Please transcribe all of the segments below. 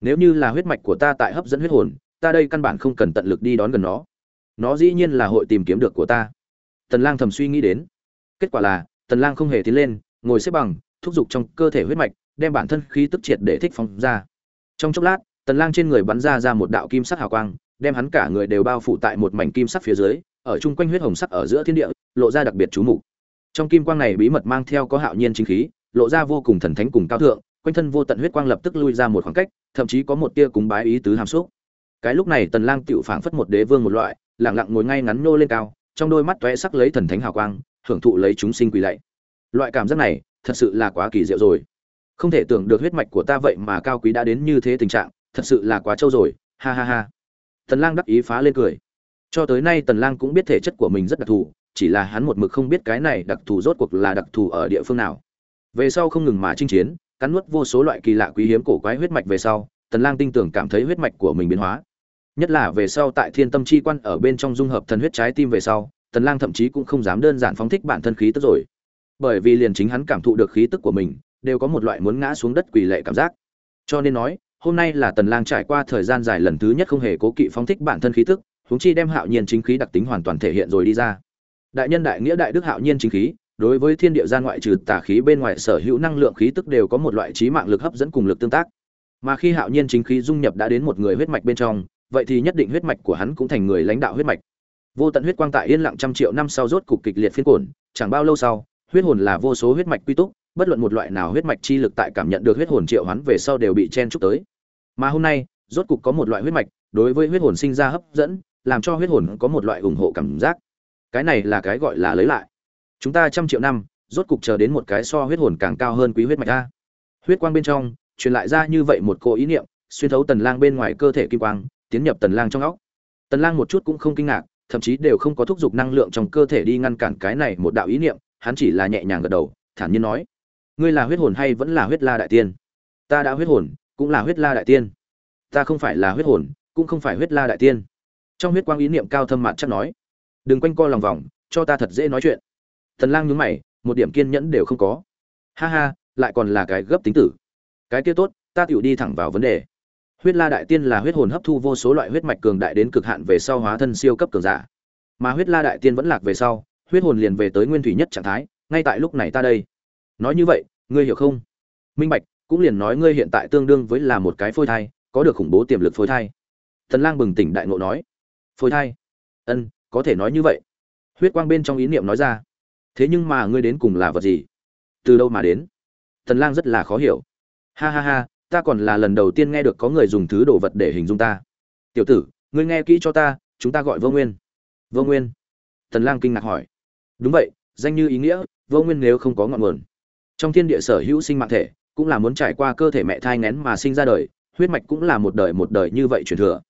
nếu như là huyết mạch của ta tại hấp dẫn huyết hồn, ta đây căn bản không cần tận lực đi đón gần nó. Nó dĩ nhiên là hội tìm kiếm được của ta. Tần lang thầm suy nghĩ đến. Kết quả là, tần lang không hề tiến lên, ngồi xếp bằng, thúc giục trong cơ thể huyết mạch, đem bản thân khí tức triệt để thích phóng ra. Trong chốc lát, tần lang trên người bắn ra ra một đạo kim sắc hào quang, đem hắn cả người đều bao phủ tại một mảnh kim sắc phía dưới, ở chung quanh huyết hồng sắc ở giữa thiên địa, lộ ra đặc biệt chú mục. Trong kim quang này bí mật mang theo có hạo nhiên chính khí, lộ ra vô cùng thần thánh cùng cao thượng quanh thân vô tận huyết quang lập tức lui ra một khoảng cách, thậm chí có một tia cúng bái ý tứ hàm xúc. Cái lúc này tần lang tựu phảng phất một đế vương một loại, lặng lặng ngồi ngay ngắn nô lên cao, trong đôi mắt tóe sắc lấy thần thánh hào quang, hưởng thụ lấy chúng sinh quỳ lạy. Loại cảm giác này, thật sự là quá kỳ diệu rồi. Không thể tưởng được huyết mạch của ta vậy mà cao quý đã đến như thế tình trạng, thật sự là quá trâu rồi, ha ha ha. Tần lang đắc ý phá lên cười. Cho tới nay tần lang cũng biết thể chất của mình rất đặc thù, chỉ là hắn một mực không biết cái này đặc thù rốt cuộc là đặc thù ở địa phương nào. Về sau không ngừng mà chinh chiến cắn nuốt vô số loại kỳ lạ quý hiếm cổ quái huyết mạch về sau, tần lang tinh tưởng cảm thấy huyết mạch của mình biến hóa. Nhất là về sau tại thiên tâm chi quan ở bên trong dung hợp thần huyết trái tim về sau, tần lang thậm chí cũng không dám đơn giản phóng thích bản thân khí tức rồi. Bởi vì liền chính hắn cảm thụ được khí tức của mình, đều có một loại muốn ngã xuống đất quỳ lệ cảm giác. Cho nên nói, hôm nay là tần lang trải qua thời gian dài lần thứ nhất không hề cố kỵ phóng thích bản thân khí tức, huống chi đem hạo nhiên chính khí đặc tính hoàn toàn thể hiện rồi đi ra. Đại nhân đại nghĩa đại đức hạo nhiên chính khí đối với thiên địa gian ngoại trừ tà khí bên ngoài, sở hữu năng lượng khí tức đều có một loại trí mạng lực hấp dẫn cùng lực tương tác. Mà khi hạo nhiên chính khí dung nhập đã đến một người huyết mạch bên trong, vậy thì nhất định huyết mạch của hắn cũng thành người lãnh đạo huyết mạch. Vô tận huyết quang tại yên lặng trăm triệu năm sau rốt cục kịch liệt phiên cổn chẳng bao lâu sau, huyết hồn là vô số huyết mạch quy túc, bất luận một loại nào huyết mạch chi lực tại cảm nhận được huyết hồn triệu hắn về sau đều bị chen chúc tới. Mà hôm nay, rốt cục có một loại huyết mạch, đối với huyết hồn sinh ra hấp dẫn, làm cho huyết hồn có một loại ủng hộ cảm giác. Cái này là cái gọi là lấy lại chúng ta trăm triệu năm, rốt cục chờ đến một cái so huyết hồn càng cao hơn quý huyết mạch a. Huyết quang bên trong, truyền lại ra như vậy một cô ý niệm, xuyên thấu tần lang bên ngoài cơ thể kim quang, tiến nhập tần lang trong óc. Tần lang một chút cũng không kinh ngạc, thậm chí đều không có thúc giục năng lượng trong cơ thể đi ngăn cản cái này một đạo ý niệm, hắn chỉ là nhẹ nhàng gật đầu, thản nhiên nói. Ngươi là huyết hồn hay vẫn là huyết la đại tiên? Ta đã huyết hồn, cũng là huyết la đại tiên. Ta không phải là huyết hồn, cũng không phải huyết la đại tiên. Trong huyết quang ý niệm cao thâm mặt chắc nói. Đừng quanh co lòng vòng, cho ta thật dễ nói chuyện tần lang nhướng mày, một điểm kiên nhẫn đều không có. Ha ha, lại còn là cái gấp tính tử. Cái kia tốt, ta tiểu đi thẳng vào vấn đề. Huyết la đại tiên là huyết hồn hấp thu vô số loại huyết mạch cường đại đến cực hạn về sau hóa thân siêu cấp cường giả. Mà huyết la đại tiên vẫn lạc về sau, huyết hồn liền về tới nguyên thủy nhất trạng thái, ngay tại lúc này ta đây. Nói như vậy, ngươi hiểu không? Minh bạch, cũng liền nói ngươi hiện tại tương đương với là một cái phôi thai, có được khủng bố tiềm lực phôi thai. Thần lang bừng tỉnh đại ngộ nói. Phôi thai? Ân, có thể nói như vậy. Huyết quang bên trong ý niệm nói ra thế nhưng mà ngươi đến cùng là vật gì? Từ đâu mà đến? Thần lang rất là khó hiểu. Ha ha ha, ta còn là lần đầu tiên nghe được có người dùng thứ đồ vật để hình dung ta. Tiểu tử, ngươi nghe kỹ cho ta, chúng ta gọi vô nguyên. Vô nguyên? Thần lang kinh ngạc hỏi. Đúng vậy, danh như ý nghĩa, vô nguyên nếu không có ngọn nguồn. Trong thiên địa sở hữu sinh mạng thể, cũng là muốn trải qua cơ thể mẹ thai ngén mà sinh ra đời, huyết mạch cũng là một đời một đời như vậy truyền thừa.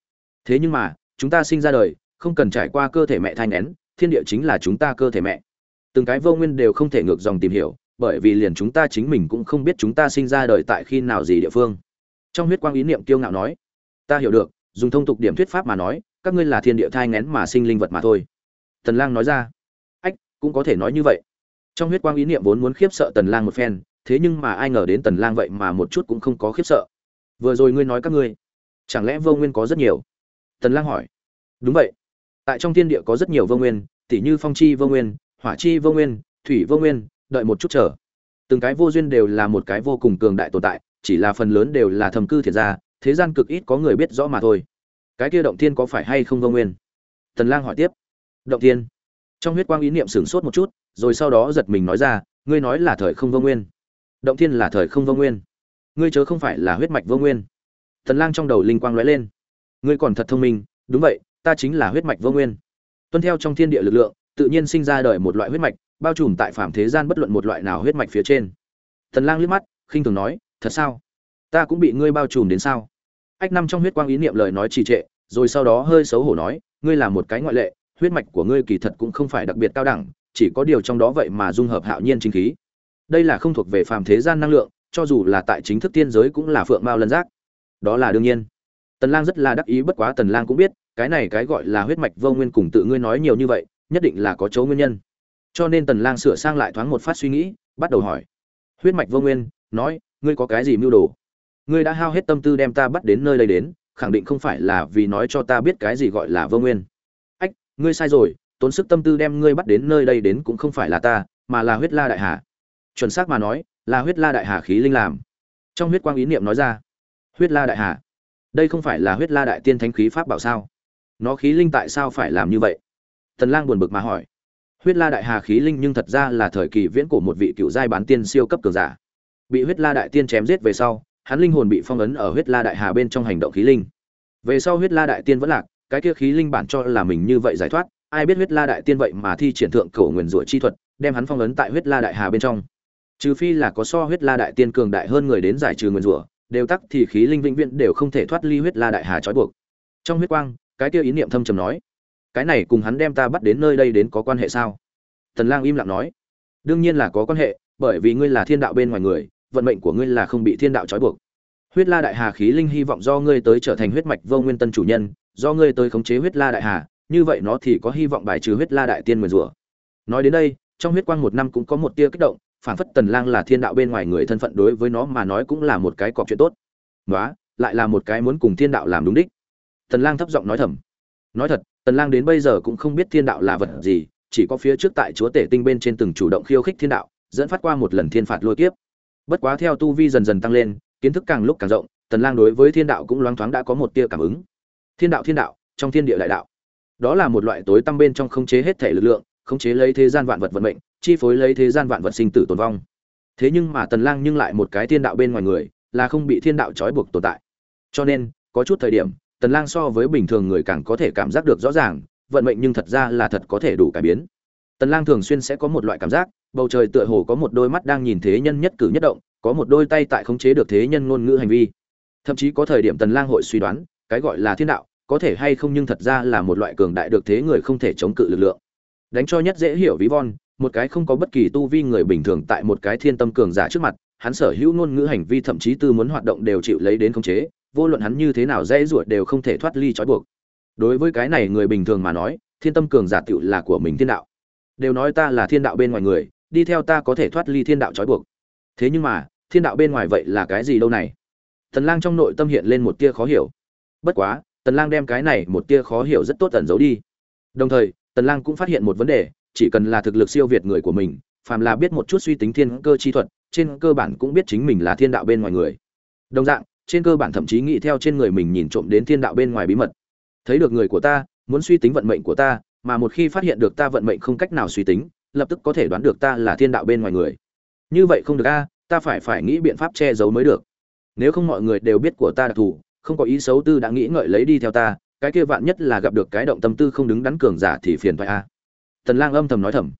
Thế nhưng mà, chúng ta sinh ra đời, không cần trải qua cơ thể mẹ thai ngén, thiên địa chính là chúng ta cơ thể mẹ từng cái vô nguyên đều không thể ngược dòng tìm hiểu, bởi vì liền chúng ta chính mình cũng không biết chúng ta sinh ra đời tại khi nào gì địa phương. Trong huyết quang ý niệm kiêu ngạo nói, ta hiểu được, dùng thông tục điểm thuyết pháp mà nói, các ngươi là thiên địa thai ngén mà sinh linh vật mà thôi. Tần lang nói ra, ách, cũng có thể nói như vậy. Trong huyết quang ý niệm vốn muốn khiếp sợ tần lang một phen, thế nhưng mà ai ngờ đến tần lang vậy mà một chút cũng không có khiếp sợ. Vừa rồi ngươi nói các ngươi, chẳng lẽ vô nguyên có rất nhiều? Tần lang hỏi. Đúng vậy, tại trong thiên địa có rất nhiều vô nguyên tỷ như phong chi vô nguyên hỏa chi vô nguyên, thủy vô nguyên, đợi một chút chờ. Từng cái vô duyên đều là một cái vô cùng cường đại tồn tại, chỉ là phần lớn đều là thầm cư thiệt ra, thế gian cực ít có người biết rõ mà thôi. Cái kia động thiên có phải hay không vô nguyên? Tần lang hỏi tiếp. Động thiên. Trong huyết quang ý niệm sửng sốt một chút, rồi sau đó giật mình nói ra, ngươi nói là thời không vô nguyên. Động thiên là thời không vô nguyên. Ngươi chớ không phải là huyết mạch vô nguyên. Tần lang trong đầu linh quang lóe lên. Ngươi còn thật thông minh, đúng vậy, ta chính là huyết mạch vô nguyên. Tuân theo trong thiên địa lực lượng tự nhiên sinh ra đời một loại huyết mạch, bao trùm tại phàm thế gian bất luận một loại nào huyết mạch phía trên. Tần lang liếc mắt, khinh thường nói, thật sao? Ta cũng bị ngươi bao trùm đến sao? Ách năm trong huyết quang ý niệm lời nói trì trệ, rồi sau đó hơi xấu hổ nói, ngươi là một cái ngoại lệ, huyết mạch của ngươi kỳ thật cũng không phải đặc biệt cao đẳng, chỉ có điều trong đó vậy mà dung hợp hạo nhiên chính khí. Đây là không thuộc về phàm thế gian năng lượng, cho dù là tại chính thức tiên giới cũng là phượng mao lân giác. Đó là đương nhiên. Tần lang rất là đắc ý, bất quá tần lang cũng biết, cái này cái gọi là huyết mạch vô nguyên cùng tự ngươi nói nhiều như vậy nhất định là có chỗ nguyên nhân. Cho nên tần lang sửa sang lại thoáng một phát suy nghĩ, bắt đầu hỏi. Huyết mạch vô nguyên, nói, ngươi có cái gì mưu đồ? Ngươi đã hao hết tâm tư đem ta bắt đến nơi đây đến, khẳng định không phải là vì nói cho ta biết cái gì gọi là vô nguyên. Ách, ngươi sai rồi, tốn sức tâm tư đem ngươi bắt đến nơi đây đến cũng không phải là ta, mà là huyết la đại hà. Chuẩn xác mà nói, là huyết la đại hà khí linh làm. Trong huyết quang ý niệm nói ra, huyết la đại hà, đây không phải là huyết la đại tiên thánh khí pháp bảo sao? Nó khí linh tại sao phải làm như vậy? Tần lang buồn bực mà hỏi. Huyết la đại hà khí linh nhưng thật ra là thời kỳ viễn cổ một vị cựu giai bán tiên siêu cấp cường giả. Bị huyết la đại tiên chém giết về sau, hắn linh hồn bị phong ấn ở huyết la đại hà bên trong hành động khí linh. Về sau huyết la đại tiên vẫn lạc, cái kia khí linh bản cho là mình như vậy giải thoát, ai biết huyết la đại tiên vậy mà thi triển thượng cổ nguyên rủa chi thuật, đem hắn phong ấn tại huyết la đại hà bên trong. Trừ phi là có so huyết la đại tiên cường đại hơn người đến giải trừ nguyên rủa, đều tắc thì khí linh vĩnh viễn đều không thể thoát ly huyết la đại hà trói buộc. Trong huyết quang, cái kia ý niệm thâm trầm nói cái này cùng hắn đem ta bắt đến nơi đây đến có quan hệ sao? Tần lang im lặng nói. Đương nhiên là có quan hệ, bởi vì ngươi là thiên đạo bên ngoài người, vận mệnh của ngươi là không bị thiên đạo trói buộc. Huyết la đại hà khí linh hy vọng do ngươi tới trở thành huyết mạch vô nguyên tân chủ nhân, do ngươi tới khống chế huyết la đại hà, như vậy nó thì có hy vọng bài trừ huyết la đại tiên nguyền rủa. Nói đến đây, trong huyết quang một năm cũng có một tia kích động phản phất tần lang là thiên đạo bên ngoài người thân phận đối với nó mà nói cũng là một cái cọc chuyện tốt. Nói lại là một cái muốn cùng thiên đạo làm đúng đích. Tần lang thấp giọng nói thầm. Nói thật tần lang đến bây giờ cũng không biết thiên đạo là vật gì, chỉ có phía trước tại chúa tể tinh bên trên từng chủ động khiêu khích thiên đạo, dẫn phát qua một lần thiên phạt lôi kiếp. Bất quá theo tu vi dần dần tăng lên, kiến thức càng lúc càng rộng, tần lang đối với thiên đạo cũng loáng thoáng đã có một tia cảm ứng. Thiên đạo thiên đạo, trong thiên địa đại đạo. Đó là một loại tối tăm bên trong khống chế hết thể lực lượng, khống chế lấy thế gian vạn vật vận mệnh, chi phối lấy thế gian vạn vật sinh tử tồn vong. Thế nhưng mà tần lang nhưng lại một cái thiên đạo bên ngoài người, là không bị thiên đạo trói buộc tồn tại. Cho nên, có chút thời điểm tần lang so với bình thường người càng có thể cảm giác được rõ ràng, vận mệnh nhưng thật ra là thật có thể đủ cải biến. Tần lang thường xuyên sẽ có một loại cảm giác, bầu trời tựa hồ có một đôi mắt đang nhìn thế nhân nhất cử nhất động, có một đôi tay tại khống chế được thế nhân ngôn ngữ hành vi. Thậm chí có thời điểm tần lang hội suy đoán, cái gọi là thiên đạo, có thể hay không nhưng thật ra là một loại cường đại được thế người không thể chống cự lực lượng. Đánh cho nhất dễ hiểu ví von, một cái không có bất kỳ tu vi người bình thường tại một cái thiên tâm cường giả trước mặt, hắn sở hữu ngôn ngữ hành vi thậm chí tư muốn hoạt động đều chịu lấy đến khống chế vô luận hắn như thế nào dễ ruột đều không thể thoát ly trói buộc. Đối với cái này người bình thường mà nói, thiên tâm cường giả tựu là của mình thiên đạo. Đều nói ta là thiên đạo bên ngoài người, đi theo ta có thể thoát ly thiên đạo trói buộc. Thế nhưng mà, thiên đạo bên ngoài vậy là cái gì đâu này? Tần lang trong nội tâm hiện lên một tia khó hiểu. Bất quá, tần lang đem cái này một tia khó hiểu rất tốt ẩn giấu đi. Đồng thời, tần lang cũng phát hiện một vấn đề, chỉ cần là thực lực siêu việt người của mình, phàm là biết một chút suy tính thiên cơ chi thuật, trên cơ bản cũng biết chính mình là thiên đạo bên ngoài người. Đồng dạng trên cơ bản thậm chí nghĩ theo trên người mình nhìn trộm đến thiên đạo bên ngoài bí mật. Thấy được người của ta, muốn suy tính vận mệnh của ta, mà một khi phát hiện được ta vận mệnh không cách nào suy tính, lập tức có thể đoán được ta là thiên đạo bên ngoài người. Như vậy không được a, ta phải phải nghĩ biện pháp che giấu mới được. Nếu không mọi người đều biết của ta đặc thù, không có ý xấu tư đã nghĩ ngợi lấy đi theo ta, cái kia vạn nhất là gặp được cái động tâm tư không đứng đắn cường giả thì phiền thoại a. Tần lang âm thầm nói thầm.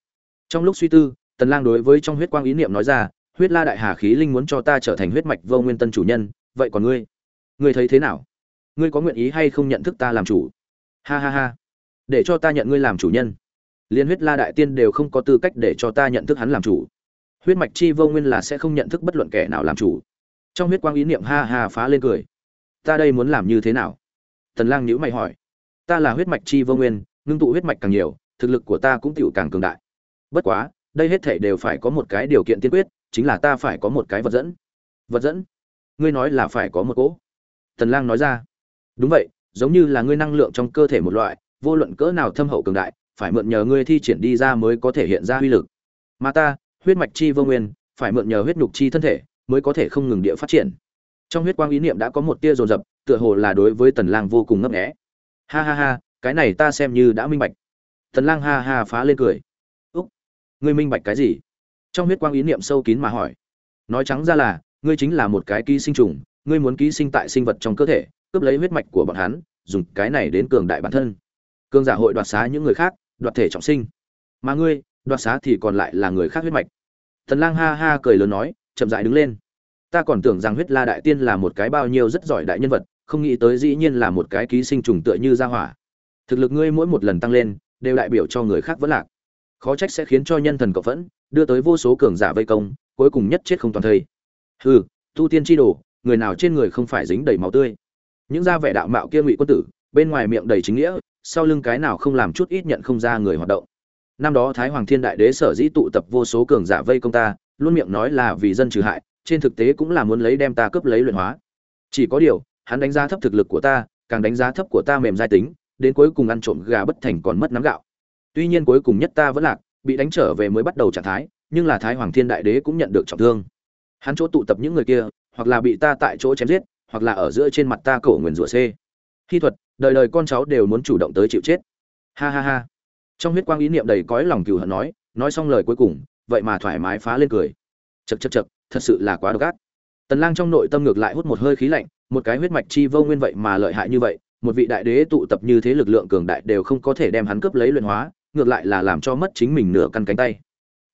Trong lúc suy tư, tần lang đối với trong huyết quang ý niệm nói ra, huyết la đại hà khí linh muốn cho ta trở thành huyết mạch vô nguyên tân chủ nhân vậy còn ngươi? Ngươi thấy thế nào? Ngươi có nguyện ý hay không nhận thức ta làm chủ? Ha ha ha. Để cho ta nhận ngươi làm chủ nhân. Liên huyết la đại tiên đều không có tư cách để cho ta nhận thức hắn làm chủ. Huyết mạch chi vô nguyên là sẽ không nhận thức bất luận kẻ nào làm chủ. Trong huyết quang ý niệm ha ha phá lên cười. Ta đây muốn làm như thế nào? Tần lang nhíu mày hỏi. Ta là huyết mạch chi vô nguyên, ngưng tụ huyết mạch càng nhiều, thực lực của ta cũng tiểu càng cường đại. Bất quá, đây hết thảy đều phải có một cái điều kiện tiên quyết, chính là ta phải có một cái vật dẫn. Vật dẫn? Ngươi nói là phải có một cỗ. Tần lang nói ra. Đúng vậy, giống như là ngươi năng lượng trong cơ thể một loại, vô luận cỡ nào thâm hậu cường đại, phải mượn nhờ ngươi thi triển đi ra mới có thể hiện ra uy lực. Mà ta, huyết mạch chi vô nguyên, phải mượn nhờ huyết nhục chi thân thể mới có thể không ngừng địa phát triển. Trong huyết quang ý niệm đã có một tia dồn dập, tựa hồ là đối với tần lang vô cùng ngấp nghé. Ha ha ha, cái này ta xem như đã minh bạch. Tần lang ha ha phá lên cười. Úc, ngươi minh bạch cái gì? Trong huyết quang ý niệm sâu kín mà hỏi. Nói trắng ra là ngươi chính là một cái ký sinh trùng, ngươi muốn ký sinh tại sinh vật trong cơ thể, cướp lấy huyết mạch của bọn hắn, dùng cái này đến cường đại bản thân. Cường giả hội đoạt xá những người khác, đoạt thể trọng sinh. Mà ngươi, đoạt xá thì còn lại là người khác huyết mạch. Thần lang ha ha cười lớn nói, chậm rãi đứng lên. Ta còn tưởng rằng huyết la đại tiên là một cái bao nhiêu rất giỏi đại nhân vật, không nghĩ tới dĩ nhiên là một cái ký sinh trùng tựa như gia hỏa. Thực lực ngươi mỗi một lần tăng lên, đều đại biểu cho người khác vẫn lạc. Khó trách sẽ khiến cho nhân thần cộng phẫn, đưa tới vô số cường giả vây công, cuối cùng nhất chết không toàn thây hừ, tu tiên chi đồ, người nào trên người không phải dính đầy máu tươi. Những gia vẻ đạo mạo kia ngụy quân tử, bên ngoài miệng đầy chính nghĩa, sau lưng cái nào không làm chút ít nhận không ra người hoạt động. Năm đó thái hoàng thiên đại đế sở dĩ tụ tập vô số cường giả vây công ta, luôn miệng nói là vì dân trừ hại, trên thực tế cũng là muốn lấy đem ta cướp lấy luyện hóa. Chỉ có điều, hắn đánh giá thấp thực lực của ta, càng đánh giá thấp của ta mềm dai tính, đến cuối cùng ăn trộm gà bất thành còn mất nắm gạo. Tuy nhiên cuối cùng nhất ta vẫn lạc, bị đánh trở về mới bắt đầu trạng thái, nhưng là thái hoàng thiên đại đế cũng nhận được trọng thương hắn chỗ tụ tập những người kia, hoặc là bị ta tại chỗ chém giết, hoặc là ở giữa trên mặt ta cổ nguyền rủa c khi thuật, đời đời con cháu đều muốn chủ động tới chịu chết. Ha ha ha. Trong huyết quang ý niệm đầy cõi lòng cừu hận nói nói xong lời cuối cùng, vậy mà thoải mái phá lên cười. Chật chật chật thật sự là quá độc ác. Tần lang trong nội tâm ngược lại hút một hơi khí lạnh, một cái huyết mạch chi vô nguyên vậy mà lợi hại như vậy, một vị đại đế tụ tập như thế lực lượng cường đại đều không có thể đem hắn cướp lấy luyện hóa, ngược lại là làm cho mất chính mình nửa căn cánh tay.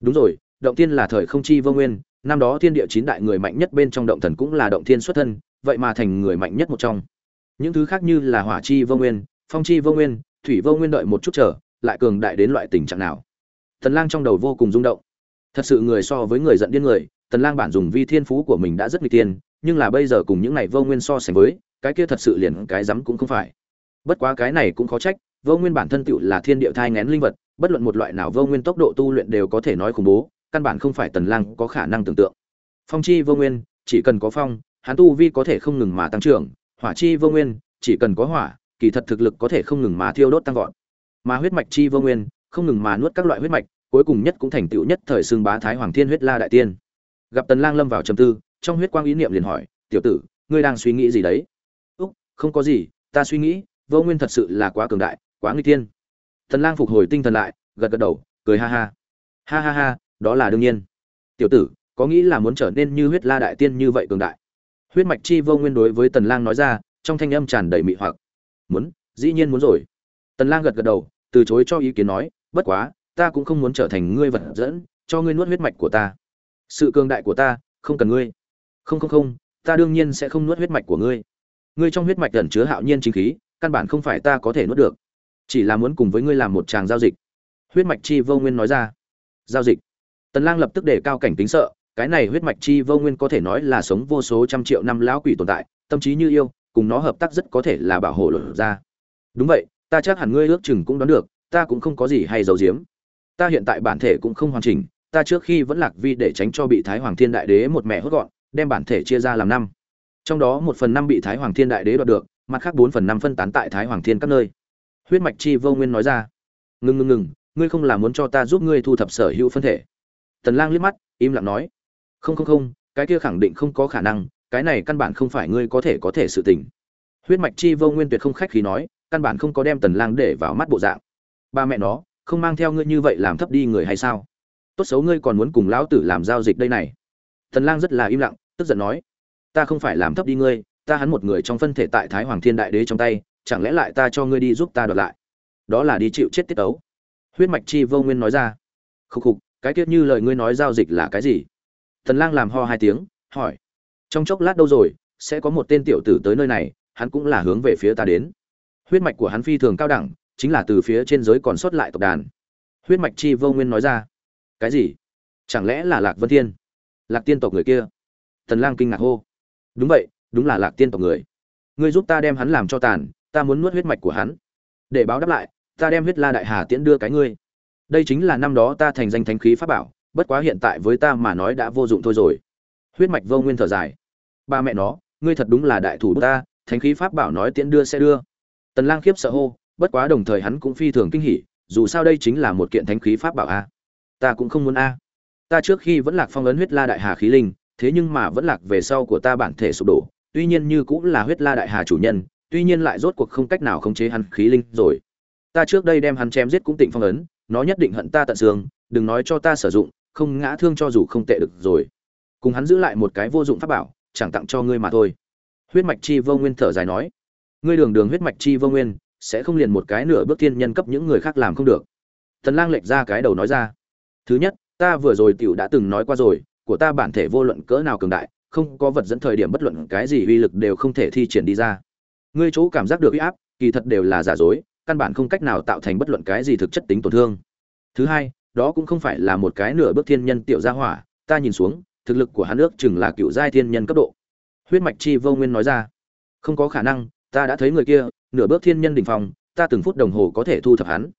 Đúng rồi, động tiên là thời không chi vô nguyên năm đó thiên địa chín đại người mạnh nhất bên trong động thần cũng là động thiên xuất thân, vậy mà thành người mạnh nhất một trong. Những thứ khác như là hỏa chi vô nguyên, phong chi vô nguyên, thủy vô nguyên đợi một chút chờ, lại cường đại đến loại tình trạng nào? Tần lang trong đầu vô cùng rung động. Thật sự người so với người giận điên người tần lang bản dùng vi thiên phú của mình đã rất nguy tiên, nhưng là bây giờ cùng những này vô nguyên so sánh với, cái kia thật sự liền cái dám cũng không phải. Bất quá cái này cũng khó trách, vô nguyên bản thân tựu là thiên địa thai ngén linh vật, bất luận một loại nào vô nguyên tốc độ tu luyện đều có thể nói khủng bố căn bản không phải tần lang có khả năng tưởng tượng. Phong chi vô nguyên, chỉ cần có phong, hắn tu vi có thể không ngừng mà tăng trưởng. Hỏa chi vô nguyên, chỉ cần có hỏa, kỳ thật thực lực có thể không ngừng mà thiêu đốt tăng vọt. Mà huyết mạch chi vô nguyên, không ngừng mà nuốt các loại huyết mạch, cuối cùng nhất cũng thành tựu nhất thời xương bá thái hoàng thiên huyết la đại tiên. Gặp tần lang lâm vào trầm tư, trong huyết quang ý niệm liền hỏi, tiểu tử, ngươi đang suy nghĩ gì đấy? Úc, không có gì, ta suy nghĩ, vô nguyên thật sự là quá cường đại, quá nguy tiên tần lang phục hồi tinh thần lại, gật gật đầu, cười ha ha. Ha ha ha đó là đương nhiên. Tiểu tử, có nghĩ là muốn trở nên như huyết la đại tiên như vậy cường đại? Huyết mạch chi vô nguyên đối với tần lang nói ra, trong thanh âm tràn đầy mị hoặc. Muốn, dĩ nhiên muốn rồi. Tần lang gật gật đầu, từ chối cho ý kiến nói, bất quá, ta cũng không muốn trở thành ngươi vật dẫn, cho ngươi nuốt huyết mạch của ta. Sự cường đại của ta, không cần ngươi. Không không không, ta đương nhiên sẽ không nuốt huyết mạch của ngươi. Ngươi trong huyết mạch ẩn chứa hạo nhiên chính khí, căn bản không phải ta có thể nuốt được. Chỉ là muốn cùng với ngươi làm một tràng giao dịch. Huyết mạch chi vô nguyên nói ra. Giao dịch? Tần lang lập tức đề cao cảnh tính sợ, cái này huyết mạch chi vô nguyên có thể nói là sống vô số trăm triệu năm lão quỷ tồn tại, tâm trí như yêu, cùng nó hợp tác rất có thể là bảo hộ lột ra. Đúng vậy, ta chắc hẳn ngươi ước chừng cũng đoán được, ta cũng không có gì hay giấu giếm. Ta hiện tại bản thể cũng không hoàn chỉnh, ta trước khi vẫn lạc vi để tránh cho bị thái hoàng thiên đại đế một mẹ hốt gọn, đem bản thể chia ra làm năm. Trong đó một phần năm bị thái hoàng thiên đại đế đoạt được, mặt khác bốn phần năm phân tán tại thái hoàng thiên các nơi. Huyết mạch chi vô nguyên nói ra. Ngừng ngừng ngừng ngươi không là muốn cho ta giúp ngươi thu thập sở hữu phân thể tần lang liếc mắt, im lặng nói, không không không, cái kia khẳng định không có khả năng, cái này căn bản không phải ngươi có thể có thể sự tình. Huyết mạch chi vô nguyên tuyệt không khách khí nói, căn bản không có đem tần lang để vào mắt bộ dạng. Ba mẹ nó, không mang theo ngươi như vậy làm thấp đi người hay sao? Tốt xấu ngươi còn muốn cùng lão tử làm giao dịch đây này. Tần lang rất là im lặng, tức giận nói, ta không phải làm thấp đi ngươi, ta hắn một người trong phân thể tại thái hoàng thiên đại đế trong tay, chẳng lẽ lại ta cho ngươi đi giúp ta đoạt lại? Đó là đi chịu chết tiết ấu. Huyết mạch chi vô nguyên nói ra, khục khục cái tiết như lời ngươi nói giao dịch là cái gì? Tần lang làm ho hai tiếng, hỏi. Trong chốc lát đâu rồi, sẽ có một tên tiểu tử tới nơi này, hắn cũng là hướng về phía ta đến. Huyết mạch của hắn phi thường cao đẳng, chính là từ phía trên giới còn sót lại tộc đàn. Huyết mạch chi vô nguyên nói ra. Cái gì? Chẳng lẽ là lạc vân thiên? Lạc tiên tộc người kia? Tần lang kinh ngạc hô. Đúng vậy, đúng là lạc tiên tộc người. Ngươi giúp ta đem hắn làm cho tàn, ta muốn nuốt huyết mạch của hắn. Để báo đáp lại, ta đem huyết la đại hà tiễn đưa cái ngươi đây chính là năm đó ta thành danh thánh khí pháp bảo, bất quá hiện tại với ta mà nói đã vô dụng thôi rồi. Huyết mạch vô nguyên thở dài. Ba mẹ nó, ngươi thật đúng là đại thủ ta, thánh khí pháp bảo nói tiễn đưa sẽ đưa. Tần lang khiếp sợ hô, bất quá đồng thời hắn cũng phi thường kinh hỉ, dù sao đây chính là một kiện thánh khí pháp bảo a. Ta cũng không muốn a. Ta trước khi vẫn lạc phong ấn huyết la đại hà khí linh, thế nhưng mà vẫn lạc về sau của ta bản thể sụp đổ, tuy nhiên như cũng là huyết la đại hà chủ nhân, tuy nhiên lại rốt cuộc không cách nào khống chế hắn khí linh rồi. Ta trước đây đem hắn chém giết cũng tịnh phong ấn nó nhất định hận ta tận xương, đừng nói cho ta sử dụng, không ngã thương cho dù không tệ được rồi. Cùng hắn giữ lại một cái vô dụng pháp bảo, chẳng tặng cho ngươi mà thôi. Huyết mạch chi vô nguyên thở dài nói. Ngươi đường đường huyết mạch chi vô nguyên, sẽ không liền một cái nửa bước thiên nhân cấp những người khác làm không được. Tần lang lệch ra cái đầu nói ra. Thứ nhất, ta vừa rồi tiểu đã từng nói qua rồi, của ta bản thể vô luận cỡ nào cường đại, không có vật dẫn thời điểm bất luận cái gì uy lực đều không thể thi triển đi ra. Ngươi chỗ cảm giác được uy áp, kỳ thật đều là giả dối căn bản không cách nào tạo thành bất luận cái gì thực chất tính tổn thương. Thứ hai, đó cũng không phải là một cái nửa bước thiên nhân tiểu gia hỏa, ta nhìn xuống, thực lực của hắn ước chừng là cựu giai thiên nhân cấp độ. Huyết mạch chi vô nguyên nói ra. Không có khả năng, ta đã thấy người kia, nửa bước thiên nhân đỉnh phong, ta từng phút đồng hồ có thể thu thập hắn.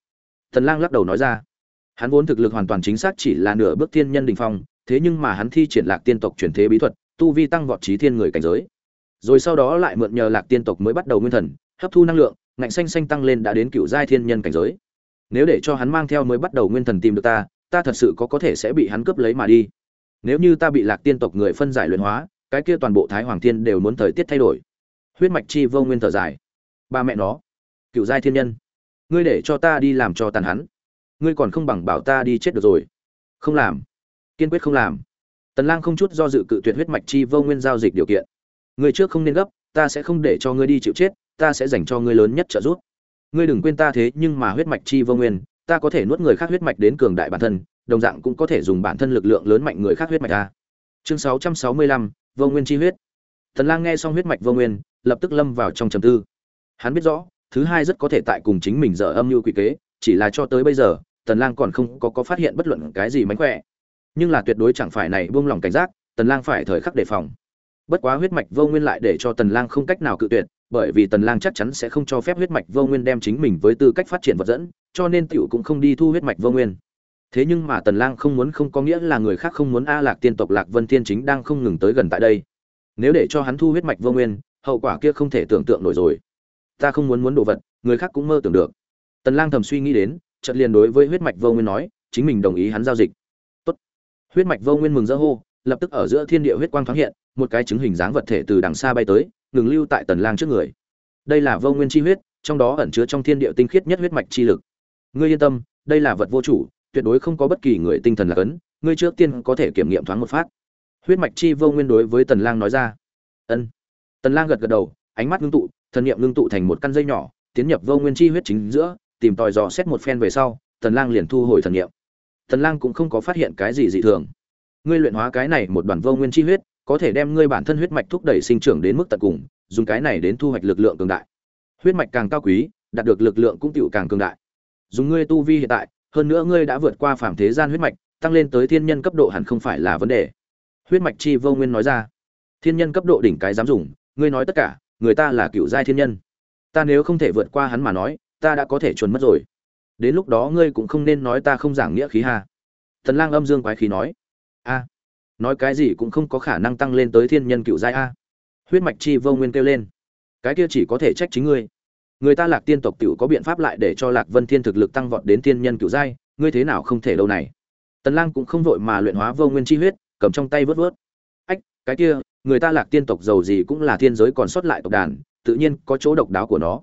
Thần lang lắc đầu nói ra. Hắn vốn thực lực hoàn toàn chính xác chỉ là nửa bước thiên nhân đỉnh phong, thế nhưng mà hắn thi triển lạc tiên tộc truyền thế bí thuật, tu vi tăng vọt trí thiên người cảnh giới. Rồi sau đó lại mượn nhờ lạc tiên tộc mới bắt đầu nguyên thần, hấp thu năng lượng ngạnh xanh xanh tăng lên đã đến cựu giai thiên nhân cảnh giới. Nếu để cho hắn mang theo mới bắt đầu nguyên thần tìm được ta ta thật sự có có thể sẽ bị hắn cướp lấy mà đi. Nếu như ta bị lạc tiên tộc người phân giải luyện hóa, cái kia toàn bộ thái hoàng thiên đều muốn thời tiết thay đổi. Huyết mạch chi vô nguyên thở dài. Ba mẹ nó. Cựu giai thiên nhân. Ngươi để cho ta đi làm cho tàn hắn. Ngươi còn không bằng bảo ta đi chết được rồi. Không làm. Kiên quyết không làm. Tần lang không chút do dự cự tuyệt huyết mạch chi vô nguyên giao dịch điều kiện. Ngươi trước không nên gấp, ta sẽ không để cho ngươi đi chịu chết ta sẽ dành cho ngươi lớn nhất trợ giúp. Ngươi đừng quên ta thế nhưng mà huyết mạch chi vô nguyên ta có thể nuốt người khác huyết mạch đến cường đại bản thân đồng dạng cũng có thể dùng bản thân lực lượng lớn mạnh người khác huyết mạch a chương 665, vô nguyên chi huyết. Tần lang nghe xong huyết mạch vô nguyên lập tức lâm vào trong trầm tư. Hắn biết rõ thứ hai rất có thể tại cùng chính mình dở âm mưu quỷ kế chỉ là cho tới bây giờ tần lang còn không có có phát hiện bất luận cái gì mánh khỏe. Nhưng là tuyệt đối chẳng phải này buông lòng cảnh giác tần lang phải thời khắc đề phòng. Bất quá huyết mạch vô nguyên lại để cho tần lang không cách nào cự tuyệt bởi vì tần lang chắc chắn sẽ không cho phép huyết mạch vô nguyên đem chính mình với tư cách phát triển vật dẫn, cho nên tiểu cũng không đi thu huyết mạch vô nguyên. Thế nhưng mà tần lang không muốn không có nghĩa là người khác không muốn a lạc tiên tộc lạc vân thiên chính đang không ngừng tới gần tại đây. Nếu để cho hắn thu huyết mạch vô nguyên, hậu quả kia không thể tưởng tượng nổi rồi. Ta không muốn muốn đồ vật, người khác cũng mơ tưởng được. Tần lang thầm suy nghĩ đến, chợt liền đối với huyết mạch vô nguyên nói, chính mình đồng ý hắn giao dịch. Tốt. Huyết mạch vô nguyên mừng rỡ hô, lập tức ở giữa thiên địa huyết quang thoáng hiện, một cái chứng hình dáng vật thể từ đằng xa bay tới ngừng lưu tại tần lang trước người. Đây là vô nguyên chi huyết, trong đó ẩn chứa trong thiên địa tinh khiết nhất huyết mạch chi lực. Ngươi yên tâm, đây là vật vô chủ, tuyệt đối không có bất kỳ người tinh thần là cấn, ngươi trước tiên có thể kiểm nghiệm thoáng một phát. Huyết mạch chi vô nguyên đối với tần lang nói ra. Ân. Tần lang gật gật đầu, ánh mắt ngưng tụ, thần niệm ngưng tụ thành một căn dây nhỏ, tiến nhập vô nguyên chi huyết chính giữa, tìm tòi dò xét một phen về sau, tần lang liền thu hồi thần niệm. Tần lang cũng không có phát hiện cái gì dị thường. Ngươi luyện hóa cái này một đoàn vô nguyên chi huyết có thể đem ngươi bản thân huyết mạch thúc đẩy sinh trưởng đến mức tận cùng, dùng cái này đến thu hoạch lực lượng cường đại. Huyết mạch càng cao quý, đạt được lực lượng cũng tiểu càng cường đại. Dùng ngươi tu vi hiện tại, hơn nữa ngươi đã vượt qua phàm thế gian huyết mạch, tăng lên tới thiên nhân cấp độ hẳn không phải là vấn đề. Huyết mạch chi vô nguyên nói ra. Thiên nhân cấp độ đỉnh cái dám dùng, ngươi nói tất cả, người ta là cựu giai thiên nhân. Ta nếu không thể vượt qua hắn mà nói, ta đã có thể chuẩn mất rồi. Đến lúc đó ngươi cũng không nên nói ta không giảng nghĩa khí ha. Thần lang âm dương quái khí nói. A nói cái gì cũng không có khả năng tăng lên tới thiên nhân cựu giai a. Huyết mạch chi vô nguyên kêu lên. Cái kia chỉ có thể trách chính ngươi. Người ta lạc tiên tộc tiểu có biện pháp lại để cho lạc vân thiên thực lực tăng vọt đến thiên nhân cựu giai, ngươi thế nào không thể đâu này? Tần lang cũng không vội mà luyện hóa vô nguyên chi huyết, cầm trong tay vớt vớt. Ách, cái kia, người ta lạc tiên tộc giàu gì cũng là thiên giới còn sót lại tộc đàn, tự nhiên có chỗ độc đáo của nó.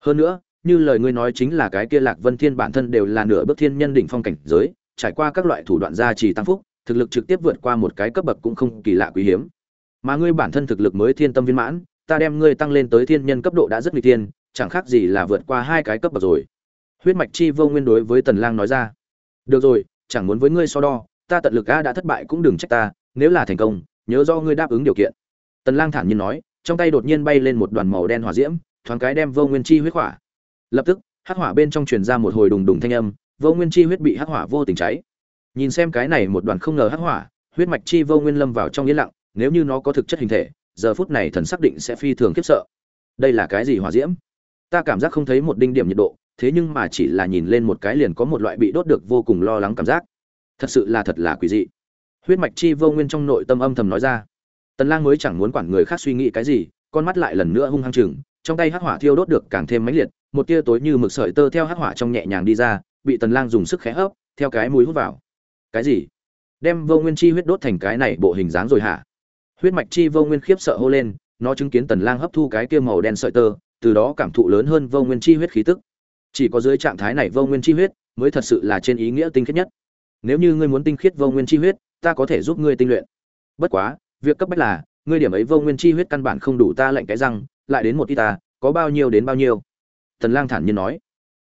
Hơn nữa, như lời ngươi nói chính là cái kia lạc vân thiên bản thân đều là nửa bước thiên nhân đỉnh phong cảnh giới, trải qua các loại thủ đoạn gia trì tăng phúc thực lực trực tiếp vượt qua một cái cấp bậc cũng không kỳ lạ quý hiếm. Mà ngươi bản thân thực lực mới thiên tâm viên mãn, ta đem ngươi tăng lên tới thiên nhân cấp độ đã rất nguy tiên chẳng khác gì là vượt qua hai cái cấp bậc rồi. Huyết mạch chi vô nguyên đối với tần lang nói ra. Được rồi, chẳng muốn với ngươi so đo, ta tận lực a đã thất bại cũng đừng trách ta, nếu là thành công, nhớ do ngươi đáp ứng điều kiện. Tần lang thản nhiên nói, trong tay đột nhiên bay lên một đoàn màu đen hỏa diễm, thoáng cái đem vô nguyên chi huyết hỏa. Lập tức, hắc hỏa bên trong truyền ra một hồi đùng đùng thanh âm, vô nguyên chi huyết bị hắc hỏa vô tình cháy nhìn xem cái này một đoàn không ngờ hắc hỏa, huyết mạch chi vô nguyên lâm vào trong yên lặng, nếu như nó có thực chất hình thể, giờ phút này thần xác định sẽ phi thường khiếp sợ. Đây là cái gì hỏa diễm? Ta cảm giác không thấy một đinh điểm nhiệt độ, thế nhưng mà chỉ là nhìn lên một cái liền có một loại bị đốt được vô cùng lo lắng cảm giác. Thật sự là thật là quỷ dị. Huyết mạch chi vô nguyên trong nội tâm âm thầm nói ra. Tần lang mới chẳng muốn quản người khác suy nghĩ cái gì, con mắt lại lần nữa hung hăng chừng trong tay hắc hỏa thiêu đốt được càng thêm mãnh liệt, một tia tối như mực sợi tơ theo hắc hỏa trong nhẹ nhàng đi ra, bị tần lang dùng sức khẽ hấp, theo cái mũi hút vào cái gì? Đem vô nguyên chi huyết đốt thành cái này bộ hình dáng rồi hả? Huyết mạch chi vô nguyên khiếp sợ hô lên, nó chứng kiến tần lang hấp thu cái kia màu đen sợi tơ, từ đó cảm thụ lớn hơn vô nguyên chi huyết khí tức. Chỉ có dưới trạng thái này vô nguyên chi huyết mới thật sự là trên ý nghĩa tinh khiết nhất. Nếu như ngươi muốn tinh khiết vô nguyên chi huyết, ta có thể giúp ngươi tinh luyện. Bất quá, việc cấp bách là, ngươi điểm ấy vô nguyên chi huyết căn bản không đủ ta lệnh cái răng, lại đến một ít ta, có bao nhiêu đến bao nhiêu? Tần lang thản nhiên nói.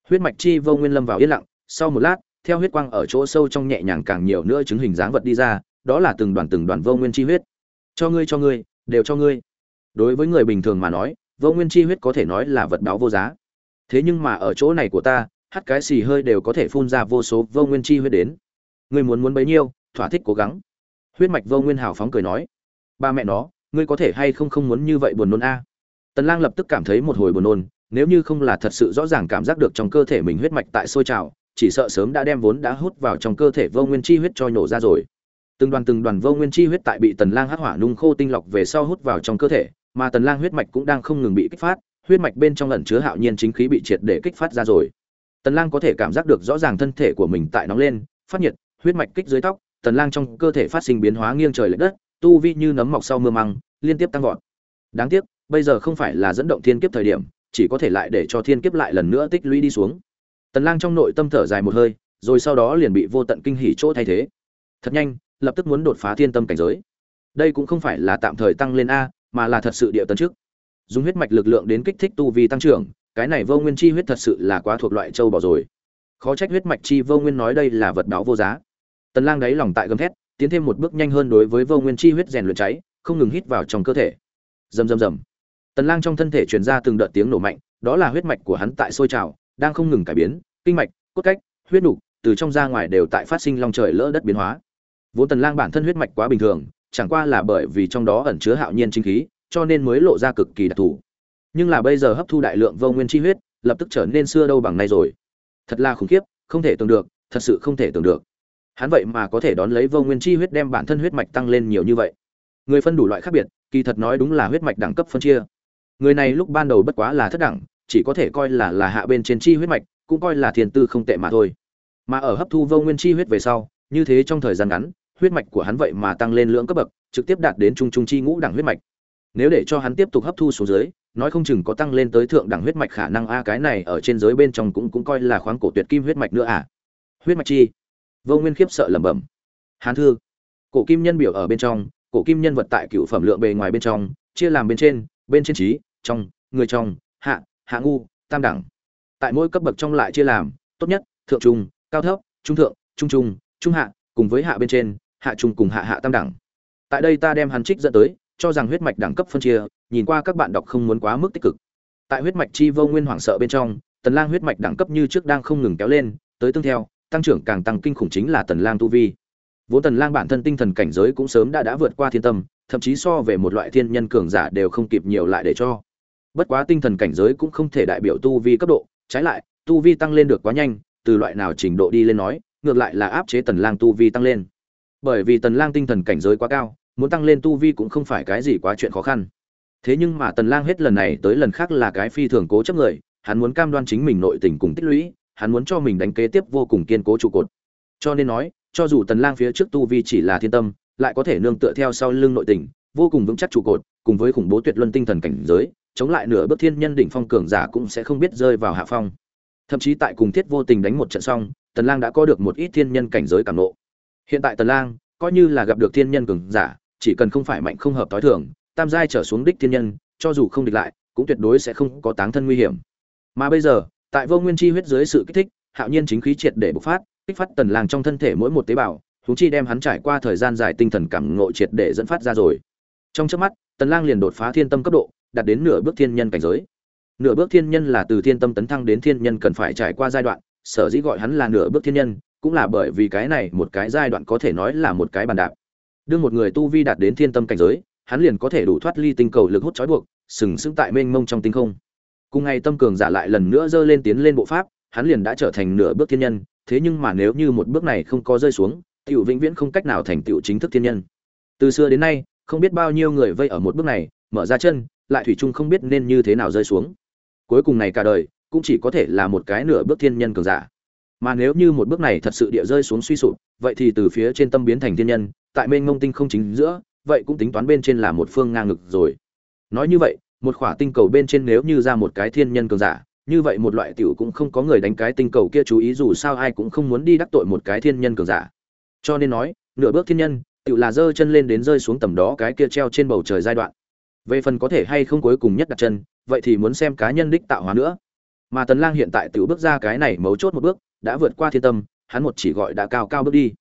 Huyết mạch chi vô nguyên lâm vào yên lặng, sau một lát theo huyết quang ở chỗ sâu trong nhẹ nhàng càng nhiều nữa chứng hình dáng vật đi ra, đó là từng đoàn từng đoàn vô nguyên chi huyết. Cho ngươi cho ngươi, đều cho ngươi. Đối với người bình thường mà nói, vô nguyên chi huyết có thể nói là vật báo vô giá. Thế nhưng mà ở chỗ này của ta, hắt cái xì hơi đều có thể phun ra vô số vô nguyên chi huyết đến. Ngươi muốn muốn bấy nhiêu, thỏa thích cố gắng. Huyết mạch vô nguyên hào phóng cười nói, ba mẹ nó, ngươi có thể hay không không muốn như vậy buồn nôn a? Tần lang lập tức cảm thấy một hồi buồn nôn, nếu như không là thật sự rõ ràng cảm giác được trong cơ thể mình huyết mạch tại sôi trào chỉ sợ sớm đã đem vốn đã hút vào trong cơ thể vô nguyên chi huyết cho nhổ ra rồi. Từng đoàn từng đoàn vô nguyên chi huyết tại bị tần lang hắc hỏa nung khô tinh lọc về sau hút vào trong cơ thể, mà tần lang huyết mạch cũng đang không ngừng bị kích phát, huyết mạch bên trong ẩn chứa hạo nhiên chính khí bị triệt để kích phát ra rồi. Tần lang có thể cảm giác được rõ ràng thân thể của mình tại nóng lên, phát nhiệt, huyết mạch kích dưới tóc, tần lang trong cơ thể phát sinh biến hóa nghiêng trời lệch đất, tu vi như nấm mọc sau mưa măng, liên tiếp tăng vọt. Đáng tiếc, bây giờ không phải là dẫn động thiên kiếp thời điểm, chỉ có thể lại để cho thiên kiếp lại lần nữa tích lũy đi xuống tần lang trong nội tâm thở dài một hơi, rồi sau đó liền bị vô tận kinh hỉ chỗ thay thế. Thật nhanh, lập tức muốn đột phá thiên tâm cảnh giới. Đây cũng không phải là tạm thời tăng lên a, mà là thật sự địa tấn trước dùng huyết mạch lực lượng đến kích thích tu vi tăng trưởng, cái này vô nguyên chi huyết thật sự là quá thuộc loại châu bò rồi. Khó trách huyết mạch chi vô nguyên nói đây là vật báo vô giá. Tần lang đáy lòng tại gầm thét, tiến thêm một bước nhanh hơn đối với vô nguyên chi huyết rèn luyện cháy, không ngừng hít vào trong cơ thể. Rầm rầm rầm. Tần lang trong thân thể truyền ra từng đợt tiếng nổ mạnh, đó là huyết mạch của hắn tại sôi trào đang không ngừng cải biến, kinh mạch, cốt cách, huyết nục, từ trong ra ngoài đều tại phát sinh long trời lỡ đất biến hóa. Vốn tần lang bản thân huyết mạch quá bình thường, chẳng qua là bởi vì trong đó ẩn chứa hạo nhiên chính khí, cho nên mới lộ ra cực kỳ đặc thù. Nhưng là bây giờ hấp thu đại lượng vô nguyên chi huyết, lập tức trở nên xưa đâu bằng nay rồi. Thật là khủng khiếp, không thể tưởng được, thật sự không thể tưởng được. Hắn vậy mà có thể đón lấy vô nguyên chi huyết đem bản thân huyết mạch tăng lên nhiều như vậy. Người phân đủ loại khác biệt, kỳ thật nói đúng là huyết mạch đẳng cấp phân chia. Người này lúc ban đầu bất quá là thất đẳng chỉ có thể coi là là hạ bên trên chi huyết mạch, cũng coi là thiên tư không tệ mà thôi. Mà ở hấp thu vô nguyên chi huyết về sau, như thế trong thời gian ngắn, huyết mạch của hắn vậy mà tăng lên lượng cấp bậc, trực tiếp đạt đến trung trung chi ngũ đẳng huyết mạch. Nếu để cho hắn tiếp tục hấp thu xuống dưới, nói không chừng có tăng lên tới thượng đẳng huyết mạch khả năng a, cái này ở trên giới bên trong cũng cũng coi là khoáng cổ tuyệt kim huyết mạch nữa à. Huyết mạch chi? Vô nguyên khiếp sợ lẩm bẩm. Hán thư. Cổ kim nhân biểu ở bên trong, cổ kim nhân vật tại cựu phẩm lượng bề ngoài bên trong, chia làm bên trên bên trên trí, trong, người trong, hạ hạ ngu, tam đẳng. Tại mỗi cấp bậc trong lại chia làm, tốt nhất, thượng trung, cao thấp, trung thượng, trung trung trung hạ, cùng với hạ bên trên, hạ trung cùng hạ hạ tam đẳng. Tại đây ta đem hắn trích dẫn tới, cho rằng huyết mạch đẳng cấp phân chia, nhìn qua các bạn đọc không muốn quá mức tích cực. Tại huyết mạch chi vô nguyên hoảng sợ bên trong, tần lang huyết mạch đẳng cấp như trước đang không ngừng kéo lên, tới tương theo, tăng trưởng càng tăng kinh khủng chính là tần lang tu vi. Vốn tần lang bản thân tinh thần cảnh giới cũng sớm đã đã vượt qua thiên tâm, thậm chí so về một loại thiên nhân cường giả đều không kịp nhiều lại để cho bất quá tinh thần cảnh giới cũng không thể đại biểu tu vi cấp độ, trái lại, tu vi tăng lên được quá nhanh, từ loại nào trình độ đi lên nói, ngược lại là áp chế tần lang tu vi tăng lên. Bởi vì tần lang tinh thần cảnh giới quá cao, muốn tăng lên tu vi cũng không phải cái gì quá chuyện khó khăn. Thế nhưng mà tần lang hết lần này tới lần khác là cái phi thường cố chấp người, hắn muốn cam đoan chính mình nội tình cùng tích lũy, hắn muốn cho mình đánh kế tiếp vô cùng kiên cố trụ cột. Cho nên nói, cho dù tần lang phía trước tu vi chỉ là thiên tâm, lại có thể nương tựa theo sau lưng nội tình, vô cùng vững chắc trụ cột, cùng với khủng bố tuyệt luân tinh thần cảnh giới chống lại nửa bước thiên nhân đỉnh phong cường giả cũng sẽ không biết rơi vào hạ phong. Thậm chí tại cùng thiết vô tình đánh một trận xong, tần lang đã có được một ít thiên nhân cảnh giới cảm nộ hiện tại tần lang coi như là gặp được thiên nhân cường giả, chỉ cần không phải mạnh không hợp tối thường, tam giai trở xuống đích thiên nhân, cho dù không địch lại, cũng tuyệt đối sẽ không có táng thân nguy hiểm. Mà bây giờ, tại vô nguyên chi huyết dưới sự kích thích, hạo nhiên chính khí triệt để bộc phát, kích phát tần lang trong thân thể mỗi một tế bào chúng chi đem hắn trải qua thời gian dài tinh thần cảm ngộ triệt để dẫn phát ra rồi. Trong chớp mắt, tần lang liền đột phá thiên tâm cấp độ đạt đến nửa bước thiên nhân cảnh giới. Nửa bước thiên nhân là từ thiên tâm tấn thăng đến thiên nhân cần phải trải qua giai đoạn, sở dĩ gọi hắn là nửa bước thiên nhân, cũng là bởi vì cái này một cái giai đoạn có thể nói là một cái bàn đạp. Đương một người tu vi đạt đến thiên tâm cảnh giới, hắn liền có thể đủ thoát ly tinh cầu lực hút trói buộc, sừng sững tại mênh mông trong tinh không. Cùng ngày tâm cường giả lại lần nữa dơ lên tiến lên bộ pháp, hắn liền đã trở thành nửa bước thiên nhân, thế nhưng mà nếu như một bước này không có rơi xuống, tiểu vĩnh viễn không cách nào thành tiểu chính thức thiên nhân. Từ xưa đến nay, không biết bao nhiêu người vây ở một bước này, mở ra chân lại thủy chung không biết nên như thế nào rơi xuống. Cuối cùng này cả đời, cũng chỉ có thể là một cái nửa bước thiên nhân cường giả. Mà nếu như một bước này thật sự địa rơi xuống suy sụp, vậy thì từ phía trên tâm biến thành thiên nhân, tại mênh ngông tinh không chính giữa, vậy cũng tính toán bên trên là một phương ngang ngực rồi. Nói như vậy, một khỏa tinh cầu bên trên nếu như ra một cái thiên nhân cường giả, như vậy một loại tiểu cũng không có người đánh cái tinh cầu kia chú ý dù sao ai cũng không muốn đi đắc tội một cái thiên nhân cường giả. Cho nên nói, nửa bước thiên nhân, tiểu là giơ chân lên đến rơi xuống tầm đó cái kia treo trên bầu trời giai đoạn về phần có thể hay không cuối cùng nhất đặt chân, vậy thì muốn xem cá nhân đích tạo hóa nữa. Mà tần lang hiện tại tự bước ra cái này mấu chốt một bước, đã vượt qua thiên tâm, hắn một chỉ gọi đã cao cao bước đi.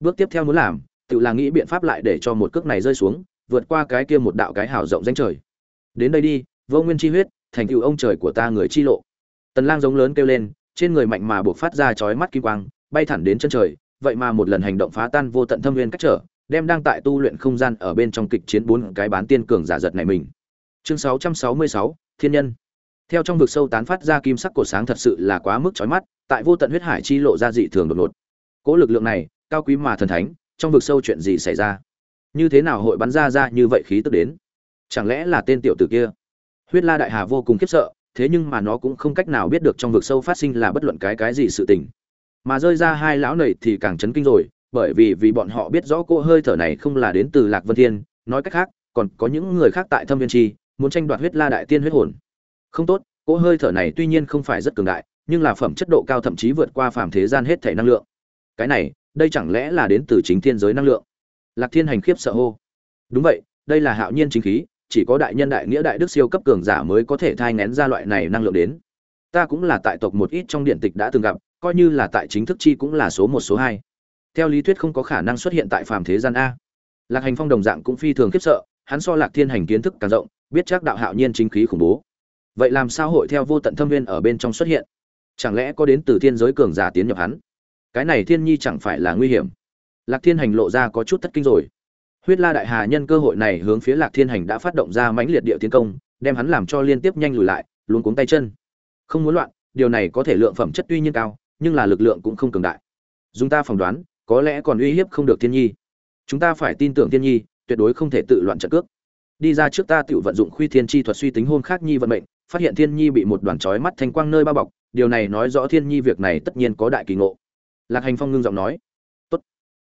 Bước tiếp theo muốn làm, tự là nghĩ biện pháp lại để cho một cước này rơi xuống, vượt qua cái kia một đạo cái hào rộng danh trời. Đến đây đi, vô nguyên chi huyết, thành tựu ông trời của ta người chi lộ. Tần lang giống lớn kêu lên, trên người mạnh mà buộc phát ra chói mắt kim quang, bay thẳng đến chân trời, vậy mà một lần hành động phá tan vô tận thâm nguyên cách trở đem đang tại tu luyện không gian ở bên trong kịch chiến bốn cái bán tiên cường giả giật này mình. Chương 666, thiên nhân. Theo trong vực sâu tán phát ra kim sắc cổ sáng thật sự là quá mức chói mắt tại vô tận huyết hải chi lộ ra dị thường đột ngột. Cố lực lượng này cao quý mà thần thánh trong vực sâu chuyện gì xảy ra? Như thế nào hội bắn ra ra như vậy khí tức đến? Chẳng lẽ là tên tiểu tử kia? Huyết la đại hà vô cùng khiếp sợ thế nhưng mà nó cũng không cách nào biết được trong vực sâu phát sinh là bất luận cái cái gì sự tình. Mà rơi ra hai lão nầy thì càng chấn kinh rồi bởi vì vì bọn họ biết rõ cô hơi thở này không là đến từ lạc vân thiên, nói cách khác, còn có những người khác tại thâm viên chi, muốn tranh đoạt huyết la đại tiên huyết hồn. Không tốt, cô hơi thở này tuy nhiên không phải rất cường đại, nhưng là phẩm chất độ cao thậm chí vượt qua phàm thế gian hết thể năng lượng. Cái này, đây chẳng lẽ là đến từ chính thiên giới năng lượng? Lạc thiên hành khiếp sợ hô. Đúng vậy, đây là hạo nhiên chính khí, chỉ có đại nhân đại nghĩa đại đức siêu cấp cường giả mới có thể thai ngén ra loại này năng lượng đến. Ta cũng là tại tộc một ít trong điện tịch đã từng gặp, coi như là tại chính thức chi cũng là số một, số hai theo lý thuyết không có khả năng xuất hiện tại phàm thế gian a. Lạc hành phong đồng dạng cũng phi thường khiếp sợ, hắn so lạc thiên hành kiến thức càng rộng, biết chắc đạo hạo nhiên chính khí khủng bố. Vậy làm sao hội theo vô tận thâm viên ở bên trong xuất hiện? Chẳng lẽ có đến từ thiên giới cường giả tiến nhập hắn? Cái này thiên nhi chẳng phải là nguy hiểm. Lạc thiên hành lộ ra có chút thất kinh rồi. Huyết la đại hà nhân cơ hội này hướng phía lạc thiên hành đã phát động ra mãnh liệt địa tiến công, đem hắn làm cho liên tiếp nhanh lùi lại luôn cuống tay chân. Không muốn loạn, điều này có thể lượng phẩm chất tuy nhiên cao, nhưng là lực lượng cũng không cường đại. Dùng ta phỏng đoán có lẽ còn uy hiếp không được thiên nhi. Chúng ta phải tin tưởng thiên nhi, tuyệt đối không thể tự loạn trận cước. Đi ra trước ta tự vận dụng khuy thiên chi thuật suy tính hôn khác nhi vận mệnh, phát hiện thiên nhi bị một đoàn chói mắt thanh quang nơi bao bọc, điều này nói rõ thiên nhi việc này tất nhiên có đại kỳ ngộ. Lạc hành phong ngưng giọng nói, tốt,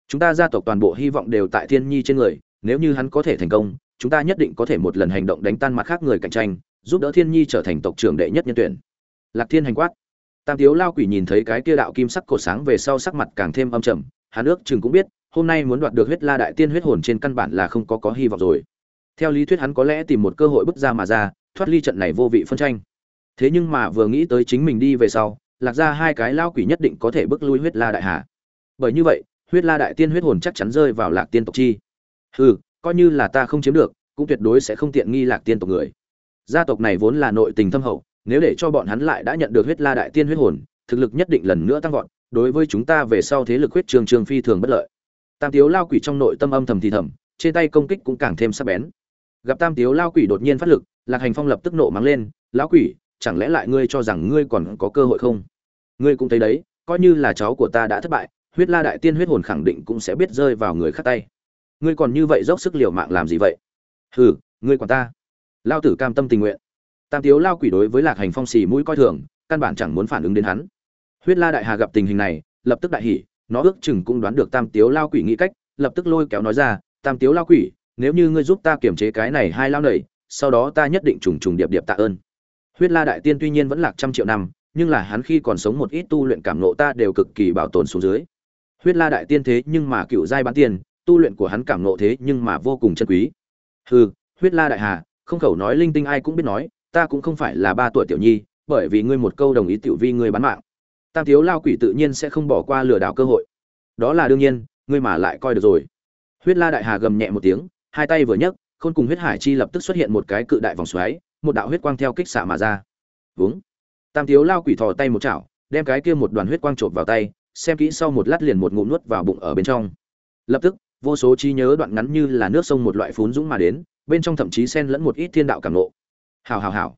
chúng ta gia tộc toàn bộ hy vọng đều tại thiên nhi trên người, nếu như hắn có thể thành công, chúng ta nhất định có thể một lần hành động đánh tan mặt khác người cạnh tranh, giúp đỡ thiên nhi trở thành tộc trưởng đệ nhất nhân tuyển. Lạc thiên hành quát. Tam tiếu lao quỷ nhìn thấy cái kia đạo kim sắc cột sáng về sau sắc mặt càng thêm âm trầm hắn ước chừng cũng biết, hôm nay muốn đoạt được huyết la đại tiên huyết hồn trên căn bản là không có có hy vọng rồi. Theo lý thuyết hắn có lẽ tìm một cơ hội bước ra mà ra, thoát ly trận này vô vị phân tranh. Thế nhưng mà vừa nghĩ tới chính mình đi về sau, lạc ra hai cái lao quỷ nhất định có thể bước lui huyết la đại hà. Bởi như vậy, huyết la đại tiên huyết hồn chắc chắn rơi vào lạc tiên tộc chi. Hừ, coi như là ta không chiếm được, cũng tuyệt đối sẽ không tiện nghi lạc tiên tộc người. Gia tộc này vốn là nội tình thâm hậu, nếu để cho bọn hắn lại đã nhận được huyết la đại tiên huyết hồn, thực lực nhất định lần nữa tăng vọt đối với chúng ta về sau thế lực huyết trường trường phi thường bất lợi. Tam tiếu lao quỷ trong nội tâm âm thầm thì thầm, trên tay công kích cũng càng thêm sắc bén. Gặp tam tiếu lao quỷ đột nhiên phát lực, lạc hành phong lập tức nộ mắng lên, lão quỷ, chẳng lẽ lại ngươi cho rằng ngươi còn có cơ hội không? Ngươi cũng thấy đấy, coi như là cháu của ta đã thất bại, huyết la đại tiên huyết hồn khẳng định cũng sẽ biết rơi vào người khác tay. Ngươi còn như vậy dốc sức liều mạng làm gì vậy? Hừ, ngươi còn ta. Lao tử cam tâm tình nguyện. Tam tiếu lao quỷ đối với lạc hành phong xì mũi coi thường, căn bản chẳng muốn phản ứng đến hắn huyết la đại hà gặp tình hình này, lập tức đại hỉ, nó ước chừng cũng đoán được tam tiếu lao quỷ nghĩ cách, lập tức lôi kéo nói ra, tam tiếu lao quỷ, nếu như ngươi giúp ta kiểm chế cái này hai lao nầy, sau đó ta nhất định trùng trùng điệp điệp tạ ơn. Huyết la đại tiên tuy nhiên vẫn lạc trăm triệu năm, nhưng là hắn khi còn sống một ít tu luyện cảm nộ ta đều cực kỳ bảo tồn xuống dưới. Huyết la đại tiên thế nhưng mà cựu giai bán tiền, tu luyện của hắn cảm nộ thế nhưng mà vô cùng chân quý. Hừ, huyết la đại hà, không khẩu nói linh tinh ai cũng biết nói, ta cũng không phải là ba tuổi tiểu nhi, bởi vì ngươi một câu đồng ý tiểu vi ngươi bán mạng tam thiếu lao quỷ tự nhiên sẽ không bỏ qua lừa đảo cơ hội. Đó là đương nhiên, ngươi mà lại coi được rồi. Huyết la đại hà gầm nhẹ một tiếng, hai tay vừa nhấc, khôn cùng huyết hải chi lập tức xuất hiện một cái cự đại vòng xoáy, một đạo huyết quang theo kích xạ mà ra. Vướng tam thiếu lao quỷ thò tay một chảo, đem cái kia một đoàn huyết quang trộp vào tay, xem kỹ sau một lát liền một ngụm nuốt vào bụng ở bên trong. Lập tức, vô số trí nhớ đoạn ngắn như là nước sông một loại phún dũng mà đến, bên trong thậm chí xen lẫn một ít thiên đạo cảm nộ hào hào hào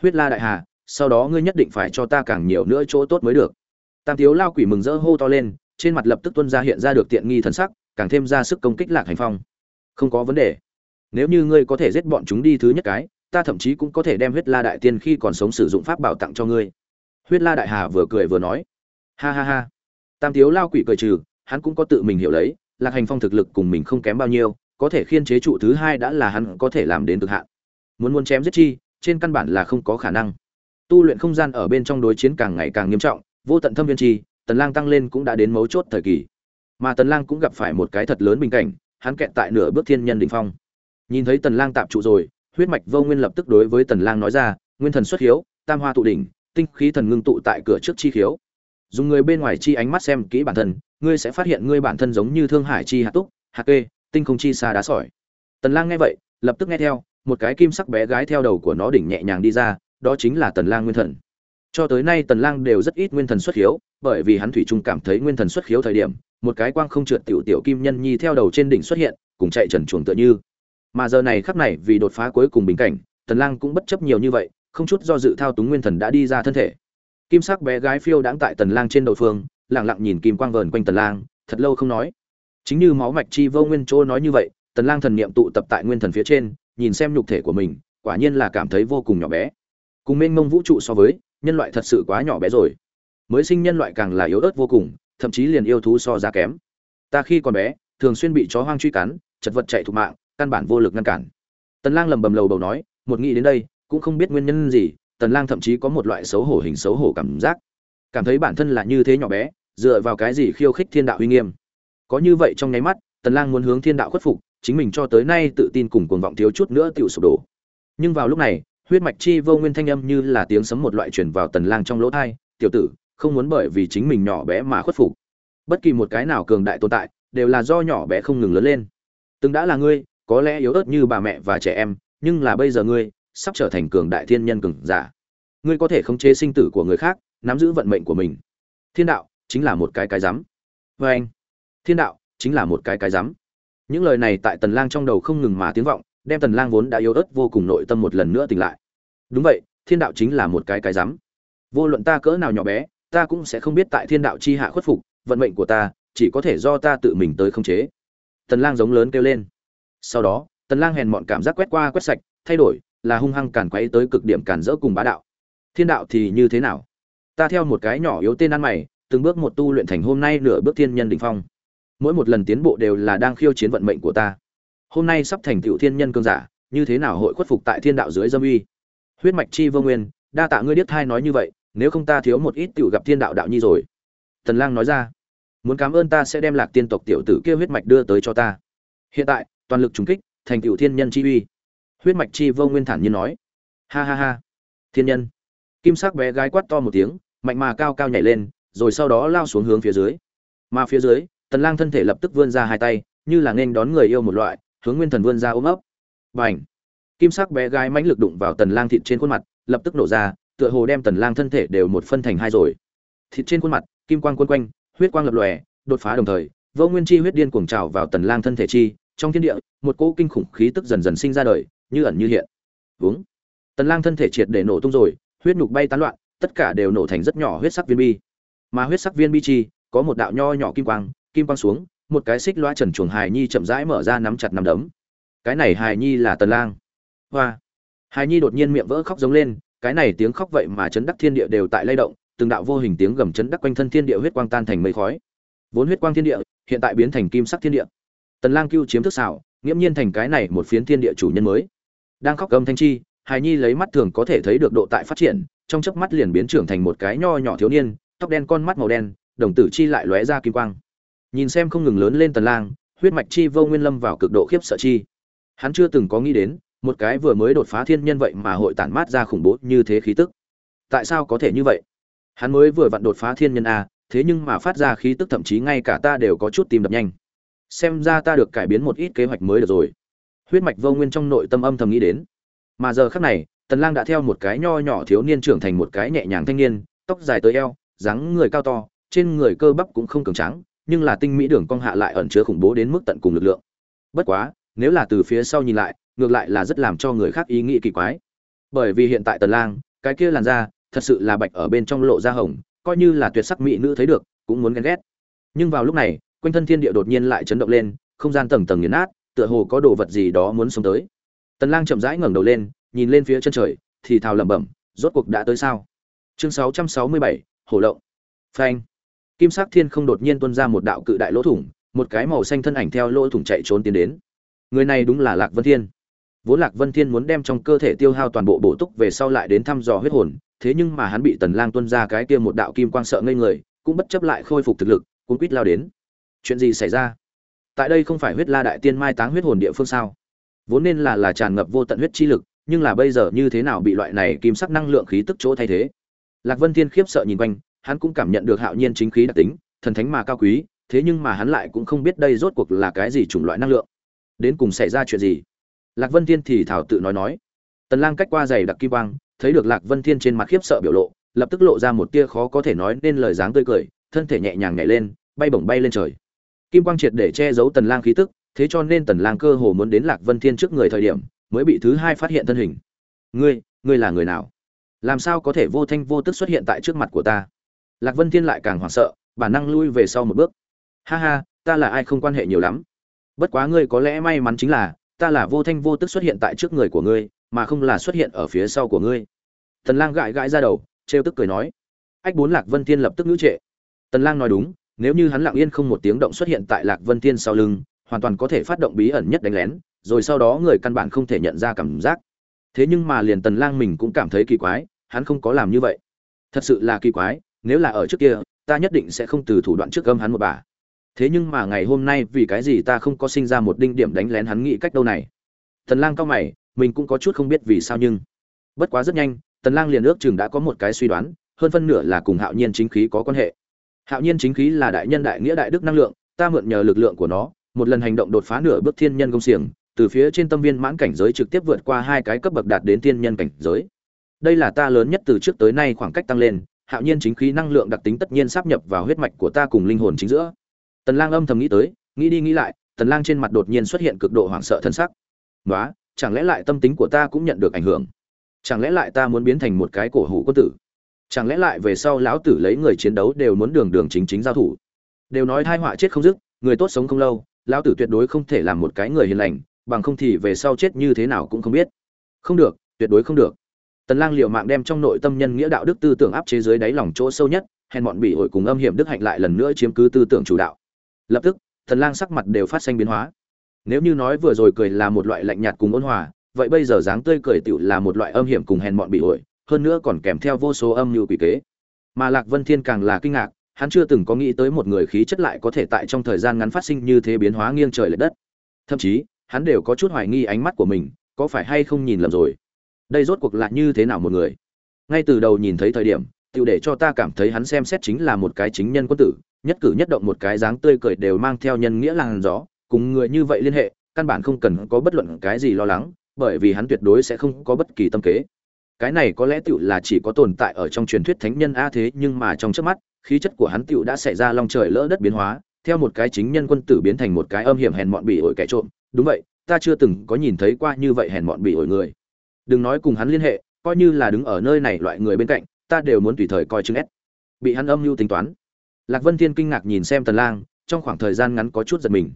huyết la đại hà sau đó ngươi nhất định phải cho ta càng nhiều nữa chỗ tốt mới được. Tam thiếu lao quỷ mừng rỡ hô to lên, trên mặt lập tức tuân ra hiện ra được tiện nghi thần sắc, càng thêm ra sức công kích lạc hành phong. Không có vấn đề. Nếu như ngươi có thể giết bọn chúng đi thứ nhất cái, ta thậm chí cũng có thể đem huyết la đại tiên khi còn sống sử dụng pháp bảo tặng cho ngươi. Huyết la đại hà vừa cười vừa nói. Ha ha ha. Tam thiếu lao quỷ cười trừ, hắn cũng có tự mình hiểu lấy, lạc hành phong thực lực cùng mình không kém bao nhiêu, có thể khiên chế trụ thứ hai đã là hắn có thể làm đến cực hạn. Muốn muốn chém giết chi, trên căn bản là không có khả năng tu luyện không gian ở bên trong đối chiến càng ngày càng nghiêm trọng, vô tận thâm viên chi, tần lang tăng lên cũng đã đến mấu chốt thời kỳ. Mà tần lang cũng gặp phải một cái thật lớn bình cảnh, hắn kẹt tại nửa bước thiên nhân đỉnh phong. Nhìn thấy tần lang tạm trụ rồi, huyết mạch vô nguyên lập tức đối với tần lang nói ra, nguyên thần xuất hiếu, tam hoa tụ đỉnh, tinh khí thần ngưng tụ tại cửa trước chi khiếu. Dùng người bên ngoài chi ánh mắt xem kỹ bản thân, ngươi sẽ phát hiện ngươi bản thân giống như thương hải chi hạt túc hạt kê, tinh không chi xa đá sỏi. Tần lang nghe vậy, lập tức nghe theo, một cái kim sắc bé gái theo đầu của nó đỉnh nhẹ nhàng đi ra đó chính là tần lang nguyên thần. Cho tới nay tần lang đều rất ít nguyên thần xuất khiếu, bởi vì hắn thủy chung cảm thấy nguyên thần xuất khiếu thời điểm, một cái quang không trượt tiểu tiểu kim nhân nhi theo đầu trên đỉnh xuất hiện, cùng chạy trần chuồng tựa như. Mà giờ này khắc này vì đột phá cuối cùng bình cảnh, tần lang cũng bất chấp nhiều như vậy, không chút do dự thao túng nguyên thần đã đi ra thân thể. Kim sắc bé gái phiêu đãng tại tần lang trên đầu phương, lặng lặng nhìn kim quang vờn quanh tần lang, thật lâu không nói. Chính như máu mạch chi vô nguyên chỗ nói như vậy, tần lang thần niệm tụ tập tại nguyên thần phía trên, nhìn xem nhục thể của mình, quả nhiên là cảm thấy vô cùng nhỏ bé cùng mênh mông vũ trụ so với, nhân loại thật sự quá nhỏ bé rồi. Mới sinh nhân loại càng là yếu ớt vô cùng, thậm chí liền yêu thú so ra kém. Ta khi còn bé, thường xuyên bị chó hoang truy cắn, chật vật chạy thục mạng, căn bản vô lực ngăn cản. Tần lang lầm bầm lầu bầu nói, một nghĩ đến đây, cũng không biết nguyên nhân gì, tần lang thậm chí có một loại xấu hổ hình xấu hổ cảm giác. Cảm thấy bản thân là như thế nhỏ bé, dựa vào cái gì khiêu khích thiên đạo uy nghiêm? Có như vậy trong nháy mắt, tần lang muốn hướng thiên đạo khuất phục, chính mình cho tới nay tự tin cùng cuồng vọng thiếu chút nữa tiểu sụp đổ. Nhưng vào lúc này huyết mạch chi vô nguyên thanh âm như là tiếng sấm một loại truyền vào tần lang trong lỗ tai tiểu tử, không muốn bởi vì chính mình nhỏ bé mà khuất phục. Bất kỳ một cái nào cường đại tồn tại đều là do nhỏ bé không ngừng lớn lên. Từng đã là ngươi, có lẽ yếu ớt như bà mẹ và trẻ em, nhưng là bây giờ ngươi sắp trở thành cường đại thiên nhân cường giả. Ngươi có thể khống chế sinh tử của người khác, nắm giữ vận mệnh của mình. Thiên đạo chính là một cái cái rắm. Vê anh thiên đạo chính là một cái cái rắm. Những lời này tại tần lang trong đầu không ngừng mà tiếng vọng đem tần lang vốn đã yếu ớt vô cùng nội tâm một lần nữa tỉnh lại. Đúng vậy, thiên đạo chính là một cái cái rắm. Vô luận ta cỡ nào nhỏ bé, ta cũng sẽ không biết tại thiên đạo chi hạ khuất phục, vận mệnh của ta chỉ có thể do ta tự mình tới khống chế. Tần lang giống lớn kêu lên. Sau đó, tần lang hèn mọn cảm giác quét qua quét sạch, thay đổi, là hung hăng càn quấy tới cực điểm càn rỡ cùng bá đạo. Thiên đạo thì như thế nào? Ta theo một cái nhỏ yếu tên ăn mày, từng bước một tu luyện thành hôm nay nửa bước thiên nhân đỉnh phong. Mỗi một lần tiến bộ đều là đang khiêu chiến vận mệnh của ta hôm nay sắp thành tựu thiên nhân cương giả, như thế nào hội khuất phục tại thiên đạo dưới dâm uy? Huyết mạch chi vô nguyên, đa tạ ngươi điếc thai nói như vậy, nếu không ta thiếu một ít tiểu gặp thiên đạo đạo nhi rồi. Tần lang nói ra, muốn cảm ơn ta sẽ đem lạc tiên tộc tiểu tử kia huyết mạch đưa tới cho ta. Hiện tại, toàn lực trùng kích, thành tựu thiên nhân chi uy. Huyết mạch chi vô nguyên thản nhiên nói, ha ha ha, thiên nhân. Kim sắc bé gái quát to một tiếng, mạnh mà cao cao nhảy lên, rồi sau đó lao xuống hướng phía dưới. Mà phía dưới tần lang thân thể lập tức vươn ra hai tay, như là nên đón người yêu một loại hướng nguyên thần vươn ra ôm ấp. Bành! Kim sắc bé gái mãnh lực đụng vào tần lang thịt trên khuôn mặt lập tức nổ ra tựa hồ đem tần lang thân thể đều một phân thành hai rồi. Thịt trên khuôn mặt kim quang cuốn quanh huyết quang lập lòe đột phá đồng thời vô nguyên chi huyết điên cuồng trào vào tần lang thân thể chi trong thiên địa một cỗ kinh khủng khí tức dần dần sinh ra đời như ẩn như hiện. Vướng, tần lang thân thể triệt để nổ tung rồi huyết nhục bay tán loạn tất cả đều nổ thành rất nhỏ huyết sắc viên bi. Mà huyết sắc viên bi chi có một đạo nho nhỏ kim quang kim quang xuống một cái xích loa trần chuồng hài nhi chậm rãi mở ra nắm chặt nắm đấm. Cái này hài nhi là tần lang. Hoa. Hài nhi đột nhiên miệng vỡ khóc giống lên, cái này tiếng khóc vậy mà chấn đắc thiên địa đều tại lay động, từng đạo vô hình tiếng gầm chấn đắc quanh thân thiên địa huyết quang tan thành mây khói. Vốn huyết quang thiên địa, hiện tại biến thành kim sắc thiên địa. Tần lang cưu chiếm thức xảo, nghiễm nhiên thành cái này một phiến thiên địa chủ nhân mới. Đang khóc gầm thanh chi, hài nhi lấy mắt thường có thể thấy được độ tại phát triển, trong chớp mắt liền biến trưởng thành một cái nho nhỏ thiếu niên, tóc đen con mắt màu đen, đồng tử chi lại lóe ra kim quang nhìn xem không ngừng lớn lên tần lang, huyết mạch chi vô nguyên lâm vào cực độ khiếp sợ chi. Hắn chưa từng có nghĩ đến, một cái vừa mới đột phá thiên nhân vậy mà hội tản mát ra khủng bố như thế khí tức. Tại sao có thể như vậy? Hắn mới vừa vặn đột phá thiên nhân a, thế nhưng mà phát ra khí tức thậm chí ngay cả ta đều có chút tìm đập nhanh. Xem ra ta được cải biến một ít kế hoạch mới được rồi. Huyết mạch vô nguyên trong nội tâm âm thầm nghĩ đến. Mà giờ khắc này, tần lang đã theo một cái nho nhỏ thiếu niên trưởng thành một cái nhẹ nhàng thanh niên, tóc dài tới eo, dáng người cao to, trên người cơ bắp cũng không cường tráng nhưng là tinh mỹ đường cong hạ lại ẩn chứa khủng bố đến mức tận cùng lực lượng. Bất quá nếu là từ phía sau nhìn lại ngược lại là rất làm cho người khác ý nghĩ kỳ quái. Bởi vì hiện tại tần lang cái kia làn da thật sự là bạch ở bên trong lộ da hồng coi như là tuyệt sắc mỹ nữ thấy được cũng muốn ghen ghét. Nhưng vào lúc này quanh thân thiên địa đột nhiên lại chấn động lên không gian tầng tầng nghiền nát tựa hồ có đồ vật gì đó muốn xông tới. Tần lang chậm rãi ngẩng đầu lên nhìn lên phía chân trời thì thào lẩm bẩm rốt cuộc đã tới sao? Chương 667, hổ động phanh kim sắc thiên không đột nhiên tuôn ra một đạo cự đại lỗ thủng, một cái màu xanh thân ảnh theo lỗ thủng chạy trốn tiến đến. Người này đúng là lạc vân thiên. Vốn lạc vân thiên muốn đem trong cơ thể tiêu hao toàn bộ bổ túc về sau lại đến thăm dò huyết hồn, thế nhưng mà hắn bị tần lang tuôn ra cái kia một đạo kim quang sợ ngây người, cũng bất chấp lại khôi phục thực lực cũng quýt lao đến. Chuyện gì xảy ra? Tại đây không phải huyết la đại tiên mai táng huyết hồn địa phương sao? Vốn nên là là tràn ngập vô tận huyết chi lực, nhưng là bây giờ như thế nào bị loại này kim sắc năng lượng khí tức chỗ thay thế? Lạc vân thiên khiếp sợ nhìn quanh hắn cũng cảm nhận được hạo nhiên chính khí đặc tính, thần thánh mà cao quý, thế nhưng mà hắn lại cũng không biết đây rốt cuộc là cái gì chủng loại năng lượng. Đến cùng xảy ra chuyện gì? Lạc vân thiên thì thảo tự nói nói. Tần lang cách qua giày đặc kim quang, thấy được lạc vân thiên trên mặt khiếp sợ biểu lộ, lập tức lộ ra một tia khó có thể nói nên lời dáng tươi cười, thân thể nhẹ nhàng nhảy lên, bay bổng bay lên trời. Kim quang triệt để che giấu tần lang khí tức, thế cho nên tần lang cơ hồ muốn đến lạc vân thiên trước người thời điểm, mới bị thứ hai phát hiện thân hình. Ngươi ngươi là người nào? Làm sao có thể vô thanh vô tức xuất hiện tại trước mặt của ta? Lạc vân thiên lại càng hoảng sợ, bản năng lui về sau một bước. Ha ha, ta là ai không quan hệ nhiều lắm. Bất quá ngươi có lẽ may mắn chính là, ta là vô thanh vô tức xuất hiện tại trước người của ngươi, mà không là xuất hiện ở phía sau của ngươi. Tần lang gãi gãi ra đầu, trêu tức cười nói. Ách bốn lạc vân thiên lập tức ngữ trệ. Tần lang nói đúng, nếu như hắn lặng yên không một tiếng động xuất hiện tại lạc vân thiên sau lưng, hoàn toàn có thể phát động bí ẩn nhất đánh lén, rồi sau đó người căn bản không thể nhận ra cảm giác. Thế nhưng mà liền tần lang mình cũng cảm thấy kỳ quái, hắn không có làm như vậy. Thật sự là kỳ quái nếu là ở trước kia, ta nhất định sẽ không từ thủ đoạn trước gâm hắn một bà. Thế nhưng mà ngày hôm nay vì cái gì ta không có sinh ra một đinh điểm đánh lén hắn nghĩ cách đâu này? Tần lang cao mày, mình cũng có chút không biết vì sao nhưng bất quá rất nhanh, tần lang liền ước chừng đã có một cái suy đoán, hơn phân nửa là cùng hạo nhiên chính khí có quan hệ. Hạo nhiên chính khí là đại nhân đại nghĩa đại đức năng lượng, ta mượn nhờ lực lượng của nó, một lần hành động đột phá nửa bước thiên nhân công xiềng, từ phía trên tâm viên mãn cảnh giới trực tiếp vượt qua hai cái cấp bậc đạt đến thiên nhân cảnh giới. Đây là ta lớn nhất từ trước tới nay khoảng cách tăng lên hạo nhiên chính khí năng lượng đặc tính tất nhiên sắp nhập vào huyết mạch của ta cùng linh hồn chính giữa. Tần lang âm thầm nghĩ tới, nghĩ đi nghĩ lại, tần lang trên mặt đột nhiên xuất hiện cực độ hoảng sợ thân sắc. Đó chẳng lẽ lại tâm tính của ta cũng nhận được ảnh hưởng? Chẳng lẽ lại ta muốn biến thành một cái cổ hủ quân tử? Chẳng lẽ lại về sau lão tử lấy người chiến đấu đều muốn đường đường chính chính giao thủ? Đều nói thai họa chết không dứt, người tốt sống không lâu, lão tử tuyệt đối không thể làm một cái người hiền lành, bằng không thì về sau chết như thế nào cũng không biết. Không được, tuyệt đối không được tần lang liều mạng đem trong nội tâm nhân nghĩa đạo đức tư tưởng áp chế dưới đáy lòng chỗ sâu nhất, hèn bọn bị ổi cùng âm hiểm đức hạnh lại lần nữa chiếm cứ tư tưởng chủ đạo. Lập tức, tần lang sắc mặt đều phát sinh biến hóa. Nếu như nói vừa rồi cười là một loại lạnh nhạt cùng ôn hòa, vậy bây giờ dáng tươi cười tiểu là một loại âm hiểm cùng hèn bọn bị ổi hơn nữa còn kèm theo vô số âm như quỷ kế. Mà lạc vân thiên càng là kinh ngạc, hắn chưa từng có nghĩ tới một người khí chất lại có thể tại trong thời gian ngắn phát sinh như thế biến hóa nghiêng trời lệch đất. Thậm chí, hắn đều có chút hoài nghi ánh mắt của mình, có phải hay không nhìn lầm rồi đây rốt cuộc là như thế nào một người? Ngay từ đầu nhìn thấy thời điểm tự để cho ta cảm thấy hắn xem xét chính là một cái chính nhân quân tử, nhất cử nhất động một cái dáng tươi cười đều mang theo nhân nghĩa làn gió, cùng người như vậy liên hệ, căn bản không cần có bất luận cái gì lo lắng, bởi vì hắn tuyệt đối sẽ không có bất kỳ tâm kế. Cái này có lẽ tựu là chỉ có tồn tại ở trong truyền thuyết thánh nhân a thế, nhưng mà trong trước mắt, khí chất của hắn tựu đã xảy ra long trời lỡ đất biến hóa, theo một cái chính nhân quân tử biến thành một cái âm hiểm hèn mọn bị ổi kẻ trộm. Đúng vậy, ta chưa từng có nhìn thấy qua như vậy hèn mọn bị ổi người đừng nói cùng hắn liên hệ, coi như là đứng ở nơi này loại người bên cạnh, ta đều muốn tùy thời coi chứng ép. Bị hắn âm mưu tính toán. Lạc vân thiên kinh ngạc nhìn xem tần lang, trong khoảng thời gian ngắn có chút giật mình.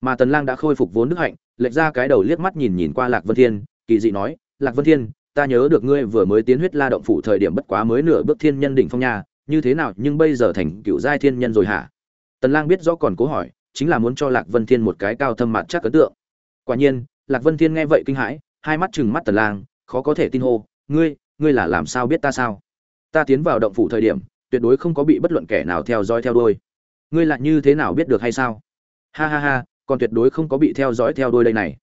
Mà tần lang đã khôi phục vốn đức hạnh, lệch ra cái đầu liếc mắt nhìn nhìn qua lạc vân thiên, kỳ dị nói, lạc vân thiên, ta nhớ được ngươi vừa mới tiến huyết la động phủ thời điểm bất quá mới nửa bước thiên nhân đỉnh phong nha, như thế nào nhưng bây giờ thành cựu giai thiên nhân rồi hả? Tần lang biết rõ còn cố hỏi, chính là muốn cho lạc vân thiên một cái cao thâm mặt chắc ấn tượng. Quả nhiên, lạc vân thiên nghe vậy kinh hãi hai mắt chừng mắt tần lang, khó có thể tin hô, ngươi ngươi là làm sao biết ta sao? Ta tiến vào động phủ thời điểm, tuyệt đối không có bị bất luận kẻ nào theo dõi theo đuôi. Ngươi lại như thế nào biết được hay sao? Ha ha ha, còn tuyệt đối không có bị theo dõi theo đuôi đây này.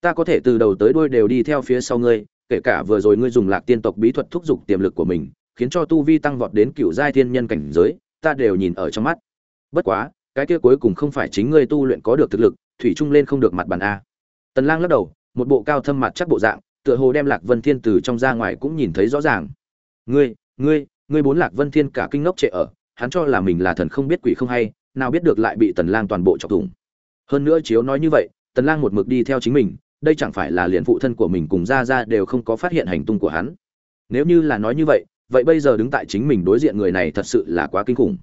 Ta có thể từ đầu tới đuôi đều đi theo phía sau ngươi, kể cả vừa rồi ngươi dùng lạc tiên tộc bí thuật thúc giục tiềm lực của mình, khiến cho tu vi tăng vọt đến cựu giai thiên nhân cảnh giới, ta đều nhìn ở trong mắt. Bất quá, cái kia cuối cùng không phải chính ngươi tu luyện có được thực lực, thủy chung lên không được mặt bàn a. Tần lang lắc đầu một bộ cao thâm mặt chắc bộ dạng, tựa hồ đem lạc vân thiên từ trong ra ngoài cũng nhìn thấy rõ ràng. Ngươi ngươi ngươi bốn lạc vân thiên cả kinh ngốc trệ ở, hắn cho là mình là thần không biết quỷ không hay, nào biết được lại bị tần lang toàn bộ chọc thủng. Hơn nữa chiếu nói như vậy, tần lang một mực đi theo chính mình, đây chẳng phải là liền phụ thân của mình cùng gia gia đều không có phát hiện hành tung của hắn. Nếu như là nói như vậy vậy bây giờ đứng tại chính mình đối diện người này thật sự là quá kinh khủng.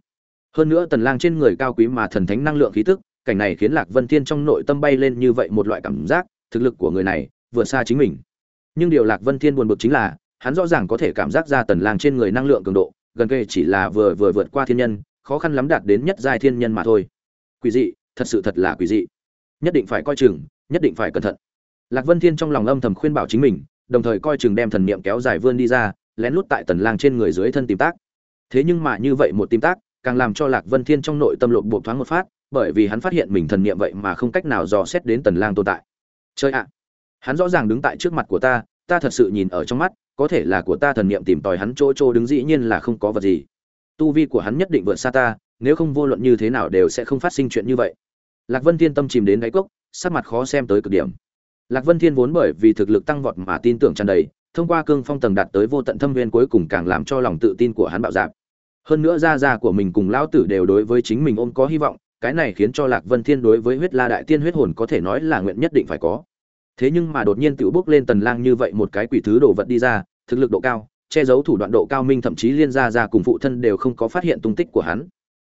Hơn nữa tần lang trên người cao quý mà thần thánh năng lượng khí tức, cảnh này khiến lạc vân thiên trong nội tâm bay lên như vậy một loại cảm giác thực lực của người này vượt xa chính mình. Nhưng điều lạc vân thiên buồn bực chính là, hắn rõ ràng có thể cảm giác ra tần lang trên người năng lượng cường độ, gần kề chỉ là vừa vừa vượt qua thiên nhân, khó khăn lắm đạt đến nhất giai thiên nhân mà thôi. Quỷ dị, thật sự thật là quỷ dị. Nhất định phải coi chừng, nhất định phải cẩn thận. Lạc vân thiên trong lòng âm thầm khuyên bảo chính mình, đồng thời coi chừng đem thần niệm kéo dài vươn đi ra, lén lút tại tần lang trên người dưới thân tìm tác. Thế nhưng mà như vậy một tìm tác, càng làm cho lạc vân thiên trong nội tâm lộn bộ thoáng một phát, bởi vì hắn phát hiện mình thần niệm vậy mà không cách nào dò xét đến tần lang tồn tại chơi ạ! Hắn rõ ràng đứng tại trước mặt của ta ta thật sự nhìn ở trong mắt, có thể là của ta thần niệm tìm tòi hắn chỗ chỗ đứng dĩ nhiên là không có vật gì. Tu vi của hắn nhất định vượt xa ta, nếu không vô luận như thế nào đều sẽ không phát sinh chuyện như vậy. Lạc vân thiên tâm chìm đến đáy cốc, sắc mặt khó xem tới cực điểm. Lạc vân thiên vốn bởi vì thực lực tăng vọt mà tin tưởng tràn đầy, thông qua cương phong tầng đạt tới vô tận thâm viên cuối cùng càng làm cho lòng tự tin của hắn bạo dạp hơn nữa gia gia của mình cùng lão tử đều đối với chính mình ôm có hy vọng cái này khiến cho lạc vân thiên đối với huyết la đại tiên huyết hồn có thể nói là nguyện nhất định phải có. Thế nhưng mà đột nhiên tự bước lên tần lang như vậy một cái quỷ thứ đồ vật đi ra, thực lực độ cao, che giấu thủ đoạn độ cao minh thậm chí liên gia gia cùng phụ thân đều không có phát hiện tung tích của hắn.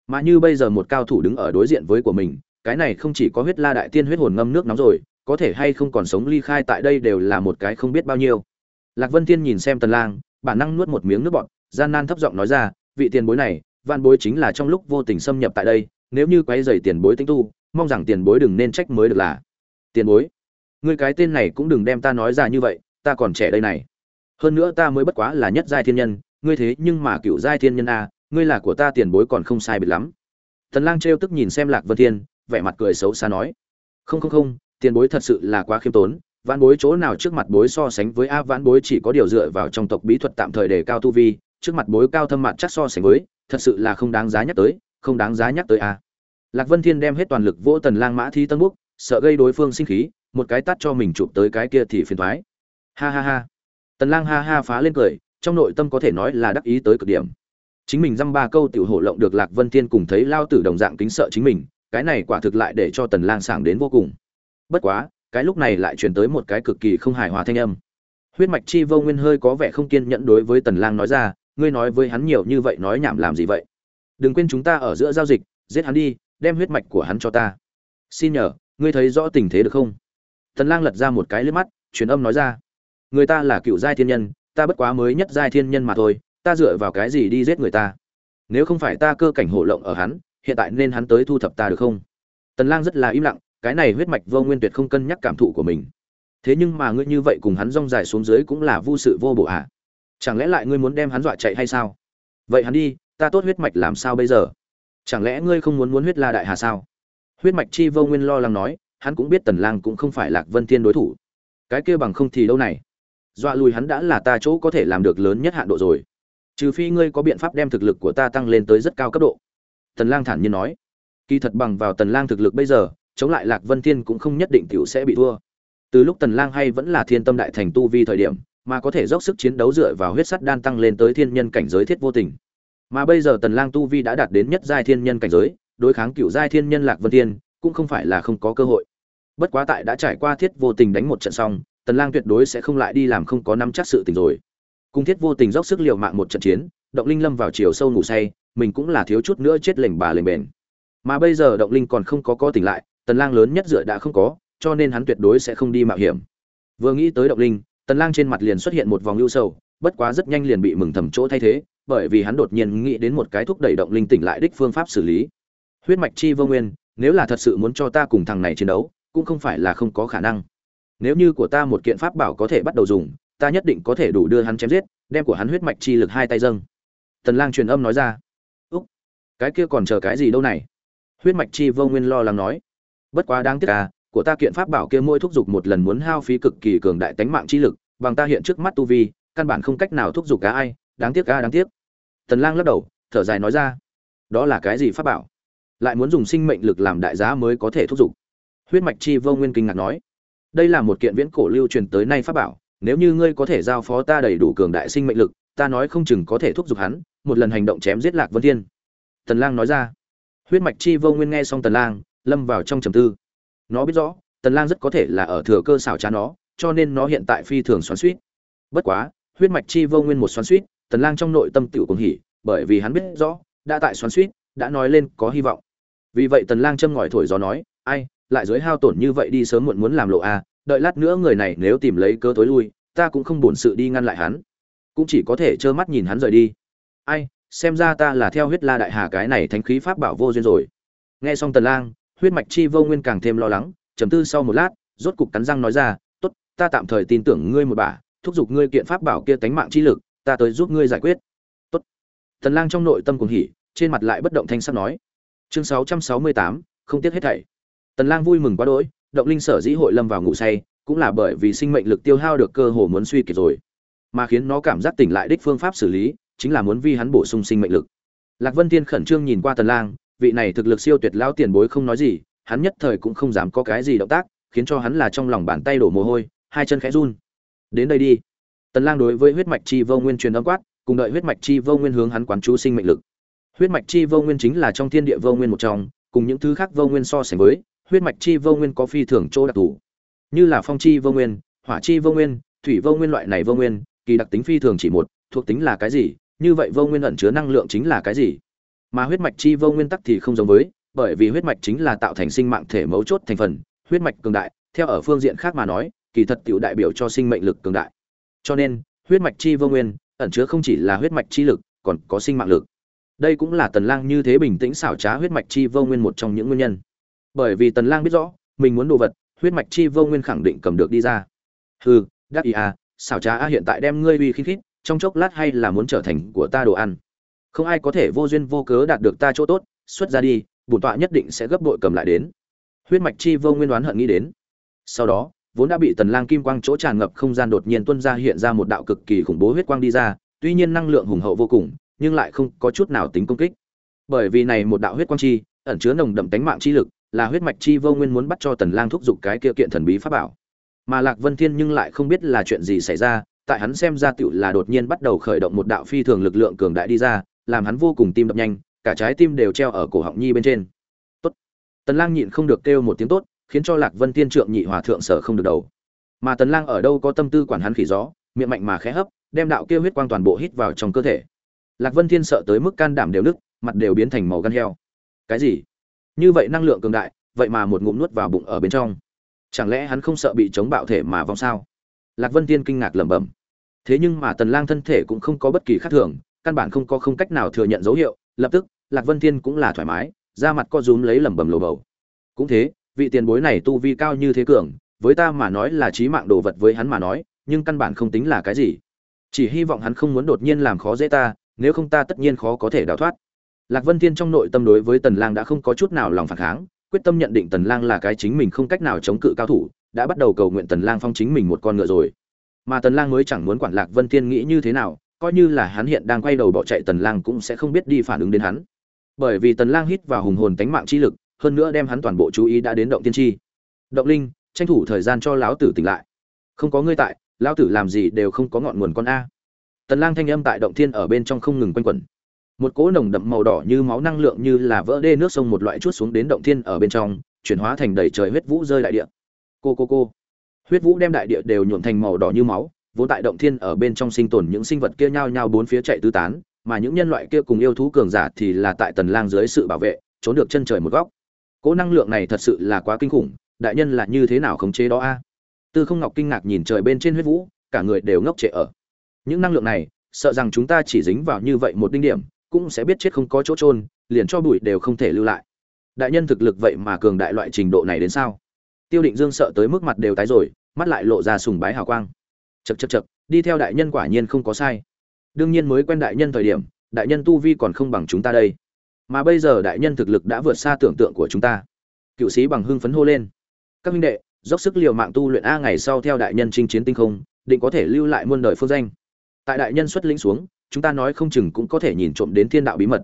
Mà như bây giờ một cao thủ đứng ở đối diện với của mình, cái này không chỉ có huyết la đại tiên huyết hồn ngâm nước nóng rồi, có thể hay không còn sống ly khai tại đây đều là một cái không biết bao nhiêu. Lạc vân thiên nhìn xem tần lang, bản năng nuốt một miếng nước bọt, gian nan thấp giọng nói ra, vị tiền bối này, vạn bối chính là trong lúc vô tình xâm nhập tại đây nếu như quấy rầy tiền bối tinh tu, mong rằng tiền bối đừng nên trách mới được là. Tiền bối, ngươi cái tên này cũng đừng đem ta nói ra như vậy, ta còn trẻ đây này. Hơn nữa ta mới bất quá là nhất giai thiên nhân, ngươi thế nhưng mà cựu giai thiên nhân a, ngươi là của ta tiền bối còn không sai biệt lắm. Tần lang trêu tức nhìn xem lạc vân thiên, vẻ mặt cười xấu xa nói. Không không không, tiền bối thật sự là quá khiêm tốn, vãn bối chỗ nào trước mặt bối so sánh với a vãn bối chỉ có điều dựa vào trong tộc bí thuật tạm thời để cao tu vi, trước mặt bối cao thâm mặt chắc so sánh với, thật sự là không đáng giá nhắc tới không đáng giá nhắc tới a. Lạc vân thiên đem hết toàn lực vỗ tần lang mã thi tân búc, sợ gây đối phương sinh khí, một cái tát cho mình chụp tới cái kia thì phiền toái ha ha ha. Tần lang ha ha phá lên cười, trong nội tâm có thể nói là đắc ý tới cực điểm. Chính mình dăm ba câu tiểu hổ lộng được lạc vân thiên cùng thấy lao tử đồng dạng kính sợ chính mình, cái này quả thực lại để cho tần lang sảng đến vô cùng. Bất quá, cái lúc này lại truyền tới một cái cực kỳ không hài hòa thanh âm. Huyết mạch chi vô nguyên hơi có vẻ không kiên nhẫn đối với tần lang nói ra, ngươi nói với hắn nhiều như vậy nói nhảm làm gì vậy? Đừng quên chúng ta ở giữa giao dịch, giết hắn đi, đem huyết mạch của hắn cho ta. Xin nhờ, ngươi thấy rõ tình thế được không? Tần lang lật ra một cái liếc mắt, truyền âm nói ra. Người ta là cựu giai thiên nhân, ta bất quá mới nhất giai thiên nhân mà thôi, ta dựa vào cái gì đi giết người ta? Nếu không phải ta cơ cảnh hổ lộng ở hắn, hiện tại nên hắn tới thu thập ta được không? Tần lang rất là im lặng, cái này huyết mạch vô nguyên tuyệt không cân nhắc cảm thụ của mình. Thế nhưng mà ngươi như vậy cùng hắn rong dài xuống dưới cũng là vô sự vô bổ à? Chẳng lẽ lại ngươi muốn đem hắn dọa chạy hay sao? Vậy hắn đi ta tốt huyết mạch làm sao bây giờ? Chẳng lẽ ngươi không muốn muốn huyết la đại hà sao? Huyết mạch chi vô nguyên lo lắng nói, hắn cũng biết tần lang cũng không phải lạc vân thiên đối thủ. Cái kia bằng không thì đâu này? Dọa lùi hắn đã là ta chỗ có thể làm được lớn nhất hạn độ rồi. Trừ phi ngươi có biện pháp đem thực lực của ta tăng lên tới rất cao cấp độ. Tần lang thản nhiên nói. Kỳ thật bằng vào tần lang thực lực bây giờ, chống lại lạc vân thiên cũng không nhất định tiểu sẽ bị thua. Từ lúc tần lang hay vẫn là thiên tâm đại thành tu vi thời điểm, mà có thể dốc sức chiến đấu dựa vào huyết sắt đan tăng lên tới thiên nhân cảnh giới thiết vô tình mà bây giờ tần lang tu vi đã đạt đến nhất giai thiên nhân cảnh giới, đối kháng cựu giai thiên nhân lạc vân thiên, cũng không phải là không có cơ hội. Bất quá tại đã trải qua thiết vô tình đánh một trận xong, tần lang tuyệt đối sẽ không lại đi làm không có nắm chắc sự tình rồi. Cùng thiết vô tình dốc sức liều mạng một trận chiến, động linh lâm vào chiều sâu ngủ say, mình cũng là thiếu chút nữa chết lệnh bà lệnh bền. Mà bây giờ động linh còn không có có tỉnh lại, tần lang lớn nhất dựa đã không có, cho nên hắn tuyệt đối sẽ không đi mạo hiểm. Vừa nghĩ tới động linh, tần lang trên mặt liền xuất hiện một vòng ưu sầu, bất quá rất nhanh liền bị mừng thầm chỗ thay thế bởi vì hắn đột nhiên nghĩ đến một cái thúc đẩy động linh tỉnh lại đích phương pháp xử lý. Huyết mạch chi vô nguyên, nếu là thật sự muốn cho ta cùng thằng này chiến đấu, cũng không phải là không có khả năng. Nếu như của ta một kiện pháp bảo có thể bắt đầu dùng, ta nhất định có thể đủ đưa hắn chém giết, đem của hắn huyết mạch chi lực hai tay dâng. Tần lang truyền âm nói ra. Úc, cái kia còn chờ cái gì đâu này? Huyết mạch chi vô nguyên lo lắng nói. Bất quá đáng tiếc à của ta kiện pháp bảo kia môi thúc giục một lần muốn hao phí cực kỳ cường đại tánh mạng chi lực, bằng ta hiện trước mắt tu vi, căn bản không cách nào thúc giục cả ai, đáng tiếc a đáng tiếc tần lang lắc đầu, thở dài nói ra, đó là cái gì pháp bảo? Lại muốn dùng sinh mệnh lực làm đại giá mới có thể thúc giục. Huyết mạch chi vô nguyên kinh ngạc nói, đây là một kiện viễn cổ lưu truyền tới nay pháp bảo, nếu như ngươi có thể giao phó ta đầy đủ cường đại sinh mệnh lực, ta nói không chừng có thể thúc giục hắn, một lần hành động chém giết lạc vân thiên. Tần lang nói ra, huyết mạch chi vô nguyên nghe xong tần lang, lâm vào trong trầm tư. Nó biết rõ, tần lang rất có thể là ở thừa cơ xảo trá nó, cho nên nó hiện tại phi thường xoắn xuýt. Bất quá, huyết mạch chi vô nguyên một xoắn xuýt tần lang trong nội tâm tiểu cuồng hỉ, bởi vì hắn biết rõ, đã tại xoắn xuýt, đã nói lên có hy vọng. Vì vậy tần lang châm ngòi thổi gió nói, ai, lại dưới hao tổn như vậy đi sớm muộn muốn làm lộ a đợi lát nữa người này nếu tìm lấy cơ tối lui, ta cũng không buồn sự đi ngăn lại hắn. Cũng chỉ có thể trơ mắt nhìn hắn rời đi. Ai, xem ra ta là theo huyết la đại hà cái này thánh khí pháp bảo vô duyên rồi. Nghe xong tần lang, huyết mạch chi vô nguyên càng thêm lo lắng, trầm tư sau một lát, rốt cục cắn răng nói ra, tốt, ta tạm thời tin tưởng ngươi một bà, thúc giục ngươi kiện pháp bảo kia tánh mạng chi lực ta tới giúp ngươi giải quyết. Tốt. Tần lang trong nội tâm cuồng hỉ trên mặt lại bất động thanh sắc nói. Chương 668, không tiếc hết thảy. Tần lang vui mừng quá đỗi động linh sở dĩ hội lâm vào ngủ say cũng là bởi vì sinh mệnh lực tiêu hao được cơ hồ muốn suy kiệt rồi. Mà khiến nó cảm giác tỉnh lại đích phương pháp xử lý chính là muốn vi hắn bổ sung sinh mệnh lực. Lạc vân thiên khẩn trương nhìn qua tần lang vị này thực lực siêu tuyệt lão tiền bối không nói gì hắn nhất thời cũng không dám có cái gì động tác khiến cho hắn là trong lòng bàn tay đổ mồ hôi hai chân khẽ run. Đến đây đi tần lang đối với huyết mạch chi vô nguyên truyền âm quát, cùng đợi huyết mạch chi vô nguyên hướng hắn quán chú sinh mệnh lực. Huyết mạch chi vô nguyên chính là trong thiên địa vô nguyên một trong, cùng những thứ khác vô nguyên so sánh với, huyết mạch chi vô nguyên có phi thường chỗ đặc thù. Như là phong chi vô nguyên, hỏa chi vô nguyên, thủy vô nguyên loại này vô nguyên, kỳ đặc tính phi thường chỉ một, thuộc tính là cái gì, như vậy vô nguyên ẩn chứa năng lượng chính là cái gì? Mà huyết mạch chi vô nguyên tắc thì không giống với, bởi vì huyết mạch chính là tạo thành sinh mạng thể mấu chốt thành phần, huyết mạch cường đại, theo ở phương diện khác mà nói, kỳ thật tiểu đại biểu cho sinh mệnh lực cường đại cho nên, huyết mạch chi vô nguyên ẩn chứa không chỉ là huyết mạch chi lực, còn có sinh mạng lực. Đây cũng là tần lang như thế bình tĩnh xảo trá huyết mạch chi vô nguyên một trong những nguyên nhân. Bởi vì tần lang biết rõ, mình muốn đồ vật, huyết mạch chi vô nguyên khẳng định cầm được đi ra. Hừ, đắc ý à xảo trá à, hiện tại đem ngươi uy khinh khít, trong chốc lát hay là muốn trở thành của ta đồ ăn. Không ai có thể vô duyên vô cớ đạt được ta chỗ tốt, xuất ra đi, bổn tọa nhất định sẽ gấp bội cầm lại đến. Huyết mạch chi vô nguyên đoán hận nghĩ đến. Sau đó vốn đã bị tần lang kim quang chỗ tràn ngập không gian đột nhiên tuôn ra hiện ra một đạo cực kỳ khủng bố huyết quang đi ra, tuy nhiên năng lượng hùng hậu vô cùng, nhưng lại không có chút nào tính công kích. Bởi vì này một đạo huyết quang chi, ẩn chứa nồng đậm tánh mạng chi lực, là huyết mạch chi vô nguyên muốn bắt cho tần lang thúc giục cái kia kiện thần bí pháp bảo. Mà lạc vân thiên nhưng lại không biết là chuyện gì xảy ra, tại hắn xem ra tựu là đột nhiên bắt đầu khởi động một đạo phi thường lực lượng cường đại đi ra, làm hắn vô cùng tim đập nhanh, cả trái tim đều treo ở cổ họng nhi bên trên. Tốt. Tần lang nhịn không được kêu một tiếng tốt khiến cho lạc vân tiên trượng nhị hòa thượng sở không được đầu. Mà tần lang ở đâu có tâm tư quản hắn khỉ gió, miệng mạnh mà khẽ hấp, đem đạo kia huyết quang toàn bộ hít vào trong cơ thể. Lạc vân thiên sợ tới mức can đảm đều nứt, mặt đều biến thành màu gan heo. Cái gì? Như vậy năng lượng cường đại, vậy mà một ngụm nuốt vào bụng ở bên trong. Chẳng lẽ hắn không sợ bị chống bạo thể mà vong sao? Lạc vân tiên kinh ngạc lẩm bẩm. Thế nhưng mà tần lang thân thể cũng không có bất kỳ khác thường, căn bản không có không cách nào thừa nhận dấu hiệu, lập tức, lạc vân thiên cũng là thoải mái ra mặt co rúm lấy lẩm bẩm lồ bầu. Cũng thế vị tiền bối này tu vi cao như thế cường, với ta mà nói là trí mạng đồ vật với hắn mà nói, nhưng căn bản không tính là cái gì. Chỉ hy vọng hắn không muốn đột nhiên làm khó dễ ta, nếu không ta tất nhiên khó có thể đào thoát. Lạc vân thiên trong nội tâm đối với tần lang đã không có chút nào lòng phản kháng, quyết tâm nhận định tần lang là cái chính mình không cách nào chống cự cao thủ, đã bắt đầu cầu nguyện tần lang phong chính mình một con ngựa rồi. Mà tần lang mới chẳng muốn quản lạc vân thiên nghĩ như thế nào, coi như là hắn hiện đang quay đầu bỏ chạy tần lang cũng sẽ không biết đi phản ứng đến hắn. Bởi vì tần lang hít vào hùng hồn tánh mạng chi lực hơn nữa đem hắn toàn bộ chú ý đã đến động tiên chi động linh, tranh thủ thời gian cho lão tử tỉnh lại. Không có ngươi tại, lão tử làm gì đều không có ngọn nguồn con a. Tần lang thanh âm tại động thiên ở bên trong không ngừng quanh quẩn. Một cỗ nồng đậm màu đỏ như máu năng lượng như là vỡ đê nước sông một loại chút xuống đến động thiên ở bên trong, chuyển hóa thành đầy trời huyết vũ rơi đại địa. Cô cô cô. Huyết vũ đem đại địa đều nhuộm thành màu đỏ như máu, vốn tại động thiên ở bên trong sinh tồn những sinh vật kia nhao nhao bốn phía chạy tứ tán, mà những nhân loại kia cùng yêu thú cường giả thì là tại tần lang dưới sự bảo vệ, trốn được chân trời một góc cỗ năng lượng này thật sự là quá kinh khủng, đại nhân là như thế nào khống chế đó a? Tư không ngọc kinh ngạc nhìn trời bên trên huyết vũ, cả người đều ngốc trệ ở. Những năng lượng này, sợ rằng chúng ta chỉ dính vào như vậy một đinh điểm, cũng sẽ biết chết không có chỗ trôn liền cho bụi đều không thể lưu lại. Đại nhân thực lực vậy mà cường đại loại trình độ này đến sao? Tiêu định dương sợ tới mức mặt đều tái rồi, mắt lại lộ ra sùng bái hào quang. Chật chật chật đi theo đại nhân quả nhiên không có sai. Đương nhiên mới quen đại nhân thời điểm, đại nhân tu vi còn không bằng chúng ta đây mà bây giờ đại nhân thực lực đã vượt xa tưởng tượng của chúng ta. Cựu sĩ bằng hưng phấn hô lên. Các minh đệ, dốc sức liều mạng tu luyện a ngày sau theo đại nhân chinh chiến tinh không, định có thể lưu lại muôn đời phương danh. Tại đại nhân xuất lĩnh xuống, chúng ta nói không chừng cũng có thể nhìn trộm đến thiên đạo bí mật.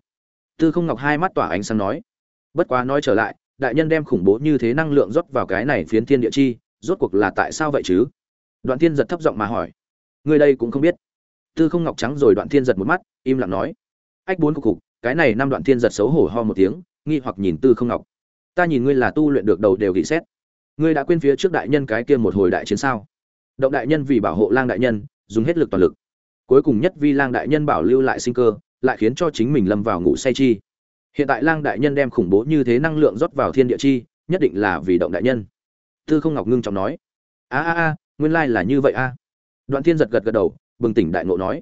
Tư không ngọc hai mắt tỏa ánh sáng nói. Bất quá nói trở lại, đại nhân đem khủng bố như thế năng lượng rót vào cái này phiến thiên địa chi, rốt cuộc là tại sao vậy chứ? Đoạn thiên giật thấp giọng mà hỏi. Người đây cũng không biết. Tư không ngọc trắng rồi đoạn thiên giật một mắt, im lặng nói. Ách bốn cục cục cái này năm đoạn thiên giật xấu hổ ho một tiếng, nghi hoặc nhìn tư không ngọc. Ta nhìn ngươi là tu luyện được đầu đều gỉ xét. Ngươi đã quên phía trước đại nhân cái kia một hồi đại chiến sao? Động đại nhân vì bảo hộ lang đại nhân, dùng hết lực toàn lực. Cuối cùng nhất vi lang đại nhân bảo lưu lại sinh cơ, lại khiến cho chính mình lâm vào ngủ say chi. Hiện tại lang đại nhân đem khủng bố như thế năng lượng rót vào thiên địa chi, nhất định là vì động đại nhân. Tư không ngọc ngưng trọng nói. A a a, nguyên lai là như vậy a. Đoạn thiên giật gật gật đầu, bừng tỉnh đại ngộ nói.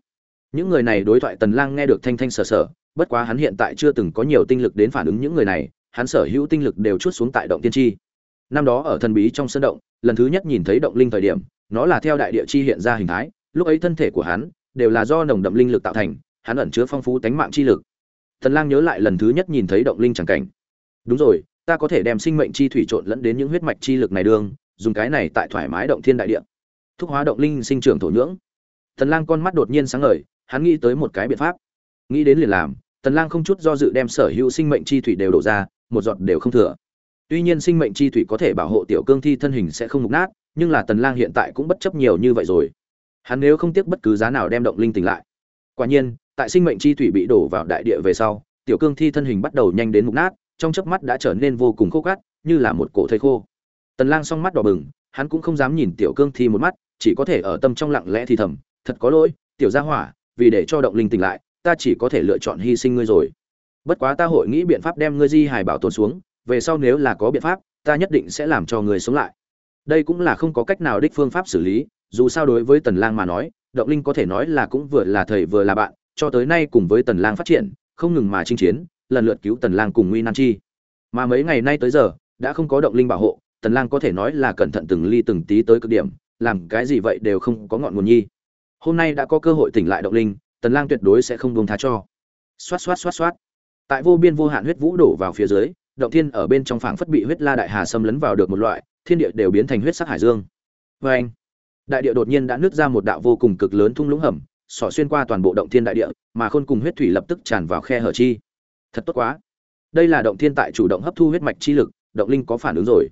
Những người này đối thoại tần lang nghe được thanh thanh sở sở bất quá hắn hiện tại chưa từng có nhiều tinh lực đến phản ứng những người này hắn sở hữu tinh lực đều chút xuống tại động tiên chi. Năm đó ở thần bí trong sân động lần thứ nhất nhìn thấy động linh thời điểm nó là theo đại địa chi hiện ra hình thái lúc ấy thân thể của hắn đều là do nồng đậm linh lực tạo thành hắn ẩn chứa phong phú tánh mạng chi lực. Thần lang nhớ lại lần thứ nhất nhìn thấy động linh chẳng cảnh. Đúng rồi ta có thể đem sinh mệnh chi thủy trộn lẫn đến những huyết mạch chi lực này đường, dùng cái này tại thoải mái động thiên đại địa. Thúc hóa động linh sinh trưởng thổ nhưỡng. Thần lang con mắt đột nhiên sáng ngời hắn nghĩ tới một cái biện pháp. Nghĩ đến liền làm. Tần lang không chút do dự đem sở hữu sinh mệnh chi thủy đều đổ ra, một giọt đều không thừa. Tuy nhiên sinh mệnh chi thủy có thể bảo hộ tiểu cương thi thân hình sẽ không mục nát, nhưng là tần lang hiện tại cũng bất chấp nhiều như vậy rồi. Hắn nếu không tiếc bất cứ giá nào đem động linh tỉnh lại. Quả nhiên, tại sinh mệnh chi thủy bị đổ vào đại địa về sau, tiểu cương thi thân hình bắt đầu nhanh đến mục nát, trong chớp mắt đã trở nên vô cùng khô cát, như là một cổ thây khô. Tần lang song mắt đỏ bừng, hắn cũng không dám nhìn tiểu cương thi một mắt, chỉ có thể ở tâm trong lặng lẽ thì thầm, thật có lỗi, tiểu gia hỏa, vì để cho động linh tỉnh lại ta chỉ có thể lựa chọn hy sinh ngươi rồi. Bất quá ta hội nghĩ biện pháp đem ngươi di hài bảo tồn xuống, về sau nếu là có biện pháp, ta nhất định sẽ làm cho ngươi sống lại. Đây cũng là không có cách nào đích phương pháp xử lý, dù sao đối với tần lang mà nói, động linh có thể nói là cũng vừa là thầy vừa là bạn, cho tới nay cùng với tần lang phát triển, không ngừng mà chinh chiến, lần lượt cứu tần lang cùng nguy nan chi. Mà mấy ngày nay tới giờ, đã không có động linh bảo hộ, tần lang có thể nói là cẩn thận từng ly từng tí tới cực điểm, làm cái gì vậy đều không có ngọn nguồn nhi. Hôm nay đã có cơ hội tỉnh lại động linh tần lang tuyệt đối sẽ không buông tha cho. Xoát xoát xoát xoát. Tại vô biên vô hạn huyết vũ đổ vào phía dưới, động thiên ở bên trong phảng phất bị huyết la đại hà xâm lấn vào được một loại, thiên địa đều biến thành huyết sắc hải dương. Vê anh, đại địa đột nhiên đã nứt ra một đạo vô cùng cực lớn thung lũng hầm, xỏ xuyên qua toàn bộ động thiên đại địa, mà khôn cùng huyết thủy lập tức tràn vào khe hở chi. Thật tốt quá. Đây là động thiên tại chủ động hấp thu huyết mạch chi lực, động linh có phản ứng rồi.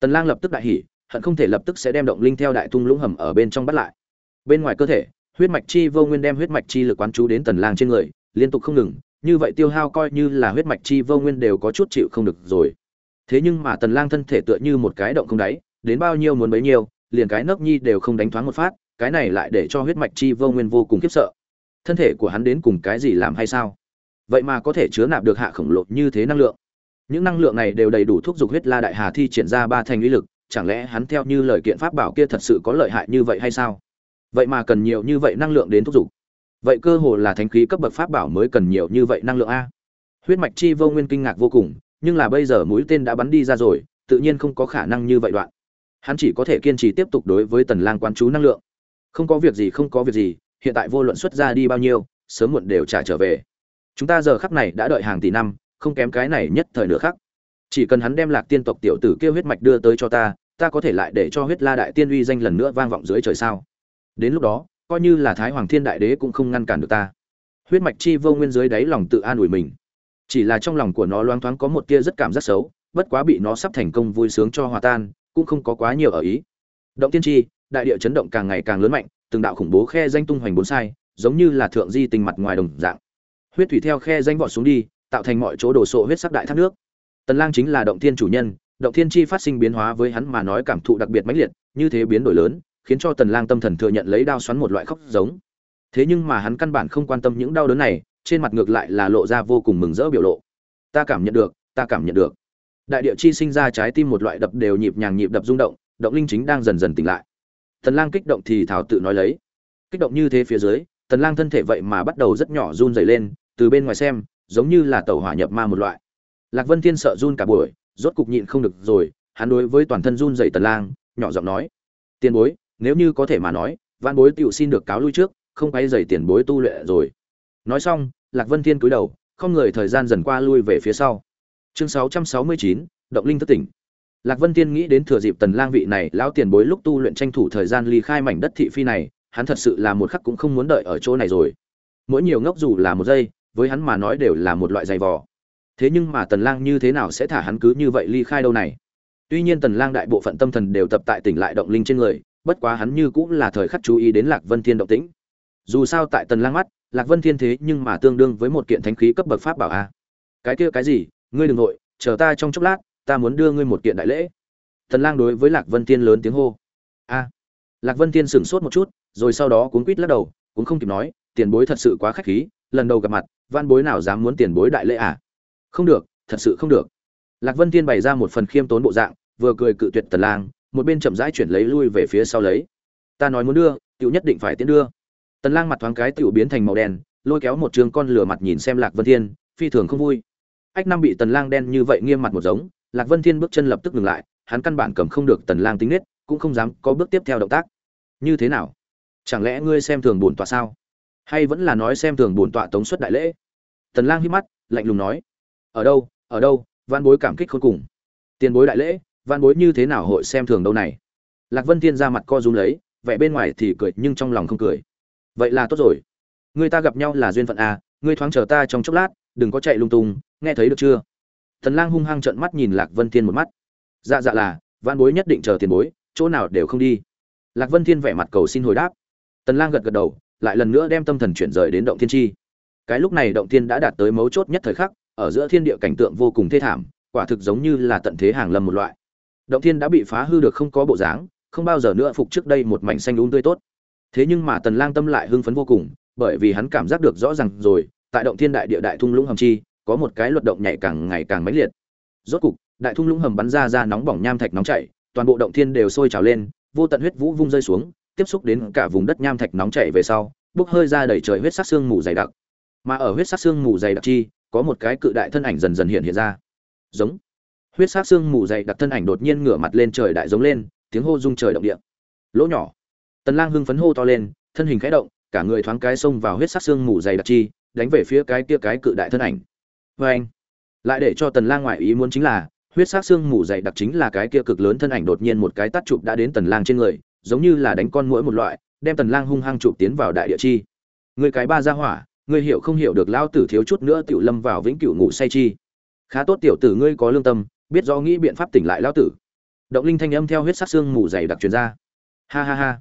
Tần lang lập tức đại hỉ, hận không thể lập tức sẽ đem động linh theo đại thung lũng hầm ở bên trong bắt lại. Bên ngoài cơ thể huyết mạch chi vô nguyên đem huyết mạch chi lực quán chú đến tần lang trên người, liên tục không ngừng, như vậy tiêu hao coi như là huyết mạch chi vô nguyên đều có chút chịu không được rồi. Thế nhưng mà tần lang thân thể tựa như một cái động không đáy, đến bao nhiêu muốn bấy nhiêu, liền cái nấc nhi đều không đánh thoáng một phát, cái này lại để cho huyết mạch chi vô nguyên vô cùng khiếp sợ. Thân thể của hắn đến cùng cái gì làm hay sao? Vậy mà có thể chứa nạp được hạ khổng lồ như thế năng lượng. Những năng lượng này đều đầy đủ thúc giục huyết la đại hà thi triển ra ba thành uy lực, chẳng lẽ hắn theo như lời kiện pháp bảo kia thật sự có lợi hại như vậy hay sao? Vậy mà cần nhiều như vậy năng lượng đến thúc giục. Vậy cơ hồ là thánh khí cấp bậc pháp bảo mới cần nhiều như vậy năng lượng a. Huyết mạch chi vô nguyên kinh ngạc vô cùng, nhưng là bây giờ mũi tên đã bắn đi ra rồi, tự nhiên không có khả năng như vậy đoạn. Hắn chỉ có thể kiên trì tiếp tục đối với tần lang quán chú năng lượng. Không có việc gì, không có việc gì, hiện tại vô luận xuất ra đi bao nhiêu, sớm muộn đều trả trở về. Chúng ta giờ khắc này đã đợi hàng tỷ năm, không kém cái này nhất thời nữa khắc. Chỉ cần hắn đem lạc tiên tộc tiểu tử kêu huyết mạch đưa tới cho ta ta có thể lại để cho huyết la đại tiên uy danh lần nữa vang vọng dưới trời sao? Đến lúc đó, coi như là thái hoàng thiên đại đế cũng không ngăn cản được ta. Huyết mạch chi vô nguyên dưới đáy lòng tự an ủi mình. Chỉ là trong lòng của nó loáng thoáng có một tia rất cảm giác xấu, bất quá bị nó sắp thành công vui sướng cho hòa tan, cũng không có quá nhiều ở ý. Động tiên tri, đại địa chấn động càng ngày càng lớn mạnh, từng đạo khủng bố khe danh tung hoành bốn sai, giống như là thượng di tình mặt ngoài đồng dạng. Huyết thủy theo khe danh vọt xuống đi, tạo thành mọi chỗ đổ sộ huyết sắc đại thác nước. Tần lang chính là động thiên chủ nhân, động thiên chi phát sinh biến hóa với hắn mà nói cảm thụ đặc biệt mãnh liệt, như thế biến đổi lớn khiến cho tần lang tâm thần thừa nhận lấy đao xoắn một loại khóc giống. Thế nhưng mà hắn căn bản không quan tâm những đau đớn này, trên mặt ngược lại là lộ ra vô cùng mừng rỡ biểu lộ. Ta cảm nhận được, ta cảm nhận được. Đại địa chi sinh ra trái tim một loại đập đều nhịp nhàng nhịp đập rung động động linh chính đang dần dần tỉnh lại. Tần lang kích động thì thảo tự nói lấy. Kích động như thế phía dưới, tần lang thân thể vậy mà bắt đầu rất nhỏ run rẩy lên, từ bên ngoài xem, giống như là tàu hỏa nhập ma một loại. Lạc vân thiên sợ run cả buổi, rốt cục nhịn không được rồi, hắn đối với toàn thân run rẩy tần lang, nhỏ giọng nói, tiền bối nếu như có thể mà nói văn bối tựu xin được cáo lui trước không quay dày tiền bối tu luyện rồi. Nói xong lạc vân thiên cúi đầu không người thời gian dần qua lui về phía sau. Chương 669, động linh thất tỉnh. Lạc vân thiên nghĩ đến thừa dịp tần lang vị này lão tiền bối lúc tu luyện tranh thủ thời gian ly khai mảnh đất thị phi này hắn thật sự là một khắc cũng không muốn đợi ở chỗ này rồi. Mỗi nhiều ngốc dù là một giây với hắn mà nói đều là một loại dày vò. Thế nhưng mà tần lang như thế nào sẽ thả hắn cứ như vậy ly khai đâu này? Tuy nhiên tần lang đại bộ phận tâm thần đều tập tại tỉnh lại động linh trên người bất quá hắn như cũng là thời khắc chú ý đến lạc vân thiên động tĩnh. Dù sao tại tần lang mắt, lạc vân thiên thế nhưng mà tương đương với một kiện thánh khí cấp bậc pháp bảo a. Cái kia cái gì? Ngươi đừng nội, chờ ta trong chốc lát, ta muốn đưa ngươi một kiện đại lễ. Tần lang đối với lạc vân thiên lớn tiếng hô. A. Lạc vân thiên sững sốt một chút, rồi sau đó cuống quýt lắc đầu, cũng không kịp nói, tiền bối thật sự quá khách khí, lần đầu gặp mặt, văn bối nào dám muốn tiền bối đại lễ à? Không được, thật sự không được. Lạc vân thiên bày ra một phần khiêm tốn bộ dạng, vừa cười cự tuyệt tần lang một bên chậm rãi chuyển lấy lui về phía sau lấy. Ta nói muốn đưa, tiểu nhất định phải tiến đưa. Tần lang mặt thoáng cái tiểu biến thành màu đen, lôi kéo một trường con lửa mặt nhìn xem lạc vân thiên, phi thường không vui. Ách năm bị tần lang đen như vậy nghiêm mặt một giống, lạc vân thiên bước chân lập tức dừng lại, hắn căn bản cầm không được tần lang tính nết, cũng không dám có bước tiếp theo động tác. Như thế nào? Chẳng lẽ ngươi xem thường bổn tọa sao? Hay vẫn là nói xem thường bổn tọa tống suất đại lễ? Tần lang hít mắt, lạnh lùng nói. Ở đâu ở đâu văn bối cảm kích khôn cùng. Tiền bối đại lễ văn bối như thế nào hội xem thường đâu này? Lạc vân thiên ra mặt co rúm lấy, vẻ bên ngoài thì cười nhưng trong lòng không cười. Vậy là tốt rồi. Người ta gặp nhau là duyên phận à ngươi thoáng chờ ta trong chốc lát, đừng có chạy lung tung, nghe thấy được chưa? Thần lang hung hăng trợn mắt nhìn lạc vân thiên một mắt. Dạ dạ là văn bối nhất định chờ tiền bối, chỗ nào đều không đi. Lạc vân thiên vẻ mặt cầu xin hồi đáp. Tần lang gật gật đầu, lại lần nữa đem tâm thần chuyển rời đến động thiên chi. Cái lúc này động thiên đã đạt tới mấu chốt nhất thời khắc, ở giữa thiên địa cảnh tượng vô cùng thê thảm, quả thực giống như là tận thế hàng lâm một loại động thiên đã bị phá hư được không có bộ dáng, không bao giờ nữa phục trước đây một mảnh xanh đúng tươi tốt. Thế nhưng mà tần lang tâm lại hưng phấn vô cùng, bởi vì hắn cảm giác được rõ ràng rồi, tại động thiên đại địa đại thung lũng hầm chi, có một cái luật động nhảy càng ngày càng mãnh liệt. Rốt cục, đại thung lũng hầm bắn ra ra nóng bỏng nham thạch nóng chảy, toàn bộ động thiên đều sôi trào lên, vô tận huyết vũ vung rơi xuống, tiếp xúc đến cả vùng đất nham thạch nóng chảy về sau, bốc hơi ra đầy trời huyết sắc xương mù dày đặc. Mà ở huyết sắc xương mù dày đặc chi, có một cái cự đại thân ảnh dần dần hiện hiện ra. Giống huyết sắc xương mù dày đặc thân ảnh đột nhiên ngửa mặt lên trời đại giống lên, tiếng hô rung trời động địa. Lỗ nhỏ. Tần lang hưng phấn hô to lên, thân hình khẽ động, cả người thoáng cái xông vào huyết sắc xương mù dày đặc chi, đánh về phía cái kia cái cự đại thân ảnh. Với anh lại để cho tần lang ngoại ý muốn chính là, huyết sắc xương mù dày đặc chính là cái kia cực lớn thân ảnh đột nhiên một cái tát chụp đã đến tần lang trên người, giống như là đánh con muỗi một loại, đem tần lang hung hăng chụp tiến vào đại địa chi. Người cái ba gia hỏa ngươi hiểu không hiểu được lao tử thiếu chút nữa tiểu lâm vào vĩnh cửu ngủ say chi. Khá tốt tiểu tử ngươi có lương tâm biết rõ nghĩ biện pháp tỉnh lại lao tử. Động linh thanh âm theo huyết sắc xương mù dày đặc truyền ra. Ha ha ha.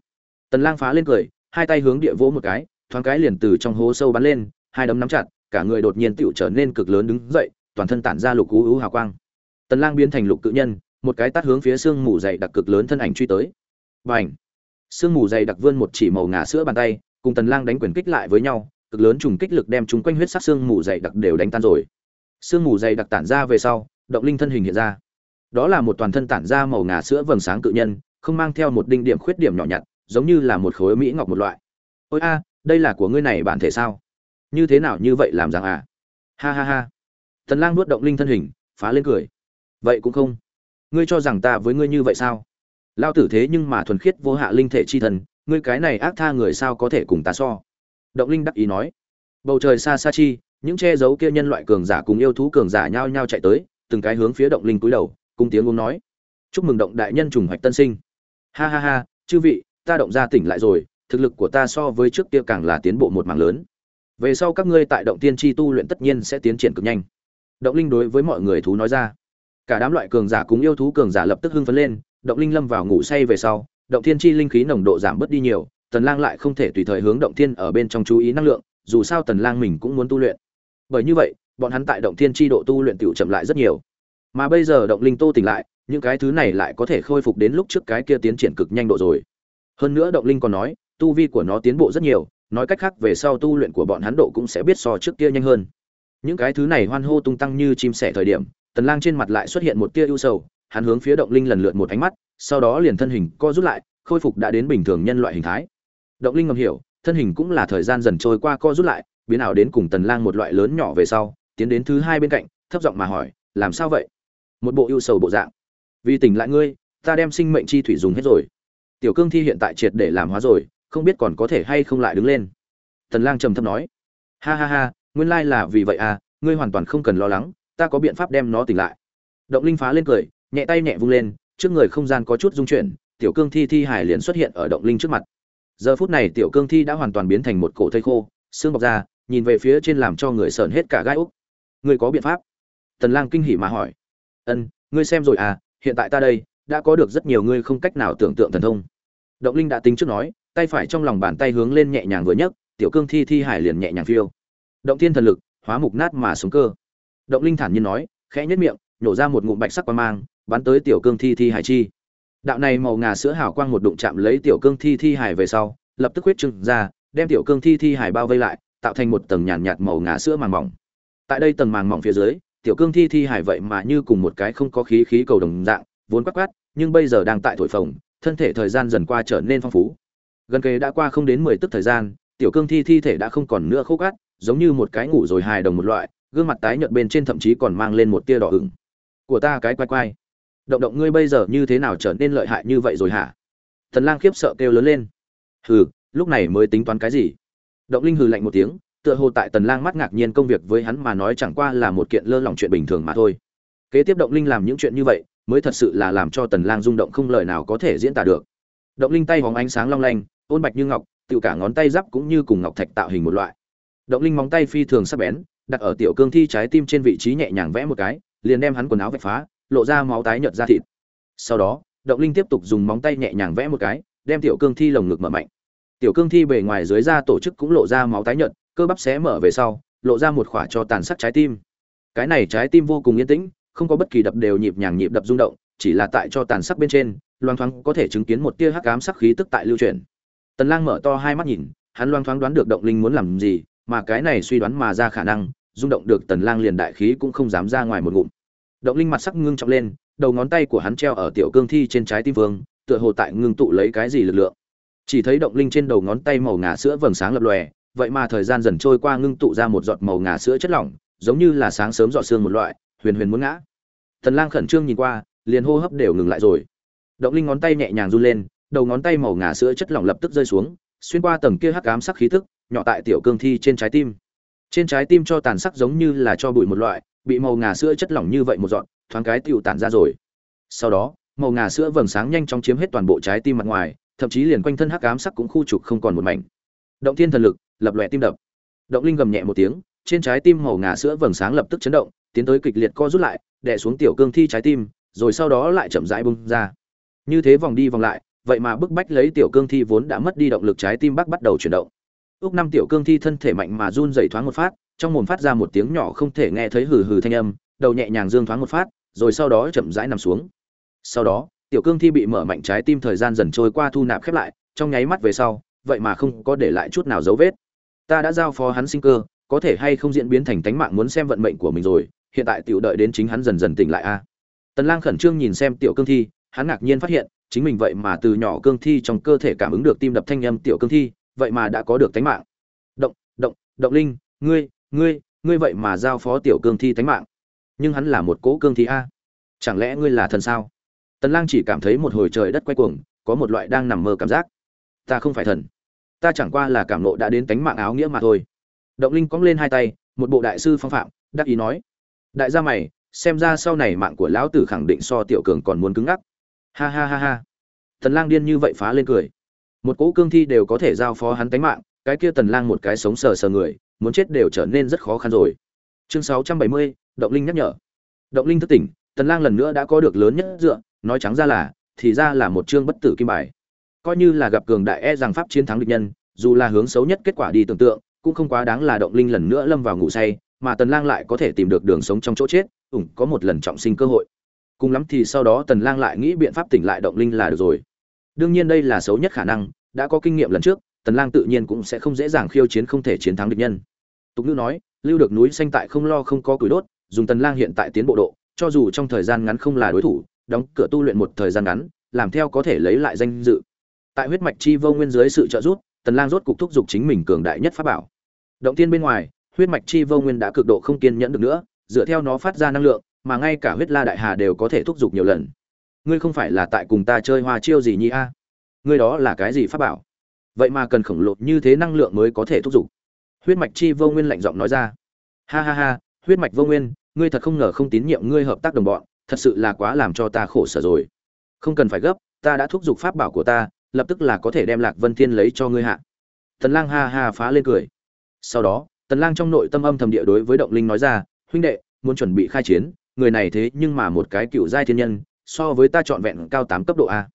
Tần lang phá lên cười, hai tay hướng địa vỗ một cái, thoáng cái liền từ trong hố sâu bắn lên, hai đấm nắm chặt, cả người đột nhiên tiểu trở nên cực lớn đứng dậy, toàn thân tản ra lục u u hào quang. Tần lang biến thành lục cự nhân, một cái tát hướng phía xương mù dày đặc cực lớn thân ảnh truy tới. Bành! Xương mù dày đặc vươn một chỉ màu ngà sữa bàn tay, cùng tần lang đánh quyền kích lại với nhau, cực lớn trùng kích lực đem chúng quanh huyết sắc xương mù dày đặc đều đánh tan rồi. Xương mù dày đặc tản ra về sau động linh thân hình hiện ra. Đó là một toàn thân tản ra màu ngà sữa vầng sáng cự nhân, không mang theo một đinh điểm khuyết điểm nhỏ nhặt, giống như là một khối mỹ ngọc một loại. Ôi a, đây là của ngươi này bản thể sao? Như thế nào như vậy làm rằng à? Ha ha ha. Tần lang nuốt động linh thân hình, phá lên cười. Vậy cũng không. Ngươi cho rằng ta với ngươi như vậy sao? Lao tử thế nhưng mà thuần khiết vô hạ linh thể chi thần, ngươi cái này ác tha người sao có thể cùng ta so? Động linh đắc ý nói. Bầu trời xa xa chi, những che giấu kia nhân loại cường giả cùng yêu thú cường giả nhao nhao chạy tới từng cái hướng phía động linh cúi đầu, cung tiếng uống nói. Chúc mừng động đại nhân trùng hoạch tân sinh. Ha ha ha, chư vị, ta động ra tỉnh lại rồi, thực lực của ta so với trước kia càng là tiến bộ một mảng lớn. Về sau các ngươi tại động tiên tri tu luyện tất nhiên sẽ tiến triển cực nhanh. Động linh đối với mọi người thú nói ra. Cả đám loại cường giả cúng yêu thú cường giả lập tức hưng phấn lên, động linh lâm vào ngủ say về sau, động thiên chi linh khí nồng độ giảm bớt đi nhiều, tần lang lại không thể tùy thời hướng động thiên ở bên trong chú ý năng lượng, dù sao tần lang mình cũng muốn tu luyện. Bởi như vậy bọn hắn tại động thiên chi độ tu luyện tiểu chậm lại rất nhiều. Mà bây giờ động linh tô tỉnh lại, những cái thứ này lại có thể khôi phục đến lúc trước cái kia tiến triển cực nhanh độ rồi. Hơn nữa động linh còn nói, tu vi của nó tiến bộ rất nhiều, nói cách khác về sau tu luyện của bọn hắn độ cũng sẽ biết so trước kia nhanh hơn. Những cái thứ này hoan hô tung tăng như chim sẻ thời điểm, tần lang trên mặt lại xuất hiện một tia ưu sầu, hắn hướng phía động linh lần lượt một ánh mắt, sau đó liền thân hình co rút lại, khôi phục đã đến bình thường nhân loại hình thái. Động linh ngầm hiểu, thân hình cũng là thời gian dần trôi qua co rút lại, biến ảo đến cùng tần lang một loại lớn nhỏ về sau tiến đến thứ hai bên cạnh, thấp giọng mà hỏi, làm sao vậy? Một bộ ưu sầu bộ dạng. Vì tỉnh lại ngươi, ta đem sinh mệnh chi thủy dùng hết rồi. Tiểu cương thi hiện tại triệt để làm hóa rồi, không biết còn có thể hay không lại đứng lên. Tần lang trầm thấp nói. Ha ha ha, nguyên lai là vì vậy à ngươi hoàn toàn không cần lo lắng, ta có biện pháp đem nó tỉnh lại. Động linh phá lên cười, nhẹ tay nhẹ vung lên, trước người không gian có chút rung chuyển, tiểu cương thi thi hải liền xuất hiện ở động linh trước mặt. Giờ phút này tiểu cương thi đã hoàn toàn biến thành một cổ thây khô, xương bọc ra, nhìn về phía trên làm cho người sờn hết cả gai úc ngươi có biện pháp? Tần lang kinh hỉ mà hỏi. Ân, ngươi xem rồi à hiện tại ta đây, đã có được rất nhiều ngươi không cách nào tưởng tượng thần thông. Động linh đã tính trước nói, tay phải trong lòng bàn tay hướng lên nhẹ nhàng vừa nhấc, tiểu cương thi thi hải liền nhẹ nhàng phiêu. Động thiên thần lực, hóa mục nát mà xuống cơ. Động linh thản nhiên nói, khẽ nhất miệng nhổ ra một ngụm bạch sắc quang mang, bắn tới tiểu cương thi thi hải chi. Đạo này màu ngà sữa hào quang một đụng chạm lấy tiểu cương thi thi hải về sau, lập tức huyết trừng ra, đem tiểu cương thi thi hải bao vây lại, tạo thành một tầng nhàn nhạt màu ngà sữa màng mỏng tại đây tầng màng mỏng phía dưới, tiểu cương thi thi hải vậy mà như cùng một cái không có khí khí cầu đồng dạng, vốn quắc quát nhưng bây giờ đang tại thổi phồng, thân thể thời gian dần qua trở nên phong phú. Gần kề đã qua không đến mười tức thời gian, tiểu cương thi thi thể đã không còn nữa khúc gắt, giống như một cái ngủ rồi hài đồng một loại, gương mặt tái nhợt bên trên thậm chí còn mang lên một tia đỏ ửng. Của ta cái quay quay động động ngươi bây giờ như thế nào trở nên lợi hại như vậy rồi hả? Thần lang khiếp sợ kêu lớn lên. Hừ, lúc này mới tính toán cái gì? Động linh hừ lạnh một tiếng tựa hồ tại tần lang mắt ngạc nhiên công việc với hắn mà nói chẳng qua là một kiện lơ lỏng chuyện bình thường mà thôi. Kế tiếp động linh làm những chuyện như vậy, mới thật sự là làm cho tần lang rung động không lời nào có thể diễn tả được. Động linh tay hóng ánh sáng long lanh, ôn bạch như ngọc, tự cả ngón tay giáp cũng như cùng ngọc thạch tạo hình một loại. Động linh móng tay phi thường sắc bén, đặt ở tiểu cương thi trái tim trên vị trí nhẹ nhàng vẽ một cái, liền đem hắn quần áo vạch phá, lộ ra máu tái nhợt ra thịt. Sau đó, động linh tiếp tục dùng móng tay nhẹ nhàng vẽ một cái, đem tiểu cương thi lồng ngực mở mạnh. Tiểu cương thi bề ngoài dưới da tổ chức cũng lộ ra máu tái nhợt cơ bắp xé mở về sau, lộ ra một khỏa cho tàn sắc trái tim. Cái này trái tim vô cùng yên tĩnh, không có bất kỳ đập đều nhịp nhàng nhịp đập rung động, chỉ là tại cho tàn sắc bên trên, loang thoáng có thể chứng kiến một tia hắc ám sắc khí tức tại lưu truyền tần lang mở to hai mắt nhìn, hắn loang thoáng đoán được động linh muốn làm gì, mà cái này suy đoán mà ra khả năng, rung động được tần lang liền đại khí cũng không dám ra ngoài một ngụm. Động linh mặt sắc ngưng trọng lên, đầu ngón tay của hắn treo ở tiểu cương thi trên trái tim vương, tựa hồ tại ngưng tụ lấy cái gì lực lượng. Chỉ thấy động linh trên đầu ngón tay màu ngà sữa vầng sáng lập lòe vậy mà thời gian dần trôi qua ngưng tụ ra một giọt màu ngà sữa chất lỏng, giống như là sáng sớm giọt sương một loại, huyền huyền muốn ngã. Thần lang khẩn trương nhìn qua, liền hô hấp đều ngừng lại rồi. Động linh ngón tay nhẹ nhàng run lên, đầu ngón tay màu ngà sữa chất lỏng lập tức rơi xuống, xuyên qua tầng kia hắc ám sắc khí tức, nhỏ tại tiểu cương thi trên trái tim. Trên trái tim cho tàn sắc giống như là cho bụi một loại, bị màu ngà sữa chất lỏng như vậy một dọn, thoáng cái tựu tản ra rồi. Sau đó, màu ngà sữa vầng sáng nhanh chóng chiếm hết toàn bộ trái tim mặt ngoài, thậm chí liền quanh thân hắc ám sắc cũng khu trục không còn một mảnh. Động thiên thần lực lập lòe tim đập. Động linh gầm nhẹ một tiếng, trên trái tim màu ngà sữa vầng sáng lập tức chấn động, tiến tới kịch liệt co rút lại, đè xuống tiểu cương thi trái tim, rồi sau đó lại chậm rãi bung ra. Như thế vòng đi vòng lại, vậy mà bức bách lấy tiểu cương thi vốn đã mất đi động lực trái tim bắt bắt đầu chuyển động. Ước năm tiểu cương thi thân thể mạnh mà run dày thoáng một phát, trong mồm phát ra một tiếng nhỏ không thể nghe thấy hừ hừ thanh âm, đầu nhẹ nhàng dương thoáng một phát, rồi sau đó chậm rãi nằm xuống. Sau đó, tiểu cương thi bị mở mạnh trái tim thời gian dần trôi qua thu nạp khép lại, trong nháy mắt về sau, vậy mà không có để lại chút nào dấu vết ta đã giao phó hắn sinh cơ, có thể hay không diễn biến thành tánh mạng muốn xem vận mệnh của mình rồi, hiện tại tiểu đợi đến chính hắn dần dần tỉnh lại a. Tần lang khẩn trương nhìn xem tiểu cương thi, hắn ngạc nhiên phát hiện, chính mình vậy mà từ nhỏ cương thi trong cơ thể cảm ứng được tim đập thanh âm tiểu cương thi, vậy mà đã có được tánh mạng. Động động động linh, ngươi ngươi ngươi vậy mà giao phó tiểu cương thi tánh mạng. Nhưng hắn là một cỗ cương thi a. Chẳng lẽ ngươi là thần sao? Tần lang chỉ cảm thấy một hồi trời đất quay cuồng, có một loại đang nằm mơ cảm giác. Ta không phải thần ta chẳng qua là cảm nộ đã đến tánh mạng áo nghĩa mà thôi. Động linh cong lên hai tay một bộ đại sư phong phạm đắc ý nói đại gia mày xem ra sau này mạng của lão tử khẳng định so tiểu cường còn muốn cứng ngắc. Ha ha ha ha. Tần lang điên như vậy phá lên cười. Một cỗ cương thi đều có thể giao phó hắn tánh mạng cái kia tần lang một cái sống sờ sờ người muốn chết đều trở nên rất khó khăn rồi. Chương 670, động linh nhắc nhở. Động linh thức tỉnh tần lang lần nữa đã có được lớn nhất dựa nói trắng ra là thì ra là một chương bất tử kim bài coi như là gặp cường đại e rằng pháp chiến thắng địch nhân, dù là hướng xấu nhất kết quả đi tưởng tượng, cũng không quá đáng là động linh lần nữa lâm vào ngủ say, mà tần lang lại có thể tìm được đường sống trong chỗ chết, ủng có một lần trọng sinh cơ hội. Cùng lắm thì sau đó tần lang lại nghĩ biện pháp tỉnh lại động linh là được rồi. Đương nhiên đây là xấu nhất khả năng, đã có kinh nghiệm lần trước, tần lang tự nhiên cũng sẽ không dễ dàng khiêu chiến không thể chiến thắng địch nhân. Tục ngữ nói, lưu được núi xanh tại không lo không có củi đốt, dùng tần lang hiện tại tiến bộ độ, cho dù trong thời gian ngắn không là đối thủ, đóng cửa tu luyện một thời gian ngắn, làm theo có thể lấy lại danh dự tại huyết mạch chi vô nguyên dưới sự trợ giúp, tần lang rốt cục thúc giục chính mình cường đại nhất pháp bảo. Động tiên bên ngoài, huyết mạch chi vô nguyên đã cực độ không kiên nhẫn được nữa, dựa theo nó phát ra năng lượng, mà ngay cả huyết la đại hà đều có thể thúc giục nhiều lần. Ngươi không phải là tại cùng ta chơi hoa chiêu gì nhỉ a? Ngươi đó là cái gì pháp bảo? Vậy mà cần khổng lồ như thế năng lượng mới có thể thúc giục. Huyết mạch chi vô nguyên lạnh giọng nói ra. Ha ha ha, huyết mạch vô nguyên, ngươi thật không ngờ không tín nhiệm ngươi hợp tác đồng bọn, thật sự là quá làm cho ta khổ sở rồi. Không cần phải gấp, ta đã thúc giục pháp bảo của ta lập tức là có thể đem lạc vân thiên lấy cho ngươi hạ. Tần lang ha ha phá lên cười. Sau đó, tần lang trong nội tâm âm thầm địa đối với động linh nói ra, huynh đệ, muốn chuẩn bị khai chiến, người này thế nhưng mà một cái cựu giai thiên nhân, so với ta trọn vẹn cao tám cấp độ a.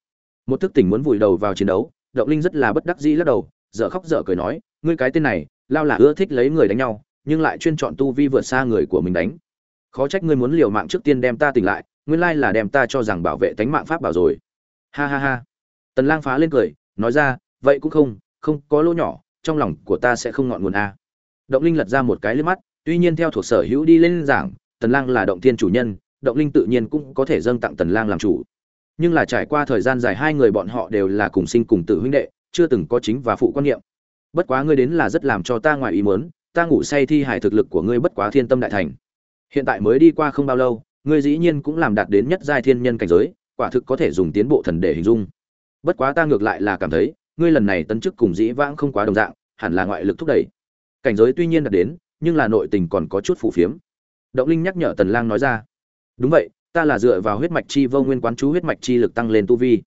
Một thức tỉnh muốn vùi đầu vào chiến đấu, động linh rất là bất đắc dĩ lắc đầu, dở khóc dở cười nói, ngươi cái tên này, lao là ưa thích lấy người đánh nhau, nhưng lại chuyên chọn tu vi vượt xa người của mình đánh. Khó trách ngươi muốn liều mạng trước tiên đem ta tỉnh lại, nguyên lai là đem ta cho rằng bảo vệ tánh mạng pháp bảo rồi. Ha ha ha tần lang phá lên cười, nói ra, vậy cũng không không có lỗ nhỏ, trong lòng của ta sẽ không ngọn nguồn a. Động linh lật ra một cái liếc mắt, tuy nhiên theo thuộc sở hữu đi lên giảng, tần lang là động thiên chủ nhân, động linh tự nhiên cũng có thể dâng tặng tần lang làm chủ. Nhưng là trải qua thời gian dài hai người bọn họ đều là cùng sinh cùng tử huynh đệ, chưa từng có chính và phụ quan niệm. Bất quá ngươi đến là rất làm cho ta ngoài ý muốn, ta ngủ say thi hải thực lực của ngươi bất quá thiên tâm đại thành. Hiện tại mới đi qua không bao lâu, ngươi dĩ nhiên cũng làm đạt đến nhất giai thiên nhân cảnh giới, quả thực có thể dùng tiến bộ thần để hình dung bất quá ta ngược lại là cảm thấy, ngươi lần này tấn chức cùng dĩ vãng không quá đồng dạng, hẳn là ngoại lực thúc đẩy. Cảnh giới tuy nhiên đạt đến, nhưng là nội tình còn có chút phù phiếm. Động linh nhắc nhở tần lang nói ra. Đúng vậy, ta là dựa vào huyết mạch chi vô nguyên quán chú huyết mạch chi lực tăng lên tu vi.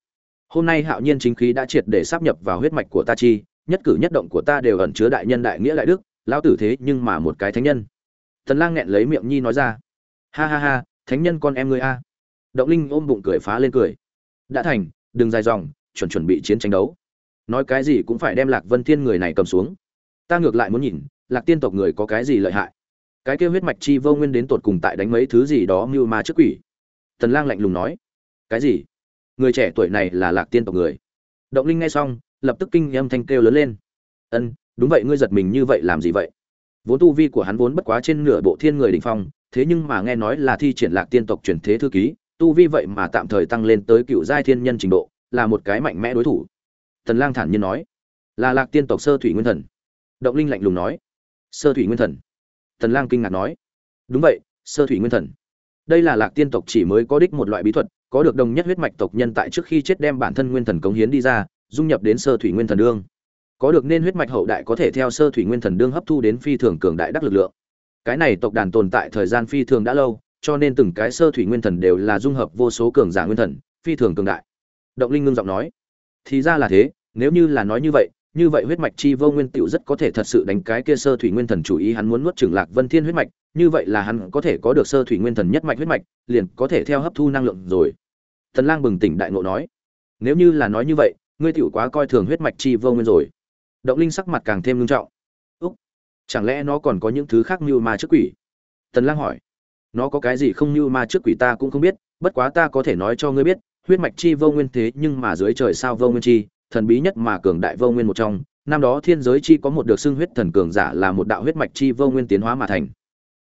Hôm nay hạo nhiên chính khí đã triệt để sắp nhập vào huyết mạch của ta chi, nhất cử nhất động của ta đều ẩn chứa đại nhân đại nghĩa đại đức, lão tử thế nhưng mà một cái thánh nhân. Tần lang nghẹn lấy miệng nhi nói ra. Ha ha ha, thánh nhân con em ngươi a. Động linh ôm bụng cười phá lên cười. Đã thành, đừng dài dòng chuẩn chuẩn bị chiến tranh đấu. Nói cái gì cũng phải đem lạc vân thiên người này cầm xuống. Ta ngược lại muốn nhìn, lạc tiên tộc người có cái gì lợi hại. Cái kêu huyết mạch chi vô nguyên đến tột cùng tại đánh mấy thứ gì đó mưu ma trước quỷ. Tần lang lạnh lùng nói. Cái gì? Người trẻ tuổi này là lạc tiên tộc người. Động linh nghe xong, lập tức kinh âm thanh kêu lớn lên. Ân, đúng vậy, ngươi giật mình như vậy làm gì vậy? Vốn tu vi của hắn vốn bất quá trên nửa bộ thiên người đỉnh phong, thế nhưng mà nghe nói là thi triển lạc tiên tộc truyền thế thư ký, tu vi vậy mà tạm thời tăng lên tới cựu giai thiên nhân trình độ là một cái mạnh mẽ đối thủ. Tần lang thản nhiên nói. Là lạc tiên tộc sơ thủy nguyên thần. Động linh lạnh lùng nói. Sơ thủy nguyên thần. Tần lang kinh ngạc nói. Đúng vậy, sơ thủy nguyên thần. Đây là lạc tiên tộc chỉ mới có đích một loại bí thuật, có được đồng nhất huyết mạch tộc nhân tại trước khi chết đem bản thân nguyên thần cống hiến đi ra, dung nhập đến sơ thủy nguyên thần đương. Có được nên huyết mạch hậu đại có thể theo sơ thủy nguyên thần đương hấp thu đến phi thường cường đại đắc lực lượng. Cái này tộc đàn tồn tại thời gian phi thường đã lâu, cho nên từng cái sơ thủy nguyên thần đều là dung hợp vô số cường giả nguyên thần, phi thường cường đại động linh ngưng giọng nói. Thì ra là thế, nếu như là nói như vậy như vậy huyết mạch chi vô nguyên tựu rất có thể thật sự đánh cái kia sơ thủy nguyên thần chủ ý, hắn muốn nuốt trừng lạc vân thiên huyết mạch, như vậy là hắn có thể có được sơ thủy nguyên thần nhất mạch huyết mạch, liền có thể theo hấp thu năng lượng rồi. Thần lang bừng tỉnh đại ngộ nói. Nếu như là nói như vậy, ngươi tiểu quá coi thường huyết mạch chi vô nguyên rồi. Động linh sắc mặt càng thêm nghiêm trọng. Úc, chẳng lẽ nó còn có những thứ khác như ma trước quỷ? Tần lang hỏi. Nó có cái gì không như ma trước quỷ ta cũng không biết, bất quá ta có thể nói cho ngươi biết huyết mạch chi vô nguyên thế nhưng mà dưới trời sao vô nguyên chi, thần bí nhất mà cường đại vô nguyên một trong. Năm đó thiên giới chi có một được xưng huyết thần cường giả là một đạo huyết mạch chi vô nguyên tiến hóa mà thành.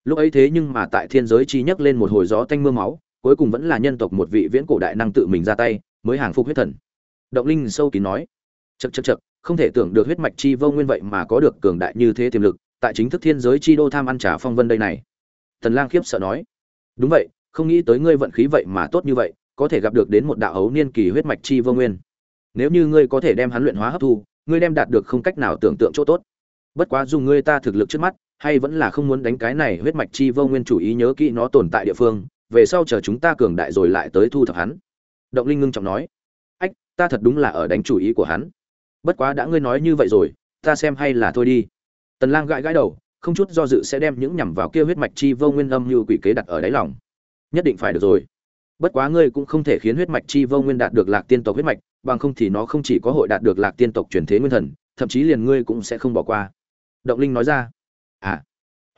Lúc ấy thế nhưng mà tại thiên giới chi nhấc lên một hồi gió tanh mưa máu, cuối cùng vẫn là nhân tộc một vị viễn cổ đại năng tự mình ra tay, mới hàng phục huyết thần. Động linh sâu kín nói chật chật chật không thể tưởng được huyết mạch chi vô nguyên vậy mà có được cường đại như thế tiềm lực, tại chính thức thiên giới chi đô tham ăn trả phong vân đây này. Tần lang khiếp sợ nói, đúng vậy, không nghĩ tới ngươi vận khí vậy mà tốt như vậy có thể gặp được đến một đạo ấu niên kỳ huyết mạch chi vô nguyên. Nếu như ngươi có thể đem hắn luyện hóa hấp thu, ngươi đem đạt được không cách nào tưởng tượng chỗ tốt. Bất quá dùng ngươi ta thực lực trước mắt, hay vẫn là không muốn đánh cái này huyết mạch chi vô nguyên chủ ý nhớ kỹ nó tồn tại địa phương, về sau chờ chúng ta cường đại rồi lại tới thu thập hắn. Động linh ngưng trọng nói. Ách, ta thật đúng là ở đánh chủ ý của hắn. Bất quá đã ngươi nói như vậy rồi, ta xem hay là thôi đi. Tần lang gãi gãi đầu, không chút do dự sẽ đem những nhằm vào kia huyết mạch chi vô nguyên âm như quỷ kế đặt ở đáy lòng. Nhất định phải được rồi bất quá ngươi cũng không thể khiến huyết mạch chi vô nguyên đạt được lạc tiên tộc huyết mạch, bằng không thì nó không chỉ có hội đạt được lạc tiên tộc truyền thế nguyên thần, thậm chí liền ngươi cũng sẽ không bỏ qua. Động linh nói ra. À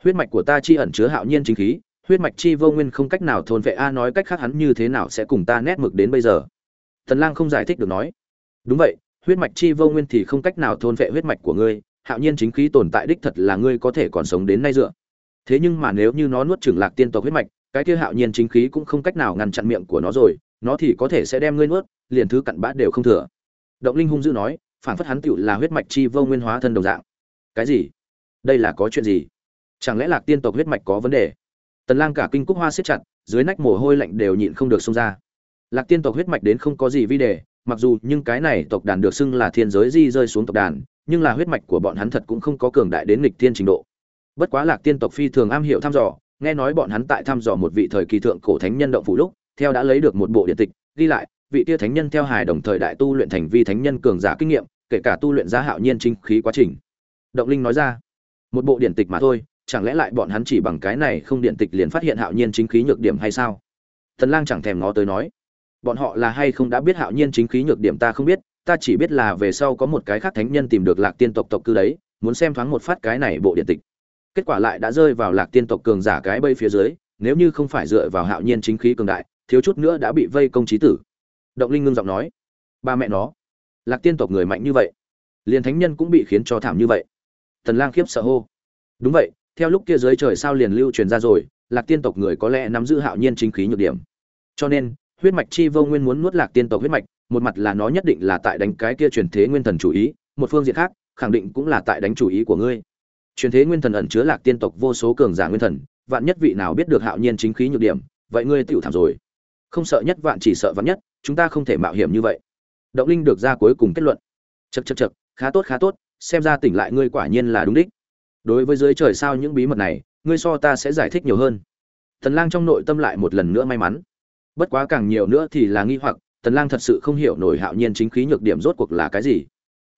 huyết mạch của ta chi ẩn chứa hạo nhiên chính khí, huyết mạch chi vô nguyên không cách nào thôn vệ. A, nói cách khác hắn như thế nào sẽ cùng ta nét mực đến bây giờ? Tần lang không giải thích được nói. Đúng vậy, huyết mạch chi vô nguyên thì không cách nào thôn vệ huyết mạch của ngươi, hạo nhiên chính khí tồn tại đích thật là ngươi có thể còn sống đến nay dựa. Thế nhưng mà nếu như nó nuốt chửng lạc tiên tộc huyết mạch cái kia hạo nhiên chính khí cũng không cách nào ngăn chặn miệng của nó rồi, nó thì có thể sẽ đem ngươi nuốt, liền thứ cặn bã đều không thừa. Động linh hung dữ nói, phản phất hắn tựu là huyết mạch chi vô nguyên hóa thân đồng dạng. Cái gì? Đây là có chuyện gì? Chẳng lẽ lạc tiên tộc huyết mạch có vấn đề? Tần lang cả kinh cúc hoa siết chặt, dưới nách mồ hôi lạnh đều nhịn không được xông ra. Lạc tiên tộc huyết mạch đến không có gì vi đề, mặc dù nhưng cái này tộc đàn được xưng là thiên giới di rơi xuống tộc đàn, nhưng là huyết mạch của bọn hắn thật cũng không có cường đại đến nghịch thiên trình độ. Bất quá lạc tiên tộc phi thường am hiểu thăm dò nghe nói bọn hắn tại thăm dò một vị thời kỳ thượng cổ thánh nhân động phủ lúc, theo đã lấy được một bộ điện tịch, ghi lại, vị tia thánh nhân theo hài đồng thời đại tu luyện thành vi thánh nhân cường giả kinh nghiệm, kể cả tu luyện giá hạo nhiên chính khí quá trình. Động linh nói ra, một bộ điện tịch mà thôi, chẳng lẽ lại bọn hắn chỉ bằng cái này không điện tịch liền phát hiện hạo nhiên chính khí nhược điểm hay sao? Thần lang chẳng thèm ngó tới nói, bọn họ là hay không đã biết hạo nhiên chính khí nhược điểm ta không biết, ta chỉ biết là về sau có một cái khác thánh nhân tìm được lạc tiên tộc tộc cư đấy, muốn xem thoáng một phát cái này bộ điện tịch kết quả lại đã rơi vào lạc tiên tộc cường giả cái bây phía dưới, nếu như không phải dựa vào hạo nhiên chính khí cường đại, thiếu chút nữa đã bị vây công trí tử. Động linh ngưng giọng nói, ba mẹ nó, lạc tiên tộc người mạnh như vậy, liền thánh nhân cũng bị khiến cho thảm như vậy. Tần lang khiếp sợ hô, đúng vậy, theo lúc kia dưới trời sao liền lưu truyền ra rồi, lạc tiên tộc người có lẽ nắm giữ hạo nhiên chính khí nhược điểm. Cho nên, huyết mạch chi vô nguyên muốn nuốt lạc tiên tộc huyết mạch, một mặt là nó nhất định là tại đánh cái kia truyền thế nguyên thần chủ ý, một phương diện khác, khẳng định cũng là tại đánh chủ ý của ngươi truyền thế nguyên thần ẩn chứa lạc tiên tộc vô số cường giả nguyên thần, vạn nhất vị nào biết được hạo nhiên chính khí nhược điểm, vậy ngươi tựu thảm rồi. Không sợ nhất vạn chỉ sợ vạn nhất, chúng ta không thể mạo hiểm như vậy. Động linh được ra cuối cùng kết luận. Chật chật chật khá tốt khá tốt, xem ra tỉnh lại ngươi quả nhiên là đúng đích. Đối với dưới trời sao những bí mật này, ngươi so ta sẽ giải thích nhiều hơn. Tần lang trong nội tâm lại một lần nữa may mắn. Bất quá càng nhiều nữa thì là nghi hoặc tần lang thật sự không hiểu nổi hạo nhiên chính khí nhược điểm rốt cuộc là cái gì.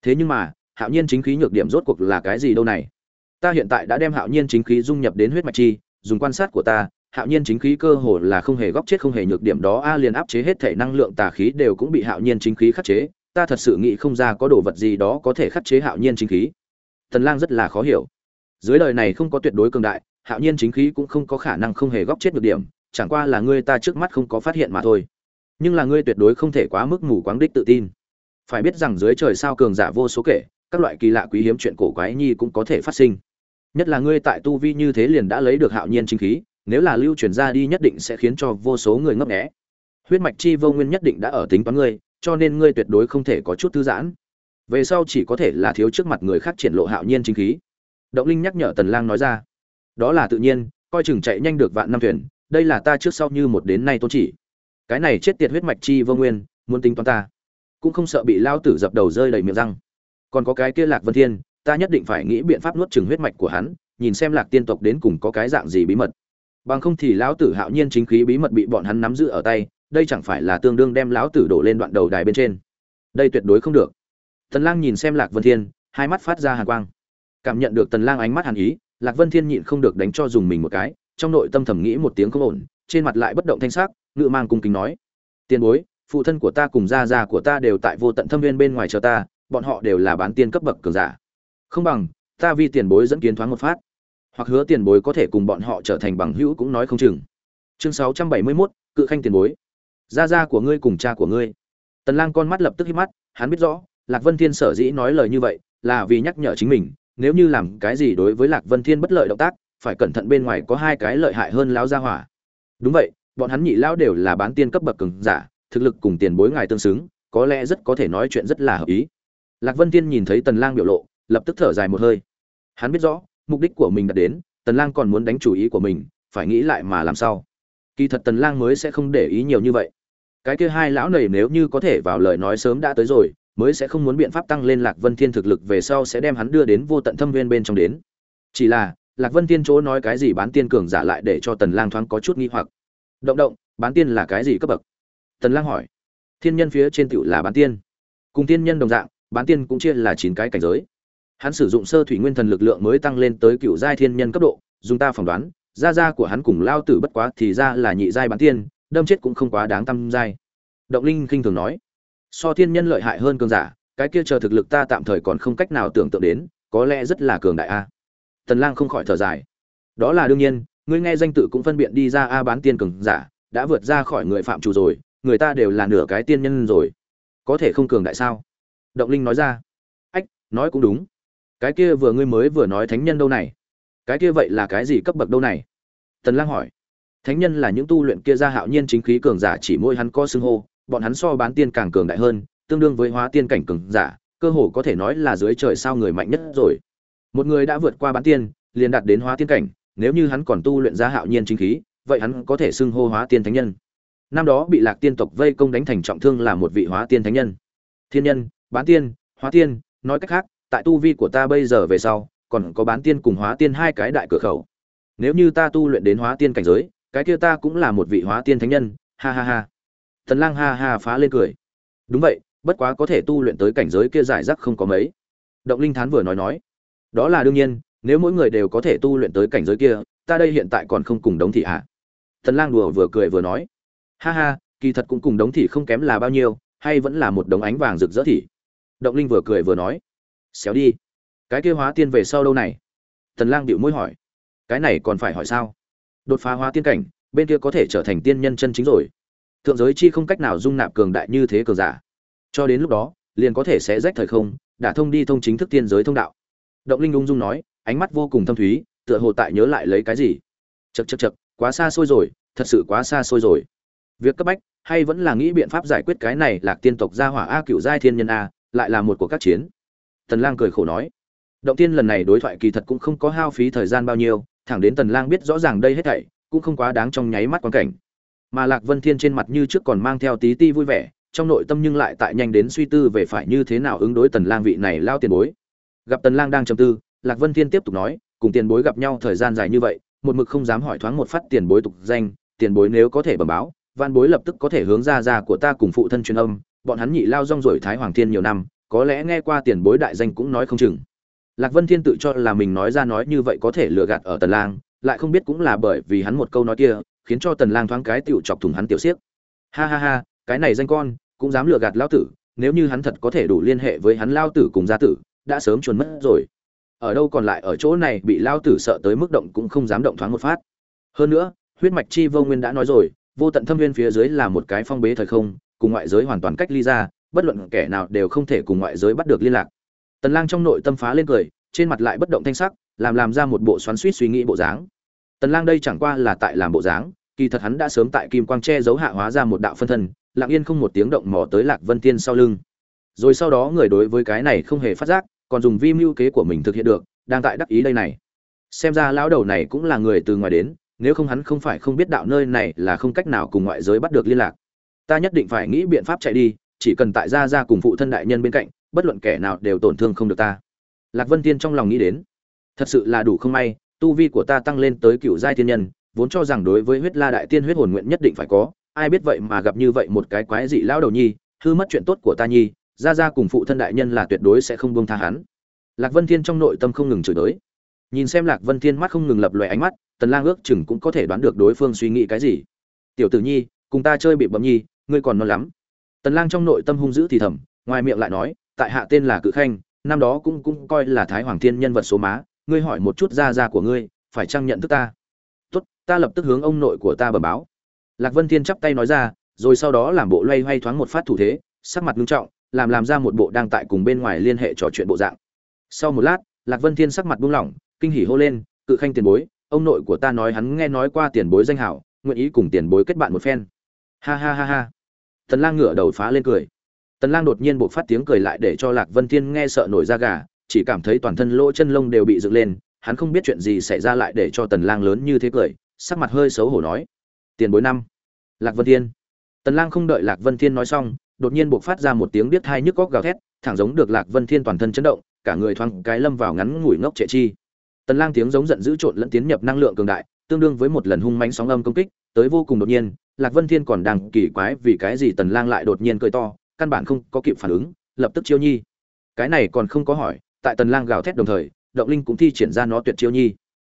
Thế nhưng mà, hạo nhiên chính khí nhược điểm rốt cuộc là cái gì đâu này? Ta hiện tại đã đem hạo nhiên chính khí dung nhập đến huyết mạch chi, dùng quan sát của ta, hạo nhiên chính khí cơ hồ là không hề góc chết không hề nhược điểm đó, a liền áp chế hết thể năng lượng tà khí đều cũng bị hạo nhiên chính khí khắc chế, ta thật sự nghĩ không ra có đồ vật gì đó có thể khắc chế hạo nhiên chính khí. Thần lang rất là khó hiểu. Dưới lời này không có tuyệt đối cường đại, hạo nhiên chính khí cũng không có khả năng không hề góc chết nhược điểm, chẳng qua là ngươi ta trước mắt không có phát hiện mà thôi. Nhưng là ngươi tuyệt đối không thể quá mức mù quáng đích tự tin. Phải biết rằng dưới trời sao cường giả vô số kể, các loại kỳ lạ quý hiếm chuyện cổ quái nhi cũng có thể phát sinh nhất là ngươi tại tu vi như thế liền đã lấy được hạo nhiên chính khí, nếu là lưu truyền ra đi nhất định sẽ khiến cho vô số người ngấp nghé. Huyết mạch chi vô nguyên nhất định đã ở tính toán ngươi, cho nên ngươi tuyệt đối không thể có chút thư giãn. Về sau chỉ có thể là thiếu trước mặt người khác triển lộ hạo nhiên chính khí. Động linh nhắc nhở tần lang nói ra. Đó là tự nhiên, coi chừng chạy nhanh được vạn năm thuyền, đây là ta trước sau như một đến nay tôn chỉ. Cái này chết tiệt huyết mạch chi vô nguyên, muốn tính toán ta. Cũng không sợ bị lao tử dập đầu rơi đầy miệng răng. Còn có cái kia lạc vân thiên ta nhất định phải nghĩ biện pháp nuốt chừng huyết mạch của hắn, nhìn xem lạc tiên tộc đến cùng có cái dạng gì bí mật. Bằng không thì lão tử hạo nhiên chính khí bí mật bị bọn hắn nắm giữ ở tay, đây chẳng phải là tương đương đem lão tử đổ lên đoạn đầu đài bên trên. Đây tuyệt đối không được. Tần lang nhìn xem lạc vân thiên, hai mắt phát ra hàn quang. Cảm nhận được tần lang ánh mắt hàn ý, lạc vân thiên nhịn không được đánh cho dùng mình một cái, trong nội tâm thầm nghĩ một tiếng không ổn, trên mặt lại bất động thanh sắc ngựa mang cung kính nói. Tiền bối, phụ thân của ta cùng gia gia của ta đều tại vô tận thâm viên bên ngoài chờ ta, bọn họ đều là bán tiên cấp bậc cường giả không bằng ta vì tiền bối dẫn kiến thoáng một phát. Hoặc hứa tiền bối có thể cùng bọn họ trở thành bằng hữu cũng nói không chừng. Chương 671, cự khanh tiền bối. Gia gia của ngươi cùng cha của ngươi. Tần lang con mắt lập tức hít mắt hắn biết rõ lạc vân thiên sở dĩ nói lời như vậy là vì nhắc nhở chính mình nếu như làm cái gì đối với lạc vân thiên bất lợi động tác phải cẩn thận bên ngoài có hai cái lợi hại hơn lão gia hỏa. Đúng vậy bọn hắn nhị lão đều là bán tiên cấp bậc cường giả thực lực cùng tiền bối ngài tương xứng có lẽ rất có thể nói chuyện rất là hợp ý. Lạc vân thiên nhìn thấy tần lang biểu lộ lập tức thở dài một hơi. Hắn biết rõ, mục đích của mình đã đến, tần lang còn muốn đánh chủ ý của mình, phải nghĩ lại mà làm sao. Kỳ thật tần lang mới sẽ không để ý nhiều như vậy. Cái kia hai lão này nếu như có thể vào lời nói sớm đã tới rồi, mới sẽ không muốn biện pháp tăng lên lạc vân thiên thực lực về sau sẽ đem hắn đưa đến vô tận thâm viên bên trong đến. Chỉ là, lạc vân thiên chỗ nói cái gì bán tiên cường giả lại để cho tần lang thoáng có chút nghi hoặc. Động động, bán tiên là cái gì cấp bậc? Tần lang hỏi. Thiên nhân phía trên tiểu là bán tiên. Cùng tiên nhân đồng dạng, bán tiên cũng chia là chín cái cảnh giới hắn sử dụng sơ thủy nguyên thần lực lượng mới tăng lên tới cựu giai thiên nhân cấp độ, dùng ta phỏng đoán, gia gia của hắn cùng lao tử bất quá thì ra là nhị giai bán tiên, đâm chết cũng không quá đáng tâm giai. Động linh khinh thường nói, so thiên nhân lợi hại hơn cường giả, cái kia chờ thực lực ta tạm thời còn không cách nào tưởng tượng đến, có lẽ rất là cường đại a. Tần lang không khỏi thở dài. Đó là đương nhiên, ngươi nghe danh tự cũng phân biệt đi ra a bán tiên cường giả, đã vượt ra khỏi người phạm chủ rồi, người ta đều là nửa cái tiên nhân rồi. Có thể không cường đại sao? Động linh nói ra. Ách, nói cũng đúng cái kia vừa ngươi mới vừa nói thánh nhân đâu này? Cái kia vậy là cái gì cấp bậc đâu này? Tần lang hỏi. Thánh nhân là những tu luyện kia ra hạo nhiên chính khí cường giả chỉ mỗi hắn có xưng hô, bọn hắn so bán tiên càng cường đại hơn, tương đương với hóa tiên cảnh cường giả, cơ hồ có thể nói là dưới trời sao người mạnh nhất rồi. Một người đã vượt qua bán tiên, liền đạt đến hóa tiên cảnh, nếu như hắn còn tu luyện ra hạo nhiên chính khí, vậy hắn có thể xưng hô hóa tiên thánh nhân. Năm đó bị lạc tiên tộc vây công đánh thành trọng thương là một vị hóa tiên thánh nhân. Thiên nhân, bán tiên, hóa tiên, nói cách khác tại tu vi của ta bây giờ về sau, còn có bán tiên cùng hóa tiên hai cái đại cửa khẩu. Nếu như ta tu luyện đến hóa tiên cảnh giới, cái kia ta cũng là một vị hóa tiên thánh nhân. Ha ha ha. Thần lang ha ha phá lên cười. Đúng vậy, bất quá có thể tu luyện tới cảnh giới kia giải rác không có mấy. Động linh thán vừa nói nói. Đó là đương nhiên, nếu mỗi người đều có thể tu luyện tới cảnh giới kia, ta đây hiện tại còn không cùng đống thị hạ à? thần lang đùa vừa cười vừa nói. Ha ha, kỳ thật cũng cùng đống thị không kém là bao nhiêu, hay vẫn là một đống ánh vàng rực rỡ thị động linh vừa cười vừa nói xéo đi. Cái kia hóa tiên về sau đâu này? Tần lang điệu môi hỏi. Cái này còn phải hỏi sao? Đột phá hóa tiên cảnh, bên kia có thể trở thành tiên nhân chân chính rồi. Thượng giới chi không cách nào dung nạp cường đại như thế cường giả. Cho đến lúc đó, liền có thể sẽ rách thời không đã thông đi thông chính thức tiên giới thông đạo. Động linh ung dung nói, ánh mắt vô cùng thâm thúy, tựa hồ tại nhớ lại lấy cái gì. Chật chật chật quá xa xôi rồi, thật sự quá xa xôi rồi. Việc cấp bách, hay vẫn là nghĩ biện pháp giải quyết cái này lạc tiên tộc gia hỏa a cựu giai thiên nhân a, lại là một cuộc các chiến tần lang cười khổ nói, động tiên lần này đối thoại kỳ thật cũng không có hao phí thời gian bao nhiêu, thẳng đến tần lang biết rõ ràng đây hết thảy, cũng không quá đáng trong nháy mắt quan cảnh. Mà lạc vân thiên trên mặt như trước còn mang theo tí ti vui vẻ, trong nội tâm nhưng lại tại nhanh đến suy tư về phải như thế nào ứng đối tần lang vị này lao tiền bối. Gặp tần lang đang trầm tư, lạc vân thiên tiếp tục nói, cùng tiền bối gặp nhau thời gian dài như vậy, một mực không dám hỏi thoáng một phát tiền bối tục danh, tiền bối nếu có thể bẩm báo văn bối lập tức có thể hướng ra ra của ta cùng phụ thân truyền âm, bọn hắn nhị lao rong rổi thái hoàng thiên nhiều năm có lẽ nghe qua tiền bối đại danh cũng nói không chừng. Lạc vân thiên tự cho là mình nói ra nói như vậy có thể lừa gạt ở tần lang, lại không biết cũng là bởi vì hắn một câu nói kia, khiến cho tần lang thoáng cái tiểu chọc thủng hắn tiểu xiếc ha ha ha, cái này danh con, cũng dám lừa gạt lão tử, nếu như hắn thật có thể đủ liên hệ với hắn lao tử cùng gia tử, đã sớm chuồn mất rồi. Ở đâu còn lại ở chỗ này bị lao tử sợ tới mức động cũng không dám động thoáng một phát. Hơn nữa, huyết mạch chi vô nguyên đã nói rồi, vô tận thâm viên phía dưới là một cái phong bế thời không, cùng ngoại giới hoàn toàn cách ly ra bất luận kẻ nào đều không thể cùng ngoại giới bắt được liên lạc. Tần lang trong nội tâm phá lên cười, trên mặt lại bất động thanh sắc, làm làm ra một bộ xoắn xuýt suy nghĩ bộ dáng. Tần lang đây chẳng qua là tại làm bộ dáng, kỳ thật hắn đã sớm tại kim quang che giấu hạ hóa ra một đạo phân thân, lặng yên không một tiếng động mò tới lạc vân thiên sau lưng. Rồi sau đó người đối với cái này không hề phát giác, còn dùng vi mưu kế của mình thực hiện được, đang tại đắc ý đây này. Xem ra lão đầu này cũng là người từ ngoài đến, nếu không hắn không phải không biết đạo nơi này là không cách nào cùng ngoại giới bắt được liên lạc. Ta nhất định phải nghĩ biện pháp chạy đi chỉ cần tại gia gia cùng phụ thân đại nhân bên cạnh, bất luận kẻ nào đều tổn thương không được ta. Lạc vân tiên trong lòng nghĩ đến, thật sự là đủ không may, tu vi của ta tăng lên tới cựu giai thiên nhân, vốn cho rằng đối với huyết la đại tiên huyết hồn nguyện nhất định phải có, ai biết vậy mà gặp như vậy một cái quái dị lão đầu nhi, hư mất chuyện tốt của ta nhi, gia gia cùng phụ thân đại nhân là tuyệt đối sẽ không buông tha hắn. Lạc vân thiên trong nội tâm không ngừng chửi đối. nhìn xem lạc vân thiên mắt không ngừng lập lòe ánh mắt, tần lang ước chừng cũng có thể đoán được đối phương suy nghĩ cái gì. Tiểu tử nhi, cùng ta chơi bị bẩm nhi, ngươi còn non lắm tần lang trong nội tâm hung dữ thì thầm, ngoài miệng lại nói, tại hạ tên là cự khanh, năm đó cũng cũng coi là thái hoàng thiên nhân vật số má, ngươi hỏi một chút gia gia của ngươi, phải chăng nhận thức ta? Tốt, ta lập tức hướng ông nội của ta bẩm báo. Lạc vân thiên chắp tay nói ra, rồi sau đó làm bộ loay hoay thoáng một phát thủ thế, sắc mặt nghiêm trọng, làm làm ra một bộ đang tại cùng bên ngoài liên hệ trò chuyện bộ dạng. Sau một lát, lạc vân thiên sắc mặt buông lỏng, kinh hỉ hô lên, cự khanh tiền bối, ông nội của ta nói hắn nghe nói qua tiền bối danh hảo, nguyện ý cùng tiền bối kết bạn một phen. Ha ha ha ha tần lang ngửa đầu phá lên cười. Tần lang đột nhiên bộc phát tiếng cười lại để cho lạc vân thiên nghe sợ nổi da gà, chỉ cảm thấy toàn thân lỗ chân lông đều bị dựng lên, hắn không biết chuyện gì xảy ra lại để cho tần lang lớn như thế cười, sắc mặt hơi xấu hổ nói. Tiền bối năm. Lạc vân thiên. Tần lang không đợi lạc vân thiên nói xong, đột nhiên bộc phát ra một tiếng biết hai nhức óc gào thét, thẳng giống được lạc vân thiên toàn thân chấn động, cả người thoáng cái lâm vào ngắn ngủi ngốc trệ chi. Tần lang tiếng giống giận dữ trộn lẫn tiến nhập năng lượng cường đại, tương đương với một lần hung mãnh sóng âm công kích tới vô cùng đột nhiên, lạc vân thiên còn đang kỳ quái vì cái gì tần lang lại đột nhiên cười to, căn bản không có kịp phản ứng, lập tức chiêu nhi. Cái này còn không có hỏi, tại tần lang gào thét đồng thời, động linh cũng thi triển ra nó tuyệt chiêu nhi.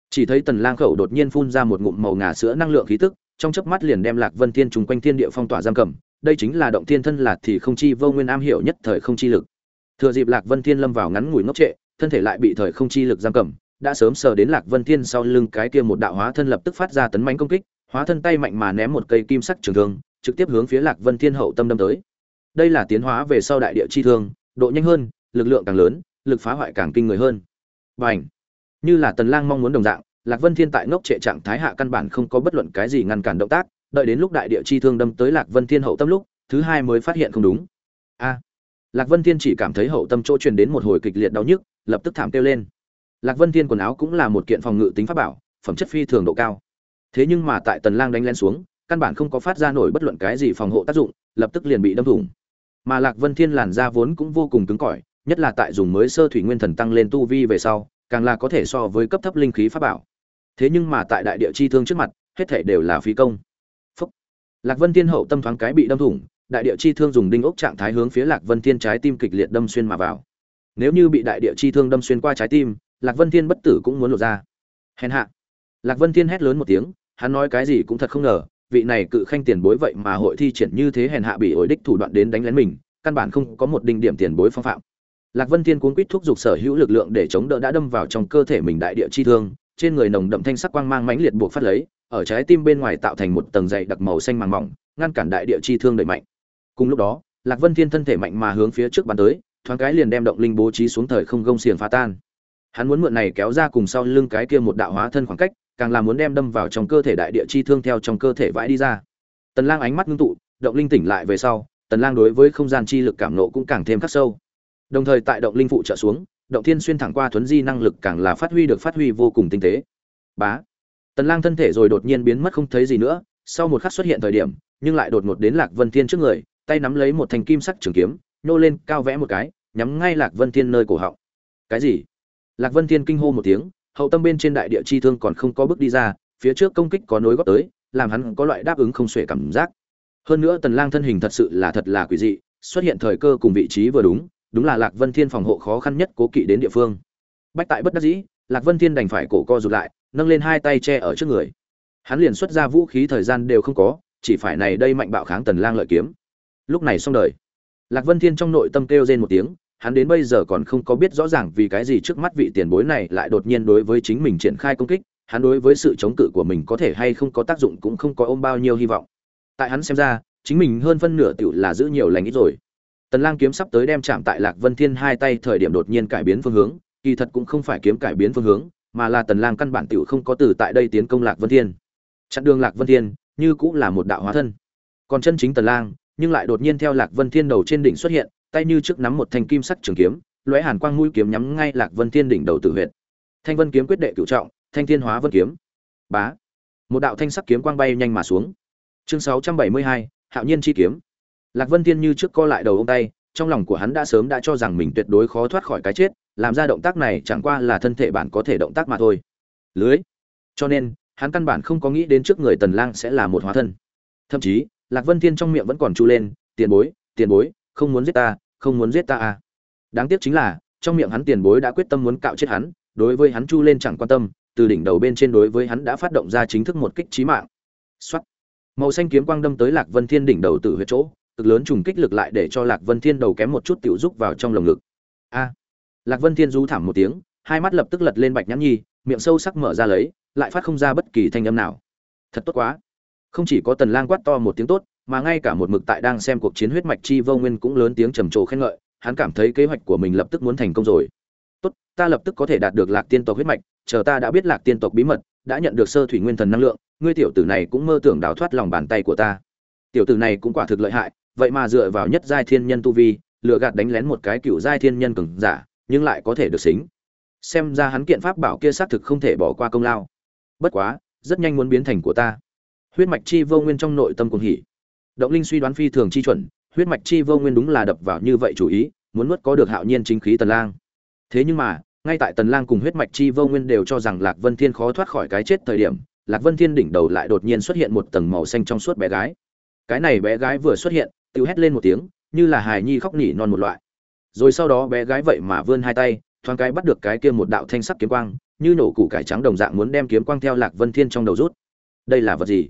Chỉ thấy tần lang khẩu đột nhiên phun ra một ngụm màu ngà sữa năng lượng khí tức, trong chớp mắt liền đem lạc vân thiên trùng quanh thiên địa phong tỏa giam cầm, đây chính là động thiên thân là thì không chi vô nguyên am hiểu nhất thời không chi lực. Thừa dịp lạc vân thiên lâm vào ngắn ngủi ngốc trệ, thân thể lại bị thời không chi lực giam cầm, đã sớm sờ đến lạc vân thiên sau lưng cái kia một đạo hóa thân lập tức phát ra tấn mãnh công kích hóa thân tay mạnh mà ném một cây kim sắc trường thương, trực tiếp hướng phía lạc vân thiên hậu tâm đâm tới. Đây là tiến hóa về sau đại địa chi thương, độ nhanh hơn, lực lượng càng lớn, lực phá hoại càng kinh người hơn. Và ảnh như là tần lang mong muốn đồng dạng, lạc vân thiên tại ngốc trệ trạng thái hạ căn bản không có bất luận cái gì ngăn cản động tác, đợi đến lúc đại địa chi thương đâm tới lạc vân thiên hậu tâm lúc, thứ hai mới phát hiện không đúng. A! Lạc vân thiên chỉ cảm thấy hậu tâm chỗ truyền đến một hồi kịch liệt đau nhức, lập tức thảm kêu lên. Lạc vân thiên quần áo cũng là một kiện phòng ngự tính pháp bảo, phẩm chất phi thường độ cao thế nhưng mà tại tần lang đánh lên xuống, căn bản không có phát ra nổi bất luận cái gì phòng hộ tác dụng, lập tức liền bị đâm thủng. Mà lạc vân thiên làn da vốn cũng vô cùng cứng cỏi, nhất là tại dùng mới sơ thủy nguyên thần tăng lên tu vi về sau, càng là có thể so với cấp thấp linh khí pháp bảo. Thế nhưng mà tại đại địa chi thương trước mặt, hết thể đều là phí công. Phúc. lạc vân thiên hậu tâm thoáng cái bị đâm thủng, đại địa chi thương dùng đinh ốc trạng thái hướng phía lạc vân thiên trái tim kịch liệt đâm xuyên mà vào. Nếu như bị đại địa chi thương đâm xuyên qua trái tim, lạc vân thiên bất tử cũng muốn lộ ra. Hèn hạ. Lạc vân thiên hét lớn một tiếng hắn nói cái gì cũng thật không ngờ, vị này cự khanh tiền bối vậy mà hội thi triển như thế hèn hạ bị ổi đích thủ đoạn đến đánh lén mình, căn bản không có một đinh điểm tiền bối phong phạm. Lạc vân thiên cuốn quýt thúc giục sở hữu lực lượng để chống đỡ đã đâm vào trong cơ thể mình đại địa chi thương, trên người nồng đậm thanh sắc quang mang mãnh liệt buộc phát lấy, ở trái tim bên ngoài tạo thành một tầng dày đặc màu xanh màng mỏng, ngăn cản đại địa chi thương đẩy mạnh. Cùng lúc đó, lạc vân thiên thân thể mạnh mà hướng phía trước bắn tới, thoáng cái liền đem động linh bố trí xuống thời không gông xiềng phá tan. Hắn muốn mượn này kéo ra cùng sau lưng cái kia một đạo hóa thân khoảng cách càng là muốn đem đâm vào trong cơ thể đại địa chi thương theo trong cơ thể vãi đi ra. Tần lang ánh mắt ngưng tụ, động linh tỉnh lại về sau, tần lang đối với không gian chi lực cảm nộ cũng càng thêm khắc sâu. Đồng thời tại động linh phụ trợ xuống, động thiên xuyên thẳng qua thuấn di năng lực càng là phát huy được phát huy vô cùng tinh tế. Bá. Tần lang thân thể rồi đột nhiên biến mất không thấy gì nữa, sau một khắc xuất hiện thời điểm, nhưng lại đột ngột đến lạc vân thiên trước người, tay nắm lấy một thanh kim sắc trường kiếm nô lên, cao vẽ một cái, nhắm ngay lạc vân thiên nơi cổ họng. Cái gì? Lạc vân thiên kinh hô một tiếng hậu tâm bên trên đại địa chi thương còn không có bước đi ra, phía trước công kích có nối góp tới, làm hắn có loại đáp ứng không xuể cảm giác. Hơn nữa tần lang thân hình thật sự là thật là quỷ dị, xuất hiện thời cơ cùng vị trí vừa đúng đúng là lạc vân thiên phòng hộ khó khăn nhất cố kỵ đến địa phương. Bách tại bất đắc dĩ, lạc vân thiên đành phải cổ co rụt lại, nâng lên hai tay che ở trước người. Hắn liền xuất ra vũ khí thời gian đều không có, chỉ phải này đây mạnh bạo kháng tần lang lợi kiếm. Lúc này xong đời. Lạc vân thiên trong nội tâm kêu rên một tiếng hắn đến bây giờ còn không có biết rõ ràng vì cái gì trước mắt vị tiền bối này lại đột nhiên đối với chính mình triển khai công kích, hắn đối với sự chống cự của mình có thể hay không có tác dụng cũng không có ôm bao nhiêu hy vọng. Tại hắn xem ra, chính mình hơn phân nửa tiểu là giữ nhiều lành ít rồi. Tần lang kiếm sắp tới đem chạm tại lạc vân thiên hai tay thời điểm đột nhiên cải biến phương hướng, kỳ thật cũng không phải kiếm cải biến phương hướng, mà là tần lang căn bản tiểu không có từ tại đây tiến công lạc vân thiên. Chặn đường lạc vân thiên, như cũng là một đạo hóa thân. Còn chân chính tần lang, nhưng lại đột nhiên theo lạc vân thiên đầu trên đỉnh xuất hiện tay như trước nắm một thanh kim sắc trường kiếm lóe hàn quang mũi kiếm nhắm ngay lạc vân thiên đỉnh đầu tử huyệt. Thanh vân kiếm quyết đệ cửu trọng thanh thiên hóa vân kiếm. Bá. Một đạo thanh sắc kiếm quang bay nhanh mà xuống. Chương 672, hạo nhiên chi kiếm. Lạc vân thiên như trước co lại đầu ông tay trong lòng của hắn đã sớm đã cho rằng mình tuyệt đối khó thoát khỏi cái chết làm ra động tác này chẳng qua là thân thể bản có thể động tác mà thôi. Lưới. Cho nên hắn căn bản không có nghĩ đến trước người tần lang sẽ là một hóa thân. Thậm chí lạc vân thiên trong miệng vẫn còn chu lên tiền bối tiền bối không muốn giết ta không muốn giết ta à. Đáng tiếc chính là, trong miệng hắn tiền bối đã quyết tâm muốn cạo chết hắn, đối với hắn chu lên chẳng quan tâm, từ đỉnh đầu bên trên đối với hắn đã phát động ra chính thức một kích chí mạng. Soát. màu xanh kiếm quang đâm tới lạc vân thiên đỉnh đầu tự huyệt chỗ, cực lớn trùng kích lực lại để cho lạc vân thiên đầu kém một chút tiểu rúc vào trong lồng ngực. A. Lạc vân thiên du thảm một tiếng, hai mắt lập tức lật lên bạch nhãn nhi, miệng sâu sắc mở ra lấy, lại phát không ra bất kỳ thanh âm nào. Thật tốt quá. Không chỉ có tần lang quát to một tiếng tốt mà ngay cả một mực tại đang xem cuộc chiến huyết mạch chi vô nguyên cũng lớn tiếng trầm trồ khen ngợi, hắn cảm thấy kế hoạch của mình lập tức muốn thành công rồi. Tốt, ta lập tức có thể đạt được lạc tiên tộc huyết mạch, chờ ta đã biết lạc tiên tộc bí mật, đã nhận được sơ thủy nguyên thần năng lượng, ngươi tiểu tử này cũng mơ tưởng đào thoát lòng bàn tay của ta. Tiểu tử này cũng quả thực lợi hại, vậy mà dựa vào nhất giai thiên nhân tu vi lựa gạt đánh lén một cái cựu giai thiên nhân cường giả, nhưng lại có thể được xính. Xem ra hắn kiện pháp bảo kia xác thực không thể bỏ qua công lao. Bất quá, rất nhanh muốn biến thành của ta. Huyết mạch chi vô nguyên trong nội tâm cùng hỉ động linh suy đoán phi thường chi chuẩn, huyết mạch chi vô nguyên đúng là đập vào như vậy chủ ý, muốn nuốt có được hạo nhiên chính khí tần lang. Thế nhưng mà, ngay tại tần lang cùng huyết mạch chi vô nguyên đều cho rằng lạc vân thiên khó thoát khỏi cái chết thời điểm, lạc vân thiên đỉnh đầu lại đột nhiên xuất hiện một tầng màu xanh trong suốt bé gái. Cái này bé gái vừa xuất hiện, tiêu hét lên một tiếng, như là hài nhi khóc nỉ non một loại. Rồi sau đó bé gái vậy mà vươn hai tay, thoáng cái bắt được cái kia một đạo thanh sắc kiếm quang, như nổ củ cải trắng đồng dạng muốn đem kiếm quang theo lạc vân thiên trong đầu rút. Đây là vật gì?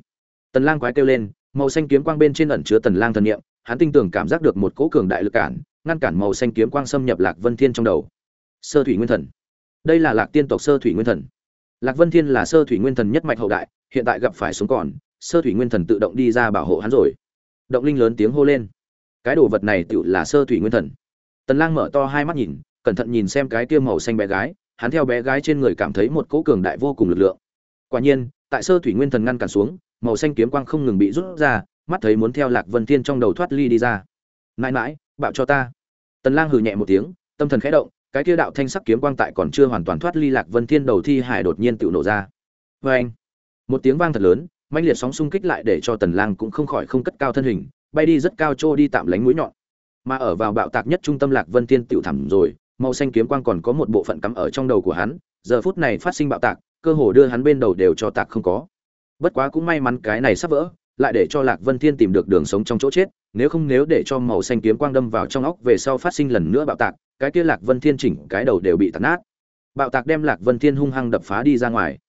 Tần lang quái kêu lên màu xanh kiếm quang bên trên ẩn chứa tần lang thần niệm, hắn tinh tường cảm giác được một cỗ cường đại lực cản, ngăn cản màu xanh kiếm quang xâm nhập lạc vân thiên trong đầu. Sơ thủy nguyên thần. Đây là lạc tiên tộc sơ thủy nguyên thần. Lạc vân thiên là sơ thủy nguyên thần nhất mạch hậu đại, hiện tại gặp phải sống còn, sơ thủy nguyên thần tự động đi ra bảo hộ hắn rồi. Động linh lớn tiếng hô lên. Cái đồ vật này tựu là sơ thủy nguyên thần. Tần lang mở to hai mắt nhìn, cẩn thận nhìn xem cái kia màu xanh bé gái, hắn theo bé gái trên người cảm thấy một cỗ cường đại vô cùng lực lượng. Quả nhiên, tại sơ thủy nguyên thần ngăn cản xuống màu xanh kiếm quang không ngừng bị rút ra, mắt thấy muốn theo lạc vân thiên trong đầu thoát ly đi ra. Mãi mãi bạo cho ta. Tần lang hừ nhẹ một tiếng, tâm thần khẽ động, cái kia đạo thanh sắc kiếm quang tại còn chưa hoàn toàn thoát ly lạc vân thiên đầu thi hải đột nhiên tự nổ ra. Với anh một tiếng vang thật lớn, mãnh liệt sóng xung kích lại để cho tần lang cũng không khỏi không cất cao thân hình, bay đi rất cao trô đi tạm lánh mũi nhọn. Mà ở vào bạo tạc nhất trung tâm lạc vân thiên tiểu thẳm rồi, màu xanh kiếm quang còn có một bộ phận cắm ở trong đầu của hắn, giờ phút này phát sinh bạo tạc, cơ hồ đưa hắn bên đầu đều cho tạc không có bất quá cũng may mắn cái này sắp vỡ, lại để cho lạc vân thiên tìm được đường sống trong chỗ chết, nếu không nếu để cho màu xanh kiếm quang đâm vào trong óc về sau phát sinh lần nữa bạo tạc, cái kia lạc vân thiên chỉnh cái đầu đều bị tạt nát. Bạo tạc đem lạc vân thiên hung hăng đập phá đi ra ngoài.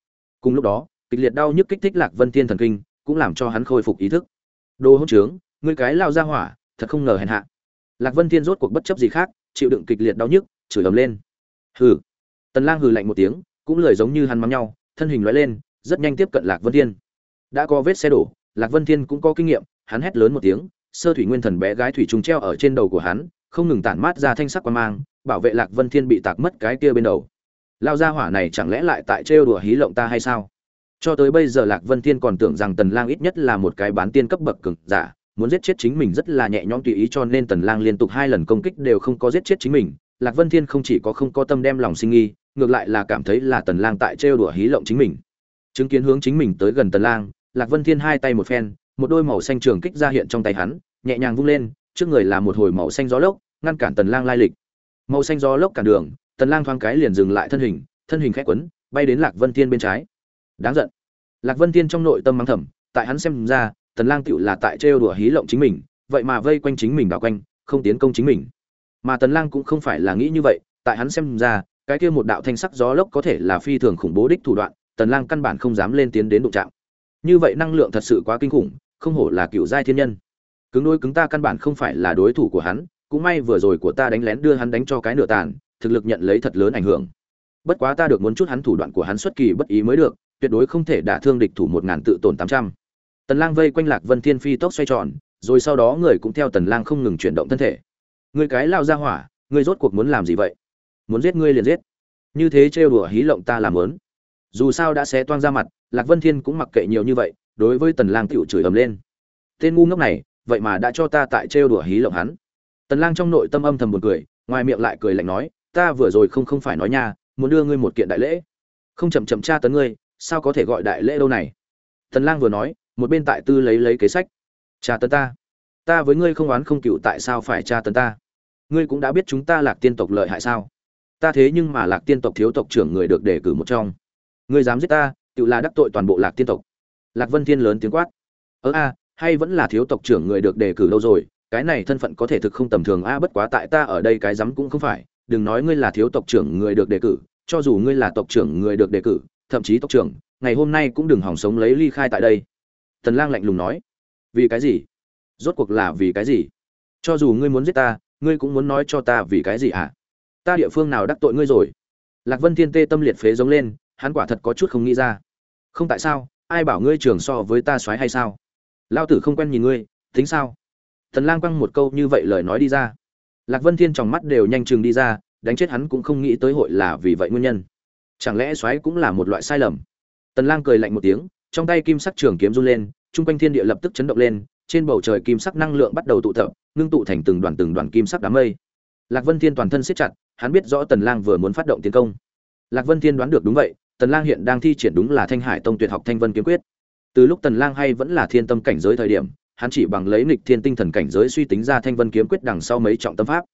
Cùng lúc đó, kịch liệt đau nhức kích thích lạc vân thiên thần kinh, cũng làm cho hắn khôi phục ý thức. Đồ hỗn trướng, ngươi cái lao ra hỏa, thật không ngờ hèn hạ. Lạc vân thiên rốt cuộc bất chấp gì khác, chịu đựng kịch liệt đau nhức, chửi ầm lên. Hừ. Tần lang hừ lạnh một tiếng, cũng lời giống như hắn mắng nhau, thân hình lóe lên rất nhanh tiếp cận lạc vân thiên. Đã có vết xe đổ, lạc vân thiên cũng có kinh nghiệm, hắn hét lớn một tiếng, sơ thủy nguyên thần bé gái thủy trùng treo ở trên đầu của hắn, không ngừng tản mát ra thanh sắc quan mang, bảo vệ lạc vân thiên bị tạc mất cái kia bên đầu. Lao ra hỏa này chẳng lẽ lại tại trêu đùa hí lộng ta hay sao? Cho tới bây giờ lạc vân thiên còn tưởng rằng tần lang ít nhất là một cái bán tiên cấp bậc cường giả, muốn giết chết chính mình rất là nhẹ nhõm tùy ý cho nên tần lang liên tục hai lần công kích đều không có giết chết chính mình. Lạc vân thiên không chỉ có không có tâm đem lòng sinh nghi, ngược lại là cảm thấy là tần lang tại trêu đùa hí lộng chính mình chứng kiến hướng chính mình tới gần tần lang, lạc vân thiên hai tay một phen, một đôi màu xanh trường kích ra hiện trong tay hắn, nhẹ nhàng vung lên, trước người là một hồi màu xanh gió lốc, ngăn cản tần lang lai lịch. Màu xanh gió lốc cản đường, tần lang thoáng cái liền dừng lại thân hình thân hình khẽ quấn, bay đến lạc vân thiên bên trái. Đáng giận. Lạc vân thiên trong nội tâm mắng thầm, tại hắn xem ra, tần lang tựu là tại trêu đùa hí lộng chính mình, vậy mà vây quanh chính mình đảo quanh, không tiến công chính mình. Mà tần lang cũng không phải là nghĩ như vậy, tại hắn xem ra, cái kia một đạo thanh sắc gió lốc có thể là phi thường khủng bố đích thủ đoạn tần lang căn bản không dám lên tiến đến đụng chạm. Như vậy năng lượng thật sự quá kinh khủng, không hổ là cựu giai thiên nhân. Cứng đối cứng ta căn bản không phải là đối thủ của hắn, cũng may vừa rồi của ta đánh lén đưa hắn đánh cho cái nửa tàn, thực lực nhận lấy thật lớn ảnh hưởng. Bất quá ta được muốn chút hắn thủ đoạn của hắn xuất kỳ bất ý mới được, tuyệt đối không thể đả thương địch thủ một ngàn tự tổn tám trăm. Tần lang vây quanh lạc vân thiên phi tốc xoay tròn, rồi sau đó người cũng theo tần lang không ngừng chuyển động thân thể. Người cái lao ra hỏa ngươi rốt cuộc muốn làm gì vậy? Muốn giết ngươi liền giết. Như thế trêu đùa hí lộng ta làm lớn dù sao đã xé toang ra mặt, lạc vân thiên cũng mặc kệ nhiều như vậy, đối với tần lang tiểu chửi ầm lên. Tên ngu ngốc này, vậy mà đã cho ta tại trêu đùa hí lộng hắn. Tần lang trong nội tâm âm thầm buồn cười, ngoài miệng lại cười lạnh nói, ta vừa rồi không không phải nói nha, muốn đưa ngươi một kiện đại lễ. Không chậm chậm tra tấn ngươi, sao có thể gọi đại lễ đâu này? Tần lang vừa nói, một bên tại tư lấy lấy kế sách. Tra tấn ta? Ta với ngươi không oán không cựu tại sao phải tra tấn ta? Ngươi cũng đã biết chúng ta lạc tiên tộc lợi hại sao? Ta thế nhưng mà lạc tiên tộc thiếu tộc trưởng người được đề cử một trong ngươi dám giết ta, tự là đắc tội toàn bộ lạc tiên tộc. Lạc vân thiên lớn tiếng quát. Ớ a, hay vẫn là thiếu tộc trưởng người được đề cử lâu rồi, cái này thân phận có thể thực không tầm thường a, bất quá tại ta ở đây cái dám cũng không phải, đừng nói ngươi là thiếu tộc trưởng người được đề cử, cho dù ngươi là tộc trưởng người được đề cử, thậm chí tộc trưởng, ngày hôm nay cũng đừng hỏng sống lấy ly khai tại đây. Tần lang lạnh lùng nói. Vì cái gì? Rốt cuộc là vì cái gì? Cho dù ngươi muốn giết ta, ngươi cũng muốn nói cho ta vì cái gì à? ta địa phương nào đắc tội ngươi rồi? Lạc vân thiên tê tâm liệt phế giống lên hắn quả thật có chút không nghĩ ra. Không tại sao, ai bảo ngươi trường so với ta xoáy hay sao? Lao tử không quen nhìn ngươi, tính sao? Tần lang quăng một câu như vậy lời nói đi ra. Lạc vân thiên trong mắt đều nhanh chừng đi ra, đánh chết hắn cũng không nghĩ tới hội là vì vậy nguyên nhân. Chẳng lẽ xoáy cũng là một loại sai lầm? Tần lang cười lạnh một tiếng, trong tay kim sắc trường kiếm run lên, trung quanh thiên địa lập tức chấn động lên, trên bầu trời kim sắc năng lượng bắt đầu tụ tập, ngưng tụ thành từng đoàn từng đoàn kim sắc đám mây. Lạc vân thiên toàn thân siết chặt, hắn biết rõ tần lang vừa muốn phát động tiến công. Lạc vân thiên đoán được đúng vậy tần lang hiện đang thi triển đúng là thanh hải tông tuyệt học thanh vân kiếm quyết. Từ lúc tần lang hay vẫn là thiên tâm cảnh giới thời điểm, hắn chỉ bằng lấy nghịch thiên tinh thần cảnh giới suy tính ra thanh vân kiếm quyết đằng sau mấy trọng tâm pháp.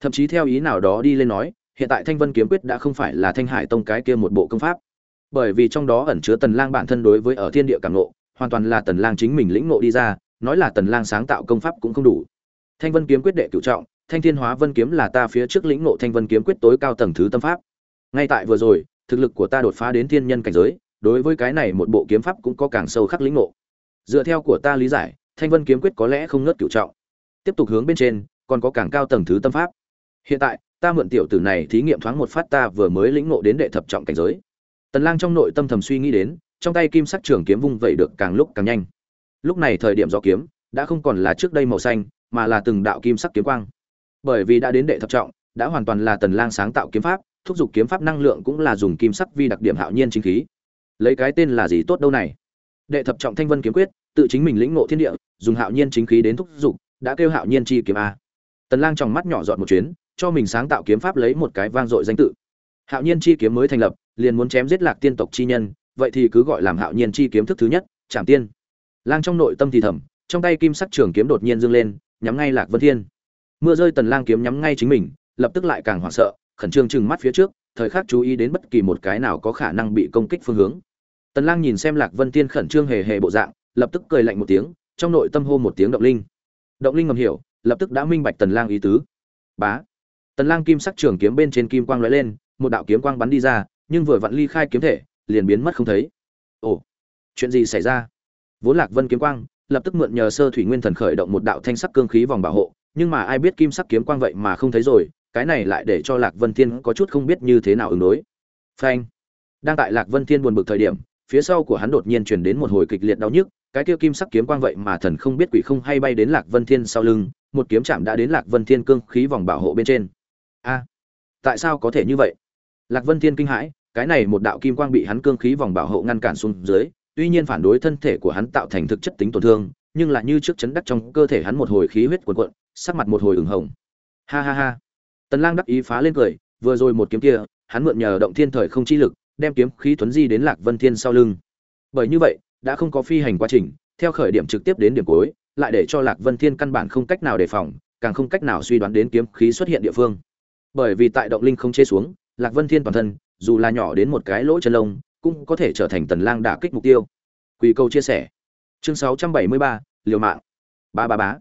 Thậm chí theo ý nào đó đi lên nói, hiện tại thanh vân kiếm quyết đã không phải là thanh hải tông cái kia một bộ công pháp. Bởi vì trong đó ẩn chứa tần lang bản thân đối với ở thiên địa cảm ngộ, hoàn toàn là tần lang chính mình lĩnh ngộ đi ra, nói là tần lang sáng tạo công pháp cũng không đủ. Thanh vân kiếm quyết đệ cửu trọng, thanh thiên hóa vân kiếm là ta phía trước lĩnh ngộ thanh vân kiếm quyết tối cao tầng thứ tâm pháp. Ngay tại vừa rồi thực lực của ta đột phá đến thiên nhân cảnh giới, đối với cái này một bộ kiếm pháp cũng có càng sâu khắc lĩnh ngộ. Dựa theo của ta lý giải, thanh vân kiếm quyết có lẽ không ngớt cửu trọng. Tiếp tục hướng bên trên, còn có càng cao tầng thứ tâm pháp. Hiện tại, ta mượn tiểu tử này thí nghiệm thoáng một phát ta vừa mới lĩnh ngộ đến đệ thập trọng cảnh giới. Tần lang trong nội tâm thầm suy nghĩ đến, trong tay kim sắc trường kiếm vung vẩy được càng lúc càng nhanh. Lúc này thời điểm do kiếm đã không còn là trước đây màu xanh, mà là từng đạo kim sắc kiếm quang. Bởi vì đã đến đệ thập trọng, đã hoàn toàn là tần lang sáng tạo kiếm pháp thúc giục kiếm pháp năng lượng cũng là dùng kim sắc vi đặc điểm hạo nhiên chính khí. Lấy cái tên là gì tốt đâu này? Đệ thập trọng thanh vân kiếm quyết, tự chính mình lĩnh ngộ thiên địa, dùng hạo nhiên chính khí đến thúc giục, đã kêu hạo nhiên chi kiếm a. Tần lang trong mắt nhỏ dọn một chuyến, cho mình sáng tạo kiếm pháp lấy một cái vang dội danh tự. Hạo nhiên chi kiếm mới thành lập, liền muốn chém giết lạc tiên tộc chi nhân, vậy thì cứ gọi làm hạo nhiên chi kiếm thức thứ nhất chạm tiên. Lang trong nội tâm thì thầm, trong tay kim sắc trường kiếm đột nhiên dương lên, nhắm ngay lạc vân thiên. Mưa rơi tần lang kiếm nhắm ngay chính mình, lập tức lại càng hoảng sợ khẩn trương chừng mắt phía trước, thời khắc chú ý đến bất kỳ một cái nào có khả năng bị công kích phương hướng. Tần lang nhìn xem lạc vân tiên khẩn trương hề hề bộ dạng, lập tức cười lạnh một tiếng, trong nội tâm hô một tiếng động linh. Động linh ngầm hiểu, lập tức đã minh bạch tần lang ý tứ. Bá. Tần lang kim sắc trường kiếm bên trên kim quang lóe lên, một đạo kiếm quang bắn đi ra, nhưng vừa vặn ly khai kiếm thể, liền biến mất không thấy. Ồ, chuyện gì xảy ra? Vốn lạc vân kiếm quang, lập tức mượn nhờ sơ thủy nguyên thần khởi động một đạo thanh sắc cương khí vòng bảo hộ, nhưng mà ai biết kim sắc kiếm quang vậy mà không thấy rồi cái này lại để cho lạc vân thiên có chút không biết như thế nào ứng đối. Phanh. Đang tại lạc vân thiên buồn bực thời điểm, phía sau của hắn đột nhiên truyền đến một hồi kịch liệt đau nhức, cái kia kim sắc kiếm quang vậy mà thần không biết quỷ không hay bay đến lạc vân thiên sau lưng, một kiếm chạm đã đến lạc vân thiên cương khí vòng bảo hộ bên trên. A. Tại sao có thể như vậy? Lạc vân thiên kinh hãi, cái này một đạo kim quang bị hắn cương khí vòng bảo hộ ngăn cản xuống dưới, tuy nhiên phản đối thân thể của hắn tạo thành thực chất tính tổn thương, nhưng là như trước chấn đắc trong cơ thể hắn một hồi khí huyết cuồn cuộn, sắc mặt một hồi ửng hồng. Ha ha ha tần lang đắc ý phá lên cười vừa rồi một kiếm kia hắn mượn nhờ động thiên thời không chi lực đem kiếm khí tuấn di đến lạc vân thiên sau lưng. Bởi như vậy đã không có phi hành quá trình theo khởi điểm trực tiếp đến điểm cuối lại để cho lạc vân thiên căn bản không cách nào đề phòng càng không cách nào suy đoán đến kiếm khí xuất hiện địa phương. Bởi vì tại động linh không chế xuống lạc vân thiên toàn thân dù là nhỏ đến một cái lỗ chân lông cũng có thể trở thành tần lang đả kích mục tiêu. Quỷ câu chia sẻ. Chương 673, liều mạng. Ba ba bá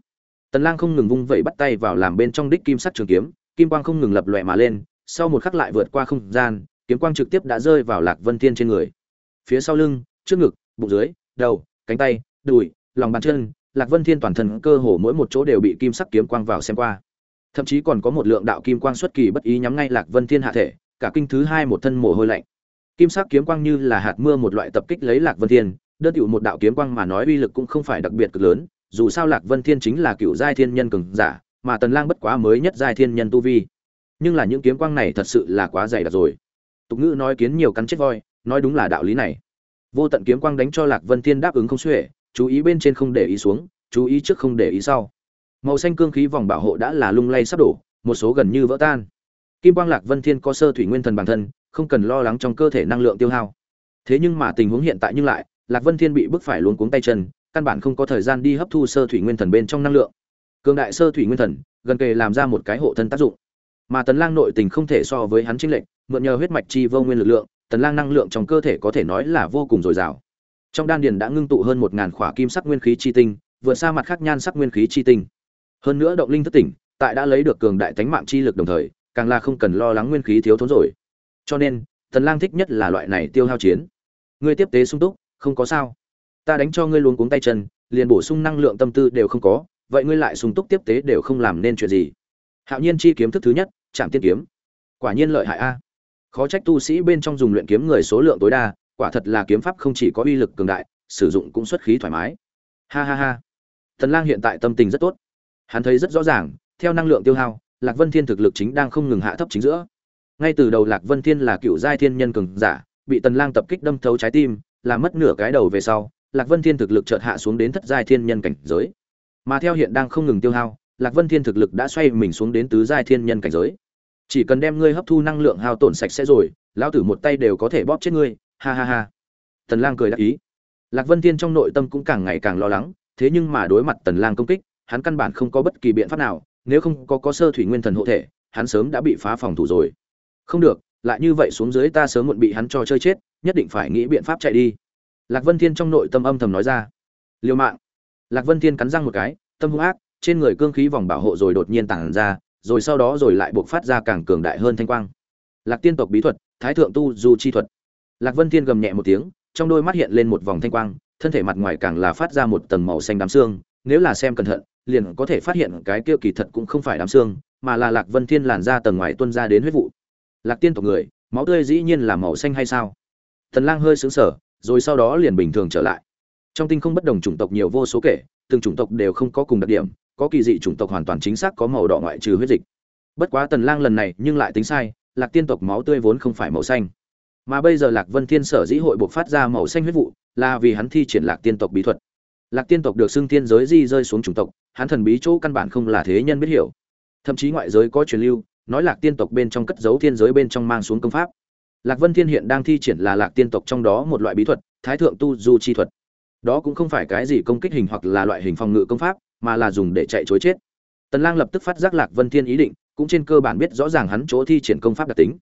tần lang không ngừng vung vẩy bắt tay vào làm bên trong đích kim sắc trường kiếm kim quang không ngừng lập lòe mà lên, sau một khắc lại vượt qua không gian, kiếm quang trực tiếp đã rơi vào lạc vân thiên trên người. Phía sau lưng, trước ngực, bụng dưới, đầu, cánh tay, đùi, lòng bàn chân, lạc vân thiên toàn thân cơ hồ mỗi một chỗ đều bị kim sắc kiếm quang vào xem qua. Thậm chí còn có một lượng đạo kim quang xuất kỳ bất ý nhắm ngay lạc vân thiên hạ thể, cả kinh thứ hai một thân mồ hôi lạnh. Kim sắc kiếm quang như là hạt mưa một loại tập kích lấy lạc vân thiên, đơn cựu một đạo kiếm quang mà nói uy lực cũng không phải đặc biệt cực lớn, dù sao lạc vân thiên chính là cựu giai thiên nhân cường giả mà tần lang bất quá mới nhất giai thiên nhân tu vi. Nhưng là những kiếm quang này thật sự là quá dày đặc rồi. Tục ngữ nói kiến nhiều cắn chết voi, nói đúng là đạo lý này. Vô tận kiếm quang đánh cho lạc vân thiên đáp ứng không xuể, chú ý bên trên không để ý xuống, chú ý trước không để ý sau. Màu xanh cương khí vòng bảo hộ đã là lung lay sắp đổ, một số gần như vỡ tan. Kim quang lạc vân thiên có sơ thủy nguyên thần bản thân, không cần lo lắng trong cơ thể năng lượng tiêu hao. Thế nhưng mà tình huống hiện tại nhưng lại, lạc vân thiên bị bức phải luống cuống tay chân, căn bản không có thời gian đi hấp thu sơ thủy nguyên thần bên trong năng lượng cường đại sơ thủy nguyên thần, gần kề làm ra một cái hộ thân tác dụng. Mà tần lang nội tình không thể so với hắn chính lệnh mượn nhờ huyết mạch chi vô nguyên lực lượng, tần lang năng lượng trong cơ thể có thể nói là vô cùng dồi dào. Trong đan điền đã ngưng tụ hơn một ngàn khỏa kim sắc nguyên khí chi tinh, vượt xa mặt khác nhan sắc nguyên khí chi tinh. Hơn nữa động linh thất tỉnh, tại đã lấy được cường đại tánh mạng chi lực đồng thời, càng là không cần lo lắng nguyên khí thiếu thốn rồi. Cho nên, tần lang thích nhất là loại này tiêu hao chiến. Ngươi tiếp tế sung túc, không có sao. Ta đánh cho ngươi luôn cuống tay chân, liền bổ sung năng lượng tâm tư đều không có vậy ngươi lại sung túc tiếp tế đều không làm nên chuyện gì. Hạo nhiên chi kiếm thức thứ nhất chạm tiên kiếm. Quả nhiên lợi hại a. Khó trách tu sĩ bên trong dùng luyện kiếm người số lượng tối đa, quả thật là kiếm pháp không chỉ có uy lực cường đại, sử dụng cũng xuất khí thoải mái. Ha ha ha. Tần lang hiện tại tâm tình rất tốt. Hắn thấy rất rõ ràng, theo năng lượng tiêu hao, lạc vân thiên thực lực chính đang không ngừng hạ thấp chính giữa. Ngay từ đầu lạc vân thiên là cựu giai thiên nhân cường giả, bị tần lang tập kích đâm thấu trái tim làm mất nửa cái đầu về sau, lạc vân thiên thực lực chợt hạ xuống đến thất giai thiên nhân cảnh giới mà theo hiện đang không ngừng tiêu hao, lạc vân thiên thực lực đã xoay mình xuống đến tứ giai thiên nhân cảnh giới. Chỉ cần đem ngươi hấp thu năng lượng hao tổn sạch sẽ rồi, lão tử một tay đều có thể bóp chết ngươi, ha ha ha. Tần lang cười đáp ý. Lạc vân thiên trong nội tâm cũng càng ngày càng lo lắng, thế nhưng mà đối mặt tần lang công kích, hắn căn bản không có bất kỳ biện pháp nào, nếu không có có sơ thủy nguyên thần hộ thể, hắn sớm đã bị phá phòng thủ rồi. Không được, lại như vậy xuống dưới ta sớm muộn bị hắn cho chơi chết, nhất định phải nghĩ biện pháp chạy đi. Lạc vân thiên trong nội tâm âm thầm nói ra. Liều mạng lạc vân thiên cắn răng một cái, tâm hung ác, trên người cương khí vòng bảo hộ rồi đột nhiên tản ra, rồi sau đó rồi lại buộc phát ra càng cường đại hơn thanh quang. Lạc tiên tộc bí thuật, thái thượng tu du chi thuật. Lạc vân thiên gầm nhẹ một tiếng, trong đôi mắt hiện lên một vòng thanh quang, thân thể mặt ngoài càng là phát ra một tầng màu xanh đám xương, nếu là xem cẩn thận, liền có thể phát hiện cái kia kỳ thật cũng không phải đám xương, mà là lạc vân thiên làn ra tầng ngoài tuân ra đến huyết vụ. Lạc tiên tộc người, máu tươi dĩ nhiên là màu xanh hay sao? Thần lang hơi sững sờ, rồi sau đó liền bình thường trở lại trong tinh không bất đồng chủng tộc nhiều vô số kể, từng chủng tộc đều không có cùng đặc điểm, có kỳ dị chủng tộc hoàn toàn chính xác có màu đỏ ngoại trừ huyết dịch. Bất quá tần lang lần này nhưng lại tính sai, lạc tiên tộc máu tươi vốn không phải màu xanh. Mà bây giờ lạc vân thiên sở dĩ hội buộc phát ra màu xanh huyết vụ, là vì hắn thi triển lạc tiên tộc bí thuật. Lạc tiên tộc được xưng tiên giới di rơi xuống chủng tộc, hắn thần bí chỗ căn bản không là thế nhân biết hiểu. Thậm chí ngoại giới có truyền lưu, nói lạc tiên tộc bên trong cất giấu thiên giới bên trong mang xuống công pháp. Lạc vân thiên hiện đang thi triển là lạc tiên tộc trong đó một loại bí thuật, thái thượng tu du chi thuật đó cũng không phải cái gì công kích hình hoặc là loại hình phòng ngự công pháp, mà là dùng để chạy chối chết. Tần lang lập tức phát giác lạc vân thiên ý định, cũng trên cơ bản biết rõ ràng hắn chỗ thi triển công pháp đặc tính.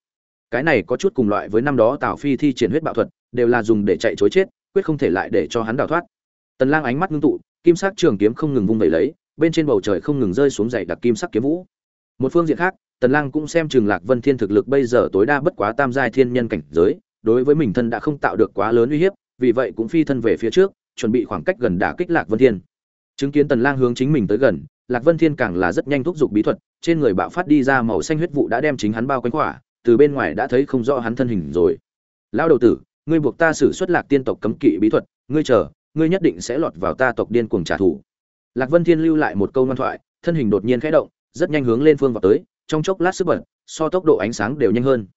Cái này có chút cùng loại với năm đó tào phi thi triển huyết bạo thuật, đều là dùng để chạy chối chết, quyết không thể lại để cho hắn đào thoát. Tần lang ánh mắt ngưng tụ, kim sắc trường kiếm không ngừng vung vẩy lấy, bên trên bầu trời không ngừng rơi xuống dày đặc kim sắc kiếm vũ. Một phương diện khác, tần lang cũng xem trường lạc vân thiên thực lực bây giờ tối đa bất quá tam giai thiên nhân cảnh giới, đối với mình thân đã không tạo được quá lớn uy hiếp, vì vậy cũng phi thân về phía trước chuẩn bị khoảng cách gần đả kích lạc vân thiên. Chứng kiến tần lang hướng chính mình tới gần, lạc vân thiên càng là rất nhanh thúc giục bí thuật, trên người bạo phát đi ra màu xanh huyết vụ đã đem chính hắn bao quanh khỏa, từ bên ngoài đã thấy không rõ hắn thân hình rồi. Lão đầu tử, ngươi buộc ta sử xuất lạc tiên tộc cấm kỵ bí thuật, ngươi chờ, ngươi nhất định sẽ lọt vào ta tộc điên cuồng trả thù. Lạc vân thiên lưu lại một câu ngoan thoại, thân hình đột nhiên khẽ động, rất nhanh hướng lên phương vào tới, trong chốc lát sức bật, so tốc độ ánh sáng đều nhanh hơn.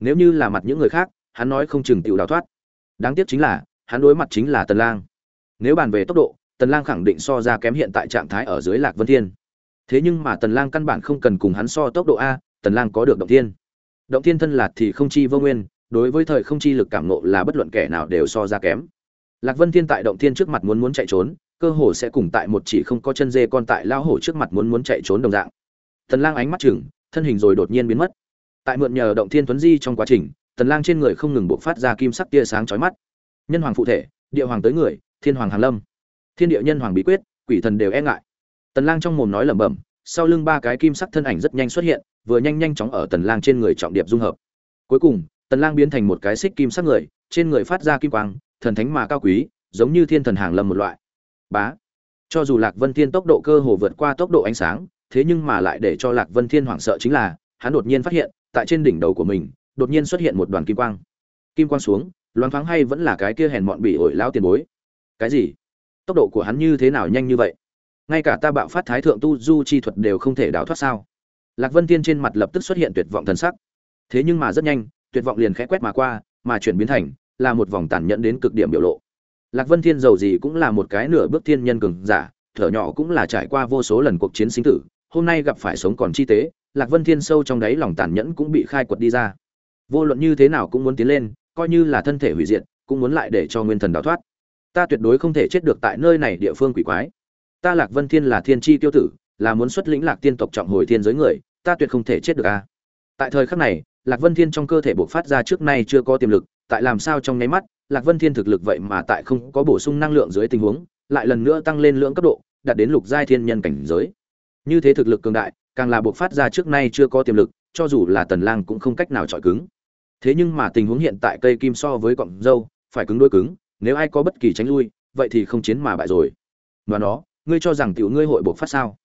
Nếu như là mặt những người khác, hắn nói không chừng tiểu đào thoát. Đáng tiếc chính là, hắn đối mặt chính là tần lang nếu bàn về tốc độ, tần lang khẳng định so ra kém hiện tại trạng thái ở dưới lạc vân thiên. Thế nhưng mà tần lang căn bản không cần cùng hắn so tốc độ a, tần lang có được động thiên. Động thiên thân lạc thì không chi vô nguyên, đối với thời không chi lực cảm nộ là bất luận kẻ nào đều so ra kém. Lạc vân thiên tại động thiên trước mặt muốn muốn chạy trốn, cơ hồ sẽ cùng tại một chỉ không có chân dê con tại lao hổ trước mặt muốn muốn chạy trốn đồng dạng. Tần lang ánh mắt chừng, thân hình rồi đột nhiên biến mất. Tại mượn nhờ động thiên tuấn di trong quá trình, tần lang trên người không ngừng bộc phát ra kim sắc tia sáng chói mắt. Nhân hoàng phụ thể, địa hoàng tới người thiên hoàng hàn lâm. Thiên địa nhân hoàng bí quyết, quỷ thần đều e ngại. Tần lang trong mồm nói lẩm bẩm, sau lưng ba cái kim sắc thân ảnh rất nhanh xuất hiện, vừa nhanh nhanh chóng ở tần lang trên người trọng điệp dung hợp. Cuối cùng, tần lang biến thành một cái xích kim sắc người, trên người phát ra kim quang, thần thánh mà cao quý, giống như thiên thần hàng lâm một loại. Bá! Cho dù lạc vân thiên tốc độ cơ hồ vượt qua tốc độ ánh sáng, thế nhưng mà lại để cho lạc vân thiên hoảng sợ chính là, hắn đột nhiên phát hiện, tại trên đỉnh đầu của mình, đột nhiên xuất hiện một đoàn kim quang. Kim quang xuống, loáng thoáng hay vẫn là cái kia hèn mọn bị ổi lao tiền bối cái gì? Tốc độ của hắn như thế nào nhanh như vậy? Ngay cả ta bạo phát thái thượng tu du chi thuật đều không thể đào thoát sao? Lạc vân tiên trên mặt lập tức xuất hiện tuyệt vọng thần sắc. Thế nhưng mà rất nhanh, tuyệt vọng liền khẽ quét mà qua, mà chuyển biến thành, là một vòng tàn nhẫn đến cực điểm biểu lộ. Lạc vân thiên giàu gì cũng là một cái nửa bước thiên nhân cường giả, thở nhỏ cũng là trải qua vô số lần cuộc chiến sinh tử, hôm nay gặp phải sống còn chi tế, lạc vân thiên sâu trong đáy lòng tàn nhẫn cũng bị khai quật đi ra. Vô luận như thế nào cũng muốn tiến lên, coi như là thân thể hủy diệt, cũng muốn lại để cho nguyên thần đào thoát ta tuyệt đối không thể chết được tại nơi này địa phương quỷ quái. Ta lạc vân thiên là thiên tri tiêu tử, là muốn xuất lĩnh lạc tiên tộc trọng hồi thiên giới người, ta tuyệt không thể chết được a tại thời khắc này, lạc vân thiên trong cơ thể bộc phát ra trước nay chưa có tiềm lực, tại làm sao trong nháy mắt, lạc vân thiên thực lực vậy mà tại không có bổ sung năng lượng dưới tình huống, lại lần nữa tăng lên lượng cấp độ, đạt đến lục giai thiên nhân cảnh giới. Như thế thực lực cường đại, càng là bộc phát ra trước nay chưa có tiềm lực, cho dù là tần lang cũng không cách nào chọi cứng. Thế nhưng mà tình huống hiện tại cây kim so với cọng dâu, phải cứng đối cứng nếu ai có bất kỳ tránh lui, vậy thì không chiến mà bại rồi. Và nó, ngươi cho rằng tiểu ngươi hội buộc phát sao?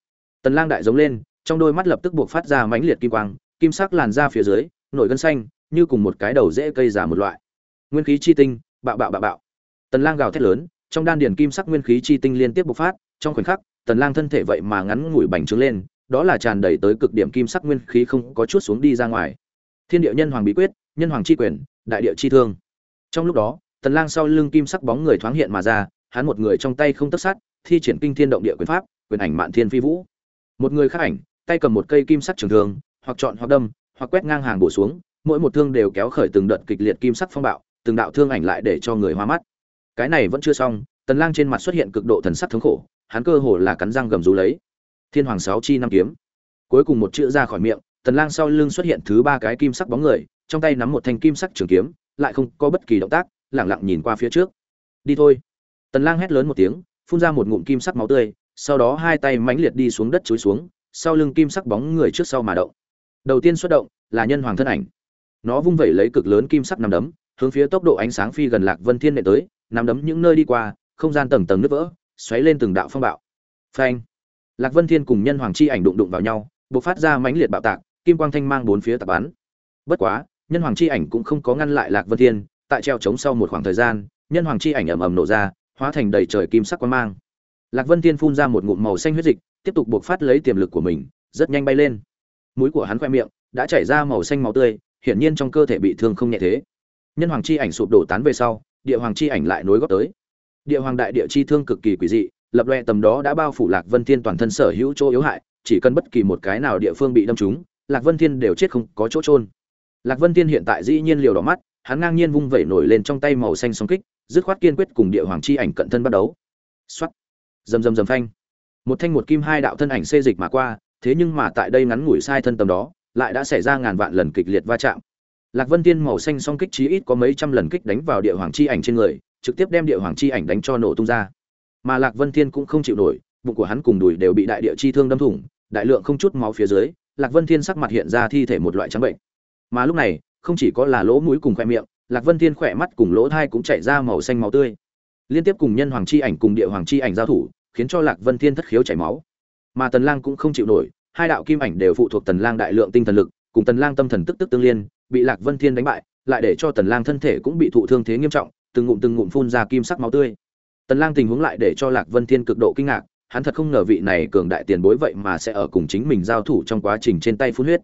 Tần lang đại giống lên, trong đôi mắt lập tức buộc phát ra mãnh liệt kim quang, kim sắc làn ra phía dưới, nổi gân xanh, như cùng một cái đầu rễ cây giả một loại. Nguyên khí chi tinh, bạo bạo bạo bạo. Tần lang gào thét lớn, trong đan điền kim sắc nguyên khí chi tinh liên tiếp bộc phát, trong khoảnh khắc, tần lang thân thể vậy mà ngắn ngủi bành trướng lên, đó là tràn đầy tới cực điểm kim sắc nguyên khí không có chút xuống đi ra ngoài. Thiên địa nhân hoàng bí quyết, nhân hoàng chi quyền, đại địa chi thương. Trong lúc đó tần lang sau lưng kim sắc bóng người thoáng hiện mà ra, hắn một người trong tay không tất sát, thi triển kinh thiên động địa quyền pháp, quyền ảnh mạn thiên phi vũ. Một người khác ảnh, tay cầm một cây kim sắc trường thương, hoặc chọn hoặc đâm, hoặc quét ngang hàng bổ xuống, mỗi một thương đều kéo khởi từng đợt kịch liệt kim sắc phong bạo, từng đạo thương ảnh lại để cho người hoa mắt. Cái này vẫn chưa xong, tần lang trên mặt xuất hiện cực độ thần sắc thống khổ, hắn cơ hồ là cắn răng gầm rú lấy. Thiên hoàng sáu chi năm kiếm. Cuối cùng một chữ ra khỏi miệng, tần lang sau lưng xuất hiện thứ ba cái kim sắc bóng người, trong tay nắm một thanh kim sắc trường kiếm, lại không có bất kỳ động tác lặng lặng nhìn qua phía trước. Đi thôi. Tần lang hét lớn một tiếng, phun ra một ngụm kim sắc máu tươi, sau đó hai tay mãnh liệt đi xuống đất chối xuống, sau lưng kim sắc bóng người trước sau mà động. Đầu tiên xuất động là nhân hoàng thân ảnh. Nó vung vẩy lấy cực lớn kim sắc nằm đấm, hướng phía tốc độ ánh sáng phi gần lạc vân thiên nệ tới nằm đấm những nơi đi qua, không gian tầng tầng nứt vỡ, xoáy lên từng đạo phong bạo. Phanh. Lạc vân thiên cùng nhân hoàng chi ảnh đụng đụng vào nhau, bộc phát ra mãnh liệt bạo tạc, kim quang thanh mang bốn phía tạp bắn. Bất quá, nhân hoàng chi ảnh cũng không có ngăn lại lạc vân thiên tại treo chống sau một khoảng thời gian, nhân hoàng chi ảnh ầm ầm nổ ra, hóa thành đầy trời kim sắc quang mang. Lạc vân thiên phun ra một ngụm màu xanh huyết dịch, tiếp tục buộc phát lấy tiềm lực của mình, rất nhanh bay lên. Mũi của hắn khoe miệng đã chảy ra màu xanh máu tươi, hiển nhiên trong cơ thể bị thương không nhẹ thế. Nhân hoàng chi ảnh sụp đổ tán về sau, địa hoàng chi ảnh lại nối góp tới. Địa hoàng đại địa chi thương cực kỳ quỷ dị, lập loe tầm đó đã bao phủ lạc vân thiên toàn thân sở hữu chỗ yếu hại, chỉ cần bất kỳ một cái nào địa phương bị đâm trúng, lạc vân thiên đều chết không có chỗ trôn lạc vân thiên hiện tại dĩ nhiên liều đỏ mắt hắn ngang nhiên vung vẩy nổi lên trong tay màu xanh song kích dứt khoát kiên quyết cùng địa hoàng chi ảnh cận thân bắt đấu Xoát, rầm rầm rầm phanh. Một thanh một kim hai đạo thân ảnh xê dịch mà qua thế nhưng mà tại đây ngắn ngủi sai thân tầm đó lại đã xảy ra ngàn vạn lần kịch liệt va chạm. Lạc vân tiên màu xanh song kích chí ít có mấy trăm lần kích đánh vào địa hoàng chi ảnh trên người trực tiếp đem địa hoàng chi ảnh đánh cho nổ tung ra. Mà lạc vân thiên cũng không chịu nổi bụng của hắn cùng đùi đều bị đại địa chi thương đâm thủng đại lượng không chút máu phía dưới lạc vân thiên sắc mặt hiện ra thi thể một loại trắng bệnh. Mà lúc này không chỉ có là lỗ mũi cùng khoe miệng, lạc vân thiên khỏe mắt cùng lỗ thai cũng chảy ra màu xanh máu tươi. Liên tiếp cùng nhân hoàng chi ảnh cùng địa hoàng chi ảnh giao thủ, khiến cho lạc vân thiên thất khiếu chảy máu. Mà tần lang cũng không chịu nổi, hai đạo kim ảnh đều phụ thuộc tần lang đại lượng tinh thần lực, cùng tần lang tâm thần tức tức tương liên, bị lạc vân thiên đánh bại, lại để cho tần lang thân thể cũng bị thụ thương thế nghiêm trọng, từng ngụm từng ngụm phun ra kim sắc máu tươi. Tần lang tình huống lại để cho lạc vân thiên cực độ kinh ngạc, hắn thật không ngờ vị này cường đại tiền bối vậy mà sẽ ở cùng chính mình giao thủ trong quá trình trên tay phun huyết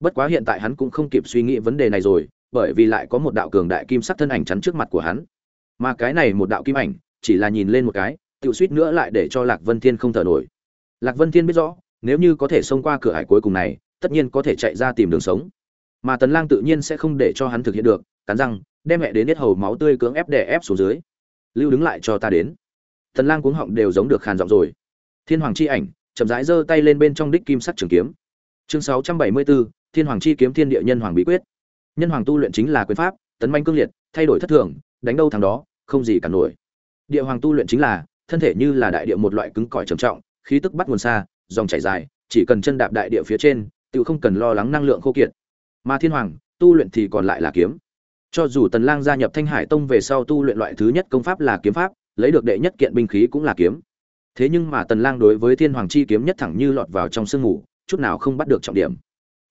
bất quá hiện tại hắn cũng không kịp suy nghĩ vấn đề này rồi bởi vì lại có một đạo cường đại kim sắc thân ảnh chắn trước mặt của hắn. Mà cái này một đạo kim ảnh chỉ là nhìn lên một cái tự suýt nữa lại để cho lạc vân thiên không thở nổi. Lạc vân thiên biết rõ nếu như có thể xông qua cửa hải cuối cùng này tất nhiên có thể chạy ra tìm đường sống. Mà tần lang tự nhiên sẽ không để cho hắn thực hiện được cắn răng đem mẹ đến hết hầu máu tươi cưỡng ép đè ép xuống dưới. Lưu đứng lại cho ta đến. Tần lang cuống họng đều giống được khàn giọng rồi. Thiên hoàng chi ảnh chậm rãi giơ tay lên bên trong đích kim sắc trường kiếm. Chương 674, thiên hoàng chi kiếm thiên địa nhân hoàng bí quyết. Nhân hoàng tu luyện chính là quyền pháp, tấn manh cương liệt, thay đổi thất thường, đánh đâu thằng đó, không gì cả nổi. Địa hoàng tu luyện chính là, thân thể như là đại địa một loại cứng cỏi trầm trọng, khí tức bắt nguồn xa, dòng chảy dài, chỉ cần chân đạp đại địa phía trên, tự không cần lo lắng năng lượng khô kiệt. Mà thiên hoàng, tu luyện thì còn lại là kiếm. Cho dù tần lang gia nhập thanh hải tông về sau tu luyện loại thứ nhất công pháp là kiếm pháp, lấy được đệ nhất kiện binh khí cũng là kiếm. Thế nhưng mà tần lang đối với thiên hoàng chi kiếm nhất thẳng như lọt vào trong sương ngủ chút nào không bắt được trọng điểm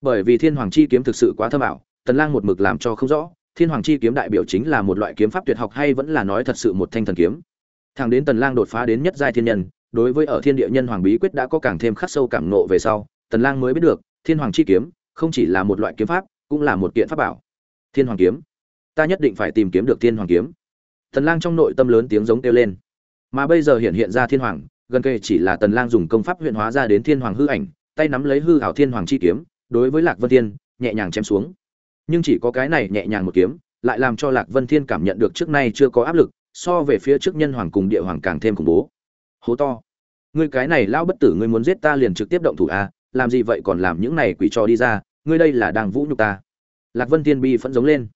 bởi vì thiên hoàng chi kiếm thực sự quá thâm ảo, tần lang một mực làm cho không rõ, thiên hoàng chi kiếm đại biểu chính là một loại kiếm pháp tuyệt học hay vẫn là nói thật sự một thanh thần kiếm. Thằng đến tần lang đột phá đến nhất giai thiên nhân, đối với ở thiên địa nhân hoàng bí quyết đã có càng thêm khắc sâu cảm ngộ về sau, tần lang mới biết được, thiên hoàng chi kiếm không chỉ là một loại kiếm pháp, cũng là một kiện pháp bảo. Thiên hoàng kiếm. Ta nhất định phải tìm kiếm được thiên hoàng kiếm. Tần lang trong nội tâm lớn tiếng giống kêu lên. Mà bây giờ hiện hiện ra thiên hoàng, gần kề chỉ là tần lang dùng công pháp huyện hóa ra đến thiên hoàng hư ảnh, tay nắm lấy hư ảo thiên hoàng chi kiếm đối với lạc vân thiên, nhẹ nhàng chém xuống. Nhưng chỉ có cái này nhẹ nhàng một kiếm, lại làm cho lạc vân thiên cảm nhận được trước nay chưa có áp lực, so về phía trước nhân hoàng cùng địa hoàng càng thêm khủng bố. Hố to. Ngươi cái này lão bất tử ngươi muốn giết ta liền trực tiếp động thủ a làm gì vậy còn làm những này quỷ cho đi ra, ngươi đây là đang vũ nhục ta. Lạc vân thiên bi phẫn giống lên.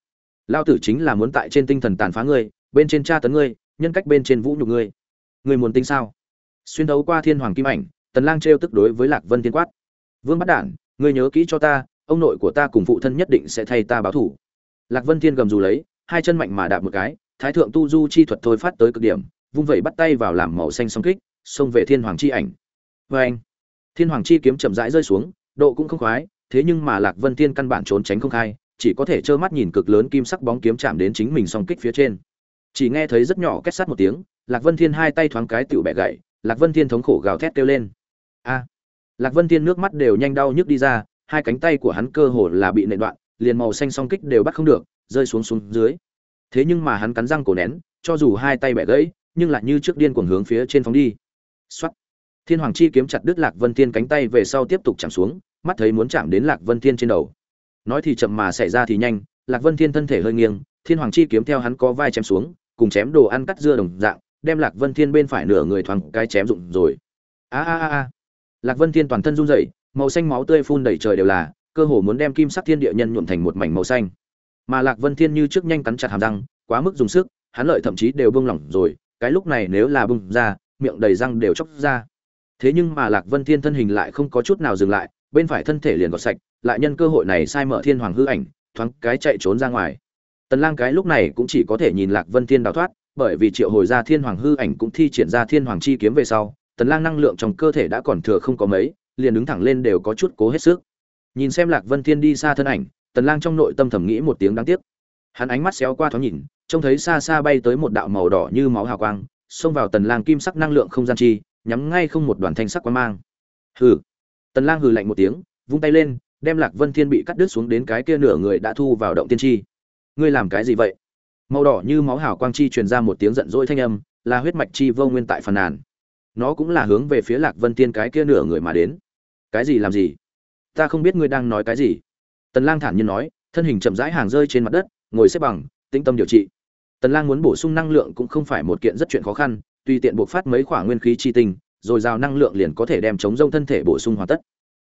Lao tử chính là muốn tại trên tinh thần tàn phá ngươi, bên trên tra tấn ngươi, nhân cách bên trên vũ nhục ngươi. Ngươi muốn tính sao? Xuyên đấu qua thiên hoàng kim ảnh, tần lang treo tức đối với lạc vân thiên quát. Vương bắt đản ngươi nhớ kỹ cho ta, ông nội của ta cùng phụ thân nhất định sẽ thay ta báo thù lạc vân thiên gầm dù lấy, hai chân mạnh mà đạp một cái, thái thượng tu du chi thuật thôi phát tới cực điểm, vung vẩy bắt tay vào làm màu xanh song kích, xông về thiên hoàng chi ảnh. Vê anh, thiên hoàng chi kiếm chậm rãi rơi xuống, độ cũng không khoái, thế nhưng mà lạc vân thiên căn bản trốn tránh không khai, chỉ có thể trơ mắt nhìn cực lớn kim sắc bóng kiếm chạm đến chính mình song kích phía trên. Chỉ nghe thấy rất nhỏ két sát một tiếng, lạc vân thiên hai tay thoáng cái tựu bẻ gậy, lạc vân thiên thống khổ gào thét kêu lên lạc vân thiên nước mắt đều nhanh đau nhức đi ra, hai cánh tay của hắn cơ hồ là bị nện đoạn, liền màu xanh song kích đều bắt không được, rơi xuống xuống dưới. Thế nhưng mà hắn cắn răng cổ nén, cho dù hai tay bẻ gãy, nhưng lại như trước điên cuồng hướng phía trên phóng đi. Soát. thiên hoàng chi kiếm chặt đứt lạc vân thiên cánh tay về sau tiếp tục chạm xuống, mắt thấy muốn chạm đến lạc vân thiên trên đầu. Nói thì chậm mà xảy ra thì nhanh, lạc vân thiên thân thể hơi nghiêng, thiên hoàng chi kiếm theo hắn có vai chém xuống, cùng chém đồ ăn cắt dưa đồng dạng, đem lạc vân thiên bên phải nửa người thoáng cái chém rụng rồi. A a a a lạc vân thiên toàn thân run rẩy, màu xanh máu tươi phun đầy trời đều là, cơ hồ muốn đem kim sắc thiên địa nhân nhuộm thành một mảnh màu xanh. Mà lạc vân thiên như trước nhanh cắn chặt hàm răng, quá mức dùng sức, hắn lợi thậm chí đều bung lỏng rồi, cái lúc này nếu là bung ra, miệng đầy răng đều chóc ra. Thế nhưng mà lạc vân thiên thân hình lại không có chút nào dừng lại, bên phải thân thể liền gọt sạch, lại nhân cơ hội này sai mở thiên hoàng hư ảnh, thoáng cái chạy trốn ra ngoài. Tần lang cái lúc này cũng chỉ có thể nhìn lạc vân thiên đào thoát, bởi vì triệu hồi ra thiên hoàng hư ảnh cũng thi triển ra thiên hoàng chi kiếm về sau tần lang năng lượng trong cơ thể đã còn thừa không có mấy, liền đứng thẳng lên đều có chút cố hết sức. Nhìn xem lạc vân thiên đi xa thân ảnh, tần lang trong nội tâm thầm nghĩ một tiếng đáng tiếc. Hắn ánh mắt xéo qua thoáng nhìn, trông thấy xa xa bay tới một đạo màu đỏ như máu hào quang, xông vào tần lang kim sắc năng lượng không gian chi, nhắm ngay không một đoàn thanh sắc quang mang. Hừ. Tần lang hừ lạnh một tiếng, vung tay lên, đem lạc vân thiên bị cắt đứt xuống đến cái kia nửa người đã thu vào động tiên chi. Ngươi làm cái gì vậy? Màu đỏ như máu hào quang chi truyền ra một tiếng giận dỗi thanh âm, là huyết mạch chi vô nguyên tại phần nàn nó cũng là hướng về phía lạc vân tiên cái kia nửa người mà đến. Cái gì làm gì? Ta không biết ngươi đang nói cái gì. Tần lang thản nhiên nói, thân hình chậm rãi hàng rơi trên mặt đất, ngồi xếp bằng, tĩnh tâm điều trị. Tần lang muốn bổ sung năng lượng cũng không phải một kiện rất chuyện khó khăn, tùy tiện buộc phát mấy khỏa nguyên khí chi tinh, rồi giao năng lượng liền có thể đem chống rông thân thể bổ sung hoàn tất.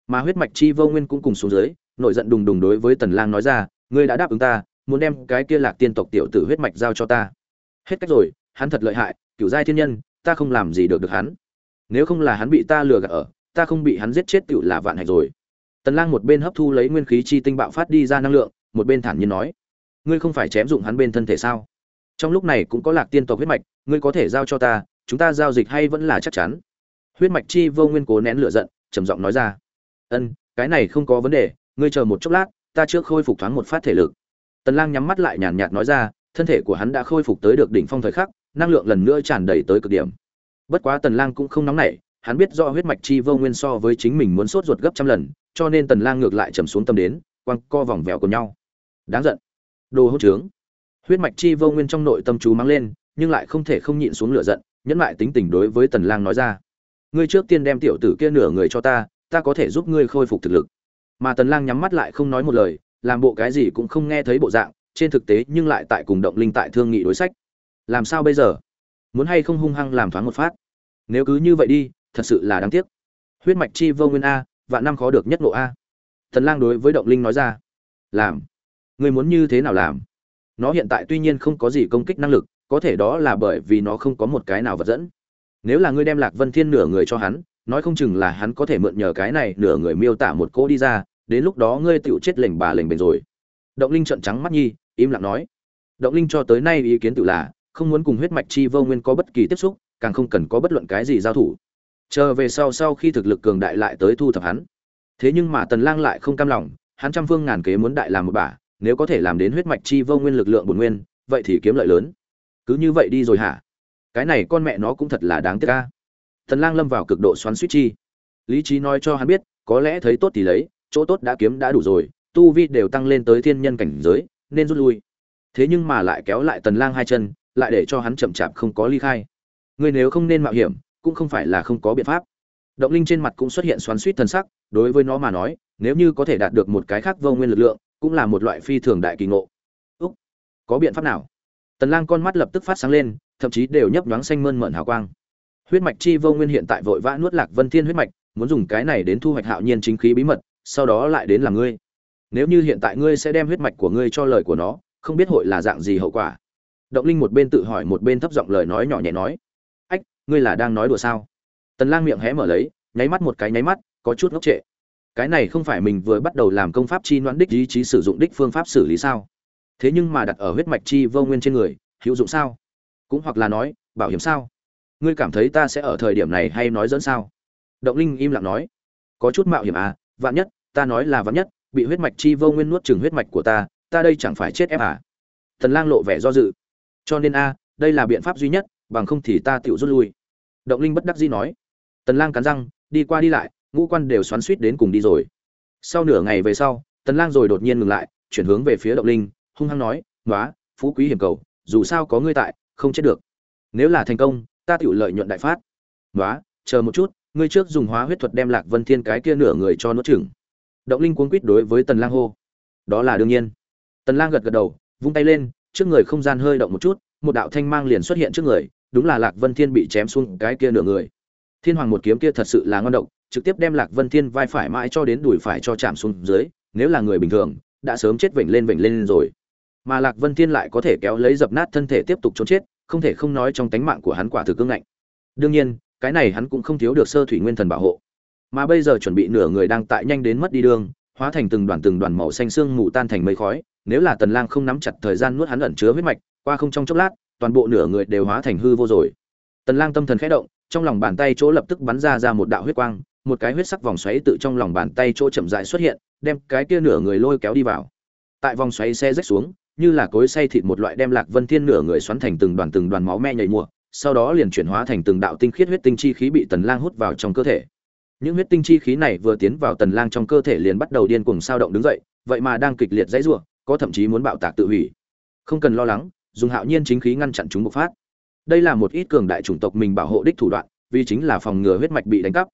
Mà huyết mạch chi vô nguyên cũng cùng xuống dưới, nội giận đùng đùng đối với tần lang nói ra, ngươi đã đáp ứng ta, muốn đem cái kia lạc tiên tộc tiểu tử huyết mạch giao cho ta. Hết cách rồi, hắn thật lợi hại, cửu giai thiên nhân ta không làm gì được được hắn. Nếu không là hắn bị ta lừa gạt ở, ta không bị hắn giết chết tựu là vạn hạnh rồi. Tần lang một bên hấp thu lấy nguyên khí chi tinh bạo phát đi ra năng lượng, một bên thản nhiên nói, ngươi không phải chém dụng hắn bên thân thể sao? Trong lúc này cũng có lạc tiên tộc huyết mạch, ngươi có thể giao cho ta, chúng ta giao dịch hay vẫn là chắc chắn? Huyết mạch chi vô nguyên cố nén lửa giận, trầm giọng nói ra, ân, cái này không có vấn đề, ngươi chờ một chốc lát, ta trước khôi phục thoáng một phát thể lực. Tần lang nhắm mắt lại nhàn nhạt nói ra, thân thể của hắn đã khôi phục tới được đỉnh phong thời khắc năng lượng lần nữa tràn đầy tới cực điểm. Bất quá tần lang cũng không nóng nảy, hắn biết rõ huyết mạch chi vô nguyên so với chính mình muốn sốt ruột gấp trăm lần, cho nên tần lang ngược lại trầm xuống tâm đến, quăng co vòng vèo của nhau. Đáng giận. Đồ hỗn trướng. Huyết mạch chi vô nguyên trong nội tâm chú mắng lên, nhưng lại không thể không nhịn xuống lửa giận, nhẫn lại tính tình đối với tần lang nói ra. Ngươi trước tiên đem tiểu tử kia nửa người cho ta ta có thể giúp ngươi khôi phục thực lực. Mà tần lang nhắm mắt lại không nói một lời, làm bộ cái gì cũng không nghe thấy bộ dạng, trên thực tế nhưng lại tại cùng động linh tại thương nghị đối sách làm sao bây giờ? Muốn hay không hung hăng làm thoáng một phát? Nếu cứ như vậy đi, thật sự là đáng tiếc. Huyết mạch chi vô nguyên a, vạn năm khó được nhất ngộ a. Thần lang đối với động linh nói ra. Làm. Người muốn như thế nào làm? Nó hiện tại tuy nhiên không có gì công kích năng lực, có thể đó là bởi vì nó không có một cái nào vật dẫn. Nếu là ngươi đem lạc vân thiên nửa người cho hắn, nói không chừng là hắn có thể mượn nhờ cái này nửa người miêu tả một cô đi ra, đến lúc đó ngươi tựu chết lệnh bà lệnh bền rồi. Động linh trợn trắng mắt nhi, im lặng nói. Động linh cho tới nay ý kiến tự là không muốn cùng huyết mạch chi vô nguyên có bất kỳ tiếp xúc, càng không cần có bất luận cái gì giao thủ. Chờ về sau sau khi thực lực cường đại lại tới thu thập hắn. Thế nhưng mà tần lang lại không cam lòng, hắn trăm phương ngàn kế muốn đại làm một bả nếu có thể làm đến huyết mạch chi vô nguyên lực lượng bổn nguyên, vậy thì kiếm lợi lớn. Cứ như vậy đi rồi hả? Cái này con mẹ nó cũng thật là đáng tiếc a. Tần lang lâm vào cực độ xoắn xuýt chi. Lý trí nói cho hắn biết, có lẽ thấy tốt thì lấy, chỗ tốt đã kiếm đã đủ rồi, tu vi đều tăng lên tới thiên nhân cảnh giới, nên rút lui. Thế nhưng mà lại kéo lại tần lang hai chân lại để cho hắn chậm chạp không có ly khai. Ngươi nếu không nên mạo hiểm, cũng không phải là không có biện pháp. Động linh trên mặt cũng xuất hiện xoắn xuýt thần sắc, đối với nó mà nói, nếu như có thể đạt được một cái khác vô nguyên lực lượng, cũng là một loại phi thường đại kỳ ngộ. Úc, có biện pháp nào? Tần lang con mắt lập tức phát sáng lên, thậm chí đều nhấp nhoáng xanh mơn mởn hào quang. Huyết mạch chi vô nguyên hiện tại vội vã nuốt lạc vân thiên huyết mạch, muốn dùng cái này đến thu hoạch hạo nhiên chính khí bí mật, sau đó lại đến làm ngươi. Nếu như hiện tại ngươi sẽ đem huyết mạch của ngươi cho lời của nó, không biết hội là dạng gì hậu quả động linh một bên tự hỏi một bên thấp giọng lời nói nhỏ nhẹ nói. Ách, ngươi là đang nói đùa sao? Tần lang miệng hé mở lấy, nháy mắt một cái nháy mắt, có chút ngốc trệ. Cái này không phải mình vừa bắt đầu làm công pháp chi noãn đích ý chí sử dụng đích phương pháp xử lý sao? Thế nhưng mà đặt ở huyết mạch chi vô nguyên trên người, hữu dụng sao? Cũng hoặc là nói, bảo hiểm sao? Ngươi cảm thấy ta sẽ ở thời điểm này hay nói dẫn sao? Động linh im lặng nói. Có chút mạo hiểm à vạn nhất, ta nói là vạn nhất, bị huyết mạch chi vô nguyên nuốt chừng huyết mạch của ta ta đây chẳng phải chết ép à? Thần lang lộ vẻ do dự cho nên a, đây là biện pháp duy nhất, bằng không thì ta tự rút lui. Động linh bất đắc dĩ nói. Tần lang cắn răng, đi qua đi lại, ngũ quan đều xoắn suýt đến cùng đi rồi. Sau nửa ngày về sau, tần lang rồi đột nhiên ngừng lại, chuyển hướng về phía động linh, hung hăng nói nói phú quý hiểm cầu, dù sao có ngươi tại, không chết được. Nếu là thành công, ta tự lợi nhuận đại phát. Nói chờ một chút, ngươi trước dùng hóa huyết thuật đem lạc vân thiên cái kia nửa người cho nuốt chửng. Động linh cuống quýt đối với tần lang hô. Đó là đương nhiên. Tần lang gật gật đầu, vung tay lên trước người không gian hơi động một chút, một đạo thanh mang liền xuất hiện trước người, đúng là lạc vân thiên bị chém xuống cái kia nửa người. Thiên hoàng một kiếm kia thật sự là ngon động trực tiếp đem lạc vân thiên vai phải mãi cho đến đùi phải cho chạm xuống dưới, nếu là người bình thường, đã sớm chết vểnh lên vểnh lên rồi. Mà lạc vân thiên lại có thể kéo lấy dập nát thân thể tiếp tục trốn chết, không thể không nói trong tánh mạng của hắn quả thực cương ngạnh. Đương nhiên, cái này hắn cũng không thiếu được sơ thủy nguyên thần bảo hộ. Mà bây giờ chuẩn bị nửa người đang tại nhanh đến mất đi đường, hóa thành từng đoàn từng đoàn màu xanh xương mù tan thành mây khói nếu là tần lang không nắm chặt thời gian nuốt hắn ẩn chứa huyết mạch, qua không trong chốc lát, toàn bộ nửa người đều hóa thành hư vô rồi. Tần lang tâm thần khẽ động, trong lòng bàn tay chỗ lập tức bắn ra ra một đạo huyết quang, một cái huyết sắc vòng xoáy tự trong lòng bàn tay chỗ chậm rãi xuất hiện, đem cái kia nửa người lôi kéo đi vào. Tại vòng xoáy xe rách xuống, như là cối xay thịt một loại đem lạc vân thiên nửa người xoắn thành từng đoàn từng đoàn máu me nhảy mùa, sau đó liền chuyển hóa thành từng đạo tinh khiết huyết tinh chi khí bị tần lang hút vào trong cơ thể. Những huyết tinh chi khí này vừa tiến vào tần lang trong cơ thể liền bắt đầu điên cuồng sao động đứng dậy, vậy mà đang kịch liệt dãy rủa có thậm chí muốn bạo tạc tự hủy. Không cần lo lắng, dùng hạo nhiên chính khí ngăn chặn chúng bộc phát. Đây là một ít cường đại chủng tộc mình bảo hộ đích thủ đoạn, vì chính là phòng ngừa huyết mạch bị đánh cắp.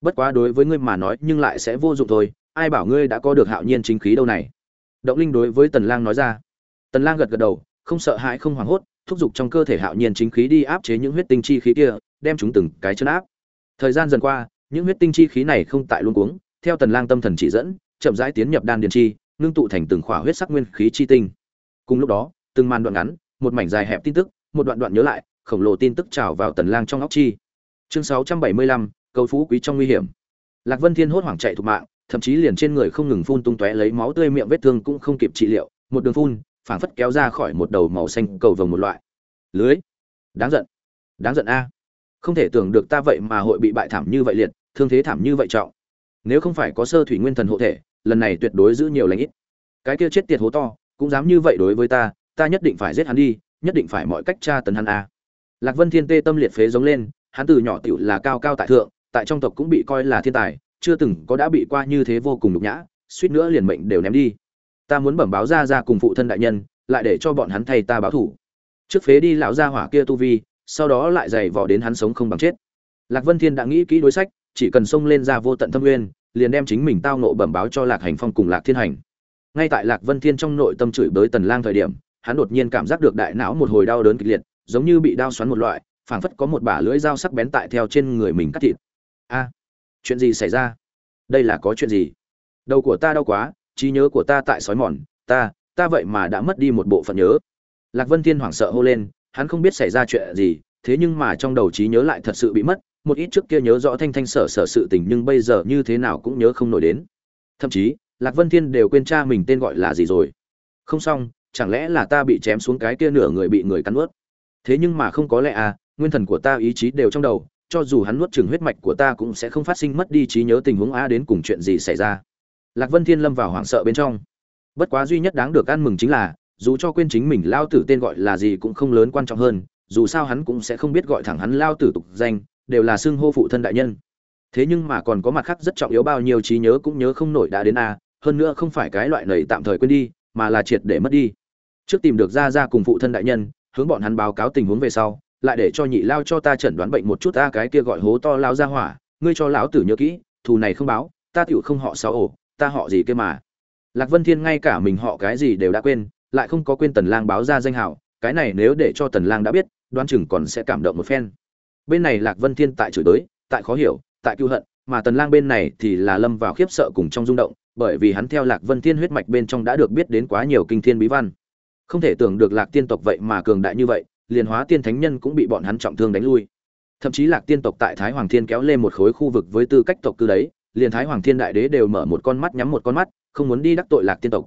Bất quá đối với ngươi mà nói nhưng lại sẽ vô dụng thôi, ai bảo ngươi đã có được hạo nhiên chính khí đâu này? Động linh đối với tần lang nói ra. Tần lang gật gật đầu, không sợ hãi, không hoảng hốt, thúc giục trong cơ thể hạo nhiên chính khí đi áp chế những huyết tinh chi khí kia, đem chúng từng cái chân áp. Thời gian dần qua, những huyết tinh chi khí này không tại luôn cuống, theo tần lang tâm thần chỉ dẫn, chậm rãi tiến nhập đan điền chi ngưng tụ thành từng khỏa huyết sắc nguyên khí chi tinh. Cùng lúc đó từng màn đoạn ngắn một mảnh dài hẹp tin tức một đoạn đoạn nhớ lại khổng lồ tin tức trào vào tần lang trong óc chi. Chương 675, cầu phú quý trong nguy hiểm. Lạc vân thiên hốt hoảng chạy thục mạng thậm chí liền trên người không ngừng phun tung tóe lấy máu tươi miệng vết thương cũng không kịp trị liệu một đường phun phảng phất kéo ra khỏi một đầu màu xanh cầu vồng một loại. Lưới. Đáng giận. Đáng giận a. Không thể tưởng được ta vậy mà hội bị bại thảm như vậy liệt thương thế thảm như vậy trọng. Nếu không phải có sơ thủy nguyên thần hộ thể lần này tuyệt đối giữ nhiều lãnh ít. Cái kia chết tiệt hố to, cũng dám như vậy đối với ta ta nhất định phải giết hắn đi, nhất định phải mọi cách tra tấn hắn a. Lạc vân thiên tê tâm liệt phế giống lên, hắn từ nhỏ tiểu là cao cao tại thượng, tại trong tộc cũng bị coi là thiên tài, chưa từng có đã bị qua như thế vô cùng nhục nhã, suýt nữa liền mệnh đều ném đi. Ta muốn bẩm báo ra ra cùng phụ thân đại nhân, lại để cho bọn hắn thay ta báo thủ. Trước phế đi lão gia hỏa kia tu vi, sau đó lại giày vò đến hắn sống không bằng chết. Lạc vân thiên đã nghĩ kỹ đối sách, chỉ cần xông lên ra vô tận thâm nguyên liền đem chính mình tao nộ bẩm báo cho lạc hành phong cùng lạc thiên hành. Ngay tại lạc vân thiên trong nội tâm chửi bới tần lang thời điểm, hắn đột nhiên cảm giác được đại não một hồi đau đớn kịch liệt, giống như bị đau xoắn một loại, phảng phất có một bả lưỡi dao sắc bén tại theo trên người mình cắt thịt. A, chuyện gì xảy ra? Đây là có chuyện gì? Đầu của ta đau quá, trí nhớ của ta tại sói mòn, ta ta vậy mà đã mất đi một bộ phận nhớ. Lạc vân thiên hoảng sợ hô lên, hắn không biết xảy ra chuyện gì, thế nhưng mà trong đầu trí nhớ lại thật sự bị mất một ít trước kia nhớ rõ thanh thanh sở sở sự tình nhưng bây giờ như thế nào cũng nhớ không nổi đến. Thậm chí, lạc vân thiên đều quên cha mình tên gọi là gì rồi. Không xong, chẳng lẽ là ta bị chém xuống cái kia nửa người bị người cắn ướt thế nhưng mà không có lẽ à nguyên thần của ta ý chí đều trong đầu, cho dù hắn nuốt chừng huyết mạch của ta cũng sẽ không phát sinh mất đi trí nhớ tình huống a đến cùng chuyện gì xảy ra. Lạc vân thiên lâm vào hoảng sợ bên trong. Bất quá duy nhất đáng được ăn mừng chính là, dù cho quên chính mình lao tử tên gọi là gì cũng không lớn quan trọng hơn, dù sao hắn cũng sẽ không biết gọi thẳng hắn lao tử tục danh đều là xưng hô phụ thân đại nhân. Thế nhưng mà còn có mặt khác rất trọng yếu bao nhiêu trí nhớ cũng nhớ không nổi đã đến a, hơn nữa không phải cái loại này tạm thời quên đi, mà là triệt để mất đi. Trước tìm được ra ra cùng phụ thân đại nhân, hướng bọn hắn báo cáo tình huống về sau, lại để cho nhị lao cho ta chẩn đoán bệnh một chút ta cái kia gọi hố to lao ra hỏa, ngươi cho lão tử nhớ kỹ, thù này không báo, ta tựu không họ sáu ổ, ta họ gì kia mà. Lạc vân thiên ngay cả mình họ cái gì đều đã quên, lại không có quên tần lang báo ra danh hào cái này nếu để cho tần lang đã biết, đoán chừng còn sẽ cảm động một phen bên này lạc vân thiên tại chửi tới tại khó hiểu, tại cưu hận, mà tần lang bên này thì là lâm vào khiếp sợ cùng trong rung động, bởi vì hắn theo lạc vân thiên huyết mạch bên trong đã được biết đến quá nhiều kinh thiên bí văn. Không thể tưởng được lạc tiên tộc vậy mà cường đại như vậy, liền hóa tiên thánh nhân cũng bị bọn hắn trọng thương đánh lui. Thậm chí lạc tiên tộc tại thái hoàng thiên kéo lên một khối khu vực với tư cách tộc cư đấy, liền thái hoàng thiên đại đế đều mở một con mắt nhắm một con mắt, không muốn đi đắc tội lạc tiên tộc.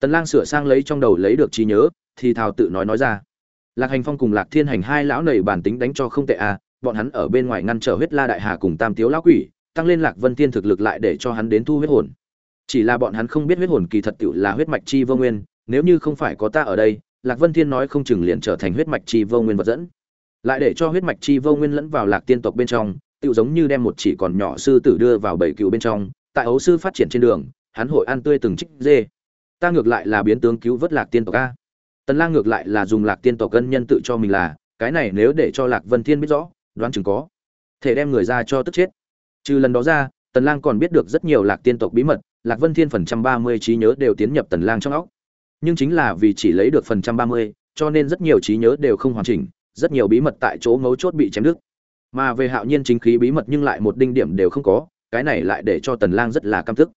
Tần lang sửa sang lấy trong đầu lấy được trí nhớ, thì thào tự nói nói ra. Lạc hành phong cùng lạc thiên hành hai lão nầy bản tính đánh cho không tệ à bọn hắn ở bên ngoài ngăn trở huyết la đại hà cùng tam tiếu lão quỷ, tăng lên lạc vân thiên thực lực lại để cho hắn đến thu huyết hồn. Chỉ là bọn hắn không biết huyết hồn kỳ thật tựu là huyết mạch chi vô nguyên, nếu như không phải có ta ở đây, lạc vân thiên nói không chừng liền trở thành huyết mạch chi vô nguyên vật dẫn. Lại để cho huyết mạch chi vô nguyên lẫn vào lạc tiên tộc bên trong, tựu giống như đem một chỉ còn nhỏ sư tử đưa vào bảy cựu bên trong, tại ấu sư phát triển trên đường, hắn hội ăn tươi từng trích dê. Ta ngược lại là biến tướng cứu vớt lạc tiên tộc a. Tần lang ngược lại là dùng lạc tiên tộc cân nhân tự cho mình là, cái này nếu để cho lạc vân thiên biết rõ đoán chừng có. Thể đem người ra cho tức chết. Trừ lần đó ra, tần lang còn biết được rất nhiều lạc tiên tộc bí mật, lạc vân thiên phần trăm ba mươi trí nhớ đều tiến nhập tần lang trong óc. Nhưng chính là vì chỉ lấy được phần trăm ba mươi, cho nên rất nhiều trí nhớ đều không hoàn chỉnh, rất nhiều bí mật tại chỗ ngấu chốt bị chém đứt. Mà về hạo nhiên chính khí bí mật nhưng lại một đinh điểm đều không có, cái này lại để cho tần lang rất là căm tức.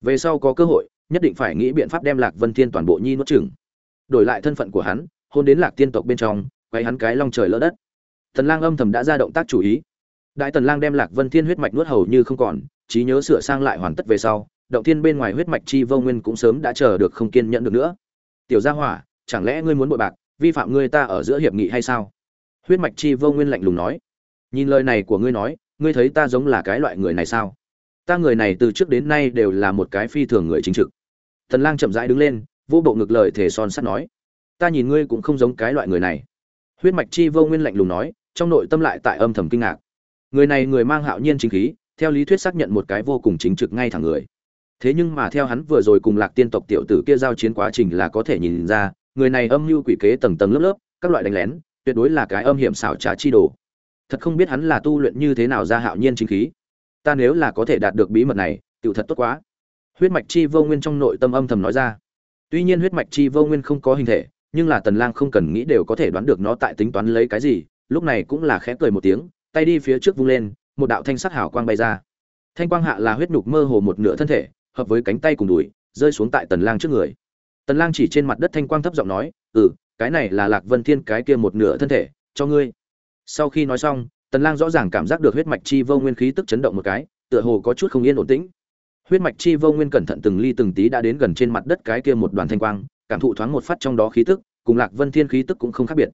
Về sau có cơ hội, nhất định phải nghĩ biện pháp đem lạc vân thiên toàn bộ nhi nuốt chửng. Đổi lại thân phận của hắn, hôn đến lạc tiên tộc bên trong quay hắn cái long trời lỡ đất tần lang âm thầm đã ra động tác chủ ý. Đại tần lang đem lạc vân thiên huyết mạch nuốt hầu như không còn, trí nhớ sửa sang lại hoàn tất về sau, động thiên bên ngoài huyết mạch chi vô nguyên cũng sớm đã chờ được không kiên nhẫn được nữa. Tiểu gia hỏa, chẳng lẽ ngươi muốn bội bạc, vi phạm ngươi ta ở giữa hiệp nghị hay sao? Huyết mạch chi vô nguyên lạnh lùng nói. Nhìn lời này của ngươi nói, ngươi thấy ta giống là cái loại người này sao? Ta người này từ trước đến nay đều là một cái phi thường người chính trực. Tần lang chậm rãi đứng lên, vô bộ ngực lời thể son sắt nói. Ta nhìn ngươi cũng không giống cái loại người này. Huyết mạch chi vô nguyên lạnh lùng nói trong nội tâm lại tại âm thầm kinh ngạc. Người này người mang hạo nhiên chính khí, theo lý thuyết xác nhận một cái vô cùng chính trực ngay thẳng người. Thế nhưng mà theo hắn vừa rồi cùng lạc tiên tộc tiểu tử kia giao chiến quá trình là có thể nhìn ra, người này âm mưu quỷ kế tầng tầng lớp lớp, các loại đánh lén, tuyệt đối là cái âm hiểm xảo trá chi đồ. Thật không biết hắn là tu luyện như thế nào ra hạo nhiên chính khí. Ta nếu là có thể đạt được bí mật này tự thật tốt quá. Huyết mạch chi vô nguyên trong nội tâm âm thầm nói ra. Tuy nhiên huyết mạch chi vô nguyên không có hình thể, nhưng là tần lang không cần nghĩ đều có thể đoán được nó tại tính toán lấy cái gì lúc này cũng là khẽ cười một tiếng, tay đi phía trước vung lên, một đạo thanh sắc hào quang bay ra. Thanh quang hạ là huyết nhục mơ hồ một nửa thân thể, hợp với cánh tay cùng đùi, rơi xuống tại tần lang trước người. Tần lang chỉ trên mặt đất thanh quang thấp giọng nói ừ cái này là lạc vân thiên cái kia một nửa thân thể, cho ngươi. Sau khi nói xong, tần lang rõ ràng cảm giác được huyết mạch chi vô nguyên khí tức chấn động một cái, tựa hồ có chút không yên ổn tĩnh. Huyết mạch chi vô nguyên cẩn thận từng ly từng tí đã đến gần trên mặt đất cái kia một đoàn thanh quang, cảm thụ thoáng một phát trong đó khí tức, cùng lạc vân thiên khí tức cũng không khác biệt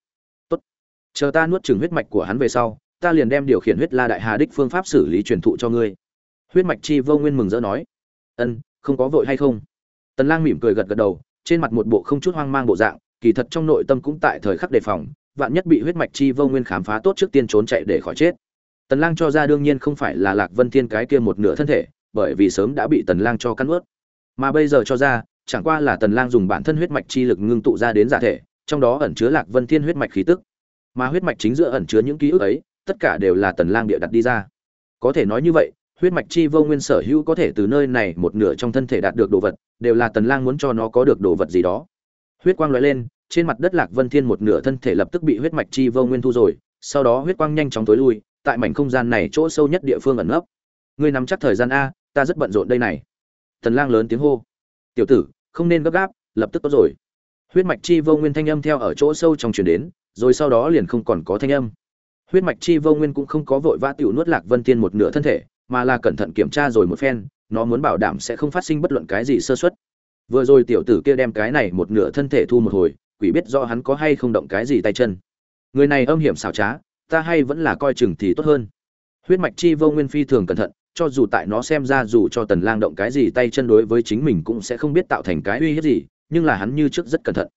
chờ ta nuốt chửng huyết mạch của hắn về sau, ta liền đem điều khiển huyết la đại hà đích phương pháp xử lý truyền thụ cho ngươi. Huyết mạch chi vô nguyên mừng rỡ nói. Ân, không có vội hay không? Tần lang mỉm cười gật gật đầu, trên mặt một bộ không chút hoang mang bộ dạng, kỳ thật trong nội tâm cũng tại thời khắc đề phòng, vạn nhất bị huyết mạch chi vô nguyên khám phá tốt trước tiên trốn chạy để khỏi chết. Tần lang cho ra đương nhiên không phải là lạc vân thiên cái kia một nửa thân thể, bởi vì sớm đã bị tần lang cho cắn ướt mà bây giờ cho ra, chẳng qua là tần lang dùng bản thân huyết mạch chi lực ngưng tụ ra đến giả thể, trong đó ẩn chứa lạc vân thiên huyết mạch khí tức mà huyết mạch chính giữa ẩn chứa những ký ức ấy, tất cả đều là tần lang địa đặt đi ra. Có thể nói như vậy, huyết mạch chi vô nguyên sở hữu có thể từ nơi này một nửa trong thân thể đạt được đồ vật, đều là tần lang muốn cho nó có được đồ vật gì đó. Huyết quang lóe lên, trên mặt đất lạc vân thiên một nửa thân thể lập tức bị huyết mạch chi vô nguyên thu rồi, sau đó huyết quang nhanh chóng tối lui, tại mảnh không gian này chỗ sâu nhất địa phương ẩn nấp. Ngươi nắm chắc thời gian a, ta rất bận rộn đây này. Tần lang lớn tiếng hô. Tiểu tử, không nên gấp gáp, lập tức tốt rồi. Huyết mạch chi vô nguyên thanh âm theo ở chỗ sâu trong truyền đến rồi sau đó liền không còn có thanh âm. Huyết mạch chi vô nguyên cũng không có vội vã tiểu nuốt lạc vân tiên một nửa thân thể, mà là cẩn thận kiểm tra rồi một phen, nó muốn bảo đảm sẽ không phát sinh bất luận cái gì sơ suất. Vừa rồi tiểu tử kia đem cái này một nửa thân thể thu một hồi, quỷ biết do hắn có hay không động cái gì tay chân. Người này âm hiểm xảo trá, ta hay vẫn là coi chừng thì tốt hơn. Huyết mạch chi vô nguyên phi thường cẩn thận, cho dù tại nó xem ra dù cho tần lang động cái gì tay chân đối với chính mình cũng sẽ không biết tạo thành cái uy hiếp gì, nhưng là hắn như trước rất cẩn thận.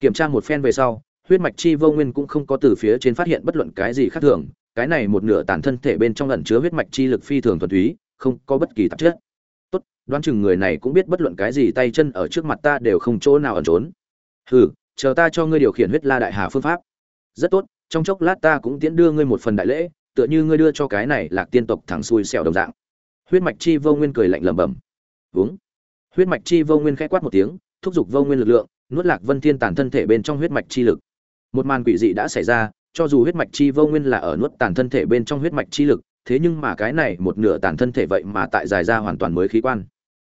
Kiểm tra một phen về sau huyết mạch chi vô nguyên cũng không có từ phía trên phát hiện bất luận cái gì khác thường, cái này một nửa tàn thân thể bên trong ẩn chứa huyết mạch chi lực phi thường thuần túy, không có bất kỳ tạp chất. Tốt, đoán chừng người này cũng biết bất luận cái gì tay chân ở trước mặt ta đều không chỗ nào ẩn trốn. Hừ, chờ ta cho ngươi điều khiển huyết la đại hà phương pháp. Rất tốt, trong chốc lát ta cũng tiễn đưa ngươi một phần đại lễ, tựa như ngươi đưa cho cái này lạc tiên tộc thẳng xuôi xẻo đồng dạng. Huyết mạch chi vô nguyên cười lạnh lẩm bẩm. Uống. Huyết mạch chi vô nguyên khẽ quát một tiếng, thúc giục vô nguyên lực lượng, nuốt lạc vân thiên tàn thân thể bên trong huyết mạch chi lực một màn quỷ dị đã xảy ra, cho dù huyết mạch chi vô nguyên là ở nuốt tàn thân thể bên trong huyết mạch chi lực, thế nhưng mà cái này một nửa tàn thân thể vậy mà tại dài ra hoàn toàn mới khí quan.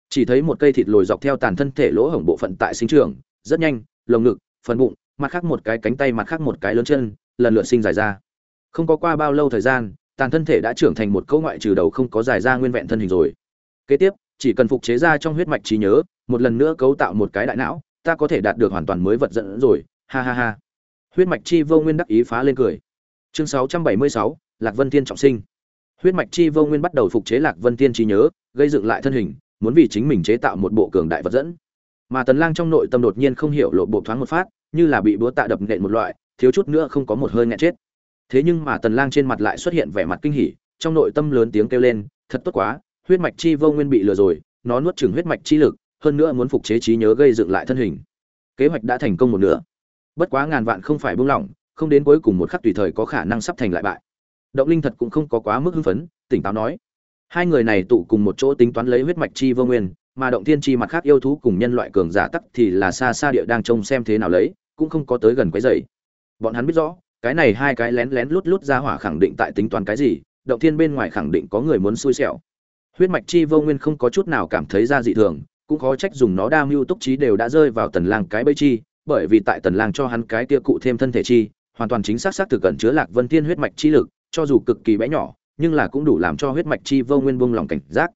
Chỉ thấy một cây thịt lồi dọc theo tàn thân thể lỗ hổng bộ phận tại sinh trường rất nhanh, lồng ngực, phần bụng, mặt khác một cái cánh tay mặt khác một cái lớn chân, lần lượt sinh dài ra. Không có qua bao lâu thời gian, tàn thân thể đã trưởng thành một câu ngoại trừ đầu không có dài ra nguyên vẹn thân hình rồi. Kế tiếp, chỉ cần phục chế ra trong huyết mạch trí nhớ, một lần nữa cấu tạo một cái đại não, ta có thể đạt được hoàn toàn mới vật dẫn rồi. Ha ha ha huyết mạch chi vô nguyên đắc ý phá lên cười. Chương 676, lạc vân tiên trọng sinh. Huyết mạch chi vô nguyên bắt đầu phục chế lạc vân tiên trí nhớ gây dựng lại thân hình muốn vì chính mình chế tạo một bộ cường đại vật dẫn. Mà tần lang trong nội tâm đột nhiên không hiểu lộ bộ thoáng một phát như là bị búa tạ đập nện một loại thiếu chút nữa không có một hơi nghẹn chết. Thế nhưng mà tần lang trên mặt lại xuất hiện vẻ mặt kinh hỉ trong nội tâm lớn tiếng kêu lên thật tốt quá huyết mạch chi vô nguyên bị lừa rồi nó nuốt chửng huyết mạch chi lực hơn nữa muốn phục chế trí nhớ gây dựng lại thân hình. Kế hoạch đã thành công một nửa bất quá ngàn vạn không phải buông lỏng, không đến cuối cùng một khắc tùy thời có khả năng sắp thành lại bại. Động linh thật cũng không có quá mức hưng phấn, tỉnh táo nói. Hai người này tụ cùng một chỗ tính toán lấy huyết mạch chi vô nguyên, mà động thiên chi mặt khác yêu thú cùng nhân loại cường giả tắc thì là xa xa địa đang trông xem thế nào lấy, cũng không có tới gần quấy rầy. Bọn hắn biết rõ, cái này hai cái lén lén lút lút ra hỏa khẳng định tại tính toán cái gì, động thiên bên ngoài khẳng định có người muốn xui xẻo. Huyết mạch chi vô nguyên không có chút nào cảm thấy ra dị thường, cũng khó trách dùng nó đa mưu túc trí đều đã rơi vào tần lang cái bẫy chi bởi vì tại tần lang cho hắn cái kia cụ thêm thân thể chi, hoàn toàn chính xác xác thực cẩn chứa lạc vân thiên huyết mạch chi lực, cho dù cực kỳ bé nhỏ, nhưng là cũng đủ làm cho huyết mạch chi vô nguyên buông lòng cảnh giác.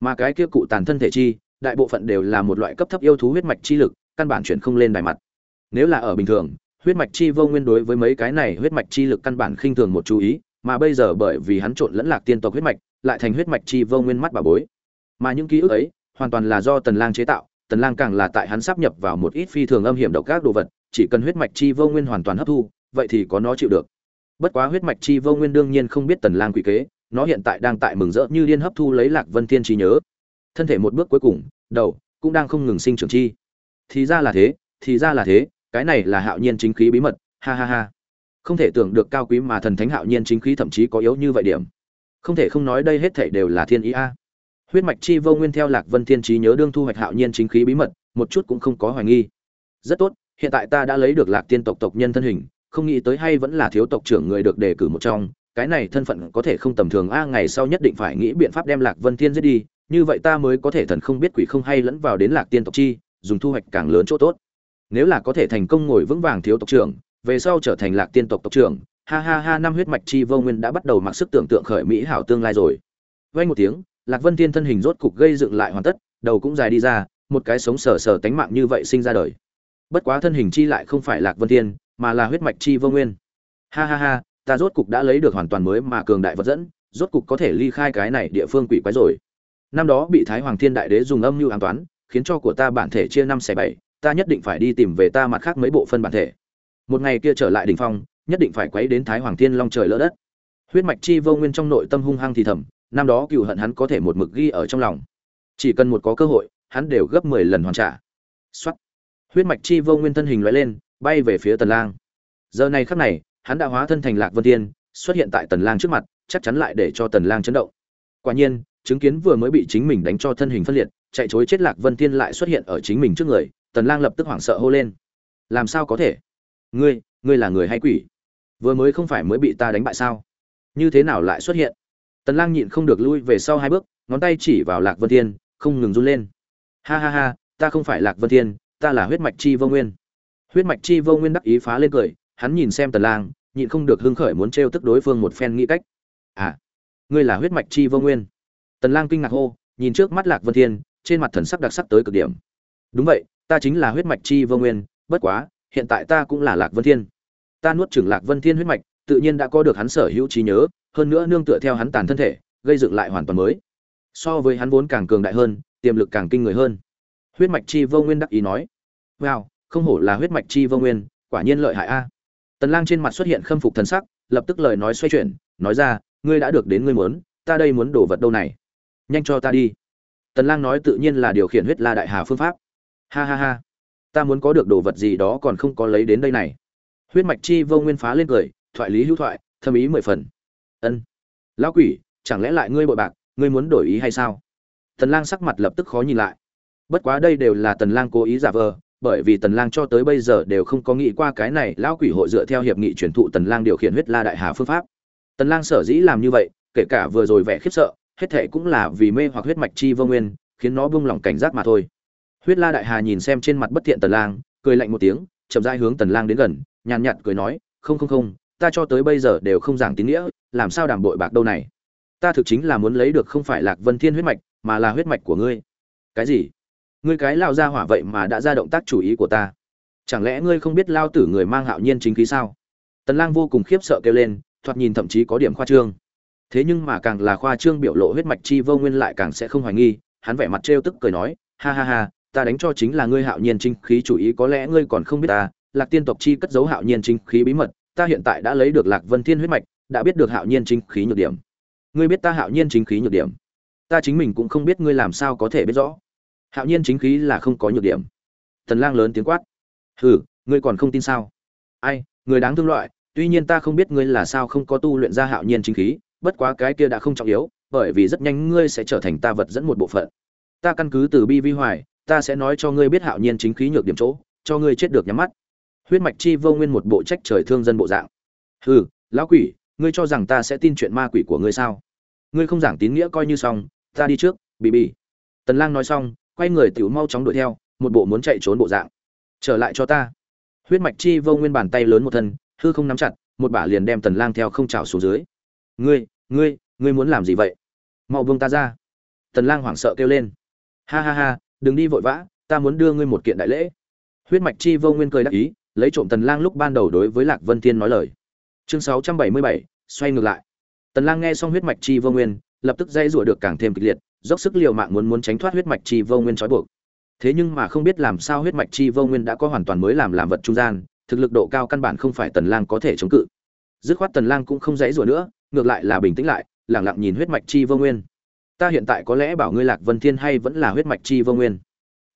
Mà cái kia cụ tàn thân thể chi, đại bộ phận đều là một loại cấp thấp yêu thú huyết mạch chi lực, căn bản chuyển không lên đài mặt. Nếu là ở bình thường, huyết mạch chi vô nguyên đối với mấy cái này huyết mạch chi lực căn bản khinh thường một chú ý, mà bây giờ bởi vì hắn trộn lẫn lạc tiên tộc huyết mạch, lại thành huyết mạch chi vô nguyên mắt bà bối. Mà những ký ức ấy, hoàn toàn là do tần lang chế tạo tần lang càng là tại hắn sắp nhập vào một ít phi thường âm hiểm độc các đồ vật, chỉ cần huyết mạch chi vô nguyên hoàn toàn hấp thu, vậy thì có nó chịu được. Bất quá huyết mạch chi vô nguyên đương nhiên không biết tần lang quỷ kế, nó hiện tại đang tại mừng rỡ như điên hấp thu lấy lạc vân thiên trí nhớ. Thân thể một bước cuối cùng, đầu, cũng đang không ngừng sinh trưởng chi. Thì ra là thế, thì ra là thế, cái này là hạo nhiên chính khí bí mật, ha ha ha. Không thể tưởng được cao quý mà thần thánh hạo nhiên chính khí thậm chí có yếu như vậy điểm. Không thể không nói đây hết thảy đều là thiên ý a huyết mạch chi vô nguyên theo lạc vân thiên trí nhớ đương thu hoạch hạo nhiên chính khí bí mật, một chút cũng không có hoài nghi. Rất tốt, hiện tại ta đã lấy được lạc tiên tộc tộc nhân thân hình, không nghĩ tới hay vẫn là thiếu tộc trưởng người được đề cử một trong, cái này thân phận có thể không tầm thường a, ngày sau nhất định phải nghĩ biện pháp đem lạc vân thiên giết đi, như vậy ta mới có thể thần không biết quỷ không hay lẫn vào đến lạc tiên tộc chi, dùng thu hoạch càng lớn chỗ tốt. Nếu là có thể thành công ngồi vững vàng thiếu tộc trưởng, về sau trở thành lạc tiên tộc tộc trưởng, ha ha ha, năm huyết mạch chi vô nguyên đã bắt đầu mặc sức tưởng tượng khởi mỹ hảo tương lai rồi. Vay một tiếng lạc vân tiên thân hình rốt cục gây dựng lại hoàn tất, đầu cũng dài đi ra, một cái sống sờ sờ tánh mạng như vậy sinh ra đời. Bất quá thân hình chi lại không phải lạc vân tiên mà là huyết mạch chi vô nguyên. Ha ha ha, ta rốt cục đã lấy được hoàn toàn mới mà cường đại vật dẫn, rốt cục có thể ly khai cái này địa phương quỷ quái rồi. Năm đó bị thái hoàng thiên đại đế dùng âm mưu an toán, khiến cho của ta bản thể chia năm xẻ bảy, ta nhất định phải đi tìm về ta mặt khác mấy bộ phân bản thể. Một ngày kia trở lại đỉnh phong, nhất định phải quấy đến thái hoàng thiên long trời lỡ đất. Huyết mạch chi vô nguyên trong nội tâm hung hăng thì thầm năm đó cựu hận hắn có thể một mực ghi ở trong lòng. Chỉ cần một có cơ hội, hắn đều gấp mười lần hoàn trả. Xuất huyết mạch chi vô nguyên thân hình loại lên, bay về phía tần lang. Giờ này khắc này, hắn đã hóa thân thành lạc vân tiên, xuất hiện tại tần lang trước mặt, chắc chắn lại để cho tần lang chấn động. Quả nhiên, chứng kiến vừa mới bị chính mình đánh cho thân hình phân liệt, chạy chối chết lạc vân tiên lại xuất hiện ở chính mình trước người, tần lang lập tức hoảng sợ hô lên. Làm sao có thể? Ngươi ngươi là người hay quỷ? Vừa mới không phải mới bị ta đánh bại sao? Như thế nào lại xuất hiện? Tần lang nhịn không được lui về sau hai bước, ngón tay chỉ vào lạc vân thiên, không ngừng run lên. Ha ha ha, ta không phải lạc vân thiên, ta là huyết mạch chi vô nguyên. Huyết mạch chi vô nguyên đắc ý phá lên cười, hắn nhìn xem tần lang, nhịn không được hưng khởi muốn treo tức đối phương một phen nghĩ cách. À ngươi là huyết mạch chi vô nguyên. Tần lang kinh ngạc hô, nhìn trước mắt lạc vân thiên, trên mặt thần sắc đặc sắc tới cực điểm. Đúng vậy, ta chính là huyết mạch chi vô nguyên, bất quá, hiện tại ta cũng là lạc vân thiên. Ta nuốt chửng lạc vân thiên huyết mạch, tự nhiên đã có được hắn sở hữu trí nhớ hơn nữa nương tựa theo hắn tàn thân thể, gây dựng lại hoàn toàn mới. So với hắn vốn càng cường đại hơn, tiềm lực càng kinh người hơn. Huyết mạch chi vô nguyên đắc ý nói. Wow, không hổ là huyết mạch chi vô nguyên, quả nhiên lợi hại a. Tần lang trên mặt xuất hiện khâm phục thần sắc, lập tức lời nói xoay chuyển, nói ra, ngươi đã được đến ngươi muốn, ta đây muốn đổ vật đâu này? Nhanh cho ta đi. Tần lang nói tự nhiên là điều khiển huyết la đại hà phương pháp. Ha ha ha, ta muốn có được đồ vật gì đó còn không có lấy đến đây này. Huyết mạch chi vô nguyên phá lên cười, thoại lý hữu thoại, thâm ý mười phần ân. Lão quỷ, chẳng lẽ lại ngươi bội bạc, ngươi muốn đổi ý hay sao? Tần lang sắc mặt lập tức khó nhìn lại. Bất quá đây đều là tần lang cố ý giả vờ, bởi vì tần lang cho tới bây giờ đều không có nghĩ qua cái này lão quỷ hội dựa theo hiệp nghị truyền thụ tần lang điều khiển huyết la đại hà phương pháp. Tần lang sở dĩ làm như vậy, kể cả vừa rồi vẻ khiếp sợ, hết thệ cũng là vì mê hoặc huyết mạch chi vô nguyên, khiến nó buông lỏng cảnh giác mà thôi. Huyết la đại hà nhìn xem trên mặt bất thiện tần lang, cười lạnh một tiếng, chậm rãi hướng tần lang đến gần, nhàn nhạt cười nói, không không không ta cho tới bây giờ đều không giảng tín nghĩa, làm sao đảm bội bạc đâu này? Ta thực chính là muốn lấy được không phải lạc vân thiên huyết mạch, mà là huyết mạch của ngươi. Cái gì? Ngươi cái lao ra hỏa vậy mà đã ra động tác chủ ý của ta? Chẳng lẽ ngươi không biết lao tử người mang hạo nhiên chính khí sao? Tần lang vô cùng khiếp sợ kêu lên, thoạt nhìn thậm chí có điểm khoa trương. Thế nhưng mà càng là khoa trương biểu lộ huyết mạch chi vô nguyên lại càng sẽ không hoài nghi, hắn vẻ mặt trêu tức cười nói, ha ha ha, ta đánh cho chính là ngươi hạo nhiên chính khí chủ ý, có lẽ ngươi còn không biết ta, lạc tiên tộc chi cất giấu hạo nhiên chính khí bí mật ta hiện tại đã lấy được lạc vân thiên huyết mạch, đã biết được hạo nhiên chính khí nhược điểm. Ngươi biết ta hạo nhiên chính khí nhược điểm? Ta chính mình cũng không biết ngươi làm sao có thể biết rõ. Hạo nhiên chính khí là không có nhược điểm. Tần lang lớn tiếng quát. Hừ, ngươi còn không tin sao? Ai, người đáng thương loại, tuy nhiên ta không biết ngươi là sao không có tu luyện ra hạo nhiên chính khí, bất quá cái kia đã không trọng yếu, bởi vì rất nhanh ngươi sẽ trở thành ta vật dẫn một bộ phận. Ta căn cứ từ bi vi hoài, ta sẽ nói cho ngươi biết hạo nhiên chính khí nhược điểm chỗ, cho ngươi chết được nhắm mắt huyết mạch chi vô nguyên một bộ trách trời thương dân bộ dạng. Hừ, lão quỷ, ngươi cho rằng ta sẽ tin chuyện ma quỷ của ngươi sao? Ngươi không giảng tín nghĩa coi như xong, ta đi trước bị bị tần lang nói xong, quay người tiểu mau chóng đuổi theo, một bộ muốn chạy trốn bộ dạng. Trở lại cho ta. Huyết mạch chi vô nguyên bàn tay lớn một thân, hư không nắm chặt, một bả liền đem tần lang theo không trào xuống dưới. Ngươi ngươi ngươi muốn làm gì vậy? Mau buông ta ra. Tần lang hoảng sợ kêu lên. Ha ha ha, đừng đi vội vã, ta muốn đưa ngươi một kiện đại lễ. Huyết mạch chi vô nguyên cười đắc ý lấy trộm tần lang lúc ban đầu đối với lạc vân thiên nói lời. Chương 677, xoay ngược lại. Tần lang nghe xong huyết mạch chi vô nguyên lập tức dây rủa được càng thêm kịch liệt dốc sức liều mạng muốn muốn tránh thoát huyết mạch chi vô nguyên trói buộc. Thế nhưng mà không biết làm sao huyết mạch chi vô nguyên đã có hoàn toàn mới làm làm vật trung gian thực lực độ cao căn bản không phải tần lang có thể chống cự. Dứt khoát tần lang cũng không dãy rủa nữa ngược lại là bình tĩnh lại lặng lặng nhìn huyết mạch chi vô nguyên. Ta hiện tại có lẽ bảo ngươi lạc vân thiên hay vẫn là huyết mạch chi vô nguyên?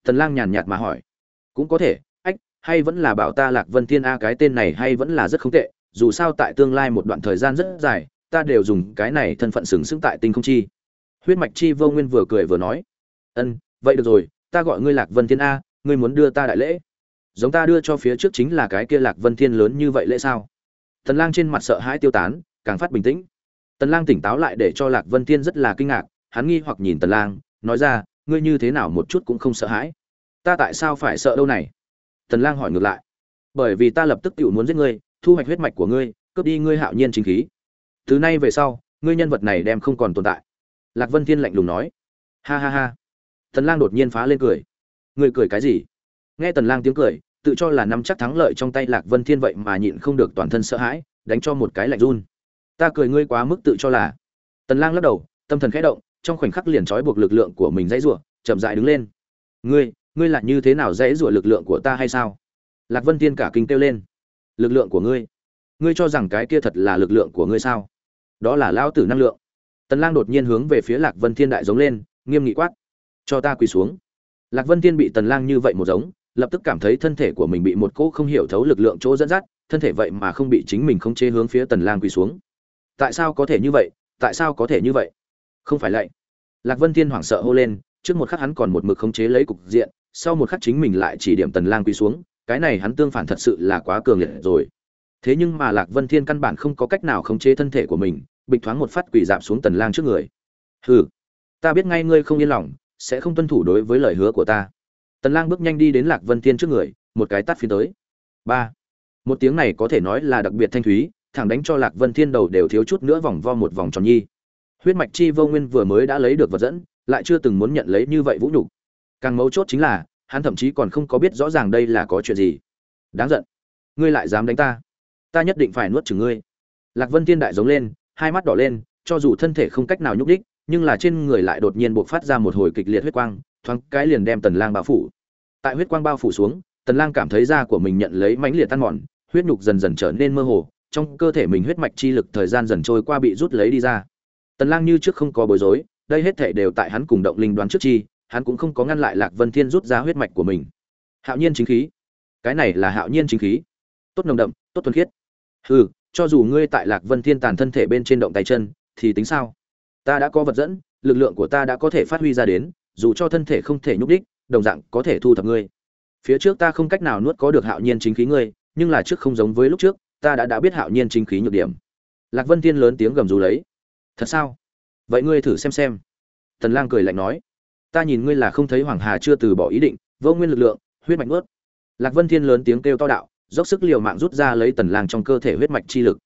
Tần lang nhàn nhạt mà hỏi. Cũng có thể hay vẫn là bảo ta lạc vân thiên a, cái tên này hay vẫn là rất không tệ, dù sao tại tương lai một đoạn thời gian rất dài, ta đều dùng cái này thân phận sừng sững tại tinh không chi. Huyết mạch chi vô nguyên vừa cười vừa nói, ân, vậy được rồi, ta gọi ngươi lạc vân thiên a, ngươi muốn đưa ta đại lễ? Giống ta đưa cho phía trước chính là cái kia lạc vân thiên lớn như vậy lễ sao? Tần lang trên mặt sợ hãi tiêu tán, càng phát bình tĩnh. Tần lang tỉnh táo lại để cho lạc vân thiên rất là kinh ngạc, hắn nghi hoặc nhìn tần lang, nói ra, ngươi như thế nào một chút cũng không sợ hãi? Ta tại sao phải sợ đâu này? Tần lang hỏi ngược lại. Bởi vì ta lập tức tự muốn giết ngươi, thu hoạch huyết mạch của ngươi, cướp đi ngươi hạo nhiên chính khí. Từ nay về sau, ngươi nhân vật này đem không còn tồn tại. Lạc vân thiên lạnh lùng nói. Ha ha ha. Tần lang đột nhiên phá lên cười. Ngươi cười cái gì? Nghe tần lang tiếng cười, tự cho là nắm chắc thắng lợi trong tay lạc vân thiên vậy mà nhịn không được toàn thân sợ hãi, đánh cho một cái lạnh run. Ta cười ngươi quá mức tự cho là. Tần lang lắc đầu, tâm thần khẽ động, trong khoảnh khắc liền trói buộc lực lượng của mình dãy rủa, chậm rãi đứng lên. Ngươi ngươi là như thế nào dễ rủa lực lượng của ta hay sao? Lạc vân tiên cả kinh kêu lên. Lực lượng của ngươi? Ngươi cho rằng cái kia thật là lực lượng của ngươi sao? Đó là lao tử năng lượng. Tần lang đột nhiên hướng về phía lạc vân thiên đại giống lên, nghiêm nghị quát. Cho ta quỳ xuống. Lạc vân thiên bị tần lang như vậy một giống, lập tức cảm thấy thân thể của mình bị một cỗ không hiểu thấu lực lượng chỗ dẫn dắt, thân thể vậy mà không bị chính mình không chế hướng phía tần lang quỳ xuống. Tại sao có thể như vậy? Tại sao có thể như vậy? Không phải lạy. Lạc vân thiên hoảng sợ hô lên, trước một khắc hắn còn một mực khống chế lấy cục diện sau một khắc chính mình lại chỉ điểm tần lang quỳ xuống, cái này hắn tương phản thật sự là quá cường liệt rồi. Thế nhưng mà lạc vân thiên căn bản không có cách nào khống chế thân thể của mình, bịch thoáng một phát quỳ dạp xuống tần lang trước người. Hừ, ta biết ngay ngươi không yên lòng, sẽ không tuân thủ đối với lời hứa của ta. Tần lang bước nhanh đi đến lạc vân thiên trước người, một cái tát phiến tới. Ba, một tiếng này có thể nói là đặc biệt thanh thúy, thẳng đánh cho lạc vân thiên đầu đều thiếu chút nữa vòng vo một vòng tròn nhi. Huyết mạch chi vô nguyên vừa mới đã lấy được vật dẫn, lại chưa từng muốn nhận lấy như vậy vũ nhục càng mấu chốt chính là, hắn thậm chí còn không có biết rõ ràng đây là có chuyện gì. Đáng giận. Ngươi lại dám đánh ta. Ta nhất định phải nuốt chửng ngươi. Lạc vân thiên đại giống lên, hai mắt đỏ lên, cho dù thân thể không cách nào nhúc đích nhưng là trên người lại đột nhiên buộc phát ra một hồi kịch liệt huyết quang, thoáng cái liền đem tần lang bao phủ. Tại huyết quang bao phủ xuống, tần lang cảm thấy da của mình nhận lấy mãnh liệt tan mòn, huyết nhục dần dần trở nên mơ hồ, trong cơ thể mình huyết mạch chi lực thời gian dần trôi qua bị rút lấy đi ra. Tần lang như trước không có bối rối, đây hết thảy đều tại hắn cùng động linh đoán trước chi hắn cũng không có ngăn lại lạc vân thiên rút ra huyết mạch của mình. Hạo nhiên chính khí. Cái này là hạo nhiên chính khí. Tốt nồng đậm, tốt thuần khiết. Hừ, cho dù ngươi tại lạc vân thiên tàn thân thể bên trên động tay chân, thì tính sao? Ta đã có vật dẫn, lực lượng của ta đã có thể phát huy ra đến, dù cho thân thể không thể nhúc đích, đồng dạng có thể thu thập ngươi. Phía trước ta không cách nào nuốt có được hạo nhiên chính khí ngươi, nhưng là trước không giống với lúc trước, ta đã đã biết hạo nhiên chính khí nhược điểm. Lạc vân thiên lớn tiếng gầm rú lấy. Thật sao? Vậy ngươi thử xem xem. Tần lang cười lạnh nói ta nhìn ngươi là không thấy hoàng hà chưa từ bỏ ý định, vô nguyên lực lượng, huyết mạch ướt lạc vân thiên lớn tiếng kêu to đạo, dốc sức liều mạng rút ra lấy tần lang trong cơ thể huyết mạch chi lực.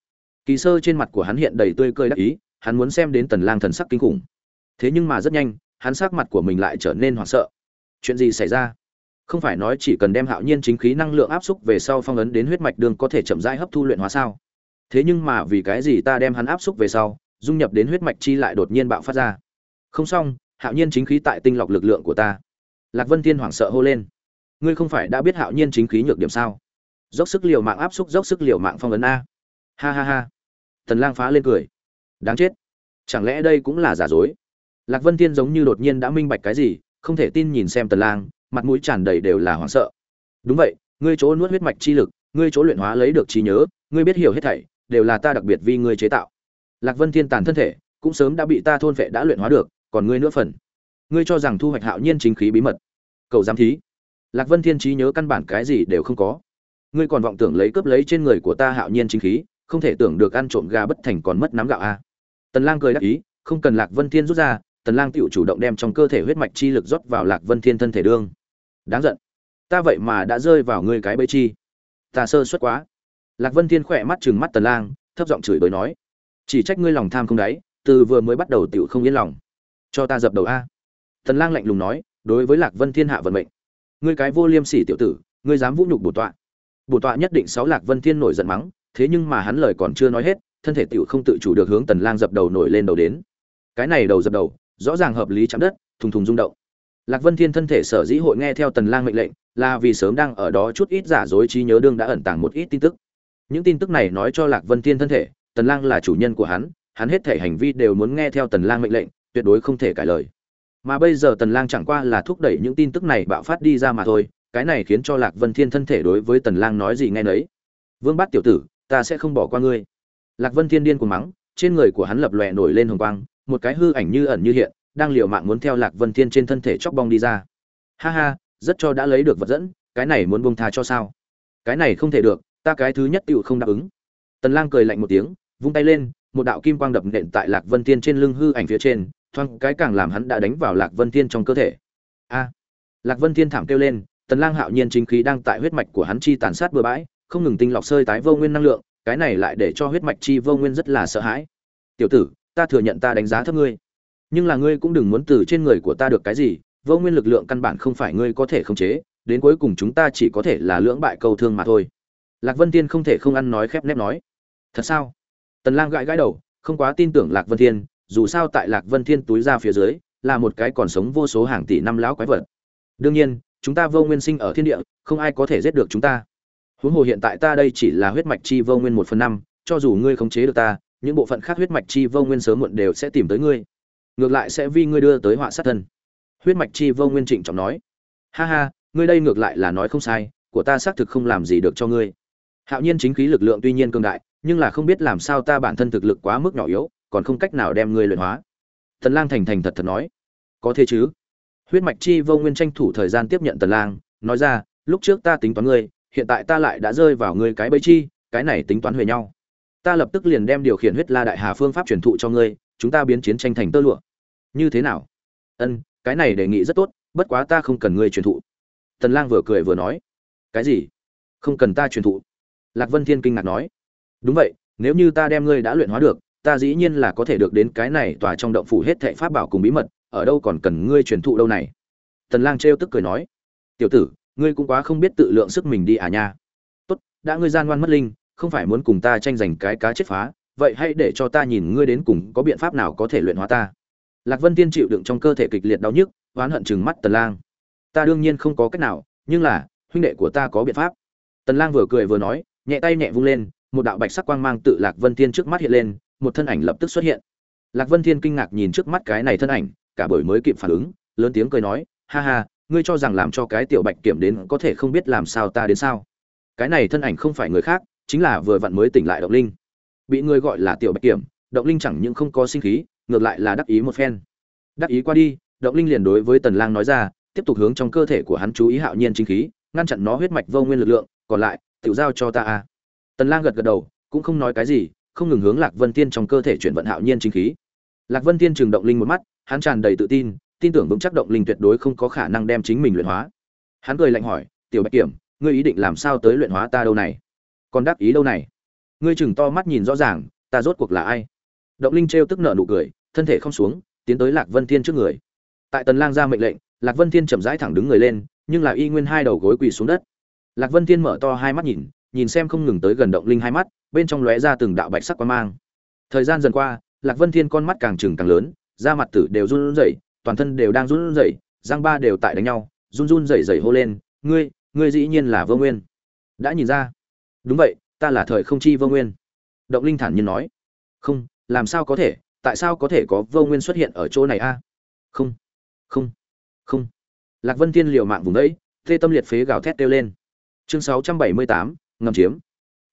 Kỳ sơ trên mặt của hắn hiện đầy tươi cười đắc ý, hắn muốn xem đến tần lang thần sắc kinh khủng. Thế nhưng mà rất nhanh, hắn sắc mặt của mình lại trở nên hoảng sợ. Chuyện gì xảy ra? Không phải nói chỉ cần đem hạo nhiên chính khí năng lượng áp xúc về sau phong ấn đến huyết mạch đường có thể chậm rãi hấp thu luyện hóa sao? Thế nhưng mà vì cái gì ta đem hắn áp xúc về sau, dung nhập đến huyết mạch chi lại đột nhiên bạo phát ra? Không xong hạo nhiên chính khí tại tinh lọc lực lượng của ta. Lạc vân Thiên hoảng sợ hô lên. Ngươi không phải đã biết hạo nhiên chính khí nhược điểm sao? Dốc sức liều mạng áp xúc, dốc sức liều mạng phong ấn a. Ha ha ha. Tần lang phá lên cười. Đáng chết. Chẳng lẽ đây cũng là giả dối? Lạc vân Thiên giống như đột nhiên đã minh bạch cái gì, không thể tin nhìn xem tần lang, mặt mũi tràn đầy đều là hoảng sợ. Đúng vậy, ngươi chỗ nuốt huyết mạch chi lực, ngươi chỗ luyện hóa lấy được trí nhớ, ngươi biết hiểu hết thảy, đều là ta đặc biệt vì ngươi chế tạo. Lạc vân thiên tàn thân thể, cũng sớm đã bị ta thôn vệ đã luyện hóa được còn ngươi nữa phần. Ngươi cho rằng thu hoạch hạo nhiên chính khí bí mật. Cầu giám thí. Lạc vân thiên trí nhớ căn bản cái gì đều không có. Ngươi còn vọng tưởng lấy cướp lấy trên người của ta hạo nhiên chính khí, không thể tưởng được ăn trộm gà bất thành còn mất nắm gạo a tần lang cười đáp ý, không cần lạc vân thiên rút ra, tần lang tiểu chủ động đem trong cơ thể huyết mạch chi lực rót vào lạc vân thiên thân thể đương. Đáng giận. Ta vậy mà đã rơi vào ngươi cái bẫy chi. Ta sơ suất quá. Lạc vân thiên khỏe mắt chừng mắt tần lang, thấp giọng chửi bới nói. Chỉ trách ngươi lòng tham không đáy, từ vừa mới bắt đầu tiểu không yên lòng cho ta dập đầu a. Tần lang lạnh lùng nói, đối với lạc vân thiên hạ vận mệnh. Ngươi cái vô liêm sỉ tiểu tử, ngươi dám vũ nhục bổn tọa. Bổn tọa nhất định sáu lạc vân thiên nổi giận mắng, thế nhưng mà hắn lời còn chưa nói hết, thân thể tiểu không tự chủ được hướng tần lang dập đầu nổi lên đầu đến. Cái này đầu dập đầu, rõ ràng hợp lý chạm đất, thùng thùng rung động. Lạc vân thiên thân thể sở dĩ hội nghe theo tần lang mệnh lệnh, là vì sớm đang ở đó chút ít giả dối trí nhớ đương đã ẩn tàng một ít tin tức. Những tin tức này nói cho lạc vân thiên thân thể, tần lang là chủ nhân của hắn hắn hết thể hành vi đều muốn nghe theo tần lang mệnh lệnh tuyệt đối không thể cãi lời. Mà bây giờ tần lang chẳng qua là thúc đẩy những tin tức này bạo phát đi ra mà thôi, cái này khiến cho lạc vân thiên thân thể đối với tần lang nói gì nghe nấy. Vương bát tiểu tử, ta sẽ không bỏ qua ngươi. Lạc vân thiên điên cuồng mắng, trên người của hắn lập lòe nổi lên hồng quang, một cái hư ảnh như ẩn như hiện, đang liều mạng muốn theo lạc vân thiên trên thân thể chóc bong đi ra. Ha ha, rất cho đã lấy được vật dẫn, cái này muốn buông tha cho sao? Cái này không thể được, ta cái thứ nhất tựu không đáp ứng. Tần lang cười lạnh một tiếng, vung tay lên, một đạo kim quang đập nện tại lạc vân thiên trên lưng hư ảnh phía trên thoáng cái càng làm hắn đã đánh vào lạc vân thiên trong cơ thể. A! Lạc vân thiên thảm kêu lên, tần lang hạo nhiên chính khí đang tại huyết mạch của hắn chi tàn sát bừa bãi, không ngừng tinh lọc sơi tái vô nguyên năng lượng, cái này lại để cho huyết mạch chi vô nguyên rất là sợ hãi. Tiểu tử, ta thừa nhận ta đánh giá thấp ngươi, nhưng là ngươi cũng đừng muốn từ trên người của ta được cái gì, vô nguyên lực lượng căn bản không phải ngươi có thể khống chế, đến cuối cùng chúng ta chỉ có thể là lưỡng bại câu thương mà thôi. Lạc vân tiên không thể không ăn nói khép nép nói. Thật sao? Tần lang gãi gãi đầu, không quá tin tưởng lạc vân thiên dù sao tại lạc vân thiên túi ra phía dưới, là một cái còn sống vô số hàng tỷ năm lão quái vật. Đương nhiên, chúng ta vô nguyên sinh ở thiên địa, không ai có thể giết được chúng ta. Huống hồ hiện tại ta đây chỉ là huyết mạch chi vô nguyên một phần năm, cho dù ngươi khống chế được ta, những bộ phận khác huyết mạch chi vô nguyên sớm muộn đều sẽ tìm tới ngươi. Ngược lại sẽ vì ngươi đưa tới họa sát thân. Huyết mạch chi vô nguyên trịnh trọng nói. Ha ha, ngươi đây ngược lại là nói không sai, của ta xác thực không làm gì được cho ngươi. Hạo nhiên chính khí lực lượng tuy nhiên cường đại, nhưng là không biết làm sao ta bản thân thực lực quá mức nhỏ yếu còn không cách nào đem ngươi luyện hóa. Tần lang thành thành thật thật nói. Có thế chứ? Huyết mạch chi vô nguyên tranh thủ thời gian tiếp nhận tần lang, nói ra, lúc trước ta tính toán ngươi, hiện tại ta lại đã rơi vào ngươi cái bẫy chi, cái này tính toán huề nhau. Ta lập tức liền đem điều khiển huyết la đại hà phương pháp truyền thụ cho ngươi, chúng ta biến chiến tranh thành tơ lụa. Như thế nào? Ân, cái này đề nghị rất tốt, bất quá ta không cần ngươi truyền thụ. Tần lang vừa cười vừa nói. Cái gì? Không cần ta truyền thụ. Lạc vân thiên kinh ngạc nói. Đúng vậy, nếu như ta đem ngươi đã luyện hóa được ta dĩ nhiên là có thể được đến cái này tòa trong động phủ hết thệ pháp bảo cùng bí mật, ở đâu còn cần ngươi truyền thụ đâu này. Tần lang trêu tức cười nói, tiểu tử, ngươi cũng quá không biết tự lượng sức mình đi à nha. Tốt, đã ngươi gian ngoan mất linh, không phải muốn cùng ta tranh giành cái cá chết phá, vậy hãy để cho ta nhìn ngươi đến cùng có biện pháp nào có thể luyện hóa ta. Lạc vân tiên chịu đựng trong cơ thể kịch liệt đau nhức, oán hận chừng mắt tần lang. Ta đương nhiên không có cách nào, nhưng là, huynh đệ của ta có biện pháp. Tần lang vừa cười vừa nói, nhẹ tay nhẹ vung lên, một đạo bạch sắc quang mang tự lạc vân tiên trước mắt hiện lên một thân ảnh lập tức xuất hiện. Lạc vân thiên kinh ngạc nhìn trước mắt cái này thân ảnh, cả bởi mới kịp phản ứng, lớn tiếng cười nói, ha ha, ngươi cho rằng làm cho cái tiểu bạch kiểm đến có thể không biết làm sao ta đến sao? Cái này thân ảnh không phải người khác, chính là vừa vặn mới tỉnh lại động linh. Bị người gọi là tiểu bạch kiểm, động linh chẳng những không có sinh khí, ngược lại là đắc ý một phen. Đắc ý qua đi, động linh liền đối với tần lang nói ra, tiếp tục hướng trong cơ thể của hắn chú ý hạo nhiên chính khí, ngăn chặn nó huyết mạch vô nguyên lực lượng, còn lại, tiểu giao cho ta a. Tần lang gật gật đầu, cũng không nói cái gì không ngừng hướng lạc vân tiên trong cơ thể chuyển vận hạo nhiên chính khí. Lạc vân tiên trường động linh một mắt, hắn tràn đầy tự tin tin tưởng vững chắc động linh tuyệt đối không có khả năng đem chính mình luyện hóa. Hắn cười lạnh hỏi, tiểu bạch kiểm, ngươi ý định làm sao tới luyện hóa ta đâu này? Còn đáp ý đâu này? Ngươi chừng to mắt nhìn rõ ràng, ta rốt cuộc là ai? Động linh trêu tức nở nụ cười, thân thể không xuống, tiến tới lạc vân thiên trước người. Tại tần lang ra mệnh lệnh, lạc vân thiên chậm rãi thẳng đứng người lên, nhưng là y nguyên hai đầu gối quỳ xuống đất. Lạc vân thiên mở to hai mắt nhìn nhìn xem không ngừng tới gần động linh hai mắt, bên trong lóe ra từng đạo bạch sắc quang mang. Thời gian dần qua, Lạc Vân Thiên con mắt càng trừng càng lớn, da mặt tử đều run rẩy, toàn thân đều đang run rẩy, răng ba đều tại đánh nhau, run run rẩy rẩy hô lên, "Ngươi, ngươi dĩ nhiên là Vô Nguyên." Đã nhìn ra. "Đúng vậy, ta là thời không chi Vô Nguyên." Động Linh thản nhiên nói. "Không, làm sao có thể, tại sao có thể có Vô Nguyên xuất hiện ở chỗ này a?" "Không, không, không." Lạc Vân Thiên liều mạng vùng đấy, tê tâm liệt phế gào thét kêu lên. Chương 678, ngầm chiếm.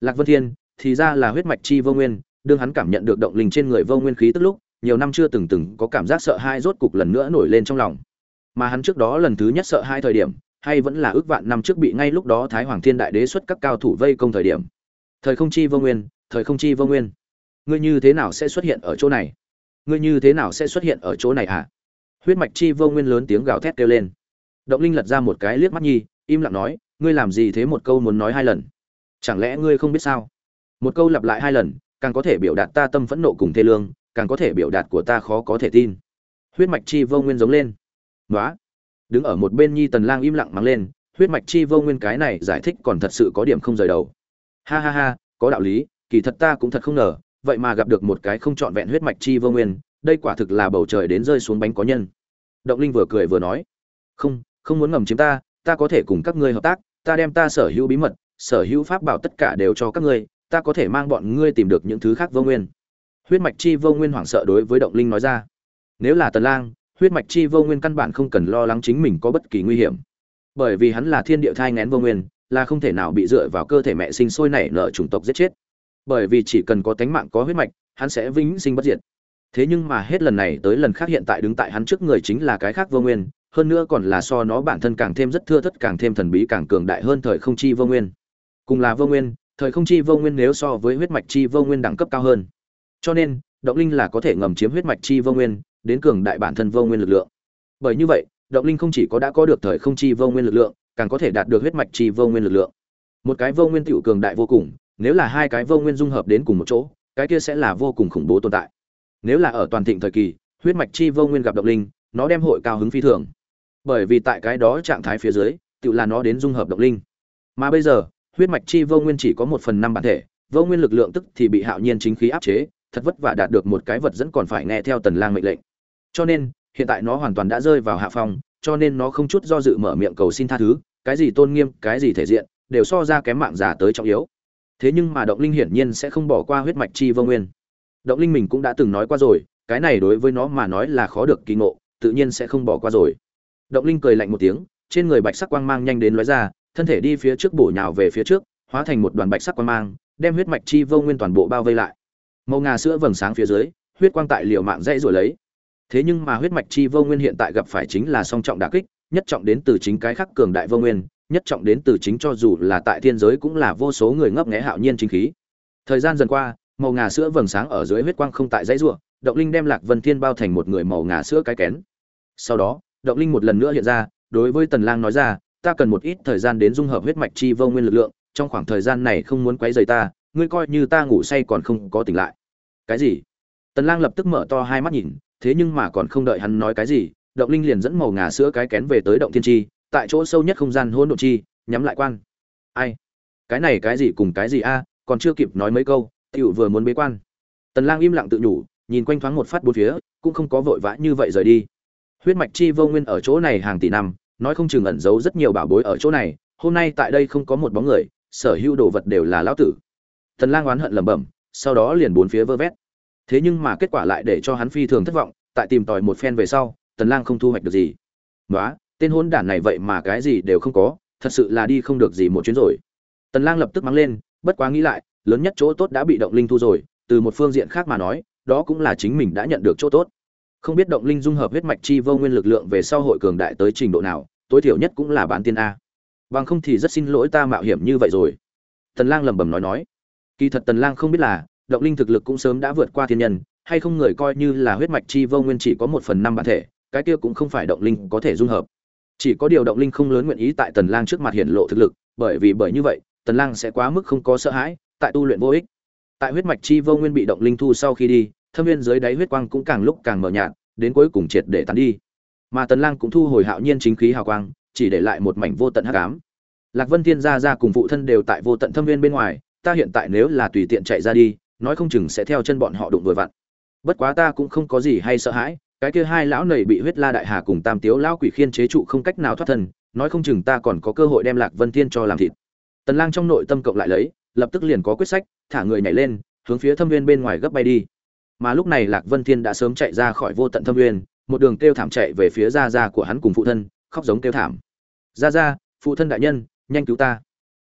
Lạc vân thiên, thì ra là huyết mạch chi vô nguyên, đương hắn cảm nhận được động linh trên người vô nguyên khí tức lúc, nhiều năm chưa từng từng có cảm giác sợ hãi rốt cục lần nữa nổi lên trong lòng. Mà hắn trước đó lần thứ nhất sợ hai thời điểm, hay vẫn là ước vạn năm trước bị ngay lúc đó thái hoàng thiên đại đế xuất các cao thủ vây công thời điểm. Thời không chi vô nguyên, thời không chi vô nguyên. Ngươi như thế nào sẽ xuất hiện ở chỗ này? Ngươi như thế nào sẽ xuất hiện ở chỗ này hả? À? huyết mạch chi vô nguyên lớn tiếng gào thét kêu lên. Động linh lật ra một cái liếc mắt nhi, im lặng nói, ngươi làm gì thế? Một câu muốn nói hai lần chẳng lẽ ngươi không biết sao? Một câu lặp lại hai lần, càng có thể biểu đạt ta tâm phẫn nộ cùng thê lương, càng có thể biểu đạt của ta khó có thể tin. Huyết mạch chi vô nguyên giống lên. Nói đứng ở một bên nhi tần lang im lặng mắng lên, huyết mạch chi vô nguyên cái này giải thích còn thật sự có điểm không rời đầu. Ha ha ha, có đạo lý, kỳ thật ta cũng thật không ngờ, vậy mà gặp được một cái không trọn vẹn huyết mạch chi vô nguyên, đây quả thực là bầu trời đến rơi xuống bánh có nhân. Động linh vừa cười vừa nói. Không không muốn ngầm chiếm ta ta có thể cùng các ngươi hợp tác, ta đem ta sở hữu bí mật sở hữu pháp bảo tất cả đều cho các ngươi, ta có thể mang bọn ngươi tìm được những thứ khác vô nguyên. Huyết mạch chi vô nguyên hoảng sợ đối với động linh nói ra. Nếu là tần lang, huyết mạch chi vô nguyên căn bản không cần lo lắng chính mình có bất kỳ nguy hiểm. Bởi vì hắn là thiên địa thai ngén vô nguyên, là không thể nào bị dựa vào cơ thể mẹ sinh sôi nảy nở chủng tộc giết chết. Bởi vì chỉ cần có tánh mạng có huyết mạch, hắn sẽ vĩnh sinh bất diệt. Thế nhưng mà hết lần này tới lần khác hiện tại đứng tại hắn trước người chính là cái khác vô nguyên, hơn nữa còn là so nó bản thân càng thêm rất thưa thất càng thêm thần bí càng cường đại hơn thời không chi vô nguyên cùng là vô nguyên, thời không chi vô nguyên nếu so với huyết mạch chi vô nguyên đẳng cấp cao hơn. Cho nên, động linh là có thể ngầm chiếm huyết mạch chi vô nguyên, đến cường đại bản thân vô nguyên lực lượng. Bởi như vậy, động linh không chỉ có đã có được thời không chi vô nguyên lực lượng, càng có thể đạt được huyết mạch chi vô nguyên lực lượng. Một cái vô nguyên tiểu cường đại vô cùng, nếu là hai cái vô nguyên dung hợp đến cùng một chỗ, cái kia sẽ là vô cùng khủng bố tồn tại. Nếu là ở toàn thịnh thời kỳ, huyết mạch chi vô nguyên gặp động linh, nó đem hội cao hứng phi thường. Bởi vì tại cái đó trạng thái phía dưới, tự là nó đến dung hợp động linh. Mà bây giờ huyết mạch chi vô nguyên chỉ có một phần năm bản thể, vô nguyên lực lượng tức thì bị hạo nhiên chính khí áp chế, thật vất vả đạt được một cái vật dẫn còn phải nghe theo tần lang mệnh lệnh. Cho nên, hiện tại nó hoàn toàn đã rơi vào hạ phong, cho nên nó không chút do dự mở miệng cầu xin tha thứ, cái gì tôn nghiêm, cái gì thể diện, đều so ra kém mạng giả tới trọng yếu. Thế nhưng mà động linh hiển nhiên sẽ không bỏ qua huyết mạch chi vô nguyên. Động linh mình cũng đã từng nói qua rồi, cái này đối với nó mà nói là khó được kỳ ngộ, tự nhiên sẽ không bỏ qua rồi. Động linh cười lạnh một tiếng, trên người bạch sắc quang mang nhanh đến lóe ra thân thể đi phía trước bổ nhào về phía trước, hóa thành một đoàn bạch sắc quang mang, đem huyết mạch chi vô nguyên toàn bộ bao vây lại. Màu ngà sữa vầng sáng phía dưới, huyết quang tại liều mạng dãy rồi lấy. Thế nhưng mà huyết mạch chi vô nguyên hiện tại gặp phải chính là song trọng đả kích, nhất trọng đến từ chính cái khắc cường đại vô nguyên, nhất trọng đến từ chính cho dù là tại thiên giới cũng là vô số người ngấp nghé hạo nhiên chính khí. Thời gian dần qua, màu ngà sữa vầng sáng ở dưới huyết quang không tại dãy rùa động linh đem lạc vân thiên bao thành một người màu ngà sữa cái kén. Sau đó, động linh một lần nữa hiện ra, đối với tần lang nói ra ta cần một ít thời gian đến dung hợp huyết mạch chi vô nguyên lực lượng, trong khoảng thời gian này không muốn quấy rầy ta, ngươi coi như ta ngủ say còn không có tỉnh lại. Cái gì? Tần lang lập tức mở to hai mắt nhìn, thế nhưng mà còn không đợi hắn nói cái gì, động linh liền dẫn màu ngà sữa cái kén về tới động thiên chi, tại chỗ sâu nhất không gian hỗn độn chi, nhắm lại quan. Ai? Cái này cái gì cùng cái gì a, còn chưa kịp nói mấy câu, tiểu vừa muốn bế quan. Tần lang im lặng tự nhủ, nhìn quanh thoáng một phát bốn phía, cũng không có vội vã như vậy rời đi. Huyết mạch chi vô nguyên ở chỗ này hàng tỷ năm nói không chừng ẩn giấu rất nhiều bảo bối ở chỗ này, hôm nay tại đây không có một bóng người, sở hữu đồ vật đều là lão tử. Thần lang oán hận lẩm bẩm, sau đó liền bốn phía vơ vét. Thế nhưng mà kết quả lại để cho hắn phi thường thất vọng, tại tìm tòi một phen về sau tần lang không thu hoạch được gì. Nói tên hôn đản này vậy mà cái gì đều không có, thật sự là đi không được gì một chuyến rồi. Tần lang lập tức mắng lên, bất quá nghĩ lại, lớn nhất chỗ tốt đã bị động linh thu rồi, từ một phương diện khác mà nói, đó cũng là chính mình đã nhận được chỗ tốt không biết động linh dung hợp huyết mạch chi vô nguyên lực lượng về sau hội cường đại tới trình độ nào, tối thiểu nhất cũng là bán tiên a. Bằng không thì rất xin lỗi ta mạo hiểm như vậy rồi. Tần lang lẩm bẩm nói nói. Kỳ thật tần lang không biết là, động linh thực lực cũng sớm đã vượt qua thiên nhân, hay không người coi như là huyết mạch chi vô nguyên chỉ có một phần năm bản thể, cái kia cũng không phải động linh có thể dung hợp. Chỉ có điều động linh không lớn nguyện ý tại tần lang trước mặt hiển lộ thực lực, bởi vì bởi như vậy, tần lang sẽ quá mức không có sợ hãi, tại tu luyện vô ích. Tại huyết mạch chi vô nguyên bị động linh thu sau khi đi thâm viên dưới đáy huyết quang cũng càng lúc càng mờ nhạt, đến cuối cùng triệt để tán đi. Mà tần lang cũng thu hồi hạo nhiên chính khí hào quang, chỉ để lại một mảnh vô tận hắc ám. Lạc vân thiên gia gia cùng phụ thân đều tại vô tận thâm viên bên ngoài, ta hiện tại nếu là tùy tiện chạy ra đi, nói không chừng sẽ theo chân bọn họ đụng vừa vặn. Bất quá ta cũng không có gì hay sợ hãi, cái kia hai lão nầy bị huyết la đại hà cùng tam tiếu lão quỷ khiên chế trụ không cách nào thoát thân, nói không chừng ta còn có cơ hội đem lạc vân thiên cho làm thịt. Tần lang trong nội tâm cộng lại lấy, lập tức liền có quyết sách, thả người nhảy lên, hướng phía thâm viên bên ngoài gấp bay đi mà lúc này lạc vân thiên đã sớm chạy ra khỏi vô tận thâm nguyên, một đường kêu thảm chạy về phía gia gia của hắn cùng phụ thân khóc giống kêu thảm. Gia gia phụ thân đại nhân nhanh cứu ta.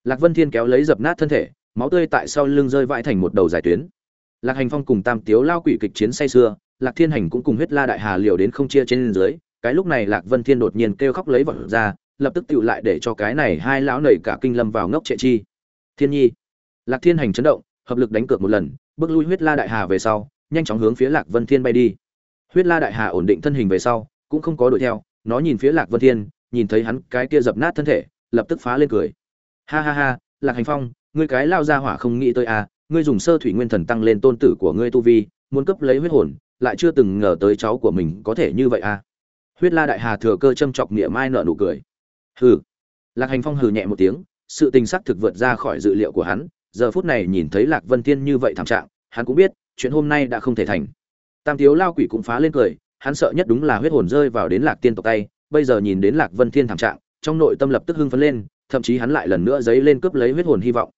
Lạc vân thiên kéo lấy dập nát thân thể máu tươi tại sau lưng rơi vãi thành một đầu dài tuyến. Lạc hành phong cùng tam tiếu lao quỷ kịch chiến say xưa lạc thiên hành cũng cùng huyết la đại hà liều đến không chia trên dưới cái lúc này lạc vân thiên đột nhiên kêu khóc lấy vật ra lập tức tựu lại để cho cái này hai lão nảy cả kinh lâm vào ngốc trệ chi. Thiên nhi. Lạc thiên hành chấn động hợp lực đánh cược một lần bước lui huyết la đại hà về sau nhanh chóng hướng phía lạc vân thiên bay đi. Huyết la đại hà ổn định thân hình về sau, cũng không có đuổi theo, nó nhìn phía lạc vân thiên, nhìn thấy hắn cái kia dập nát thân thể, lập tức phá lên cười. Ha ha ha, lạc hành phong, ngươi cái lao ra hỏa không nghĩ tới à ngươi dùng sơ thủy nguyên thần tăng lên tôn tử của ngươi tu vi, muốn cấp lấy huyết hồn, lại chưa từng ngờ tới cháu của mình có thể như vậy à. Huyết la đại hà thừa cơ châm chọc nghĩa mai nợ nụ cười. Hừ. Lạc hành phong hừ nhẹ một tiếng, sự tình sắc thực vượt ra khỏi dự liệu của hắn, giờ phút này nhìn thấy lạc vân thiên như vậy thảm trạng, hắn cũng biết chuyện hôm nay đã không thể thành. Tam thiếu lao quỷ cũng phá lên cười, hắn sợ nhất đúng là huyết hồn rơi vào đến lạc tiên tộc tay, bây giờ nhìn đến lạc vân thiên thảm trạng, trong nội tâm lập tức hưng phấn lên, thậm chí hắn lại lần nữa giấy lên cướp lấy huyết hồn hy vọng.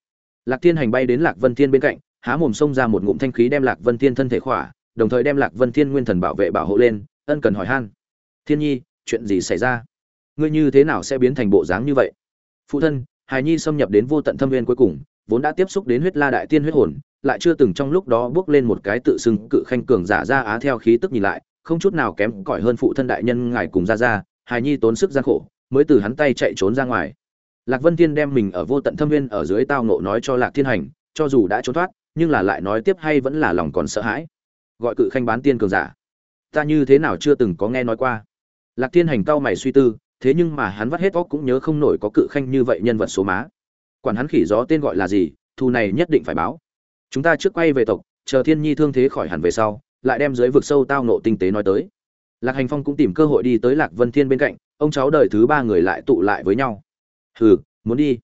Lạc thiên hành bay đến lạc vân thiên bên cạnh, há mồm xông ra một ngụm thanh khí đem lạc vân thiên thân thể khỏa, đồng thời đem lạc vân thiên nguyên thần bảo vệ bảo hộ lên, ân cần hỏi han. Thiên nhi, chuyện gì xảy ra? Ngươi như thế nào sẽ biến thành bộ dáng như vậy? Phụ thân hài nhi xâm nhập đến vô tận thâm viên cuối cùng, vốn đã tiếp xúc đến huyết la đại tiên huyết hồn lại chưa từng trong lúc đó bước lên một cái tự xưng cự khanh cường giả ra á theo khí tức nhìn lại, không chút nào kém cỏi hơn phụ thân đại nhân ngài cùng ra ra hài nhi tốn sức gian khổ, mới từ hắn tay chạy trốn ra ngoài. Lạc vân thiên đem mình ở vô tận thâm viên ở dưới tao nộ nói cho lạc thiên hành, cho dù đã trốn thoát, nhưng là lại nói tiếp hay vẫn là lòng còn sợ hãi. Gọi cự khanh bán tiên cường giả. Ta như thế nào chưa từng có nghe nói qua. Lạc thiên hành cao mày suy tư, thế nhưng mà hắn vắt hết óc cũng nhớ không nổi có cự khanh như vậy nhân vật số má. Quản hắn khỉ gió tên gọi là gì thu này nhất định phải báo chúng ta trước quay về tộc, chờ thiên nhi thương thế khỏi hẳn về sau, lại đem dưới vực sâu tao nộ tinh tế nói tới. Lạc hành phong cũng tìm cơ hội đi tới lạc vân thiên bên cạnh, ông cháu đời thứ ba người lại tụ lại với nhau. Hừ, muốn đi.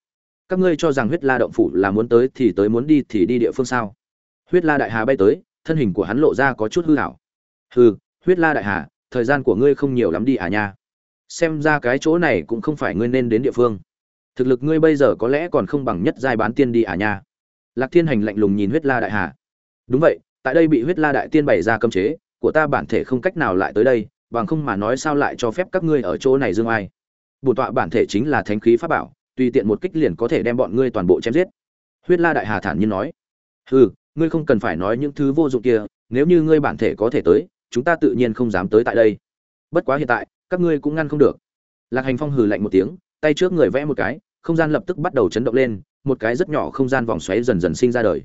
Các ngươi cho rằng huyết la động phủ là muốn tới thì tới, muốn đi thì đi địa phương sao? Huyết la đại hà bay tới, thân hình của hắn lộ ra có chút hư hảo hừ, huyết la đại hà, thời gian của ngươi không nhiều lắm đi à nha. Xem ra cái chỗ này cũng không phải ngươi nên đến địa phương. Thực lực ngươi bây giờ có lẽ còn không bằng nhất giai bán tiên đi à nha lạc thiên hành lạnh lùng nhìn huyết la đại hà. Đúng vậy, tại đây bị huyết la đại tiên bày ra cấm chế, của ta bản thể không cách nào lại tới đây, bằng không mà nói sao lại cho phép các ngươi ở chỗ này dương ai? Bổn tọa bản thể chính là thánh khí pháp bảo, tùy tiện một kích liền có thể đem bọn ngươi toàn bộ chém giết. Huyết la đại hà thản nhiên nói. Hừ, ngươi không cần phải nói những thứ vô dụng kia, nếu như ngươi bản thể có thể tới, chúng ta tự nhiên không dám tới tại đây. Bất quá hiện tại, các ngươi cũng ngăn không được. Lạc hành phong hừ lạnh một tiếng, tay trước người vẽ một cái, không gian lập tức bắt đầu chấn động lên một cái rất nhỏ không gian vòng xoáy dần dần sinh ra đời.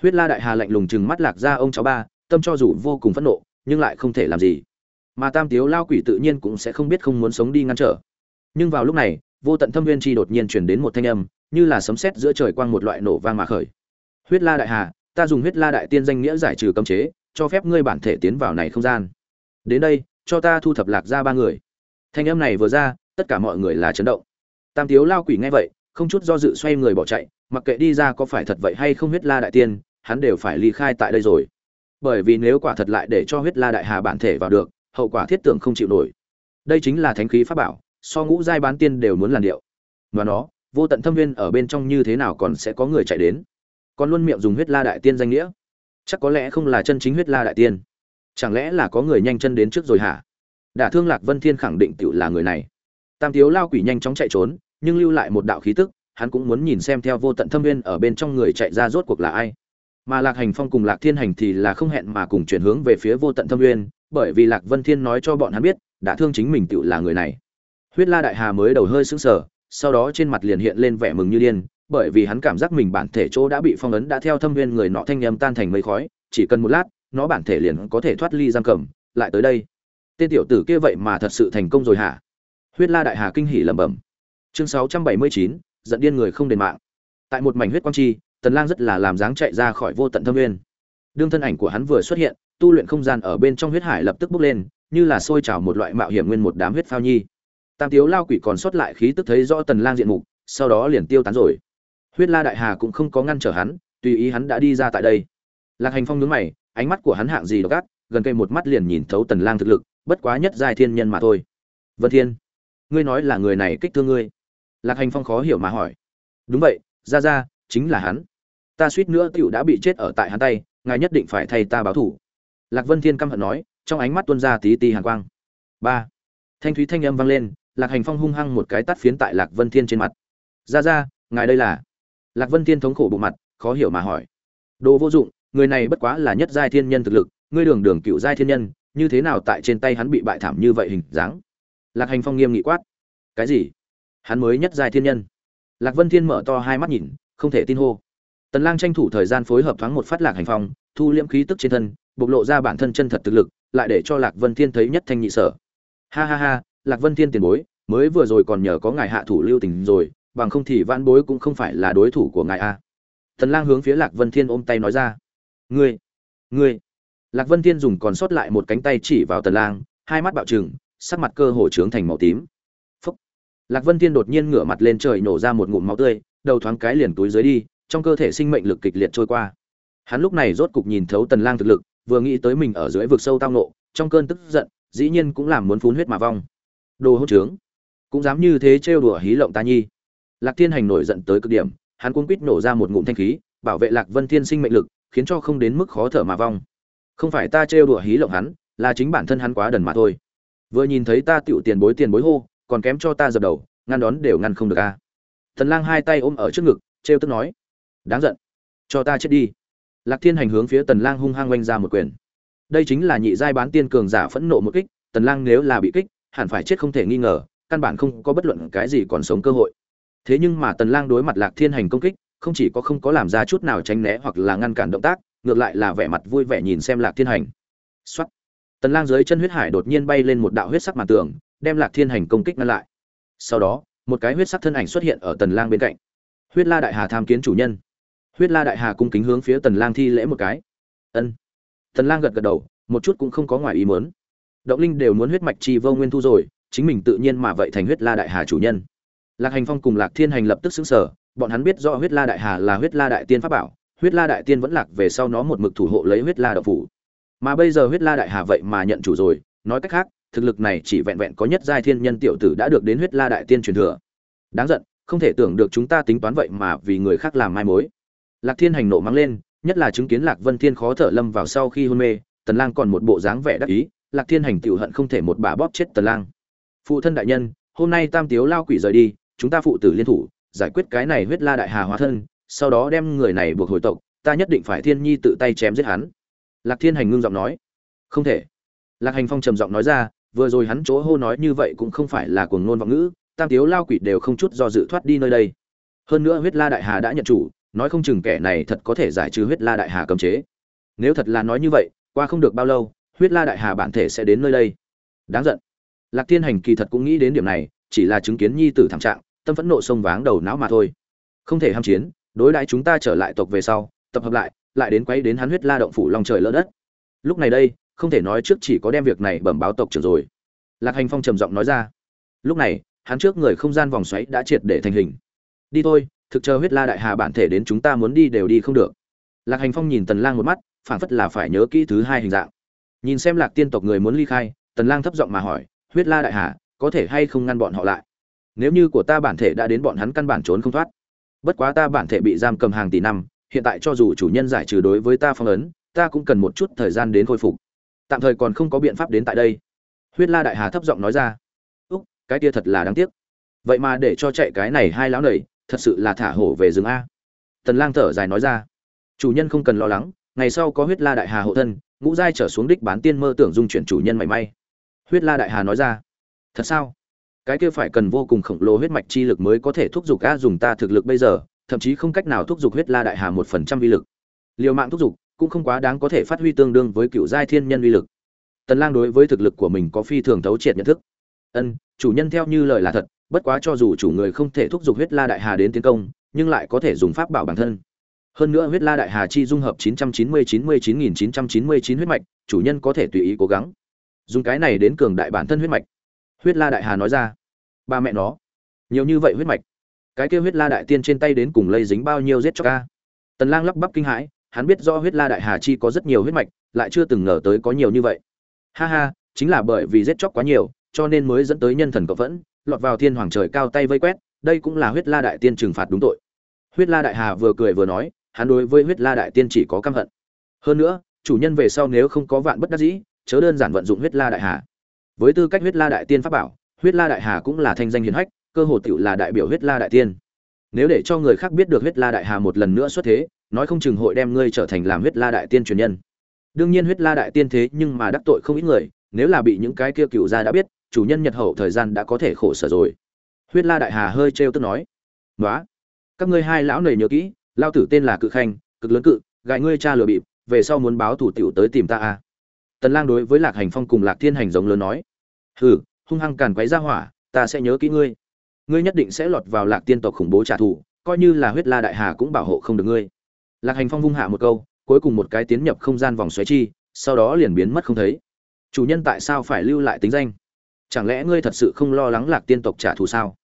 Huyết la đại hà lạnh lùng chừng mắt lạc ra ông cháu ba, tâm cho dù vô cùng phẫn nộ, nhưng lại không thể làm gì. Mà tam tiếu lao quỷ tự nhiên cũng sẽ không biết không muốn sống đi ngăn trở. Nhưng vào lúc này, vô tận thâm viên chi đột nhiên truyền đến một thanh âm, như là sấm sét giữa trời quang một loại nổ vang mà khởi. Huyết la đại hà, ta dùng huyết la đại tiên danh nghĩa giải trừ cấm chế, cho phép ngươi bản thể tiến vào này không gian. Đến đây, cho ta thu thập lạc ra ba người. Thanh âm này vừa ra, tất cả mọi người là chấn động. Tam tiếu lao quỷ nghe vậy không chút do dự xoay người bỏ chạy, mặc kệ đi ra có phải thật vậy hay không huyết la đại tiên, hắn đều phải ly khai tại đây rồi. Bởi vì nếu quả thật lại để cho huyết la đại hà bản thể vào được, hậu quả thiết tưởng không chịu nổi. Đây chính là thánh khí pháp bảo, so ngũ giai bán tiên đều muốn làn điệu. Và nó, vô tận thâm viên ở bên trong như thế nào còn sẽ có người chạy đến? Còn luôn miệng dùng huyết la đại tiên danh nghĩa. Chắc có lẽ không là chân chính huyết la đại tiên. Chẳng lẽ là có người nhanh chân đến trước rồi hả? Đả thương lạc vân thiên khẳng định tự là người này. Tam thiếu lao quỷ nhanh chóng chạy trốn nhưng lưu lại một đạo khí tức hắn cũng muốn nhìn xem theo vô tận thâm nguyên ở bên trong người chạy ra rốt cuộc là ai. Mà lạc hành phong cùng lạc thiên hành thì là không hẹn mà cùng chuyển hướng về phía vô tận thâm nguyên, bởi vì lạc vân thiên nói cho bọn hắn biết đã thương chính mình tự là người này. Huyết la đại hà mới đầu hơi sững sờ sau đó trên mặt liền hiện lên vẻ mừng như điên bởi vì hắn cảm giác mình bản thể chỗ đã bị phong ấn đã theo thâm nguyên người nọ thanh âm tan thành mây khói chỉ cần một lát nó bản thể liền có thể thoát ly giam cầm lại tới đây. Tên tiểu tử kia vậy mà thật sự thành công rồi hả? Huyết la đại hà kinh hỉ lẩm bẩm chương sáu trăm bảy mươi chín, giận điên người không đền mạng. Tại một mảnh huyết quang chi, tần lang rất là làm dáng chạy ra khỏi vô tận thâm nguyên. Đương thân ảnh của hắn vừa xuất hiện, tu luyện không gian ở bên trong huyết hải lập tức bốc lên, như là sôi trào một loại mạo hiểm nguyên một đám huyết phao nhi. Tam tiếu lao quỷ còn sót lại khí tức thấy rõ tần lang diện mục, sau đó liền tiêu tán rồi. Huyết la đại hà cũng không có ngăn trở hắn, tùy ý hắn đã đi ra tại đây. Lạc hành phong nhướng mày, ánh mắt của hắn hạng gì độc ác gần cây một mắt liền nhìn thấu tần lang thực lực, bất quá nhất giai thiên nhân mà thôi. Vân thiên, ngươi nói là người này kích thương ngươi lạc hành phong khó hiểu mà hỏi. Đúng vậy ra ra chính là hắn. Ta suýt nữa tiểu đã bị chết ở tại hắn tay, ngài nhất định phải thay ta báo thủ. Lạc vân thiên căm hận nói, trong ánh mắt tuôn ra tí tí hàn quang. Ba. Thanh thúy thanh âm vang lên, lạc hành phong hung hăng một cái tắt phiến tại lạc vân thiên trên mặt. Ra ra ngài đây là? Lạc vân thiên thống khổ bộ mặt, khó hiểu mà hỏi. Đồ vô dụng, người này bất quá là nhất giai thiên nhân thực lực, ngươi đường đường cựu giai thiên nhân, như thế nào tại trên tay hắn bị bại thảm như vậy hình dáng? Lạc hành phong nghiêm nghị quát. Cái gì? Hắn mới nhất giai thiên nhân. Lạc vân thiên mở to hai mắt nhìn, không thể tin hô. Tần lang tranh thủ thời gian phối hợp thoáng một phát lạc hành phong, thu liễm khí tức trên thân, bộc lộ ra bản thân chân thật thực lực, lại để cho lạc vân thiên thấy nhất thanh nhị sở. Ha ha ha, lạc vân thiên tiền bối, mới vừa rồi còn nhờ có ngài hạ thủ lưu tình rồi, bằng không thì vãn bối cũng không phải là đối thủ của ngài a tần lang hướng phía lạc vân thiên ôm tay nói ra. Ngươi ngươi. Lạc vân thiên dùng còn sót lại một cánh tay chỉ vào tần lang, hai mắt bạo trừng, sắc mặt cơ hồ trướng thành màu tím lạc vân thiên đột nhiên ngửa mặt lên trời nổ ra một ngụm máu tươi, đầu thoáng cái liền túi dưới đi, trong cơ thể sinh mệnh lực kịch liệt trôi qua. Hắn lúc này rốt cục nhìn thấu tần lang thực lực, vừa nghĩ tới mình ở dưới vực sâu tao nộ trong cơn tức giận, dĩ nhiên cũng làm muốn phun huyết mà vong. Đồ hỗn trướng, cũng dám như thế trêu đùa hí lộng ta nhi. Lạc thiên hành nổi giận tới cực điểm, hắn cuống quýt nổ ra một ngụm thanh khí, bảo vệ lạc vân thiên sinh mệnh lực, khiến cho không đến mức khó thở mà vong. Không phải ta trêu đùa hí lộng hắn, là chính bản thân hắn quá đần mà thôi. Vừa nhìn thấy ta tiểu tiền bối tiền bối hô còn kém cho ta dập đầu, ngăn đón đều ngăn không được a thần lang hai tay ôm ở trước ngực, trêu tức nói. Đáng giận. Cho ta chết đi. Lạc thiên hành hướng phía tần lang hung hăng oanh ra một quyền. Đây chính là nhị giai bán tiên cường giả phẫn nộ một kích, tần lang nếu là bị kích, hẳn phải chết không thể nghi ngờ, căn bản không có bất luận cái gì còn sống cơ hội. Thế nhưng mà tần lang đối mặt lạc thiên hành công kích, không chỉ có không có làm ra chút nào tránh né hoặc là ngăn cản động tác, ngược lại là vẻ mặt vui vẻ nhìn xem lạc thiên hành. Soát. tần lang dưới chân huyết hải đột nhiên bay lên một đạo huyết sắc màn tường đem lạc thiên hành công kích ngăn lại. Sau đó, một cái huyết sắc thân ảnh xuất hiện ở tần lang bên cạnh. Huyết la đại hà tham kiến chủ nhân. Huyết la đại hà cung kính hướng phía tần lang thi lễ một cái. Ân. Tần lang gật gật đầu, một chút cũng không có ngoài ý muốn. Động linh đều muốn huyết mạch chi vô nguyên thu rồi, chính mình tự nhiên mà vậy thành huyết la đại hà chủ nhân. Lạc hành phong cùng lạc thiên hành lập tức xứng sở bọn hắn biết rõ huyết la đại hà là huyết la đại tiên pháp bảo, huyết la đại tiên vẫn lạc về sau nó một mực thủ hộ lấy huyết la đạo phủ. Mà bây giờ huyết la đại hà vậy mà nhận chủ rồi, nói cách khác thực lực này chỉ vẹn vẹn có nhất giai thiên nhân tiểu tử đã được đến huyết la đại tiên truyền thừa. Đáng giận, không thể tưởng được chúng ta tính toán vậy mà vì người khác làm mai mối. Lạc thiên hành nộ mắng lên, nhất là chứng kiến lạc vân thiên khó thở lâm vào sau khi hôn mê, tần lang còn một bộ dáng vẻ đắc ý, lạc thiên hành tiểu hận không thể một bà bóp chết tần lang. Phụ thân đại nhân, hôm nay tam tiếu lao quỷ rời đi, chúng ta phụ tử liên thủ, giải quyết cái này huyết la đại hà hóa thân, sau đó đem người này buộc hồi tộc, ta nhất định phải thiên nhi tự tay chém giết hắn. Lạc thiên hành ngưng giọng nói, không thể. Lạc hành phong trầm giọng nói ra vừa rồi hắn chỗ hô nói như vậy cũng không phải là cuồng ngôn vọng ngữ, tam tiếu lao quỷ đều không chút do dự thoát đi nơi đây. Hơn nữa huyết la đại hà đã nhận chủ, nói không chừng kẻ này thật có thể giải trừ huyết la đại hà cấm chế. Nếu thật là nói như vậy, qua không được bao lâu, huyết la đại hà bản thể sẽ đến nơi đây. Đáng giận. Lạc thiên hành kỳ thật cũng nghĩ đến điểm này, chỉ là chứng kiến nhi tử thảm trạng, tâm phẫn nộ sông váng đầu não mà thôi. Không thể ham chiến, đối đãi chúng ta trở lại tộc về sau, tập hợp lại lại đến quấy đến hắn huyết la động phủ lòng trời lỡ đất. Lúc này đây không thể nói trước chỉ có đem việc này bẩm báo tộc trưởng rồi. Lạc hành phong trầm giọng nói ra. Lúc này, hắn trước người không gian vòng xoáy đã triệt để thành hình. Đi thôi, thực chờ huyết la đại hà bản thể đến chúng ta muốn đi đều đi không được. Lạc hành phong nhìn tần lang một mắt, phảng phất là phải nhớ kỹ thứ hai hình dạng. Nhìn xem lạc tiên tộc người muốn ly khai, tần lang thấp giọng mà hỏi, huyết la đại hà, có thể hay không ngăn bọn họ lại? Nếu như của ta bản thể đã đến bọn hắn căn bản trốn không thoát. Bất quá ta bản thể bị giam cầm hàng tỷ năm, hiện tại cho dù chủ nhân giải trừ đối với ta phong ấn, ta cũng cần một chút thời gian đến khôi phục tạm thời còn không có biện pháp đến tại đây. Huyết la đại hà thấp giọng nói ra, úc, cái kia thật là đáng tiếc. Vậy mà để cho chạy cái này hai lão nầy, thật sự là thả hổ về rừng a. Tần lang thở dài nói ra, chủ nhân không cần lo lắng, ngày sau có huyết la đại hà hộ thân, ngũ giai trở xuống đích bán tiên mơ tưởng dung chuyển chủ nhân mảy may. Huyết la đại hà nói ra, thật sao? Cái kia phải cần vô cùng khổng lồ huyết mạch chi lực mới có thể thúc giục a dùng ta thực lực bây giờ, thậm chí không cách nào thúc giục huyết la đại hà một phần trăm vi lực. Liều mạng thúc giục cũng không quá đáng có thể phát huy tương đương với cựu giai thiên nhân uy lực. Tần lang đối với thực lực của mình có phi thường thấu triệt nhận thức. Ân, chủ nhân theo như lời là thật, bất quá cho dù chủ người không thể thúc giục huyết la đại hà đến tiến công, nhưng lại có thể dùng pháp bảo bản thân. Hơn nữa huyết la đại hà chi dung hợp 990-99.999 huyết mạch, chủ nhân có thể tùy ý cố gắng. Dùng cái này đến cường đại bản thân huyết mạch. Huyết la đại hà nói ra. Ba mẹ nó, nhiều như vậy huyết mạch, cái kia huyết la đại tiên trên tay đến cùng lây dính bao nhiêu giết cho ca tần lang lắp bắp kinh hãi hắn biết rõ huyết la đại hà chi có rất nhiều huyết mạch, lại chưa từng ngờ tới có nhiều như vậy. Ha ha, chính là bởi vì giết chóc quá nhiều, cho nên mới dẫn tới nhân thần cộng vẫn, lọt vào thiên hoàng trời cao tay vây quét, đây cũng là huyết la đại tiên trừng phạt đúng tội. Huyết la đại hà vừa cười vừa nói, hắn đối với huyết la đại tiên chỉ có căm hận. Hơn nữa, chủ nhân về sau nếu không có vạn bất đắc dĩ, chớ đơn giản vận dụng huyết la đại hà. Với tư cách huyết la đại tiên pháp bảo, huyết la đại hà cũng là thanh danh hiển hách, cơ hồ tựu là đại biểu huyết la đại tiên. Nếu để cho người khác biết được huyết la đại hà một lần nữa xuất thế nói không chừng hội đem ngươi trở thành làm huyết la đại tiên truyền nhân. Đương nhiên huyết la đại tiên thế nhưng mà đắc tội không ít người, nếu là bị những cái kia cựu gia đã biết, chủ nhân nhật hậu thời gian đã có thể khổ sở rồi. Huyết la đại hà hơi trêu tức nói nói các ngươi hai lão này nhớ kỹ, lao tử tên là cự khanh, cực lớn cự, gại ngươi cha lừa bịp, về sau muốn báo thủ tiểu tới tìm ta à. Tần lang đối với lạc hành phong cùng lạc thiên hành giống lớn nói, hừ, hung hăng càn quấy ra hỏa, ta sẽ nhớ kỹ ngươi. Ngươi nhất định sẽ lọt vào lạc tiên tộc khủng bố trả thù, coi như là huyết la đại hà cũng bảo hộ không được ngươi lạc hành phong vung hạ một câu, cuối cùng một cái tiến nhập không gian vòng xoáy chi, sau đó liền biến mất không thấy. Chủ nhân tại sao phải lưu lại tính danh? Chẳng lẽ ngươi thật sự không lo lắng lạc tiên tộc trả thù sao?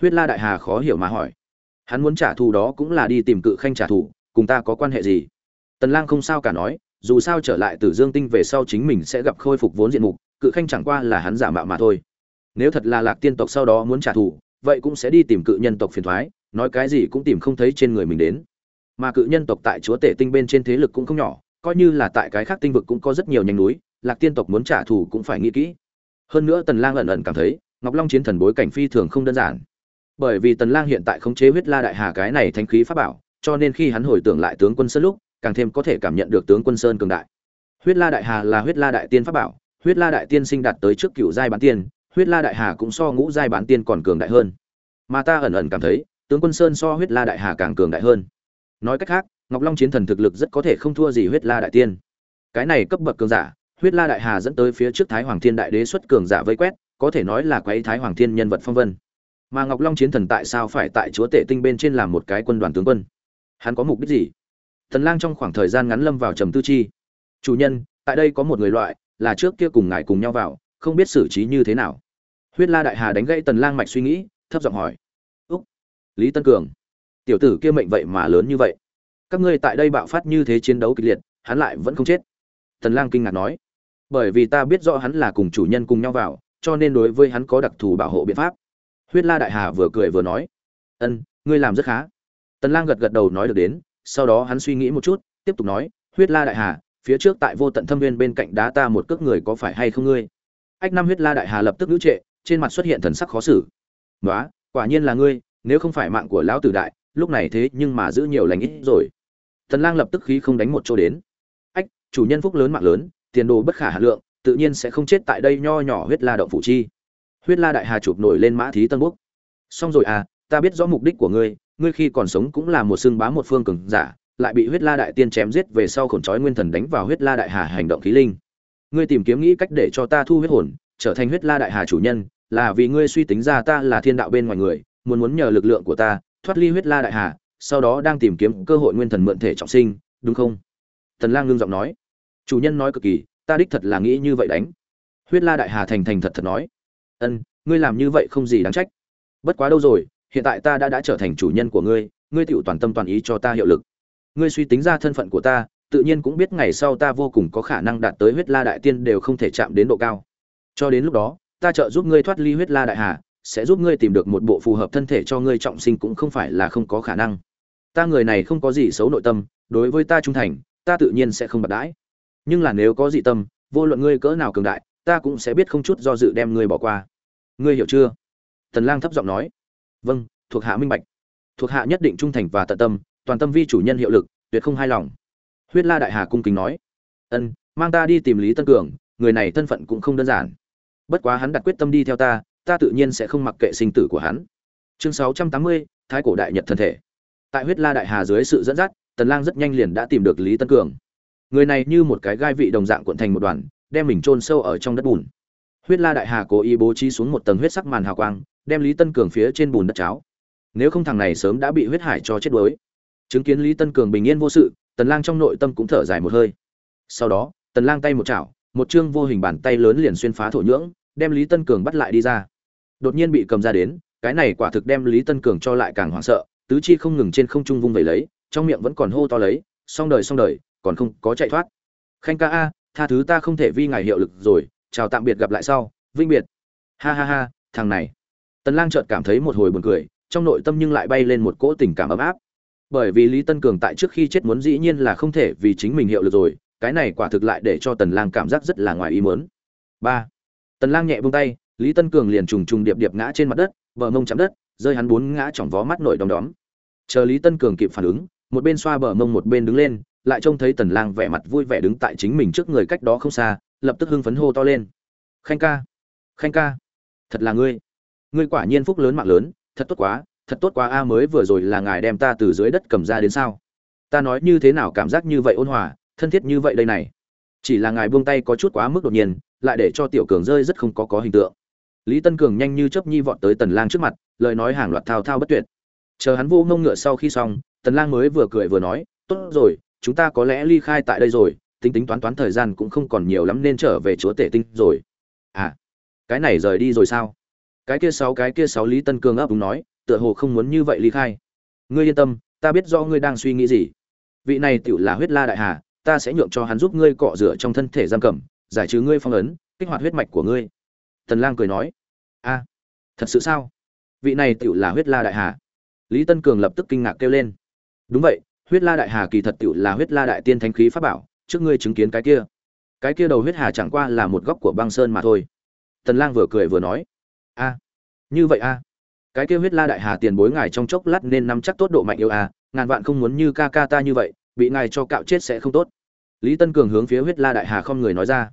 Huyết la đại hà khó hiểu mà hỏi. Hắn muốn trả thù đó cũng là đi tìm cự khanh trả thù, cùng ta có quan hệ gì? Tần lang không sao cả nói, dù sao trở lại từ dương tinh về sau chính mình sẽ gặp khôi phục vốn diện mục, cự khanh chẳng qua là hắn giả mạo mà thôi. Nếu thật là lạc tiên tộc sau đó muốn trả thù, vậy cũng sẽ đi tìm cự nhân tộc phiền thoái, nói cái gì cũng tìm không thấy trên người mình đến mà cự nhân tộc tại chúa tể tinh bên trên thế lực cũng không nhỏ, coi như là tại cái khác tinh vực cũng có rất nhiều nhánh núi, lạc tiên tộc muốn trả thù cũng phải nghĩ kỹ. Hơn nữa tần lang ẩn ẩn cảm thấy, ngọc long chiến thần bối cảnh phi thường không đơn giản. Bởi vì tần lang hiện tại khống chế huyết la đại hà cái này thanh khí pháp bảo, cho nên khi hắn hồi tưởng lại tướng quân sơn lúc, càng thêm có thể cảm nhận được tướng quân sơn cường đại. Huyết la đại hà là huyết la đại tiên pháp bảo, huyết la đại tiên sinh đạt tới trước cựu giai bán tiên, huyết la đại hà cũng so ngũ giai bán tiên còn cường đại hơn. Mà ta ẩn ẩn cảm thấy, tướng quân sơn so huyết la đại hà càng cường đại hơn nói cách khác, ngọc long chiến thần thực lực rất có thể không thua gì huyết la đại tiên. Cái này cấp bậc cường giả, huyết la đại hà dẫn tới phía trước thái hoàng thiên đại đế xuất cường giả vây quét, có thể nói là quấy thái hoàng thiên nhân vật phong vân. Mà ngọc long chiến thần tại sao phải tại chúa tể tinh bên trên làm một cái quân đoàn tướng quân? Hắn có mục đích gì? Thần lang trong khoảng thời gian ngắn lâm vào trầm tư chi. Chủ nhân, tại đây có một người loại, là trước kia cùng ngài cùng nhau vào, không biết xử trí như thế nào. Huyết la đại hà đánh gãy tần lang mạch suy nghĩ, thấp giọng hỏi. Úc, lý tân cường tiểu tử kia mệnh vậy mà lớn như vậy. Các ngươi tại đây bạo phát như thế chiến đấu kịch liệt, hắn lại vẫn không chết. Tần lang kinh ngạc nói, bởi vì ta biết rõ hắn là cùng chủ nhân cùng nhau vào, cho nên đối với hắn có đặc thù bảo hộ biện pháp. Huyết la đại hà vừa cười vừa nói, ân, ngươi làm rất khá. Tần lang gật gật đầu nói được đến, sau đó hắn suy nghĩ một chút, tiếp tục nói, huyết la đại hà, phía trước tại vô tận thâm viên bên cạnh đá ta một cước người có phải hay không ngươi? Ách năm huyết la đại hà lập tức ngữ trệ, trên mặt xuất hiện thần sắc khó xử. Nói quả nhiên là ngươi, nếu không phải mạng của lão tử đại lúc này thế nhưng mà giữ nhiều lành ít rồi. Tần lang lập tức khí không đánh một chỗ đến. Ách, chủ nhân phúc lớn mạng lớn, tiền đồ bất khả hà lượng, tự nhiên sẽ không chết tại đây nho nhỏ huyết la động phủ chi. Huyết la đại hà chụp nổi lên mã thí tân quốc. Xong rồi à ta biết rõ mục đích của ngươi ngươi khi còn sống cũng là một xương bá một phương cường giả, lại bị huyết la đại tiên chém giết về sau khổn trói nguyên thần đánh vào huyết la đại hà hành động khí linh. Ngươi tìm kiếm nghĩ cách để cho ta thu huyết hồn, trở thành huyết la đại hà chủ nhân, là vì ngươi suy tính ra ta là thiên đạo bên ngoài người, muốn muốn nhờ lực lượng của ta thoát ly huyết la đại hà, sau đó đang tìm kiếm cơ hội nguyên thần mượn thể trọng sinh, đúng không? Tần lang ngưng giọng nói. Chủ nhân nói cực kỳ, ta đích thật là nghĩ như vậy đánh. Huyết la đại hà thành thành thật thật nói. Ân, ngươi làm như vậy không gì đáng trách. Bất quá đâu rồi, hiện tại ta đã đã trở thành chủ nhân của ngươi ngươi tựu toàn tâm toàn ý cho ta hiệu lực. Ngươi suy tính ra thân phận của ta, tự nhiên cũng biết ngày sau ta vô cùng có khả năng đạt tới huyết la đại tiên đều không thể chạm đến độ cao. Cho đến lúc đó, ta trợ giúp ngươi thoát ly huyết la đại hà sẽ giúp ngươi tìm được một bộ phù hợp thân thể cho ngươi trọng sinh cũng không phải là không có khả năng. Ta người này không có gì xấu nội tâm, đối với ta trung thành, ta tự nhiên sẽ không bạc đãi. Nhưng là nếu có dị tâm, vô luận ngươi cỡ nào cường đại, ta cũng sẽ biết không chút do dự đem ngươi bỏ qua. Ngươi hiểu chưa? Tần lang thấp giọng nói. Vâng thuộc hạ minh bạch. Thuộc hạ nhất định trung thành và tận tâm, toàn tâm vi chủ nhân hiệu lực, tuyệt không hai lòng. Huyết la đại hà cung kính nói. Ân, mang ta đi tìm lý tân cường, người này thân phận cũng không đơn giản. Bất quá hắn đặt quyết tâm đi theo ta ta tự nhiên sẽ không mặc kệ sinh tử của hắn. Chương 680, thái cổ đại nhật thân thể. Tại huyết la đại hà dưới sự dẫn dắt tần lang rất nhanh liền đã tìm được lý tân cường. Người này như một cái gai vị đồng dạng cuộn thành một đoàn đem mình chôn sâu ở trong đất bùn. Huyết la đại hà cố ý bố trí xuống một tầng huyết sắc màn hào quang đem lý tân cường phía trên bùn đất cháo. Nếu không thằng này sớm đã bị huyết hải cho chết đuối. Chứng kiến lý tân cường bình yên vô sự tần lang trong nội tâm cũng thở dài một hơi. Sau đó tần lang tay một chảo một chương vô hình bàn tay lớn liền xuyên phá thổ nhưỡng đem lý tân cường bắt lại đi ra. Đột nhiên bị cầm ra đến, cái này quả thực đem lý tân cường cho lại càng hoảng sợ, tứ chi không ngừng trên không trung vung vẩy lấy, trong miệng vẫn còn hô to lấy, xong đời xong đời, còn không có chạy thoát. Khanh ca a, tha thứ ta không thể vi ngài hiệu lực rồi, chào tạm biệt gặp lại sau vinh biệt. Ha ha ha, thằng này. Tần lang chợt cảm thấy một hồi buồn cười, trong nội tâm nhưng lại bay lên một cỗ tình cảm ấm áp. Bởi vì lý tân cường tại trước khi chết muốn dĩ nhiên là không thể vì chính mình hiệu lực rồi, cái này quả thực lại để cho tần lang cảm giác rất là ngoài ý muốn. Ba tần lang nhẹ buông tay, lý tân cường liền trùng trùng điệp điệp ngã trên mặt đất, bờ mông chạm đất, rơi hắn bốn ngã chỏng vó mắt nổi đom đóm. Chờ lý tân cường kịp phản ứng, một bên xoa bờ mông một bên đứng lên, lại trông thấy tần lang vẻ mặt vui vẻ đứng tại chính mình trước người cách đó không xa, lập tức hưng phấn hô to lên. Khanh ca khanh ca, thật là ngươi. Ngươi quả nhiên phúc lớn mạng lớn, thật tốt quá, thật tốt quá a, mới vừa rồi là ngài đem ta từ dưới đất cầm ra đến sao? Ta nói như thế nào cảm giác như vậy ôn hòa, thân thiết như vậy đây này chỉ là ngài buông tay có chút quá mức đột nhiên, lại để cho tiểu cường rơi rất không có có hình tượng. Lý tân cường nhanh như chớp nhi vọt tới tần lang trước mặt, lời nói hàng loạt thao thao bất tuyệt. Chờ hắn vô ngông ngựa sau khi xong, tần lang mới vừa cười vừa nói, tốt rồi, chúng ta có lẽ ly khai tại đây rồi, tính tính toán toán thời gian cũng không còn nhiều lắm nên trở về chúa tể tinh rồi. À cái này rời đi rồi sao? Cái kia sáu, cái kia sáu lý tân cường ấp đúng nói, tựa hồ không muốn như vậy ly khai. Ngươi yên tâm, ta biết do ngươi đang suy nghĩ gì. Vị này tựu là huyết la đại hà ta sẽ nhượng cho hắn giúp ngươi cọ rửa trong thân thể giam cầm, giải trừ ngươi phong ấn, kích hoạt huyết mạch của ngươi. Tần lang cười nói. A, thật sự sao? Vị này tựu là huyết la đại hà. Lý tân cường lập tức kinh ngạc kêu lên. Đúng vậy, huyết la đại hà kỳ thật tựu là huyết la đại tiên thánh khí pháp bảo, trước ngươi chứng kiến cái kia. Cái kia đầu huyết hà chẳng qua là một góc của băng sơn mà thôi. Tần lang vừa cười vừa nói. A, như vậy a? Cái kia huyết la đại hà tiền bối ngài trong chốc lát nên nắm chắc tốt độ mạnh yêu a, ngàn vạn không muốn như ca ca ta như vậy, bị ngài cho cạo chết sẽ không tốt lý tân cường hướng phía huyết la đại hà không người nói ra.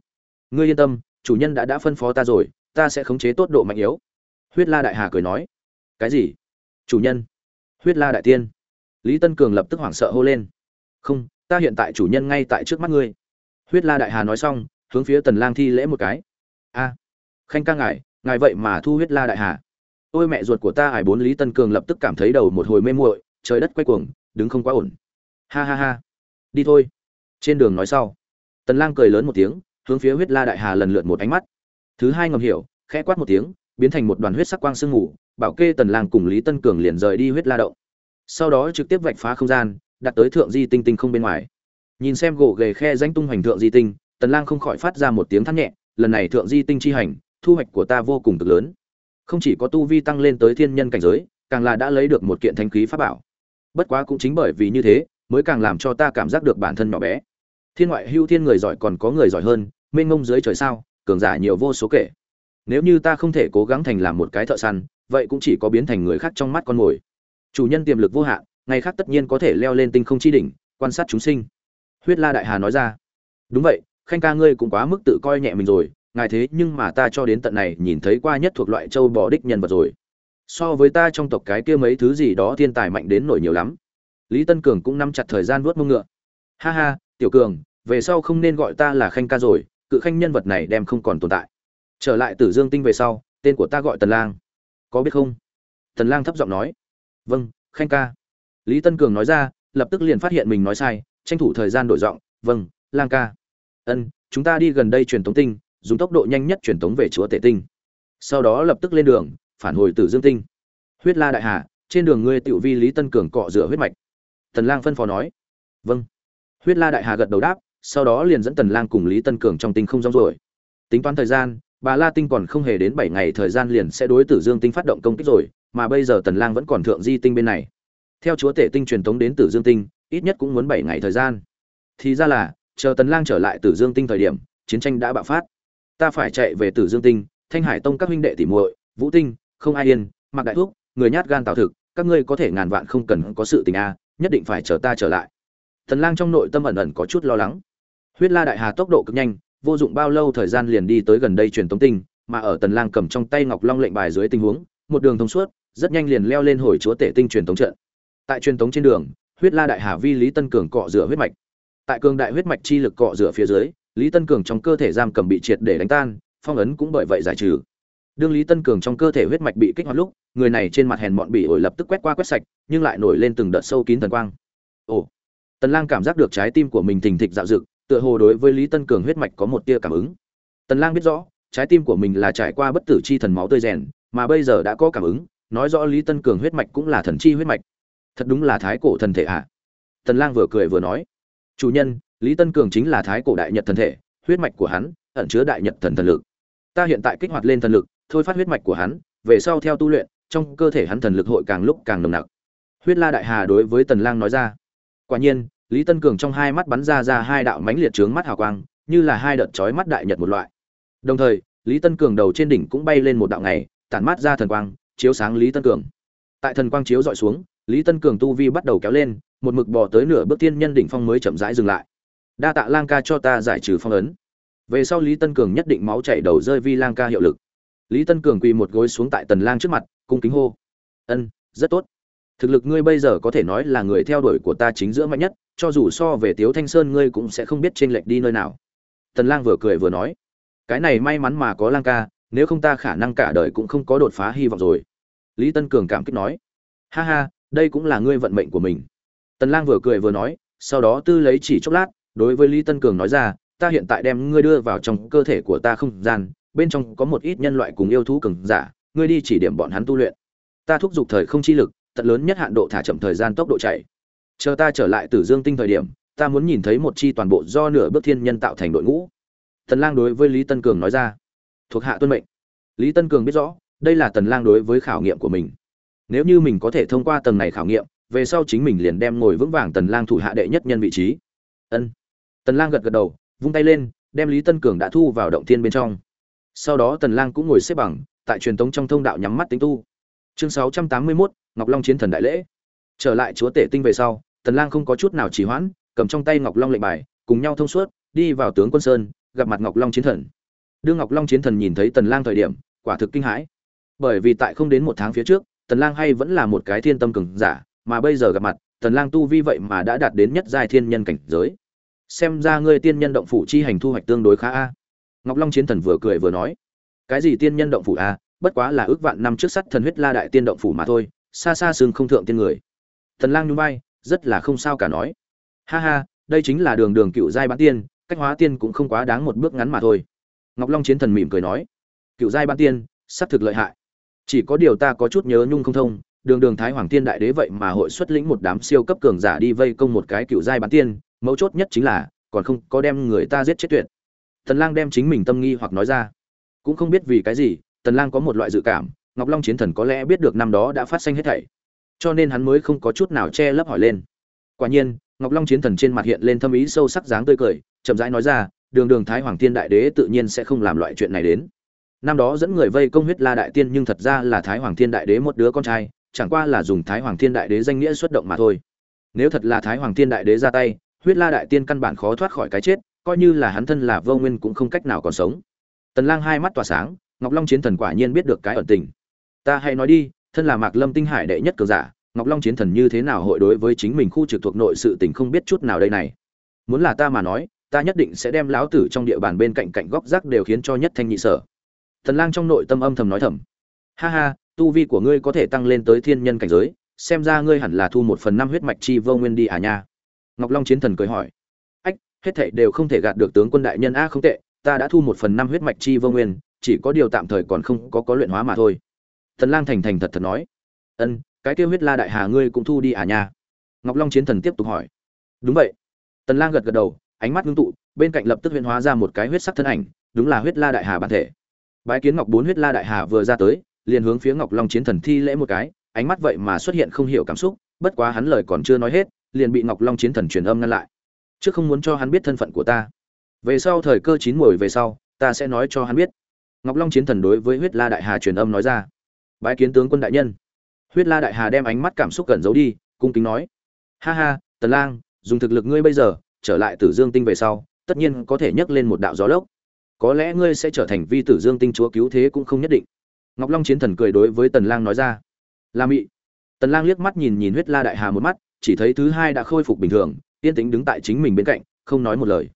Ngươi yên tâm, chủ nhân đã đã phân phó ta rồi, ta sẽ khống chế tốt độ mạnh yếu. Huyết la đại hà cười nói. Cái gì? Chủ nhân? Huyết la đại tiên. Lý tân cường lập tức hoảng sợ hô lên. Không, ta hiện tại chủ nhân ngay tại trước mắt ngươi. Huyết la đại hà nói xong, hướng phía tần lang thi lễ một cái. A, khanh ca ngài ngài vậy mà thu huyết la đại hà. Ôi mẹ ruột của ta hải bốn. Lý tân cường lập tức cảm thấy đầu một hồi mê muội, trời đất quay cuồng, đứng không quá ổn. Ha ha ha, đi thôi trên đường nói sau, tần lang cười lớn một tiếng, hướng phía huyết la đại hà lần lượt một ánh mắt. Thứ hai ngầm hiểu, khẽ quát một tiếng, biến thành một đoàn huyết sắc quang sương ngủ bảo kê tần lang cùng lý tân cường liền rời đi huyết la động. Sau đó trực tiếp vạch phá không gian, đặt tới thượng di tinh tinh không bên ngoài. Nhìn xem gỗ ghề khe danh tung hoành thượng di tinh, tần lang không khỏi phát ra một tiếng thắt nhẹ, lần này thượng di tinh chi hành, thu hoạch của ta vô cùng cực lớn. Không chỉ có tu vi tăng lên tới thiên nhân cảnh giới, càng là đã lấy được một kiện thanh khí pháp bảo. Bất quá cũng chính bởi vì như thế, mới càng làm cho ta cảm giác được bản thân nhỏ bé thiên ngoại hưu thiên người giỏi còn có người giỏi hơn, mênh mông dưới trời sao, cường giả nhiều vô số kể. Nếu như ta không thể cố gắng thành làm một cái thợ săn, vậy cũng chỉ có biến thành người khác trong mắt con mồi. Chủ nhân tiềm lực vô hạn, ngày khác tất nhiên có thể leo lên tinh không chi đỉnh, quan sát chúng sinh. Huyết la đại hà nói ra. Đúng vậy, khanh ca ngươi cũng quá mức tự coi nhẹ mình rồi, ngài thế nhưng mà ta cho đến tận này nhìn thấy qua nhất thuộc loại châu bò đích nhân vật rồi. So với ta trong tộc cái kia mấy thứ gì đó thiên tài mạnh đến nổi nhiều lắm. Lý tân cường cũng nắm chặt thời gian vuốt mông ngựa. Ha ha, tiểu cường về sau không nên gọi ta là khanh ca rồi, cự khanh nhân vật này đem không còn tồn tại. Trở lại tử dương tinh về sau, tên của ta gọi tần lang. Có biết không? Tần lang thấp giọng nói. Vâng khanh ca. Lý tân cường nói ra, lập tức liền phát hiện mình nói sai, tranh thủ thời gian đổi giọng. Vâng lang ca. Ân, chúng ta đi gần đây truyền tống tinh, dùng tốc độ nhanh nhất truyền tống về chúa tể tinh. Sau đó lập tức lên đường, phản hồi tử dương tinh. Huyết la đại hà, trên đường ngươi tiểu vi lý tân cường cọ rửa huyết mạch. Tần lang phân phó nói. Vâng. Huyết la đại hà gật đầu đáp sau đó liền dẫn tần lang cùng lý tân cường trong tinh không rong rồi tính toán thời gian, bà la tinh còn không hề đến 7 ngày, thời gian liền sẽ đối tử dương tinh phát động công kích rồi, mà bây giờ tần lang vẫn còn thượng di tinh bên này. Theo chúa tể tinh truyền tống đến tử dương tinh, ít nhất cũng muốn 7 ngày thời gian. Thì ra là, chờ tần lang trở lại tử dương tinh thời điểm, chiến tranh đã bạo phát. Ta phải chạy về tử dương tinh, thanh hải tông các huynh đệ tỉ muội, vũ tinh, không ai yên mặc đại thuốc người nhát gan tạo thực, các ngươi có thể ngàn vạn không cần có sự tình a, nhất định phải chờ ta trở lại. Tần lang trong nội tâm ẩn ẩn có chút lo lắng huyết la đại hà tốc độ cực nhanh, vô dụng bao lâu thời gian liền đi tới gần đây truyền tống tinh, mà ở tần lang cầm trong tay ngọc long lệnh bài dưới tình huống, một đường thông suốt, rất nhanh liền leo lên hồi chúa tể tinh truyền tống trận. Tại truyền tống trên đường, huyết la đại hà vi lý tân cường cọ rửa huyết mạch. Tại cường đại huyết mạch chi lực cọ rửa phía dưới, lý tân cường trong cơ thể giam cầm bị triệt để đánh tan, phong ấn cũng bởi vậy giải trừ. Đương lý tân cường trong cơ thể huyết mạch bị kích hoạt lúc, người này trên mặt hèn mọn bị ổi lập tức quét qua quét sạch, nhưng lại nổi lên từng đợt sâu kín thần quang. Ồ! Tần lang cảm giác được trái tim của mình thình thịch dạo dực tựa hồ đối với lý tân cường huyết mạch có một tia cảm ứng. Tần lang biết rõ, trái tim của mình là trải qua bất tử chi thần máu tươi rèn, mà bây giờ đã có cảm ứng, nói rõ lý tân cường huyết mạch cũng là thần chi huyết mạch. Thật đúng là thái cổ thần thể ạ. À? tần lang vừa cười vừa nói, chủ nhân, lý tân cường chính là thái cổ đại nhật thần thể, huyết mạch của hắn ẩn chứa đại nhật thần thần lực. Ta hiện tại kích hoạt lên thần lực, thôi phát huyết mạch của hắn, về sau theo tu luyện, trong cơ thể hắn thần lực hội càng lúc càng nồng nặc. Huyết la đại hà đối với tần lang nói ra, quả nhiên lý tân cường trong hai mắt bắn ra ra hai đạo mánh liệt trướng mắt hào quang, như là hai đợt chói mắt đại nhật một loại. Đồng thời, lý tân cường đầu trên đỉnh cũng bay lên một đạo ngày, tản mát ra thần quang, chiếu sáng lý tân cường. Tại thần quang chiếu dọi xuống, lý tân cường tu vi bắt đầu kéo lên, một mực bò tới nửa bước tiên nhân đỉnh phong mới chậm rãi dừng lại. Đa tạ lang ca cho ta giải trừ phong ấn. Về sau lý tân cường nhất định máu chảy đầu rơi vi lang ca hiệu lực. Lý tân cường quỳ một gối xuống tại tần lang trước mặt, cung kính hô. Ân, rất tốt. Thực lực ngươi bây giờ có thể nói là người theo đuổi của ta chính giữa mạnh nhất cho dù so về tiếu thanh sơn ngươi cũng sẽ không biết trên lệch đi nơi nào. Tần lang vừa cười vừa nói, cái này may mắn mà có lang ca, nếu không ta khả năng cả đời cũng không có đột phá hy vọng rồi. Lý tân cường cảm kích nói, ha ha, đây cũng là ngươi vận mệnh của mình. Tần lang vừa cười vừa nói, sau đó tư lấy chỉ chốc lát, đối với lý tân cường nói ra, ta hiện tại đem ngươi đưa vào trong cơ thể của ta không gian, bên trong có một ít nhân loại cùng yêu thú cường giả, ngươi đi chỉ điểm bọn hắn tu luyện. Ta thúc giục thời không chi lực, tận lớn nhất hạn độ thả chậm thời gian tốc độ chạy chờ ta trở lại từ dương tinh thời điểm ta muốn nhìn thấy một chi toàn bộ do nửa bước thiên nhân tạo thành đội ngũ. Tần lang đối với lý tân cường nói ra. Thuộc hạ tuân mệnh. Lý tân cường biết rõ đây là tần lang đối với khảo nghiệm của mình. Nếu như mình có thể thông qua tầng này khảo nghiệm về sau chính mình liền đem ngồi vững vàng tần lang thủ hạ đệ nhất nhân vị trí. Ân. Tần lang gật gật đầu vung tay lên đem lý tân cường đã thu vào động thiên bên trong. Sau đó tần lang cũng ngồi xếp bằng tại truyền tống trong thông đạo nhắm mắt tính tu. Chương 681, ngọc long chiến thần đại lễ. Trở lại chúa tể tinh về sau tần lang không có chút nào trì hoãn, cầm trong tay ngọc long lệnh bài, cùng nhau thông suốt, đi vào tướng quân sơn, gặp mặt ngọc long chiến thần. Đương ngọc long chiến thần nhìn thấy tần lang thời điểm, quả thực kinh hãi. Bởi vì tại không đến một tháng phía trước, tần lang hay vẫn là một cái thiên tâm cường giả, mà bây giờ gặp mặt, tần lang tu vi vậy mà đã đạt đến nhất giai thiên nhân cảnh giới. Xem ra ngươi tiên nhân động phủ chi hành thu hoạch tương đối khá a. Ngọc long chiến thần vừa cười vừa nói. Cái gì tiên nhân động phủ a? Bất quá là ước vạn năm trước sắt thần huyết la đại tiên động phủ mà thôi, xa xa xương không thượng tiên người. Tần lang nhún vai rất là không sao cả nói. Ha ha, đây chính là đường đường cựu giai bán tiên, cách hóa tiên cũng không quá đáng một bước ngắn mà thôi. Ngọc long chiến thần mỉm cười nói, cựu giai bán tiên sắp thực lợi hại. Chỉ có điều ta có chút nhớ nhung không thông, đường đường thái hoàng tiên đại đế vậy mà hội xuất lĩnh một đám siêu cấp cường giả đi vây công một cái cựu giai bán tiên, mấu chốt nhất chính là, còn không có đem người ta giết chết tuyệt. Tần lang đem chính mình tâm nghi hoặc nói ra. Cũng không biết vì cái gì tần lang có một loại dự cảm, ngọc long chiến thần có lẽ biết được năm đó đã phát sinh hết thảy cho nên hắn mới không có chút nào che lấp hỏi lên. Quả nhiên, ngọc long chiến thần trên mặt hiện lên thâm ý sâu sắc dáng tươi cười, chậm rãi nói ra, đường đường thái hoàng tiên đại đế tự nhiên sẽ không làm loại chuyện này đến. Năm đó dẫn người vây công huyết la đại tiên nhưng thật ra là thái hoàng thiên đại đế một đứa con trai, chẳng qua là dùng thái hoàng thiên đại đế danh nghĩa xuất động mà thôi. Nếu thật là thái hoàng thiên đại đế ra tay, huyết la đại tiên căn bản khó thoát khỏi cái chết, coi như là hắn thân là vô nguyên cũng không cách nào còn sống. Tần lang hai mắt tỏa sáng, ngọc long chiến thần quả nhiên biết được cái ẩn tình. Ta hãy nói đi thân là mạc lâm tinh hải đệ nhất cường giả, ngọc long chiến thần như thế nào hội đối với chính mình khu trực thuộc nội sự tình không biết chút nào đây này. Muốn là ta mà nói, ta nhất định sẽ đem lão tử trong địa bàn bên cạnh cạnh góc rác đều khiến cho nhất thanh nhị sở. Thần lang trong nội tâm âm thầm nói thầm. Ha ha, tu vi của ngươi có thể tăng lên tới thiên nhân cảnh giới, xem ra ngươi hẳn là thu một phần năm huyết mạch chi vô nguyên đi à nha. Ngọc long chiến thần cười hỏi. Ách, hết thảy đều không thể gạt được tướng quân đại nhân a, không tệ, ta đã thu một phần năm huyết mạch chi vô nguyên, chỉ có điều tạm thời còn không có có luyện hóa mà thôi tần lang thành thành thật thật nói. Ân, cái kia huyết la đại hà ngươi cũng thu đi à nha? Ngọc long chiến thần tiếp tục hỏi. Đúng vậy. Tần lang gật gật đầu, ánh mắt ngưng tụ, bên cạnh lập tức huyễn hóa ra một cái huyết sắc thân ảnh, đúng là huyết la đại hà bản thể. Bái kiến ngọc bốn huyết la đại hà vừa ra tới, liền hướng phía ngọc long chiến thần thi lễ một cái, ánh mắt vậy mà xuất hiện không hiểu cảm xúc, bất quá hắn lời còn chưa nói hết, liền bị ngọc long chiến thần truyền âm ngăn lại. Trước không muốn cho hắn biết thân phận của ta. Về sau thời cơ chín muồi về sau, ta sẽ nói cho hắn biết. Ngọc long chiến thần đối với huyết la đại hà truyền âm nói ra bái kiến tướng quân đại nhân. Huyết la đại hà đem ánh mắt cảm xúc gần giấu đi, cung kính nói, ha ha, tần lang, dùng thực lực ngươi bây giờ, trở lại tử dương tinh về sau, tất nhiên có thể nhấc lên một đạo gió lốc. Có lẽ ngươi sẽ trở thành vi tử dương tinh chúa cứu thế cũng không nhất định. Ngọc long chiến thần cười đối với tần lang nói ra, la mị. Tần lang liếc mắt nhìn nhìn huyết la đại hà một mắt, chỉ thấy thứ hai đã khôi phục bình thường, yên tĩnh đứng tại chính mình bên cạnh, không nói một lời.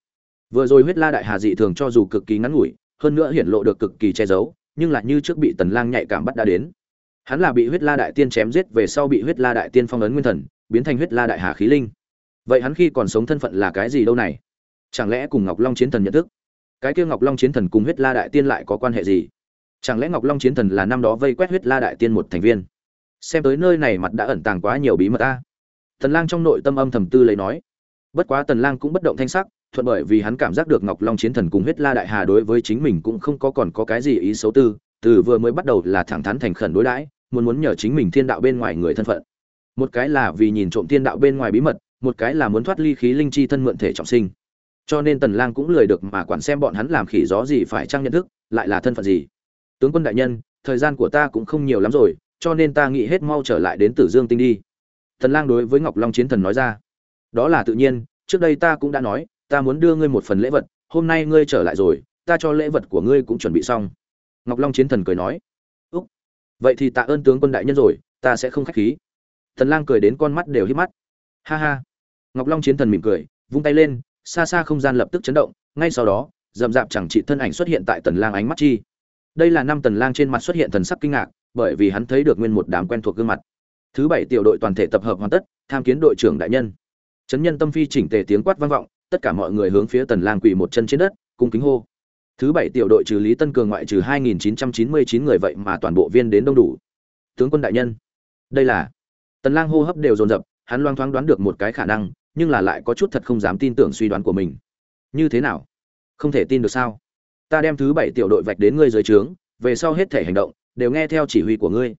Vừa rồi huyết la đại hà dị thường cho dù cực kỳ ngắn ngủi, hơn nữa hiển lộ được cực kỳ che giấu nhưng lại như trước bị tần lang nhạy cảm bắt đã đến. Hắn là bị huyết la đại tiên chém giết về sau bị huyết la đại tiên phong ấn nguyên thần, biến thành huyết la đại hà khí linh. Vậy hắn khi còn sống thân phận là cái gì đâu này? Chẳng lẽ cùng ngọc long chiến thần nhận thức? Cái kia ngọc long chiến thần cùng huyết la đại tiên lại có quan hệ gì? Chẳng lẽ ngọc long chiến thần là năm đó vây quét huyết la đại tiên một thành viên? Xem tới nơi này mặt đã ẩn tàng quá nhiều bí mật ta tần lang trong nội tâm âm thầm tư lấy nói. Bất quá tần lang cũng bất động thanh sắc thuận bởi vì hắn cảm giác được ngọc long chiến thần cùng huyết la đại hà đối với chính mình cũng không có còn có cái gì ý xấu tư, từ vừa mới bắt đầu là thẳng thắn thành khẩn đối đãi, muốn muốn nhờ chính mình thiên đạo bên ngoài người thân phận. Một cái là vì nhìn trộm thiên đạo bên ngoài bí mật, một cái là muốn thoát ly khí linh chi thân mượn thể trọng sinh. Cho nên tần lang cũng lười được mà quản xem bọn hắn làm khỉ gió gì phải trang nhận thức, lại là thân phận gì. Tướng quân đại nhân, thời gian của ta cũng không nhiều lắm rồi, cho nên ta nghĩ hết mau trở lại đến tử dương tinh đi. Tần lang đối với ngọc long chiến thần nói ra. Đó là tự nhiên, trước đây ta cũng đã nói ta muốn đưa ngươi một phần lễ vật, hôm nay ngươi trở lại rồi, ta cho lễ vật của ngươi cũng chuẩn bị xong. Ngọc long chiến thần cười nói. Úc, vậy thì tạ ơn tướng quân đại nhân rồi, ta sẽ không khách khí. Thần lang cười đến con mắt đều hít mắt. Ha ha. Ngọc long chiến thần mỉm cười, vung tay lên, xa xa không gian lập tức chấn động, ngay sau đó, rậm rạp chẳng trị thân ảnh xuất hiện tại tần lang ánh mắt chi. Đây là năm tần lang trên mặt xuất hiện thần sắc kinh ngạc, bởi vì hắn thấy được nguyên một đám quen thuộc gương mặt. Thứ bảy tiểu đội toàn thể tập hợp hoàn tất, tham kiến đội trưởng đại nhân. Chấn nhân tâm phi chỉnh tề tiếng quát vang vọng tất cả mọi người hướng phía tần lang quỳ một chân trên đất, cung kính hô. Thứ bảy tiểu đội trừ lý tân cường ngoại trừ 2.999 người vậy mà toàn bộ viên đến đông đủ. Tướng quân đại nhân, đây là tần lang hô hấp đều dồn dập, hắn loang thoáng đoán được một cái khả năng, nhưng là lại có chút thật không dám tin tưởng suy đoán của mình. Như thế nào? Không thể tin được sao? Ta đem thứ bảy tiểu đội vạch đến ngươi dưới trướng, về sau hết thể hành động, đều nghe theo chỉ huy của ngươi.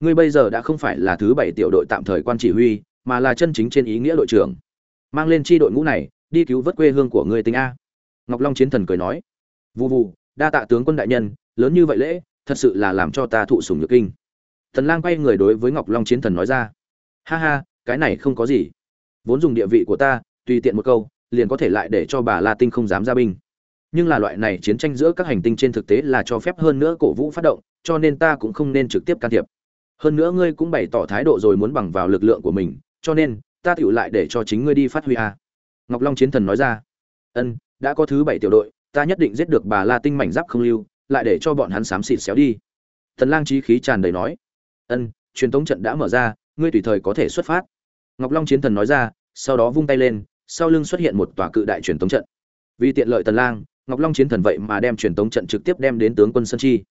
Ngươi bây giờ đã không phải là thứ bảy tiểu đội tạm thời quan chỉ huy, mà là chân chính trên ý nghĩa đội trưởng. Mang lên chi đội ngũ này đi cứu vớt quê hương của ngươi tính a. Ngọc long chiến thần cười nói vụ vụ đa tạ tướng quân đại nhân, lớn như vậy lễ, thật sự là làm cho ta thụ sủng nhược kinh. Thần lang quay người đối với ngọc long chiến thần nói ra, ha ha, cái này không có gì. Vốn dùng địa vị của ta, tùy tiện một câu, liền có thể lại để cho bà la tinh không dám ra binh. Nhưng là loại này chiến tranh giữa các hành tinh trên thực tế là cho phép hơn nữa cổ vũ phát động, cho nên ta cũng không nên trực tiếp can thiệp. Hơn nữa ngươi cũng bày tỏ thái độ rồi muốn bằng vào lực lượng của mình, cho nên ta tựu lại để cho chính ngươi đi phát huy a ngọc long chiến thần nói ra. Ân, đã có thứ bảy tiểu đội, ta nhất định giết được bà la tinh mảnh giáp không lưu, lại để cho bọn hắn xám xịt xéo đi. Thần lang trí khí tràn đầy nói. Ân, truyền thống trận đã mở ra, ngươi tùy thời có thể xuất phát. Ngọc long chiến thần nói ra, sau đó vung tay lên, sau lưng xuất hiện một tòa cự đại truyền thống trận. Vì tiện lợi tần lang, ngọc long chiến thần vậy mà đem truyền thống trận trực tiếp đem đến tướng quân sơn chi.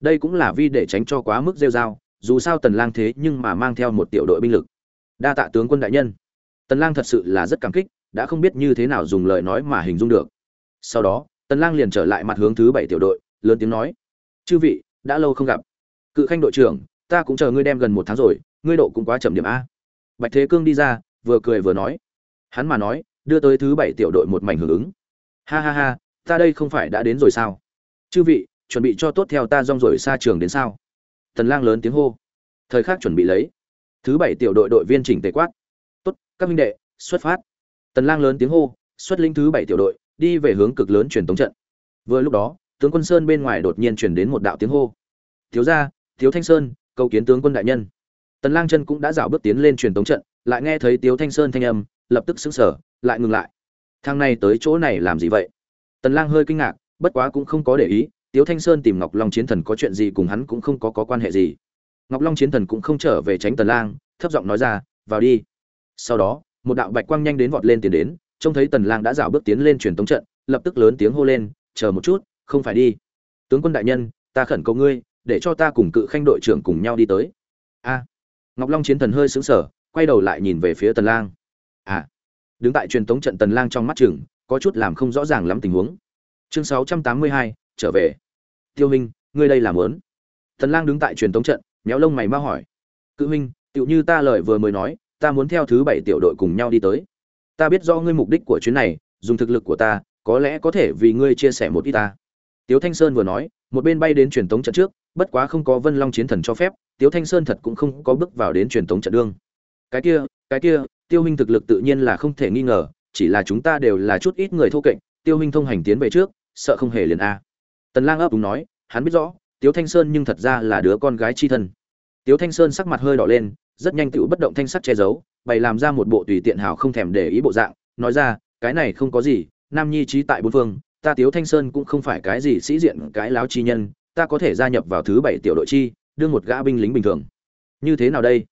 Đây cũng là vì để tránh cho quá mức rêu rao, dù sao tần lang thế nhưng mà mang theo một tiểu đội binh lực. Đa tạ tướng quân đại nhân. Tần lang thật sự là rất cảm kích đã không biết như thế nào dùng lời nói mà hình dung được. Sau đó, tần lang liền trở lại mặt hướng thứ bảy tiểu đội, lớn tiếng nói, chư vị, đã lâu không gặp. Cự khanh đội trưởng, ta cũng chờ ngươi đem gần một tháng rồi, ngươi độ cũng quá chậm điểm a. Bạch thế cương đi ra, vừa cười vừa nói. Hắn mà nói, đưa tới thứ bảy tiểu đội một mảnh hưởng ứng. Ha ha ha, ta đây không phải đã đến rồi sao? Chư vị, chuẩn bị cho tốt theo ta rong rồi xa trường đến sao? Tần lang lớn tiếng hô. Thời khắc chuẩn bị lấy. Thứ bảy tiểu đội đội viên chỉnh tề quát. Tốt, các minh đệ, xuất phát tần lang lớn tiếng hô, xuất linh thứ bảy tiểu đội, đi về hướng cực lớn truyền tống trận. Vừa lúc đó, tướng quân sơn bên ngoài đột nhiên truyền đến một đạo tiếng hô. Thiếu gia, thiếu thanh sơn, cầu kiến tướng quân đại nhân. Tần lang chân cũng đã dạo bước tiến lên truyền tống trận, lại nghe thấy thiếu thanh sơn thanh âm, lập tức sững sờ, lại ngừng lại. Thang này tới chỗ này làm gì vậy? Tần lang hơi kinh ngạc, bất quá cũng không có để ý, tiếu thanh sơn tìm ngọc long chiến thần có chuyện gì cùng hắn cũng không có có quan hệ gì. Ngọc long chiến thần cũng không trở về tránh tần lang, thấp giọng nói ra, vào đi. Sau đó một đạo bạch quang nhanh đến vọt lên tiến đến trông thấy tần lang đã dạo bước tiến lên truyền tống trận lập tức lớn tiếng hô lên chờ một chút không phải đi. Tướng quân đại nhân ta khẩn cầu ngươi để cho ta cùng cự khanh đội trưởng cùng nhau đi tới. A. Ngọc long chiến thần hơi sững sờ quay đầu lại nhìn về phía tần lang. À. Đứng tại truyền tống trận tần lang trong mắt chừng có chút làm không rõ ràng lắm tình huống. Chương 682, trở về. Tiêu minh ngươi đây làm muốn tần lang đứng tại truyền tống trận méo lông mày ma hỏi. Cự huynh tựu như ta lời vừa mới nói ta muốn theo thứ bảy tiểu đội cùng nhau đi tới. Ta biết do ngươi mục đích của chuyến này, dùng thực lực của ta, có lẽ có thể vì ngươi chia sẻ một ít ta. Tiếu thanh sơn vừa nói, một bên bay đến truyền tống trận trước, bất quá không có vân long chiến thần cho phép, tiếu thanh sơn thật cũng không có bước vào đến truyền thống trận đương cái kia cái kia, tiêu huynh thực lực tự nhiên là không thể nghi ngờ, chỉ là chúng ta đều là chút ít người thô kệch, tiêu huynh thông hành tiến về trước, sợ không hề liền a. Tần lang ấp đúng nói, hắn biết rõ, tiếu thanh sơn nhưng thật ra là đứa con gái chi thân. Tiếu thanh sơn sắc mặt hơi đỏ lên rất nhanh tựu bất động thanh sắc che giấu, bày làm ra một bộ tùy tiện hào không thèm để ý bộ dạng, nói ra, cái này không có gì, nam nhi trí tại bốn phương, ta tiếu thanh sơn cũng không phải cái gì sĩ diện, cái láo chi nhân, ta có thể gia nhập vào thứ bảy tiểu đội chi, đương một gã binh lính bình thường. Như thế nào đây?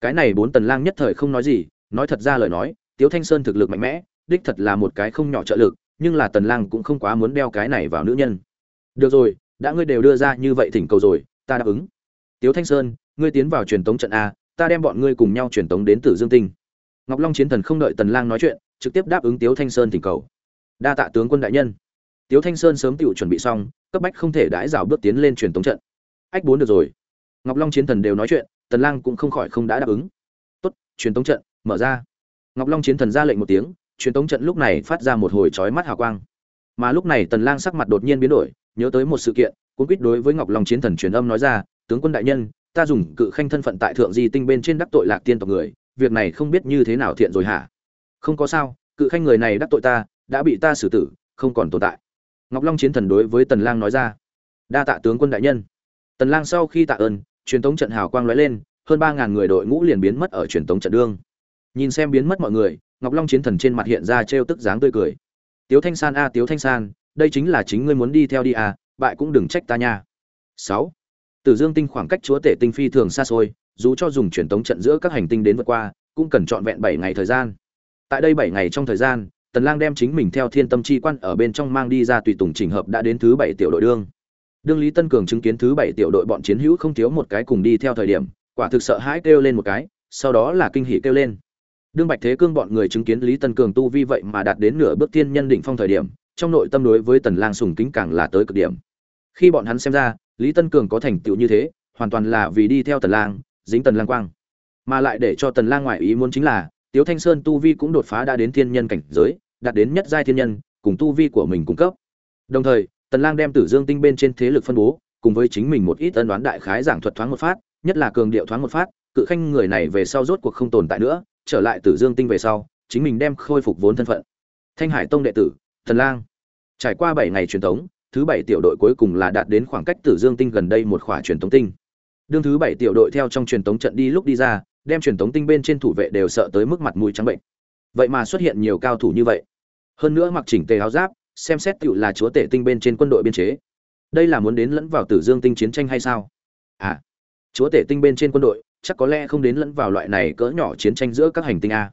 Cái này bốn tần lang nhất thời không nói gì, nói thật ra lời nói, tiếu thanh sơn thực lực mạnh mẽ, đích thật là một cái không nhỏ trợ lực, nhưng là tần lang cũng không quá muốn đeo cái này vào nữ nhân. Được rồi, đã ngươi đều đưa ra như vậy thỉnh cầu rồi, ta đáp ứng. Tiếu thanh sơn, ngươi tiến vào truyền tống trận a ta đem bọn ngươi cùng nhau truyền tống đến tử dương tinh. Ngọc long chiến thần không đợi tần lang nói chuyện, trực tiếp đáp ứng tiếu thanh sơn thỉnh cầu. Đa tạ tướng quân đại nhân. Tiếu thanh sơn sớm tự chuẩn bị xong, cấp bách không thể đãi rào bước tiến lên truyền tống trận. Ách bốn được rồi. Ngọc long chiến thần đều nói chuyện, tần lang cũng không khỏi không đã đáp ứng. Tốt, truyền tống trận, mở ra. Ngọc long chiến thần ra lệnh một tiếng, truyền tống trận lúc này phát ra một hồi chói mắt hào quang. Mà lúc này tần lang sắc mặt đột nhiên biến đổi, nhớ tới một sự kiện cũng quyết đối với ngọc long chiến thần truyền âm nói ra, tướng quân đại nhân ta dùng cự khanh thân phận tại thượng di tinh bên trên đắc tội lạc tiên tộc người việc này không biết như thế nào thiện rồi hả? Không có sao cự khanh người này đắc tội ta đã bị ta xử tử không còn tồn tại. Ngọc long chiến thần đối với tần lang nói ra. Đa tạ tướng quân đại nhân. Tần lang sau khi tạ ơn truyền tống trận hào quang lóe lên hơn ba ngàn người đội ngũ liền biến mất ở truyền tống trận đương nhìn xem biến mất mọi người ngọc long chiến thần trên mặt hiện ra trêu tức dáng tươi cười. Tiếu thanh san a tiếu thanh san đây chính là chính ngươi muốn đi theo đi à bại cũng đừng trách ta nha. Sáu, Tử Dương tinh khoảng cách chúa tể tinh phi thường xa xôi, dù cho dùng truyền tống trận giữa các hành tinh đến vượt qua, cũng cần trọn vẹn bảy ngày thời gian. Tại đây bảy ngày trong thời gian, Tần Lang đem chính mình theo Thiên Tâm chi quan ở bên trong mang đi ra tùy tùng chỉnh hợp đã đến thứ bảy tiểu đội đương. Đương Lý Tân Cường chứng kiến thứ bảy tiểu đội bọn chiến hữu không thiếu một cái cùng đi theo thời điểm, quả thực sợ hãi kêu lên một cái, sau đó là kinh hỉ kêu lên. Đương Bạch Thế Cương bọn người chứng kiến Lý Tân Cường tu vi vậy mà đạt đến nửa bước tiên nhân đỉnh phong thời điểm, trong nội tâm đối với Tần Lang sùng kính càng là tới cực điểm. Khi bọn hắn xem ra, Lý Tân Cường có thành tựu như thế, hoàn toàn là vì đi theo Tần Lang, dính Tần Lang quang. Mà lại để cho Tần Lang ngoại ý muốn chính là, Tiếu Thanh Sơn tu vi cũng đột phá đã đến thiên nhân cảnh giới, đạt đến nhất giai thiên nhân, cùng tu vi của mình cung cấp. Đồng thời, Tần Lang đem Tử Dương Tinh bên trên thế lực phân bố, cùng với chính mình một ít ân đoán đại khái giảng thuật thoáng một phát, nhất là cường điệu thoáng một phát, cự khanh người này về sau rốt cuộc không tồn tại nữa, trở lại Tử Dương Tinh về sau, chính mình đem khôi phục vốn thân phận. Thanh Hải Tông đệ tử, Tần Lang. Trải qua 7 ngày truyền thống, thứ bảy tiểu đội cuối cùng là đạt đến khoảng cách Tử Dương Tinh gần đây một khỏa truyền tống tinh. Đương thứ bảy tiểu đội theo trong truyền tống trận đi lúc đi ra, đem truyền tống tinh bên trên thủ vệ đều sợ tới mức mặt mũi trắng bệnh. Vậy mà xuất hiện nhiều cao thủ như vậy. Hơn nữa mặc chỉnh tề áo giáp, xem xét tựu là chúa tể tinh bên trên quân đội biên chế. Đây là muốn đến lẫn vào Tử Dương Tinh chiến tranh hay sao? À, chúa tể tinh bên trên quân đội, chắc có lẽ không đến lẫn vào loại này cỡ nhỏ chiến tranh giữa các hành tinh a.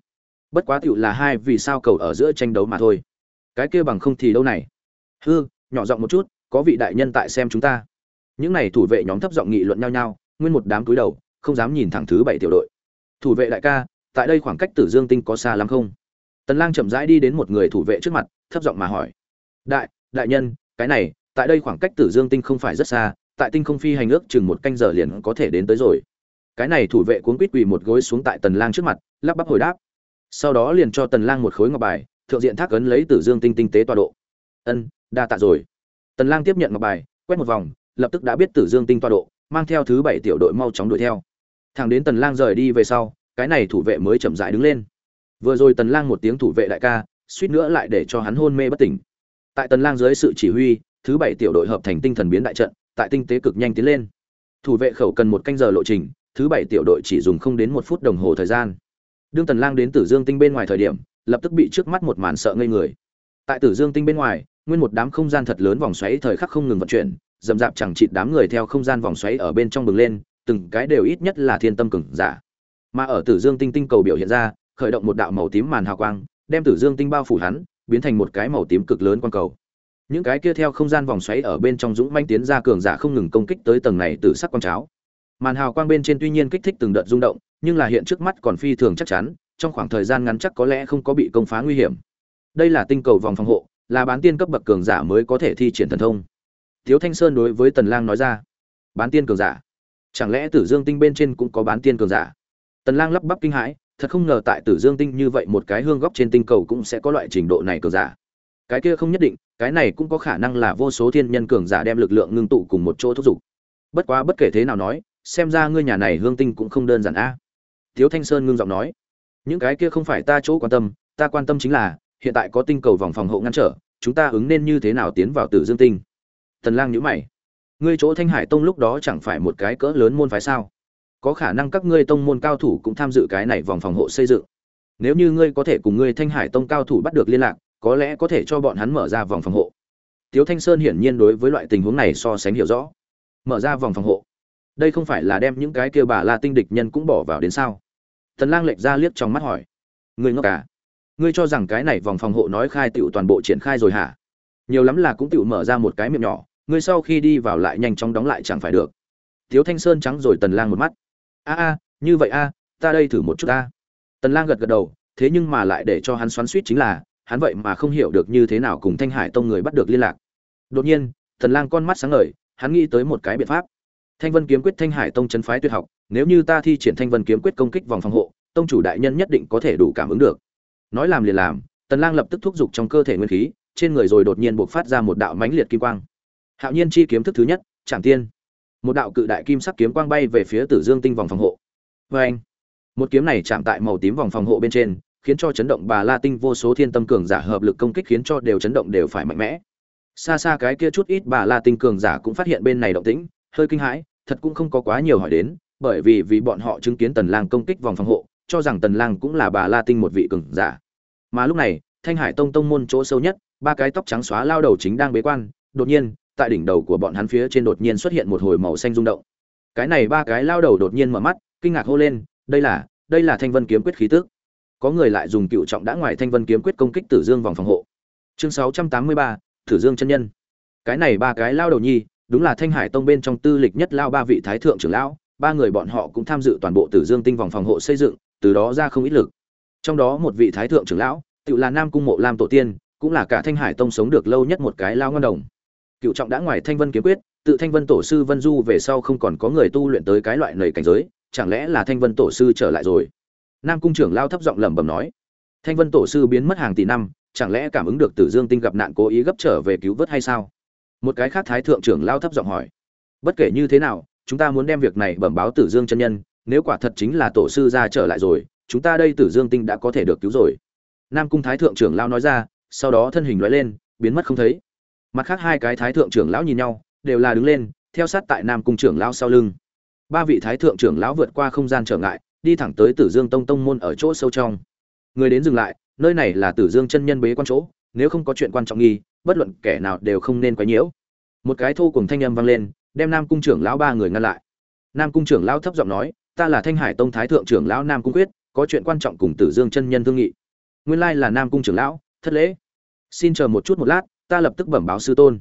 Bất quá tựu là hai vì sao cầu ở giữa tranh đấu mà thôi. Cái kia bằng không thì đâu này. Hư, nhỏ giọng một chút, có vị đại nhân tại xem chúng ta. Những này thủ vệ nhóm thấp giọng nghị luận nhau nhau, nguyên một đám cúi đầu, không dám nhìn thẳng thứ bảy tiểu đội. Thủ vệ đại ca, tại đây khoảng cách tử dương tinh có xa lắm không? Tần lang chậm rãi đi đến một người thủ vệ trước mặt, thấp giọng mà hỏi. Đại đại nhân, cái này, tại đây khoảng cách tử dương tinh không phải rất xa, tại tinh không phi hành ước chừng một canh giờ liền có thể đến tới rồi. Cái này thủ vệ cuốn quýt quỳ một gối xuống tại tần lang trước mặt, lắp bắp hồi đáp. Sau đó liền cho tần lang một khối ngọc bài, thượng diện thác ấn lấy tử dương tinh tinh tế tọa độ. Ân đa tạ rồi. Tần lang tiếp nhận ngọc bài, quét một vòng, lập tức đã biết tử dương tinh toa độ, mang theo thứ bảy tiểu đội mau chóng đuổi theo. Thằng đến tần lang rời đi về sau, cái này thủ vệ mới chậm rãi đứng lên. Vừa rồi tần lang một tiếng thủ vệ đại ca, suýt nữa lại để cho hắn hôn mê bất tỉnh. Tại tần lang dưới sự chỉ huy, thứ bảy tiểu đội hợp thành tinh thần biến đại trận, tại tinh tế cực nhanh tiến lên. Thủ vệ khẩu cần một canh giờ lộ trình, thứ bảy tiểu đội chỉ dùng không đến một phút đồng hồ thời gian. Đương tần lang đến tử dương tinh bên ngoài thời điểm, lập tức bị trước mắt một màn sợ ngây người. Tại tử dương tinh bên ngoài nguyên một đám không gian thật lớn vòng xoáy thời khắc không ngừng vận chuyển dầm dạp chẳng chịt đám người theo không gian vòng xoáy ở bên trong bừng lên, từng cái đều ít nhất là thiên tâm cường giả. Mà ở tử dương tinh tinh cầu biểu hiện ra, khởi động một đạo màu tím màn hào quang, đem tử dương tinh bao phủ hắn, biến thành một cái màu tím cực lớn quang cầu. Những cái kia theo không gian vòng xoáy ở bên trong dũng manh tiến ra cường giả không ngừng công kích tới tầng này từ sắc quang cháo. Màn hào quang bên trên tuy nhiên kích thích từng đợt rung động, nhưng là hiện trước mắt còn phi thường chắc chắn, trong khoảng thời gian ngắn chắc có lẽ không có bị công phá nguy hiểm. Đây là tinh cầu vòng phòng hộ là bán tiên cấp bậc cường giả mới có thể thi triển thần thông. Tiếu thanh sơn đối với tần lang nói ra, bán tiên cường giả? Chẳng lẽ tử dương tinh bên trên cũng có bán tiên cường giả? Tần lang lắp bắp kinh hãi, thật không ngờ tại tử dương tinh như vậy một cái hương góc trên tinh cầu cũng sẽ có loại trình độ này cường giả. Cái kia không nhất định, cái này cũng có khả năng là vô số thiên nhân cường giả đem lực lượng ngưng tụ cùng một chỗ thúc giục. Bất quá bất kể thế nào nói, xem ra ngươi nhà này hương tinh cũng không đơn giản a. Tiếu thanh sơn ngưng giọng nói, những cái kia không phải ta chỗ quan tâm, ta quan tâm chính là hiện tại có tinh cầu vòng phòng hộ ngăn trở, chúng ta ứng nên như thế nào tiến vào tử dương tinh? Tần lang nhíu mày. Ngươi chỗ thanh hải tông lúc đó chẳng phải một cái cỡ lớn môn phái sao? Có khả năng các ngươi tông môn cao thủ cũng tham dự cái này vòng phòng hộ xây dựng. Nếu như ngươi có thể cùng ngươi thanh hải tông cao thủ bắt được liên lạc, có lẽ có thể cho bọn hắn mở ra vòng phòng hộ. Tiếu thanh sơn hiển nhiên đối với loại tình huống này so sánh hiểu rõ. Mở ra vòng phòng hộ. Đây không phải là đem những cái kia bà la tinh địch nhân cũng bỏ vào đến sao? Tần lang lệch ra liếc trong mắt hỏi. Ngươi ngốc à? Ngươi cho rằng cái này vòng phòng hộ nói khai tựu toàn bộ triển khai rồi hả? Nhiều lắm là cũng tựu mở ra một cái miệng nhỏ, ngươi sau khi đi vào lại nhanh chóng đóng lại chẳng phải được. Tiếu thanh sơn trắng rồi tần lang một mắt. A a, như vậy a, ta đây thử một chút a tần lang gật gật đầu, thế nhưng mà lại để cho hắn xoắn xuýt chính là, hắn vậy mà không hiểu được như thế nào cùng thanh hải tông người bắt được liên lạc. Đột nhiên, tần lang con mắt sáng ngời, hắn nghĩ tới một cái biện pháp. Thanh vân kiếm quyết thanh hải tông chân phái tuyệt học, nếu như ta thi triển thanh vân kiếm quyết công kích vòng phòng hộ, tông chủ đại nhân nhất định có thể đủ cảm ứng được nói làm liền làm, tần lang lập tức thúc giục trong cơ thể nguyên khí, trên người rồi đột nhiên bộc phát ra một đạo mãnh liệt kim quang. Hạo nhiên chi kiếm thức thứ nhất chạm tiên. Một đạo cự đại kim sắc kiếm quang bay về phía tử dương tinh vòng phòng hộ. Với anh một kiếm này chạm tại màu tím vòng phòng hộ bên trên, khiến cho chấn động bà la tinh vô số thiên tâm cường giả hợp lực công kích khiến cho đều chấn động đều phải mạnh mẽ. Xa xa cái kia chút ít bà la tinh cường giả cũng phát hiện bên này động tĩnh, hơi kinh hãi, thật cũng không có quá nhiều hỏi đến, bởi vì vì bọn họ chứng kiến tần lang công kích vòng phòng hộ cho rằng tần lang cũng là bà la tinh một vị cường giả. Mà lúc này thanh hải tông tông môn chỗ sâu nhất ba cái tóc trắng xóa lao đầu chính đang bế quan đột nhiên tại đỉnh đầu của bọn hắn phía trên đột nhiên xuất hiện một hồi màu xanh rung động. Cái này ba cái lao đầu đột nhiên mở mắt kinh ngạc hô lên đây là đây là thanh vân kiếm quyết khí tức. Có người lại dùng cựu trọng đã ngoài thanh vân kiếm quyết công kích tử dương vòng phòng hộ. Chương 683, tử dương chân nhân. Cái này ba cái lao đầu nhi đúng là thanh hải tông bên trong tư lịch nhất lao ba vị thái thượng trưởng lão ba người bọn họ cũng tham dự toàn bộ tử dương tinh vòng phòng hộ xây dựng từ đó ra không ít lực. Trong đó một vị thái thượng trưởng lão, tự là nam cung mộ lam tổ tiên, cũng là cả thanh hải tông sống được lâu nhất một cái lao ngân đồng. Cựu trọng đã ngoài thanh vân kiếm quyết, tự thanh vân tổ sư vân du về sau không còn có người tu luyện tới cái loại nầy cảnh giới, chẳng lẽ là thanh vân tổ sư trở lại rồi? Nam cung trưởng lao thấp giọng lẩm bẩm nói. Thanh vân tổ sư biến mất hàng tỷ năm, chẳng lẽ cảm ứng được tử dương tinh gặp nạn cố ý gấp trở về cứu vớt hay sao? Một cái khác thái thượng trưởng lao thấp giọng hỏi. Bất kể như thế nào, chúng ta muốn đem việc này bẩm báo tử dương chân nhân nếu quả thật chính là tổ sư ra trở lại rồi, chúng ta đây tử dương tinh đã có thể được cứu rồi. Nam cung thái thượng trưởng lao nói ra, sau đó thân hình nói lên, biến mất không thấy. Mặt khác hai cái thái thượng trưởng lão nhìn nhau, đều là đứng lên, theo sát tại nam cung trưởng lão sau lưng. Ba vị thái thượng trưởng lão vượt qua không gian trở ngại, đi thẳng tới tử dương tông tông môn ở chỗ sâu trong. Người đến dừng lại, nơi này là tử dương chân nhân bế quan chỗ, nếu không có chuyện quan trọng nghi, bất luận kẻ nào đều không nên quấy nhiễu. Một cái thô cùng thanh âm vang lên, đem nam cung trưởng lão ba người ngăn lại. Nam cung trưởng lão thấp giọng nói ta là thanh hải tông thái thượng trưởng lão nam cung quyết, có chuyện quan trọng cùng tử dương chân nhân thương nghị. Nguyên lai là nam cung trưởng lão, thất lễ. Xin chờ một chút một lát, ta lập tức bẩm báo sư tôn.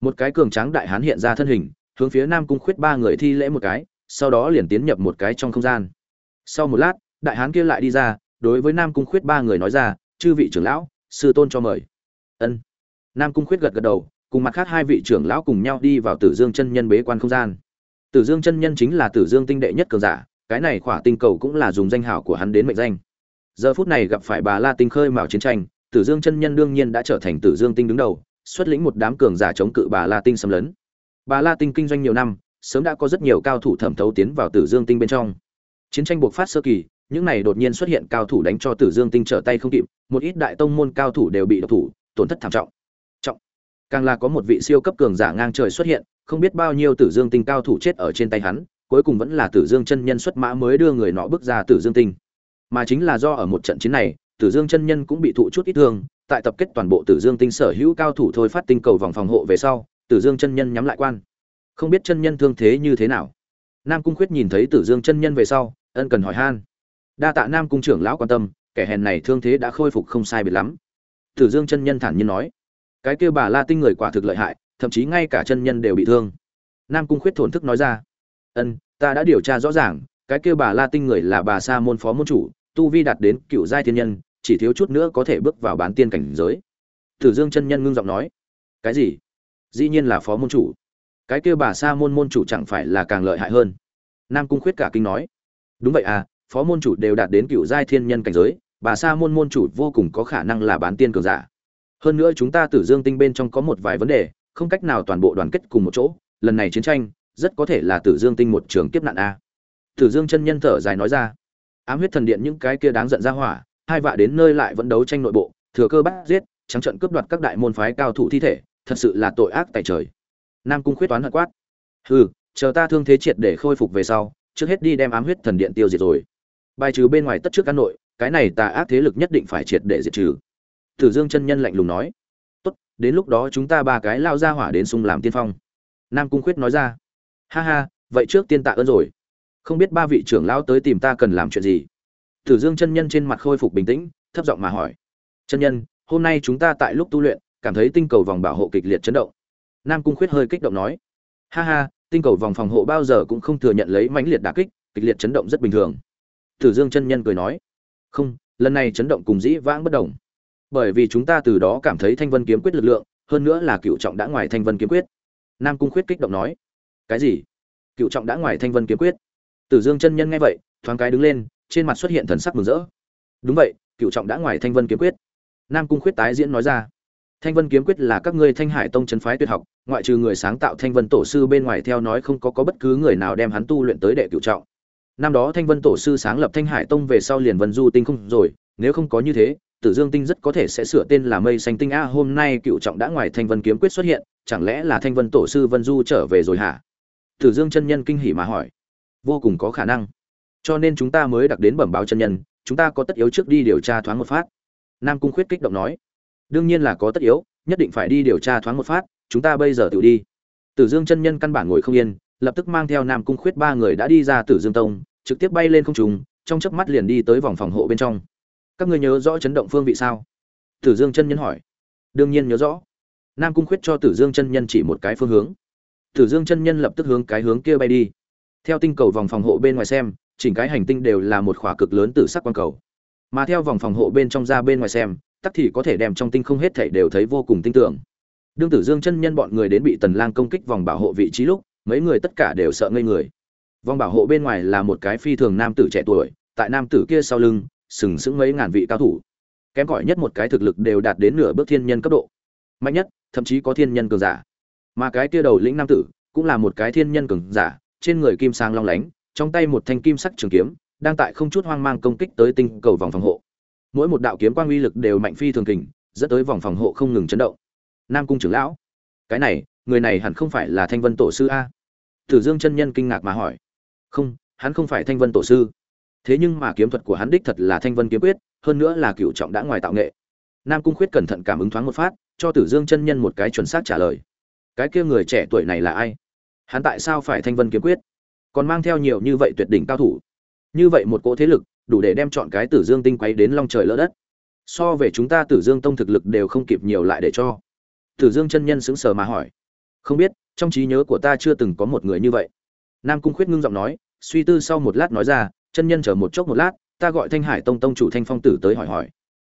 Một cái cường tráng đại hán hiện ra thân hình, hướng phía nam cung khuyết ba người thi lễ một cái, sau đó liền tiến nhập một cái trong không gian. Sau một lát, đại hán kia lại đi ra, đối với nam cung khuyết ba người nói ra, chư vị trưởng lão, sư tôn cho mời. Ân. Nam cung khuyết gật gật đầu, cùng mặt khác hai vị trưởng lão cùng nhau đi vào tử dương chân nhân bế quan không gian. Tử dương chân nhân chính là tử dương tinh đệ nhất cường giả cái này khỏa tinh cầu cũng là dùng danh hảo của hắn đến mệnh danh. Giờ phút này gặp phải bà la tinh khơi mào chiến tranh, tử dương chân nhân đương nhiên đã trở thành tử dương tinh đứng đầu, xuất lĩnh một đám cường giả chống cự bà la tinh xâm lấn. Bà la tinh kinh doanh nhiều năm, sớm đã có rất nhiều cao thủ thẩm thấu tiến vào tử dương tinh bên trong. Chiến tranh buộc phát sơ kỳ, những này đột nhiên xuất hiện cao thủ đánh cho tử dương tinh trở tay không kịp, một ít đại tông môn cao thủ đều bị độc thủ, tổn thất thảm trọng. Trọng. Càng là có một vị siêu cấp cường giả ngang trời xuất hiện, không biết bao nhiêu tử dương tinh cao thủ chết ở trên tay hắn cuối cùng vẫn là tử dương chân nhân xuất mã mới đưa người nọ bước ra tử dương tinh. Mà chính là do ở một trận chiến này, tử dương chân nhân cũng bị thụ chút ít thương, tại tập kết toàn bộ tử dương tinh sở hữu cao thủ thôi phát tinh cầu vòng phòng hộ về sau, tử dương chân nhân nhắm lại quan. Không biết chân nhân thương thế như thế nào. Nam cung khuyết nhìn thấy tử dương chân nhân về sau, ân cần hỏi han. Đa tạ nam cung trưởng lão quan tâm, kẻ hèn này thương thế đã khôi phục không sai biệt lắm. Tử dương chân nhân thản nhiên nói. Cái kia bà la tinh người quả thực lợi hại, thậm chí ngay cả chân nhân đều bị thương. Nam cung khuyết thổn thức nói ra ân, ta đã điều tra rõ ràng, cái kêu bà la tinh người là bà sa môn phó môn chủ, tu vi đạt đến cựu giai thiên nhân, chỉ thiếu chút nữa có thể bước vào bán tiên cảnh giới. Tử dương chân nhân ngưng giọng nói, cái gì? Dĩ nhiên là phó môn chủ. Cái kêu bà sa môn môn chủ chẳng phải là càng lợi hại hơn? Nam cung khuyết cả kinh nói, đúng vậy à phó môn chủ đều đạt đến cựu giai thiên nhân cảnh giới, bà sa môn môn chủ vô cùng có khả năng là bán tiên cường giả. Hơn nữa chúng ta tử dương tinh bên trong có một vài vấn đề, không cách nào toàn bộ đoàn kết cùng một chỗ, lần này chiến tranh rất có thể là tử dương tinh một trường kiếp nạn a. Tử dương chân nhân thở dài nói ra, ám huyết thần điện những cái kia đáng giận ra hỏa, hai vạ đến nơi lại vẫn đấu tranh nội bộ, thừa cơ bắt giết, trắng trận cướp đoạt các đại môn phái cao thủ thi thể, thật sự là tội ác tại trời. Nam cung khuyết toán hận quát, hừ, chờ ta thương thế triệt để khôi phục về sau, trước hết đi đem ám huyết thần điện tiêu diệt rồi. Bài trừ bên ngoài tất trước căn nội, cái này tà ác thế lực nhất định phải triệt để diệt trừ. Tử dương chân nhân lạnh lùng nói, tốt, đến lúc đó chúng ta ba cái lao ra hỏa đến xung làm tiên phong. Nam cung khuyết nói ra ha ha, vậy trước tiên tạ ơn rồi. Không biết ba vị trưởng lão tới tìm ta cần làm chuyện gì? Tử dương chân nhân trên mặt khôi phục bình tĩnh, thấp giọng mà hỏi. Chân nhân, hôm nay chúng ta tại lúc tu luyện, cảm thấy tinh cầu vòng bảo hộ kịch liệt chấn động. Nam cung khuyết hơi kích động nói. Ha ha, tinh cầu vòng phòng hộ bao giờ cũng không thừa nhận lấy mãnh liệt đả kích, kịch liệt chấn động rất bình thường. Tử dương chân nhân cười nói. Không, lần này chấn động cùng dĩ vãng bất đồng. Bởi vì chúng ta từ đó cảm thấy thanh vân kiếm quyết lực lượng, hơn nữa là cựu trọng đã ngoài thanh vân kiếm quyết. Nam cung khuyết kích động nói cái gì? Cựu trọng đã ngoài thanh vân kiếm quyết. Tử dương chân nhân nghe vậy, thoáng cái đứng lên, trên mặt xuất hiện thần sắc mừng rỡ. Đúng vậy, cựu trọng đã ngoài thanh vân kiếm quyết. Nam cung khuyết tái diễn nói ra. Thanh vân kiếm quyết là các ngươi thanh hải tông c phái tuyệt học, ngoại trừ người sáng tạo thanh vân tổ sư bên ngoài theo nói không có có bất cứ người nào đem hắn tu luyện tới đệ cựu trọng. Năm đó thanh vân tổ sư sáng lập thanh hải tông về sau liền vân du tinh không rồi, nếu không có như thế, tử dương tinh rất có thể sẽ sửa tên là mây xanh tinh a, hôm nay cựu trọng đã ngoài thanh vân kiếm quyết xuất hiện, chẳng lẽ là thanh vân tổ sư vân du trở về rồi hả? Tử dương chân nhân kinh hỉ mà hỏi. Vô cùng có khả năng. Cho nên chúng ta mới đặc đến bẩm báo chân nhân chúng ta có tất yếu trước đi điều tra thoáng một phát. Nam cung khuyết kích động nói. Đương nhiên là có tất yếu nhất định phải đi điều tra thoáng một phát chúng ta bây giờ tự đi. Tử dương chân nhân căn bản ngồi không yên lập tức mang theo nam cung khuyết ba người đã đi ra tử dương tông trực tiếp bay lên không trung, trong chớp mắt liền đi tới vòng phòng hộ bên trong. Các ngươi nhớ rõ chấn động phương vị sao? Tử dương chân nhân hỏi. Đương nhiên nhớ rõ. Nam cung khuyết cho tử dương chân nhân chỉ một cái phương hướng tử dương chân nhân lập tức hướng cái hướng kia bay đi. Theo tinh cầu vòng phòng hộ bên ngoài xem, chỉnh cái hành tinh đều là một khỏa cực lớn tử sắc quang cầu. Mà theo vòng phòng hộ bên trong ra bên ngoài xem, tắc thì có thể đem trong tinh không hết thảy đều thấy vô cùng tinh tưởng đương tử dương chân nhân bọn người đến bị tần lang công kích vòng bảo hộ vị trí lúc, mấy người tất cả đều sợ ngây người. Vòng bảo hộ bên ngoài là một cái phi thường nam tử trẻ tuổi, tại nam tử kia sau lưng, sừng sững mấy ngàn vị cao thủ. Kém cỏi nhất một cái thực lực đều đạt đến nửa bước thiên nhân cấp độ. Mạnh nhất, thậm chí có thiên nhân cường giả mà cái kia đầu lĩnh nam tử cũng là một cái thiên nhân cường giả, trên người kim sang long lánh, trong tay một thanh kim sắc trường kiếm, đang tại không chút hoang mang công kích tới tinh cầu vòng phòng hộ. Mỗi một đạo kiếm quang uy lực đều mạnh phi thường kình, dẫn tới vòng phòng hộ không ngừng chấn động. Nam cung trưởng lão, cái này, người này hẳn không phải là thanh vân tổ sư a? Tử dương chân nhân kinh ngạc mà hỏi. Không, hắn không phải thanh vân tổ sư. Thế nhưng mà kiếm thuật của hắn đích thật là thanh vân kiếm quyết, hơn nữa là cựu trọng đã ngoài tạo nghệ. Nam cung khuyết cẩn thận cảm ứng thoáng một phát, cho tử dương chân nhân một cái chuẩn xác trả lời cái kia người trẻ tuổi này là ai? Hắn tại sao phải thanh vân kiếm quyết? Còn mang theo nhiều như vậy tuyệt đỉnh cao thủ. Như vậy một cỗ thế lực, đủ để đem chọn cái tử dương tinh quấy đến long trời lỡ đất. So về chúng ta tử dương tông thực lực đều không kịp nhiều lại để cho. Tử dương chân nhân sững sờ mà hỏi. Không biết, trong trí nhớ của ta chưa từng có một người như vậy. Nam cung khuyết ngưng giọng nói, suy tư sau một lát nói ra, chân nhân chờ một chốc một lát, ta gọi thanh hải tông tông chủ thanh phong tử tới hỏi hỏi.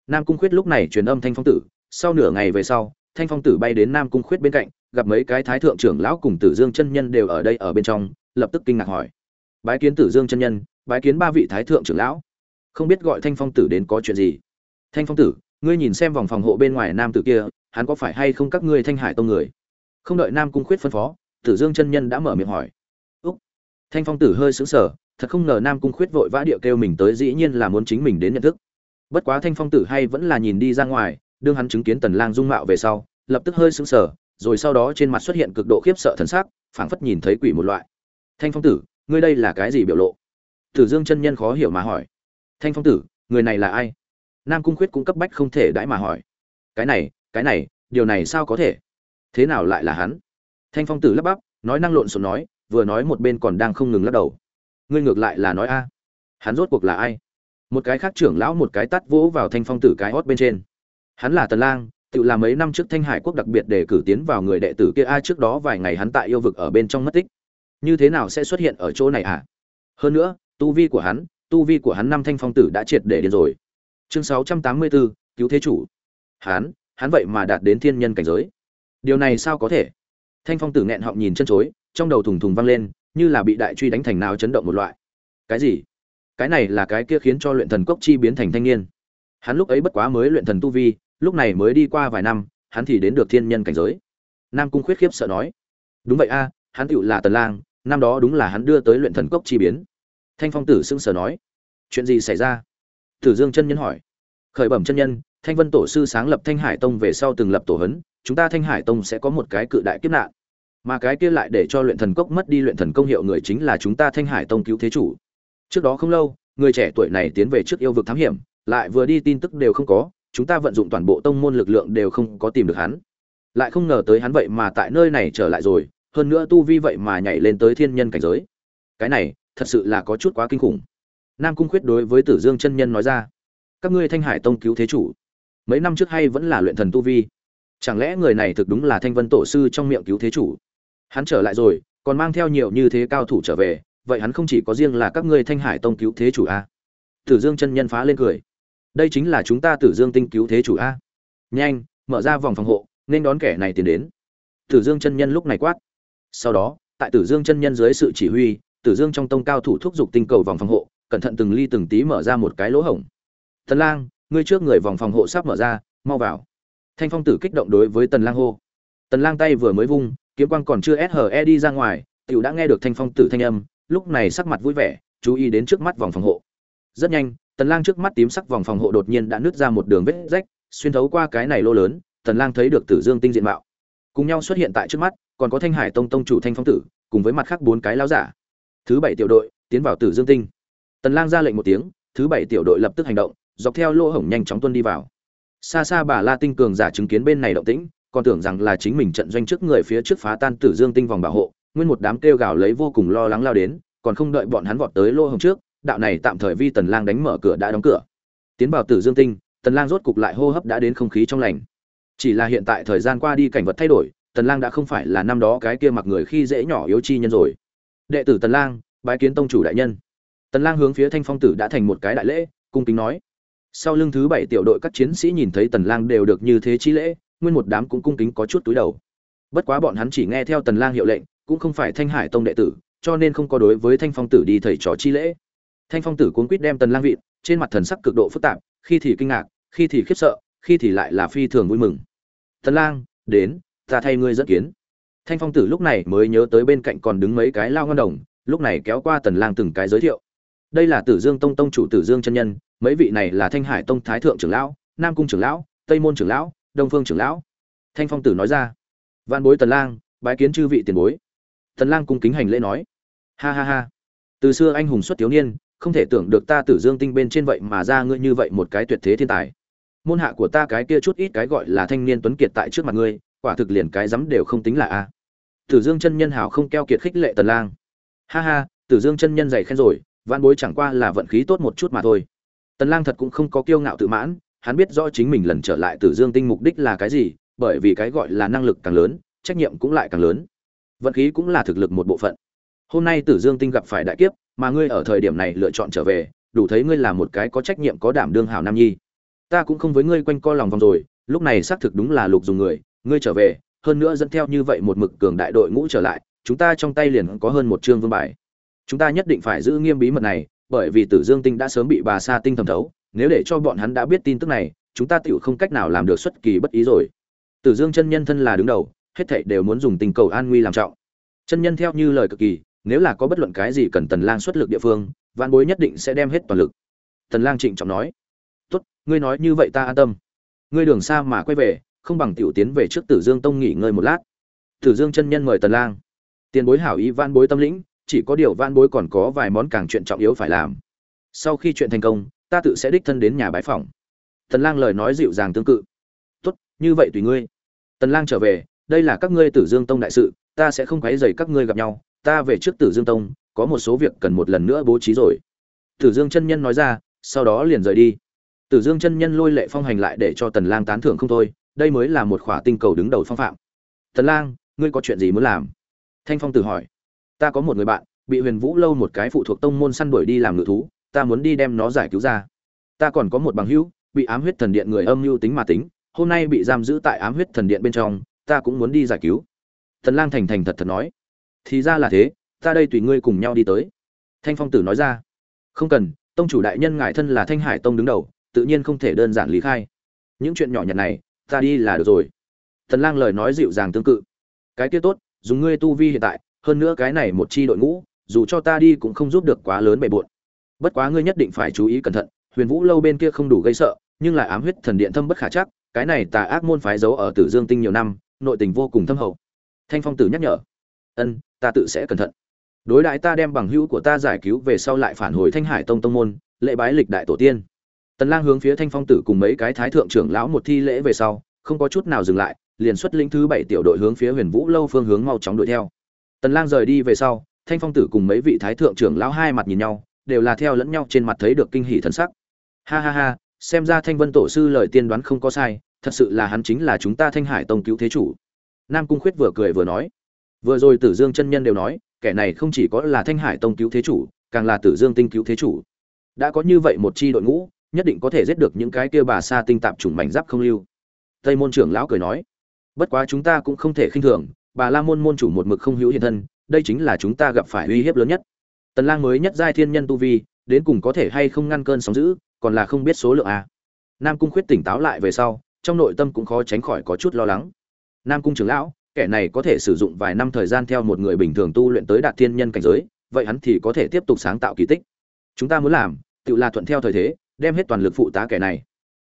Nam cung khuyết lúc này truyền âm thanh phong tử, sau nửa ngày về sau, thanh phong tử bay đến nam cung khuyết bên cạnh gặp mấy cái thái thượng trưởng lão cùng tử dương chân nhân đều ở đây ở bên trong, lập tức kinh ngạc hỏi. Bái kiến tử dương chân nhân, bái kiến ba vị thái thượng trưởng lão. Không biết gọi thanh phong tử đến có chuyện gì? Thanh phong tử, ngươi nhìn xem vòng phòng hộ bên ngoài nam tử kia, hắn có phải hay không các ngươi thanh hải tông người? Không đợi nam cung khuyết phân phó, tử dương chân nhân đã mở miệng hỏi. Úc. Thanh phong tử hơi sững sờ, thật không ngờ nam cung khuyết vội vã điệu kêu mình tới, dĩ nhiên là muốn chính mình đến nhận thức. Bất quá thanh phong tử hay vẫn là nhìn đi ra ngoài, đương hắn chứng kiến tần lang dung mạo về sau, lập tức hơi sững sờ rồi sau đó trên mặt xuất hiện cực độ khiếp sợ thần sắc, phảng phất nhìn thấy quỷ một loại. Thanh phong tử, ngươi đây là cái gì biểu lộ? Tử dương chân nhân khó hiểu mà hỏi. Thanh phong tử, người này là ai? Nam cung khuyết cũng cấp bách không thể đãi mà hỏi. Cái này cái này, điều này sao có thể? Thế nào lại là hắn? Thanh phong tử lắp bắp, nói năng lộn xộn nói, vừa nói một bên còn đang không ngừng lắc đầu. Ngươi ngược lại là nói a. Hắn rốt cuộc là ai? Một cái khác trưởng lão một cái tát vỗ vào thanh phong tử cái hót bên trên. Hắn là tần lang tự làm mấy năm trước thanh hải quốc đặc biệt để cử tiến vào người đệ tử kia a trước đó vài ngày hắn tại yêu vực ở bên trong mất tích. Như thế nào sẽ xuất hiện ở chỗ này à hơn nữa tu vi của hắn tu vi của hắn năm thanh phong tử đã triệt để điên rồi. Chương 684, cứu thế chủ. Hắn hắn vậy mà đạt đến thiên nhân cảnh giới. Điều này sao có thể? Thanh phong tử nghẹn họng nhìn chân chối trong đầu thùng thùng vang lên như là bị đại truy đánh thành nào chấn động một loại. Cái gì? Cái này là cái kia khiến cho luyện thần cốc chi biến thành thanh niên. Hắn lúc ấy bất quá mới luyện thần tu vi lúc này mới đi qua vài năm, hắn thì đến được thiên nhân cảnh giới. Nam cung khuyết khiếp sợ nói, đúng vậy a, hắn tựu là tần lang, năm đó đúng là hắn đưa tới luyện thần cốc chi biến. Thanh phong tử sững sờ nói, chuyện gì xảy ra? Tử dương chân nhân hỏi, khởi bẩm chân nhân, thanh vân tổ sư sáng lập thanh hải tông về sau từng lập tổ hấn chúng ta thanh hải tông sẽ có một cái cự đại kiếp nạn. Mà cái kia lại để cho luyện thần cốc mất đi luyện thần công hiệu người chính là chúng ta thanh hải tông cứu thế chủ. Trước đó không lâu, người trẻ tuổi này tiến về trước yêu vực thám hiểm, lại vừa đi tin tức đều không có chúng ta vận dụng toàn bộ tông môn lực lượng đều không có tìm được hắn. Lại không ngờ tới hắn vậy mà tại nơi này trở lại rồi, hơn nữa tu vi vậy mà nhảy lên tới thiên nhân cảnh giới. Cái này, thật sự là có chút quá kinh khủng. Nam cung khuyết đối với tử dương chân nhân nói ra, các ngươi thanh hải tông cứu thế chủ, mấy năm trước hay vẫn là luyện thần tu vi. Chẳng lẽ người này thực đúng là thanh vân tổ sư trong miệng cứu thế chủ? Hắn trở lại rồi, còn mang theo nhiều như thế cao thủ trở về, vậy hắn không chỉ có riêng là các ngươi thanh hải tông cứu thế chủ a tử dương chân nhân phá lên cười đây chính là chúng ta tử dương tinh cứu thế chủ a. Nhanh, mở ra vòng phòng hộ, nên đón kẻ này tiến đến. Tử dương chân nhân lúc này quát. Sau đó, tại tử dương chân nhân dưới sự chỉ huy, tử dương trong tông cao thủ thúc giục tinh cầu vòng phòng hộ, cẩn thận từng ly từng tí mở ra một cái lỗ hổng. Tần lang, ngươi trước người vòng phòng hộ sắp mở ra, mau vào. Thanh phong tử kích động đối với tần lang hô. Tần lang tay vừa mới vung, kiếm quang còn chưa SHE đi ra ngoài, tiểu đã nghe được thanh phong tử thanh âm, lúc này sắc mặt vui vẻ, chú ý đến trước mắt vòng phòng hộ. Rất nhanh tần lang trước mắt tím sắc vòng phòng hộ đột nhiên đã nứt ra một đường vết rách, xuyên thấu qua cái này lô lớn, tần lang thấy được tử dương tinh diện mạo. Cùng nhau xuất hiện tại trước mắt, còn có thanh hải tông tông chủ thanh phong tử, cùng với mặt khác bốn cái lão giả. Thứ bảy tiểu đội, tiến vào tử dương tinh. Tần lang ra lệnh một tiếng, thứ bảy tiểu đội lập tức hành động, dọc theo lỗ hổng nhanh chóng tuân đi vào. Xa xa bà la tinh cường giả chứng kiến bên này động tĩnh, còn tưởng rằng là chính mình trận doanh trước người phía trước phá tan tử dương tinh vòng bảo hộ, nguyên một đám kêu gào lấy vô cùng lo lắng lao đến, còn không đợi bọn hắn vọt tới lỗ hổng trước đạo này tạm thời vi tần lang đánh mở cửa đã đóng cửa. Tiến vào tử dương tinh, tần lang rốt cục lại hô hấp đã đến không khí trong lành. Chỉ là hiện tại thời gian qua đi cảnh vật thay đổi, tần lang đã không phải là năm đó cái kia mặc người khi dễ nhỏ yếu chi nhân rồi. Đệ tử tần lang, bái kiến tông chủ đại nhân. Tần lang hướng phía thanh phong tử đã thành một cái đại lễ, cung kính nói. Sau lưng thứ bảy tiểu đội các chiến sĩ nhìn thấy tần lang đều được như thế chi lễ, nguyên một đám cũng cung kính có chút túi đầu. Bất quá bọn hắn chỉ nghe theo tần lang hiệu lệnh, cũng không phải thanh hải tông đệ tử, cho nên không có đối với thanh phong tử đi thầy trò chi lễ thanh phong tử cuốn quýt đem tần lang vịn, trên mặt thần sắc cực độ phức tạp, khi thì kinh ngạc, khi thì khiếp sợ, khi thì lại là phi thường vui mừng. Tần lang, đến, ta thay ngươi dẫn kiến. Thanh phong tử lúc này mới nhớ tới bên cạnh còn đứng mấy cái lao ngân đồng, lúc này kéo qua tần lang từng cái giới thiệu. Đây là tử dương tông tông chủ tử dương chân nhân, mấy vị này là thanh hải tông thái thượng trưởng lão, nam cung trưởng lão, tây môn trưởng lão, đông phương trưởng lão. Thanh phong tử nói ra. Vạn bối tần lang, bái kiến chư vị tiền bối. Tần lang cung kính hành lễ nói. Ha ha ha. Từ xưa anh hùng xuất thiếu niên không thể tưởng được ta tử dương tinh bên trên vậy mà ra ngươi như vậy một cái tuyệt thế thiên tài. Môn hạ của ta cái kia chút ít cái gọi là thanh niên tuấn kiệt tại trước mặt ngươi, quả thực liền cái dám đều không tính là a. Tử dương chân nhân hảo không keo kiệt khích lệ tần lang. Ha ha, tử dương chân nhân dày khen rồi vạn bối chẳng qua là vận khí tốt một chút mà thôi. Tần lang thật cũng không có kiêu ngạo tự mãn, hắn biết rõ chính mình lần trở lại tử dương tinh mục đích là cái gì, bởi vì cái gọi là năng lực càng lớn, trách nhiệm cũng lại càng lớn. Vận khí cũng là thực lực một bộ phận. Hôm nay tử dương tinh gặp phải đại kiếp mà ngươi ở thời điểm này lựa chọn trở về, đủ thấy ngươi là một cái có trách nhiệm có đảm đương hảo nam nhi. Ta cũng không với ngươi quanh co lòng vòng rồi, lúc này xác thực đúng là lục dùng người, ngươi trở về, hơn nữa dẫn theo như vậy một mực cường đại đội ngũ trở lại, chúng ta trong tay liền có hơn một chương vương bài. Chúng ta nhất định phải giữ nghiêm bí mật này, bởi vì tử dương tinh đã sớm bị bà sa tinh thẩm thấu, nếu để cho bọn hắn đã biết tin tức này, chúng ta tựu không cách nào làm được xuất kỳ bất ý rồi. Tử dương chân nhân thân là đứng đầu, hết thảy đều muốn dùng tình cầu an nguy làm trọng. Chân nhân theo như lời cực kỳ nếu là có bất luận cái gì cần tần lang xuất lực địa phương, vạn bối nhất định sẽ đem hết toàn lực. Tần lang trịnh trọng nói. Tốt, ngươi nói như vậy ta an tâm. Ngươi đường xa mà quay về, không bằng tiểu tiến về trước tử dương tông nghỉ ngơi một lát. Tử dương chân nhân mời tần lang. Tiền bối hảo ý, vạn bối tâm lĩnh, chỉ có điều vạn bối còn có vài món càng chuyện trọng yếu phải làm. Sau khi chuyện thành công, ta tự sẽ đích thân đến nhà bái phòng tần lang lời nói dịu dàng tương cự tốt, như vậy tùy ngươi. Tần lang trở về, đây là các ngươi tử dương tông đại sự, ta sẽ không quấy rầy các ngươi gặp nhau ta về trước Tử Dương Tông, có một số việc cần một lần nữa bố trí rồi." Tử Dương chân nhân nói ra, sau đó liền rời đi. Tử Dương chân nhân lôi lệ phong hành lại để cho Tần Lang tán thưởng không thôi, đây mới là một khỏa tinh cầu đứng đầu phong phạm. "Tần Lang, ngươi có chuyện gì muốn làm?" Thanh Phong Tử hỏi. "Ta có một người bạn, bị Huyền Vũ lâu một cái phụ thuộc tông môn săn đuổi đi làm ngự thú, ta muốn đi đem nó giải cứu ra. Ta còn có một bằng hữu, bị ám huyết thần điện người âm mưu tính mà tính, hôm nay bị giam giữ tại ám huyết thần điện bên trong, ta cũng muốn đi giải cứu." Tần Lang thành thành thật thật nói thì ra là thế, ta đây tùy ngươi cùng nhau đi tới. Thanh phong tử nói ra. Không cần, tông chủ đại nhân ngại thân là thanh hải tông đứng đầu, tự nhiên không thể đơn giản lý khai. Những chuyện nhỏ nhặt này, ta đi là được rồi. Thần lang lời nói dịu dàng tương cự. Cái kia tốt, dùng ngươi tu vi hiện tại, hơn nữa cái này một chi đội ngũ, dù cho ta đi cũng không giúp được quá lớn bề bộn. Bất quá ngươi nhất định phải chú ý cẩn thận, huyền vũ lâu bên kia không đủ gây sợ, nhưng lại ám huyết thần điện thâm bất khả chắc, cái này tà ác môn phái giấu ở tử dương tinh nhiều năm, nội tình vô cùng thâm hậu. Thanh phong tử nhắc nhở ân, ta tự sẽ cẩn thận. Đối đãi ta đem bằng hữu của ta giải cứu về sau lại phản hồi thanh hải tông tông môn, lễ bái lịch đại tổ tiên. Tần lang hướng phía thanh phong tử cùng mấy cái thái thượng trưởng lão một thi lễ về sau, không có chút nào dừng lại, liền xuất lĩnh thứ bảy tiểu đội hướng phía huyền vũ lâu phương hướng mau chóng đuổi theo. Tần lang rời đi về sau, thanh phong tử cùng mấy vị thái thượng trưởng lão hai mặt nhìn nhau, đều là theo lẫn nhau trên mặt thấy được kinh hỉ thần sắc. Ha ha ha, xem ra thanh vân tổ sư lời tiên đoán không có sai, thật sự là hắn chính là chúng ta thanh hải tông cứu thế chủ. Nam cung khuyết vừa cười vừa nói vừa rồi tử dương chân nhân đều nói, kẻ này không chỉ có là thanh hải tông cứu thế chủ, càng là tử dương tinh cứu thế chủ. Đã có như vậy một chi đội ngũ, nhất định có thể giết được những cái kia bà sa tinh tạp chủng mảnh giáp không lưu. Tây môn trưởng lão cười nói, bất quá chúng ta cũng không thể khinh thường, bà la môn môn chủ một mực không hữu hiện thân, đây chính là chúng ta gặp phải uy hiếp lớn nhất. Tần lang mới nhất giai thiên nhân tu vi, đến cùng có thể hay không ngăn cơn sóng dữ, còn là không biết số lượng à. Nam cung khuyết tỉnh táo lại về sau, trong nội tâm cũng khó tránh khỏi có chút lo lắng. Nam cung trưởng lão kẻ này có thể sử dụng vài năm thời gian theo một người bình thường tu luyện tới đạt thiên nhân cảnh giới, vậy hắn thì có thể tiếp tục sáng tạo kỳ tích. Chúng ta muốn làm, tự là thuận theo thời thế, đem hết toàn lực phụ tá kẻ này.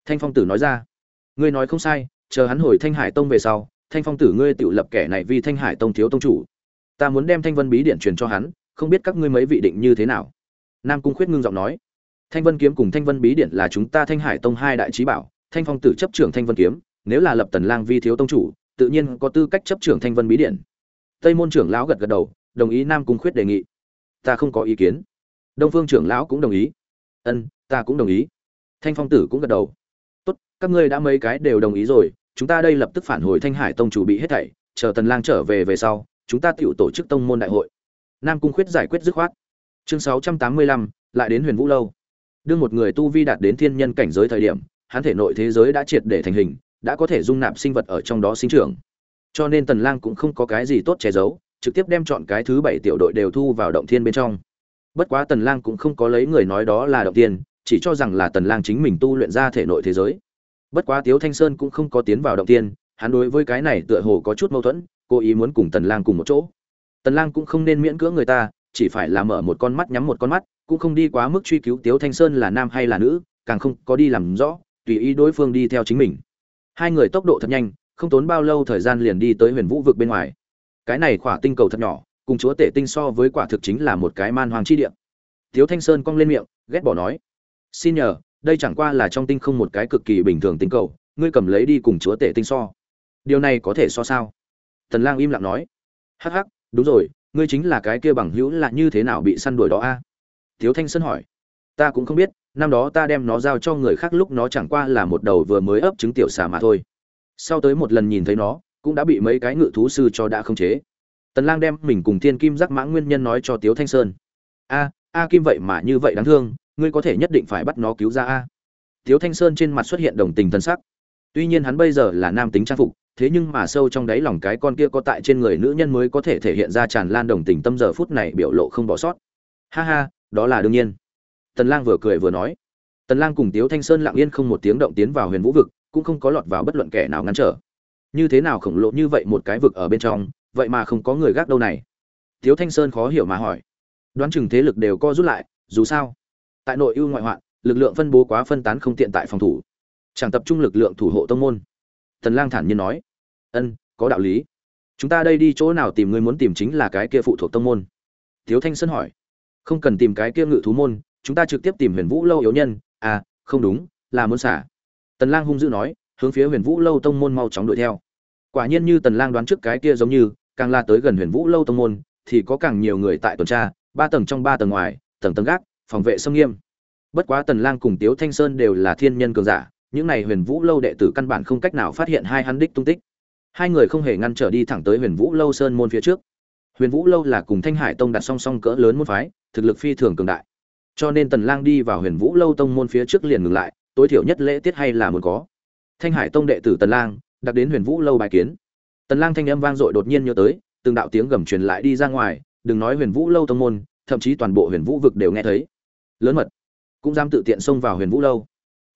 Thanh phong tử nói ra. Ngươi nói không sai, chờ hắn hồi thanh hải tông về sau, thanh phong tử ngươi tự lập kẻ này vì thanh hải tông thiếu tông chủ. Ta muốn đem thanh vân bí điển truyền cho hắn, không biết các ngươi mấy vị định như thế nào. Nam cung khuyết ngưng giọng nói. Thanh vân kiếm cùng thanh vân bí điển là chúng ta thanh hải tông hai đại trí bảo, thanh phong tử chấp trưởng thanh vân kiếm, nếu là lập tần lang vi thiếu tông chủ tự nhiên có tư cách chấp trưởng thanh vân bí điện. Tây môn trưởng lão gật gật đầu đồng ý nam cung khuyết đề nghị. Ta không có ý kiến. Đông phương trưởng lão cũng đồng ý. Ân ta cũng đồng ý. Thanh phong tử cũng gật đầu. Tốt các ngươi đã mấy cái đều đồng ý rồi chúng ta đây lập tức phản hồi thanh hải tông chủ bị hết thảy chờ tần lang trở về về sau chúng ta tự tổ chức tông môn đại hội. Nam cung khuyết giải quyết dứt khoát. Chương 685, lại đến huyền vũ lâu. Đương một người tu vi đạt đến thiên nhân cảnh giới thời điểm hắn thể nội thế giới đã triệt để thành hình đã có thể dung nạp sinh vật ở trong đó sinh trưởng. Cho nên tần lang cũng không có cái gì tốt che giấu, trực tiếp đem chọn cái thứ bảy tiểu đội đều thu vào động thiên bên trong. Bất quá tần lang cũng không có lấy người nói đó là động thiên, chỉ cho rằng là tần lang chính mình tu luyện ra thể nội thế giới. Bất quá tiếu thanh sơn cũng không có tiến vào động thiên, hắn đối với cái này tựa hồ có chút mâu thuẫn, cố ý muốn cùng tần lang cùng một chỗ. Tần lang cũng không nên miễn cưỡng người ta, chỉ phải là mở một con mắt nhắm một con mắt, cũng không đi quá mức truy cứu tiếu thanh sơn là nam hay là nữ, càng không có đi làm rõ, tùy ý đối phương đi theo chính mình hai người tốc độ thật nhanh, không tốn bao lâu thời gian liền đi tới huyền vũ vực bên ngoài. Cái này khỏa tinh cầu thật nhỏ, cùng chúa tể tinh so với quả thực chính là một cái man hoàng chi địa. Tiếu thanh sơn cong lên miệng, ghét bỏ nói, xin nhờ, đây chẳng qua là trong tinh không một cái cực kỳ bình thường tinh cầu, ngươi cầm lấy đi cùng chúa tể tinh so. Điều này có thể so sao? Tần lang im lặng nói, hắc hắc, đúng rồi, ngươi chính là cái kia bằng hữu là như thế nào bị săn đuổi đó a? Tiếu thanh sơn hỏi, ta cũng không biết năm đó ta đem nó giao cho người khác lúc nó chẳng qua là một đầu vừa mới ấp trứng tiểu xà mà thôi. Sau tới một lần nhìn thấy nó, cũng đã bị mấy cái ngự thú sư cho đã không chế. Tần lang đem mình cùng thiên kim giác mã nguyên nhân nói cho tiếu thanh sơn. A a kim vậy mà như vậy đáng thương, ngươi có thể nhất định phải bắt nó cứu ra a. Tiếu thanh sơn trên mặt xuất hiện đồng tình thân sắc. Tuy nhiên hắn bây giờ là nam tính trang phục, thế nhưng mà sâu trong đáy lòng cái con kia có tại trên người nữ nhân mới có thể thể hiện ra tràn lan đồng tình tâm giờ phút này biểu lộ không bỏ sót. Ha ha, đó là đương nhiên tần lang vừa cười vừa nói. Tần lang cùng tiếu thanh sơn lặng yên không một tiếng động tiến vào huyền vũ vực, cũng không có lọt vào bất luận kẻ nào ngăn trở. Như thế nào khổng lồ như vậy một cái vực ở bên trong, vậy mà không có người gác đâu này? Tiếu thanh sơn khó hiểu mà hỏi. Đoán chừng thế lực đều co rút lại, dù sao, tại nội ưu ngoại hoạn, lực lượng phân bố quá phân tán không tiện tại phòng thủ. Chẳng tập trung lực lượng thủ hộ tông môn. Tần lang thản nhiên nói. Ân, có đạo lý. Chúng ta đây đi chỗ nào tìm người muốn tìm chính là cái kia phụ thuộc tông môn? Tiếu thanh sơn hỏi. Không cần tìm cái kia ngự thú môn chúng ta trực tiếp tìm huyền vũ lâu yếu nhân. À không đúng, là muốn xả. Tần lang hung dữ nói, hướng phía huyền vũ lâu tông môn mau chóng đuổi theo. Quả nhiên như tần lang đoán trước cái kia giống như, càng la tới gần huyền vũ lâu tông môn, thì có càng nhiều người tại tuần tra, ba tầng trong ba tầng ngoài, tầng tầng gác, phòng vệ sông nghiêm. Bất quá tần lang cùng tiếu thanh sơn đều là thiên nhân cường giả, những này huyền vũ lâu đệ tử căn bản không cách nào phát hiện hai hắn đích tung tích. Hai người không hề ngăn trở đi thẳng tới huyền vũ lâu sơn môn phía trước. Huyền vũ lâu là cùng thanh hải tông đặt song song cỡ lớn môn phái, thực lực phi thường cường đại cho nên tần lang đi vào huyền vũ lâu tông môn phía trước liền ngừng lại, tối thiểu nhất lễ tiết hay là muốn có. Thanh hải tông đệ tử tần lang đặt đến huyền vũ lâu bài kiến. Tần lang thanh âm vang dội đột nhiên nhớ tới, từng đạo tiếng gầm truyền lại đi ra ngoài, đừng nói huyền vũ lâu tông môn, thậm chí toàn bộ huyền vũ vực đều nghe thấy. Lớn mật, cũng dám tự tiện xông vào huyền vũ lâu.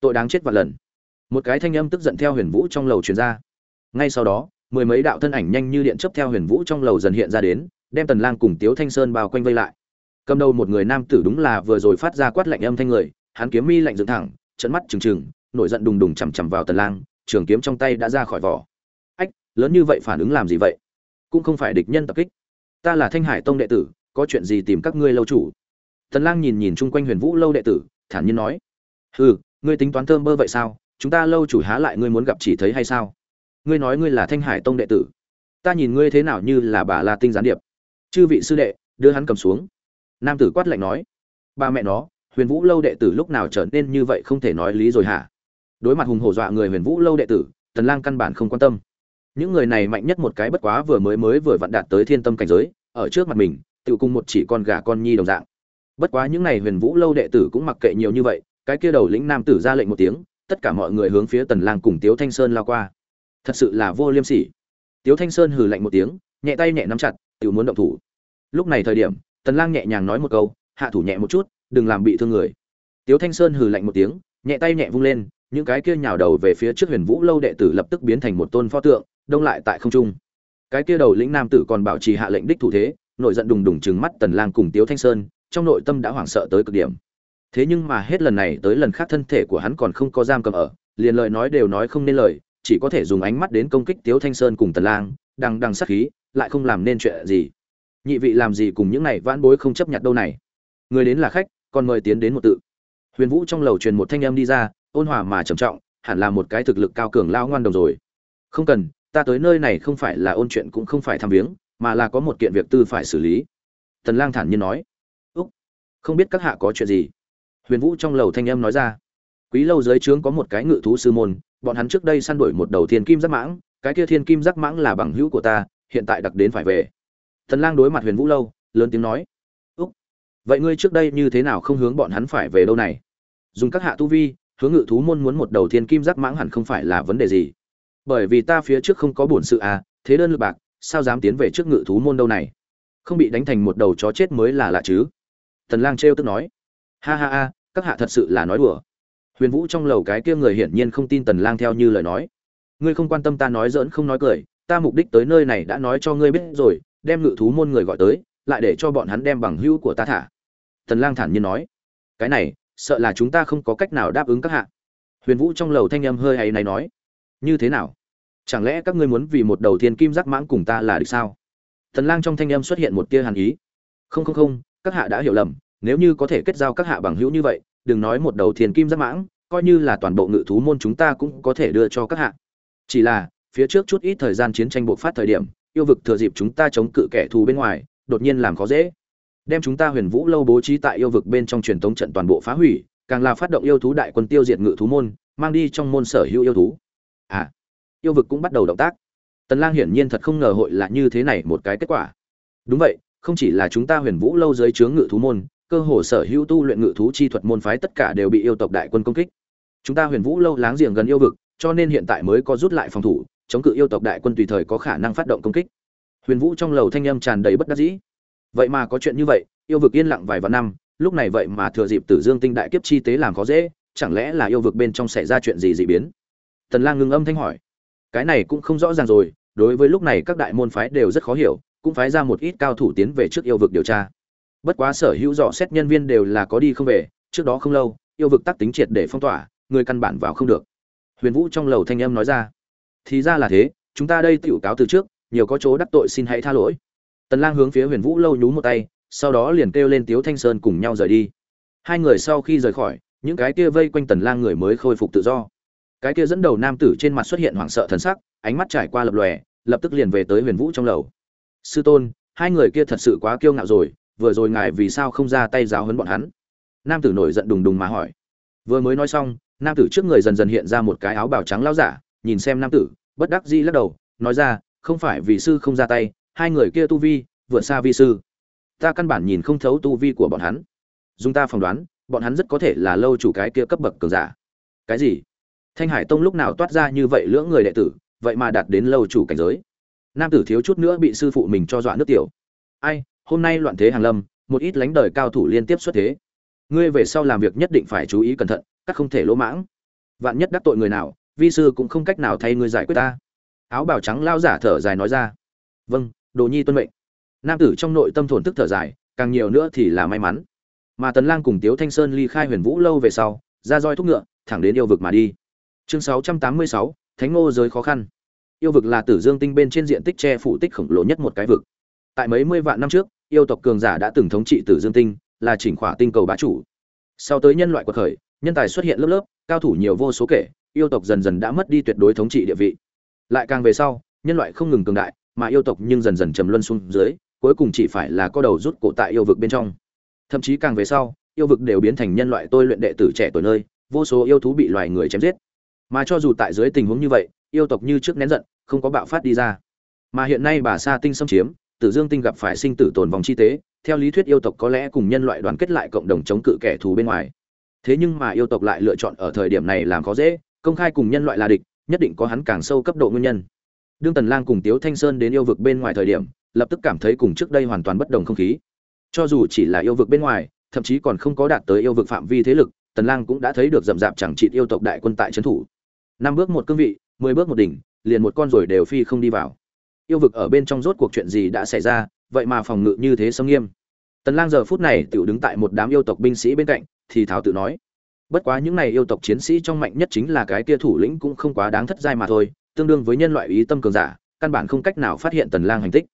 Tội đáng chết vạn lần. Một cái thanh âm tức giận theo huyền vũ trong lầu truyền ra. Ngay sau đó, mười mấy đạo thân ảnh nhanh như điện chớp theo huyền vũ trong lầu dần hiện ra đến, đem tần lang cùng tiếu thanh sơn bao quanh vây lại cầm đầu một người nam tử đúng là vừa rồi phát ra quát lạnh âm thanh người, hắn kiếm mi lạnh dựng thẳng trận mắt trừng trừng, nổi giận đùng đùng chằm chằm vào tần lang, trường kiếm trong tay đã ra khỏi vỏ. Ách, lớn như vậy phản ứng làm gì vậy? Cũng không phải địch nhân tập kích. Ta là thanh hải tông đệ tử, có chuyện gì tìm các ngươi lâu chủ? Tần lang nhìn nhìn chung quanh huyền vũ lâu đệ tử, thản nhiên nói. Hừ, ngươi tính toán thơm bơ vậy sao? Chúng ta lâu chủ há lại ngươi muốn gặp chỉ thấy hay sao? Ngươi nói ngươi là thanh hải tông đệ tử. Ta nhìn ngươi thế nào như là bà la tinh gián điệp. Chư vị sư đệ, đưa hắn cầm xuống nam tử quát lạnh nói, ba mẹ nó, huyền vũ lâu đệ tử lúc nào trở nên như vậy không thể nói lý rồi hả? Đối mặt hùng hổ dọa người huyền vũ lâu đệ tử, tần lang căn bản không quan tâm. Những người này mạnh nhất một cái bất quá vừa mới mới vừa vặn đạt tới thiên tâm cảnh giới, ở trước mặt mình tự cùng một chỉ con gà con nhi đồng dạng. Bất quá những này huyền vũ lâu đệ tử cũng mặc kệ nhiều như vậy, cái kia đầu lĩnh nam tử ra lệnh một tiếng, tất cả mọi người hướng phía tần lang cùng tiếu thanh sơn lao qua. Thật sự là vô liêm sỉ. Tiếu thanh sơn hừ lạnh một tiếng, nhẹ tay nhẹ nắm chặt tự muốn động thủ. Lúc này thời điểm tần lang nhẹ nhàng nói một câu, hạ thủ nhẹ một chút, đừng làm bị thương người. Tiếu thanh sơn hừ lạnh một tiếng, nhẹ tay nhẹ vung lên, những cái kia nhào đầu về phía trước huyền vũ lâu đệ tử lập tức biến thành một tôn pho tượng, đông lại tại không trung. Cái kia đầu lĩnh nam tử còn bảo trì hạ lệnh đích thủ thế nội giận đùng đùng trừng mắt tần lang cùng tiếu thanh sơn, trong nội tâm đã hoảng sợ tới cực điểm. Thế nhưng mà hết lần này tới lần khác thân thể của hắn còn không có giam cầm ở, liền lời nói đều nói không nên lời, chỉ có thể dùng ánh mắt đến công kích tiếu thanh sơn cùng tần lang, đằng đằng sát khí, lại không làm nên chuyện gì nhị vị làm gì cùng những này vãn bối không chấp nhận đâu này? Người đến là khách, còn mời tiến đến một tự. Huyền vũ trong lầu truyền một thanh âm đi ra, ôn hòa mà trầm trọng, hẳn là một cái thực lực cao cường lao ngoan đồng rồi. Không cần, ta tới nơi này không phải là ôn chuyện cũng không phải thăm viếng, mà là có một kiện việc tư phải xử lý. Tần lang thản nhiên nói. Úc, không biết các hạ có chuyện gì? Huyền vũ trong lầu thanh âm nói ra. Quý lâu dưới trướng có một cái ngự thú sư môn, bọn hắn trước đây săn đuổi một đầu thiên kim giác mãng, cái kia thiên kim giác mãng là bằng hữu của ta, hiện tại đặc đến phải về tần lang đối mặt huyền vũ lâu, lớn tiếng nói, úc, vậy ngươi trước đây như thế nào không hướng bọn hắn phải về đâu này? Dùng các hạ tu vi, hướng ngự thú môn muốn một đầu thiên kim giác mãng hẳn không phải là vấn đề gì. Bởi vì ta phía trước không có bổn sự à thế đơn lực bạc, sao dám tiến về trước ngự thú môn đâu này? Không bị đánh thành một đầu chó chết mới là lạ chứ. Tần lang trêu tức nói, ha ha ha, các hạ thật sự là nói đùa. Huyền vũ trong lầu cái kia người hiển nhiên không tin tần lang theo như lời nói, ngươi không quan tâm ta nói giỡn không nói cười, ta mục đích tới nơi này đã nói cho ngươi biết rồi đem ngự thú môn người gọi tới, lại để cho bọn hắn đem bằng hữu của ta thả. Tần lang thản nhiên nói, cái này, sợ là chúng ta không có cách nào đáp ứng các hạ. Huyền vũ trong lầu thanh âm hơi hay này nói, như thế nào? Chẳng lẽ các ngươi muốn vì một đầu thiên kim giác mãng cùng ta là được sao? Tần lang trong thanh âm xuất hiện một tia hàn ý. Không không không, các hạ đã hiểu lầm. Nếu như có thể kết giao các hạ bằng hữu như vậy, đừng nói một đầu thiên kim giác mãng, coi như là toàn bộ ngự thú môn chúng ta cũng có thể đưa cho các hạ. Chỉ là, phía trước chút ít thời gian chiến tranh bộc phát thời điểm yêu vực thừa dịp chúng ta chống cự kẻ thù bên ngoài, đột nhiên làm khó dễ. Đem chúng ta huyền vũ lâu bố trí tại yêu vực bên trong truyền tống trận toàn bộ phá hủy, càng là phát động yêu thú đại quân tiêu diệt ngự thú môn, mang đi trong môn sở hữu yêu thú. À yêu vực cũng bắt đầu động tác. Tần lang hiển nhiên thật không ngờ hội là như thế này một cái kết quả. Đúng vậy, không chỉ là chúng ta huyền vũ lâu dưới chướng ngự thú môn, cơ hồ sở hữu tu luyện ngự thú chi thuật môn phái tất cả đều bị yêu tộc đại quân công kích. Chúng ta huyền vũ lâu láng giềng gần yêu vực, cho nên hiện tại mới có rút lại phòng thủ chống cự yêu tộc đại quân tùy thời có khả năng phát động công kích. Huyền vũ trong lầu thanh âm tràn đầy bất đắc dĩ. Vậy mà có chuyện như vậy, yêu vực yên lặng vài vạn năm, lúc này vậy mà thừa dịp tử dương tinh đại kiếp chi tế làm khó dễ, chẳng lẽ là yêu vực bên trong xảy ra chuyện gì dị biến? Tần lang ngưng âm thanh hỏi. Cái này cũng không rõ ràng rồi, đối với lúc này các đại môn phái đều rất khó hiểu, cũng phái ra một ít cao thủ tiến về trước yêu vực điều tra. Bất quá sở hữu dò xét nhân viên đều là có đi không về, trước đó không lâu, yêu vực tắc tính triệt để phong tỏa, người căn bản vào không được. Huyền vũ trong lầu thanh âm nói ra thì ra là thế, chúng ta đây tựu cáo từ trước, nhiều có chỗ đắc tội xin hãy tha lỗi. Tần lang hướng phía huyền vũ lâu nhú một tay, sau đó liền kêu lên tiếu thanh sơn cùng nhau rời đi. Hai người sau khi rời khỏi, những cái kia vây quanh tần lang người mới khôi phục tự do. Cái kia dẫn đầu nam tử trên mặt xuất hiện hoảng sợ thần sắc, ánh mắt trải qua lập lòe, lập tức liền về tới huyền vũ trong lầu. Sư tôn, hai người kia thật sự quá kiêu ngạo rồi, vừa rồi ngài vì sao không ra tay giáo huấn bọn hắn? Nam tử nổi giận đùng đùng mà hỏi. Vừa mới nói xong, nam tử trước người dần dần hiện ra một cái áo bào trắng lão giả nhìn xem nam tử, bất đắc dĩ lắc đầu, nói ra, không phải vì sư không ra tay, hai người kia tu vi, vượt xa vi sư. Ta căn bản nhìn không thấu tu vi của bọn hắn. Dùng ta phỏng đoán, bọn hắn rất có thể là lâu chủ cái kia cấp bậc cường giả. Cái gì? Thanh hải tông lúc nào toát ra như vậy lưỡng người đệ tử, vậy mà đạt đến lâu chủ cảnh giới. Nam tử thiếu chút nữa bị sư phụ mình cho dọa nước tiểu. Ai, hôm nay loạn thế hàng lâm, một ít lánh đời cao thủ liên tiếp xuất thế. Ngươi về sau làm việc nhất định phải chú ý cẩn thận, các không thể lỗ mãng. Vạn nhất đắc tội người nào vi sư cũng không cách nào thay ngươi giải quyết ta. Áo bào trắng lao giả thở dài nói ra. Vâng đồ nhi tuân mệnh. Nam tử trong nội tâm thổn thức thở dài càng nhiều nữa thì là may mắn. Mà tần lang cùng tiếu thanh sơn ly khai huyền vũ lâu về sau ra roi thúc ngựa thẳng đến yêu vực mà đi. Chương 686, thánh ngô giới khó khăn. Yêu vực là tử dương tinh bên trên diện tích che phủ tích khổng lồ nhất một cái vực. Tại mấy mươi vạn năm trước yêu tộc cường giả đã từng thống trị tử dương tinh là chỉnh khỏa tinh cầu bá chủ. Sau tới nhân loại quật khởi nhân tài xuất hiện lớp lớp cao thủ nhiều vô số kể yêu tộc dần dần đã mất đi tuyệt đối thống trị địa vị. Lại càng về sau, nhân loại không ngừng cường đại, mà yêu tộc nhưng dần dần trầm luân xuống dưới, cuối cùng chỉ phải là có đầu rút cổ tại yêu vực bên trong. Thậm chí càng về sau, yêu vực đều biến thành nhân loại tôi luyện đệ tử trẻ tuổi nơi, vô số yêu thú bị loài người chém giết. Mà cho dù tại dưới tình huống như vậy, yêu tộc như trước nén giận, không có bạo phát đi ra. Mà hiện nay bà sa tinh xâm chiếm, tử dương tinh gặp phải sinh tử tồn vòng chi tế, theo lý thuyết yêu tộc có lẽ cùng nhân loại đoàn kết lại cộng đồng chống cự kẻ thù bên ngoài. Thế nhưng mà yêu tộc lại lựa chọn ở thời điểm này làm khó dễ công khai cùng nhân loại là địch, nhất định có hắn càng sâu cấp độ nguyên nhân. Đương tần lang cùng tiếu thanh sơn đến yêu vực bên ngoài thời điểm, lập tức cảm thấy cùng trước đây hoàn toàn bất đồng không khí. Cho dù chỉ là yêu vực bên ngoài, thậm chí còn không có đạt tới yêu vực phạm vi thế lực, tần lang cũng đã thấy được rầm rạp chẳng trị yêu tộc đại quân tại trấn thủ. Năm bước một cương vị, mười bước một đỉnh, liền một con rồi đều phi không đi vào. Yêu vực ở bên trong rốt cuộc chuyện gì đã xảy ra, vậy mà phòng ngự như thế sông nghiêm. Tần lang giờ phút này tiểu đứng tại một đám yêu tộc binh sĩ bên cạnh, thì thảo tự nói bất quá những này yêu tộc chiến sĩ trong mạnh nhất chính là cái kia thủ lĩnh cũng không quá đáng thất giai mà thôi, tương đương với nhân loại ý tâm cường giả, căn bản không cách nào phát hiện tần lang hành tích.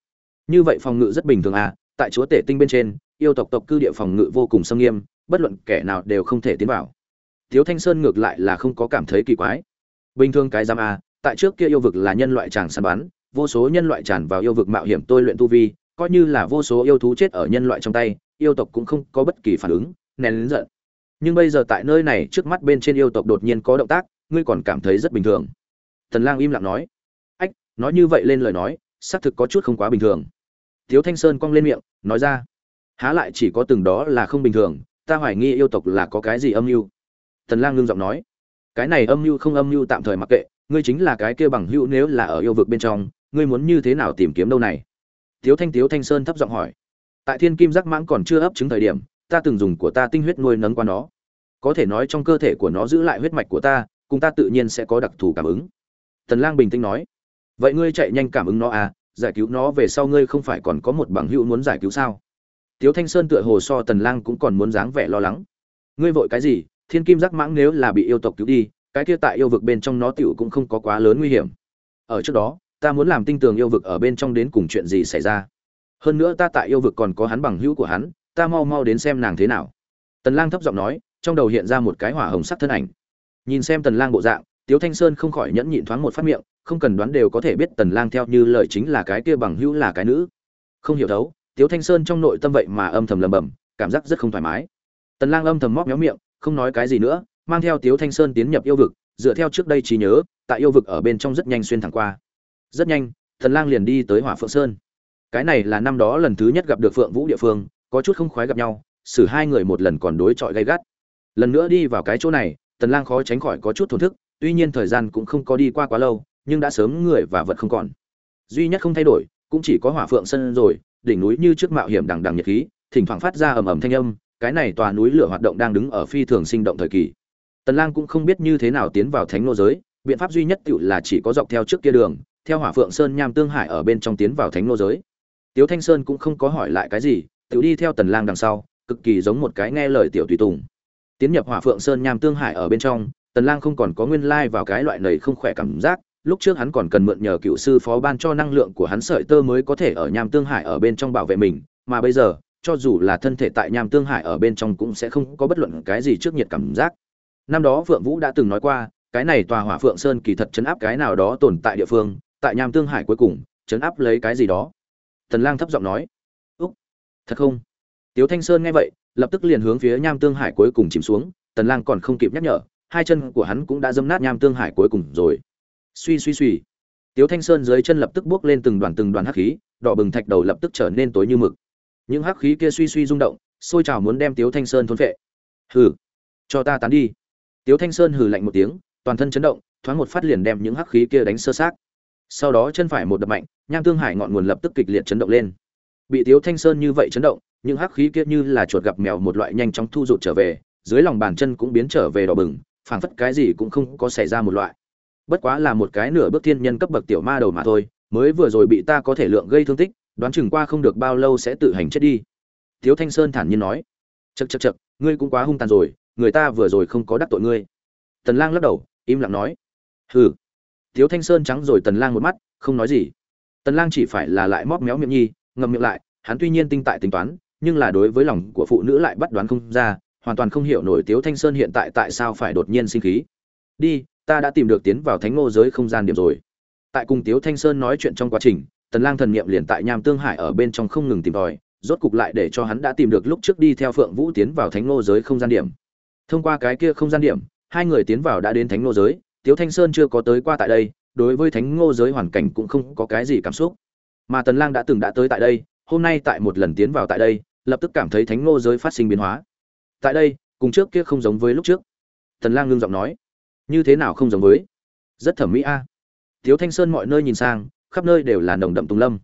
Như vậy phòng ngự rất bình thường à tại chúa tể tinh bên trên, yêu tộc tộc cư địa phòng ngự vô cùng sâm nghiêm, bất luận kẻ nào đều không thể tiến vào. Thiếu thanh sơn ngược lại là không có cảm thấy kỳ quái. Bình thường cái giam à tại trước kia yêu vực là nhân loại tràng săn bắn, vô số nhân loại tràn vào yêu vực mạo hiểm tôi luyện tu vi, coi như là vô số yêu thú chết ở nhân loại trong tay, yêu tộc cũng không có bất kỳ phản ứng, nén lớn giận nhưng bây giờ tại nơi này trước mắt bên trên yêu tộc đột nhiên có động tác, ngươi còn cảm thấy rất bình thường. Tần lang im lặng nói. Ách, nói như vậy lên lời nói, xác thực có chút không quá bình thường. Thiếu thanh sơn cong lên miệng, nói ra. Há lại chỉ có từng đó là không bình thường, ta hoài nghi yêu tộc là có cái gì âm mưu. Tần lang ngưng giọng nói. Cái này âm mưu không âm mưu tạm thời mặc kệ, ngươi chính là cái kia bằng hữu nếu là ở yêu vực bên trong, ngươi muốn như thế nào tìm kiếm đâu này? Tiếu thanh tiếu thanh sơn thấp giọng hỏi. Tại thiên kim giác mãng còn chưa ấp trứng thời điểm ta từng dùng của ta tinh huyết nuôi nấng qua nó. Có thể nói trong cơ thể của nó giữ lại huyết mạch của ta, cùng ta tự nhiên sẽ có đặc thù cảm ứng. Tần lang bình tĩnh nói. Vậy ngươi chạy nhanh cảm ứng nó à giải cứu nó về sau ngươi không phải còn có một bằng hữu muốn giải cứu sao? Tiếu thanh sơn tựa hồ so tần lang cũng còn muốn dáng vẻ lo lắng. Ngươi vội cái gì? Thiên kim giác mãng nếu là bị yêu tộc cứu đi, cái kia tại yêu vực bên trong nó tiểu cũng không có quá lớn nguy hiểm. Ở trước đó, ta muốn làm tinh tường yêu vực ở bên trong đến cùng chuyện gì xảy ra. Hơn nữa ta tại yêu vực còn có hắn bằng hữu của hắn ta mau mau đến xem nàng thế nào. Tần lang thấp giọng nói, trong đầu hiện ra một cái hỏa hồng sắc thân ảnh. Nhìn xem tần lang bộ dạng, tiếu thanh sơn không khỏi nhẫn nhịn thoáng một phát miệng, không cần đoán đều có thể biết tần lang theo như lời chính là cái kia bằng hữu là cái nữ. Không hiểu thấu, tiếu thanh sơn trong nội tâm vậy mà âm thầm lầm bầm cảm giác rất không thoải mái. Tần lang âm thầm móc méo miệng, không nói cái gì nữa, mang theo tiếu thanh sơn tiến nhập yêu vực, dựa theo trước đây trí nhớ, tại yêu vực ở bên trong rất nhanh xuyên thẳng qua. Rất nhanh, Tần lang liền đi tới hỏa phượng sơn. Cái này là năm đó lần thứ nhất gặp được phượng vũ địa phương có chút không khoái gặp nhau, xử hai người một lần còn đối chọi gay gắt. Lần nữa đi vào cái chỗ này, tần lang khó tránh khỏi có chút thổn thức, tuy nhiên thời gian cũng không có đi qua quá lâu, nhưng đã sớm người và vật không còn. Duy nhất không thay đổi, cũng chỉ có hỏa phượng sơn rồi, đỉnh núi như trước mạo hiểm đằng đằng nhiệt khí, thỉnh thoảng phát ra ầm ầm thanh âm, cái này tòa núi lửa hoạt động đang đứng ở phi thường sinh động thời kỳ. Tần lang cũng không biết như thế nào tiến vào thánh nô giới, biện pháp duy nhất tự là chỉ có dọc theo trước kia đường, theo hỏa phượng sơn nham tương hải ở bên trong tiến vào thánh nô giới. Tiếu thanh sơn cũng không có hỏi lại cái gì tự đi theo tần lang đằng sau, cực kỳ giống một cái nghe lời tiểu tùy tùng. Tiến nhập hỏa phượng sơn nham tương hải ở bên trong, tần lang không còn có nguyên lai like vào cái loại này không khỏe cảm giác, lúc trước hắn còn cần mượn nhờ cựu sư phó ban cho năng lượng của hắn sợi tơ mới có thể ở nham tương hải ở bên trong bảo vệ mình, mà bây giờ, cho dù là thân thể tại nham tương hải ở bên trong cũng sẽ không có bất luận cái gì trước nhiệt cảm giác. Năm đó phượng vũ đã từng nói qua, cái này tòa hỏa phượng sơn kỳ thật chấn áp cái nào đó tồn tại địa phương, tại nham tương hải cuối cùng, chấn áp lấy cái gì đó. Tần lang thấp giọng nói thật không? Tiếu thanh sơn nghe vậy, lập tức liền hướng phía nham tương hải cuối cùng chìm xuống, tần lang còn không kịp nhắc nhở, hai chân của hắn cũng đã dâm nát nham tương hải cuối cùng rồi. Suy suy suy. Tiếu thanh sơn dưới chân lập tức bước lên từng đoàn từng đoàn hắc khí, đỏ bừng thạch đầu lập tức trở nên tối như mực. Những hắc khí kia suy suy rung động sôi trào muốn đem tiếu thanh sơn thôn phệ. Hừ, cho ta tán đi. Tiếu thanh sơn hừ lạnh một tiếng, toàn thân chấn động, thoáng một phát liền đem những hắc khí kia đánh sơ sát sau đó chân phải một đập mạnh, nham tương hải ngọn nguồn lập tức kịch liệt chấn động lên bị tiếu thanh sơn như vậy chấn động, những hắc khí kia như là chuột gặp mèo một loại nhanh chóng thu rụt trở về, dưới lòng bàn chân cũng biến trở về đỏ bừng, phảng phất cái gì cũng không có xảy ra một loại. Bất quá là một cái nửa bước thiên nhân cấp bậc tiểu ma đầu mà thôi, mới vừa rồi bị ta có thể lượng gây thương tích, đoán chừng qua không được bao lâu sẽ tự hành chết đi. Tiếu thanh sơn thản nhiên nói. Chật chật chật ngươi cũng quá hung tàn rồi, người ta vừa rồi không có đắc tội ngươi. Tần lang lắc đầu, im lặng nói. Hừ. Tiếu thanh sơn trắng rồi tần lang một mắt, không nói gì. Tần lang chỉ phải là lại móc méo miệng nhi ngậm miệng lại, hắn tuy nhiên tinh tại tính toán, nhưng là đối với lòng của phụ nữ lại bắt đoán không ra, hoàn toàn không hiểu nổi tiếu thanh sơn hiện tại tại sao phải đột nhiên sinh khí. Đi, ta đã tìm được tiến vào thánh ngô giới không gian điểm rồi. Tại cùng tiếu thanh sơn nói chuyện trong quá trình, tần lang thần niệm liền tại nham tương hải ở bên trong không ngừng tìm tòi, rốt cục lại để cho hắn đã tìm được lúc trước đi theo phượng vũ tiến vào thánh ngô giới không gian điểm. Thông qua cái kia không gian điểm, hai người tiến vào đã đến thánh ngô giới, tiếu thanh sơn chưa có tới qua tại đây, đối với thánh ngô giới hoàn cảnh cũng không có cái gì cảm xúc mà tần lang đã từng đã tới tại đây, hôm nay tại một lần tiến vào tại đây, lập tức cảm thấy thánh ngô giới phát sinh biến hóa. Tại đây, cùng trước kia không giống với lúc trước. Tần lang ngưng giọng nói, như thế nào không giống với? Rất thẩm mỹ a. Thiếu thanh sơn mọi nơi nhìn sang, khắp nơi đều là nồng đậm tùng lâm.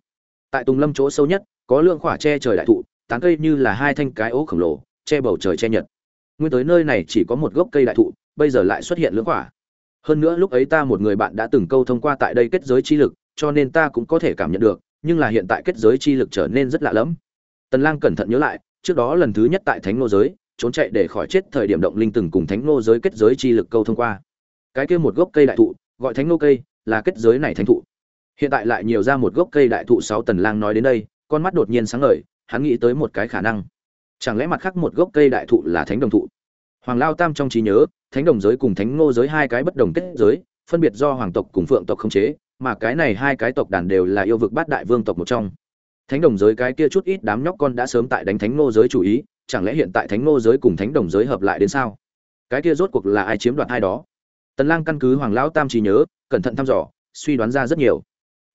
Tại tùng lâm chỗ sâu nhất, có lượng khỏa che trời đại thụ, tán cây như là hai thanh cái ố khổng lồ, che bầu trời che nhật. Nguyên tới nơi này chỉ có một gốc cây đại thụ, bây giờ lại xuất hiện lưỡng khỏa. Hơn nữa lúc ấy ta một người bạn đã từng câu thông qua tại đây kết giới chi lực, cho nên ta cũng có thể cảm nhận được nhưng là hiện tại kết giới chi lực trở nên rất lạ lẫm. Tần lang cẩn thận nhớ lại, trước đó lần thứ nhất tại thánh nô giới, trốn chạy để khỏi chết thời điểm động linh từng cùng thánh nô giới kết giới chi lực câu thông qua. Cái kia một gốc cây đại thụ, gọi thánh nô cây, là kết giới này thánh thụ. Hiện tại lại nhiều ra một gốc cây đại thụ sáu tần lang nói đến đây, con mắt đột nhiên sáng ngời, hắn nghĩ tới một cái khả năng. Chẳng lẽ mặt khác một gốc cây đại thụ là thánh đồng thụ? Hoàng lao tam trong trí nhớ, thánh đồng giới cùng thánh ngô giới hai cái bất đồng kết giới, phân biệt do hoàng tộc cùng phượng tộc không chế mà cái này hai cái tộc đàn đều là yêu vực bát đại vương tộc một trong. Thánh đồng giới cái kia chút ít đám nhóc con đã sớm tại đánh thánh ngô giới chủ ý, chẳng lẽ hiện tại thánh ngô giới cùng thánh đồng giới hợp lại đến sao? Cái kia rốt cuộc là ai chiếm đoạt hai đó? Tần lang căn cứ hoàng lão tam trí nhớ, cẩn thận thăm dò, suy đoán ra rất nhiều.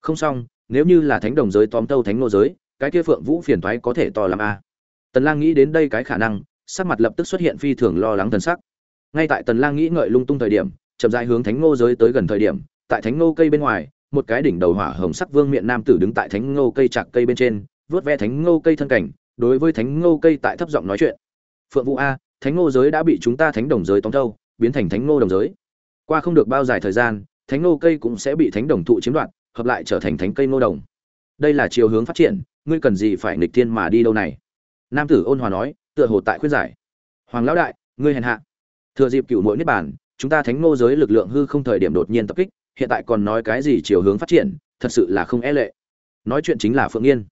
Không xong, nếu như là thánh đồng giới tóm tâu thánh ngô giới, cái kia phượng vũ phiền toái có thể to lắm a. Tần lang nghĩ đến đây cái khả năng, sắc mặt lập tức xuất hiện phi thường lo lắng thần sắc. Ngay tại tần lang nghĩ ngợi lung tung thời điểm, chậm rãi hướng thánh ngô giới tới gần thời điểm tại thánh ngô cây bên ngoài, một cái đỉnh đầu hỏa hồng sắc vương miện nam tử đứng tại thánh ngô cây chạc cây bên trên, vớt ve thánh ngô cây thân cảnh, đối với thánh ngô cây tại thấp giọng nói chuyện. Phượng vũ a, thánh ngô giới đã bị chúng ta thánh đồng giới tóm thâu biến thành thánh ngô đồng giới. Qua không được bao dài thời gian, thánh ngô cây cũng sẽ bị thánh đồng thụ chiếm đoạt, hợp lại trở thành thánh cây ngô đồng. Đây là chiều hướng phát triển, ngươi cần gì phải nghịch thiên mà đi đâu này? Nam tử ôn hòa nói, tựa hồ tại khuyên giải. Hoàng lão đại, ngươi hèn hạ. Thừa dịp cựu mỗi niết bản chúng ta thánh ngô giới lực lượng hư không thời điểm đột nhiên tập kích hiện tại còn nói cái gì chiều hướng phát triển, thật sự là không e lệ. Nói chuyện chính là phượng yên.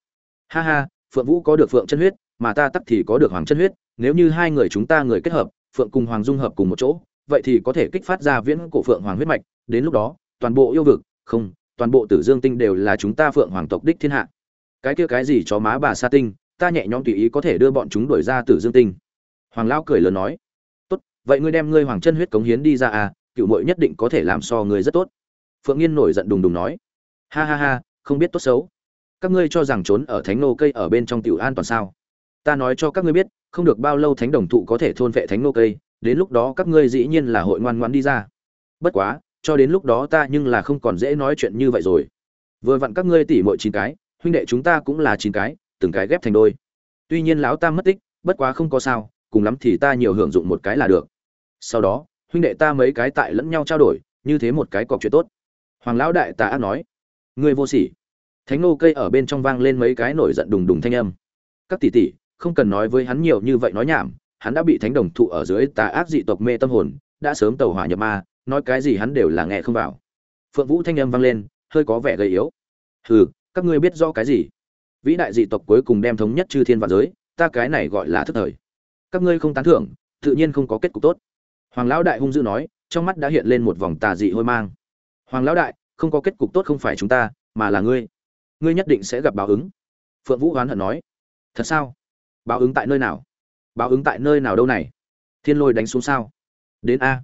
Ha ha, phượng vũ có được phượng chân huyết, mà ta tắc thì có được hoàng chân huyết, nếu như hai người chúng ta người kết hợp, phượng cùng hoàng dung hợp cùng một chỗ, vậy thì có thể kích phát ra viễn cổ phượng hoàng huyết mạch, đến lúc đó, toàn bộ yêu vực, không, toàn bộ tử dương tinh đều là chúng ta phượng hoàng tộc đích thiên hạ. Cái kia cái gì cho má bà sa tinh, ta nhẹ nhõm tùy ý có thể đưa bọn chúng đuổi ra tử dương tinh. Hoàng lão cười lớn nói, tốt, vậy ngươi đem ngươi hoàng chân huyết cống hiến đi ra à cựu mội nhất định có thể làm so ngươi rất tốt phượng nghiên nổi giận đùng đùng nói, ha ha ha, không biết tốt xấu. Các ngươi cho rằng trốn ở thánh nô cây ở bên trong tiểu an toàn sao? Ta nói cho các ngươi biết, không được bao lâu thánh đồng thụ có thể thôn vệ thánh nô cây, đến lúc đó các ngươi dĩ nhiên là hội ngoan ngoãn đi ra. Bất quá, cho đến lúc đó ta nhưng là không còn dễ nói chuyện như vậy rồi. Vừa vặn các ngươi tỉ mỗi chín cái, huynh đệ chúng ta cũng là chín cái, từng cái ghép thành đôi. Tuy nhiên lão tam mất tích, bất quá không có sao, cùng lắm thì ta nhiều hưởng dụng một cái là được. Sau đó, huynh đệ ta mấy cái tại lẫn nhau trao đổi, như thế một cái cọc chuyện tốt hoàng lão đại tà ác nói, ngươi vô sỉ. Thánh nô cây ở bên trong vang lên mấy cái nổi giận đùng đùng thanh âm. Các tỷ tỷ, không cần nói với hắn nhiều như vậy nói nhảm, hắn đã bị thánh đồng thụ ở dưới tà ác dị tộc mê tâm hồn, đã sớm tàu hỏa nhập ma, nói cái gì hắn đều là nghe không vào. Phượng vũ thanh âm vang lên, hơi có vẻ gầy yếu. Hừ, các ngươi biết rõ cái gì? Vĩ đại dị tộc cuối cùng đem thống nhất chư thiên vạn giới, ta cái này gọi là thức thời. Các ngươi không tán thưởng, tự nhiên không có kết cục tốt. Hoàng lão đại hung dữ nói, trong mắt đã hiện lên một vòng tà dị hôi mang hoàng lão đại, không có kết cục tốt không phải chúng ta, mà là ngươi. Ngươi nhất định sẽ gặp báo ứng. Phượng vũ hoán hận nói. Thật sao? Báo ứng tại nơi nào? Báo ứng tại nơi nào đâu này? Thiên lôi đánh xuống sao? Đến a.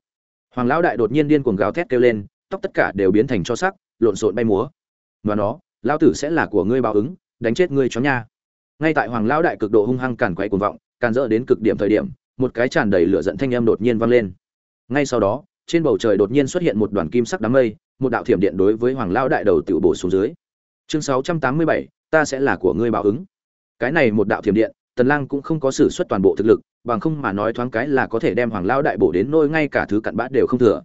Hoàng lão đại đột nhiên điên cuồng gào thét kêu lên, tóc tất cả đều biến thành cho sắc, lộn xộn bay múa. Và nó, lão tử sẽ là của ngươi báo ứng, đánh chết ngươi chó nha. Ngay tại hoàng lão đại cực độ hung hăng càn quay cuồng vọng, càn rỡ đến cực điểm thời điểm, một cái tràn đầy lửa giận thanh âm đột nhiên vang lên. Ngay sau đó trên bầu trời đột nhiên xuất hiện một đoàn kim sắc đám mây, một đạo thiểm điện đối với hoàng lão đại đầu tiểu bổ xuống dưới. Chương sáu trăm tám mươi bảy, ta sẽ là của ngươi báo ứng. Cái này một đạo thiểm điện, tần lang cũng không có sử xuất toàn bộ thực lực, bằng không mà nói thoáng cái là có thể đem hoàng lão đại bổ đến nôi ngay cả thứ cặn bã đều không thừa.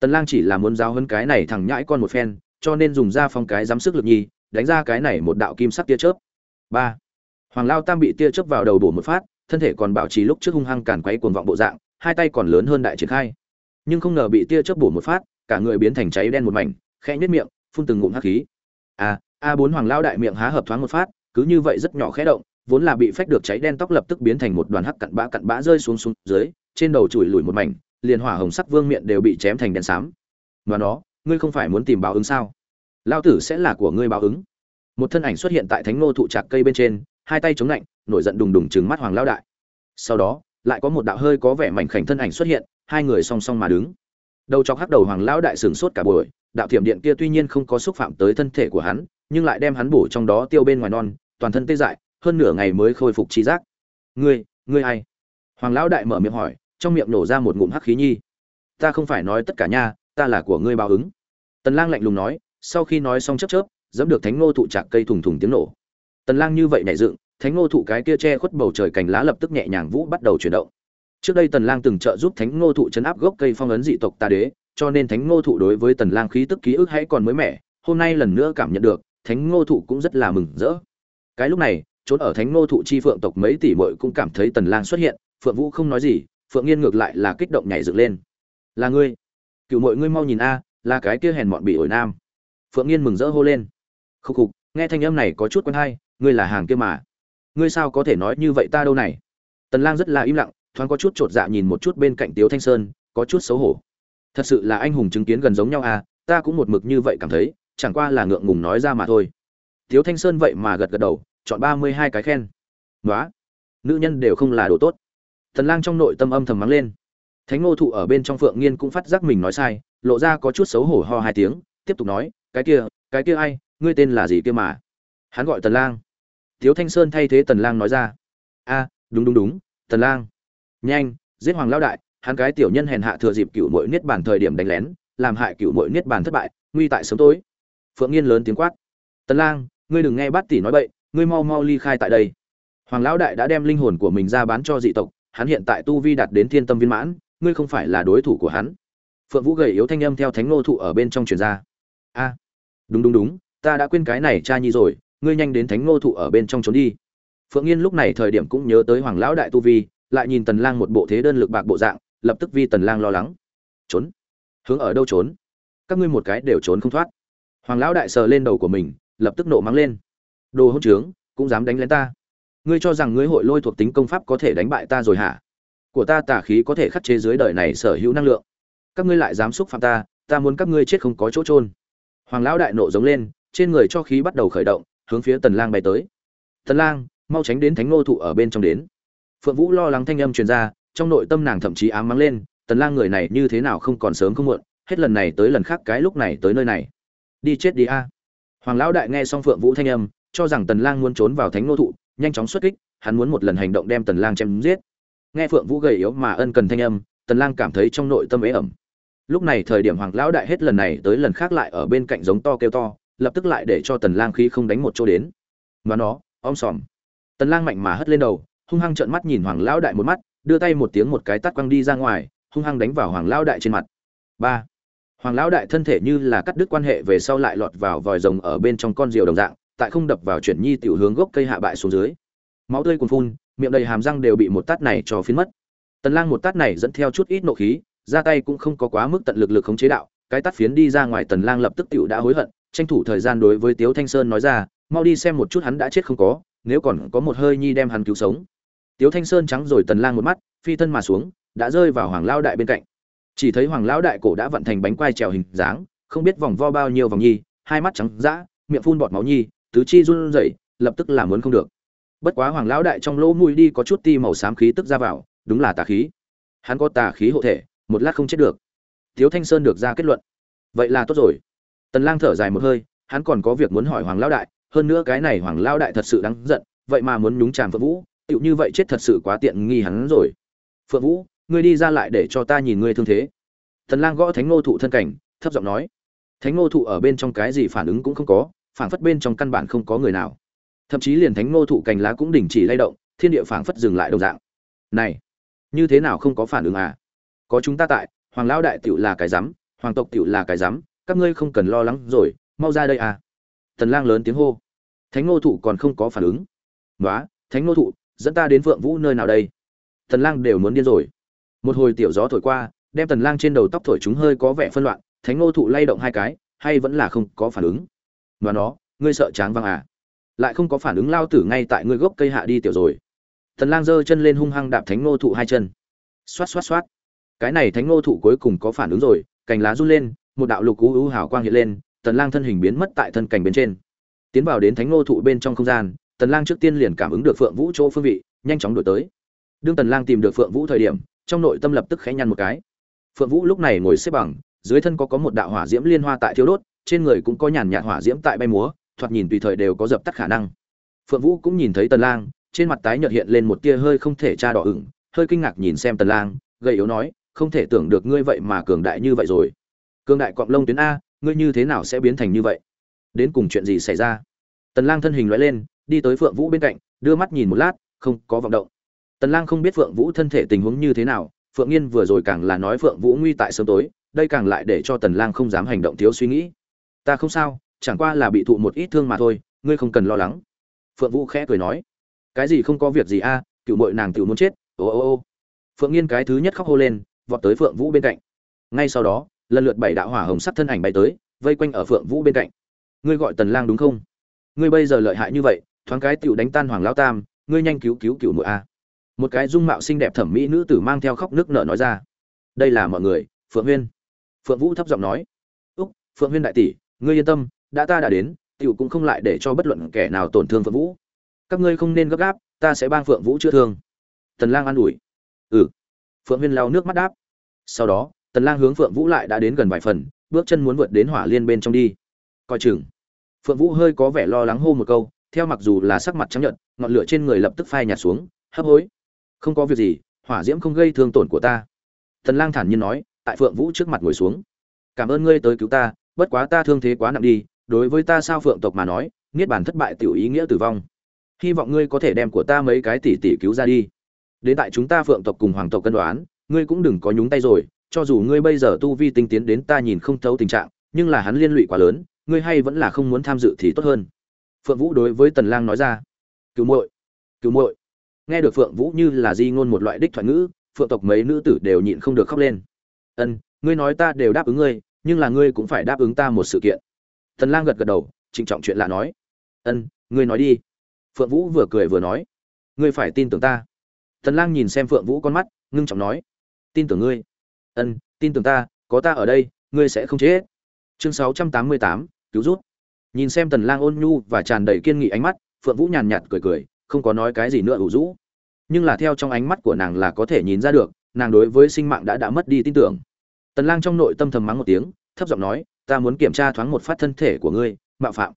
Tần lang chỉ là muốn giao hơn cái này thằng nhãi con một phen, cho nên dùng ra phong cái giám sức lực nhi, đánh ra cái này một đạo kim sắc tia chớp. Ba. Hoàng lão tam bị tia chớp vào đầu bổ một phát, thân thể còn bảo trì lúc trước hung hăng cản quấy cuồng vọng bộ dạng, hai tay còn lớn hơn đại triển khai nhưng không ngờ bị tia chớp bổ một phát, cả người biến thành cháy đen một mảnh, khẽ nhếch miệng, phun từng ngụm hắc khí. A a bốn hoàng lao đại miệng há hợp thoáng một phát, cứ như vậy rất nhỏ khẽ động, vốn là bị phách được cháy đen tóc lập tức biến thành một đoàn hắc cặn bã cặn bã rơi xuống xuống dưới, trên đầu chùi lùi một mảnh, liền hỏa hồng sắc vương miệng đều bị chém thành đen xám. Và nó, ngươi không phải muốn tìm báo ứng sao? Lao tử sẽ là của ngươi báo ứng. Một thân ảnh xuất hiện tại thánh nô thụ trạc cây bên trên, hai tay chống lạnh, nổi giận đùng đùng trừng mắt hoàng lao đại. Sau đó, lại có một đạo hơi có vẻ mảnh khảnh thân ảnh xuất hiện hai người song song mà đứng. Đầu chọc hắc đầu hoàng lão đại sửng sốt cả buổi, đạo thiểm điện kia tuy nhiên không có xúc phạm tới thân thể của hắn, nhưng lại đem hắn bổ trong đó tiêu bên ngoài non, toàn thân tê dại, hơn nửa ngày mới khôi phục trí giác. Ngươi ngươi ai? Hoàng lão đại mở miệng hỏi, trong miệng nổ ra một ngụm hắc khí nhi. Ta không phải nói tất cả nha, ta là của ngươi báo ứng. Tần lang lạnh lùng nói, sau khi nói xong chớp chớp, dẫm được thánh ngô thụ chạc cây thùng thùng tiếng nổ. Tần lang như vậy nảy dựng, thánh ngô thụ cái kia che khuất bầu trời cành lá lập tức nhẹ nhàng vũ bắt đầu chuyển động trước đây tần lang từng trợ giúp thánh ngô thụ chấn áp gốc cây phong ấn dị tộc ta đế, cho nên thánh ngô thụ đối với tần lang khí tức ký ức hãy còn mới mẻ, hôm nay lần nữa cảm nhận được, thánh ngô thụ cũng rất là mừng rỡ. Cái lúc này, trốn ở thánh ngô thụ chi phượng tộc mấy tỷ muội cũng cảm thấy tần lang xuất hiện, phượng vũ không nói gì, phượng nghiên ngược lại là kích động nhảy dựng lên. Là ngươi? Cựu muội ngươi mau nhìn a, là cái kia hèn mọn bị ổi nam. Phượng nghiên mừng rỡ hô lên. Khúc khục, nghe thanh âm này có chút quen hay, ngươi là hàng kia mà. Ngươi sao có thể nói như vậy ta đâu này? Tần lang rất là im lặng thoáng có chút chột dạ nhìn một chút bên cạnh tiếu thanh sơn có chút xấu hổ. Thật sự là anh hùng chứng kiến gần giống nhau à ta cũng một mực như vậy cảm thấy chẳng qua là ngượng ngùng nói ra mà thôi. Tiếu thanh sơn vậy mà gật gật đầu chọn ba mươi hai cái khen. Ngoá, nữ nhân đều không là đồ tốt. Tần lang trong nội tâm âm thầm mắng lên. Thánh ngô thụ ở bên trong phượng nghiên cũng phát giác mình nói sai lộ ra có chút xấu hổ ho hai tiếng tiếp tục nói cái kia cái kia ai ngươi tên là gì kia mà? Hắn gọi tần lang. Tiếu thanh sơn thay thế tần lang nói ra a đúng đúng đúng tần lang nhanh, giết hoàng lão đại, hắn cái tiểu nhân hèn hạ thừa dịp cựu muội niết bàn thời điểm đánh lén, làm hại cựu muội niết bàn thất bại, nguy tại sớm tối. Phượng nghiên lớn tiếng quát. Tần lang, ngươi đừng nghe bát tỷ nói bậy, ngươi mau mau ly khai tại đây. Hoàng lão đại đã đem linh hồn của mình ra bán cho dị tộc, hắn hiện tại tu vi đạt đến thiên tâm viên mãn, ngươi không phải là đối thủ của hắn. Phượng vũ gầy yếu thanh âm theo thánh nô thụ ở bên trong truyền ra. A, đúng đúng đúng, ta đã quên cái này cha nhi rồi, ngươi nhanh đến thánh nô thụ ở bên trong trốn đi. Phượng nghiên lúc này thời điểm cũng nhớ tới hoàng lão đại tu vi lại nhìn tần lang một bộ thế đơn lực bạc bộ dạng, lập tức vi tần lang lo lắng. Trốn? Hướng ở đâu trốn? Các ngươi một cái đều trốn không thoát. Hoàng lão đại sờ lên đầu của mình, lập tức nộ mắng lên. Đồ hỗn trướng, cũng dám đánh lên ta. Ngươi cho rằng ngươi hội lôi thuộc tính công pháp có thể đánh bại ta rồi hả? Của ta tà khí có thể khắc chế dưới đời này sở hữu năng lượng. Các ngươi lại dám xúc phạm ta ta muốn các ngươi chết không có chỗ trôn hoàng lão đại nộ giống lên, trên người cho khí bắt đầu khởi động, hướng phía tần lang bay tới. Tần lang, mau tránh đến thánh nô thụ ở bên trong đến phượng vũ lo lắng thanh âm truyền ra, trong nội tâm nàng thậm chí ám mắng lên, tần lang người này như thế nào không còn sớm không muộn, hết lần này tới lần khác cái lúc này tới nơi này. Đi chết đi a. Hoàng lão đại nghe xong phượng vũ thanh âm, cho rằng tần lang muốn trốn vào thánh nô thụ, nhanh chóng xuất kích, hắn muốn một lần hành động đem tần lang chém giết. Nghe phượng vũ gầy yếu mà ân cần thanh âm, tần lang cảm thấy trong nội tâm ế ẩm. Lúc này thời điểm hoàng lão đại hết lần này tới lần khác lại ở bên cạnh giống to kêu to, lập tức lại để cho tần lang khí không đánh một chỗ đến. Mà nó, om sòm. Tần lang mạnh mà hất lên đầu hung hăng trợn mắt nhìn hoàng lão đại một mắt, đưa tay một tiếng một cái tát quăng đi ra ngoài, hung hăng đánh vào hoàng lão đại trên mặt. Ba. Hoàng lão đại thân thể như là cắt đứt quan hệ về sau lại lọt vào vòi rồng ở bên trong con diều đồng dạng, tại không đập vào chuyển nhi tiểu hướng gốc cây hạ bại xuống dưới. Máu tươi cuồn phun, miệng đầy hàm răng đều bị một tát này cho phiến mất. Tần lang một tát này dẫn theo chút ít nộ khí, ra tay cũng không có quá mức tận lực lực khống chế đạo, cái tát phiến đi ra ngoài tần lang lập tức tiểu đã hối hận, tranh thủ thời gian đối với tiếu thanh sơn nói ra, mau đi xem một chút hắn đã chết không có, nếu còn có một hơi nhi đem hắn cứu sống tiếu thanh sơn trắng rồi tần lang một mắt, phi thân mà xuống, đã rơi vào hoàng lão đại bên cạnh. Chỉ thấy hoàng lão đại cổ đã vận thành bánh quai trèo hình dáng, không biết vòng vo bao nhiêu vòng nhi, hai mắt trắng dã, miệng phun bọt máu nhi, tứ chi run rẩy, lập tức làm muốn không được. Bất quá hoàng lão đại trong lỗ mũi đi có chút ti màu xám khí tức ra vào, đúng là tà khí. Hắn có tà khí hộ thể, một lát không chết được. Tiếu thanh sơn được ra kết luận. Vậy là tốt rồi. Tần lang thở dài một hơi, hắn còn có việc muốn hỏi hoàng lão đại, hơn nữa cái này hoàng lão đại thật sự đáng giận, vậy mà muốn nhúng chàm phượng vũ tựu như vậy chết thật sự quá tiện nghi hắn rồi. Phượng vũ, ngươi đi ra lại để cho ta nhìn ngươi thương thế. Thần lang gõ thánh ngô thụ thân cảnh, thấp giọng nói. Thánh ngô thụ ở bên trong cái gì phản ứng cũng không có phản phất bên trong căn bản không có người nào. Thậm chí liền thánh ngô thụ cành lá cũng đình chỉ lay động, thiên địa phảng phất dừng lại đồng dạng. Này, như thế nào không có phản ứng à? Có chúng ta tại, hoàng lão đại tiểu là cái rắm hoàng tộc tiểu là cái rắm các ngươi không cần lo lắng rồi, mau ra đây à. Thần lang lớn tiếng hô. Thánh ngô thụ còn không có phản ứng. Nói thánh nô thụ dẫn ta đến phượng vũ nơi nào đây? Tần lang đều muốn điên rồi. Một hồi tiểu gió thổi qua, đem tần lang trên đầu tóc thổi chúng hơi có vẻ phân loạn, thánh nô thụ lay động hai cái, hay vẫn là không có phản ứng? Mà nó, ngươi sợ tráng văng à? Lại không có phản ứng lao tử ngay tại ngươi gốc cây hạ đi tiểu rồi. Tần lang giơ chân lên hung hăng đạp thánh nô thụ hai chân. Xoát xoát xoát. Cái này thánh nô thụ cuối cùng có phản ứng rồi, cành lá run lên, một đạo lục cú u hào quang hiện lên tần lang thân hình biến mất tại thân cành bên trên. Tiến vào đến thánh nô thụ bên trong không gian tần lang trước tiên liền cảm ứng được phượng vũ chỗ phương vị, nhanh chóng đuổi tới. Đương tần lang tìm được phượng vũ thời điểm, trong nội tâm lập tức khẽ nhăn một cái. Phượng vũ lúc này ngồi xếp bằng, dưới thân có có một đạo hỏa diễm liên hoa tại thiêu đốt, trên người cũng có nhàn nhạt hỏa diễm tại bay múa, thoạt nhìn tùy thời đều có dập tắt khả năng. Phượng vũ cũng nhìn thấy tần lang, trên mặt tái nhợt hiện lên một tia hơi không thể tra đỏ ửng, hơi kinh ngạc nhìn xem tần lang, gầy yếu nói, không thể tưởng được ngươi vậy mà cường đại như vậy rồi. Cường đại cọp lông tuyến a, ngươi như thế nào sẽ biến thành như vậy? Đến cùng chuyện gì xảy ra? Tần lang thân hình lóe lên đi tới phượng vũ bên cạnh đưa mắt nhìn một lát không có vọng động. Tần lang không biết phượng vũ thân thể tình huống như thế nào phượng nghiên vừa rồi càng là nói phượng vũ nguy tại sớm tối đây càng lại để cho tần lang không dám hành động thiếu suy nghĩ. Ta không sao chẳng qua là bị thụ một ít thương mà thôi ngươi không cần lo lắng. Phượng vũ khẽ cười nói. Cái gì không có việc gì a à, cựu muội nàng tiểu muốn chết ô ô ô. Phượng nghiên cái thứ nhất khóc hô lên vọt tới phượng vũ bên cạnh. Ngay sau đó lần lượt bảy đạo hỏa hồng sắt thân ảnh bay tới vây quanh ở phượng vũ bên cạnh. Ngươi gọi tần lang đúng không? Ngươi bây giờ lợi hại như vậy thoáng cái tiểu đánh tan hoàng lão tam, ngươi nhanh cứu cứu cựu mội a. Một cái dung mạo xinh đẹp thẩm mỹ nữ tử mang theo khóc nước nở nói ra. Đây là mọi người, phượng huyên. Phượng vũ thấp giọng nói. Úc, phượng huyên đại tỷ, ngươi yên tâm, đã ta đã đến, tiểu cũng không lại để cho bất luận kẻ nào tổn thương phượng vũ. Các ngươi không nên gấp gáp, ta sẽ bang phượng vũ chữa thương. Tần lang an ủi. Ừ. Phượng huyên lau nước mắt đáp. Sau đó, tần lang hướng phượng vũ lại đã đến gần vài phần, bước chân muốn vượt đến hỏa liên bên trong đi. Coi chừng. Phượng vũ hơi có vẻ lo lắng hô một câu theo mặc dù là sắc mặt trắng nhợt, ngọn lửa trên người lập tức phai nhạt xuống, hấp hối. Không có việc gì, hỏa diễm không gây thương tổn của ta. Tần lang thản nhiên nói, tại phượng vũ trước mặt ngồi xuống. Cảm ơn ngươi tới cứu ta, bất quá ta thương thế quá nặng đi, đối với ta sao phượng tộc mà nói, niết bàn thất bại tiểu ý nghĩa tử vong. Hy vọng ngươi có thể đem của ta mấy cái tỷ tỷ cứu ra đi. Đến tại chúng ta phượng tộc cùng hoàng tộc cân đoán, ngươi cũng đừng có nhúng tay rồi, cho dù ngươi bây giờ tu vi tinh tiến đến ta nhìn không thấu tình trạng, nhưng là hắn liên lụy quá lớn, ngươi hay vẫn là không muốn tham dự thì tốt hơn phượng vũ đối với tần lang nói ra cứu muội cứu muội. Nghe được phượng vũ như là di ngôn một loại đích thoại ngữ phượng tộc mấy nữ tử đều nhịn không được khóc lên. Ân ngươi nói ta đều đáp ứng ngươi nhưng là ngươi cũng phải đáp ứng ta một sự kiện. Tần lang gật gật đầu trịnh trọng chuyện lạ nói ân ngươi nói đi. Phượng vũ vừa cười vừa nói ngươi phải tin tưởng ta. Tần lang nhìn xem phượng vũ con mắt ngưng trọng nói tin tưởng ngươi. Ân tin tưởng ta có ta ở đây ngươi sẽ không chết. Chương 688, cứu rút nhìn xem tần lang ôn nhu và tràn đầy kiên nghị ánh mắt, phượng vũ nhàn nhạt cười cười, không có nói cái gì nữa ủ rũ. Nhưng là theo trong ánh mắt của nàng là có thể nhìn ra được, nàng đối với sinh mạng đã đã mất đi tin tưởng. Tần lang trong nội tâm thầm mắng một tiếng, thấp giọng nói, ta muốn kiểm tra thoáng một phát thân thể của ngươi, mạo phạm.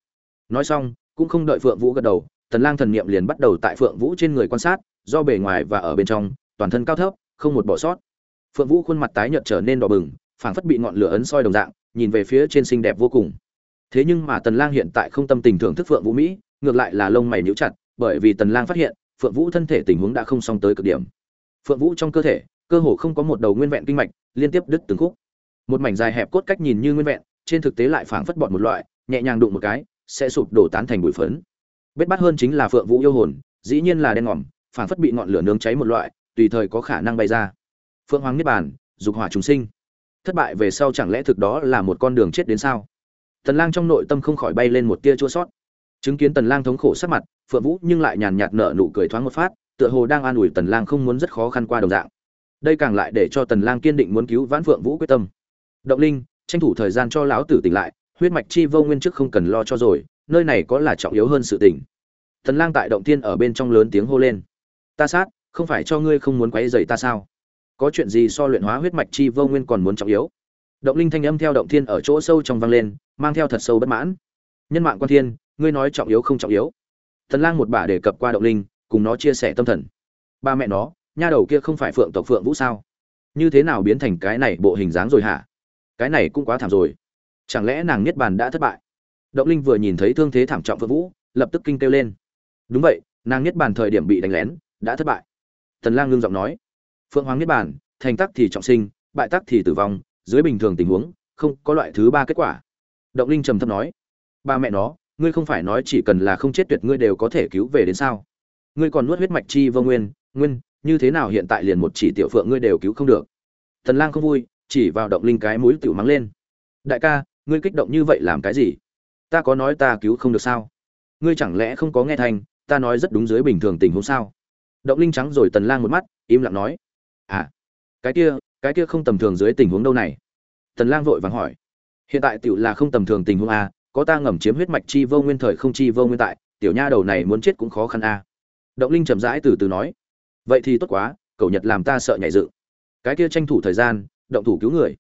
Nói xong, cũng không đợi phượng vũ gật đầu, tần lang thần niệm liền bắt đầu tại phượng vũ trên người quan sát, do bề ngoài và ở bên trong, toàn thân cao thấp, không một bỏ sót. Phượng vũ khuôn mặt tái nhợt trở nên đỏ bừng, phảng phất bị ngọn lửa ấn soi đồng dạng, nhìn về phía trên xinh đẹp vô cùng thế nhưng mà tần lang hiện tại không tâm tình thưởng thức phượng vũ mỹ, ngược lại là lông mày nhíu chặt, bởi vì tần lang phát hiện, phượng vũ thân thể tình huống đã không xong tới cực điểm. Phượng vũ trong cơ thể, cơ hồ không có một đầu nguyên vẹn kinh mạch, liên tiếp đứt từng khúc. Một mảnh dài hẹp cốt cách nhìn như nguyên vẹn, trên thực tế lại phảng phất bọt một loại, nhẹ nhàng đụng một cái, sẽ sụp đổ tán thành bụi phấn. Bết bát hơn chính là phượng vũ yêu hồn, dĩ nhiên là đen ngòm, phảng phất bị ngọn lửa nướng cháy một loại, tùy thời có khả năng bay ra. Phượng hoàng niết bàn, dục hỏa chúng sinh. Thất bại về sau chẳng lẽ thực đó là một con đường chết đến sao? Tần lang trong nội tâm không khỏi bay lên một tia chua xót. chứng kiến tần lang thống khổ sắc mặt, phượng vũ nhưng lại nhàn nhạt nở nụ cười thoáng một phát, tựa hồ đang an ủi tần lang không muốn rất khó khăn qua đồng dạng. Đây càng lại để cho tần lang kiên định muốn cứu vãn phượng vũ quyết tâm. Động linh, tranh thủ thời gian cho lão tử tỉnh lại, huyết mạch chi vô nguyên trước không cần lo cho rồi, nơi này có là trọng yếu hơn sự tỉnh tần lang tại động thiên ở bên trong lớn tiếng hô lên. Ta sát, không phải cho ngươi không muốn quấy rầy ta sao? Có chuyện gì so luyện hóa huyết mạch chi vô nguyên còn muốn trọng yếu? Động linh thanh âm theo động thiên ở chỗ sâu trong vang lên, mang theo thật sâu bất mãn. Nhân mạng quan thiên, ngươi nói trọng yếu không trọng yếu? Thần lang một bà đề cập qua động linh, cùng nó chia sẻ tâm thần. Ba mẹ nó, nha đầu kia không phải phượng tộc phượng vũ sao? Như thế nào biến thành cái này bộ hình dáng rồi hả? Cái này cũng quá thảm rồi. Chẳng lẽ nàng niết bàn đã thất bại? Động linh vừa nhìn thấy thương thế thảm trọng phượng vũ, lập tức kinh kêu lên. Đúng vậy, nàng niết bàn thời điểm bị đánh lén, đã thất bại. Thần lang ngưng giọng nói. Phượng hoàng niết bàn, thành tắc thì trọng sinh, bại tắc thì tử vong dưới bình thường tình huống, không có loại thứ ba kết quả. Động linh trầm thấp nói, ba mẹ nó, ngươi không phải nói chỉ cần là không chết tuyệt ngươi đều có thể cứu về đến sao? Ngươi còn nuốt huyết mạch chi vô nguyên nguyên, như thế nào hiện tại liền một chỉ tiểu phượng ngươi đều cứu không được? Tần lang không vui, chỉ vào động linh cái mũi tiểu mắng lên, đại ca, ngươi kích động như vậy làm cái gì? Ta có nói ta cứu không được sao? Ngươi chẳng lẽ không có nghe thành, ta nói rất đúng dưới bình thường tình huống sao? Động linh trắng rồi tần lang một mắt, im lặng nói à cái kia cái kia không tầm thường dưới tình huống đâu này? Tần lang vội vàng hỏi. Hiện tại tiểu là không tầm thường tình huống a, có ta ngầm chiếm huyết mạch chi vô nguyên thời không chi vô nguyên tại, tiểu nha đầu này muốn chết cũng khó khăn a. Động linh chậm rãi từ từ nói. Vậy thì tốt quá, cậu nhật làm ta sợ nhảy dựng. Cái kia tranh thủ thời gian, động thủ cứu người.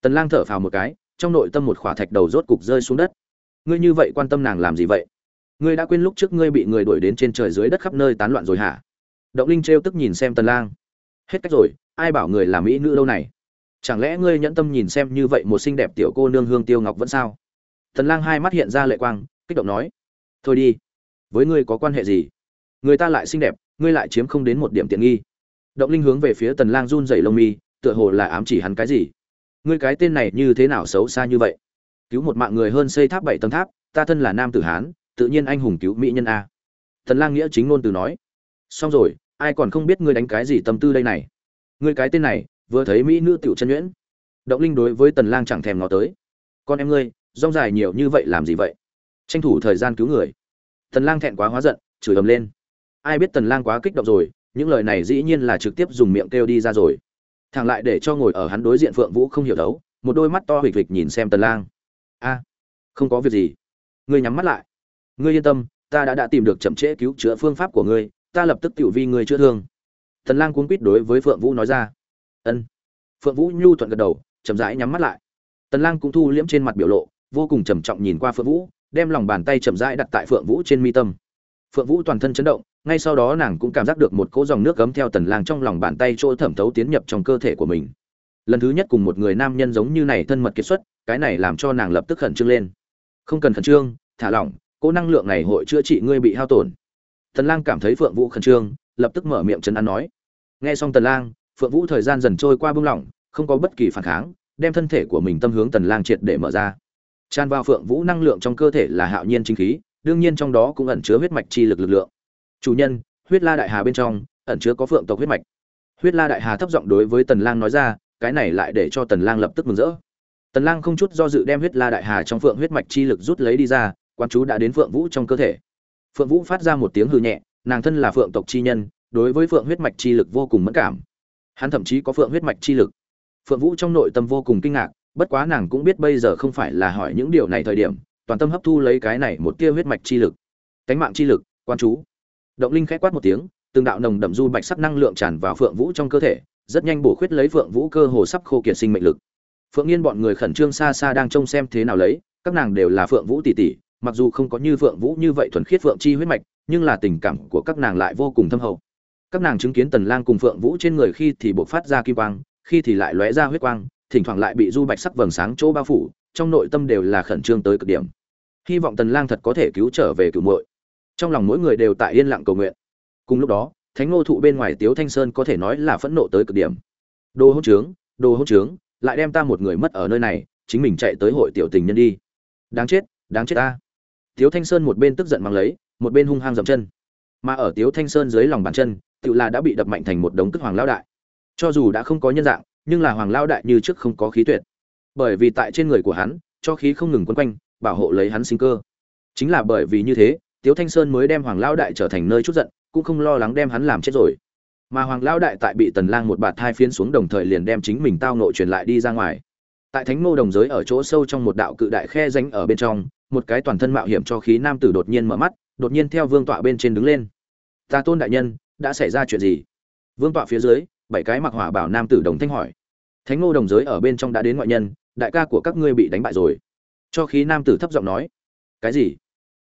Tần lang thở phào một cái, trong nội tâm một khỏa thạch đầu rốt cục rơi xuống đất. Ngươi như vậy quan tâm nàng làm gì vậy? Ngươi đã quên lúc trước ngươi bị người đuổi đến trên trời dưới đất khắp nơi tán loạn rồi hả? Động linh trêu tức nhìn xem tần lang. Hết cách rồi ai bảo người là mỹ nữ lâu này? Chẳng lẽ ngươi nhẫn tâm nhìn xem như vậy một xinh đẹp tiểu cô nương hương tiêu ngọc vẫn sao? Tần lang hai mắt hiện ra lệ quang, kích động nói, thôi đi, với ngươi có quan hệ gì? Người ta lại xinh đẹp, ngươi lại chiếm không đến một điểm tiện nghi. Động linh hướng về phía tần lang run rẩy lông mi, tựa hồ là ám chỉ hắn cái gì? Ngươi cái tên này như thế nào xấu xa như vậy? Cứu một mạng người hơn xây tháp bảy tầng tháp, ta thân là nam tử hán, tự nhiên anh hùng cứu mỹ nhân a. Tần lang nghĩa chính ngôn từ nói, xong rồi, ai còn không biết ngươi đánh cái gì tâm tư đây này? Ngươi cái tên này, vừa thấy mỹ nữ tiểu chân nhuyễn. Động linh đối với tần lang chẳng thèm ngó tới. Con em ngươi, rong dài nhiều như vậy làm gì vậy? Tranh thủ thời gian cứu người. Tần lang thẹn quá hóa giận, chửi ầm lên. Ai biết tần lang quá kích động rồi, những lời này dĩ nhiên là trực tiếp dùng miệng kêu đi ra rồi. Thằng lại để cho ngồi ở hắn đối diện phượng vũ không hiểu đấu, một đôi mắt to hịch hịch nhìn xem tần lang. A, không có việc gì. Ngươi nhắm mắt lại. Ngươi yên tâm, ta đã đã tìm được chậm trễ cứu chữa phương pháp của ngươi, ta lập tức tiểu vi ngươi chữa thương tần lang cuống quýt đối với phượng vũ nói ra. Ân. Phượng vũ nhu thuận gật đầu, chậm rãi nhắm mắt lại. Tần lang cũng thu liễm trên mặt biểu lộ, vô cùng trầm trọng nhìn qua phượng vũ, đem lòng bàn tay chậm rãi đặt tại phượng vũ trên mi tâm. Phượng vũ toàn thân chấn động, ngay sau đó nàng cũng cảm giác được một cỗ dòng nước gấm theo tần lang trong lòng bàn tay trôi thẩm thấu tiến nhập trong cơ thể của mình. Lần thứ nhất cùng một người nam nhân giống như này thân mật kết xuất, cái này làm cho nàng lập tức khẩn trương lên. Không cần khẩn trương, thả lỏng, cỗ năng lượng này hội chữa trị ngươi bị hao tổn. Tần lang cảm thấy phượng vũ khẩn trương, lập tức mở miệng chấn an nói nghe xong tần lang, phượng vũ thời gian dần trôi qua buông lỏng, không có bất kỳ phản kháng, đem thân thể của mình tâm hướng tần lang triệt để mở ra. Tràn vào phượng vũ năng lượng trong cơ thể là hạo nhiên chính khí, đương nhiên trong đó cũng ẩn chứa huyết mạch chi lực lực lượng. Chủ nhân, huyết la đại hà bên trong, ẩn chứa có phượng tộc huyết mạch. Huyết la đại hà thấp giọng đối với tần lang nói ra, cái này lại để cho tần lang lập tức mừng rỡ. Tần lang không chút do dự đem huyết la đại hà trong phượng huyết mạch chi lực rút lấy đi ra, quan chú đã đến phượng vũ trong cơ thể. Phượng vũ phát ra một tiếng hừ nhẹ, nàng thân là phượng tộc chi nhân đối với phượng huyết mạch chi lực vô cùng mẫn cảm. Hắn thậm chí có phượng huyết mạch chi lực. Phượng vũ trong nội tâm vô cùng kinh ngạc, bất quá nàng cũng biết bây giờ không phải là hỏi những điều này thời điểm, toàn tâm hấp thu lấy cái này một tia huyết mạch chi lực. Cánh mạng chi lực, quan chú. Động linh khẽ quát một tiếng, từng đạo nồng đậm du bạch sắc năng lượng tràn vào phượng vũ trong cơ thể, rất nhanh bổ khuyết lấy phượng vũ cơ hồ sắp khô kiệt sinh mệnh lực. Phượng nghiên bọn người khẩn trương xa xa đang trông xem thế nào lấy, các nàng đều là phượng vũ tỷ tỷ, mặc dù không có như phượng vũ như vậy thuần khiết phượng chi huyết mạch, nhưng là tình cảm của các nàng lại vô cùng thâm hậu các nàng chứng kiến tần lang cùng phượng vũ trên người khi thì bộc phát ra kim quang, khi thì lại lóe ra huyết quang, thỉnh thoảng lại bị du bạch sắc vầng sáng chỗ bao phủ, trong nội tâm đều là khẩn trương tới cực điểm. Hy vọng tần lang thật có thể cứu trở về cửu muội. Trong lòng mỗi người đều tại yên lặng cầu nguyện. Cùng lúc đó, thánh ngô thụ bên ngoài tiếu thanh sơn có thể nói là phẫn nộ tới cực điểm. Đồ hỗn trướng, đồ hỗn trướng, lại đem ta một người mất ở nơi này, chính mình chạy tới hội tiểu tình nhân đi. Đáng chết đáng chết ta. Tiếu thanh sơn một bên tức giận mang lấy, một bên hung hăng dậm chân. Mà ở tiếu thanh sơn dưới lòng bàn chân tự là đã bị đập mạnh thành một đống cất hoàng lao đại. Cho dù đã không có nhân dạng, nhưng là hoàng lao đại như trước không có khí tuyệt. Bởi vì tại trên người của hắn, cho khí không ngừng quấn quanh, bảo hộ lấy hắn sinh cơ. Chính là bởi vì như thế, tiếu thanh sơn mới đem hoàng lao đại trở thành nơi chút giận, cũng không lo lắng đem hắn làm chết rồi. Mà hoàng lao đại tại bị tần lang một bạt thai phiến xuống đồng thời liền đem chính mình tao nội truyền lại đi ra ngoài. Tại thánh ngô đồng giới ở chỗ sâu trong một đạo cự đại khe rãnh ở bên trong, một cái toàn thân mạo hiểm cho khí nam tử đột nhiên mở mắt, đột nhiên theo vương tọa bên trên đứng lên. Ta tôn đại nhân đã xảy ra chuyện gì? Vương tọa phía dưới, bảy cái mặc hỏa bảo nam tử đồng thanh hỏi. Thánh ngô đồng giới ở bên trong đã đến ngoại nhân, đại ca của các ngươi bị đánh bại rồi. Cho khí nam tử thấp giọng nói. Cái gì?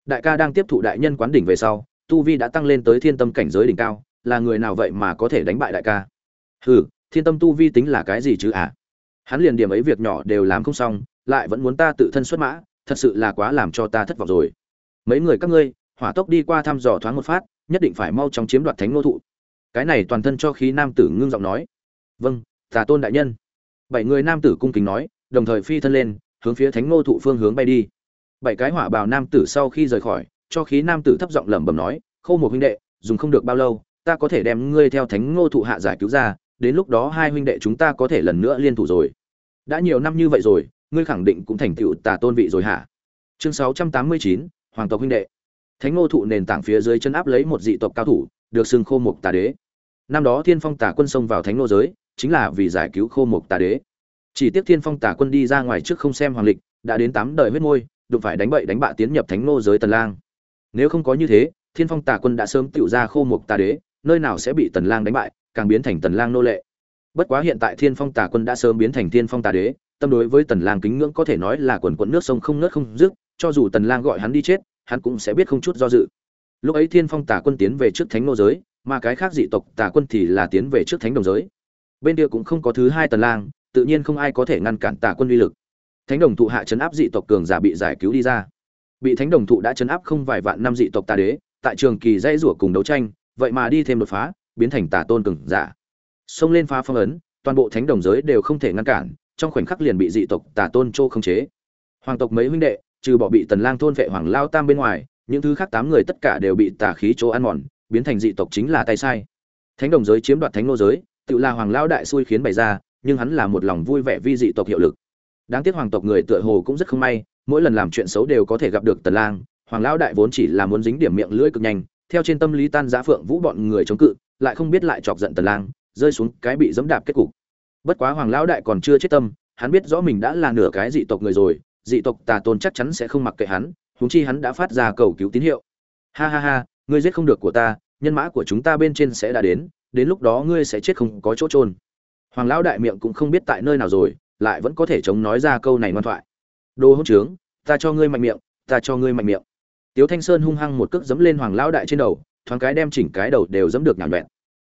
Đại ca đang tiếp thụ đại nhân quán đỉnh về sau, tu vi đã tăng lên tới thiên tâm cảnh giới đỉnh cao, là người nào vậy mà có thể đánh bại đại ca? Hừ, thiên tâm tu vi tính là cái gì chứ à? Hắn liền điểm ấy việc nhỏ đều làm không xong, lại vẫn muốn ta tự thân xuất mã, thật sự là quá làm cho ta thất vọng rồi. Mấy người các ngươi, hỏa tốc đi qua thăm dò thoáng một phát nhất định phải mau chóng chiếm đoạt thánh nô thụ. Cái này toàn thân cho khí nam tử ngưng giọng nói. Vâng tà tôn đại nhân. Bảy người nam tử cung kính nói, đồng thời phi thân lên, hướng phía thánh nô thụ phương hướng bay đi. Bảy cái hỏa bào nam tử sau khi rời khỏi, cho khí nam tử thấp giọng lẩm bẩm nói khâu một huynh đệ, dùng không được bao lâu, ta có thể đem ngươi theo thánh ngô thụ hạ giải cứu ra, đến lúc đó hai huynh đệ chúng ta có thể lần nữa liên thủ rồi. Đã nhiều năm như vậy rồi, ngươi khẳng định cũng thành tựu tà tôn vị rồi hả? Chương sáu trăm tám mươi chín, hoàng tộc huynh đệ thánh ngô thụ nền tảng phía dưới chân áp lấy một dị tộc cao thủ, được xưng khô mục tà đế. Năm đó thiên phong tà quân xông vào thánh ngô giới, chính là vì giải cứu khô mục tà đế. Chỉ tiếc thiên phong tà quân đi ra ngoài trước không xem hoàng lịch, đã đến tám đời huyết môi, đụng phải đánh bậy đánh bạ tiến nhập thánh ngô giới tần lang. Nếu không có như thế, thiên phong tà quân đã sớm tiểu ra khô mục tà đế, nơi nào sẽ bị tần lang đánh bại, càng biến thành tần lang nô lệ. Bất quá hiện tại thiên phong tà quân đã sớm biến thành thiên phong tà đế, tâm đối với tần lang kính ngưỡng có thể nói là quần quần nước sông không ngớt không dứt, cho dù tần lang gọi hắn đi chết hắn cũng sẽ biết không chút do dự. Lúc ấy thiên phong tà quân tiến về trước thánh nô giới, mà cái khác dị tộc tà quân thì là tiến về trước thánh đồng giới. Bên kia cũng không có thứ hai tần lang, tự nhiên không ai có thể ngăn cản tà quân uy lực. Thánh đồng thụ hạ chấn áp dị tộc cường giả bị giải cứu đi ra. Bị thánh đồng thụ đã chấn áp không vài vạn năm dị tộc tà đế, tại trường kỳ dây rủa cùng đấu tranh, vậy mà đi thêm đột phá, biến thành tà tôn cường giả. Xông lên phá phong ấn, toàn bộ thánh đồng giới đều không thể ngăn cản, trong khoảnh khắc liền bị dị tộc tà tôn trô khống chế. Hoàng tộc mấy huynh đệ trừ bỏ bị tần lang thôn vệ hoàng lao tam bên ngoài, những thứ khác tám người tất cả đều bị tà khí chỗ ăn mòn, biến thành dị tộc chính là tay sai. Thánh đồng giới chiếm đoạt thánh nô giới, tự là hoàng lao đại xui khiến bày ra, nhưng hắn là một lòng vui vẻ vi dị tộc hiệu lực. Đáng tiếc hoàng tộc người tựa hồ cũng rất không may, mỗi lần làm chuyện xấu đều có thể gặp được tần lang, hoàng lao đại vốn chỉ là muốn dính điểm miệng lưỡi cực nhanh, theo trên tâm lý tan giã phượng vũ bọn người chống cự, lại không biết lại chọc giận tần lang, rơi xuống cái bị dẫm đạp kết cục. Bất quá hoàng lão đại còn chưa chết tâm, hắn biết rõ mình đã là nửa cái dị tộc người rồi dị tộc tà tôn chắc chắn sẽ không mặc kệ hắn, huống chi hắn đã phát ra cầu cứu tín hiệu. Ha ha ha, ngươi giết không được của ta, nhân mã của chúng ta bên trên sẽ đã đến đến lúc đó ngươi sẽ chết không có chỗ trôn hoàng lão đại miệng cũng không biết tại nơi nào rồi, lại vẫn có thể chống nói ra câu này ngoan thoại. Đồ hỗn trướng, ta cho ngươi mạnh miệng, ta cho ngươi mạnh miệng. Tiếu thanh sơn hung hăng một cước giẫm lên hoàng lão đại trên đầu, thoáng cái đem chỉnh cái đầu đều giẫm được nhào nhuẹn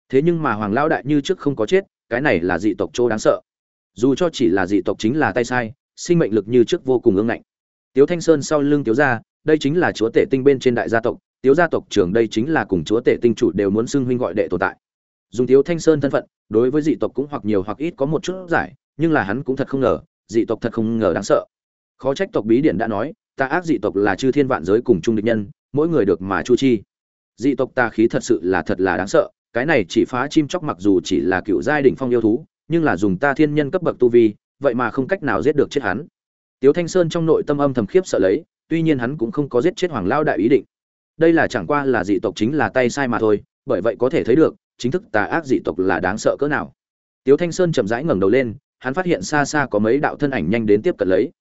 thế nhưng mà hoàng lão đại như trước không có chết, cái này là dị tộc châu đáng sợ. Dù cho chỉ là dị tộc chính là tay sai sinh mệnh lực như trước vô cùng ương ngạnh. Tiếu thanh sơn sau lưng tiếu gia, đây chính là chúa tể tinh bên trên đại gia tộc, tiếu gia tộc trưởng đây chính là cùng chúa tể tinh chủ đều muốn xưng huynh gọi đệ tồn tại. Dùng tiếu thanh sơn thân phận, đối với dị tộc cũng hoặc nhiều hoặc ít có một chút giải, nhưng là hắn cũng thật không ngờ, dị tộc thật không ngờ đáng sợ. Khó trách tộc bí điển đã nói, ta ác dị tộc là chư thiên vạn giới cùng chung địch nhân, mỗi người được mà chu chi. Dị tộc ta khí thật sự là thật là đáng sợ, cái này chỉ phá chim chóc mặc dù chỉ là cựu giai đỉnh phong yêu thú, nhưng là dùng ta thiên nhân cấp bậc tu vi vậy mà không cách nào giết được chết hắn. Tiếu thanh sơn trong nội tâm âm thầm khiếp sợ lấy, tuy nhiên hắn cũng không có giết chết hoàng lao đại ý định. Đây là chẳng qua là dị tộc chính là tay sai mà thôi, bởi vậy có thể thấy được, chính thức tà ác dị tộc là đáng sợ cỡ nào. Tiếu thanh sơn chậm rãi ngẩng đầu lên, hắn phát hiện xa xa có mấy đạo thân ảnh nhanh đến tiếp cận lấy.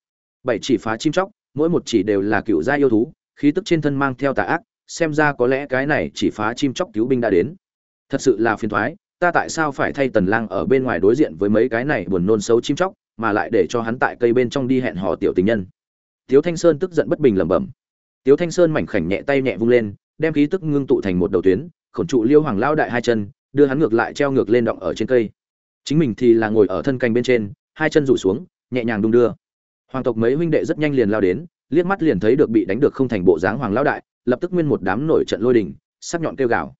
Bảy chỉ phá chim chóc, mỗi một chỉ đều là cựu gia yêu thú, khí tức trên thân mang theo tà ác, xem ra có lẽ cái này chỉ phá chim chóc cứu binh đã đến. Thật sự là phiền thoái, ta tại sao phải thay tần lang ở bên ngoài đối diện với mấy cái này buồn nôn xấu chim chóc? Mà lại để cho hắn tại cây bên trong đi hẹn hò tiểu tình nhân. Tiếu thanh sơn tức giận bất bình lẩm bẩm. Tiếu thanh sơn mảnh khảnh nhẹ tay nhẹ vung lên, đem khí tức ngưng tụ thành một đầu tuyến, khổn trụ liêu hoàng lao đại hai chân, đưa hắn ngược lại treo ngược lên động ở trên cây. Chính mình thì là ngồi ở thân canh bên trên, hai chân rủ xuống, nhẹ nhàng đung đưa. Hoàng tộc mấy huynh đệ rất nhanh liền lao đến, liếc mắt liền thấy được bị đánh được không thành bộ dáng hoàng lao đại, lập tức nguyên một đám nổi trận lôi đình, sắc nhọn kêu gào.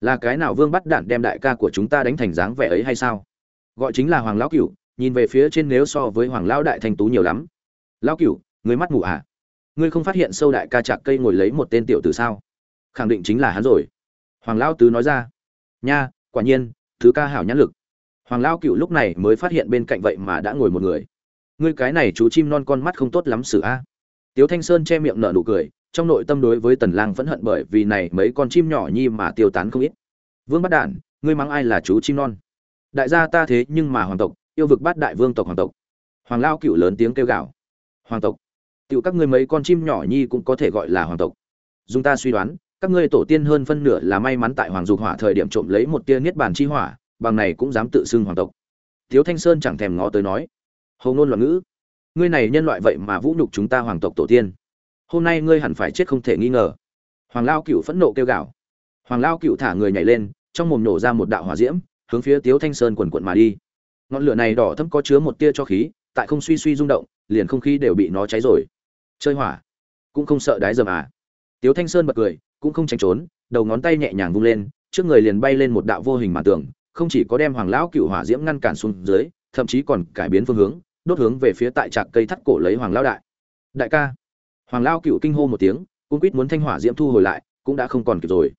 Là cái nào vương bắt đạn đem đại ca của chúng ta đánh thành dáng vẻ ấy hay sao? Gọi chính là hoàng lão cửu nhìn về phía trên nếu so với hoàng lão đại thanh tú nhiều lắm. Lão cửu, người mắt ngủ à? Ngươi không phát hiện sâu đại ca chạc cây ngồi lấy một tên tiểu tử sao? Khẳng định chính là hắn rồi. Hoàng lão tứ nói ra. Nha, quả nhiên, thứ ca hảo nhãn lực. Hoàng lão cửu lúc này mới phát hiện bên cạnh vậy mà đã ngồi một người. Ngươi cái này chú chim non con mắt không tốt lắm xử a à? tiếu thanh sơn che miệng nở nụ cười, trong nội tâm đối với tần lang vẫn hận bởi vì này mấy con chim nhỏ nhi mà tiêu tán không ít. Vương bắt đản, ngươi mắng ai là chú chim non? Đại gia ta thế nhưng mà hoàng tộc yêu vực bát đại vương tộc hoàng tộc. Hoàng lao cựu lớn tiếng kêu gào. Hoàng tộc, tiểu các ngươi mấy con chim nhỏ nhi cũng có thể gọi là hoàng tộc. Dùng ta suy đoán, các ngươi tổ tiên hơn phân nửa là may mắn tại hoàng dục hỏa thời điểm trộm lấy một tia niết bàn chi hỏa, bằng này cũng dám tự xưng hoàng tộc. Thiếu thanh sơn chẳng thèm ngó tới nói hầu ngôn loạn ngữ, ngươi này nhân loại vậy mà vũ nhục chúng ta hoàng tộc tổ tiên. Hôm nay ngươi hẳn phải chết không thể nghi ngờ. Hoàng lao cựu phẫn nộ kêu gào. Hoàng lao cựu thả người nhảy lên, trong mồm nổ ra một đạo hỏa diễm, hướng phía tiếu thanh sơn quần quận mà đi ngọn lửa này đỏ thâm có chứa một tia cho khí, tại không suy suy rung động, liền không khí đều bị nó cháy rồi. Chơi hỏa, cũng không sợ đái dầm à. Tiếu thanh sơn bật cười, cũng không tránh trốn, đầu ngón tay nhẹ nhàng vung lên, trước người liền bay lên một đạo vô hình màn tường, không chỉ có đem hoàng lão cựu hỏa diễm ngăn cản xuống dưới, thậm chí còn cải biến phương hướng, đốt hướng về phía tại trạc cây thắt cổ lấy hoàng lão đại. Đại ca. Hoàng Lão cựu kinh hô một tiếng, cũng quýt muốn thanh hỏa diễm thu hồi lại, cũng đã không còn kịp rồi.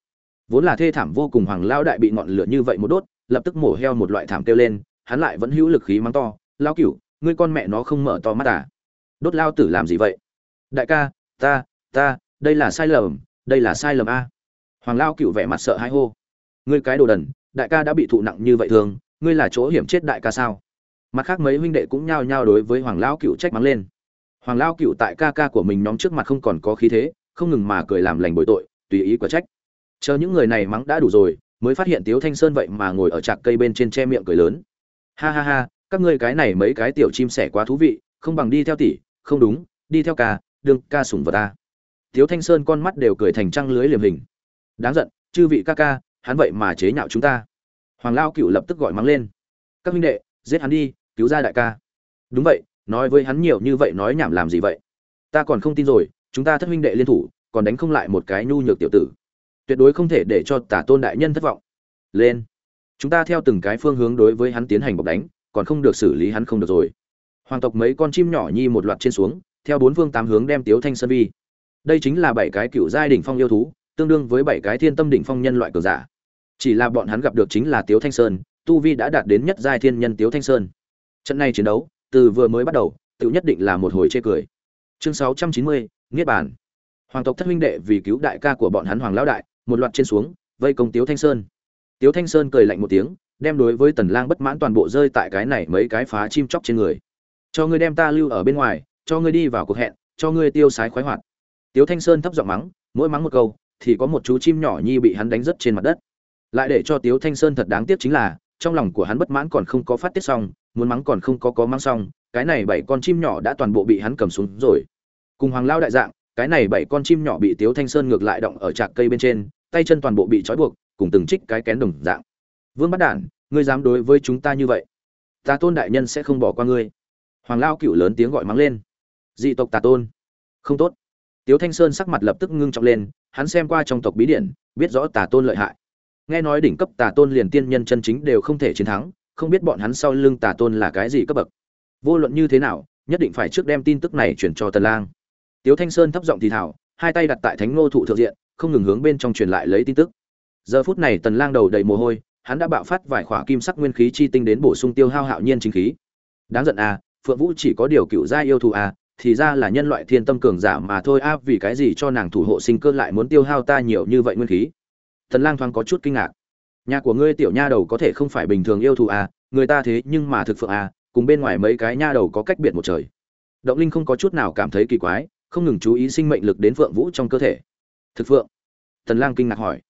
Vốn là thê thảm vô cùng hoàng Lão đại bị ngọn lửa như vậy một đốt, lập tức mổ heo một loại thảm kêu lên hắn lại vẫn hữu lực khí mắng to lao cửu, ngươi con mẹ nó không mở to mắt à? Đốt lao tử làm gì vậy? Đại ca, ta ta, đây là sai lầm, đây là sai lầm a. Hoàng lao cửu vẻ mặt sợ hãi hô, ngươi cái đồ đần, đại ca đã bị thụ nặng như vậy thường, ngươi là chỗ hiểm chết đại ca sao? Mặt khác mấy huynh đệ cũng nhao nhao đối với hoàng lao cửu trách mắng lên. Hoàng lao cửu tại ca ca của mình nhóm trước mặt không còn có khí thế, không ngừng mà cười làm lành bồi tội, tùy ý của trách. Chờ những người này mắng đã đủ rồi, mới phát hiện tiếu thanh sơn vậy mà ngồi ở trạc cây bên trên che miệng cười lớn ha ha ha, các ngươi cái này mấy cái tiểu chim sẻ quá thú vị, không bằng đi theo tỷ, không đúng, đi theo ca đương ca sủng vật ta. Tiếu thanh sơn con mắt đều cười thành trăng lưới liềm hình. Đáng giận, chư vị ca ca, hắn vậy mà chế nhạo chúng ta. Hoàng lao cựu lập tức gọi mắng lên. Các huynh đệ, giết hắn đi, cứu ra đại ca. Đúng vậy, nói với hắn nhiều như vậy nói nhảm làm gì vậy? Ta còn không tin rồi, chúng ta thất huynh đệ liên thủ, còn đánh không lại một cái nhu nhược tiểu tử. Tuyệt đối không thể để cho tả tôn đại nhân thất vọng. Lên chúng ta theo từng cái phương hướng đối với hắn tiến hành bọc đánh, còn không được xử lý hắn không được rồi. Hoàng tộc mấy con chim nhỏ nhi một loạt trên xuống, theo bốn phương tám hướng đem tiếu thanh sơn vi. Đây chính là bảy cái cựu giai đỉnh phong yêu thú, tương đương với bảy cái thiên tâm đỉnh phong nhân loại cường giả. Chỉ là bọn hắn gặp được chính là tiếu thanh sơn, tu vi đã đạt đến nhất giai thiên nhân tiếu thanh sơn. Trận này chiến đấu, từ vừa mới bắt đầu, tự nhất định là một hồi chê cười. Chương sáu trăm chín mươi, niết bàn. Hoàng tộc thất huynh đệ vì cứu đại ca của bọn hắn hoàng lão đại, một loạt trên xuống, vây công tiếu thanh sơn tiếu thanh sơn cười lạnh một tiếng, đem đối với tần lang bất mãn toàn bộ rơi tại cái này mấy cái phá chim chóc trên người. Cho ngươi đem ta lưu ở bên ngoài, cho ngươi đi vào cuộc hẹn, cho ngươi tiêu sái khoái hoạt. Tiếu thanh sơn thấp giọng mắng, mỗi mắng một câu, thì có một chú chim nhỏ nhi bị hắn đánh rất trên mặt đất. Lại để cho tiếu thanh sơn thật đáng tiếc chính là, trong lòng của hắn bất mãn còn không có phát tiết xong, muốn mắng còn không có có mắng xong, cái này bảy con chim nhỏ đã toàn bộ bị hắn cầm xuống rồi. Cùng hoàng lao đại dạng, cái này bảy con chim nhỏ bị tiếu thanh sơn ngược lại động ở trạc cây bên trên, tay chân toàn bộ bị trói buộc cùng từng trích cái kén đồng dạng. Vương bắt đản, ngươi dám đối với chúng ta như vậy? Ta tôn đại nhân sẽ không bỏ qua ngươi. Hoàng lao cựu lớn tiếng gọi mắng lên. Dị tộc tà tôn. Không tốt. Tiếu thanh sơn sắc mặt lập tức ngưng trọng lên, hắn xem qua trong tộc bí điển, biết rõ tà tôn lợi hại. Nghe nói đỉnh cấp tà tôn liền tiên nhân chân chính đều không thể chiến thắng, không biết bọn hắn sau lưng tà tôn là cái gì cấp bậc. Vô luận như thế nào, nhất định phải trước đem tin tức này chuyển cho tần lang. Tiếu thanh sơn thấp giọng thì thảo hai tay đặt tại thánh ngô thụ thượng diện, không ngừng hướng bên trong truyền lại lấy tin tức giờ phút này tần lang đầu đầy mồ hôi, hắn đã bạo phát vài khỏa kim sắc nguyên khí chi tinh đến bổ sung tiêu hao hạo nhiên chính khí. Đáng giận à phượng vũ chỉ có điều cựu gia yêu thù à thì ra là nhân loại thiên tâm cường giả mà thôi a vì cái gì cho nàng thủ hộ sinh cơ lại muốn tiêu hao ta nhiều như vậy nguyên khí? Tần lang thoáng có chút kinh ngạc. Nhà của ngươi tiểu nha đầu có thể không phải bình thường yêu thù à người ta thế nhưng mà thực phượng à cùng bên ngoài mấy cái nha đầu có cách biệt một trời. Động linh không có chút nào cảm thấy kỳ quái, không ngừng chú ý sinh mệnh lực đến phượng vũ trong cơ thể. Thực phượng? Tần lang kinh ngạc hỏi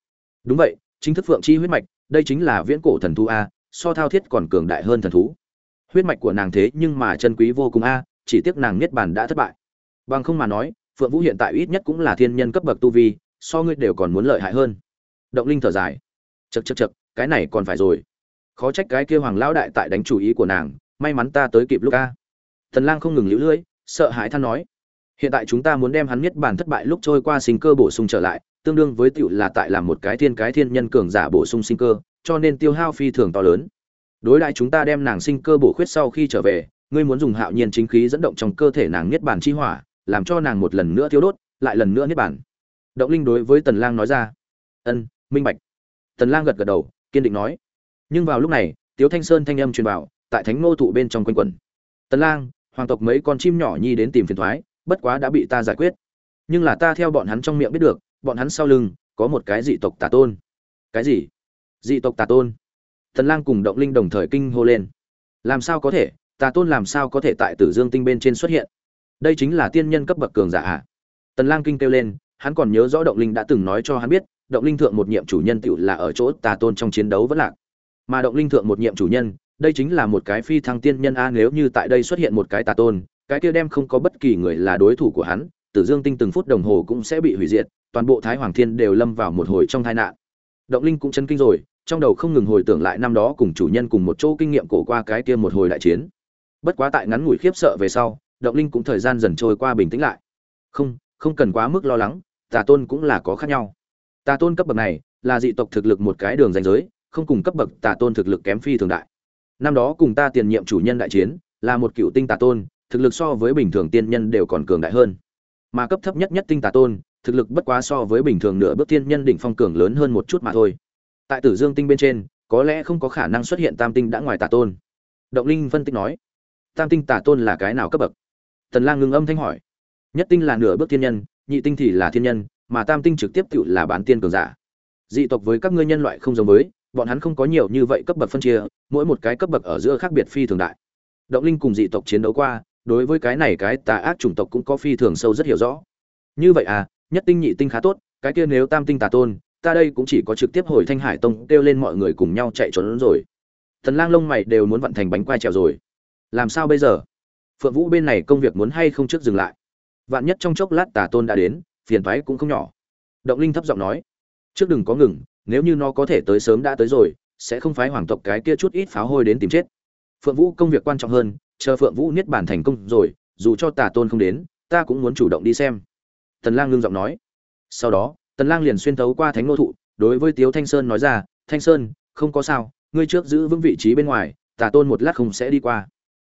đúng vậy, chính thức phượng chi huyết mạch, đây chính là viễn cổ thần thú a, so thao thiết còn cường đại hơn thần thú. Huyết mạch của nàng thế nhưng mà chân quý vô cùng a, chỉ tiếc nàng niết bàn đã thất bại. Bằng không mà nói, phượng vũ hiện tại ít nhất cũng là thiên nhân cấp bậc tu vi, so ngươi đều còn muốn lợi hại hơn. Động linh thở dài. Chật chật chật cái này còn phải rồi. Khó trách cái kia hoàng lão đại tại đánh chủ ý của nàng, may mắn ta tới kịp lúc a. Thần lang không ngừng lưỡi, sợ hãi than nói. Hiện tại chúng ta muốn đem hắn niết bàn thất bại lúc trôi qua sinh cơ bổ sung trở lại tương đương với tiểu là tại làm một cái thiên cái thiên nhân cường giả bổ sung sinh cơ, cho nên tiêu hao phi thường to lớn. Đối lại chúng ta đem nàng sinh cơ bổ khuyết sau khi trở về, ngươi muốn dùng hạo nhiên chính khí dẫn động trong cơ thể nàng niết bàn chi hỏa, làm cho nàng một lần nữa thiêu đốt, lại lần nữa niết bàn. Động Linh đối với Tần Lang nói ra. "Ân, minh bạch." Tần Lang gật gật đầu, kiên định nói. Nhưng vào lúc này, Tiếu Thanh Sơn thanh âm truyền vào, tại Thánh Nô thụ bên trong quanh quẩn. "Tần Lang, hoàng tộc mấy con chim nhỏ nhi đến tìm phiền toái, bất quá đã bị ta giải quyết. Nhưng là ta theo bọn hắn trong miệng biết được, bọn hắn sau lưng, có một cái dị tộc tà tôn. Cái gì? Dị tộc tà tôn? Thần lang cùng động linh đồng thời kinh hô lên. Làm sao có thể? Tà tôn làm sao có thể tại tử dương tinh bên trên xuất hiện? Đây chính là tiên nhân cấp bậc cường giả ạ. Tần lang kinh kêu lên, hắn còn nhớ rõ động linh đã từng nói cho hắn biết, động linh thượng một nhiệm chủ nhân tựu là ở chỗ tà tôn trong chiến đấu vẫn lạc. Mà động linh thượng một nhiệm chủ nhân, đây chính là một cái phi thăng tiên nhân a, nếu như tại đây xuất hiện một cái tà tôn, cái kia đem không có bất kỳ người là đối thủ của hắn tử dương tinh từng phút đồng hồ cũng sẽ bị hủy diệt, toàn bộ thái hoàng thiên đều lâm vào một hồi trong tai nạn. Động linh cũng chấn kinh rồi, trong đầu không ngừng hồi tưởng lại năm đó cùng chủ nhân cùng một chỗ kinh nghiệm cổ qua cái kia một hồi đại chiến. Bất quá tại ngắn ngủi khiếp sợ về sau, động linh cũng thời gian dần trôi qua bình tĩnh lại. Không không cần quá mức lo lắng, tà tôn cũng là có khác nhau. Tà tôn cấp bậc này là dị tộc thực lực một cái đường ranh giới, không cùng cấp bậc tà tôn thực lực kém phi thường đại. Năm đó cùng ta tiền nhiệm chủ nhân đại chiến, là một cựu tinh tà tôn, thực lực so với bình thường tiên nhân đều còn cường đại hơn mà cấp thấp nhất nhất tinh tà tôn, thực lực bất quá so với bình thường nửa bước thiên nhân đỉnh phong cường lớn hơn một chút mà thôi. Tại tử dương tinh bên trên, có lẽ không có khả năng xuất hiện tam tinh đã ngoài tà tôn. Động linh phân tích nói, tam tinh tà tôn là cái nào cấp bậc? Tần lang ngưng âm thanh hỏi. Nhất tinh là nửa bước thiên nhân, nhị tinh thì là thiên nhân, mà tam tinh trực tiếp tự là bán tiên cường giả. Dị tộc với các ngươi nhân loại không giống với, bọn hắn không có nhiều như vậy cấp bậc phân chia, mỗi một cái cấp bậc ở giữa khác biệt phi thường đại. Động linh cùng dị tộc chiến đấu qua đối với cái này cái tà ác chủng tộc cũng có phi thường sâu rất hiểu rõ. Như vậy à nhất tinh nhị tinh khá tốt, cái kia nếu tam tinh tà tôn, ta đây cũng chỉ có trực tiếp hồi thanh hải tông kêu lên mọi người cùng nhau chạy trốn rồi. Thần lang lông mày đều muốn vận thành bánh quai trèo rồi. Làm sao bây giờ? Phượng vũ bên này công việc muốn hay không trước dừng lại? Vạn nhất trong chốc lát tà tôn đã đến, phiền toái cũng không nhỏ. Động linh thấp giọng nói, trước đừng có ngừng, nếu như nó có thể tới sớm đã tới rồi, sẽ không phái hoàng tộc cái kia chút ít pháo hôi đến tìm chết. Phượng vũ công việc quan trọng hơn chờ phượng vũ niết bàn thành công rồi, dù cho tà tôn không đến, ta cũng muốn chủ động đi xem. Tần lang ngưng giọng nói. Sau đó, tần lang liền xuyên thấu qua thánh nô thụ, đối với tiếu thanh sơn nói ra, thanh sơn, không có sao, ngươi trước giữ vững vị trí bên ngoài, tà tôn một lát không sẽ đi qua.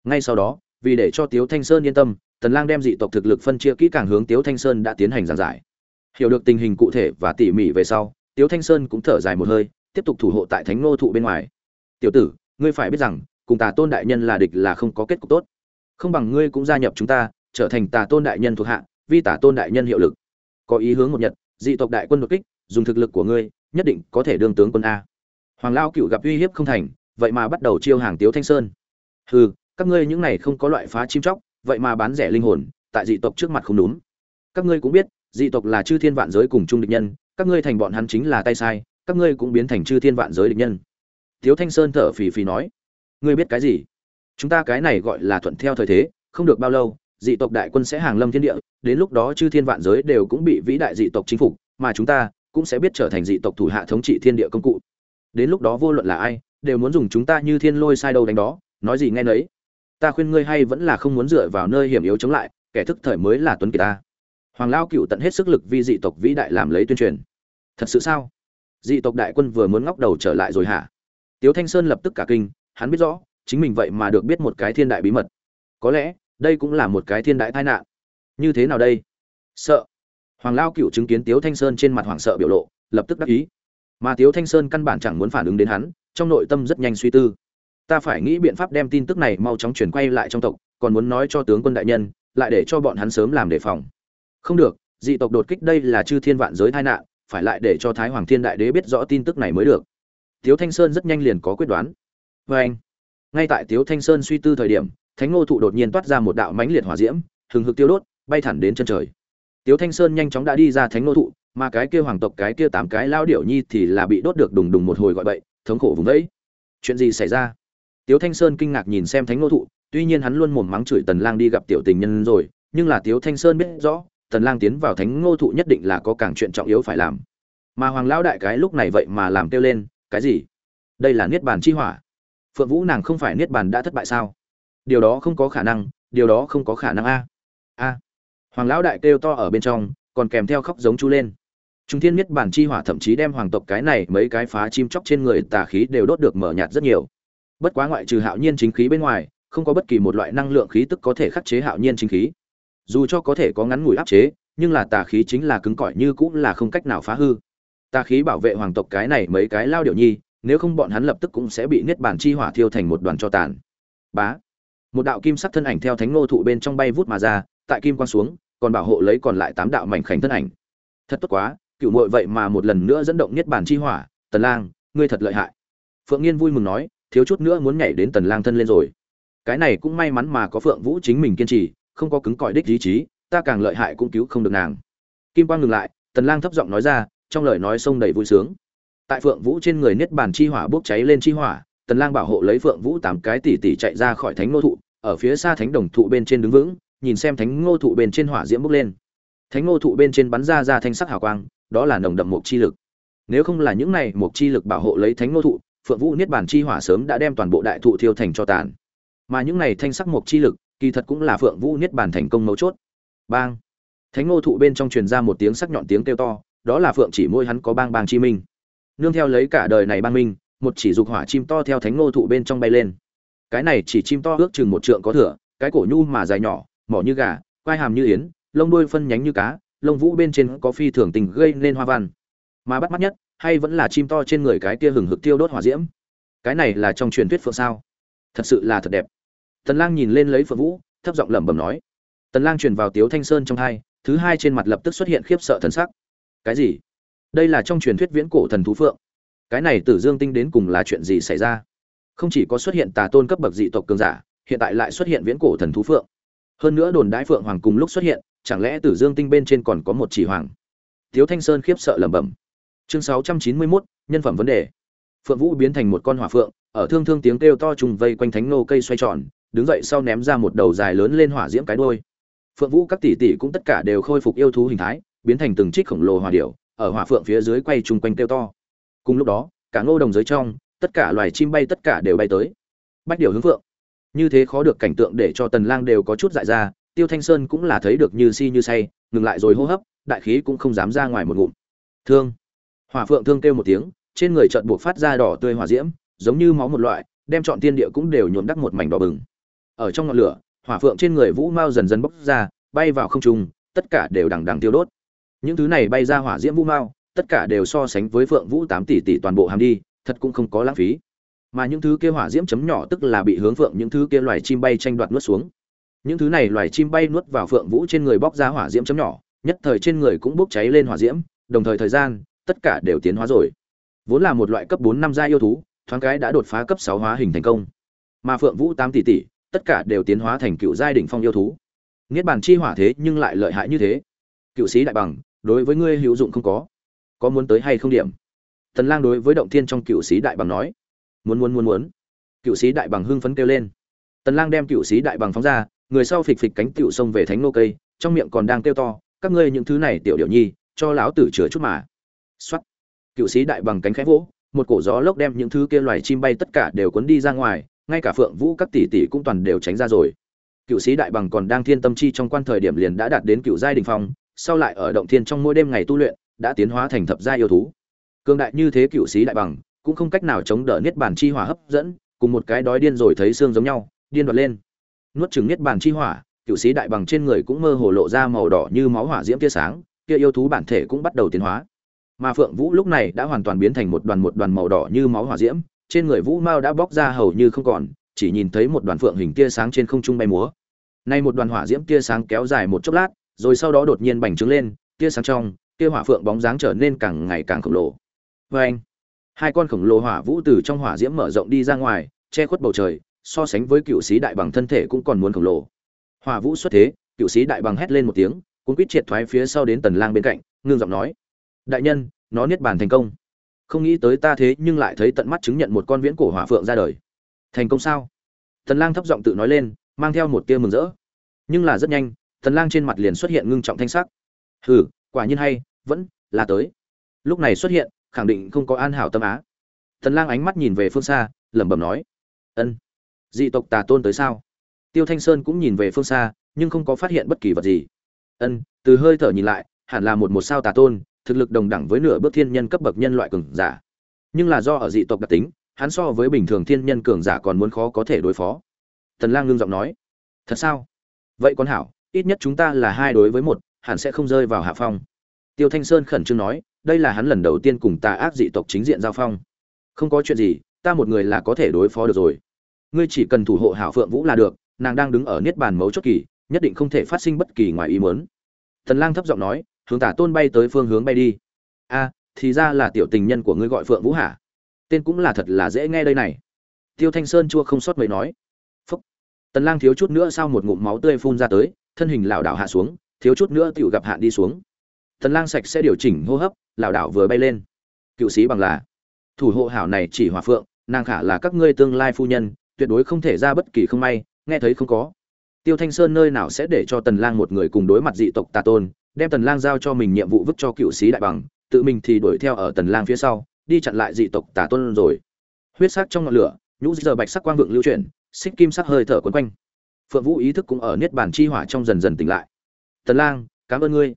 Ngay sau đó, vì để cho tiếu thanh sơn yên tâm, tần lang đem dị tộc thực lực phân chia kỹ càng hướng tiếu thanh sơn đã tiến hành giảng giải. Hiểu được tình hình cụ thể và tỉ mỉ về sau, tiếu thanh sơn cũng thở dài một hơi, tiếp tục thủ hộ tại thánh nô thụ bên ngoài. Tiểu tử, ngươi phải biết rằng cùng tà tôn đại nhân là địch là không có kết cục tốt. Không bằng ngươi cũng gia nhập chúng ta, trở thành tà tôn đại nhân thuộc hạ, vi tà tôn đại nhân hiệu lực. Có ý hướng một nhật, dị tộc đại quân đột kích, dùng thực lực của ngươi, nhất định có thể đương tướng quân a. Hoàng lao cựu gặp uy hiếp không thành, vậy mà bắt đầu chiêu hàng tiếu thanh sơn. Hừ, các ngươi những này không có loại phá chim chóc, vậy mà bán rẻ linh hồn, tại dị tộc trước mặt không đúng. Các ngươi cũng biết, dị tộc là chư thiên vạn giới cùng chung địch nhân, các ngươi thành bọn hắn chính là tay sai, các ngươi cũng biến thành chư thiên vạn giới địch nhân. Tiếu thanh sơn thở phì phì nói ngươi biết cái gì? Chúng ta cái này gọi là thuận theo thời thế, không được bao lâu, dị tộc đại quân sẽ hàng lâm thiên địa, đến lúc đó chư thiên vạn giới đều cũng bị vĩ đại dị tộc chính phục, mà chúng ta cũng sẽ biết trở thành dị tộc thủ hạ thống trị thiên địa công cụ. Đến lúc đó vô luận là ai, đều muốn dùng chúng ta như thiên lôi sai đâu đánh đó, nói gì nghe nấy. Ta khuyên ngươi hay vẫn là không muốn dựa vào nơi hiểm yếu chống lại, kẻ thức thời mới là tuấn kiệt ta. Hoàng lao cựu tận hết sức lực vì dị tộc vĩ đại làm lấy tuyên truyền. Thật sự sao? Dị tộc đại quân vừa muốn ngóc đầu trở lại rồi hả? Tiếu thanh sơn lập tức cả kinh hắn biết rõ, chính mình vậy mà được biết một cái thiên đại bí mật. Có lẽ, đây cũng là một cái thiên đại tai nạn. Như thế nào đây? Sợ. Hoàng lao cựu chứng kiến tiếu thanh sơn trên mặt hoảng sợ biểu lộ, lập tức đắc ý. Mà tiếu thanh sơn căn bản chẳng muốn phản ứng đến hắn, trong nội tâm rất nhanh suy tư. Ta phải nghĩ biện pháp đem tin tức này mau chóng chuyển quay lại trong tộc, còn muốn nói cho tướng quân đại nhân, lại để cho bọn hắn sớm làm đề phòng. Không được, dị tộc đột kích đây là chư thiên vạn giới tai nạn, phải lại để cho thái hoàng thiên đại đế biết rõ tin tức này mới được. Tiếu thanh sơn rất nhanh liền có quyết đoán vê anh. Ngay tại tiếu thanh sơn suy tư thời điểm, thánh ngô thụ đột nhiên toát ra một đạo mãnh liệt hỏa diễm, hừng hực tiêu đốt, bay thẳng đến chân trời. Tiếu thanh sơn nhanh chóng đã đi ra thánh ngô thụ, mà cái kia hoàng tộc, cái kia tám cái lao điểu nhi thì là bị đốt được đùng đùng một hồi gọi bậy, thống khổ vùng đấy chuyện gì xảy ra? Tiếu thanh sơn kinh ngạc nhìn xem thánh ngô thụ, tuy nhiên hắn luôn mồm mắng chửi tần lang đi gặp tiểu tình nhân rồi, nhưng là tiếu thanh sơn biết rõ, tần lang tiến vào thánh ngô thụ nhất định là có càng chuyện trọng yếu phải làm. Mà hoàng lão đại cái lúc này vậy mà làm kêu lên, cái gì? Đây là niết bàn chi hỏa phượng vũ nàng không phải niết bàn đã thất bại sao điều đó không có khả năng điều đó không có khả năng a a hoàng lão đại kêu to ở bên trong còn kèm theo khóc giống chú lên Trung Thiên Niết Bản chi hỏa thậm chí đem hoàng tộc cái này mấy cái phá chim chóc trên người tà khí đều đốt được mở nhạt rất nhiều. Bất quá ngoại trừ Hạo Nhiên chính khí bên ngoài, không có bất kỳ một loại năng lượng khí tức có thể khắc chế Hạo Nhiên chính khí. Dù cho có thể có ngắn ngủi áp chế, nhưng là tà khí chính là cứng cỏi như cũng là không cách nào phá hư. Tà khí bảo vệ hoàng tộc cái này mấy cái lao điệu nhi, nếu không bọn hắn lập tức cũng sẽ bị niết bàn chi hỏa thiêu thành một đoàn cho tàn. Bá. Một đạo kim sắc thân ảnh theo thánh nô thụ bên trong bay vút mà ra, tại kim quang xuống, còn bảo hộ lấy còn lại tám đạo mảnh khảnh thân ảnh. Thật tốt quá, cựu muội vậy mà một lần nữa dẫn động niết bàn chi hỏa, Tần Lang, ngươi thật lợi hại. Phượng Nghiên vui mừng nói, thiếu chút nữa muốn nhảy đến Tần Lang thân lên rồi. Cái này cũng may mắn mà có Phượng Vũ chính mình kiên trì, không có cứng cỏi đích ý chí, ta càng lợi hại cũng cứu không được nàng. Kim Quang ngừng lại, Tần Lang thấp giọng nói ra, trong lời nói sông đầy vui sướng. Tại Phượng Vũ trên người niết bàn chi hỏa bốc cháy lên chi hỏa, Tần Lang bảo hộ lấy Phượng Vũ tám cái tỷ tỷ chạy ra khỏi thánh nô thụ, ở phía xa thánh đồng thụ bên trên đứng vững, nhìn xem thánh ngô thụ bên trên hỏa diễm bốc lên. Thánh ngô thụ bên trên bắn ra ra thanh sắc hào quang, đó là nồng đậm mục chi lực. Nếu không là những này mục chi lực bảo hộ lấy thánh ngô thụ, Phượng Vũ niết bàn chi hỏa sớm đã đem toàn bộ đại thụ thiêu thành cho tàn. Mà những này thanh sắc mục chi lực, kỳ thật cũng là Phượng Vũ niết bàn thành công mấu chốt. Bang! Thánh ngô thụ bên trong truyền ra một tiếng sắc nhọn tiếng kêu to, đó là Phượng chỉ môi hắn có bang bang chi minh. Nương theo lấy cả đời này ban minh, một chỉ dục hỏa chim to theo thánh ngô thụ bên trong bay lên. Cái này chỉ chim to ước chừng một trượng có thừa, cái cổ nhu mà dài nhỏ, mỏ như gà, quai hàm như yến, lông đuôi phân nhánh như cá, lông vũ bên trên có phi thường tình gây nên hoa văn. Mà bắt mắt nhất hay vẫn là chim to trên người cái kia hừng hực tiêu đốt hỏa diễm. Cái này là trong truyền thuyết phượng sao. Thật sự là thật đẹp. Tần lang nhìn lên lấy phượng vũ thấp giọng lẩm bẩm nói. Tần lang truyền vào tiếu thanh sơn trong hai thứ hai trên mặt lập tức xuất hiện khiếp sợ thần sắc. Cái gì? Đây là trong truyền thuyết viễn cổ thần thú phượng. Cái này tử dương tinh đến cùng là chuyện gì xảy ra? Không chỉ có xuất hiện tà tôn cấp bậc dị tộc cường giả hiện tại lại xuất hiện viễn cổ thần thú phượng. Hơn nữa đồn đái phượng hoàng cùng lúc xuất hiện chẳng lẽ tử dương tinh bên trên còn có một chỉ hoàng? Tiếu thanh sơn khiếp sợ lẩm bẩm. Chương 691, nhân phẩm vấn đề. Phượng vũ biến thành một con hỏa phượng ở thương thương tiếng kêu to trùng vây quanh thánh nô cây xoay tròn đứng dậy sau ném ra một đầu dài lớn lên hỏa diễm cái đuôi. Phượng vũ các tỷ tỷ cũng tất cả đều khôi phục yêu thú hình thái biến thành từng trích khổng lồ hỏa điểu ở hỏa phượng phía dưới quay chung quanh kêu to. Cùng lúc đó, cả ngô đồng giới trong, tất cả loài chim bay tất cả đều bay tới. Bách điều hướng phượng. Như thế khó được cảnh tượng để cho tần lang đều có chút dại ra, tiêu thanh sơn cũng là thấy được như si như say, ngừng lại rồi hô hấp, đại khí cũng không dám ra ngoài một ngụm. Thương. Hỏa phượng thương kêu một tiếng, trên người chợt buộc phát ra đỏ tươi hỏa diễm, giống như máu một loại, đem chọn tiên địa cũng đều nhuộm đắc một mảnh đỏ bừng. Ở trong ngọn lửa, hỏa phượng trên người vũ mao dần dần bốc ra, bay vào không trung, tất cả đều đằng đằng tiêu đốt những thứ này bay ra hỏa diễm vũ mao tất cả đều so sánh với phượng vũ tám tỷ tỷ toàn bộ hàm đi, thật cũng không có lãng phí. Mà những thứ kia hỏa diễm chấm nhỏ tức là bị hướng phượng những thứ kia loài chim bay tranh đoạt nuốt xuống. Những thứ này loài chim bay nuốt vào phượng vũ trên người bóc ra hỏa diễm chấm nhỏ, nhất thời trên người cũng bốc cháy lên hỏa diễm, đồng thời thời gian, tất cả đều tiến hóa rồi. Vốn là một loại cấp bốn năm gia yêu thú, thoáng cái đã đột phá cấp sáu hóa hình thành công. Mà phượng vũ tám tỷ tỷ, tất cả đều tiến hóa thành cựu giai đỉnh phong yêu thú. Niết bàn chi hỏa thế nhưng lại lợi hại như thế cựu sĩ đại bằng, đối với ngươi hữu dụng không có. Có muốn tới hay không điểm? Tần lang đối với động thiên trong cựu sĩ đại bằng nói. Muốn muốn muốn muốn. Cựu sĩ đại bằng hưng phấn kêu lên. Tần lang đem cựu sĩ đại bằng phóng ra, người sau phịch phịch cánh tiểu sông về thánh nô cây, trong miệng còn đang kêu to, các ngươi những thứ này tiểu điệu nhi, cho lão tử chứa chút mà. Xoát cựu sĩ đại bằng cánh khẽ vỗ, một cổ gió lốc đem những thứ kia loài chim bay tất cả đều cuốn đi ra ngoài, ngay cả phượng vũ các tỷ tỷ cũng toàn đều tránh ra rồi. Cựu sĩ đại bằng còn đang thiên tâm chi trong quan thời điểm liền đã đạt đến cựu giai đình phong sau lại ở động thiên trong mỗi đêm ngày tu luyện, đã tiến hóa thành thập gia yêu thú. Cương đại như thế cựu sĩ đại bằng, cũng không cách nào chống đỡ niết bàn chi hỏa hấp dẫn, cùng một cái đói điên rồi thấy xương giống nhau, điên đoạt lên. Nuốt chừng niết bàn chi hỏa, cựu sĩ đại bằng trên người cũng mơ hồ lộ ra màu đỏ như máu hỏa diễm tia sáng, kia yêu thú bản thể cũng bắt đầu tiến hóa. Mà phượng vũ lúc này đã hoàn toàn biến thành một đoàn một đoàn màu đỏ như máu hỏa diễm, trên người vũ mao đã bóc ra hầu như không còn, chỉ nhìn thấy một đoàn phượng hình tia sáng trên không trung bay múa. Nay một đoàn hỏa diễm tia sáng kéo dài một chốc lát rồi sau đó đột nhiên bành trướng lên, tia sáng trong, tia hỏa phượng bóng dáng trở nên càng ngày càng khổng lồ. Vê anh, hai con khổng lồ hỏa vũ từ trong hỏa diễm mở rộng đi ra ngoài, che khuất bầu trời, so sánh với cựu sĩ đại bằng thân thể cũng còn muốn khổng lồ. Hỏa vũ xuất thế, cựu sĩ đại bằng hét lên một tiếng, cuốn quýt triệt thoái phía sau đến tần lang bên cạnh, ngưng giọng nói, đại nhân, nó niết bàn thành công. Không nghĩ tới ta thế nhưng lại thấy tận mắt chứng nhận một con viễn cổ hỏa phượng ra đời. Thành công sao? Tần lang thấp giọng tự nói lên, mang theo một tia mừng rỡ. Nhưng là rất nhanh tần lang trên mặt liền xuất hiện ngưng trọng thanh sắc. Hừ, quả nhiên hay, vẫn là tới. Lúc này xuất hiện, khẳng định không có an hảo tâm á. Tần lang ánh mắt nhìn về phương xa, lẩm bẩm nói, ân, dị tộc tà tôn tới sao? Tiêu thanh sơn cũng nhìn về phương xa, nhưng không có phát hiện bất kỳ vật gì. Ân, từ hơi thở nhìn lại, hẳn là một một sao tà tôn, thực lực đồng đẳng với nửa bước thiên nhân cấp bậc nhân loại cường giả. Nhưng là do ở dị tộc đặc tính, hắn so với bình thường thiên nhân cường giả còn muốn khó có thể đối phó. Tần lang ngưng giọng nói, thật sao? Vậy con hảo ít nhất chúng ta là hai đối với một, hẳn sẽ không rơi vào hạ phong. Tiêu thanh sơn khẩn trương nói, đây là hắn lần đầu tiên cùng tà ác dị tộc chính diện giao phong. Không có chuyện gì, ta một người là có thể đối phó được rồi. Ngươi chỉ cần thủ hộ hảo phượng vũ là được, nàng đang đứng ở niết bàn mấu chốt kỳ, nhất định không thể phát sinh bất kỳ ngoài ý muốn. Tần lang thấp giọng nói, hướng tả tôn bay tới phương hướng bay đi. A, thì ra là tiểu tình nhân của ngươi gọi phượng vũ hả? Tên cũng là thật là dễ nghe đây này. Tiêu thanh sơn chua không sót mấy nói. Phúc. Tần lang thiếu chút nữa sau một ngụm máu tươi phun ra tới thân hình lảo đảo hạ xuống, thiếu chút nữa tiểu gặp hạn đi xuống. Tần lang sạch sẽ điều chỉnh hô hấp, lảo đảo vừa bay lên. Cựu sĩ bằng là, thủ hộ hảo này chỉ hỏa phượng, nàng khả là các ngươi tương lai phu nhân, tuyệt đối không thể ra bất kỳ không may, nghe thấy không có. Tiêu thanh sơn nơi nào sẽ để cho tần lang một người cùng đối mặt dị tộc tà tôn, đem tần lang giao cho mình nhiệm vụ vứt cho cựu sĩ đại bằng, tự mình thì đuổi theo ở tần lang phía sau, đi chặn lại dị tộc tà tôn rồi. Huyết sắc trong ngọn lửa, nhũ giờ bạch sắc quang vượng lưu chuyển, xích kim sắc hơi thở quấn quanh phượng vũ ý thức cũng ở niết bàn chi hỏa trong dần dần tỉnh lại. Tần lang, cảm ơn ngươi.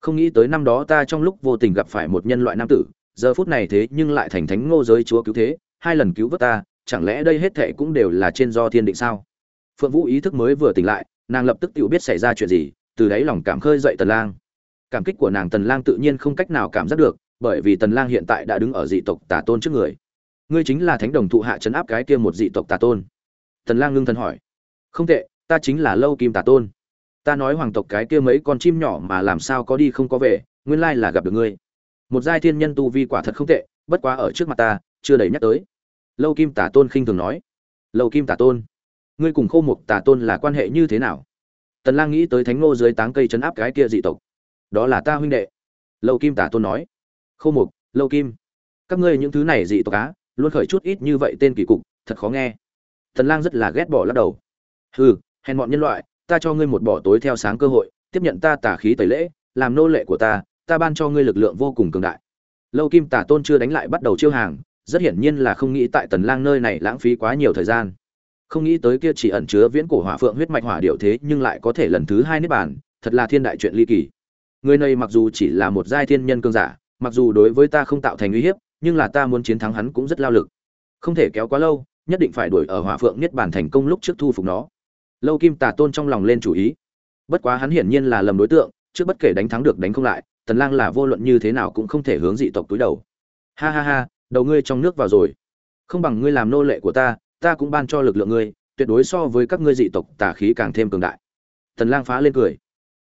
Không nghĩ tới năm đó ta trong lúc vô tình gặp phải một nhân loại nam tử, giờ phút này thế nhưng lại thành thánh ngô giới chúa cứu thế, hai lần cứu vớt ta, chẳng lẽ đây hết thệ cũng đều là trên do thiên định sao? Phượng vũ ý thức mới vừa tỉnh lại, nàng lập tức tự biết xảy ra chuyện gì, từ đấy lòng cảm khơi dậy tần lang. Cảm kích của nàng tần lang tự nhiên không cách nào cảm giác được, bởi vì tần lang hiện tại đã đứng ở dị tộc tà tôn trước người. Ngươi chính là thánh đồng thụ hạ chấn áp cái kia một dị tộc tà tôn? Tần lang ngưng thần hỏi không tệ, ta chính là lâu kim tà tôn. Ta nói hoàng tộc cái kia mấy con chim nhỏ mà làm sao có đi không có về, nguyên lai là gặp được ngươi. Một giai thiên nhân tu vi quả thật không tệ, bất quá ở trước mặt ta, chưa đầy nhắc tới. Lâu kim tà tôn khinh thường nói. Lâu kim tà tôn, ngươi cùng khô mục tà tôn là quan hệ như thế nào? Tần lang nghĩ tới thánh ngô dưới táng cây chấn áp cái kia dị tộc. Đó là ta huynh đệ. Lâu kim tà tôn nói. Khô mục, lâu kim, các ngươi những thứ này dị tộc á, luôn khởi chút ít như vậy tên kỳ cục, thật khó nghe. Tần lang rất là ghét bỏ lắc đầu hừ, hèn mọn nhân loại, ta cho ngươi một bỏ tối theo sáng cơ hội, tiếp nhận ta tà khí tẩy lễ, làm nô lệ của ta ta ban cho ngươi lực lượng vô cùng cường đại. Lâu kim tà tôn chưa đánh lại bắt đầu chiêu hàng, rất hiển nhiên là không nghĩ tại tần lang nơi này lãng phí quá nhiều thời gian. Không nghĩ tới kia chỉ ẩn chứa viễn cổ hỏa phượng huyết mạch hỏa điệu thế nhưng lại có thể lần thứ hai niết bàn, thật là thiên đại chuyện ly kỳ. Người này mặc dù chỉ là một giai thiên nhân cương giả, mặc dù đối với ta không tạo thành uy hiếp, nhưng là ta muốn chiến thắng hắn cũng rất lao lực. Không thể kéo quá lâu, nhất định phải đuổi ở hỏa phượng niết bàn thành công lúc trước thu phục nó lâu kim tà tôn trong lòng lên chủ ý. Bất quá hắn hiển nhiên là lầm đối tượng, trước bất kể đánh thắng được đánh không lại, tần lang là vô luận như thế nào cũng không thể hướng dị tộc túi đầu. Ha ha ha, đầu ngươi trong nước vào rồi. Không bằng ngươi làm nô lệ của ta ta cũng ban cho lực lượng ngươi, tuyệt đối so với các ngươi dị tộc tà khí càng thêm cường đại. Tần lang phá lên cười.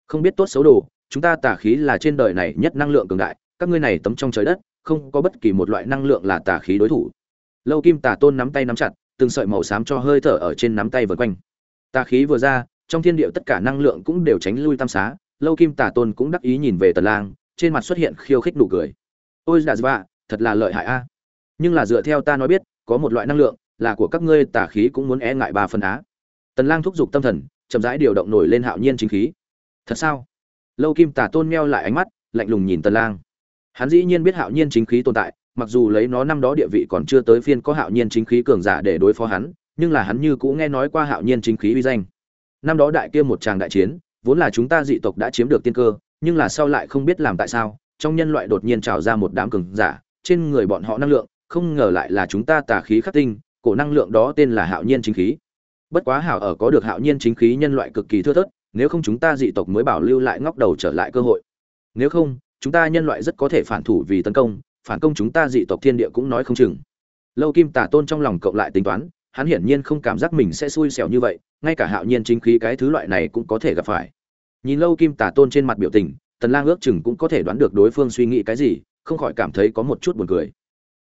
Không biết tốt xấu đồ, chúng ta tà khí là trên đời này nhất năng lượng cường đại, các ngươi này tấm trong trời đất, không có bất kỳ một loại năng lượng là tà khí đối thủ. Lâu kim tà tôn nắm tay nắm chặt, từng sợi màu xám cho hơi thở ở trên nắm tay vần quanh tà khí vừa ra, trong thiên địa tất cả năng lượng cũng đều tránh lui tam xá, lâu kim tà tôn cũng đắc ý nhìn về tần lang, trên mặt xuất hiện khiêu khích nụ cười. Ôi dạ dạ thật là lợi hại a. Nhưng là dựa theo ta nói biết, có một loại năng lượng là của các ngươi tà khí cũng muốn e ngại ba phần á. Tần lang thúc giục tâm thần, chậm rãi điều động nổi lên hạo nhiên chính khí. Thật sao? Lâu kim tà tôn meo lại ánh mắt, lạnh lùng nhìn tần lang. Hắn dĩ nhiên biết hạo nhiên chính khí tồn tại, mặc dù lấy nó năm đó địa vị còn chưa tới phiên có hạo nhiên chính khí cường giả để đối phó hắn nhưng là hắn như cũng nghe nói qua hạo nhiên chính khí uy danh. Năm đó đại kia một tràng đại chiến, vốn là chúng ta dị tộc đã chiếm được tiên cơ, nhưng là sau lại không biết làm tại sao, trong nhân loại đột nhiên trào ra một đám cường giả, trên người bọn họ năng lượng, không ngờ lại là chúng ta tà khí khắc tinh, cổ năng lượng đó tên là hạo nhiên chính khí. Bất quá hảo ở có được hạo nhiên chính khí nhân loại cực kỳ thưa thớt, nếu không chúng ta dị tộc mới bảo lưu lại ngóc đầu trở lại cơ hội. Nếu không, chúng ta nhân loại rất có thể phản thủ vì tấn công, phản công chúng ta dị tộc thiên địa cũng nói không chừng. Lâu kim tả tôn trong lòng cộng lại tính toán hắn hiển nhiên không cảm giác mình sẽ xui xẻo như vậy, ngay cả hạo nhiên chính khí cái thứ loại này cũng có thể gặp phải. Nhìn lâu kim tả tôn trên mặt biểu tình, tần lang ước chừng cũng có thể đoán được đối phương suy nghĩ cái gì, không khỏi cảm thấy có một chút buồn cười.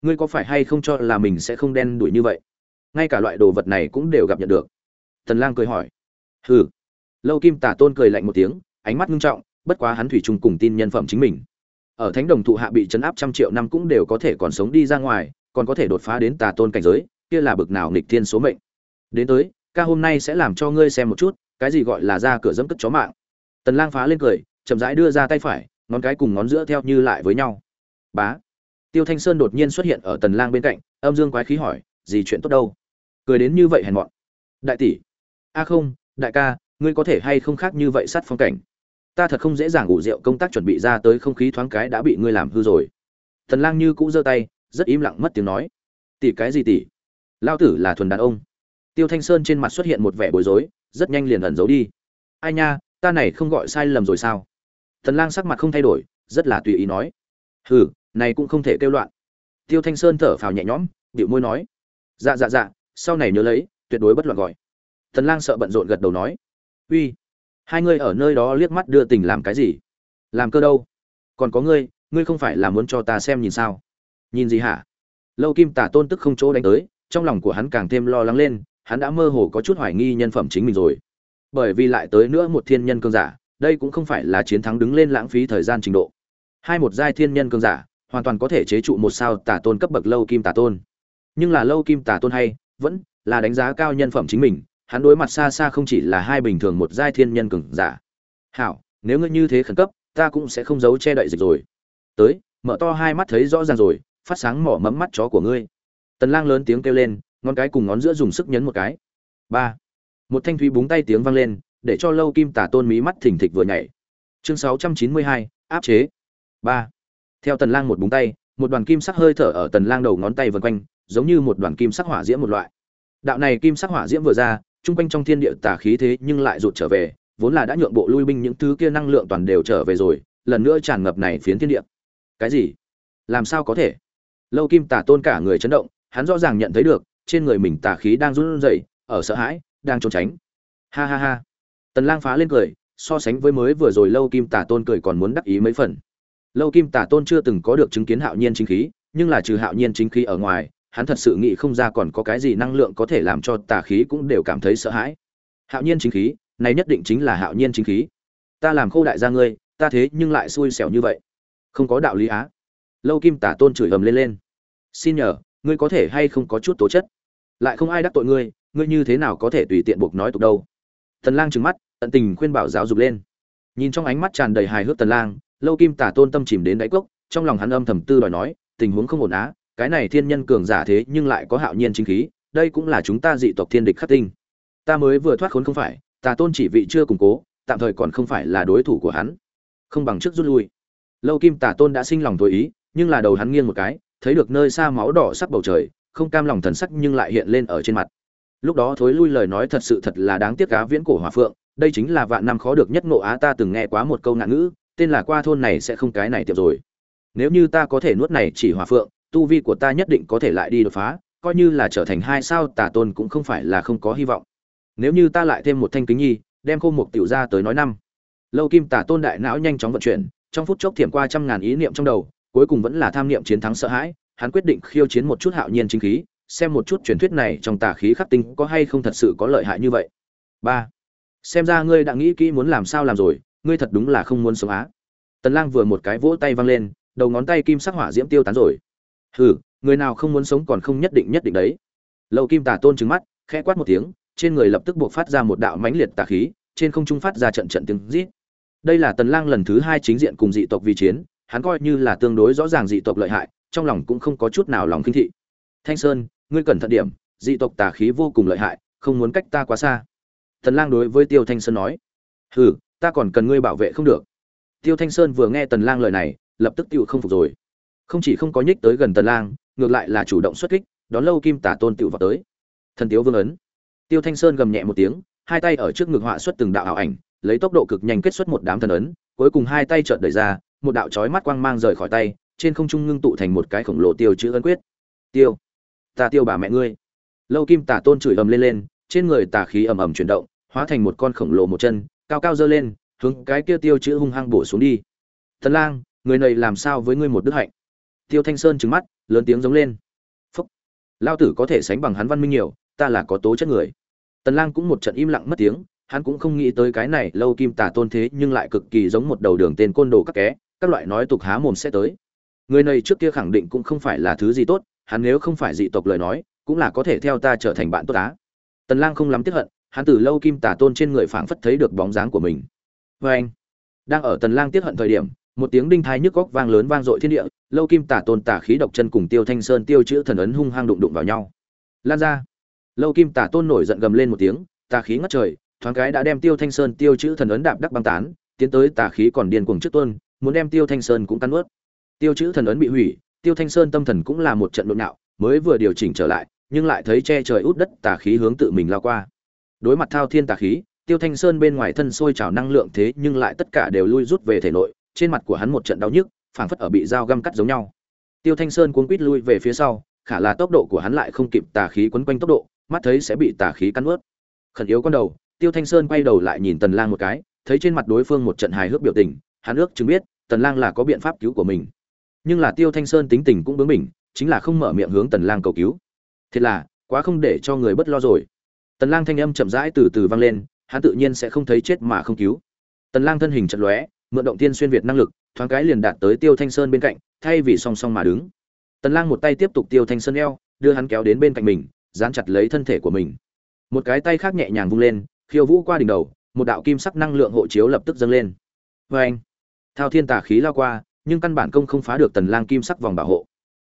Ngươi có phải hay không cho là mình sẽ không đen đuổi như vậy? Ngay cả loại đồ vật này cũng đều gặp nhận được. Tần lang cười hỏi. Hừ. Lâu kim tả tôn cười lạnh một tiếng, ánh mắt ngưng trọng, bất quá hắn thủy chung cùng tin nhân phẩm chính mình. Ở thánh đồng thụ hạ bị chấn áp trăm triệu năm cũng đều có thể còn sống đi ra ngoài, còn có thể đột phá đến tà tôn cảnh giới kia là bực nào nghịch thiên số mệnh. Đến tới, ca hôm nay sẽ làm cho ngươi xem một chút, cái gì gọi là ra cửa dẫm cất chó mạng. Tần lang phá lên cười, chậm rãi đưa ra tay phải, ngón cái cùng ngón giữa theo như lại với nhau. Bá. Tiêu thanh sơn đột nhiên xuất hiện ở tần lang bên cạnh, âm dương quái khí hỏi, gì chuyện tốt đâu? Cười đến như vậy hèn mọn. Đại tỷ. A không, đại ca, ngươi có thể hay không khác như vậy sát phong cảnh? Ta thật không dễ dàng ngủ rượu công tác chuẩn bị ra tới không khí thoáng cái đã bị ngươi làm hư rồi. Tần lang như cũ giơ tay, rất im lặng mất tiếng nói. Tỷ cái gì tỷ? Lao tử là thuần đàn ông. Tiêu thanh sơn trên mặt xuất hiện một vẻ bối rối, rất nhanh liền ẩn giấu đi. Ai nha, ta này không gọi sai lầm rồi sao? Thần lang sắc mặt không thay đổi, rất là tùy ý nói. Hừ, này cũng không thể kêu loạn. Tiêu thanh sơn thở phào nhẹ nhõm điệu môi nói. Dạ dạ dạ sau này nhớ lấy, tuyệt đối bất loạn gọi. Thần lang sợ bận rộn gật đầu nói. Uy, hai ngươi ở nơi đó liếc mắt đưa tình làm cái gì? Làm cơ đâu? Còn có ngươi ngươi không phải là muốn cho ta xem nhìn sao? Nhìn gì hả? Lâu kim tả tôn tức không chỗ đánh tới trong lòng của hắn càng thêm lo lắng lên, hắn đã mơ hồ có chút hoài nghi nhân phẩm chính mình rồi. Bởi vì lại tới nữa một thiên nhân cương giả, đây cũng không phải là chiến thắng đứng lên lãng phí thời gian trình độ. Hai một giai thiên nhân cương giả, hoàn toàn có thể chế trụ một sao tả tôn cấp bậc lâu kim tả tôn. Nhưng là lâu kim tả tôn hay, vẫn là đánh giá cao nhân phẩm chính mình, hắn đối mặt xa xa không chỉ là hai bình thường một giai thiên nhân cường giả. Hảo, nếu ngươi như thế khẩn cấp, ta cũng sẽ không giấu che đậy dịch rồi. Tới, mở to hai mắt thấy rõ ràng rồi, phát sáng mỏ mẫm mắt chó của ngươi tần lang lớn tiếng kêu lên ngón cái cùng ngón giữa dùng sức nhấn một cái. Ba. Một thanh thúy búng tay tiếng vang lên để cho lâu kim tả tôn mí mắt thỉnh thịch vừa nhảy. Chương 692, áp chế. Ba. Theo tần lang một búng tay một đoàn kim sắc hơi thở ở tần lang đầu ngón tay vần quanh giống như một đoàn kim sắc hỏa diễm một loại. Đạo này kim sắc hỏa diễm vừa ra trung quanh trong thiên địa tà khí thế nhưng lại rụt trở về vốn là đã nhượng bộ lui binh những thứ kia năng lượng toàn đều trở về rồi lần nữa tràn ngập này phiến thiên địa. Cái gì? Làm sao có thể? Lâu kim Tả tôn cả người chấn động hắn rõ ràng nhận thấy được, trên người mình tà khí đang run rẩy, ở sợ hãi, đang trốn tránh. Ha ha ha. Tần lang phá lên cười, so sánh với mới vừa rồi lâu kim tà tôn cười còn muốn đắc ý mấy phần. Lâu kim tà tôn chưa từng có được chứng kiến hạo nhiên chính khí, nhưng là trừ hạo nhiên chính khí ở ngoài, hắn thật sự nghĩ không ra còn có cái gì năng lượng có thể làm cho tà khí cũng đều cảm thấy sợ hãi. Hạo nhiên chính khí, này nhất định chính là hạo nhiên chính khí. Ta làm khô đại gia ngươi, ta thế nhưng lại xui xẻo như vậy. Không có đạo lý á. Lâu kim tả tôn chửi ầm lên lên. Xin nhờ ngươi có thể hay không có chút tố chất? Lại không ai đắc tội ngươi ngươi như thế nào có thể tùy tiện buộc nói tục đâu? Tần lang trừng mắt, tận tình khuyên bảo giáo dục lên. Nhìn trong ánh mắt tràn đầy hài hước tần lang, lâu kim tả tôn tâm chìm đến đáy cốc, trong lòng hắn âm thầm tư đòi nói, tình huống không ổn á, cái này thiên nhân cường giả thế nhưng lại có hạo nhiên chính khí, đây cũng là chúng ta dị tộc thiên địch khắc tinh. Ta mới vừa thoát khốn không phải, tà tôn chỉ vị chưa củng cố, tạm thời còn không phải là đối thủ của hắn. Không bằng trước rút lui. Lâu kim tà tôn đã sinh lòng tối ý, nhưng là đầu hắn nghiêng một cái thấy được nơi xa máu đỏ sắc bầu trời, không cam lòng thần sắc nhưng lại hiện lên ở trên mặt. Lúc đó thối lui lời nói thật sự thật là đáng tiếc cá viễn cổ hòa phượng, đây chính là vạn năm khó được nhất nộ á, ta từng nghe quá một câu ngạn ngữ, tên là qua thôn này sẽ không cái này tiệp rồi. Nếu như ta có thể nuốt này chỉ hòa phượng, tu vi của ta nhất định có thể lại đi đột phá, coi như là trở thành hai sao tà tôn cũng không phải là không có hy vọng. Nếu như ta lại thêm một thanh kính nhi, đem khô mục tiểu ra tới nói năm. Lâu kim tà tôn đại não nhanh chóng vận chuyển, trong phút chốc thiểm qua trăm ngàn ý niệm trong đầu cuối cùng vẫn là tham niệm chiến thắng sợ hãi, hắn quyết định khiêu chiến một chút hạo nhiên chính khí, xem một chút truyền thuyết này trong tà khí khắc tinh có hay không thật sự có lợi hại như vậy. Ba, xem ra ngươi đã nghĩ kỹ muốn làm sao làm rồi, ngươi thật đúng là không muốn sống á. Tần lang vừa một cái vỗ tay văng lên, đầu ngón tay kim sắc hỏa diễm tiêu tán rồi. Hừ, người nào không muốn sống còn không nhất định nhất định đấy. Lâu kim tà tôn trừng mắt, khẽ quát một tiếng, trên người lập tức buộc phát ra một đạo mãnh liệt tà khí, trên không trung phát ra trận trận tiếng rít. Đây là tần lang lần thứ hai chính diện cùng dị tộc vi chiến hắn coi như là tương đối rõ ràng dị tộc lợi hại, trong lòng cũng không có chút nào lòng kinh thị. Thanh sơn, ngươi cẩn thận điểm, dị tộc tà khí vô cùng lợi hại, không muốn cách ta quá xa. Tần lang đối với tiêu thanh sơn nói, hừ, ta còn cần ngươi bảo vệ không được. Tiêu thanh sơn vừa nghe tần lang lời này, lập tức tiêu không phục rồi. Không chỉ không có nhích tới gần tần lang, ngược lại là chủ động xuất kích, đón lâu kim tả tôn tiểu vào tới. Thần tiếu vương ấn. Tiêu thanh sơn gầm nhẹ một tiếng, hai tay ở trước ngực họa xuất từng đạo ảo ảnh, lấy tốc độ cực nhanh kết xuất một đám thần ấn, cuối cùng hai tay chợt đẩy ra một đạo chói mắt quang mang rời khỏi tay, trên không trung ngưng tụ thành một cái khổng lồ tiêu chữ ấn quyết. Tiêu, ta tiêu bà mẹ ngươi. Lâu kim tả tôn chửi ầm lên lên, trên người tà khí ầm ầm chuyển động, hóa thành một con khổng lồ một chân, cao cao dơ lên, hướng cái kia tiêu chữ hung hăng bổ xuống đi. Tần lang, người này làm sao với ngươi một đức hạnh? Tiêu thanh sơn trừng mắt, lớn tiếng giống lên. Phúc, Lão tử có thể sánh bằng hắn văn minh nhiều, ta là có tố chất người. Tần lang cũng một trận im lặng mất tiếng, hắn cũng không nghĩ tới cái này lâu kim tà tôn thế nhưng lại cực kỳ giống một đầu đường tên côn đồ các ké các loại nói tục há mồm sẽ tới. Người này trước kia khẳng định cũng không phải là thứ gì tốt, hắn nếu không phải dị tộc lời nói, cũng là có thể theo ta trở thành bạn tốt á. Tần lang không lắm tiếc hận, hắn từ lâu kim tà tôn trên người phảng phất thấy được bóng dáng của mình. Với anh, đang ở tần lang tiếc hận thời điểm, một tiếng đinh thai nhức góc vang lớn vang dội thiên địa, lâu kim tả tôn tả khí độc chân cùng tiêu thanh sơn tiêu chữ thần ấn hung hăng đụng đụng vào nhau. Lan ra, lâu kim tả tôn nổi giận gầm lên một tiếng, tà khí ngất trời, thoáng cái đã đem tiêu thanh sơn tiêu chữ thần ấn đạp đắc băng tán, tiến tới tà khí còn điên cuồng trước tuôn muốn đem tiêu thanh sơn cũng cắn nuốt. Tiêu chữ thần ấn bị hủy tiêu thanh sơn tâm thần cũng là một trận hỗn loạn, mới vừa điều chỉnh trở lại nhưng lại thấy che trời út đất tà khí hướng tự mình lao qua. Đối mặt thao thiên tà khí tiêu thanh sơn bên ngoài thân sôi trào năng lượng thế nhưng lại tất cả đều lui rút về thể nội trên mặt của hắn một trận đau nhức phảng phất ở bị dao găm cắt giống nhau. Tiêu thanh sơn cuống quít lui về phía sau khả là tốc độ của hắn lại không kịp tà khí quấn quanh tốc độ mắt thấy sẽ bị tà khí cắn nuốt. Khẩn yếu con đầu tiêu thanh sơn quay đầu lại nhìn tần lang một cái thấy trên mặt đối phương một trận hài hước biểu tình hắn ước chứng biết tần lang là có biện pháp cứu của mình. Nhưng là tiêu thanh sơn tính tình cũng bướng bỉnh, chính là không mở miệng hướng tần lang cầu cứu. Thiệt là, quá không để cho người bất lo rồi. Tần lang thanh âm chậm rãi từ từ vang lên, hắn tự nhiên sẽ không thấy chết mà không cứu. Tần lang thân hình chật lóe, mượn động tiên xuyên việt năng lực, thoáng cái liền đạt tới tiêu thanh sơn bên cạnh, thay vì song song mà đứng. Tần lang một tay tiếp tục tiêu thanh sơn eo, đưa hắn kéo đến bên cạnh mình, dán chặt lấy thân thể của mình. Một cái tay khác nhẹ nhàng vung lên, khiêu vũ qua đỉnh đầu, một đạo kim sắc năng lượng hộ chiếu lập tức dâng lên. Với anh thao thiên tà khí lao qua, nhưng căn bản công không phá được tần lang kim sắc vòng bảo hộ.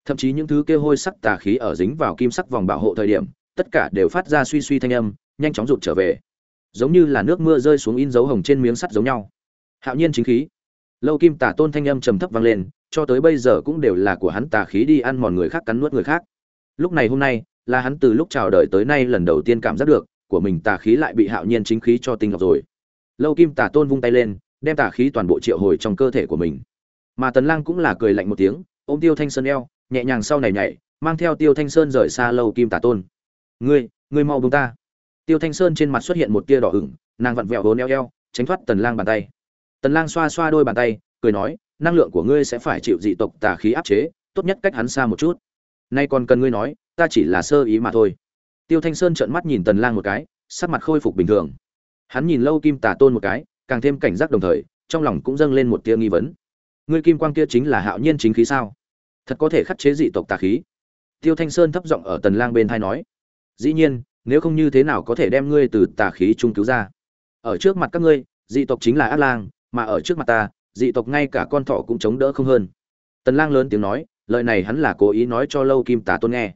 Thậm chí những thứ kia hôi sắc tà khí ở dính vào kim sắc vòng bảo hộ thời điểm, tất cả đều phát ra suy suy thanh âm, nhanh chóng rụt trở về. Giống như là nước mưa rơi xuống in dấu hồng trên miếng sắt giống nhau. Hạo nhiên chính khí. Lâu kim tà tôn thanh âm trầm thấp vang lên, cho tới bây giờ cũng đều là của hắn tà khí đi ăn mòn người khác cắn nuốt người khác. Lúc này hôm nay, là hắn từ lúc chào đời tới nay lần đầu tiên cảm giác được, của mình tà khí lại bị hạo nhiên chính khí cho tinh lọc rồi. Lâu kim tà tôn vung tay lên đem tà khí toàn bộ triệu hồi trong cơ thể của mình. Mà tần lang cũng là cười lạnh một tiếng, ôm tiêu thanh sơn eo, nhẹ nhàng sau này nhảy, mang theo tiêu thanh sơn rời xa lâu kim tà tôn. Ngươi ngươi mau buông ta. Tiêu thanh sơn trên mặt xuất hiện một tia đỏ ửng, nàng vặn vẹo vốn eo eo, tránh thoát tần lang bàn tay. Tần lang xoa xoa đôi bàn tay, cười nói, năng lượng của ngươi sẽ phải chịu dị tộc tà khí áp chế, tốt nhất cách hắn xa một chút. Nay còn cần ngươi nói, ta chỉ là sơ ý mà thôi. Tiêu thanh sơn trợn mắt nhìn tần lang một cái, sắc mặt khôi phục bình thường. Hắn nhìn lâu kim tà tôn một cái càng thêm cảnh giác đồng thời, trong lòng cũng dâng lên một tia nghi vấn. Ngươi kim quang kia chính là hạo nhiên chính khí sao? Thật có thể khắc chế dị tộc tà khí. Tiêu thanh sơn thấp giọng ở tần lang bên thai nói. Dĩ nhiên, nếu không như thế nào có thể đem ngươi từ tà khí trung cứu ra? Ở trước mặt các ngươi, dị tộc chính là ác lang, mà ở trước mặt ta, dị tộc ngay cả con thỏ cũng chống đỡ không hơn. Tần lang lớn tiếng nói, lời này hắn là cố ý nói cho lâu kim tà tôn nghe.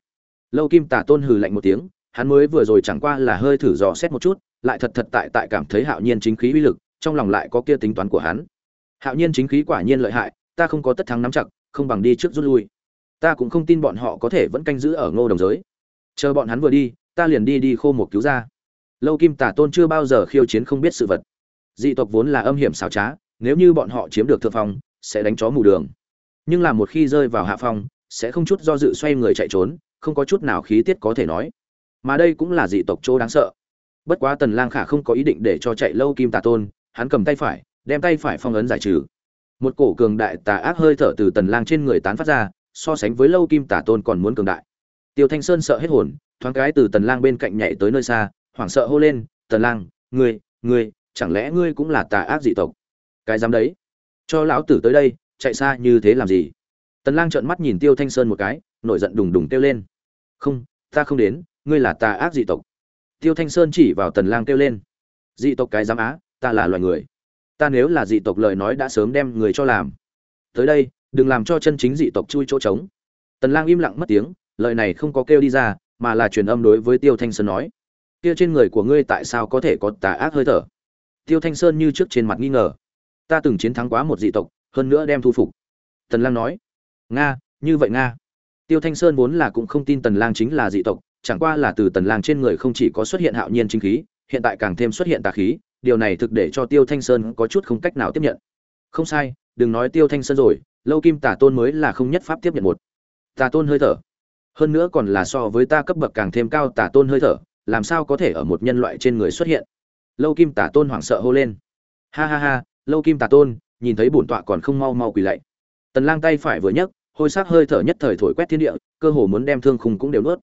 Lâu kim tà tôn hừ lạnh một tiếng, hắn mới vừa rồi chẳng qua là hơi thử dò xét một chút, lại thật thật tại tại cảm thấy hạo nhiên chính khí uy lực trong lòng lại có kia tính toán của hắn. Hạo nhiên chính khí quả nhiên lợi hại, ta không có tất thắng nắm chặt, không bằng đi trước rút lui. Ta cũng không tin bọn họ có thể vẫn canh giữ ở ngô đồng giới. Chờ bọn hắn vừa đi, ta liền đi đi khô một cứu ra. Lâu kim tả tôn chưa bao giờ khiêu chiến không biết sự vật. Dị tộc vốn là âm hiểm xảo trá, nếu như bọn họ chiếm được thượng phong, sẽ đánh chó mù đường. Nhưng là một khi rơi vào hạ phong, sẽ không chút do dự xoay người chạy trốn, không có chút nào khí tiết có thể nói. Mà đây cũng là dị tộc chỗ đáng sợ. Bất quá tần lang khả không có ý định để cho chạy lâu kim tà tôn hắn cầm tay phải, đem tay phải phong ấn giải trừ. Một cổ cường đại tà ác hơi thở từ tần lang trên người tán phát ra, so sánh với lâu kim tà tôn còn muốn cường đại. Tiêu thanh sơn sợ hết hồn, thoáng cái từ tần lang bên cạnh nhảy tới nơi xa, hoảng sợ hô lên, tần lang, ngươi ngươi, chẳng lẽ ngươi cũng là tà ác dị tộc? Cái dám đấy. Cho lão tử tới đây, chạy xa như thế làm gì? Tần lang trợn mắt nhìn tiêu thanh sơn một cái, nổi giận đùng đùng kêu lên. Không, ta không đến, ngươi là tà ác dị tộc. Tiêu thanh sơn chỉ vào tần lang kêu lên. Dị tộc cái dám á ta là loài người. Ta nếu là dị tộc lời nói đã sớm đem người cho làm. Tới đây, đừng làm cho chân chính dị tộc chui chỗ trống. Tần lang im lặng mất tiếng, lời này không có kêu đi ra, mà là truyền âm đối với tiêu thanh sơn nói. Kia trên người của ngươi tại sao có thể có tà ác hơi thở? Tiêu thanh sơn như trước trên mặt nghi ngờ. Ta từng chiến thắng quá một dị tộc, hơn nữa đem thu phục. Tần lang nói. Nga, như vậy nga. Tiêu thanh sơn vốn là cũng không tin tần lang chính là dị tộc, chẳng qua là từ tần lang trên người không chỉ có xuất hiện hạo nhiên chính khí, hiện tại càng thêm xuất hiện tà khí điều này thực để cho tiêu thanh sơn có chút không cách nào tiếp nhận. Không sai, đừng nói tiêu thanh sơn rồi, lâu kim tà tôn mới là không nhất pháp tiếp nhận một. Tà tôn hơi thở. Hơn nữa còn là so với ta cấp bậc càng thêm cao tà tôn hơi thở, làm sao có thể ở một nhân loại trên người xuất hiện? Lâu kim tà tôn hoảng sợ hô lên. Ha ha ha, lâu kim tà tôn, nhìn thấy bổn tọa còn không mau mau quỳ lạy. Tần lang tay phải vừa nhấc, hôi sắc hơi thở nhất thời thổi quét thiên địa, cơ hồ muốn đem thương khung cũng đều nuốt.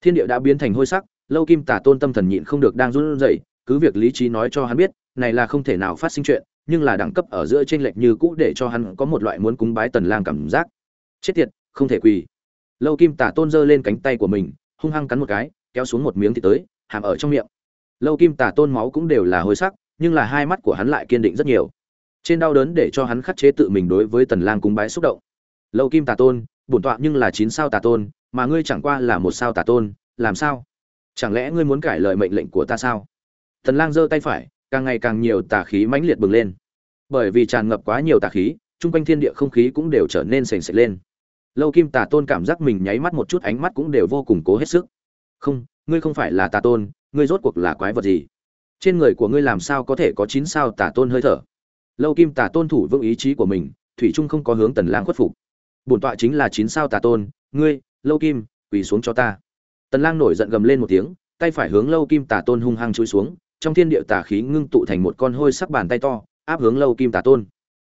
Thiên địa đã biến thành hôi sắc, lâu kim tà tôn tâm thần nhịn không được đang run rẩy cứ việc lý trí nói cho hắn biết, này là không thể nào phát sinh chuyện, nhưng là đẳng cấp ở giữa trên lệch như cũ để cho hắn có một loại muốn cúng bái tần lang cảm giác. Chết tiệt, không thể quỳ. Lâu kim Tả tôn giơ lên cánh tay của mình, hung hăng cắn một cái, kéo xuống một miếng thịt tới, hàm ở trong miệng. Lâu kim Tả tôn máu cũng đều là hôi sắc, nhưng là hai mắt của hắn lại kiên định rất nhiều. Trên đau đớn để cho hắn khắc chế tự mình đối với tần lang cúng bái xúc động. Lâu kim tà tôn, bổn tọa nhưng là chín sao tà tôn, mà ngươi chẳng qua là một sao tà tôn, làm sao? Chẳng lẽ ngươi muốn cải lời mệnh lệnh của ta sao? Tần lang giơ tay phải, càng ngày càng nhiều tà khí mãnh liệt bừng lên. Bởi vì tràn ngập quá nhiều tà khí trung quanh thiên địa không khí cũng đều trở nên sền sệt lên. Lâu kim tà tôn cảm giác mình nháy mắt một chút, ánh mắt cũng đều vô cùng cố hết sức. Không, ngươi không phải là tà tôn, ngươi rốt cuộc là quái vật gì? Trên người của ngươi làm sao có thể có chín sao tà tôn hơi thở? Lâu kim tà tôn thủ vững ý chí của mình, thủy trung không có hướng tần lang khuất phục. Bổn tọa chính là chín sao tà tôn, ngươi, lâu kim, quỳ xuống cho ta. Tần lang nổi giận gầm lên một tiếng, tay phải hướng lâu kim tà tôn hung hăng chui xuống trong thiên địa tà khí ngưng tụ thành một con hôi sắc bàn tay to áp hướng lâu kim tà tôn.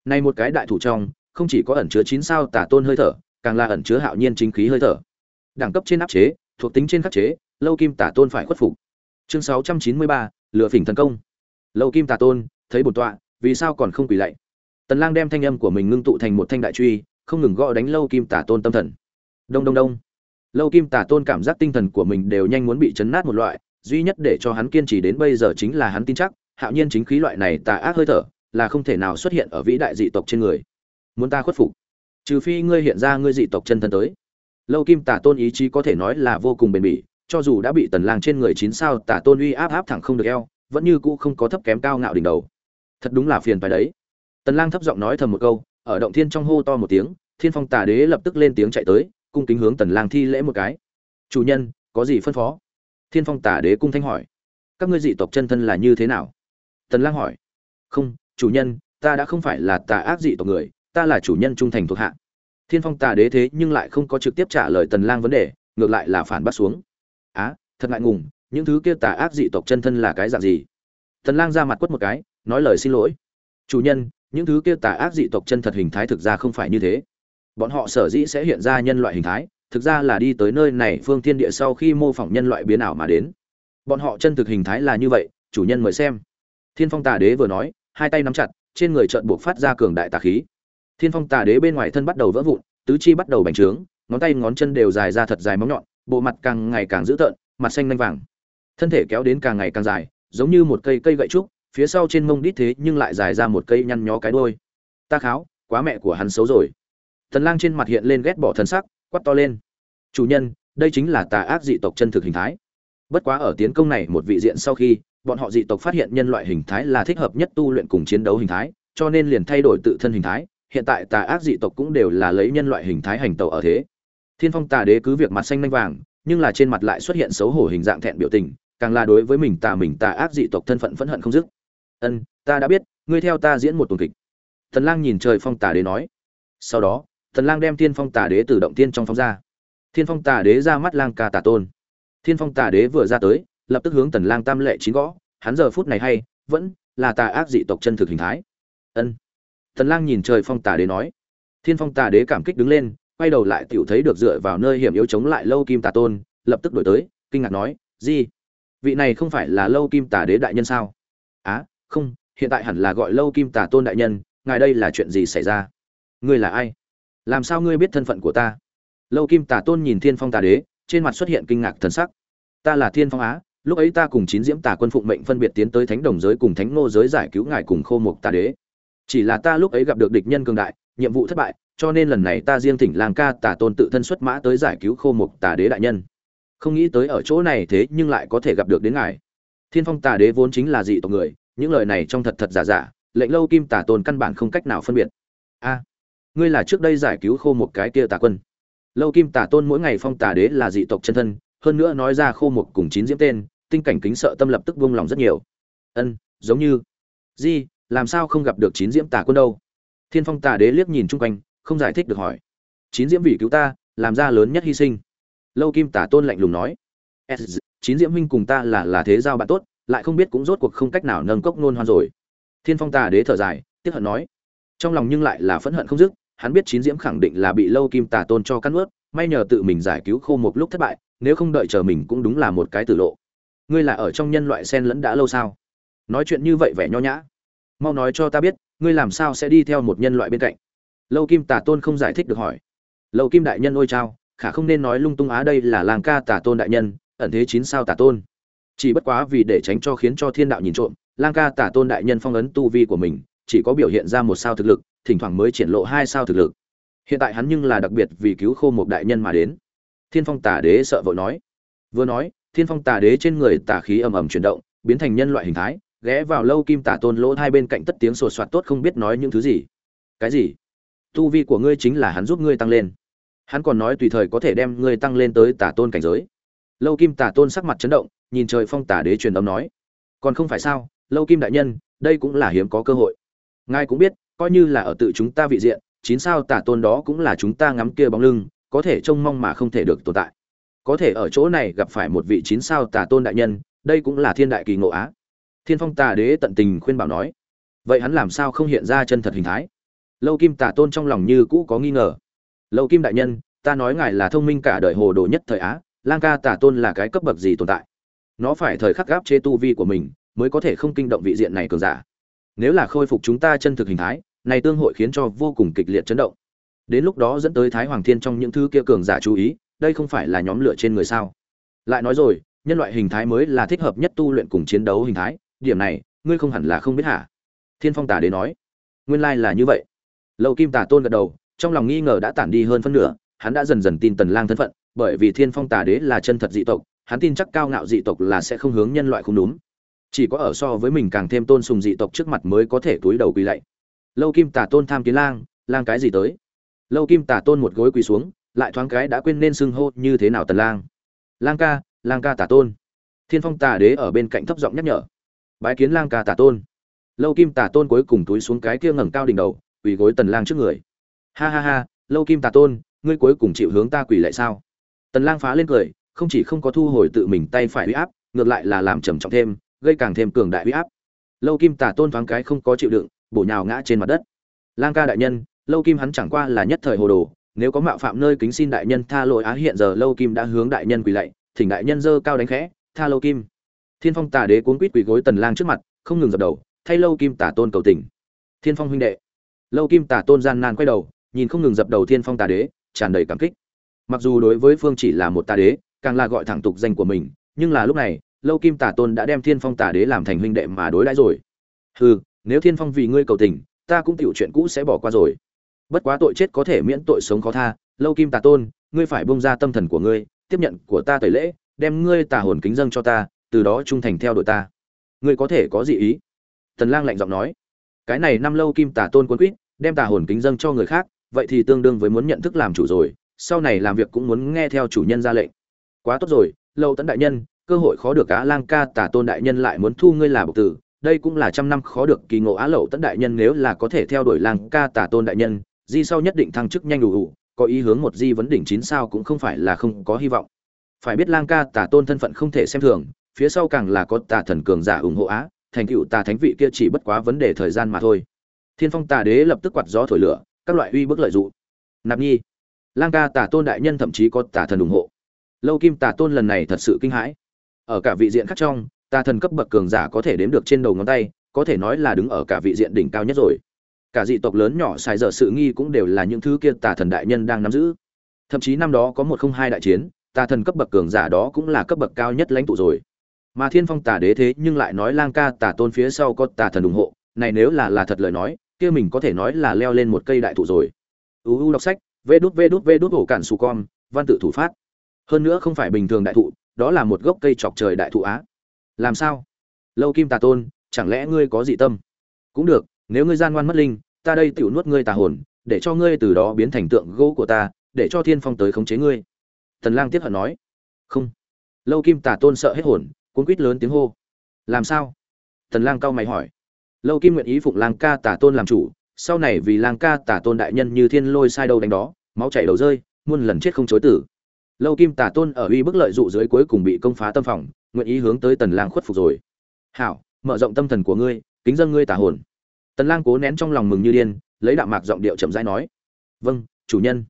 Này một cái đại thủ trong không chỉ có ẩn chứa chín sao tà tôn hơi thở càng là ẩn chứa hạo nhiên chính khí hơi thở. Đẳng cấp trên áp chế thuộc tính trên khắc chế lâu kim tà tôn phải khuất phục. Chương 693, lựa phỉnh thần công. Lâu kim tà tôn thấy bổn tọa vì sao còn không quỳ lạy? Tần lang đem thanh âm của mình ngưng tụ thành một thanh đại truy không ngừng gõ đánh lâu kim tà tôn tâm thần. Đông đông đông. Lâu kim tà tôn cảm giác tinh thần của mình đều nhanh muốn bị chấn nát một loại duy nhất để cho hắn kiên trì đến bây giờ chính là hắn tin chắc, hạo nhiên chính khí loại này tà ác hơi thở, là không thể nào xuất hiện ở vĩ đại dị tộc trên người. Muốn ta khuất phục? Trừ phi ngươi hiện ra ngươi dị tộc chân thân tới. Lâu kim tả tôn ý chí có thể nói là vô cùng bền bỉ, cho dù đã bị tần lang trên người chín sao tả tôn uy áp áp thẳng không được eo, vẫn như cũ không có thấp kém cao ngạo đỉnh đầu. Thật đúng là phiền phải đấy. Tần lang thấp giọng nói thầm một câu, ở động thiên trong hô to một tiếng, thiên phong tà đế lập tức lên tiếng chạy tới, cung kính hướng tần lang thi lễ một cái. Chủ nhân, có gì phân phó? Thiên phong Tả đế cung thanh hỏi, các ngươi dị tộc chân thân là như thế nào? Tần lang hỏi, không, chủ nhân, ta đã không phải là tà ác dị tộc người, ta là chủ nhân trung thành thuộc hạ. Thiên phong tà đế thế nhưng lại không có trực tiếp trả lời tần lang vấn đề, ngược lại là phản bắt xuống, á, thật ngại ngùng, những thứ kia tà ác dị tộc chân thân là cái dạng gì? Tần lang ra mặt quất một cái, nói lời xin lỗi, chủ nhân, những thứ kia tà ác dị tộc chân thật hình thái thực ra không phải như thế. Bọn họ sở dĩ sẽ hiện ra nhân loại hình thái thực ra là đi tới nơi này phương thiên địa sau khi mô phỏng nhân loại biến ảo mà đến. Bọn họ chân thực hình thái là như vậy, chủ nhân mời xem. Thiên phong tà đế vừa nói, hai tay nắm chặt, trên người trợn buộc phát ra cường đại tà khí. Thiên phong tà đế bên ngoài thân bắt đầu vỡ vụn, tứ chi bắt đầu bành trướng, ngón tay ngón chân đều dài ra thật dài móng nhọn, bộ mặt càng ngày càng dữ tợn, mặt xanh lanh vàng. Thân thể kéo đến càng ngày càng dài, giống như một cây cây gậy trúc, phía sau trên mông đít thế nhưng lại dài ra một cây nhăn nhó cái đôi ta kháo, quá mẹ của hắn xấu rồi. Thần lang trên mặt hiện lên ghét bỏ thần sắc quát to lên. Chủ nhân, đây chính là tà ác dị tộc chân thực hình thái. Bất quá ở tiến công này một vị diện sau khi, bọn họ dị tộc phát hiện nhân loại hình thái là thích hợp nhất tu luyện cùng chiến đấu hình thái, cho nên liền thay đổi tự thân hình thái. Hiện tại tà ác dị tộc cũng đều là lấy nhân loại hình thái hành tẩu ở thế. Thiên phong tà đế cứ việc mặt xanh lanh vàng, nhưng là trên mặt lại xuất hiện xấu hổ hình dạng thẹn biểu tình, càng là đối với mình tà mình tà ác dị tộc thân phận phẫn hận không dứt. Ân, ta đã biết, ngươi theo ta diễn một tuần kịch. Thần lang nhìn trời phong tà đế nói. Sau đó Tần lang đem thiên phong tà đế từ động tiên trong phong ra. Thiên phong tà đế ra mắt lang ca tà tôn. Thiên phong tà đế vừa ra tới, lập tức hướng tần lang tam lệ chín gõ, hắn giờ phút này hay, vẫn là tà ác dị tộc chân thực hình thái. Ân. Tần lang nhìn trời phong tà đế nói. Thiên phong tà đế cảm kích đứng lên, quay đầu lại tiểu thấy được dựa vào nơi hiểm yếu chống lại lâu kim tà tôn, lập tức đổi tới, kinh ngạc nói gì vị này không phải là lâu kim tà đế đại nhân sao? Á, không, hiện tại hẳn là gọi lâu kim tà tôn đại nhân, ngài đây là chuyện gì xảy ra? Ngươi là ai? Làm sao ngươi biết thân phận của ta? Lâu kim Tả tôn nhìn thiên phong tà đế, trên mặt xuất hiện kinh ngạc thần sắc. Ta là thiên phong á, lúc ấy ta cùng chín diễm tà quân phụng mệnh phân biệt tiến tới thánh đồng giới cùng thánh ngô giới giải cứu ngài cùng khô mục tà đế. Chỉ là ta lúc ấy gặp được địch nhân cường đại, nhiệm vụ thất bại, cho nên lần này ta riêng thỉnh làng ca tà tôn tự thân xuất mã tới giải cứu khô mục tà đế đại nhân. Không nghĩ tới ở chỗ này thế nhưng lại có thể gặp được đến ngài. Thiên phong tà đế vốn chính là dị tộc người, những lời này trong thật thật giả giả, lệnh lâu kim tà tôn căn bản không cách nào phân biệt. A ngươi là trước đây giải cứu khô một cái kia tà quân. Lâu kim tà tôn mỗi ngày phong tà đế là dị tộc chân thân, hơn nữa nói ra khô một cùng chín diễm tên, tinh cảnh kính sợ tâm lập tức vung lòng rất nhiều. Ân, giống như. Di, làm sao không gặp được chín diễm tà quân đâu? Thiên phong tà đế liếc nhìn chung quanh, không giải thích được hỏi. Chín diễm vì cứu ta, làm ra lớn nhất hy sinh. Lâu kim tà tôn lạnh lùng nói. Chín diễm huynh cùng ta là là thế giao bạn tốt, lại không biết cũng rốt cuộc không cách nào nâng cốc nôn hoan rồi. Thiên phong tà đế thở dài, tiếc hận nói. Trong lòng nhưng lại là phẫn hận không dứt hắn biết chín diễm khẳng định là bị lâu kim tà tôn cho cắt ướt, may nhờ tự mình giải cứu khô một lúc thất bại, nếu không đợi chờ mình cũng đúng là một cái tử lộ. Ngươi là ở trong nhân loại sen lẫn đã lâu sao? Nói chuyện như vậy vẻ nho nhã. Mau nói cho ta biết, ngươi làm sao sẽ đi theo một nhân loại bên cạnh? Lâu kim tà tôn không giải thích được hỏi. Lâu kim đại nhân ôi trao khả không nên nói lung tung á đây là làng ca tà tôn đại nhân, ẩn thế chín sao tà tôn. Chỉ bất quá vì để tránh cho khiến cho thiên đạo nhìn trộm lang ca tả tôn đại nhân phong ấn tu vi của mình, chỉ có biểu hiện ra một sao thực lực thỉnh thoảng mới triển lộ hai sao thực lực. Hiện tại hắn nhưng là đặc biệt vì cứu khô một đại nhân mà đến. Thiên phong tả đế sợ vội nói. Vừa nói, thiên phong tả đế trên người tả khí ầm ầm chuyển động, biến thành nhân loại hình thái, ghé vào lâu kim tả tôn lỗ hai bên cạnh tất tiếng sột soạt tốt không biết nói những thứ gì. Cái gì? Tu vi của ngươi chính là hắn giúp ngươi tăng lên. Hắn còn nói tùy thời có thể đem ngươi tăng lên tới tả tôn cảnh giới. Lâu kim tả tôn sắc mặt chấn động, nhìn trời phong tả đế truyền âm nói. Còn không phải sao, lâu kim đại nhân, đây cũng là hiếm có cơ hội. Ngài cũng biết coi như là ở tự chúng ta vị diện, chín sao tả tôn đó cũng là chúng ta ngắm kia bóng lưng, có thể trông mong mà không thể được tồn tại. Có thể ở chỗ này gặp phải một vị chín sao tả tôn đại nhân, đây cũng là thiên đại kỳ ngộ á. Thiên phong tà đế tận tình khuyên bảo nói, vậy hắn làm sao không hiện ra chân thật hình thái? Lâu kim tả tôn trong lòng như cũ có nghi ngờ. Lâu kim đại nhân, ta nói ngài là thông minh cả đời hồ đồ nhất thời á, lang ca tả tôn là cái cấp bậc gì tồn tại? Nó phải thời khắc gáp chế tu vi của mình, mới có thể không kinh động vị diện này cường giả nếu là khôi phục chúng ta chân thực hình thái, này tương hội khiến cho vô cùng kịch liệt chấn động. Đến lúc đó dẫn tới thái hoàng thiên trong những thứ kia cường giả chú ý, đây không phải là nhóm lửa trên người sao? Lại nói rồi, nhân loại hình thái mới là thích hợp nhất tu luyện cùng chiến đấu hình thái, điểm này, ngươi không hẳn là không biết hả? Thiên phong tả đế nói. Nguyên lai là như vậy. Lâu kim tả tôn gật đầu, trong lòng nghi ngờ đã tản đi hơn phân nửa, hắn đã dần dần tin tần lang thân phận, bởi vì thiên phong tả đế là chân thật dị tộc, hắn tin chắc cao ngạo dị tộc là sẽ không hướng nhân loại không đúng chỉ có ở so với mình càng thêm tôn sùng dị tộc trước mặt mới có thể túi đầu quỳ lạy. Lâu kim tả tôn tham kiến lang lang cái gì tới? Lâu kim tả tôn một gối quỳ xuống, lại thoáng cái đã quên nên xưng hô như thế nào tần lang. Lang ca lang ca tả tôn. Thiên phong tả đế ở bên cạnh thấp giọng nhắc nhở. Bái kiến lang ca tả tôn. Lâu kim tả tôn cuối cùng túi xuống cái kia ngẩng cao đỉnh đầu, quỳ gối tần lang trước người. Ha ha ha, lâu kim tà tôn, ngươi cuối cùng chịu hướng ta quỳ lại sao? Tần lang phá lên cười, không chỉ không có thu hồi tự mình tay phải uy áp, ngược lại là làm trầm trọng thêm gây càng thêm cường đại uy áp. Lâu kim tả tôn thoáng cái không có chịu đựng, bổ nhào ngã trên mặt đất. Lang ca đại nhân, lâu kim hắn chẳng qua là nhất thời hồ đồ, nếu có mạo phạm nơi kính xin đại nhân tha lỗi á, hiện giờ lâu kim đã hướng đại nhân quỳ lạy, thỉnh đại nhân dơ cao đánh khẽ, tha lâu kim. Thiên phong tà đế cuốn quýt quỳ gối tần lang trước mặt, không ngừng dập đầu, thay lâu kim tả tôn cầu tình. Thiên phong huynh đệ. Lâu kim tả tôn gian nan quay đầu, nhìn không ngừng dập đầu thiên phong tà đế, tràn đầy cảm kích. Mặc dù đối với phương chỉ là một tà đế, càng là gọi thẳng tục danh của mình, nhưng là lúc này lâu kim Tả tôn đã đem thiên phong Tả đế làm thành huynh đệ mà đối đãi rồi. Hừ, nếu thiên phong vì ngươi cầu tình, ta cũng tiểu chuyện cũ sẽ bỏ qua rồi. Bất quá tội chết có thể miễn tội sống khó tha, lâu kim tà tôn, ngươi phải bông ra tâm thần của ngươi, tiếp nhận của ta tẩy lễ, đem ngươi tà hồn kính dâng cho ta, từ đó trung thành theo đội ta. Ngươi có thể có gì ý? Tần lang lạnh giọng nói. Cái này năm lâu kim tà tôn quân quýt, đem tà hồn kính dâng cho người khác, vậy thì tương đương với muốn nhận thức làm chủ rồi, sau này làm việc cũng muốn nghe theo chủ nhân ra lệnh. Quá tốt rồi, lâu tấn đại nhân cơ hội khó được á lang ca tà tôn đại nhân lại muốn thu ngươi là bộc tử. Đây cũng là trăm năm khó được kỳ ngộ á lậu tấn đại nhân nếu là có thể theo đuổi lang ca tà tôn đại nhân, di sau nhất định thăng chức nhanh đủ đủ, có ý hướng một di vấn đỉnh chín sao cũng không phải là không có hy vọng. Phải biết lang ca tà tôn thân phận không thể xem thường, phía sau càng là có tà thần cường giả ủng hộ á, thành cựu tà thánh vị kia chỉ bất quá vấn đề thời gian mà thôi. Thiên phong tà đế lập tức quạt gió thổi lửa, các loại uy bức lợi dụng. Nạp nhi. Lang ca tà tôn đại nhân thậm chí có tà thần ủng hộ. Lâu kim tà tôn lần này thật sự kinh hãi ở cả vị diện khác trong, ta thần cấp bậc cường giả có thể đếm được trên đầu ngón tay, có thể nói là đứng ở cả vị diện đỉnh cao nhất rồi. Cả dị tộc lớn nhỏ xài dở sự nghi cũng đều là những thứ kia tà thần đại nhân đang nắm giữ. Thậm chí năm đó có một không hai đại chiến, tà thần cấp bậc cường giả đó cũng là cấp bậc cao nhất lãnh tụ rồi. Mà thiên phong tà đế thế nhưng lại nói lang ca tà tôn phía sau có tà thần ủng hộ, này nếu là là thật lời nói, kia mình có thể nói là leo lên một cây đại thụ rồi. Uu đọc sách, vê đút vê đút vê đút ổ cản su con, văn tự thủ phát. Hơn nữa không phải bình thường đại thụ đó là một gốc cây chọc trời đại thụ á. Làm sao? Lâu kim tà tôn, chẳng lẽ ngươi có dị tâm? Cũng được, nếu ngươi gian ngoan mất linh, ta đây tiểu nuốt ngươi tà hồn, để cho ngươi từ đó biến thành tượng gỗ của ta, để cho thiên phong tới khống chế ngươi. Tần lang tiếp hận nói. Không. Lâu kim tà tôn sợ hết hồn cuốn quýt lớn tiếng hô. Làm sao? Tần lang cao mày hỏi. Lâu kim nguyện ý phụng lang ca tà tôn làm chủ, sau này vì lang ca tà tôn đại nhân như thiên lôi sai đâu đánh đó, máu chảy đầu rơi, muôn lần chết không chối tử lâu kim Tả tôn ở uy bức lợi dụ dưới cuối cùng bị công phá tâm phòng nguyện ý hướng tới tần lang khuất phục rồi. Hảo mở rộng tâm thần của ngươi kính dân ngươi tà hồn. Tần lang cố nén trong lòng mừng như điên lấy đạm mạc giọng điệu chậm rãi nói. Vâng chủ nhân.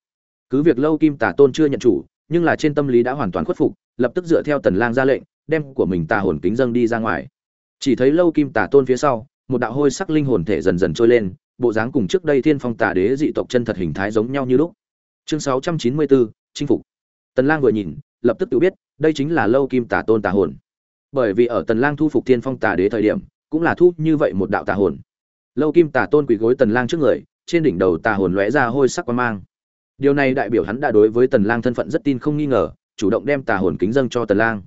Cứ việc lâu kim Tả tôn chưa nhận chủ nhưng là trên tâm lý đã hoàn toàn khuất phục lập tức dựa theo tần lang ra lệnh đem của mình tà hồn kính dâng đi ra ngoài. Chỉ thấy lâu kim Tả tôn phía sau một đạo hôi sắc linh hồn thể dần dần trôi lên bộ dáng cùng trước đây thiên phong tà đế dị tộc chân thật hình thái giống nhau như lúc. Chương 694, chinh phục tần lang vừa nhìn, lập tức tự biết, đây chính là lâu kim tà tôn tà hồn. Bởi vì ở tần lang thu phục thiên phong tà đế thời điểm, cũng là thu như vậy một đạo tà hồn. Lâu kim tà tôn quỳ gối tần lang trước người, trên đỉnh đầu tà hồn lóe ra hôi sắc quang mang. Điều này đại biểu hắn đã đối với tần lang thân phận rất tin không nghi ngờ, chủ động đem tà hồn kính dâng cho tần lang.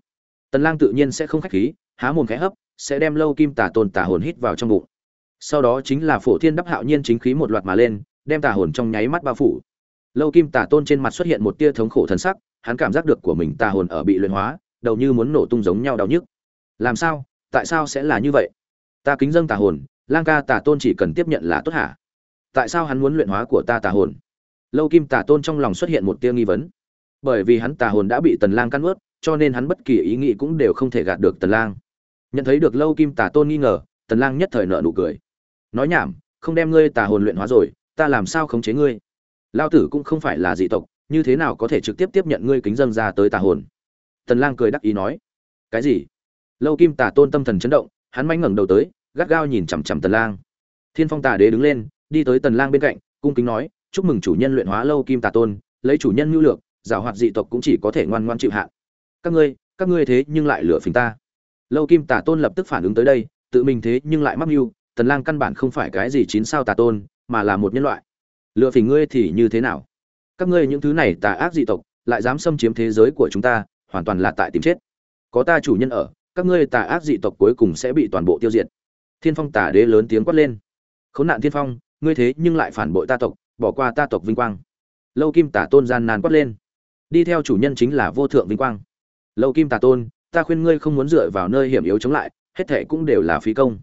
Tần lang tự nhiên sẽ không khách khí, há mồm khẽ hấp, sẽ đem lâu kim tà tôn tà hồn hít vào trong bụng. Sau đó chính là phổ thiên đắp hạo nhiên chính khí một loạt mà lên, đem tà hồn trong nháy mắt bao phủ. Lâu kim tà tôn trên mặt xuất hiện một tia thống khổ thần sắc hắn cảm giác được của mình tà hồn ở bị luyện hóa, đầu như muốn nổ tung giống nhau đau nhức. Làm sao? Tại sao sẽ là như vậy? Ta kính dâng tà hồn, lang ca tà tôn chỉ cần tiếp nhận là tốt hả? Tại sao hắn muốn luyện hóa của ta tà hồn? Lâu kim tà tôn trong lòng xuất hiện một tia nghi vấn. Bởi vì hắn tà hồn đã bị tần lang căn ướt cho nên hắn bất kỳ ý nghĩ cũng đều không thể gạt được tần lang. Nhận thấy được lâu kim tà tôn nghi ngờ, tần lang nhất thời nở nụ cười. Nói nhảm, không đem ngươi tà hồn luyện hóa rồi, ta làm sao khống chế ngươi? Lao tử cũng không phải là dị tộc như thế nào có thể trực tiếp tiếp nhận ngươi kính dâng ra tới tà hồn? Tần lang cười đắc ý nói, cái gì? Lâu kim tà tôn tâm thần chấn động, hắn mánh ngẩng đầu tới, gắt gao nhìn chằm chằm tần lang. Thiên phong tà đế đứng lên, đi tới tần lang bên cạnh, cung kính nói, chúc mừng chủ nhân luyện hóa lâu kim tà tôn, lấy chủ nhân nhu lược, giảo hoạt dị tộc cũng chỉ có thể ngoan ngoan chịu hạn. Các ngươi các ngươi thế nhưng lại lừa phình ta. Lâu kim tà tôn lập tức phản ứng tới đây, tự mình thế nhưng lại mắc mưu, tần lang căn bản không phải cái gì chín sao tà tôn, mà là một nhân loại. Lừa phỉnh ngươi thì như thế nào? Các ngươi những thứ này tà ác dị tộc, lại dám xâm chiếm thế giới của chúng ta, hoàn toàn là tại tìm chết. Có ta chủ nhân ở, các ngươi tà ác dị tộc cuối cùng sẽ bị toàn bộ tiêu diệt. Thiên phong tà đế lớn tiếng quát lên. Khốn nạn thiên phong, ngươi thế nhưng lại phản bội ta tộc, bỏ qua ta tộc vinh quang. Lâu kim tả tôn gian nan quát lên. Đi theo chủ nhân chính là vô thượng vinh quang. Lâu kim tả tôn, ta khuyên ngươi không muốn dựa vào nơi hiểm yếu chống lại, hết thệ cũng đều là phí công.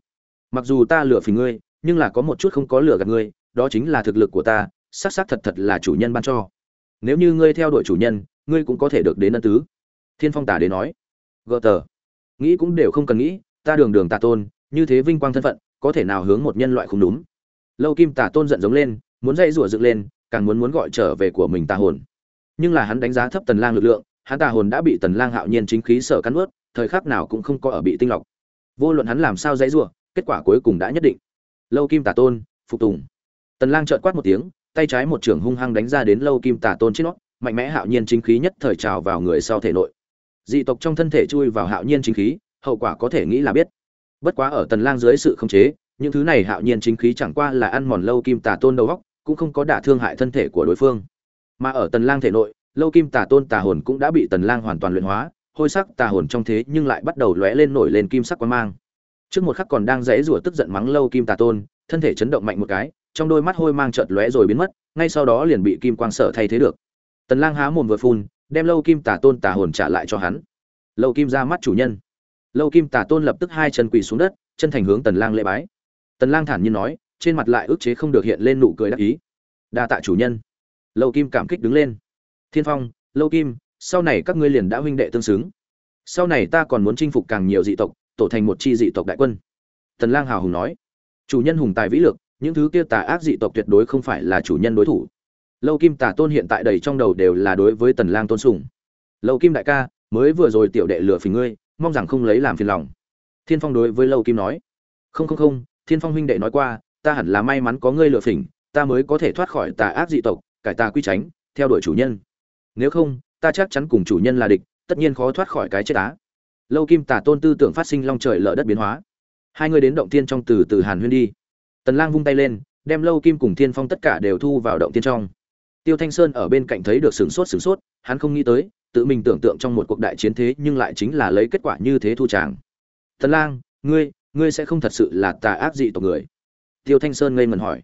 Mặc dù ta lừa phình ngươi, nhưng là có một chút không có lừa gạt ngươi, đó chính là thực lực của ta xác xác thật thật là chủ nhân ban cho. Nếu như ngươi theo đuổi chủ nhân, ngươi cũng có thể được đến ân tứ. Thiên phong tả đến nói. Gợ tờ. Nghĩ cũng đều không cần nghĩ, ta đường đường tà tôn, như thế vinh quang thân phận, có thể nào hướng một nhân loại không đúng? Lâu kim tà tôn giận giống lên, muốn dây rủa dựng lên, càng muốn muốn gọi trở về của mình tà hồn. Nhưng là hắn đánh giá thấp tần lang lực lượng, hắn tà hồn đã bị tần lang hạo nhiên chính khí sở cắn ướt thời khắc nào cũng không có ở bị tinh lọc. Vô luận hắn làm sao dây rủa, kết quả cuối cùng đã nhất định. Lâu kim tà tôn, phục tùng. Tần lang trợn quát một tiếng tay trái một trưởng hung hăng đánh ra đến lâu kim tà tôn trên nó, mạnh mẽ hạo nhiên chính khí nhất thời trào vào người sau thể nội. Dị tộc trong thân thể chui vào hạo nhiên chính khí, hậu quả có thể nghĩ là biết. Bất quá ở tần lang dưới sự khống chế, những thứ này hạo nhiên chính khí chẳng qua là ăn mòn lâu kim tà tôn đầu óc, cũng không có đả thương hại thân thể của đối phương. Mà ở tần lang thể nội, lâu kim tà tôn tà hồn cũng đã bị tần lang hoàn toàn luyện hóa, hôi sắc tà hồn trong thế nhưng lại bắt đầu lóe lên nổi lên kim sắc quang mang. Trước một khắc còn đang dãy rủa tức giận mắng lâu kim tà tôn, thân thể chấn động mạnh một cái trong đôi mắt hôi mang chợt lóe rồi biến mất, ngay sau đó liền bị kim quang sở thay thế được. Tần lang há mồm vừa phun, đem lâu kim tà tôn tà hồn trả lại cho hắn. Lâu kim ra mắt chủ nhân. Lâu kim tà tôn lập tức hai chân quỳ xuống đất, chân thành hướng tần lang lễ bái. Tần lang thản nhiên nói, trên mặt lại ức chế không được hiện lên nụ cười đắc ý. Đa tạ chủ nhân. Lâu kim cảm kích đứng lên. Thiên phong, lâu kim, sau này các ngươi liền đã huynh đệ tương xứng. Sau này ta còn muốn chinh phục càng nhiều dị tộc, tổ thành một chi dị tộc đại quân. Tần lang hào hùng nói. Chủ nhân hùng tài vĩ lực những thứ kia tà ác dị tộc tuyệt đối không phải là chủ nhân đối thủ. Lâu kim tà tôn hiện tại đầy trong đầu đều là đối với tần lang tôn sùng. Lâu kim đại ca mới vừa rồi tiểu đệ lừa phình ngươi mong rằng không lấy làm phiền lòng. Thiên phong đối với lâu kim nói. Không không không thiên phong huynh đệ nói qua ta hẳn là may mắn có ngươi lừa phỉnh, ta mới có thể thoát khỏi tà ác dị tộc cải tà quy tránh theo đuổi chủ nhân. Nếu không ta chắc chắn cùng chủ nhân là địch tất nhiên khó thoát khỏi cái chết á. Lâu kim tà tôn tư tưởng phát sinh long trời lở đất biến hóa. Hai người đến động tiên trong từ từ hàn huyên đi tần lang vung tay lên, đem lâu kim cùng thiên phong tất cả đều thu vào động tiên trong. Tiêu thanh sơn ở bên cạnh thấy được sửng sốt sửng sốt, hắn không nghĩ tới, tự mình tưởng tượng trong một cuộc đại chiến thế nhưng lại chính là lấy kết quả như thế thu tràng. Tần lang, ngươi ngươi sẽ không thật sự là tà ác dị tộc người? Tiêu thanh sơn ngây ngẩn hỏi.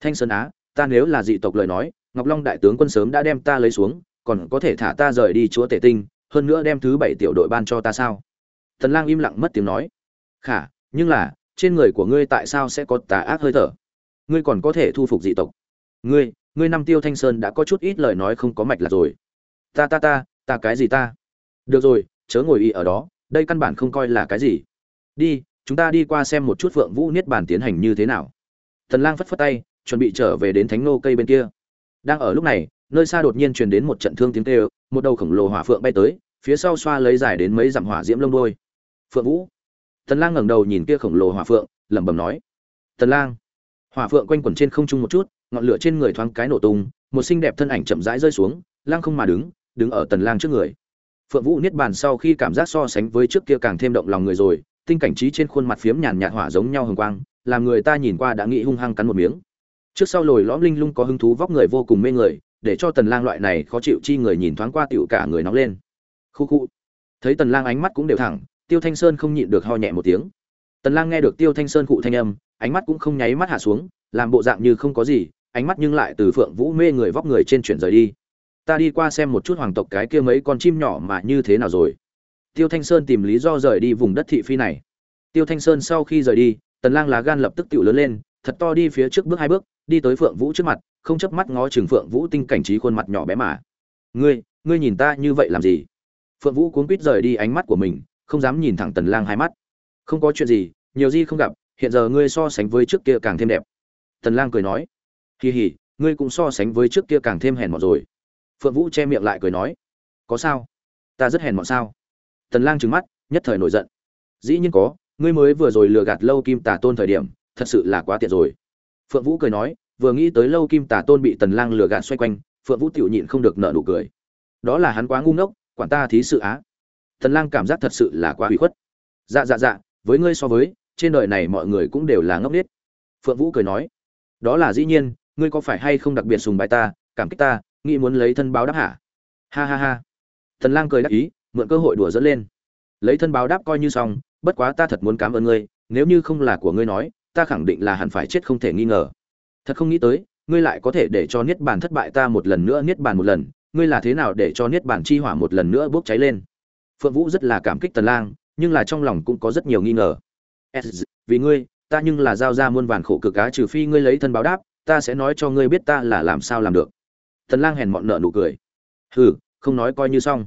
Thanh sơn á, ta nếu là dị tộc lời nói, ngọc long đại tướng quân sớm đã đem ta lấy xuống, còn có thể thả ta rời đi chúa tể tinh, hơn nữa đem thứ bảy tiểu đội ban cho ta sao? Tần lang im lặng mất tiếng nói. Khả, nhưng là trên người của ngươi tại sao sẽ có tà ác hơi thở? Ngươi còn có thể thu phục dị tộc. Ngươi ngươi năm tiêu thanh sơn đã có chút ít lời nói không có mạch là rồi. Ta ta ta ta cái gì ta? Được rồi, chớ ngồi y ở đó, đây căn bản không coi là cái gì. Đi, chúng ta đi qua xem một chút phượng vũ niết bàn tiến hành như thế nào. Thần lang phất phất tay, chuẩn bị trở về đến thánh nô cây bên kia. Đang ở lúc này, nơi xa đột nhiên truyền đến một trận thương tiếng kêu, một đầu khổng lồ hỏa phượng bay tới, phía sau xoa lấy dài đến mấy dặm hỏa diễm lông đôi phượng vũ tần lang ngẩng đầu nhìn kia khổng lồ hỏa phượng, lẩm bẩm nói, tần lang. Hỏa phượng quanh quẩn trên không trung một chút, ngọn lửa trên người thoáng cái nổ tung, một xinh đẹp thân ảnh chậm rãi rơi xuống, lang không mà đứng đứng ở tần lang trước người. Phượng vũ niết bàn sau khi cảm giác so sánh với trước kia càng thêm động lòng người rồi, tinh cảnh trí trên khuôn mặt phiếm nhàn nhạt hỏa giống nhau hừng quang, làm người ta nhìn qua đã nghĩ hung hăng cắn một miếng. Trước sau lồi lõm linh lung có hứng thú vóc người vô cùng mê người, để cho tần lang loại này khó chịu chi người nhìn thoáng qua tiểu cả người nóng lên. Khu khu. Thấy tần lang ánh mắt cũng đều thẳng tiêu thanh sơn không nhịn được ho nhẹ một tiếng. Tần lang nghe được tiêu thanh sơn cụ thanh âm, ánh mắt cũng không nháy mắt hạ xuống, làm bộ dạng như không có gì, ánh mắt nhưng lại từ phượng vũ mê người vóc người trên chuyển rời đi. Ta đi qua xem một chút hoàng tộc cái kia mấy con chim nhỏ mà như thế nào rồi. Tiêu thanh sơn tìm lý do rời đi vùng đất thị phi này. Tiêu thanh sơn sau khi rời đi, tần lang lá gan lập tức tiểu lớn lên, thật to đi phía trước bước hai bước, đi tới phượng vũ trước mặt, không chớp mắt ngó chừng phượng vũ tinh cảnh trí khuôn mặt nhỏ bé mà. Ngươi ngươi nhìn ta như vậy làm gì? Phượng vũ cuống quýt rời đi ánh mắt của mình không dám nhìn thẳng tần lang hai mắt. Không có chuyện gì, nhiều gì không gặp, hiện giờ ngươi so sánh với trước kia càng thêm đẹp. Tần lang cười nói. Kỳ hỉ, ngươi cũng so sánh với trước kia càng thêm hèn mọn rồi. Phượng vũ che miệng lại cười nói. Có sao? Ta rất hèn mọn sao? Tần lang trừng mắt, nhất thời nổi giận. Dĩ nhiên có, ngươi mới vừa rồi lừa gạt lâu kim tà tôn thời điểm, thật sự là quá tiện rồi. Phượng vũ cười nói, vừa nghĩ tới lâu kim tà tôn bị tần lang lừa gạt xoay quanh, phượng vũ tiểu nhịn không được nở nụ cười. Đó là hắn quá ngu ngốc, quản ta thí sự á tần lang cảm giác thật sự là quá hủy khuất. Dạ dạ dạ với ngươi so với, trên đời này mọi người cũng đều là ngốc nghếch. Phượng vũ cười nói, đó là dĩ nhiên, ngươi có phải hay không đặc biệt sùng bái ta, cảm kích ta, nghĩ muốn lấy thân báo đáp hả? Ha ha ha. Tần lang cười đáp ý, mượn cơ hội đùa dẫn lên. Lấy thân báo đáp coi như xong, bất quá ta thật muốn cảm ơn ngươi, nếu như không là của ngươi nói, ta khẳng định là hẳn phải chết không thể nghi ngờ. Thật không nghĩ tới, ngươi lại có thể để cho niết bàn thất bại ta một lần nữa, niết bàn một lần, ngươi là thế nào để cho niết bàn chi hỏa một lần nữa bốc cháy lên? Phượng vũ rất là cảm kích tần lang, nhưng là trong lòng cũng có rất nhiều nghi ngờ. Vì ngươi, ta nhưng là giao ra muôn vàn khổ cực cá trừ phi ngươi lấy thân báo đáp, ta sẽ nói cho ngươi biết ta là làm sao làm được. Tần lang hèn mọn nợ nụ cười. Hừ, không nói coi như xong.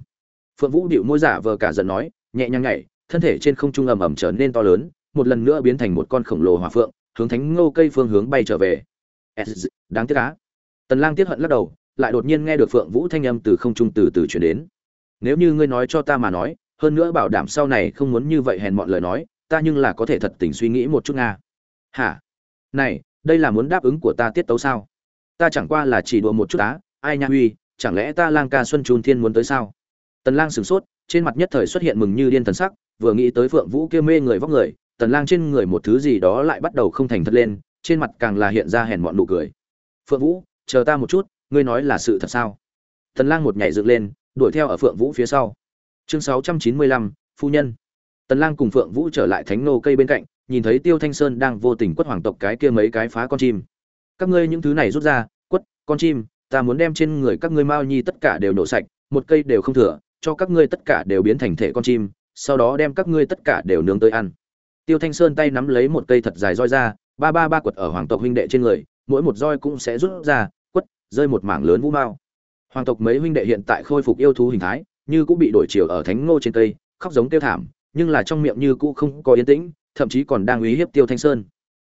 Phượng vũ điệu môi giả vờ cả giận nói, nhẹ nhàng nhảy, thân thể trên không trung ầm ầm trở nên to lớn, một lần nữa biến thành một con khổng lồ hỏa phượng, hướng thánh ngô cây phương hướng bay trở về. Đáng tiếc á. Tần lang tiếc hận lắc đầu, lại đột nhiên nghe được phượng vũ thanh âm từ không trung từ từ truyền đến nếu như ngươi nói cho ta mà nói, hơn nữa bảo đảm sau này không muốn như vậy hèn mọn lời nói, ta nhưng là có thể thật tình suy nghĩ một chút nga. Hả? Này, đây là muốn đáp ứng của ta tiết tấu sao? Ta chẳng qua là chỉ đùa một chút á, ai nha huy, chẳng lẽ ta lang ca xuân trùn thiên muốn tới sao? Tần lang sửng sốt, trên mặt nhất thời xuất hiện mừng như điên thần sắc, vừa nghĩ tới phượng vũ kia mê người vóc người, tần lang trên người một thứ gì đó lại bắt đầu không thành thật lên, trên mặt càng là hiện ra hèn mọn nụ cười. Phượng vũ, chờ ta một chút, ngươi nói là sự thật sao? Tần lang một nhảy dựng lên đuổi theo ở phượng vũ phía sau. Chương 695, phu nhân. Tần lang cùng phượng vũ trở lại thánh nô cây bên cạnh nhìn thấy tiêu thanh sơn đang vô tình quất hoàng tộc cái kia mấy cái phá con chim. Các ngươi những thứ này rút ra quất con chim ta muốn đem trên người các ngươi mao nhi tất cả đều nổ sạch một cây đều không thừa cho các ngươi tất cả đều biến thành thể con chim sau đó đem các ngươi tất cả đều nướng tới ăn. Tiêu thanh sơn tay nắm lấy một cây thật dài roi ra ba ba ba quật ở hoàng tộc huynh đệ trên người mỗi một roi cũng sẽ rút ra quất rơi một mảng lớn vũ mao hoàng tộc mấy huynh đệ hiện tại khôi phục yêu thú hình thái, như cũng bị đổi chiều ở thánh ngô trên cây, khóc giống tiêu thảm, nhưng là trong miệng như cũ không có yên tĩnh, thậm chí còn đang uy hiếp tiêu thanh sơn.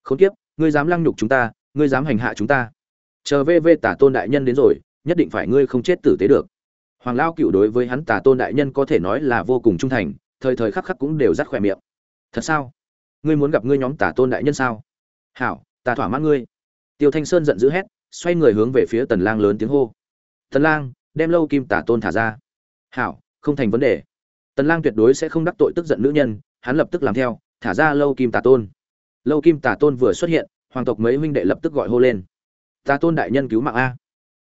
Khốn kiếp, ngươi dám lăng nhục chúng ta, ngươi dám hành hạ chúng ta. Chờ vê vê tả tôn đại nhân đến rồi, nhất định phải ngươi không chết tử tế được. Hoàng lao cựu đối với hắn tả tôn đại nhân có thể nói là vô cùng trung thành, thời thời khắc khắc cũng đều rắt khỏe miệng. Thật sao? Ngươi muốn gặp ngươi nhóm tả tôn đại nhân sao? Hảo, ta thỏa mãn ngươi. Tiêu thanh sơn giận dữ hét, xoay người hướng về phía tần lang lớn tiếng hô tần lang, đem lâu kim tả tôn thả ra. Hảo, không thành vấn đề. Tần lang tuyệt đối sẽ không đắc tội tức giận nữ nhân, hắn lập tức làm theo, thả ra lâu kim tả tôn. Lâu kim tả tôn vừa xuất hiện, hoàng tộc mấy huynh đệ lập tức gọi hô lên. Tà tôn đại nhân cứu mạng a.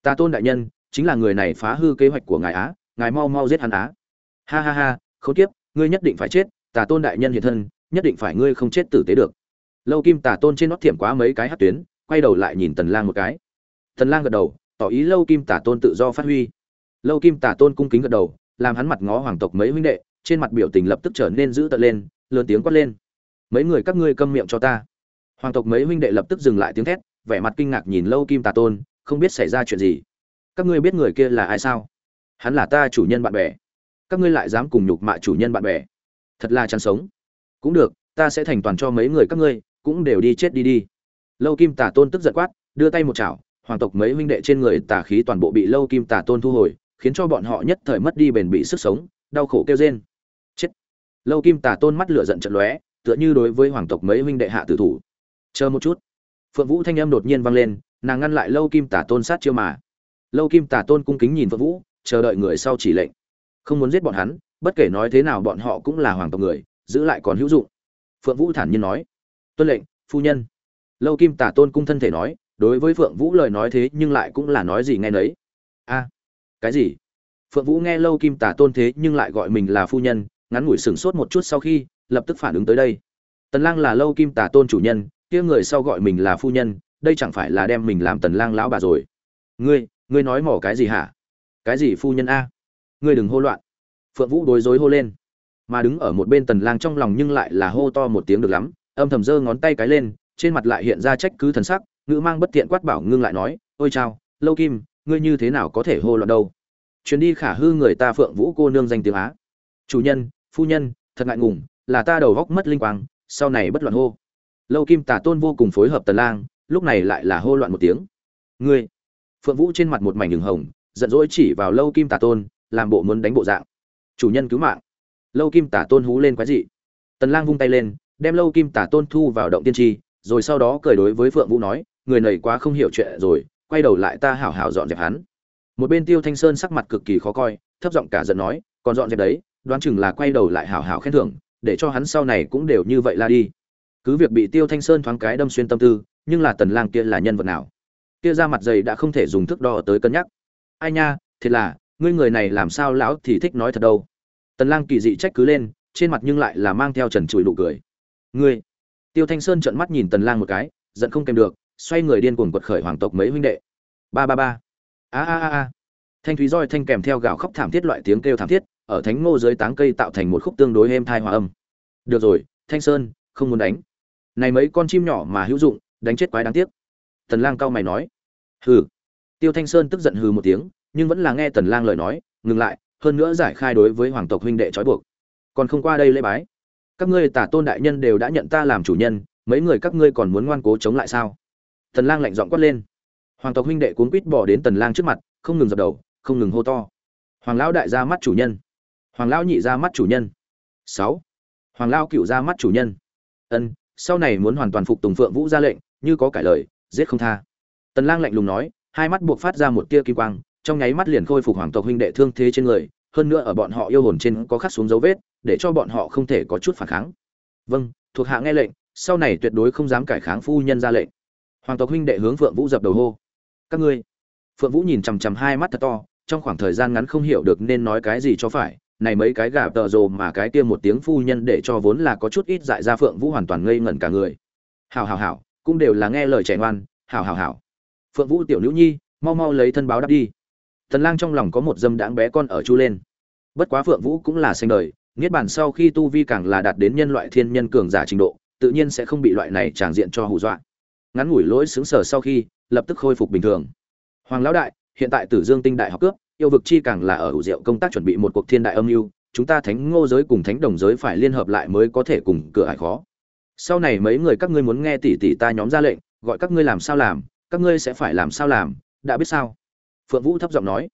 Tà tôn đại nhân, chính là người này phá hư kế hoạch của ngài á, ngài mau mau giết hắn á. Ha ha ha, không tiếp, ngươi nhất định phải chết tà tôn đại nhân hiện thân, nhất định phải ngươi không chết tử tế được. Lâu kim tà tôn trên nót thiểm quá mấy cái hát tuyến, quay đầu lại nhìn tần lang một cái. Tần lang gật đầu tỏ ý lâu kim tả tôn tự do phát huy. Lâu kim tả tôn cung kính gật đầu, làm hắn mặt ngó hoàng tộc mấy huynh đệ, trên mặt biểu tình lập tức trở nên dữ tợn lên, lớn tiếng quát lên. Mấy người các ngươi câm miệng cho ta. Hoàng tộc mấy huynh đệ lập tức dừng lại tiếng thét, vẻ mặt kinh ngạc nhìn lâu kim tà tôn, không biết xảy ra chuyện gì. Các ngươi biết người kia là ai sao? Hắn là ta chủ nhân bạn bè. Các ngươi lại dám cùng nhục mạ chủ nhân bạn bè. Thật là chăn sống. Cũng được, ta sẽ thành toàn cho mấy người các ngươi, cũng đều đi chết đi đi. Lâu kim tà tôn tức giận quát, đưa tay một chảo hoàng tộc mấy huynh đệ trên người tà khí toàn bộ bị lâu kim tà tôn thu hồi, khiến cho bọn họ nhất thời mất đi bền bị sức sống, đau khổ kêu rên. Chết. Lâu kim tà tôn mắt lửa giận trận lóe, tựa như đối với hoàng tộc mấy huynh đệ hạ tử thủ. Chờ một chút. Phượng vũ thanh âm đột nhiên vang lên, nàng ngăn lại lâu kim tả tôn sát chiêu mà. Lâu kim tả tôn cung kính nhìn phượng vũ, chờ đợi người sau chỉ lệnh. Không muốn giết bọn hắn, bất kể nói thế nào bọn họ cũng là hoàng tộc người, giữ lại còn hữu dụng. Phượng vũ thản nhiên nói. Tuân lệnh, phu nhân. Lâu kim tả tôn cung thân thể nói đối với phượng vũ lời nói thế nhưng lại cũng là nói gì nghe nấy. A, cái gì? Phượng vũ nghe lâu kim tả tôn thế nhưng lại gọi mình là phu nhân, ngắn ngủi sửng sốt một chút sau khi, lập tức phản ứng tới đây. Tần lang là lâu kim tả tôn chủ nhân, kia người sau gọi mình là phu nhân, đây chẳng phải là đem mình làm tần lang lão bà rồi. Ngươi ngươi nói mỏ cái gì hả? Cái gì phu nhân a? Ngươi đừng hô loạn. Phượng vũ đối rối hô lên. Mà đứng ở một bên tần lang trong lòng nhưng lại là hô to một tiếng được lắm, âm thầm giơ ngón tay cái lên, trên mặt lại hiện ra trách cứ thần sắc ngữ mang bất tiện quát bảo ngưng lại nói, ôi chao, lâu kim, ngươi như thế nào có thể hô loạn đâu? Chuyến đi khả hư người ta phượng vũ cô nương danh tiếng á. Chủ nhân, phu nhân, thật ngại ngùng, là ta đầu góc mất linh quang, sau này bất loạn hô. Lâu kim tả tôn vô cùng phối hợp tần lang, lúc này lại là hô loạn một tiếng. Ngươi. Phượng vũ trên mặt một mảnh đường hồng, giận dỗi chỉ vào lâu kim tả tôn, làm bộ muốn đánh bộ dạng. Chủ nhân cứu mạng. Lâu kim tả tôn hú lên quái dị. Tần lang vung tay lên, đem lâu kim tả tôn thu vào động tiên tri rồi sau đó cười đối với phượng vũ nói, người này quá không hiểu chuyện rồi, quay đầu lại ta hảo hảo dọn dẹp hắn. Một bên tiêu thanh sơn sắc mặt cực kỳ khó coi, thấp giọng cả giận nói, còn dọn dẹp đấy, đoán chừng là quay đầu lại hảo hảo khen thưởng, để cho hắn sau này cũng đều như vậy la đi. Cứ việc bị tiêu thanh sơn thoáng cái đâm xuyên tâm tư, nhưng là tần lang kia là nhân vật nào? Kia ra mặt dày đã không thể dùng thước đo tới cân nhắc. Ai nha, thiệt là, ngươi người này làm sao lão thì thích nói thật đâu. Tần lang kỳ dị trách cứ lên, trên mặt nhưng lại là mang theo trần trụi nụ cười. Ngươi tiêu thanh sơn trợn mắt nhìn tần lang một cái, giận không kèm được, xoay người điên cuồng quật khởi hoàng tộc mấy huynh đệ. Ba ba ba. A a a a. Thanh thúy roi thanh kèm theo gào khóc thảm thiết loại tiếng kêu thảm thiết, ở thánh ngô dưới táng cây tạo thành một khúc tương đối êm tai hòa âm. Được rồi, thanh sơn, không muốn đánh. Này mấy con chim nhỏ mà hữu dụng, đánh chết quái đáng tiếc. Tần lang cao mày nói. Hừ. Tiêu thanh sơn tức giận hừ một tiếng, nhưng vẫn là nghe tần lang lời nói, ngừng lại, hơn nữa giải khai đối với hoàng tộc huynh đệ trói buộc. Còn không qua đây lễ bái các ngươi tả tôn đại nhân đều đã nhận ta làm chủ nhân, mấy người các ngươi còn muốn ngoan cố chống lại sao? Tần lang lạnh giọng quát lên. Hoàng tộc huynh đệ cuốn quýt bỏ đến tần lang trước mặt, không ngừng dập đầu, không ngừng hô to. Hoàng lão đại ra mắt chủ nhân. Hoàng lão nhị ra mắt chủ nhân. Sáu. Hoàng lão cựu ra mắt chủ nhân. Ân, sau này muốn hoàn toàn phục tùng phượng vũ ra lệnh, như có cải lời, giết không tha. Tần lang lạnh lùng nói, hai mắt buộc phát ra một tia kim quang, trong nháy mắt liền khôi phục hoàng tộc huynh đệ thương thế trên người, hơn nữa ở bọn họ yêu hồn trên có khắc xuống dấu vết để cho bọn họ không thể có chút phản kháng. Vâng thuộc hạ nghe lệnh, sau này tuyệt đối không dám cải kháng phu nhân ra lệnh. Hoàng tộc huynh đệ hướng phượng vũ dập đầu hô. Các ngươi. Phượng vũ nhìn chằm chằm hai mắt thật to, trong khoảng thời gian ngắn không hiểu được nên nói cái gì cho phải, này mấy cái gà tợ rồ mà cái kia một tiếng phu nhân để cho vốn là có chút ít dại ra phượng vũ hoàn toàn ngây ngẩn cả người. Hào hào hào cũng đều là nghe lời trẻ ngoan hào hào hào phượng vũ tiểu nữ nhi, mau mau lấy thân báo đáp đi. Thần lang trong lòng có một dâm đãng bé con ở chu lên. Bất quá phượng vũ cũng là sinh đời niết bàn sau khi tu vi càng là đạt đến nhân loại thiên nhân cường giả trình độ, tự nhiên sẽ không bị loại này tràng diện cho hù dọa. Ngắn ngủi lỗi xứng sở sau khi, lập tức khôi phục bình thường. Hoàng lão đại, hiện tại tử dương tinh đại học cướp, yêu vực chi càng là ở hữu diệu, công tác chuẩn bị một cuộc thiên đại âm mưu, chúng ta thánh ngô giới cùng thánh đồng giới phải liên hợp lại mới có thể cùng cửa ải khó. Sau này mấy người các ngươi muốn nghe tỷ tỷ ta nhóm ra lệnh, gọi các ngươi làm sao làm, các ngươi sẽ phải làm sao làm, đã biết sao? Phượng vũ thấp giọng nói.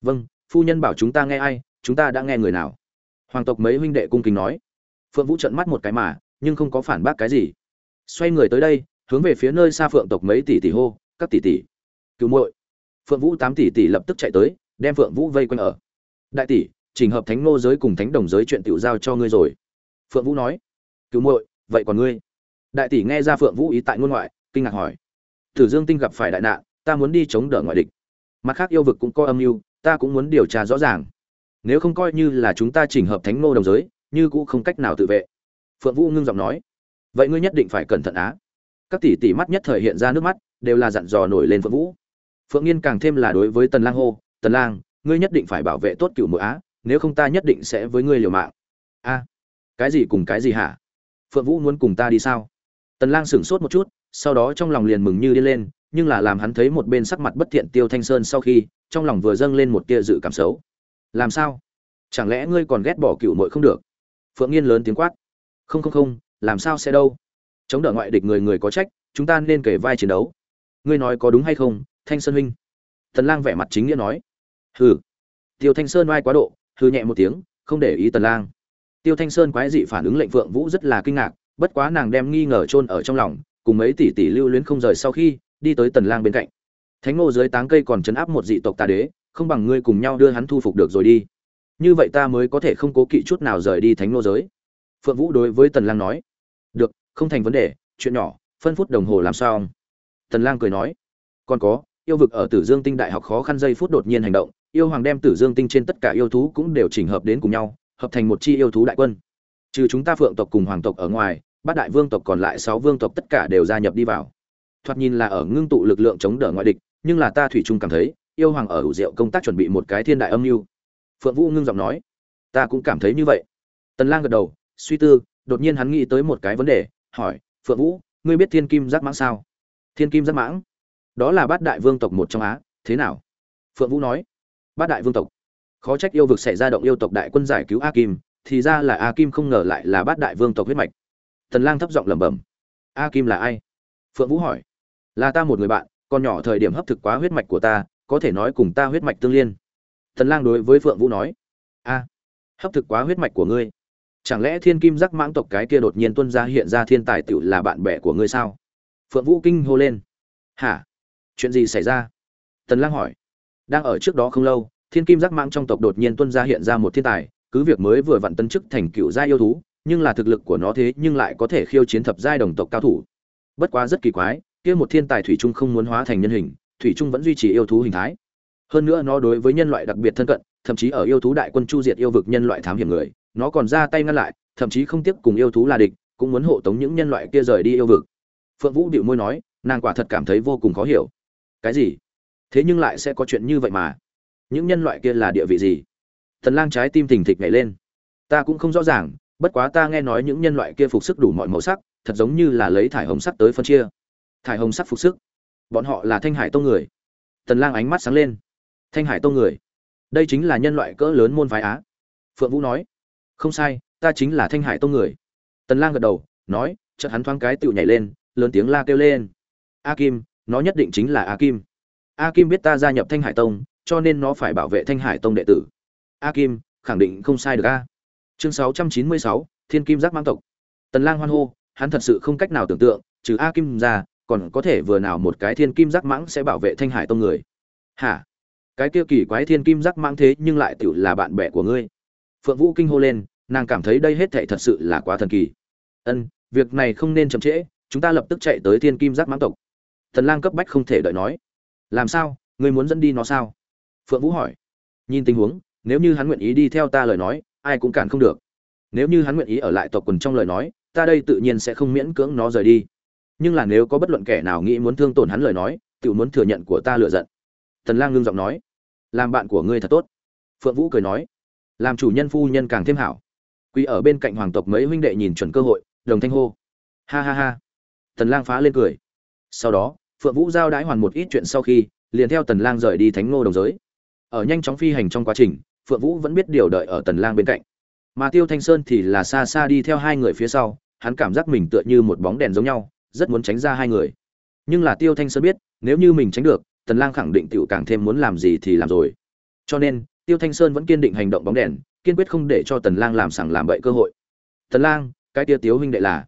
Vâng phu nhân bảo chúng ta nghe ai, chúng ta đã nghe người nào? Hoàng tộc mấy huynh đệ cung kính nói. Phượng vũ trợn mắt một cái mà, nhưng không có phản bác cái gì. Xoay người tới đây, hướng về phía nơi xa phượng tộc mấy tỷ tỷ hô, các tỷ tỷ, cứu muội. Phượng vũ tám tỷ tỷ lập tức chạy tới, đem phượng vũ vây quanh ở. Đại tỷ, trình hợp thánh nô giới cùng thánh đồng giới chuyện tiểu giao cho ngươi rồi. Phượng vũ nói. Cứu muội, vậy còn ngươi? Đại tỷ nghe ra phượng vũ ý tại ngôn ngoại, kinh ngạc hỏi. Tử dương tinh gặp phải đại nạn, ta muốn đi chống đỡ ngoại địch. Mặt khác yêu vực cũng có âm mưu, ta cũng muốn điều tra rõ ràng nếu không coi như là chúng ta chỉnh hợp thánh nô đồng giới, như cũng không cách nào tự vệ. Phượng vũ ngưng giọng nói. Vậy ngươi nhất định phải cẩn thận á. Các tỷ tỷ mắt nhất thời hiện ra nước mắt, đều là dặn dò nổi lên phượng vũ. Phượng nghiên càng thêm là đối với tần lang hô, tần lang, ngươi nhất định phải bảo vệ tốt cửu mũi á, nếu không ta nhất định sẽ với ngươi liều mạng. A, cái gì cùng cái gì hả? Phượng vũ muốn cùng ta đi sao? Tần lang sửng sốt một chút, sau đó trong lòng liền mừng như điên lên, nhưng là làm hắn thấy một bên sắc mặt bất thiện tiêu thanh sơn sau khi, trong lòng vừa dâng lên một tia dự cảm xấu làm sao? Chẳng lẽ ngươi còn ghét bỏ cựu muội không được? Phượng nghiên lớn tiếng quát. Không không không, làm sao sẽ đâu? Chống đỡ ngoại địch người người có trách, chúng ta nên kể vai chiến đấu. Ngươi nói có đúng hay không, thanh sơn huynh? Tần lang vẻ mặt chính nghĩa nói. Hừ. Tiêu thanh sơn oai quá độ, hừ nhẹ một tiếng, không để ý tần lang. Tiêu thanh sơn quái dị phản ứng lệnh phượng vũ rất là kinh ngạc, bất quá nàng đem nghi ngờ chôn ở trong lòng, cùng mấy tỷ tỷ lưu luyến không rời sau khi, đi tới tần lang bên cạnh. Thánh ngô dưới táng cây còn chấn áp một dị tộc tà đế không bằng ngươi cùng nhau đưa hắn thu phục được rồi đi. Như vậy ta mới có thể không cố kỵ chút nào rời đi thánh nô giới. Phượng vũ đối với tần lang nói. Được, không thành vấn đề, chuyện nhỏ, phân phút đồng hồ làm sao? Tần lang cười nói. Còn có, yêu vực ở tử dương tinh đại học khó khăn giây phút đột nhiên hành động, yêu hoàng đem tử dương tinh trên tất cả yêu thú cũng đều chỉnh hợp đến cùng nhau, hợp thành một chi yêu thú đại quân. Trừ chúng ta phượng tộc cùng hoàng tộc ở ngoài, bát đại vương tộc còn lại sáu vương tộc tất cả đều gia nhập đi vào. Thoạt nhìn là ở ngưng tụ lực lượng chống đỡ ngoại địch, nhưng là ta thủy chung cảm thấy yêu hoàng ở ủ rượu công tác chuẩn bị một cái thiên đại âm mưu. Phượng vũ ngưng giọng nói, ta cũng cảm thấy như vậy. Tần lang gật đầu, suy tư, đột nhiên hắn nghĩ tới một cái vấn đề, hỏi, phượng vũ, ngươi biết thiên kim giác mãng sao? Thiên kim giác mãng? Đó là bát đại vương tộc một trong á, thế nào? Phượng vũ nói, bát đại vương tộc? Khó trách yêu vực xảy ra động yêu tộc đại quân giải cứu a kim, thì ra là a kim không ngờ lại là bát đại vương tộc huyết mạch. Tần lang thấp giọng lẩm bẩm, a kim là ai? Phượng vũ hỏi, là ta một người bạn, còn nhỏ thời điểm hấp thực quá huyết mạch của ta có thể nói cùng ta huyết mạch tương liên. Thần lang đối với phượng vũ nói, a, hấp thực quá huyết mạch của ngươi. Chẳng lẽ thiên kim giác mãng tộc cái kia đột nhiên tuân ra hiện ra thiên tài tiểu là bạn bè của ngươi sao? Phượng vũ kinh hô lên, hả? Chuyện gì xảy ra? Tần lang hỏi, đang ở trước đó không lâu, thiên kim giác mãng trong tộc đột nhiên tuân ra hiện ra một thiên tài, cứ việc mới vừa vặn tân chức thành cựu gia yêu thú, nhưng là thực lực của nó thế nhưng lại có thể khiêu chiến thập giai đồng tộc cao thủ. Bất quá rất kỳ quái, kia một thiên tài thủy trung không muốn hóa thành nhân hình thủy trung vẫn duy trì yêu thú hình thái. Hơn nữa nó đối với nhân loại đặc biệt thân cận, thậm chí ở yêu thú đại quân chu diệt yêu vực nhân loại thám hiểm người, nó còn ra tay ngăn lại, thậm chí không tiếc cùng yêu thú là địch, cũng muốn hộ tống những nhân loại kia rời đi yêu vực. Phượng vũ điệu môi nói, nàng quả thật cảm thấy vô cùng khó hiểu. Cái gì? Thế nhưng lại sẽ có chuyện như vậy mà. Những nhân loại kia là địa vị gì? Thần lang trái tim thình thịch nhảy lên. Ta cũng không rõ ràng, bất quá ta nghe nói những nhân loại kia phục sức đủ mọi màu sắc, thật giống như là lấy thải hồng sắc tới phân chia. Thải hồng sắc phục sức bọn họ là thanh hải tông người. Tần lang ánh mắt sáng lên. Thanh hải tông người? Đây chính là nhân loại cỡ lớn môn phái á? Phượng vũ nói. Không sai ta chính là thanh hải tông người. Tần lang gật đầu nói chợt hắn thoáng cái tựu nhảy lên lớn tiếng la kêu lên. A kim nó nhất định chính là a kim. A kim biết ta gia nhập thanh hải tông cho nên nó phải bảo vệ thanh hải tông đệ tử. A kim khẳng định không sai được a. Chương 696, thiên kim giác mang tộc. Tần lang hoan hô hắn thật sự không cách nào tưởng tượng trừ a kim ra còn có thể vừa nào một cái thiên kim giác mãng sẽ bảo vệ thanh hải tông người? Hả? Cái kia kỳ quái thiên kim giác mãng thế nhưng lại tự là bạn bè của ngươi. Phượng vũ kinh hô lên, nàng cảm thấy đây hết thảy thật sự là quá thần kỳ. Ân, việc này không nên chậm trễ, chúng ta lập tức chạy tới thiên kim giác mãng tộc. Thần lang cấp bách không thể đợi nói. Làm sao? Ngươi muốn dẫn đi nó sao? Phượng vũ hỏi. Nhìn tình huống, nếu như hắn nguyện ý đi theo ta lời nói, ai cũng cản không được. Nếu như hắn nguyện ý ở lại tộc quần trong lời nói, ta đây tự nhiên sẽ không miễn cưỡng nó rời đi nhưng là nếu có bất luận kẻ nào nghĩ muốn thương tổn hắn lời nói tự muốn thừa nhận của ta lựa giận. Tần lang ngưng giọng nói, làm bạn của ngươi thật tốt. Phượng vũ cười nói, làm chủ nhân phu nhân càng thêm hảo. Quy ở bên cạnh hoàng tộc mấy huynh đệ nhìn chuẩn cơ hội, đồng thanh hô, ha ha ha. Tần lang phá lên cười. Sau đó, phượng vũ giao đái hoàn một ít chuyện sau khi, liền theo tần lang rời đi thánh ngô đồng giới. Ở nhanh chóng phi hành trong quá trình, phượng vũ vẫn biết điều đợi ở tần lang bên cạnh. Mà tiêu thanh sơn thì là xa xa đi theo hai người phía sau, hắn cảm giác mình tựa như một bóng đèn giống nhau rất muốn tránh ra hai người. Nhưng là tiêu thanh sơn biết, nếu như mình tránh được, tần lang khẳng định tiểu càng thêm muốn làm gì thì làm rồi. Cho nên, tiêu thanh sơn vẫn kiên định hành động bóng đèn, kiên quyết không để cho tần lang làm sẵn làm bậy cơ hội. Tần lang, cái tia tiếu huynh đệ là?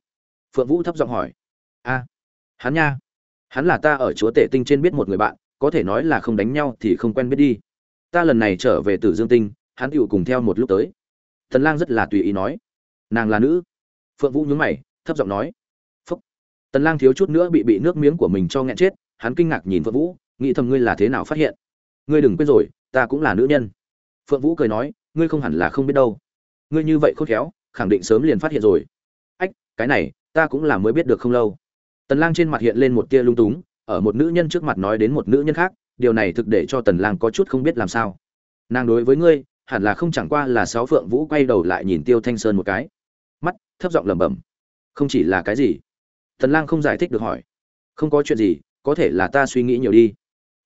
Phượng vũ thấp giọng hỏi. A, hắn nha. Hắn là ta ở chúa tể tinh trên biết một người bạn, có thể nói là không đánh nhau thì không quen biết đi. Ta lần này trở về tử dương tinh, hắn tiểu cùng theo một lúc tới. Tần lang rất là tùy ý nói. Nàng là nữ. Phượng vũ nhướng mày, thấp giọng nói tần lang thiếu chút nữa bị bị nước miếng của mình cho nghẹn chết, hắn kinh ngạc nhìn phượng vũ, nghĩ thầm ngươi là thế nào phát hiện. Ngươi đừng quên rồi, ta cũng là nữ nhân. Phượng vũ cười nói, ngươi không hẳn là không biết đâu. Ngươi như vậy khôn khéo, khẳng định sớm liền phát hiện rồi. Ách, cái này, ta cũng là mới biết được không lâu. Tần lang trên mặt hiện lên một tia lung túng, ở một nữ nhân trước mặt nói đến một nữ nhân khác, điều này thực để cho tần lang có chút không biết làm sao. Nàng đối với ngươi, hẳn là không chẳng qua là sáu phượng vũ quay đầu lại nhìn tiêu thanh sơn một cái. Mắt, thấp giọng lẩm bẩm. Không chỉ là cái gì? Tần lang không giải thích được hỏi. Không có chuyện gì, có thể là ta suy nghĩ nhiều đi.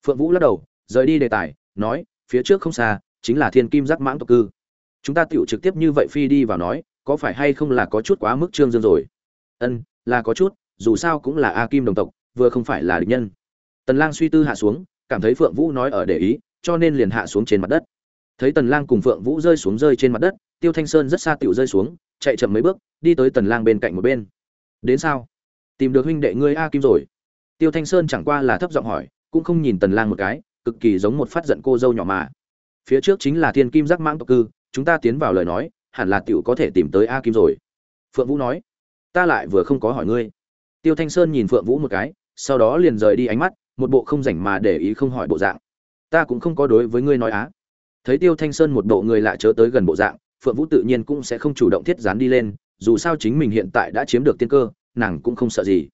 Phượng vũ lắc đầu, rời đi đề tài, nói, phía trước không xa, chính là thiên kim giác mãng tộc cư. Chúng ta tiểu trực tiếp như vậy phi đi vào nói, có phải hay không là có chút quá mức trương dương rồi? Ân, là có chút, dù sao cũng là a kim đồng tộc, vừa không phải là địch nhân. Tần lang suy tư hạ xuống, cảm thấy phượng vũ nói ở để ý, cho nên liền hạ xuống trên mặt đất. Thấy tần lang cùng phượng vũ rơi xuống rơi trên mặt đất, tiêu thanh sơn rất xa tiểu rơi xuống, chạy chậm mấy bước, đi tới tần lang bên cạnh một bên. Đến sao? Tìm được huynh đệ ngươi a kim rồi. Tiêu thanh sơn chẳng qua là thấp giọng hỏi, cũng không nhìn tần lang một cái, cực kỳ giống một phát giận cô dâu nhỏ mà. Phía trước chính là thiên kim giác mãng tộc cư, chúng ta tiến vào lời nói, hẳn là tiểu có thể tìm tới a kim rồi. Phượng vũ nói, ta lại vừa không có hỏi ngươi. Tiêu thanh sơn nhìn phượng vũ một cái, sau đó liền rời đi ánh mắt, một bộ không rảnh mà để ý không hỏi bộ dạng. Ta cũng không có đối với ngươi nói á. Thấy tiêu thanh sơn một bộ người lạ chớ tới gần bộ dạng, phượng vũ tự nhiên cũng sẽ không chủ động thiết dán đi lên, dù sao chính mình hiện tại đã chiếm được tiên cơ nàng cũng không sợ gì.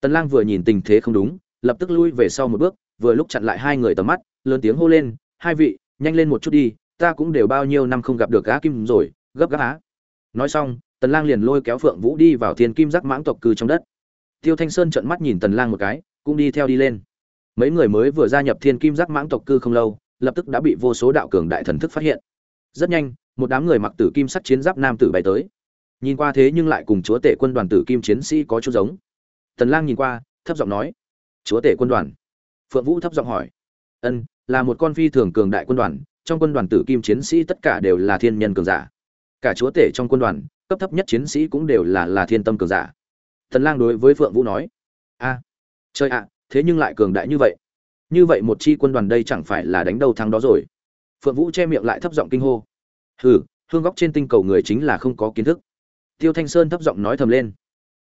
Tần lang vừa nhìn tình thế không đúng, lập tức lui về sau một bước, vừa lúc chặn lại hai người tầm mắt, lớn tiếng hô lên, hai vị, nhanh lên một chút đi, ta cũng đều bao nhiêu năm không gặp được á kim rồi, gấp gáp á. Nói xong, tần lang liền lôi kéo phượng vũ đi vào thiên kim giác mãng tộc cư trong đất. Tiêu thanh sơn trợn mắt nhìn tần lang một cái, cũng đi theo đi lên. Mấy người mới vừa gia nhập thiên kim giác mãng tộc cư không lâu, lập tức đã bị vô số đạo cường đại thần thức phát hiện. Rất nhanh, một đám người mặc tử kim Sắt chiến giáp nam tử bay tới nhìn qua thế nhưng lại cùng chúa tể quân đoàn tử kim chiến sĩ có chút giống. Tần lang nhìn qua, thấp giọng nói, chúa tể quân đoàn? Phượng vũ thấp giọng hỏi, ân, là một con phi thường cường đại quân đoàn, trong quân đoàn tử kim chiến sĩ tất cả đều là thiên nhân cường giả. Cả chúa tể trong quân đoàn, cấp thấp nhất chiến sĩ cũng đều là là thiên tâm cường giả. Tần lang đối với phượng vũ nói, a, trời ạ, thế nhưng lại cường đại như vậy. Như vậy một chi quân đoàn đây chẳng phải là đánh đầu thắng đó rồi. Phượng vũ che miệng lại thấp giọng kinh hô, hừ, hương góc trên tinh cầu người chính là không có kiến thức tiêu thanh sơn thấp giọng nói thầm lên.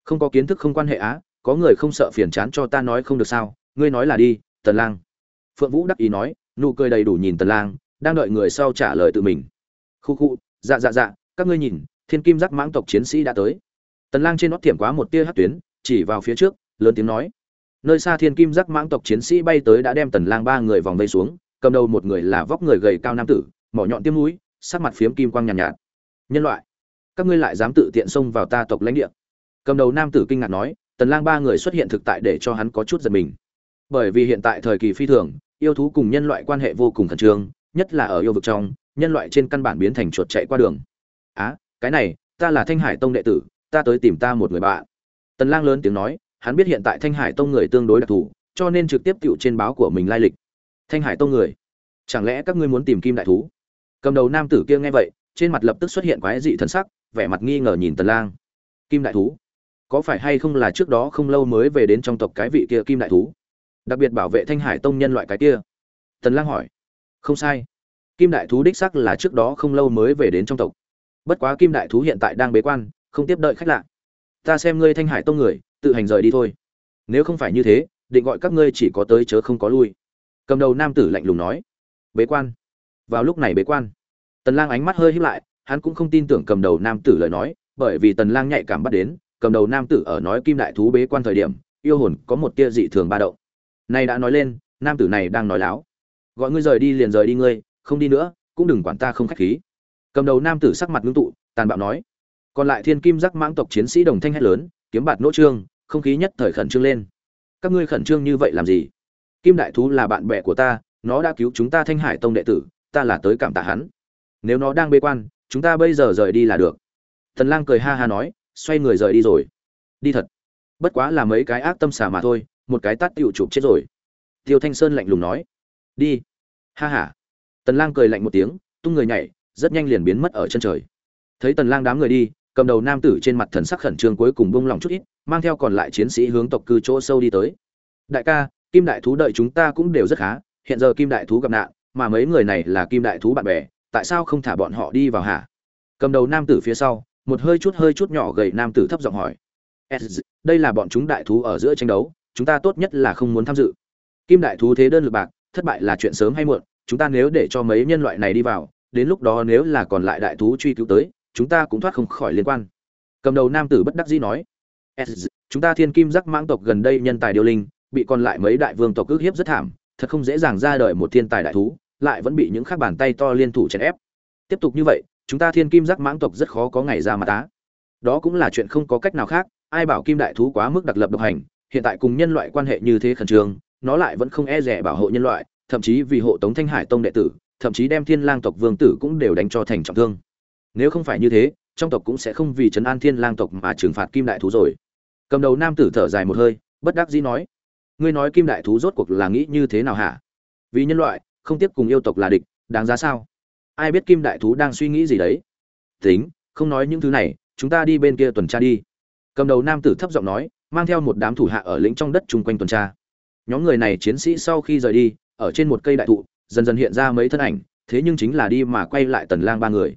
Không có kiến thức không quan hệ á có người không sợ phiền chán cho ta nói không được sao ngươi nói là đi tần lang. Phượng vũ đắc ý nói nụ cười đầy đủ nhìn tần lang đang đợi người sau trả lời tự mình. Khu khu dạ dạ dạ các ngươi nhìn thiên kim giác mãng tộc chiến sĩ đã tới. Tần lang trên nót tiệm quá một tia hắt tuyến chỉ vào phía trước lớn tiếng nói. Nơi xa thiên kim giác mãng tộc chiến sĩ bay tới đã đem tần lang ba người vòng vây xuống cầm đầu một người là vóc người gầy cao nam tử mỏ nhọn tiêm mũi sắc mặt phiếm kim quang nhàn nhạt, nhạt. Nhân loại các ngươi lại dám tự tiện xông vào ta tộc lãnh địa. Cầm đầu nam tử kinh ngạc nói, tần lang ba người xuất hiện thực tại để cho hắn có chút giật mình. Bởi vì hiện tại thời kỳ phi thường, yêu thú cùng nhân loại quan hệ vô cùng khẩn trương, nhất là ở yêu vực trong, nhân loại trên căn bản biến thành chuột chạy qua đường. Á, cái này, ta là thanh hải tông đệ tử, ta tới tìm ta một người bạn. Tần lang lớn tiếng nói, hắn biết hiện tại thanh hải tông người tương đối đặc thù, cho nên trực tiếp tựu trên báo của mình lai lịch. Thanh hải tông người, chẳng lẽ các ngươi muốn tìm kim đại thú? Cầm đầu nam tử kia nghe vậy, trên mặt lập tức xuất hiện quái dị thần sắc vẻ mặt nghi ngờ nhìn tần lang. Kim đại thú, có phải hay không là trước đó không lâu mới về đến trong tộc cái vị kia kim đại thú? Đặc biệt bảo vệ thanh hải tông nhân loại cái kia. Tần lang hỏi. Không sai. Kim đại thú đích xác là trước đó không lâu mới về đến trong tộc. Bất quá kim đại thú hiện tại đang bế quan, không tiếp đợi khách lạ. Ta xem ngươi thanh hải tông người, tự hành rời đi thôi. Nếu không phải như thế, định gọi các ngươi chỉ có tới chớ không có lui. Cầm đầu nam tử lạnh lùng nói. Bế quan. Vào lúc này bế quan. Tần lang ánh mắt hơi híp lại hắn cũng không tin tưởng cầm đầu nam tử lời nói, bởi vì tần lang nhạy cảm bắt đến, cầm đầu nam tử ở nói kim đại thú bế quan thời điểm, yêu hồn có một tia dị thường ba động. Này đã nói lên, nam tử này đang nói láo. Gọi ngươi rời đi liền rời đi ngươi, không đi nữa, cũng đừng quản ta không khách khí. Cầm đầu nam tử sắc mặt ngưng tụ, tàn bạo nói. Còn lại thiên kim giác mãng tộc chiến sĩ đồng thanh hét lớn, kiếm bạt nỗ trương, không khí nhất thời khẩn trương lên. Các ngươi khẩn trương như vậy làm gì? Kim đại thú là bạn bè của ta, nó đã cứu chúng ta thanh hải tông đệ tử, ta là tới cảm tạ hắn. Nếu nó đang bế quan chúng ta bây giờ rời đi là được. Thần lang cười ha ha nói, xoay người rời đi rồi. Đi thật. Bất quá là mấy cái ác tâm xà mà thôi, một cái tát tựu chụp chết rồi. Tiêu thanh sơn lạnh lùng nói, đi. Ha ha. Tần lang cười lạnh một tiếng, tung người nhảy, rất nhanh liền biến mất ở chân trời. Thấy tần lang đám người đi, cầm đầu nam tử trên mặt thần sắc khẩn trương cuối cùng buông lòng chút ít, mang theo còn lại chiến sĩ hướng tộc cư chỗ sâu đi tới. Đại ca, kim đại thú đợi chúng ta cũng đều rất khá, hiện giờ kim đại thú gặp nạn, mà mấy người này là kim đại thú bạn bè tại sao không thả bọn họ đi vào hả? Cầm đầu nam tử phía sau, một hơi chút hơi chút nhỏ gầy nam tử thấp giọng hỏi. Đây là bọn chúng đại thú ở giữa tranh đấu, chúng ta tốt nhất là không muốn tham dự. Kim đại thú thế đơn lực bạc, thất bại là chuyện sớm hay muộn, chúng ta nếu để cho mấy nhân loại này đi vào, đến lúc đó nếu là còn lại đại thú truy cứu tới, chúng ta cũng thoát không khỏi liên quan. Cầm đầu nam tử bất đắc dĩ nói. Chúng ta thiên kim giác mãng tộc gần đây nhân tài điều linh, bị còn lại mấy đại vương tộc ước hiếp rất thảm, thật không dễ dàng ra đời một thiên tài đại thú lại vẫn bị những khác bàn tay to liên thủ chèn ép. Tiếp tục như vậy, chúng ta thiên kim giác mãng tộc rất khó có ngày ra mà tá. Đó cũng là chuyện không có cách nào khác, ai bảo kim đại thú quá mức đặc lập độc hành, hiện tại cùng nhân loại quan hệ như thế khẩn trương, nó lại vẫn không e rẻ bảo hộ nhân loại, thậm chí vì hộ tống thanh hải tông đệ tử, thậm chí đem thiên lang tộc vương tử cũng đều đánh cho thành trọng thương. Nếu không phải như thế, trong tộc cũng sẽ không vì trấn an thiên lang tộc mà trừng phạt kim đại thú rồi. Cầm đầu nam tử thở dài một hơi, bất đắc dĩ nói, ngươi nói kim đại thú rốt cuộc là nghĩ như thế nào hả? Vì nhân loại không tiếp cùng yêu tộc là địch, đáng giá sao? Ai biết kim đại thú đang suy nghĩ gì đấy? Tính, không nói những thứ này, chúng ta đi bên kia tuần tra đi. Cầm đầu nam tử thấp giọng nói, mang theo một đám thủ hạ ở lĩnh trong đất chung quanh tuần tra. Nhóm người này chiến sĩ sau khi rời đi, ở trên một cây đại thụ, dần dần hiện ra mấy thân ảnh, thế nhưng chính là đi mà quay lại tần lang ba người.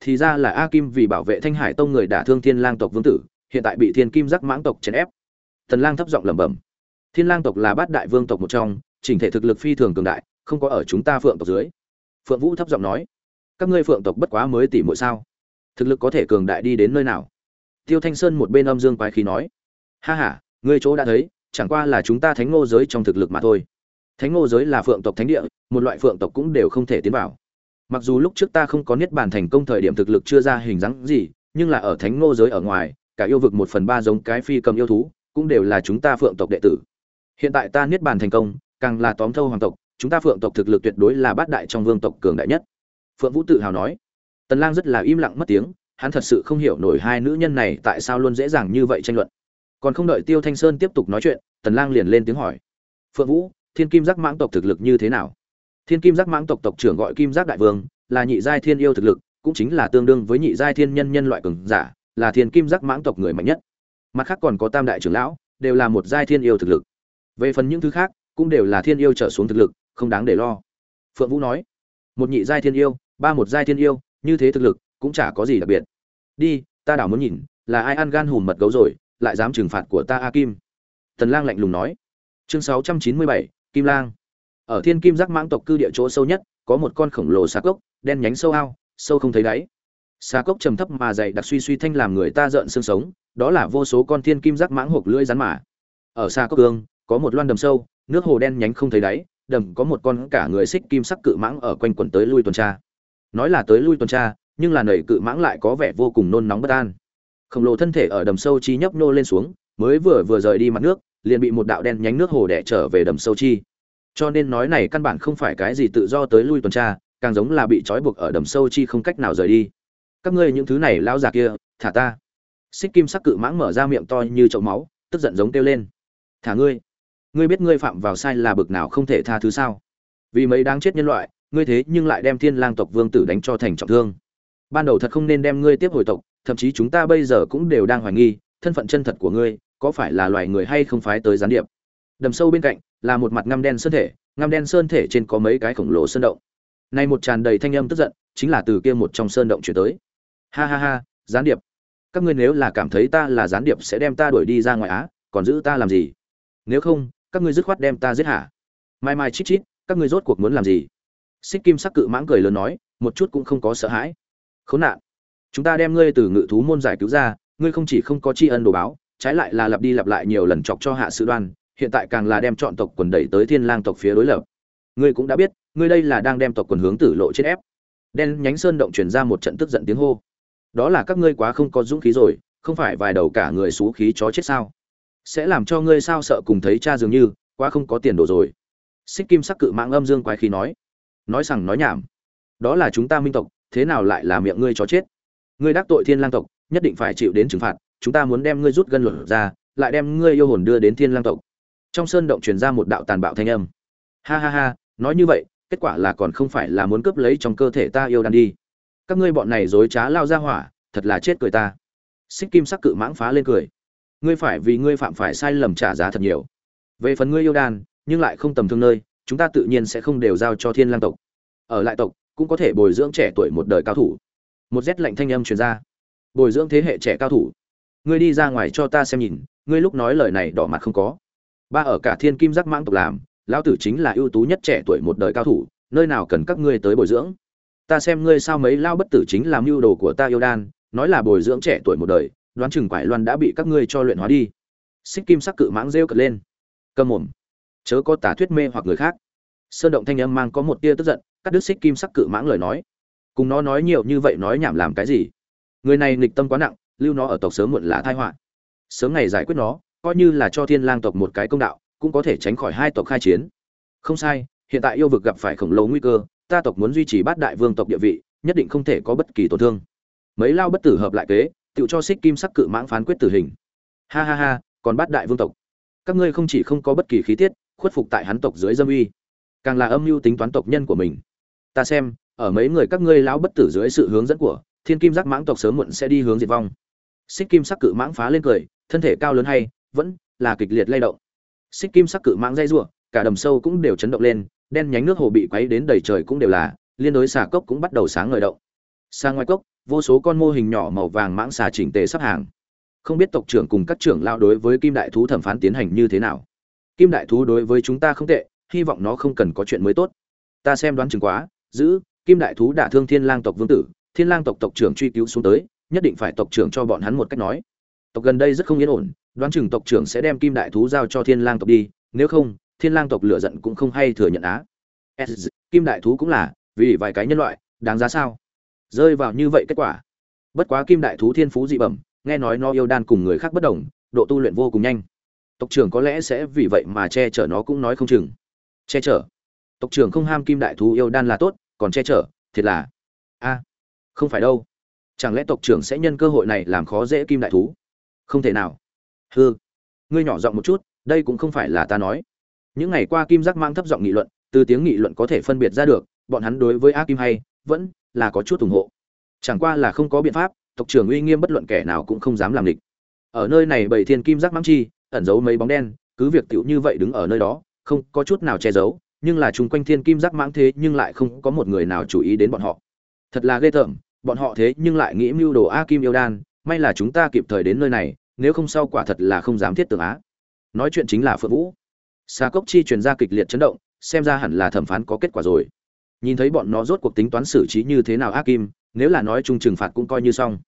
Thì ra là a kim vì bảo vệ thanh hải tông người đả thương thiên lang tộc vương tử, hiện tại bị thiên kim giác mãng tộc chèn ép. Tần lang thấp giọng lẩm bẩm, thiên lang tộc là bát đại vương tộc một trong, chỉnh thể thực lực phi thường cường đại không có ở chúng ta phượng tộc dưới. Phượng vũ thấp giọng nói, các ngươi phượng tộc bất quá mới tỷ muội sao? Thực lực có thể cường đại đi đến nơi nào? Tiêu thanh sơn một bên âm dương quái khí nói, ha ha, ngươi chỗ đã thấy, chẳng qua là chúng ta thánh ngô giới trong thực lực mà thôi. Thánh ngô giới là phượng tộc thánh địa, một loại phượng tộc cũng đều không thể tiến vào. Mặc dù lúc trước ta không có niết bàn thành công thời điểm thực lực chưa ra hình dáng gì, nhưng là ở thánh ngô giới ở ngoài, cả yêu vực một phần ba giống cái phi cầm yêu thú, cũng đều là chúng ta phượng tộc đệ tử. Hiện tại ta niết bàn thành công, càng là tóm thâu hoàng tộc chúng ta phượng tộc thực lực tuyệt đối là bát đại trong vương tộc cường đại nhất. Phượng vũ tự hào nói. Tần lang rất là im lặng mất tiếng, hắn thật sự không hiểu nổi hai nữ nhân này tại sao luôn dễ dàng như vậy tranh luận. Còn không đợi tiêu thanh sơn tiếp tục nói chuyện, tần lang liền lên tiếng hỏi. Phượng vũ, thiên kim giác mãng tộc thực lực như thế nào? Thiên kim giác mãng tộc tộc trưởng gọi kim giác đại vương, là nhị giai thiên yêu thực lực, cũng chính là tương đương với nhị giai thiên nhân nhân loại cường giả, là thiên kim giác mãng tộc người mạnh nhất. Mặt khác còn có tam đại trưởng lão, đều là một giai thiên yêu thực lực. Về phần những thứ khác, cũng đều là thiên yêu trở xuống thực lực không đáng để lo. Phượng vũ nói một nhị giai thiên yêu ba một giai thiên yêu như thế thực lực cũng chả có gì đặc biệt. Đi ta đảo muốn nhìn là ai ăn gan hùm mật gấu rồi lại dám trừng phạt của ta a kim? Tần lang lạnh lùng nói. Chương 697, kim lang. Ở thiên kim giác mãng tộc cư địa chỗ sâu nhất có một con khổng lồ xà cốc đen nhánh sâu ao sâu không thấy đáy. Xà cốc trầm thấp mà dày đặc suy suy thanh làm người ta rợn xương sống đó là vô số con thiên kim giác mãng hộp lưỡi rắn mà. Ở xà cốc cương có một loan đầm sâu nước hồ đen nhánh không thấy đáy đầm có một con cả người xích kim sắc cự mãng ở quanh quần tới lui tuần tra. Nói là tới lui tuần tra, nhưng là nầy cự mãng lại có vẻ vô cùng nôn nóng bất an. Khổng lồ thân thể ở đầm sâu chi nhấp nô lên xuống, mới vừa vừa rời đi mặt nước, liền bị một đạo đen nhánh nước hồ đẻ trở về đầm sâu chi. Cho nên nói này căn bản không phải cái gì tự do tới lui tuần tra, càng giống là bị trói buộc ở đầm sâu chi không cách nào rời đi. Các ngươi những thứ này lao già kia, thả ta. Xích kim sắc cự mãng mở ra miệng to như chậu máu, tức giận giống kêu lên. Thả ngươi ngươi biết ngươi phạm vào sai là bực nào không thể tha thứ sao? Vì mấy đáng chết nhân loại, ngươi thế nhưng lại đem thiên lang tộc vương tử đánh cho thành trọng thương. Ban đầu thật không nên đem ngươi tiếp hồi tộc, thậm chí chúng ta bây giờ cũng đều đang hoài nghi, thân phận chân thật của ngươi, có phải là loài người hay không phái tới gián điệp? Đầm sâu bên cạnh, là một mặt ngăm đen sơn thể, ngăm đen sơn thể trên có mấy cái khổng lồ sơn động. Nay một tràn đầy thanh âm tức giận, chính là từ kia một trong sơn động chuyển tới. Ha ha ha, gián điệp. Các ngươi nếu là cảm thấy ta là gián điệp sẽ đem ta đuổi đi ra ngoài á, còn giữ ta làm gì? Nếu không các ngươi dứt khoát đem ta giết hả? Mai mai chít chít, các ngươi rốt cuộc muốn làm gì? Xích kim sắc cự mãng cười lớn nói, một chút cũng không có sợ hãi. Khốn nạn. Chúng ta đem ngươi từ ngự thú môn giải cứu ra, ngươi không chỉ không có tri ân đồ báo, trái lại là lặp đi lặp lại nhiều lần chọc cho hạ sự đoan, hiện tại càng là đem chọn tộc quần đẩy tới thiên lang tộc phía đối lập. Ngươi cũng đã biết, ngươi đây là đang đem tộc quần hướng tử lộ chết ép. Đen nhánh sơn động truyền ra một trận tức giận tiếng hô. Đó là các ngươi quá không có dũng khí rồi, không phải vài đầu cả người xú khí chó chết sao? Sẽ làm cho ngươi sao sợ cùng thấy cha dường như, quá không có tiền đồ rồi. Xích kim sắc cự mạng âm dương quái khí nói. Nói rằng nói nhảm. Đó là chúng ta minh tộc, thế nào lại là miệng ngươi chó chết? Ngươi đắc tội thiên lang tộc, nhất định phải chịu đến trừng phạt, chúng ta muốn đem ngươi rút gân luật ra, lại đem ngươi yêu hồn đưa đến thiên lang tộc. Trong sơn động truyền ra một đạo tàn bạo thanh âm. Ha ha ha, nói như vậy, kết quả là còn không phải là muốn cướp lấy trong cơ thể ta yêu đan đi. Các ngươi bọn này dối trá lao ra hỏa, thật là chết cười ta. Xích kim sắc cự mãng phá lên cười ngươi phải vì ngươi phạm phải sai lầm trả giá thật nhiều. Về phần ngươi yêu đan, nhưng lại không tầm thương nơi, chúng ta tự nhiên sẽ không đều giao cho thiên lang tộc. Ở lại tộc, cũng có thể bồi dưỡng trẻ tuổi một đời cao thủ. Một rét lạnh thanh âm truyền ra. Bồi dưỡng thế hệ trẻ cao thủ. Ngươi đi ra ngoài cho ta xem nhìn, ngươi lúc nói lời này đỏ mặt không có. Ba ở cả thiên kim giác mãng tộc làm, lão tử chính là ưu tú nhất trẻ tuổi một đời cao thủ, nơi nào cần các ngươi tới bồi dưỡng. Ta xem ngươi sao mấy lao bất tử chính làm mưu đồ của ta yêu đan, nói là bồi dưỡng trẻ tuổi một đời đoán chừng quải loan đã bị các ngươi cho luyện hóa đi. Xích kim sắc cự mãng rêu cật lên. Cầm mồm. Chớ có tả thuyết mê hoặc người khác. Sơn động thanh âm mang có một tia tức giận, cắt đứt xích kim sắc cự mãng lời nói. Cùng nó nói nhiều như vậy nói nhảm làm cái gì? Người này nghịch tâm quá nặng, lưu nó ở tộc sớm muộn là thai họa. Sớm ngày giải quyết nó, coi như là cho thiên lang tộc một cái công đạo, cũng có thể tránh khỏi hai tộc khai chiến. Không sai, hiện tại yêu vực gặp phải khổng lồ nguy cơ, ta tộc muốn duy trì bát đại vương tộc địa vị, nhất định không thể có bất kỳ tổn thương. Mấy lao bất tử hợp lại kế tự cho xích kim sắc cự mãng phán quyết tử hình. Ha ha ha, còn bát đại vương tộc. Các ngươi không chỉ không có bất kỳ khí tiết, khuất phục tại hắn tộc dưới dâm uy, càng là âm mưu tính toán tộc nhân của mình. Ta xem, ở mấy người các ngươi lão bất tử dưới sự hướng dẫn của thiên kim giác mãng tộc sớm muộn sẽ đi hướng diệt vong. Xích kim sắc cự mãng phá lên cười, thân thể cao lớn hay, vẫn là kịch liệt lay động. Xích kim sắc cự mãng dây rủa, cả đầm sâu cũng đều chấn động lên, đen nhánh nước hồ bị quấy đến đầy trời cũng đều là, liên đối xà cốc cũng bắt đầu sáng ngời động. Xa ngoài cốc vô số con mô hình nhỏ màu vàng mãng xà chỉnh tề sắp hàng. Không biết tộc trưởng cùng các trưởng lao đối với kim đại thú thẩm phán tiến hành như thế nào. Kim đại thú đối với chúng ta không tệ, hy vọng nó không cần có chuyện mới tốt. Ta xem đoán chừng quá, giữ, kim đại thú đả thương thiên lang tộc vương tử, thiên lang tộc tộc trưởng truy cứu xuống tới, nhất định phải tộc trưởng cho bọn hắn một cách nói. Tộc gần đây rất không yên ổn, đoán chừng tộc trưởng sẽ đem kim đại thú giao cho thiên lang tộc đi, nếu không, thiên lang tộc lựa giận cũng không hay thừa nhận á. Kim đại thú cũng là, vì vài cái nhân loại, đáng giá sao? Rơi vào như vậy kết quả. Bất quá kim đại thú thiên phú dị bẩm, nghe nói nó yêu đan cùng người khác bất đồng, độ tu luyện vô cùng nhanh. Tộc trưởng có lẽ sẽ vì vậy mà che chở nó cũng nói không chừng. Che chở? Tộc trưởng không ham kim đại thú yêu đan là tốt, còn che chở, thiệt là a, không phải đâu. Chẳng lẽ tộc trưởng sẽ nhân cơ hội này làm khó dễ kim đại thú? Không thể nào. Hư ngươi nhỏ giọng một chút, đây cũng không phải là ta nói. Những ngày qua kim giác mang thấp giọng nghị luận, từ tiếng nghị luận có thể phân biệt ra được, bọn hắn đối với a kim hay vẫn là có chút ủng hộ. Chẳng qua là không có biện pháp, tộc trưởng uy nghiêm bất luận kẻ nào cũng không dám làm địch ở nơi này bảy thiên kim giác Mãng chi, ẩn giấu mấy bóng đen, cứ việc tiểu như vậy đứng ở nơi đó, không có chút nào che giấu, nhưng là chung quanh thiên kim giác mãng thế nhưng lại không có một người nào chú ý đến bọn họ. Thật là ghê tởm, bọn họ thế nhưng lại nghĩ mưu đồ a kim yêu đan, may là chúng ta kịp thời đến nơi này, nếu không sau quả thật là không dám thiết tưởng á. Nói chuyện chính là phượng vũ. Xa cốc chi truyền ra kịch liệt chấn động, xem ra hẳn là thẩm phán có kết quả rồi nhìn thấy bọn nó rốt cuộc tính toán xử trí như thế nào ác kim nếu là nói chung trừng phạt cũng coi như xong.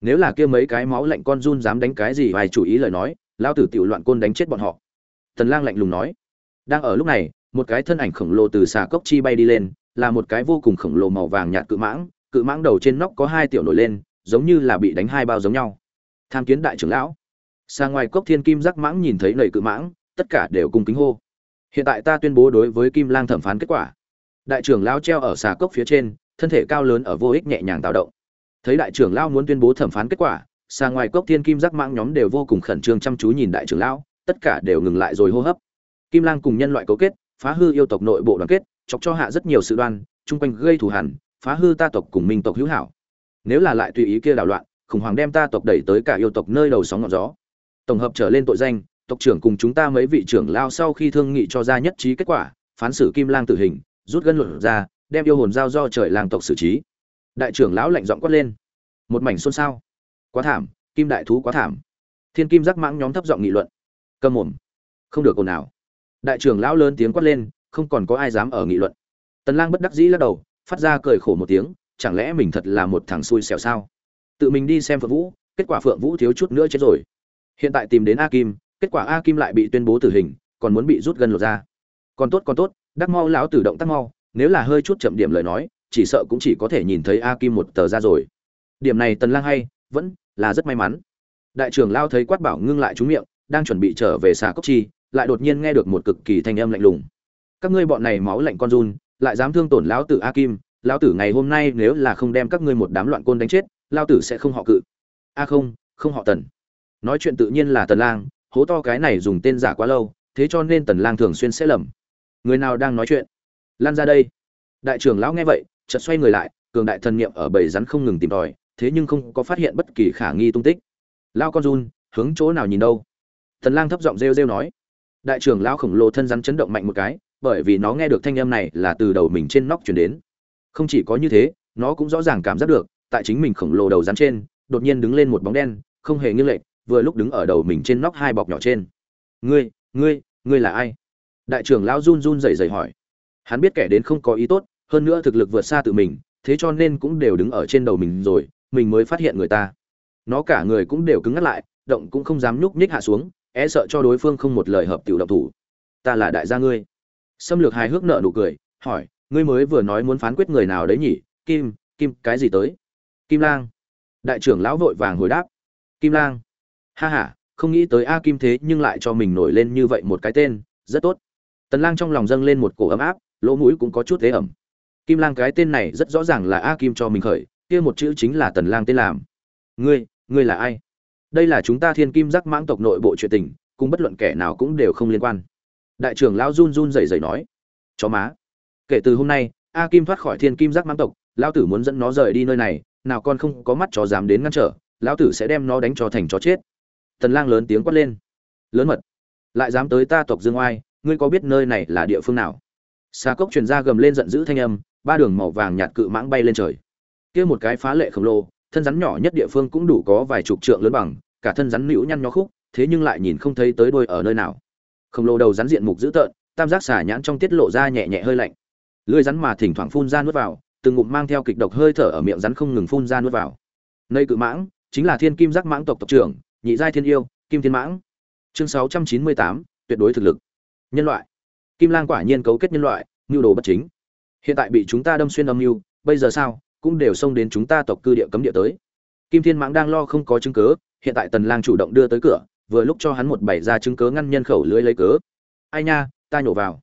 Nếu là kia mấy cái máu lạnh con run dám đánh cái gì vài chủ ý lời nói lao tử tiểu loạn côn đánh chết bọn họ. Tần lang lạnh lùng nói. Đang ở lúc này, một cái thân ảnh khổng lồ từ xà cốc chi bay đi lên, là một cái vô cùng khổng lồ màu vàng nhạt cự mãng cự mãng đầu trên nóc có hai tiểu nổi lên, giống như là bị đánh hai bao giống nhau. Tham kiến đại trưởng lão. Xa ngoài cốc thiên kim giác mãng nhìn thấy lầy cự mãng, tất cả đều cùng kính hô. Hiện tại ta tuyên bố đối với kim lang thẩm phán kết quả đại trưởng lao treo ở xà cốc phía trên, thân thể cao lớn ở vô ích nhẹ nhàng tạo động. Thấy đại trưởng lao muốn tuyên bố thẩm phán kết quả, xà ngoài cốc thiên kim giác mãng nhóm đều vô cùng khẩn trương chăm chú nhìn đại trưởng lão, tất cả đều ngừng lại rồi hô hấp. Kim lang cùng nhân loại cấu kết, phá hư yêu tộc nội bộ đoàn kết, chọc cho hạ rất nhiều sự đoan, chung quanh gây thù hằn, phá hư ta tộc cùng minh tộc hữu hảo. Nếu là lại tùy ý kia đảo loạn, khủng hoảng đem ta tộc đẩy tới cả yêu tộc nơi đầu sóng ngọn gió. Tổng hợp trở lên tội danh, tộc trưởng cùng chúng ta mấy vị trưởng lao sau khi thương nghị cho ra nhất trí kết quả, phán xử kim lang tử hình rút gân luận ra, đem yêu hồn giao do trời làng tộc xử trí. Đại trưởng lão lạnh giọng quát lên. Một mảnh xôn xao. Quá thảm, kim đại thú quá thảm. Thiên kim giác mãng nhóm thấp giọng nghị luận. Cầm mồm. Không được ồn nào đại trưởng lão lớn tiếng quát lên, không còn có ai dám ở nghị luận. Tần lang bất đắc dĩ lắc đầu, phát ra cười khổ một tiếng, chẳng lẽ mình thật là một thằng xui xẻo sao? Tự mình đi xem phượng vũ, kết quả phượng vũ thiếu chút nữa chết rồi. Hiện tại tìm đến a kim, kết quả a kim lại bị tuyên bố tử hình, còn muốn bị rút gần lột ra. Còn tốt còn tốt đắc mau lão tử động tác mau, nếu là hơi chút chậm điểm lời nói, chỉ sợ cũng chỉ có thể nhìn thấy a kim một tờ ra rồi. Điểm này tần lang hay, vẫn là rất may mắn. Đại trưởng lao thấy quát bảo ngưng lại trúng miệng, đang chuẩn bị trở về xà cốc chi, lại đột nhiên nghe được một cực kỳ thanh âm lạnh lùng. Các ngươi bọn này máu lạnh con run, lại dám thương tổn lão tử a kim, lão tử ngày hôm nay nếu là không đem các ngươi một đám loạn côn đánh chết, lão tử sẽ không họ cự. A không không họ tần. Nói chuyện tự nhiên là tần lang, hố to cái này dùng tên giả quá lâu, thế cho nên tần lang thường xuyên sẽ lầm người nào đang nói chuyện? Lan ra đây. Đại trưởng lão nghe vậy, chợt xoay người lại, cường đại thần niệm ở bầy rắn không ngừng tìm tòi, thế nhưng không có phát hiện bất kỳ khả nghi tung tích. Lao con run, hướng chỗ nào nhìn đâu? Thần lang thấp giọng rêu rêu nói. Đại trưởng lão khổng lồ thân rắn chấn động mạnh một cái, bởi vì nó nghe được thanh âm này là từ đầu mình trên nóc truyền đến. Không chỉ có như thế, nó cũng rõ ràng cảm giác được, tại chính mình khổng lồ đầu rắn trên, đột nhiên đứng lên một bóng đen, không hề nghiêng lệch, vừa lúc đứng ở đầu mình trên nóc hai bọc nhỏ trên. Ngươi ngươi ngươi là ai? Đại trưởng lão run run rẩy rẩy hỏi. Hắn biết kẻ đến không có ý tốt, hơn nữa thực lực vượt xa tự mình, thế cho nên cũng đều đứng ở trên đầu mình rồi, mình mới phát hiện người ta. Nó cả người cũng đều cứng ngắt lại, động cũng không dám nhúc nhích hạ xuống e sợ cho đối phương không một lời hợp tiểu động thủ. Ta là đại gia ngươi. Xâm lược hài hước nợ nụ cười, hỏi, ngươi mới vừa nói muốn phán quyết người nào đấy nhỉ? Kim kim, cái gì tới? Kim lang. Đại trưởng lão vội vàng hồi đáp. Kim lang. Ha ha, không nghĩ tới a kim thế nhưng lại cho mình nổi lên như vậy một cái tên, rất tốt tần lang trong lòng dâng lên một cổ ấm áp, lỗ mũi cũng có chút thế ẩm. Kim lang cái tên này rất rõ ràng là a kim cho mình khởi, kia một chữ chính là tần lang tên làm. Ngươi ngươi là ai? Đây là chúng ta thiên kim giác mãng tộc nội bộ chuyện tình, cùng bất luận kẻ nào cũng đều không liên quan. Đại trưởng lão run run rẩy rẩy nói. Chó má. Kể từ hôm nay, a kim thoát khỏi thiên kim giác mãng tộc, lão tử muốn dẫn nó rời đi nơi này, nào con không có mắt chó dám đến ngăn trở, lão tử sẽ đem nó đánh cho thành chó chết. Tần lang lớn tiếng quát lên. Lớn mật. Lại dám tới ta tộc dương oai ngươi có biết nơi này là địa phương nào? Xà cốc truyền ra gầm lên giận dữ thanh âm ba đường màu vàng nhạt cự mãng bay lên trời. Kia một cái phá lệ khổng lồ thân rắn nhỏ nhất địa phương cũng đủ có vài chục trượng lớn bằng cả thân rắn nữu nhăn nhó khúc thế nhưng lại nhìn không thấy tới đôi ở nơi nào. Khổng lồ đầu rắn diện mục dữ tợn tam giác xả nhãn trong tiết lộ ra nhẹ nhẹ hơi lạnh. Lưỡi rắn mà thỉnh thoảng phun ra nuốt vào từng ngụm mang theo kịch độc hơi thở ở miệng rắn không ngừng phun ra nuốt vào. Nơi cự mãng chính là thiên kim giác mãng tộc tộc trưởng nhị giai thiên yêu kim thiên mãng. Chương 698, tuyệt đối thực lực nhân loại. Kim lang quả nhiên cấu kết nhân loại, mưu đồ bất chính. Hiện tại bị chúng ta đâm xuyên âm mưu, bây giờ sao, cũng đều xông đến chúng ta tộc cư địa cấm địa tới. Kim thiên mãng đang lo không có chứng cớ, hiện tại tần lang chủ động đưa tới cửa, vừa lúc cho hắn một bảy ra chứng cớ ngăn nhân khẩu lưỡi lấy cớ. Ai nha, ta nhổ vào.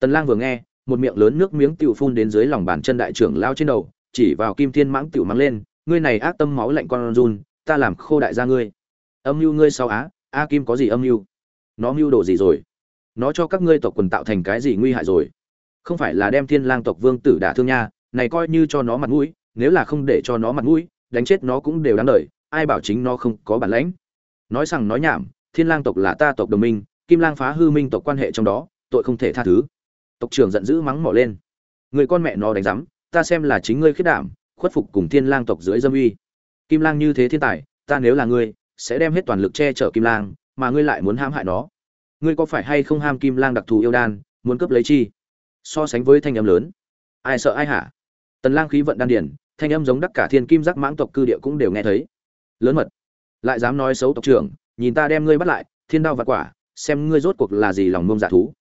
Tần lang vừa nghe, một miệng lớn nước miếng tiểu phun đến dưới lòng bàn chân đại trưởng lao trên đầu, chỉ vào kim thiên mãng tiểu mắng lên, ngươi này ác tâm máu lạnh con run, ta làm khô đại gia ngươi. Âm mưu ngươi sao á? A kim có gì âm mưu? Nó mưu đồ gì rồi? Nó cho các ngươi tộc quần tạo thành cái gì nguy hại rồi. Không phải là đem thiên lang tộc vương tử đả thương nha, này coi như cho nó mặt mũi, nếu là không để cho nó mặt mũi, đánh chết nó cũng đều đáng lời ai bảo chính nó không có bản lãnh. Nói rằng nói nhảm, thiên lang tộc là ta tộc đồng minh, kim lang phá hư minh tộc quan hệ trong đó, tội không thể tha thứ. Tộc trưởng giận dữ mắng mỏ lên. Người con mẹ nó đánh rắm ta xem là chính ngươi khiết đảm, khuất phục cùng thiên lang tộc dưới dâm uy. Kim lang như thế thiên tài, ta nếu là ngươi, sẽ đem hết toàn lực che chở kim lang, mà ngươi lại muốn hãm hại nó ngươi có phải hay không ham kim lang đặc thù yêu đan, muốn cướp lấy chi? So sánh với thanh âm lớn. Ai sợ ai hả? Tần lang khí vận đan điển thanh âm giống đắc cả thiên kim giác mãng tộc cư địa cũng đều nghe thấy. Lớn mật. Lại dám nói xấu tộc trưởng, nhìn ta đem ngươi bắt lại, thiên đao vật quả, xem ngươi rốt cuộc là gì lòng ngông giả thú.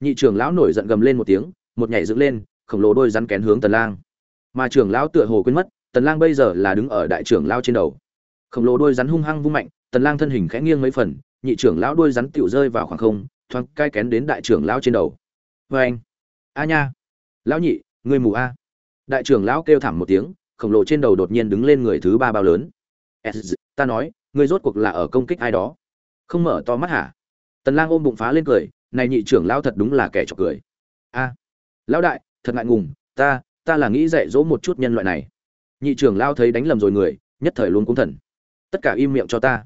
Nhị trưởng lão nổi giận gầm lên một tiếng, một nhảy dựng lên, khổng lồ đôi rắn kén hướng tần lang. Mà trưởng lão tựa hồ quên mất, tần lang bây giờ là đứng ở đại trưởng lão trên đầu. Khổng lồ đôi rắn hung hăng vung mạnh, tần lang thân hình khẽ nghiêng mấy phần nhị trưởng lão đuôi rắn tiểu rơi vào khoảng không, thoáng cai kén đến đại trưởng lão trên đầu. Với anh, a nha. Lão nhị ngươi mù a. Đại trưởng lão kêu thảm một tiếng, khổng lồ trên đầu đột nhiên đứng lên người thứ ba bao lớn. Ta nói ngươi rốt cuộc là ở công kích ai đó? Không mở to mắt hả? Tần lang ôm bụng phá lên cười, này nhị trưởng lão thật đúng là kẻ chọc cười. A, lão đại, thật ngại ngùng, ta ta là nghĩ dạy dỗ một chút nhân loại này. Nhị trưởng lão thấy đánh lầm rồi người, nhất thời luôn cũng thần. Tất cả im miệng cho ta.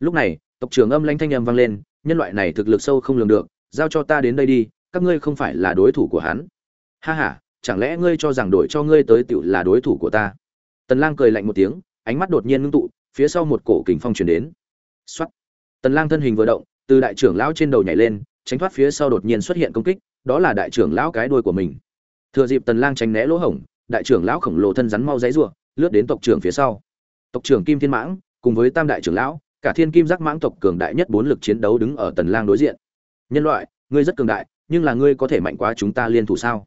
Lúc này tộc trưởng âm lanh thanh âm vang lên, nhân loại này thực lực sâu không lường được, giao cho ta đến đây đi, các ngươi không phải là đối thủ của hắn. Ha ha, chẳng lẽ ngươi cho rằng đổi cho ngươi tới tựu là đối thủ của ta? Tần lang cười lạnh một tiếng, ánh mắt đột nhiên ngưng tụ, phía sau một cổ kình phong truyền đến. Soát. tần lang thân hình vừa động, từ đại trưởng lão trên đầu nhảy lên, tránh thoát phía sau đột nhiên xuất hiện công kích, đó là đại trưởng lão cái đuôi của mình. Thừa dịp tần lang tránh né lỗ hổng, đại trưởng lão khổng lồ thân rắn mau dãy rủa lướt đến tộc trưởng phía sau. Tộc trưởng kim thiên mãng, cùng với tam đại trưởng lão cả thiên kim giác mãng tộc cường đại nhất bốn lực chiến đấu đứng ở tần lang đối diện. Nhân loại, ngươi rất cường đại, nhưng là ngươi có thể mạnh quá chúng ta liên thủ sao?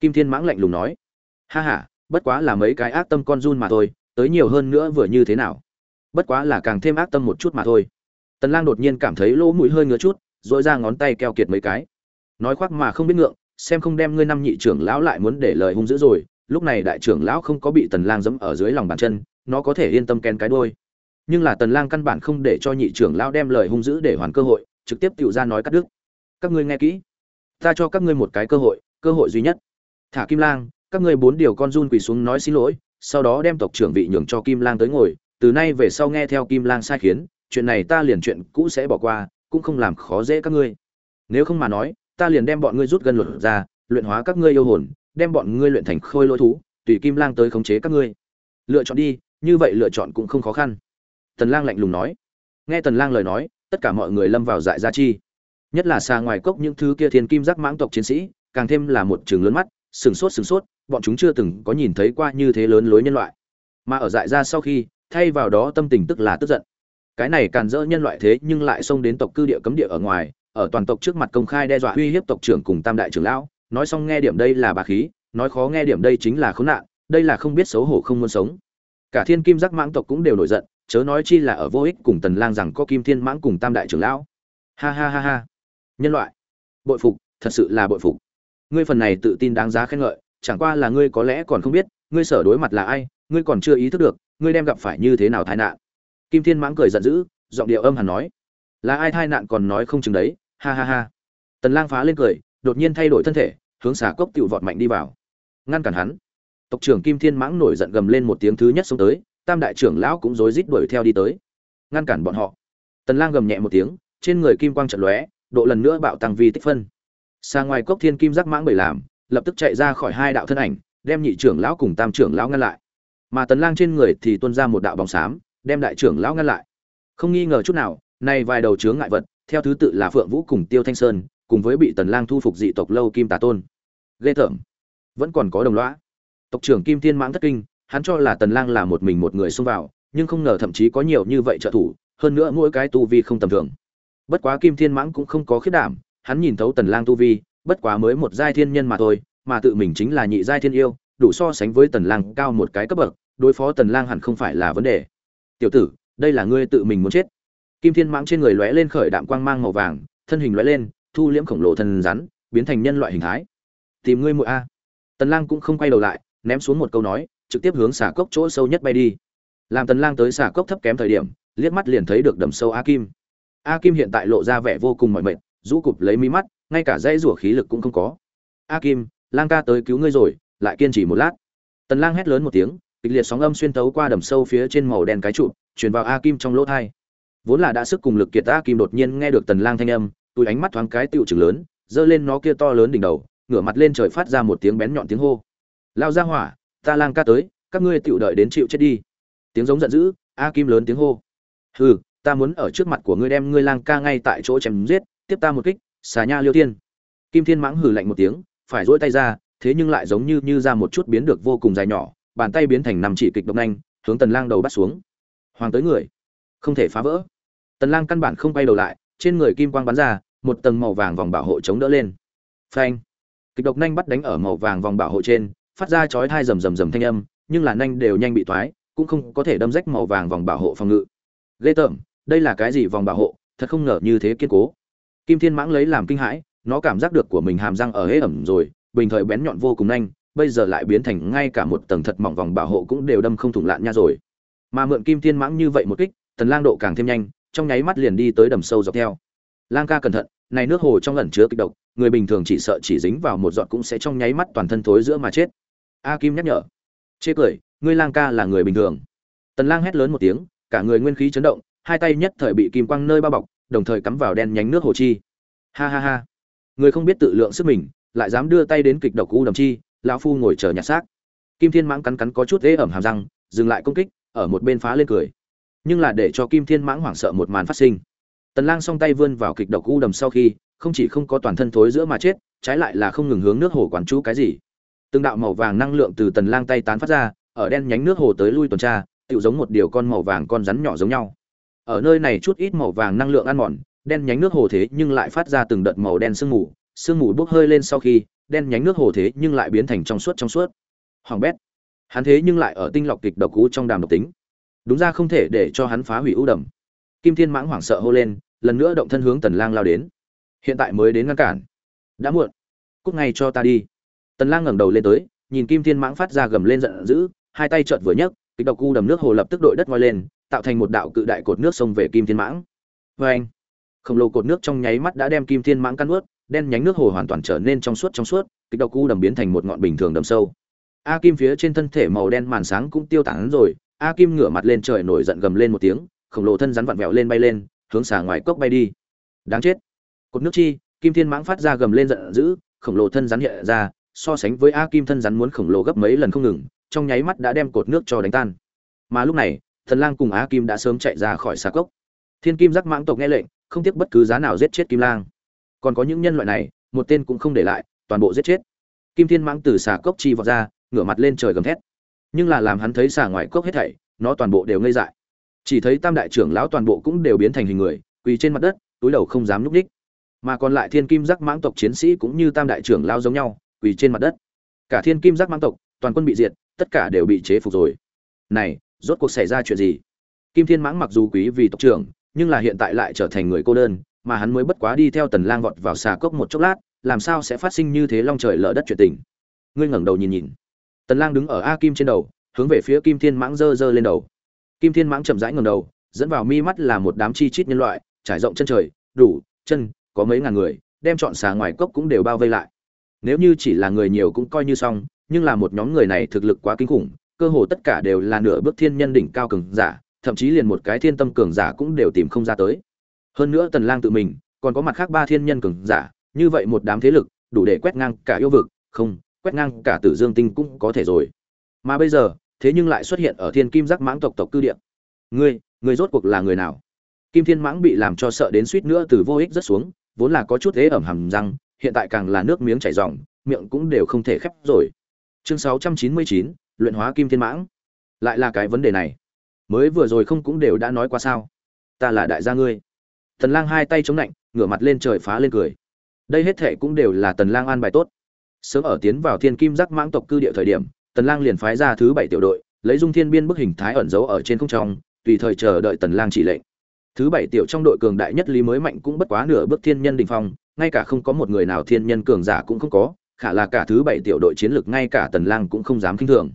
Kim thiên mãng lạnh lùng nói. Ha ha, bất quá là mấy cái ác tâm con run mà thôi, tới nhiều hơn nữa vừa như thế nào? Bất quá là càng thêm ác tâm một chút mà thôi. Tần lang đột nhiên cảm thấy lỗ mũi hơi ngứa chút, rồi ra ngón tay keo kiệt mấy cái. Nói khoác mà không biết ngượng, xem không đem ngươi năm nhị trưởng lão lại muốn để lời hung dữ rồi, lúc này đại trưởng lão không có bị tần lang giẫm ở dưới lòng bàn chân, nó có thể yên tâm ken cái đuôi nhưng là tần lang căn bản không để cho nhị trưởng lão đem lời hung dữ để hoàn cơ hội, trực tiếp tiểu ra nói cắt đứt. Các ngươi nghe kỹ. Ta cho các ngươi một cái cơ hội cơ hội duy nhất. Thả kim lang, các ngươi bốn điều con run quỳ xuống nói xin lỗi, sau đó đem tộc trưởng vị nhường cho kim lang tới ngồi. Từ nay về sau nghe theo kim lang sai khiến, chuyện này ta liền chuyện cũ sẽ bỏ qua, cũng không làm khó dễ các ngươi. Nếu không mà nói, ta liền đem bọn ngươi rút gần luật ra, luyện hóa các ngươi yêu hồn, đem bọn ngươi luyện thành khôi lỗi thú, tùy kim lang tới khống chế các ngươi. Lựa chọn đi, như vậy lựa chọn cũng không khó khăn tần lang lạnh lùng nói. Nghe tần lang lời nói, tất cả mọi người lâm vào dại ra chi. Nhất là xa ngoài cốc những thứ kia thiên kim giác mãng tộc chiến sĩ, càng thêm là một trường lớn mắt, sừng sốt sừng sốt, bọn chúng chưa từng có nhìn thấy qua như thế lớn lối nhân loại. Mà ở dại ra sau khi, thay vào đó tâm tình tức là tức giận. Cái này càn dỡ nhân loại thế nhưng lại xông đến tộc cư địa cấm địa ở ngoài, ở toàn tộc trước mặt công khai đe dọa uy hiếp tộc trưởng cùng tam đại trưởng lão, nói xong nghe điểm đây là bà khí, nói khó nghe điểm đây chính là khốn nạn, đây là không biết xấu hổ không muốn sống. Cả thiên kim giác mãng tộc cũng đều nổi giận chớ nói chi là ở vô ích cùng tần lang rằng có kim thiên mãng cùng tam đại trưởng lão. Ha ha ha ha. Nhân loại. Bội phục, thật sự là bội phục. Ngươi phần này tự tin đáng giá khen ngợi, chẳng qua là ngươi có lẽ còn không biết, ngươi sở đối mặt là ai, ngươi còn chưa ý thức được, ngươi đem gặp phải như thế nào tai nạn. Kim thiên mãng cười giận dữ, giọng điệu âm hẳn nói. Là ai tai nạn còn nói không chừng đấy, ha ha ha. Tần lang phá lên cười, đột nhiên thay đổi thân thể, hướng xà cốc tiểu vọt mạnh đi vào. Ngăn cản hắn. Tộc trưởng kim thiên mãng nổi giận gầm lên một tiếng thứ nhất xuống tới tam đại trưởng lão cũng rối rít đuổi theo đi tới. Ngăn cản bọn họ. Tần lang gầm nhẹ một tiếng, trên người kim quang trận lóe, độ lần nữa bạo tăng vi tích phân. Xa ngoài cốc thiên kim giác mãng bởi làm, lập tức chạy ra khỏi hai đạo thân ảnh, đem nhị trưởng lão cùng tam trưởng lão ngăn lại. Mà tần lang trên người thì tuôn ra một đạo bóng xám, đem đại trưởng lão ngăn lại. Không nghi ngờ chút nào này vài đầu chướng ngại vật, theo thứ tự là phượng vũ cùng tiêu thanh sơn, cùng với bị tần lang thu phục dị tộc lâu kim tà tôn. Ghê tởm. Vẫn còn có đồng lõa. Tộc trưởng kim thiên mãng thất kinh hắn cho là tần lang là một mình một người xông vào, nhưng không ngờ thậm chí có nhiều như vậy trợ thủ, hơn nữa mỗi cái tu vi không tầm thường. Bất quá kim thiên mãng cũng không có khiết đảm, hắn nhìn thấu tần lang tu vi, bất quá mới một giai thiên nhân mà thôi, mà tự mình chính là nhị giai thiên yêu, đủ so sánh với tần lang cao một cái cấp bậc, đối phó tần lang hẳn không phải là vấn đề. Tiểu tử, đây là ngươi tự mình muốn chết. Kim thiên mãng trên người lóe lên khởi đạm quang mang màu vàng, thân hình lóe lên, thu liễm khổng lồ thân rắn, biến thành nhân loại hình thái. Tìm ngươi muội a. Tần lang cũng không quay đầu lại, ném xuống một câu nói trực tiếp hướng xả cốc chỗ sâu nhất bay đi. Làm tần lang tới xả cốc thấp kém thời điểm, liếc mắt liền thấy được đầm sâu a kim. A kim hiện tại lộ ra vẻ vô cùng mỏi mệt, rũ cụp lấy mí mắt, ngay cả dây rủa khí lực cũng không có. A kim, lang ca tới cứu ngươi rồi, lại kiên trì một lát. Tần lang hét lớn một tiếng, kịch liệt sóng âm xuyên tấu qua đầm sâu phía trên màu đen cái trụ, truyền vào a kim trong lỗ tai. vốn là đã sức cùng lực kiệt a kim đột nhiên nghe được tần lang thanh âm tùi ánh mắt thoáng cái tiêu trưởng lớn dơ lên nó kia to lớn đỉnh đầu, ngửa mặt lên trời phát ra một tiếng bén nhọn tiếng hô. Lao ra hỏa ta lang ca tới các ngươi tựu đợi đến chịu chết đi. Tiếng giống giận dữ a kim lớn tiếng hô. Hừ ta muốn ở trước mặt của ngươi đem ngươi lang ca ngay tại chỗ chém giết tiếp ta một kích xà nha liêu thiên, kim thiên mãng hừ lạnh một tiếng phải dỗi tay ra thế nhưng lại giống như như ra một chút biến được vô cùng dài nhỏ bàn tay biến thành nằm chỉ kịch độc nhanh hướng tần lang đầu bắt xuống. Hoàng tới người không thể phá vỡ. Tần lang căn bản không quay đầu lại trên người kim quang bắn ra một tầng màu vàng vòng bảo hộ chống đỡ lên. Phanh. Kịch độc nhanh bắt đánh ở màu vàng vòng bảo hộ trên phát ra chói thai rầm rầm rầm thanh âm, nhưng là nhanh đều nhanh bị thoái, cũng không có thể đâm rách màu vàng vòng bảo hộ phòng ngự. Ghê tởm, đây là cái gì vòng bảo hộ, thật không ngờ như thế kiên cố. Kim thiên mãng lấy làm kinh hãi, nó cảm giác được của mình hàm răng ở hế ẩm rồi, bình thời bén nhọn vô cùng nhanh, bây giờ lại biến thành ngay cả một tầng thật mỏng vòng bảo hộ cũng đều đâm không thủng lạn nha rồi. Mà mượn kim thiên mãng như vậy một kích tần lang độ càng thêm nhanh, trong nháy mắt liền đi tới đầm sâu dọc theo. Lang ca cẩn thận, này nước hồ trong lẩn chứa kịch độc, người bình thường chỉ sợ chỉ dính vào một giọt cũng sẽ trong nháy mắt toàn thân thối giữa mà chết a kim nhắc nhở. Chê cười, ngươi lang ca là người bình thường. Tần lang hét lớn một tiếng, cả người nguyên khí chấn động, hai tay nhất thời bị kim quang nơi bao bọc, đồng thời cắm vào đen nhánh nước hồ chi. Ha ha ha. Người không biết tự lượng sức mình, lại dám đưa tay đến kịch độc u đầm chi, lão phu ngồi chờ nhặt xác. Kim thiên mãng cắn cắn có chút ế ẩm hàm răng, dừng lại công kích, ở một bên phá lên cười. Nhưng là để cho kim thiên mãng hoảng sợ một màn phát sinh. Tần lang song tay vươn vào kịch độc u đầm sau khi, không chỉ không có toàn thân thối giữa mà chết, trái lại là không ngừng hướng nước hồ quán chú cái gì từng đạo màu vàng năng lượng từ tần lang tay tán phát ra, ở đen nhánh nước hồ tới lui tuần tra, tựu giống một điều con màu vàng con rắn nhỏ giống nhau. Ở nơi này chút ít màu vàng năng lượng ăn mòn, đen nhánh nước hồ thế nhưng lại phát ra từng đợt màu đen sương mù sương mù bốc hơi lên sau khi, đen nhánh nước hồ thế nhưng lại biến thành trong suốt trong suốt. Hoàng bét. Hắn thế nhưng lại ở tinh lọc kịch độc cú trong đàm độc tính. Đúng ra không thể để cho hắn phá hủy ưu đầm. Kim thiên mãng hoảng sợ hô lên, lần nữa động thân hướng tần lang lao đến. Hiện tại mới đến ngăn cản. Đã muộn. Cút ngay cho ta đi tần lang ngẩng đầu lên tới, nhìn kim thiên mãng phát ra gầm lên giận dữ, hai tay trợn vừa nhấc, kịch độc cu đầm nước hồ lập tức đội đất ngoi lên, tạo thành một đạo cự đại cột nước sông về kim thiên mãng. Với anh khổng lồ cột nước trong nháy mắt đã đem kim thiên mãng căn ướt đen nhánh nước hồ hoàn toàn trở nên trong suốt trong suốt, kịch độc cu đầm biến thành một ngọn bình thường đầm sâu. A kim phía trên thân thể màu đen màn sáng cũng tiêu tán rồi, a kim ngửa mặt lên trời nổi giận gầm lên một tiếng, khổng lồ thân rắn vặn vẹo lên bay lên, hướng xả ngoài cốc bay đi. Đáng chết! Cột nước chi, kim thiên mãng phát ra gầm lên giận dữ, khổng lồ thân rắn hiện ra so sánh với a kim thân rắn muốn khổng lồ gấp mấy lần không ngừng, trong nháy mắt đã đem cột nước cho đánh tan. Mà lúc này, thần lang cùng a kim đã sớm chạy ra khỏi xà cốc. Thiên kim giác mãng tộc nghe lệnh, không tiếc bất cứ giá nào giết chết kim lang. Còn có những nhân loại này, một tên cũng không để lại, toàn bộ giết chết. Kim thiên mãng từ xà cốc chi vọt ra, ngửa mặt lên trời gầm thét. Nhưng là làm hắn thấy xà ngoài cốc hết thảy, nó toàn bộ đều ngây dại. Chỉ thấy tam đại trưởng lão toàn bộ cũng đều biến thành hình người, quỳ trên mặt đất, túi đầu không dám núp đích mà còn lại thiên kim giác mãng tộc chiến sĩ cũng như tam đại trưởng lao giống nhau quỳ trên mặt đất. Cả thiên kim giác mang tộc, toàn quân bị diệt, tất cả đều bị chế phục rồi. Này, rốt cuộc xảy ra chuyện gì? Kim thiên mãng mặc dù quý vì tộc trưởng, nhưng là hiện tại lại trở thành người cô đơn, mà hắn mới bất quá đi theo tần lang vọt vào xà cốc một chốc lát, làm sao sẽ phát sinh như thế long trời lở đất chuyện tình? Ngươi ngẩng đầu nhìn nhìn. Tần lang đứng ở a kim trên đầu, hướng về phía kim thiên mãng dơ dơ lên đầu. Kim thiên mãng chậm rãi ngẩng đầu, dẫn vào mi mắt là một đám chi chít nhân loại, trải rộng chân trời, đủ, chân, có mấy ngàn người, đem chọn xà ngoài cốc cũng đều bao vây lại nếu như chỉ là người nhiều cũng coi như xong, nhưng là một nhóm người này thực lực quá kinh khủng, cơ hồ tất cả đều là nửa bước thiên nhân đỉnh cao cường giả, thậm chí liền một cái thiên tâm cường giả cũng đều tìm không ra tới. Hơn nữa tần lang tự mình, còn có mặt khác ba thiên nhân cường giả, như vậy một đám thế lực, đủ để quét ngang cả yêu vực, không, quét ngang cả tử dương tinh cũng có thể rồi. Mà bây giờ, thế nhưng lại xuất hiện ở thiên kim giác mãng tộc tộc cư địa. Ngươi ngươi rốt cuộc là người nào? Kim thiên mãng bị làm cho sợ đến suýt nữa từ vô ích rất xuống, vốn là có chút thế ẩm hầm răng hiện tại càng là nước miếng chảy ròng miệng cũng đều không thể khép rồi. Chương 699, luyện hóa kim thiên mãng. Lại là cái vấn đề này. Mới vừa rồi không cũng đều đã nói qua sao? Ta là đại gia ngươi. Tần lang hai tay chống nạnh, ngửa mặt lên trời phá lên cười. Đây hết thảy cũng đều là tần lang an bài tốt. Sớm ở tiến vào thiên kim giác mãng tộc cư địa thời điểm tần lang liền phái ra thứ bảy tiểu đội lấy dung thiên biên bức hình thái ẩn giấu ở trên không trong tùy thời chờ đợi tần lang chỉ lệnh. Thứ bảy tiểu trong đội cường đại nhất lý mới mạnh cũng bất quá nửa bước thiên nhân đỉnh phong ngay cả không có một người nào thiên nhân cường giả cũng không có, khả là cả thứ bảy tiểu đội chiến lực ngay cả tần lang cũng không dám kinh thường.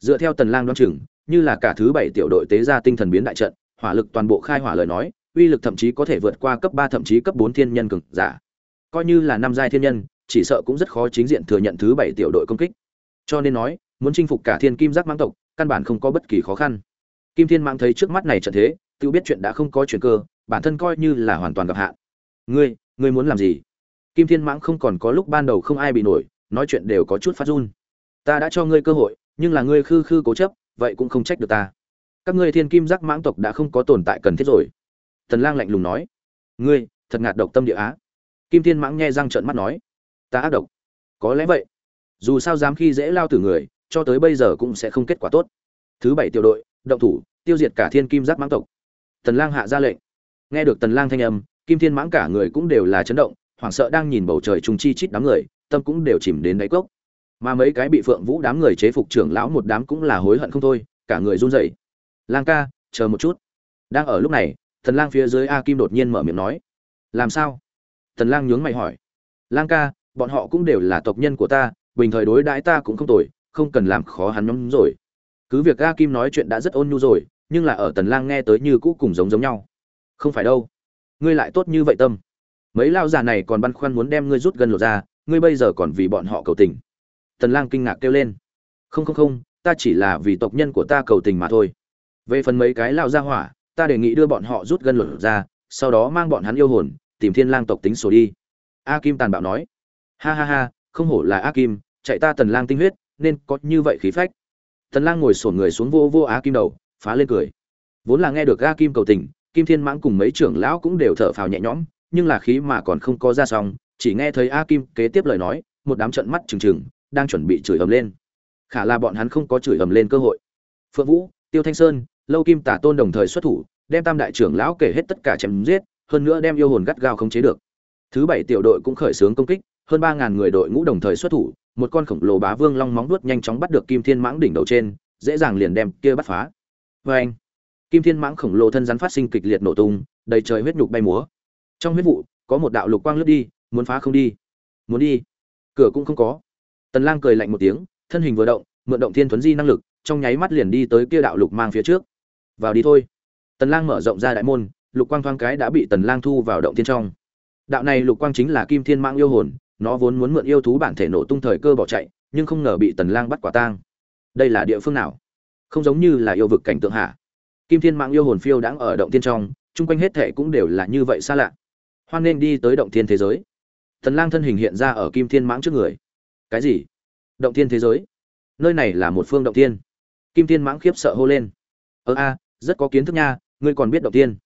Dựa theo tần lang đoán chừng, như là cả thứ bảy tiểu đội tế ra tinh thần biến đại trận, hỏa lực toàn bộ khai hỏa lời nói, uy lực thậm chí có thể vượt qua cấp 3 thậm chí cấp 4 thiên nhân cường giả. Coi như là năm giai thiên nhân, chỉ sợ cũng rất khó chính diện thừa nhận thứ bảy tiểu đội công kích. Cho nên nói, muốn chinh phục cả thiên kim giác mãng tộc, căn bản không có bất kỳ khó khăn. Kim thiên mãng thấy trước mắt này trận thế, tự biết chuyện đã không có chuyện cơ, bản thân coi như là hoàn toàn gặp hạn. Ngươi ngươi muốn làm gì? Kim thiên mãng không còn có lúc ban đầu không ai bị nổi, nói chuyện đều có chút phát run. Ta đã cho ngươi cơ hội, nhưng là ngươi khư khư cố chấp, vậy cũng không trách được ta. Các ngươi thiên kim giác mãng tộc đã không có tồn tại cần thiết rồi. Tần lang lạnh lùng nói. Ngươi, thật ngạt độc tâm địa á. Kim thiên mãng nghe răng trợn mắt nói. Ta ác độc. Có lẽ vậy. Dù sao dám khi dễ lao tử người, cho tới bây giờ cũng sẽ không kết quả tốt. Thứ bảy tiểu đội, động thủ, tiêu diệt cả thiên kim giác mãng tộc. Tần lang hạ ra lệnh. Nghe được tần lang thanh âm kim thiên mãng cả người cũng đều là chấn động, hoảng sợ đang nhìn bầu trời trùng chi chít đám người, tâm cũng đều chìm đến đáy cốc. Mà mấy cái bị phượng vũ đám người chế phục trưởng lão một đám cũng là hối hận không thôi, cả người run rẩy. Lang ca, chờ một chút. Đang ở lúc này, Thần lang phía dưới a kim đột nhiên mở miệng nói. Làm sao? Thần lang nhướng mày hỏi. Lang ca, bọn họ cũng đều là tộc nhân của ta, bình thời đối đãi ta cũng không tồi, không cần làm khó hắn nhóm rồi. Cứ việc a kim nói chuyện đã rất ôn nhu rồi, nhưng là ở tần lang nghe tới như cũ cùng giống giống nhau. Không phải đâu ngươi lại tốt như vậy tâm. Mấy lao già này còn băn khoăn muốn đem ngươi rút gần lột ra, ngươi bây giờ còn vì bọn họ cầu tình. Tần lang kinh ngạc kêu lên. Không không không, ta chỉ là vì tộc nhân của ta cầu tình mà thôi. Về phần mấy cái lao gia hỏa, ta đề nghị đưa bọn họ rút gần lột ra, sau đó mang bọn hắn yêu hồn, tìm thiên lang tộc tính sổ đi. A kim tàn bạo nói. Ha ha ha, không hổ là a kim, chạy ta tần lang tinh huyết, nên có như vậy khí phách. Tần lang ngồi sổn người xuống vô vô a kim đầu, phá lên cười. Vốn là nghe được a kim cầu tình kim thiên mãng cùng mấy trưởng lão cũng đều thở phào nhẹ nhõm, nhưng là khí mà còn không có ra xong, chỉ nghe thấy a kim kế tiếp lời nói, một đám trận mắt trừng trừng, đang chuẩn bị chửi ầm lên. Khả là bọn hắn không có chửi ầm lên cơ hội. Phượng vũ, tiêu thanh sơn, lâu kim tả tôn đồng thời xuất thủ, đem tam đại trưởng lão kể hết tất cả chém giết, hơn nữa đem yêu hồn gắt gao không chế được. Thứ bảy tiểu đội cũng khởi xướng công kích, hơn ba ngàn người đội ngũ đồng thời xuất thủ, một con khổng lồ bá vương long móng vuốt nhanh chóng bắt được kim thiên mãng đỉnh đầu trên, dễ dàng liền đem kia bắt phá. Vê anh kim thiên mãng khổng lồ thân rắn phát sinh kịch liệt nổ tung, đầy trời huyết nhục bay múa. Trong huyết vụ, có một đạo lục quang lướt đi, muốn phá không đi. Muốn đi? Cửa cũng không có. Tần lang cười lạnh một tiếng, thân hình vừa động, mượn động thiên thuấn di năng lực, trong nháy mắt liền đi tới kia đạo lục mang phía trước. Vào đi thôi. Tần lang mở rộng ra đại môn, lục quang thoáng cái đã bị tần lang thu vào động thiên trong. Đạo này lục quang chính là kim thiên mãng yêu hồn, nó vốn muốn mượn yêu thú bản thể nổ tung thời cơ bỏ chạy, nhưng không ngờ bị tần lang bắt quả tang. Đây là địa phương nào? Không giống như là yêu vực cảnh tượng hạ kim thiên mãng yêu hồn phiêu đang ở động thiên trong, chung quanh hết thệ cũng đều là như vậy xa lạ. Hoan nên đi tới động thiên thế giới. Tần lang thân hình hiện ra ở kim thiên mãng trước người. Cái gì? Động thiên thế giới? Nơi này là một phương động thiên. Kim thiên mãng khiếp sợ hô lên. Ơ a, rất có kiến thức nha, ngươi còn biết động thiên?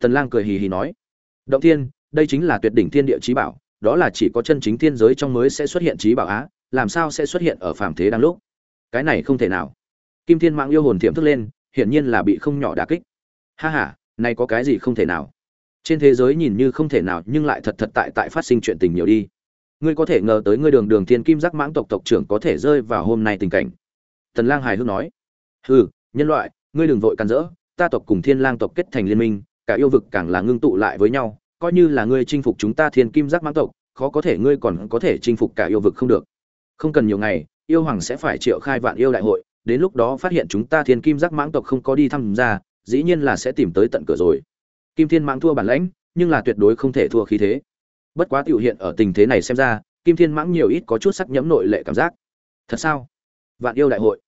Tần lang cười hì hì nói. Động thiên, đây chính là tuyệt đỉnh thiên địa trí bảo, đó là chỉ có chân chính thiên giới trong mới sẽ xuất hiện trí bảo á, làm sao sẽ xuất hiện ở phàm thế đang lúc? Cái này không thể nào. Kim thiên Mãng yêu hồn thiểm thức lên hiển nhiên là bị không nhỏ đả kích. Ha ha, này có cái gì không thể nào? Trên thế giới nhìn như không thể nào, nhưng lại thật thật tại tại phát sinh chuyện tình nhiều đi. Ngươi có thể ngờ tới ngươi đường đường thiên kim giác mãng tộc tộc trưởng có thể rơi vào hôm nay tình cảnh. Tần lang hài hước nói. Hừ, nhân loại, ngươi đừng vội can rỡ, ta tộc cùng thiên lang tộc kết thành liên minh, cả yêu vực càng là ngưng tụ lại với nhau, coi như là ngươi chinh phục chúng ta thiên kim giác mãng tộc, khó có thể ngươi còn có thể chinh phục cả yêu vực không được. Không cần nhiều ngày, yêu hoàng sẽ phải triệu khai vạn yêu đại hội đến lúc đó phát hiện chúng ta thiên kim giác mãng tộc không có đi tham gia dĩ nhiên là sẽ tìm tới tận cửa rồi. Kim thiên mãng thua bản lãnh, nhưng là tuyệt đối không thể thua khí thế. Bất quá tiểu hiện ở tình thế này xem ra, kim thiên mãng nhiều ít có chút sắc nhẫm nội lệ cảm giác. Thật sao? Vạn yêu đại hội,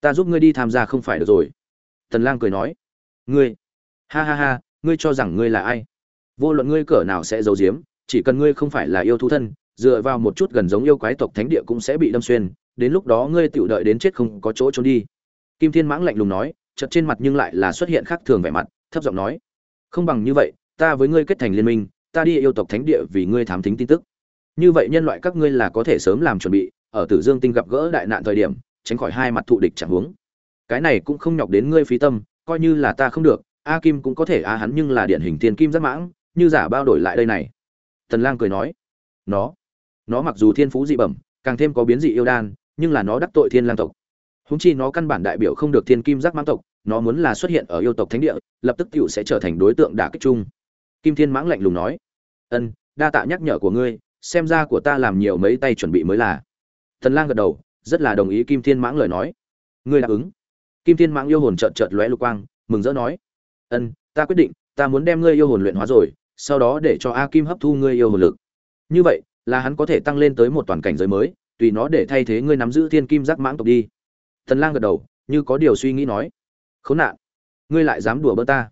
ta giúp ngươi đi tham gia không phải được rồi. Tần lang cười nói. Ngươi. Ha ha ha, ngươi cho rằng ngươi là ai? Vô luận ngươi cỡ nào sẽ giấu giếm, chỉ cần ngươi không phải là yêu thú thân, dựa vào một chút gần giống yêu quái tộc thánh địa cũng sẽ bị đâm xuyên đến lúc đó ngươi tự đợi đến chết không có chỗ trốn đi. Kim thiên mãng lạnh lùng nói chật trên mặt nhưng lại là xuất hiện khác thường vẻ mặt, thấp giọng nói, không bằng như vậy, ta với ngươi kết thành liên minh, ta đi yêu tộc thánh địa vì ngươi thám thính tin tức. Như vậy nhân loại các ngươi là có thể sớm làm chuẩn bị, ở tử dương tinh gặp gỡ đại nạn thời điểm, tránh khỏi hai mặt thụ địch chẳng huống cái này cũng không nhọc đến ngươi phí tâm, coi như là ta không được, a kim cũng có thể, a hắn nhưng là điển hình thiên kim rất mãng, như giả bao đổi lại đây này. Tần lang cười nói, nó nó mặc dù thiên phú dị bẩm, càng thêm có biến dị yêu đan nhưng là nó đắc tội thiên lang tộc. Húng chi nó căn bản đại biểu không được thiên kim giác mãng tộc, nó muốn là xuất hiện ở yêu tộc thánh địa, lập tức tựu sẽ trở thành đối tượng đả kích chung. Kim thiên mãng lạnh lùng nói, ân, đa tạ nhắc nhở của ngươi, xem ra của ta làm nhiều mấy tay chuẩn bị mới là. Thần lang gật đầu, rất là đồng ý kim thiên mãng lời nói. Ngươi đáp ứng. Kim thiên mãng yêu hồn chợt chợt lóe lục quang, mừng rỡ nói, ân, ta quyết định, ta muốn đem ngươi yêu hồn luyện hóa rồi, sau đó để cho a kim hấp thu ngươi yêu hồn lực. Như vậy, là hắn có thể tăng lên tới một toàn cảnh giới mới tùy nó để thay thế ngươi nắm giữ thiên kim giác mãng tộc đi. Thần lang gật đầu, như có điều suy nghĩ nói. Khốn nạn, ngươi lại dám đùa bỡ ta.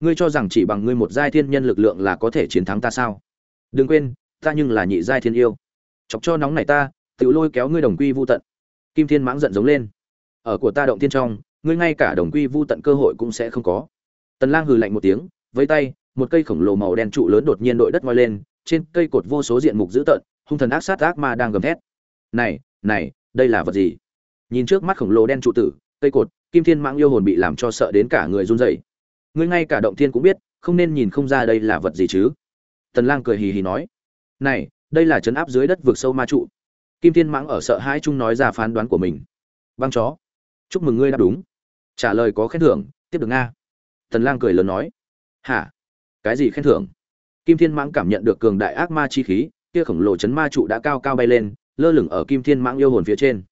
Ngươi cho rằng chỉ bằng ngươi một giai thiên nhân lực lượng là có thể chiến thắng ta sao? Đừng quên, ta nhưng là nhị giai thiên yêu. Chọc cho nóng này ta, tự lôi kéo ngươi đồng quy vu tận. Kim thiên mãng giận giống lên. Ở của ta động thiên trong, ngươi ngay cả đồng quy vu tận cơ hội cũng sẽ không có. Tần lang hừ lạnh một tiếng, với tay, một cây khổng lồ màu đen trụ lớn đột nhiên đội đất ngoi lên, trên cây cột vô số diện mục dữ tợn, hung thần ác sát ác ma đang gầm thét này này, đây là vật gì? Nhìn trước mắt khổng lồ đen trụ tử, cây cột, kim thiên mãng yêu hồn bị làm cho sợ đến cả người run rẩy. Ngươi ngay cả động thiên cũng biết, không nên nhìn không ra đây là vật gì chứ? Tần lang cười hì hì nói, này, đây là chấn áp dưới đất vực sâu ma trụ. Kim thiên mãng ở sợ hãi chung nói ra phán đoán của mình. Băng chó, chúc mừng ngươi đáp đúng. Trả lời có khen thưởng, tiếp được nga. Tần lang cười lớn nói, hả? Cái gì khen thưởng? Kim thiên mãng cảm nhận được cường đại ác ma chi khí, kia khổng lồ chấn ma trụ đã cao cao bay lên lơ lửng ở kim thiên mãng yêu hồn phía trên.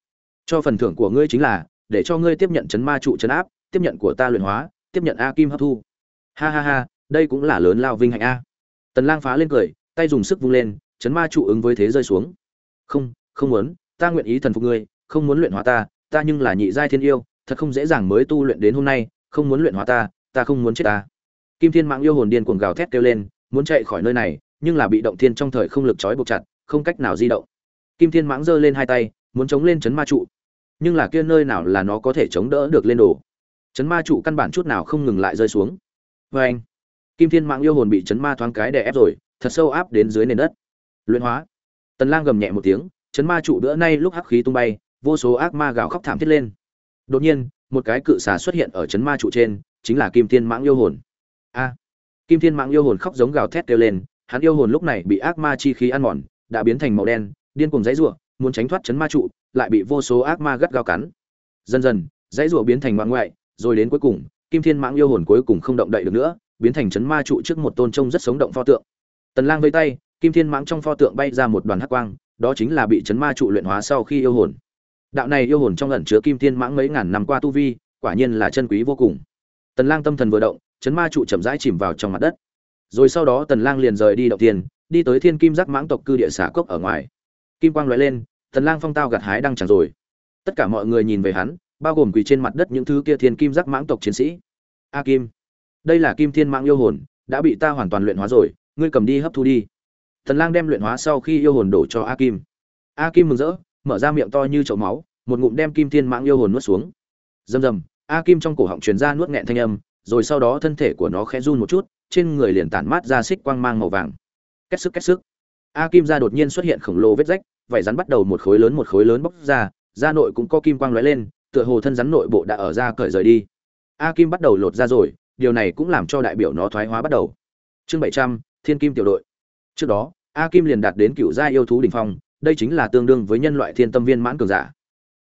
Cho phần thưởng của ngươi chính là, để cho ngươi tiếp nhận chấn ma trụ chấn áp, tiếp nhận của ta luyện hóa, tiếp nhận a kim hấp thu. Ha ha ha, đây cũng là lớn lao vinh hạnh a. Tần lang phá lên cười, tay dùng sức vung lên, chấn ma trụ ứng với thế rơi xuống. Không không muốn, ta nguyện ý thần phục ngươi, không muốn luyện hóa ta ta nhưng là nhị giai thiên yêu, thật không dễ dàng mới tu luyện đến hôm nay, không muốn luyện hóa ta ta không muốn chết ta. Kim thiên mạng yêu hồn điên cuồng gào thét kêu lên, muốn chạy khỏi nơi này, nhưng là bị động thiên trong thời không lực trói buộc chặt, không cách nào di động kim thiên mãng giơ lên hai tay, muốn chống lên chấn ma trụ. Nhưng là kia nơi nào là nó có thể chống đỡ được lên đồ? Chấn ma trụ căn bản chút nào không ngừng lại rơi xuống. Vê anh kim thiên mãng yêu hồn bị chấn ma thoáng cái đè ép rồi, thật sâu áp đến dưới nền đất. Luyện hóa. Tần lang gầm nhẹ một tiếng, chấn ma trụ bữa nay lúc hắc khí tung bay, vô số ác ma gào khóc thảm thiết lên. Đột nhiên, một cái cự xà xuất hiện ở chấn ma trụ trên, chính là kim thiên mãng yêu hồn. A. Kim thiên mãng yêu hồn khóc giống gào thét kêu lên, hắn yêu hồn lúc này bị ác ma chi khí ăn mòn, đã biến thành màu đen điên cuồng dãy rủa, muốn tránh thoát chấn ma trụ, lại bị vô số ác ma gắt gao cắn. Dần dần, dãy rủa biến thành ngoại ngoại, rồi đến cuối cùng, kim thiên mãng yêu hồn cuối cùng không động đậy được nữa, biến thành chấn ma trụ trước một tôn trông rất sống động pho tượng. Tần lang vây tay, kim thiên mãng trong pho tượng bay ra một đoàn hắc quang, đó chính là bị chấn ma trụ luyện hóa sau khi yêu hồn. Đạo này yêu hồn trong ẩn chứa kim thiên mãng mấy ngàn năm qua tu vi, quả nhiên là chân quý vô cùng. Tần lang tâm thần vừa động, chấn ma trụ chậm rãi chìm vào trong mặt đất. Rồi sau đó tần lang liền rời đi động tiền, đi tới thiên kim giác mãng tộc cư địa xả cốc ở ngoài kim quang lóe lên tần lang phong tao gặt hái đang chẳng rồi. Tất cả mọi người nhìn về hắn, bao gồm quỳ trên mặt đất những thứ kia thiên kim giác mãng tộc chiến sĩ. A kim, đây là kim thiên mãng yêu hồn, đã bị ta hoàn toàn luyện hóa rồi, ngươi cầm đi hấp thu đi. Tần lang đem luyện hóa sau khi yêu hồn đổ cho a kim. A kim mừng rỡ, mở ra miệng to như chậu máu, một ngụm đem kim thiên mãng yêu hồn nuốt xuống. Rầm rầm, a kim trong cổ họng truyền ra nuốt nghẹn thanh âm, rồi sau đó thân thể của nó khẽ run một chút, trên người liền tản mát ra xích quang mang màu vàng. Kết sức kết sức. A kim ra đột nhiên xuất hiện khổng lồ vết rách vảy rắn bắt đầu một khối lớn một khối lớn bóc ra, da nội cũng có kim quang lóe lên, tựa hồ thân rắn nội bộ đã ở ra cởi rời đi. A kim bắt đầu lột ra rồi, điều này cũng làm cho đại biểu nó thoái hóa bắt đầu. Chương bảy trăm, thiên kim tiểu đội. Trước đó, a kim liền đạt đến cựu gia yêu thú đỉnh phong, đây chính là tương đương với nhân loại thiên tâm viên mãn cường giả.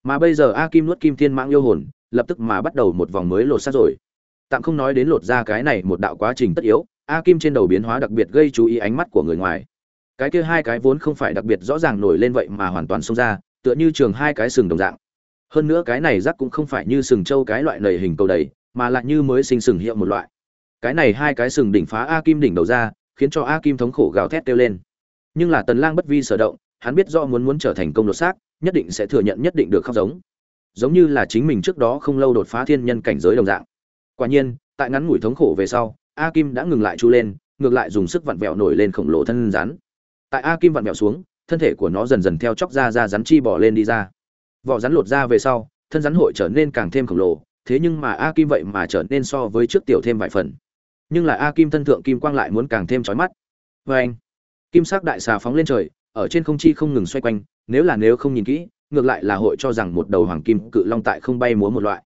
Mà bây giờ a kim nuốt kim thiên mãng yêu hồn, lập tức mà bắt đầu một vòng mới lột xác rồi. Tạm không nói đến lột ra cái này một đạo quá trình tất yếu, a kim trên đầu biến hóa đặc biệt gây chú ý ánh mắt của người ngoài cái kia hai cái vốn không phải đặc biệt rõ ràng nổi lên vậy mà hoàn toàn xông ra, tựa như trường hai cái sừng đồng dạng. Hơn nữa cái này rắc cũng không phải như sừng trâu cái loại nầy hình cầu đầy mà lại như mới sinh sừng hiệu một loại. Cái này hai cái sừng đỉnh phá a kim đỉnh đầu ra, khiến cho a kim thống khổ gào thét kêu lên. Nhưng là tần lang bất vi sở động, hắn biết do muốn muốn trở thành công đột xác, nhất định sẽ thừa nhận nhất định được khóc giống. Giống như là chính mình trước đó không lâu đột phá thiên nhân cảnh giới đồng dạng. Quả nhiên, tại ngắn ngủi thống khổ về sau, a kim đã ngừng lại chu lên, ngược lại dùng sức vặn vẹo nổi lên khổng lồ thân rắn tại a kim vặn mẹo xuống, thân thể của nó dần dần theo chóc ra ra rắn chi bỏ lên đi ra. Vỏ rắn lột ra về sau, thân rắn hội trở nên càng thêm khổng lồ, thế nhưng mà a kim vậy mà trở nên so với trước tiểu thêm vài phần. Nhưng là a kim thân thượng kim quang lại muốn càng thêm chói mắt. Vê anh, kim sắc đại xà phóng lên trời, ở trên không chi không ngừng xoay quanh, nếu là nếu không nhìn kỹ, ngược lại là hội cho rằng một đầu hoàng kim cự long tại không bay múa một loại.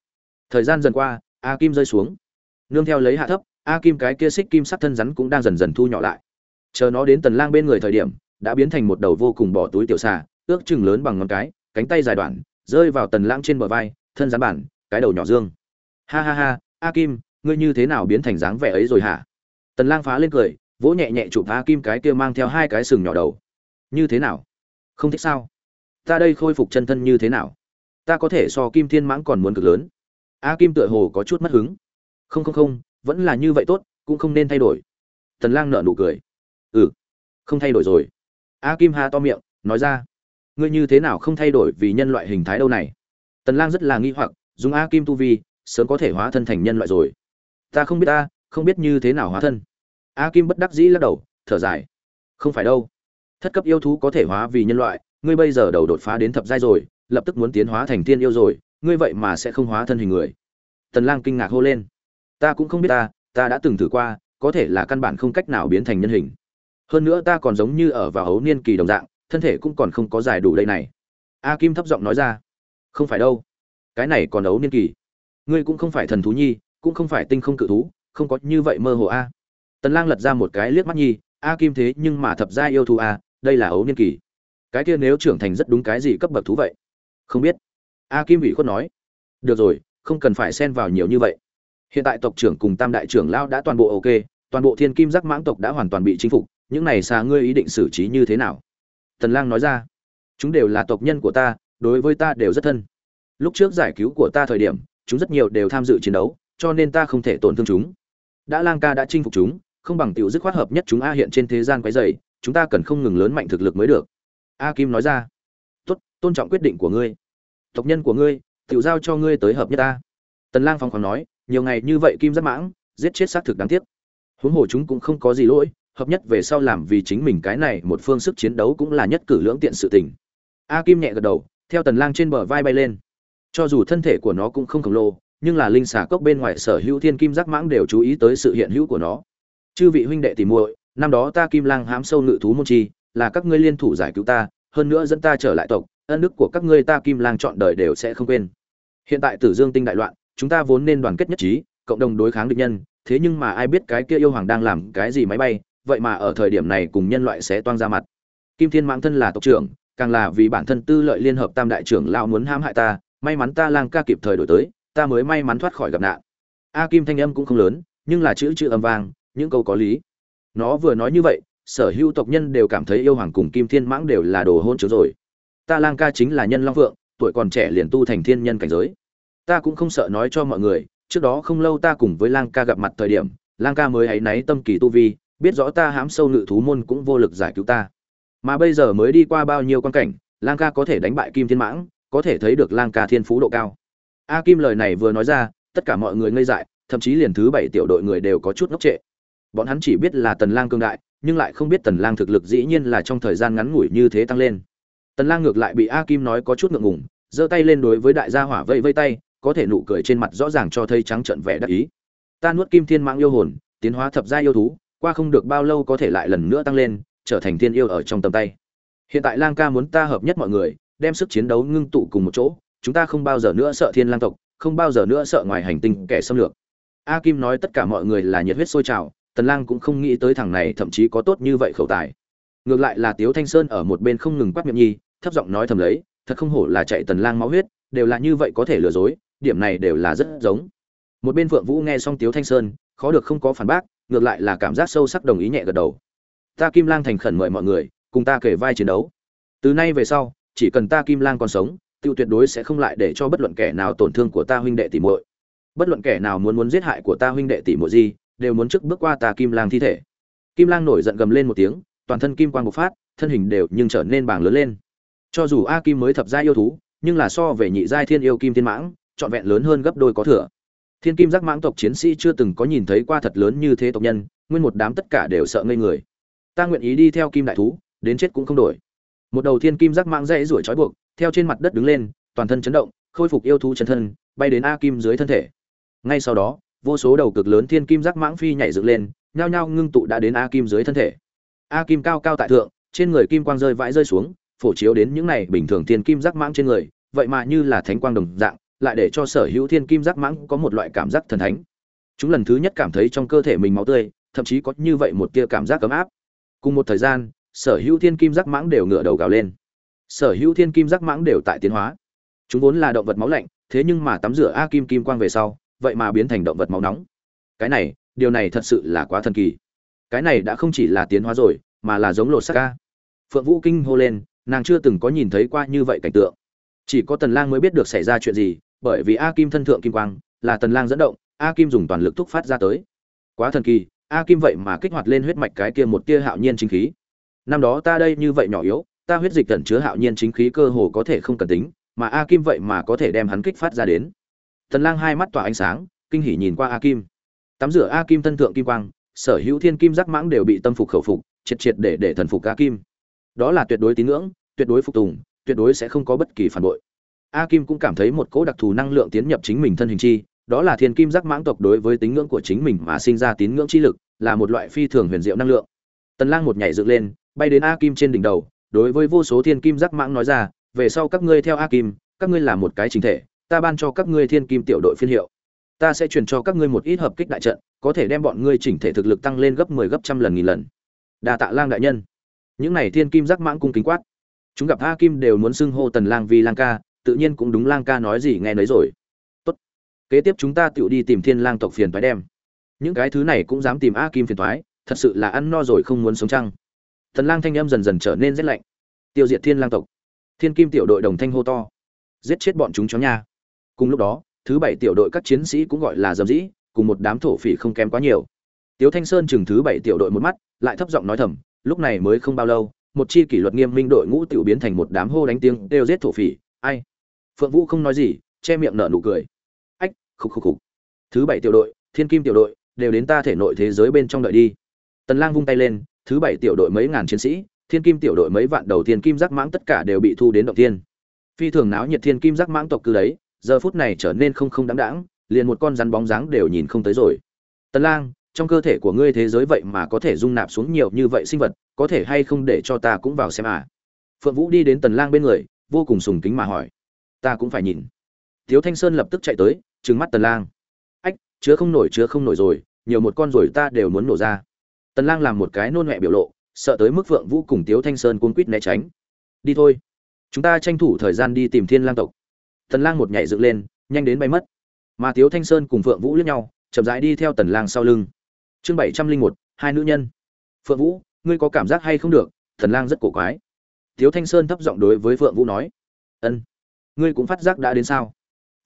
Thời gian dần qua, a kim rơi xuống. Nương theo lấy hạ thấp, a kim cái kia xích kim sắc thân rắn cũng đang dần dần thu nhỏ lại chờ nó đến tần lang bên người thời điểm, đã biến thành một đầu vô cùng bỏ túi tiểu xà, ước chừng lớn bằng ngón cái, cánh tay dài đoạn, rơi vào tần lang trên bờ vai, thân rắn bản, cái đầu nhỏ dương. Ha ha ha, a kim, ngươi như thế nào biến thành dáng vẻ ấy rồi hả? Tần lang phá lên cười, vỗ nhẹ nhẹ chụp a kim cái kia mang theo hai cái sừng nhỏ đầu. Như thế nào? Không thích sao? Ta đây khôi phục chân thân như thế nào? Ta có thể so kim thiên mãng còn muốn cực lớn. A kim tựa hồ có chút mất hứng. Không không không, vẫn là như vậy tốt, cũng không nên thay đổi. Tần lang nở nụ cười không thay đổi rồi. A kim ha to miệng, nói ra, ngươi như thế nào không thay đổi vì nhân loại hình thái đâu này? Tần lang rất là nghi hoặc, dùng a kim tu vi, sớm có thể hóa thân thành nhân loại rồi. Ta không biết ta, không biết như thế nào hóa thân. A kim bất đắc dĩ lắc đầu, thở dài, không phải đâu. Thất cấp yêu thú có thể hóa vì nhân loại, ngươi bây giờ đầu đột phá đến thập giai rồi, lập tức muốn tiến hóa thành tiên yêu rồi, ngươi vậy mà sẽ không hóa thân hình người. Tần lang kinh ngạc hô lên, ta cũng không biết ta ta đã từng thử qua, có thể là căn bản không cách nào biến thành nhân hình hơn nữa ta còn giống như ở vào hấu niên kỳ đồng dạng, thân thể cũng còn không có dài đủ đây này. A kim thấp giọng nói ra. Không phải đâu. Cái này còn ấu niên kỳ. Ngươi cũng không phải thần thú nhi, cũng không phải tinh không cự thú, không có như vậy mơ hồ a. Tần lang lật ra một cái liếc mắt nhi, a kim thế nhưng mà thập gia yêu thú a, đây là ấu niên kỳ. Cái kia nếu trưởng thành rất đúng cái gì cấp bậc thú vậy? Không biết. A kim ủy khuất nói. Được rồi, không cần phải xen vào nhiều như vậy. Hiện tại tộc trưởng cùng tam đại trưởng lao đã toàn bộ ok, toàn bộ thiên kim giác mãng tộc đã hoàn toàn bị chinh phục những này xa ngươi ý định xử trí như thế nào? Tần lang nói ra. Chúng đều là tộc nhân của ta, đối với ta đều rất thân. Lúc trước giải cứu của ta thời điểm, chúng rất nhiều đều tham dự chiến đấu, cho nên ta không thể tổn thương chúng. Đã lang ca đã chinh phục chúng, không bằng tiểu dứt khoát hợp nhất chúng a hiện trên thế gian quấy dày chúng ta cần không ngừng lớn mạnh thực lực mới được. A kim nói ra. Tốt, tôn trọng quyết định của ngươi. Tộc nhân của ngươi, tiểu giao cho ngươi tới hợp nhất ta. Tần lang phong khoáng nói, nhiều ngày như vậy kim rất mãng, giết chết xác thực đáng tiếc. Huống hồ chúng cũng không có gì lỗi hợp nhất về sau làm vì chính mình cái này một phương sức chiến đấu cũng là nhất cử lưỡng tiện sự tình. A kim nhẹ gật đầu, theo tần lang trên bờ vai bay lên. Cho dù thân thể của nó cũng không khổng lồ, nhưng là linh xà cốc bên ngoài sở hữu thiên kim giác mãng đều chú ý tới sự hiện hữu của nó. Chư vị huynh đệ tìm muội, năm đó ta kim lang hám sâu ngự thú môn chi, là các ngươi liên thủ giải cứu ta, hơn nữa dẫn ta trở lại tộc, ân đức của các ngươi ta kim lang chọn đời đều sẽ không quên. Hiện tại tử dương tinh đại loạn, chúng ta vốn nên đoàn kết nhất trí, cộng đồng đối kháng địch nhân, thế nhưng mà ai biết cái kia yêu hoàng đang làm cái gì máy bay vậy mà ở thời điểm này cùng nhân loại sẽ toang ra mặt. Kim thiên mãng thân là tộc trưởng, càng là vì bản thân tư lợi liên hợp tam đại trưởng lão muốn hãm hại ta, may mắn ta lang ca kịp thời đổi tới, ta mới may mắn thoát khỏi gặp nạn. A kim thanh âm cũng không lớn, nhưng là chữ chữ âm vang, những câu có lý. Nó vừa nói như vậy, sở hữu tộc nhân đều cảm thấy yêu hoàng cùng kim thiên mãng đều là đồ hôn chứa rồi. Ta lang ca chính là nhân long vượng tuổi còn trẻ liền tu thành thiên nhân cảnh giới. Ta cũng không sợ nói cho mọi người, trước đó không lâu ta cùng với lang ca gặp mặt thời điểm, lang ca mới hãy náy tâm kỳ tu vi biết rõ ta hám sâu ngự thú môn cũng vô lực giải cứu ta. Mà bây giờ mới đi qua bao nhiêu quan cảnh, lang ca có thể đánh bại kim thiên mãng, có thể thấy được lang ca thiên phú độ cao. A kim lời này vừa nói ra, tất cả mọi người ngây dại, thậm chí liền thứ bảy tiểu đội người đều có chút ngốc trệ. Bọn hắn chỉ biết là tần lang cương đại, nhưng lại không biết tần lang thực lực dĩ nhiên là trong thời gian ngắn ngủi như thế tăng lên. Tần lang ngược lại bị a kim nói có chút ngượng ngùng, giơ tay lên đối với đại gia hỏa vây vây tay, có thể nụ cười trên mặt rõ ràng cho thấy trắng trợn vẻ đắc ý. Ta nuốt kim thiên Mãng yêu hồn, tiến hóa thập gia yêu thú qua không được bao lâu có thể lại lần nữa tăng lên, trở thành thiên yêu ở trong tầm tay. Hiện tại lang ca muốn ta hợp nhất mọi người, đem sức chiến đấu ngưng tụ cùng một chỗ, chúng ta không bao giờ nữa sợ thiên lang tộc, không bao giờ nữa sợ ngoài hành tinh kẻ xâm lược. A kim nói tất cả mọi người là nhiệt huyết sôi trào, tần lang cũng không nghĩ tới thằng này thậm chí có tốt như vậy khẩu tài. Ngược lại là tiếu thanh sơn ở một bên không ngừng quát miệng nhi, thấp giọng nói thầm lấy, thật không hổ là chạy tần lang máu huyết, đều là như vậy có thể lừa dối, điểm này đều là rất giống. Một bên phượng vũ nghe xong tiếu thanh sơn, khó được không có phản bác ngược lại là cảm giác sâu sắc đồng ý nhẹ gật đầu. Ta kim lang thành khẩn mời mọi người, cùng ta kể vai chiến đấu. Từ nay về sau, chỉ cần ta kim lang còn sống, tiêu tuyệt đối sẽ không lại để cho bất luận kẻ nào tổn thương của ta huynh đệ tỷ muội. Bất luận kẻ nào muốn muốn giết hại của ta huynh đệ tỷ muội gì, đều muốn trước bước qua ta kim lang thi thể. Kim lang nổi giận gầm lên một tiếng, toàn thân kim quang bộc phát, thân hình đều nhưng trở nên bàng lớn lên. Cho dù a kim mới thập gia yêu thú, nhưng là so về nhị giai thiên yêu kim thiên mãng, trọn vẹn lớn hơn gấp đôi có thừa thiên kim giác mãng tộc chiến sĩ chưa từng có nhìn thấy qua thật lớn như thế tộc nhân, nguyên một đám tất cả đều sợ ngây người. Ta nguyện ý đi theo kim đại thú, đến chết cũng không đổi. Một đầu thiên kim giác mãng dãy ruổi trói buộc, theo trên mặt đất đứng lên, toàn thân chấn động, khôi phục yêu thú chân thân, bay đến a kim dưới thân thể. Ngay sau đó, vô số đầu cực lớn thiên kim giác mãng phi nhảy dựng lên, nhao nhao ngưng tụ đã đến a kim dưới thân thể. A kim cao cao tại thượng, trên người kim quang rơi vãi rơi xuống, phổ chiếu đến những này bình thường thiên kim giác mãng trên người, vậy mà như là thánh quang đồng dạng lại để cho sở hữu thiên kim giác mãng có một loại cảm giác thần thánh. Chúng lần thứ nhất cảm thấy trong cơ thể mình máu tươi, thậm chí có như vậy một tia cảm giác ấm áp. Cùng một thời gian, sở hữu thiên kim giác mãng đều ngửa đầu gào lên. Sở hữu thiên kim giác mãng đều tại tiến hóa. Chúng vốn là động vật máu lạnh, thế nhưng mà tắm rửa a kim kim quang về sau, vậy mà biến thành động vật máu nóng. Cái này, điều này thật sự là quá thần kỳ. Cái này đã không chỉ là tiến hóa rồi, mà là giống lột xác ca phượng vũ kinh hô lên, nàng chưa từng có nhìn thấy qua như vậy cảnh tượng. Chỉ có tần lang mới biết được xảy ra chuyện gì bởi vì a kim thân thượng kim quang, là tần lang dẫn động, a kim dùng toàn lực thúc phát ra tới. Quá thần kỳ, a kim vậy mà kích hoạt lên huyết mạch cái kia một tia hạo nhiên chính khí. Năm đó ta đây như vậy nhỏ yếu, ta huyết dịch tẩn chứa hạo nhiên chính khí cơ hồ có thể không cần tính, mà a kim vậy mà có thể đem hắn kích phát ra đến. Tần lang hai mắt tỏa ánh sáng, kinh hỉ nhìn qua a kim. Tắm rửa a kim thân thượng kim quang, sở hữu thiên kim giác mãng đều bị tâm phục khẩu phục, triệt triệt để để thần phục a kim. Đó là tuyệt đối tín ngưỡng, tuyệt đối phục tùng, tuyệt đối sẽ không có bất kỳ phản bội a kim cũng cảm thấy một cỗ đặc thù năng lượng tiến nhập chính mình thân hình chi, đó là thiên kim giác mãng tộc đối với tín ngưỡng của chính mình mà sinh ra tín ngưỡng chi lực, là một loại phi thường huyền diệu năng lượng. Tần lang một nhảy dựng lên, bay đến a kim trên đỉnh đầu, đối với vô số thiên kim giác mãng nói ra, về sau các ngươi theo a kim, các ngươi là một cái chính thể, ta ban cho các ngươi thiên kim tiểu đội phiên hiệu. Ta sẽ truyền cho các ngươi một ít hợp kích đại trận, có thể đem bọn ngươi chỉnh thể thực lực tăng lên gấp 10 gấp trăm lần, nghìn lần. Đa tạ lang đại nhân. Những này thiên kim giác mãng cung kính quát. Chúng gặp a kim đều muốn xưng hô tần lang vì lang ca tự nhiên cũng đúng lang ca nói gì nghe nấy rồi. Tốt. Kế tiếp chúng ta tự đi tìm thiên lang tộc phiền phải đem. Những cái thứ này cũng dám tìm a kim phiền toái, thật sự là ăn no rồi không muốn sống chăng? Thần lang thanh âm dần dần trở nên rét lạnh. Tiêu diệt thiên lang tộc. Thiên kim tiểu đội đồng thanh hô to. Giết chết bọn chúng chó nha. Cùng lúc đó, thứ bảy tiểu đội các chiến sĩ cũng gọi là dầm dĩ, cùng một đám thổ phỉ không kém quá nhiều. Tiếu thanh sơn chừng thứ bảy tiểu đội một mắt, lại thấp giọng nói thầm, lúc này mới không bao lâu, một chi kỷ luật nghiêm minh đội ngũ tiểu biến thành một đám hô đánh tiếng, đều giết thổ phỉ, ai? Phượng vũ không nói gì, che miệng nở nụ cười. Ách, khục khục khục. Thứ bảy tiểu đội, thiên kim tiểu đội, đều đến ta thể nội thế giới bên trong đợi đi. Tần lang vung tay lên, thứ bảy tiểu đội mấy ngàn chiến sĩ, thiên kim tiểu đội mấy vạn đầu Thiên kim giác mãng tất cả đều bị thu đến động thiên. phi thường náo nhiệt thiên kim giác mãng tộc cư đấy, giờ phút này trở nên không không đáng đáng, liền một con rắn bóng dáng đều nhìn không tới rồi. Tần lang, trong cơ thể của ngươi thế giới vậy mà có thể dung nạp xuống nhiều như vậy sinh vật, có thể hay không để cho ta cũng vào xem à? Phượng vũ đi đến tần lang bên người, vô cùng sùng kính mà hỏi ta cũng phải nhìn. Thiếu thanh sơn lập tức chạy tới, trừng mắt tần lang. Ách, chứa không nổi, chứa không nổi rồi, nhiều một con rồi ta đều muốn nổ ra. Tần lang làm một cái nôn mẹ biểu lộ, sợ tới mức vượng vũ cùng tiếu thanh sơn cuống quýt né tránh. Đi thôi. Chúng ta tranh thủ thời gian đi tìm thiên lang tộc. Tần lang một nhảy dựng lên, nhanh đến bay mất. Mà tiếu thanh sơn cùng phượng vũ liếc nhau, chậm rãi đi theo tần lang sau lưng. Chương bảy trăm linh một, hai nữ nhân. Phượng vũ, ngươi có cảm giác hay không được? Tần lang rất cổ quái. Tiếu thanh sơn thấp giọng đối với phượng vũ nói. Ân ngươi cũng phát giác đã đến sao?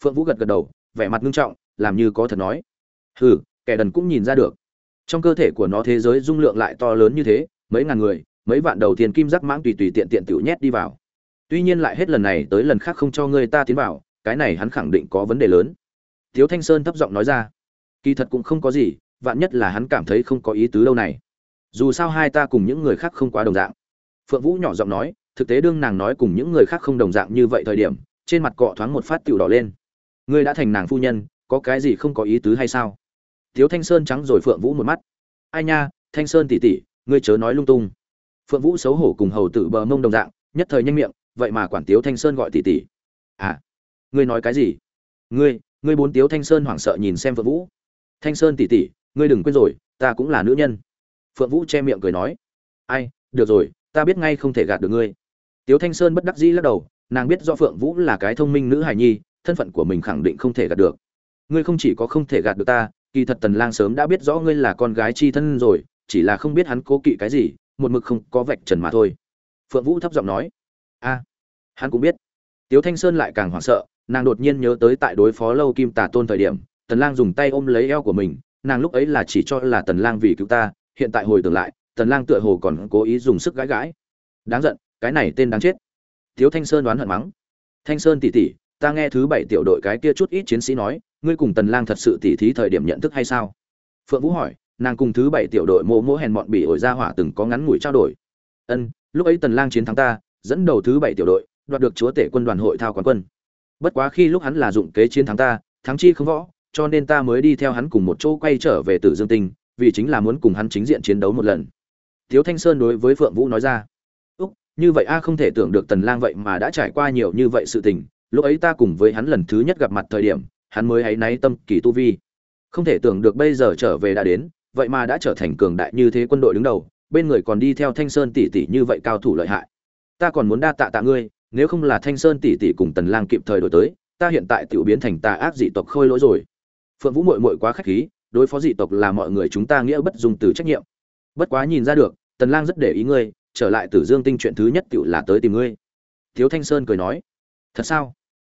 Phượng vũ gật gật đầu, vẻ mặt nghiêm trọng, làm như có thật nói. Hừ, kẻ đần cũng nhìn ra được. Trong cơ thể của nó thế giới dung lượng lại to lớn như thế, mấy ngàn người, mấy vạn đầu tiền kim giác mãng tùy tùy tiện tiện tiểu nhét đi vào. Tuy nhiên lại hết lần này tới lần khác không cho ngươi ta tiến vào, cái này hắn khẳng định có vấn đề lớn. Tiếu thanh sơn thấp giọng nói ra. Kỳ thật cũng không có gì, vạn nhất là hắn cảm thấy không có ý tứ đâu này. Dù sao hai ta cùng những người khác không quá đồng dạng. Phượng vũ nhỏ giọng nói, thực tế đương nàng nói cùng những người khác không đồng dạng như vậy thời điểm trên mặt cọ thoáng một phát tiểu đỏ lên. Ngươi đã thành nàng phu nhân, có cái gì không có ý tứ hay sao? Tiếu thanh sơn trắng rồi phượng vũ một mắt. Ai nha, thanh sơn tỉ tỉ ngươi chớ nói lung tung. Phượng vũ xấu hổ cùng hầu tử bờ mông đồng dạng, nhất thời nhanh miệng, vậy mà quản tiếu thanh sơn gọi tỉ tỉ à ngươi nói cái gì? Ngươi ngươi bốn tiếu thanh sơn hoảng sợ nhìn xem phượng vũ. Thanh sơn tỉ tỉ ngươi đừng quên rồi, ta cũng là nữ nhân. Phượng vũ che miệng cười nói. Ai, được rồi, ta biết ngay không thể gạt được ngươi. Tiếu thanh sơn bất đắc dĩ lắc đầu nàng biết do phượng vũ là cái thông minh nữ hài nhi, thân phận của mình khẳng định không thể gạt được. Ngươi không chỉ có không thể gạt được ta, kỳ thật tần lang sớm đã biết rõ ngươi là con gái chi thân rồi, chỉ là không biết hắn cố kỵ cái gì, một mực không có vạch trần mà thôi. Phượng vũ thấp giọng nói, a, hắn cũng biết. Tiếu thanh sơn lại càng hoảng sợ, nàng đột nhiên nhớ tới tại đối phó lâu kim tà tôn thời điểm, tần lang dùng tay ôm lấy eo của mình, nàng lúc ấy là chỉ cho là tần lang vì cứu ta, hiện tại hồi tưởng lại, tần lang tựa hồ còn cố ý dùng sức gãi gãi. Đáng giận, cái này tên đáng chết thiếu thanh sơn đoán hận mắng. Thanh sơn tỉ tỉ, ta nghe thứ bảy tiểu đội cái kia chút ít chiến sĩ nói ngươi cùng tần lang thật sự tỉ thí thời điểm nhận thức hay sao? Phượng vũ hỏi nàng cùng thứ bảy tiểu đội mô mỗ hèn mọn bị ổi ra hỏa từng có ngắn ngủi trao đổi. Ân lúc ấy tần lang chiến thắng ta dẫn đầu thứ bảy tiểu đội đoạt được chúa tể quân đoàn hội thao quán quân. Bất quá khi lúc hắn là dụng kế chiến thắng ta thắng chi không võ cho nên ta mới đi theo hắn cùng một chỗ quay trở về Tử Dương Tinh, vì chính là muốn cùng hắn chính diện chiến đấu một lần. Tiếu Thanh Sơn đối với Phượng Vũ nói ra, như vậy a không thể tưởng được Tần Lang vậy mà đã trải qua nhiều như vậy sự tình, lúc ấy ta cùng với hắn lần thứ nhất gặp mặt thời điểm, hắn mới hãy náy tâm kỳ tu vi. Không thể tưởng được bây giờ trở về đã đến, vậy mà đã trở thành cường đại như thế quân đội đứng đầu, bên người còn đi theo Thanh Sơn tỷ tỷ như vậy cao thủ lợi hại. Ta còn muốn đa tạ tạ ngươi, nếu không là Thanh Sơn tỷ tỷ cùng Tần Lang kịp thời đổi tới, ta hiện tại tiểu biến thành tà ác dị tộc khôi lỗi rồi." phượng vũ muội muội quá khách khí đối phó dị tộc là mọi người chúng ta nghĩa bất dung từ trách nhiệm bất quá nhìn ra được tần lang rất để ý ngươi trở lại tử dương tinh chuyện thứ nhất tựu là tới tìm ngươi. Thiếu thanh sơn cười nói, thật sao?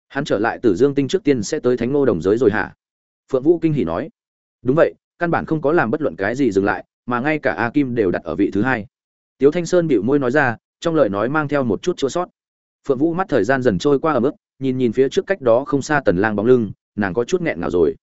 Hắn trở lại tử dương tinh trước tiên sẽ tới thánh ngô đồng giới rồi hả? Phượng vũ kinh hỉ nói, đúng vậy, căn bản không có làm bất luận cái gì dừng lại, mà ngay cả a kim đều đặt ở vị thứ hai. Tiếu thanh sơn bĩu môi nói ra, trong lời nói mang theo một chút chua sót. Phượng vũ mắt thời gian dần trôi qua ở mức, nhìn nhìn phía trước cách đó không xa tần lang bóng lưng, nàng có chút nghẹn ngào rồi.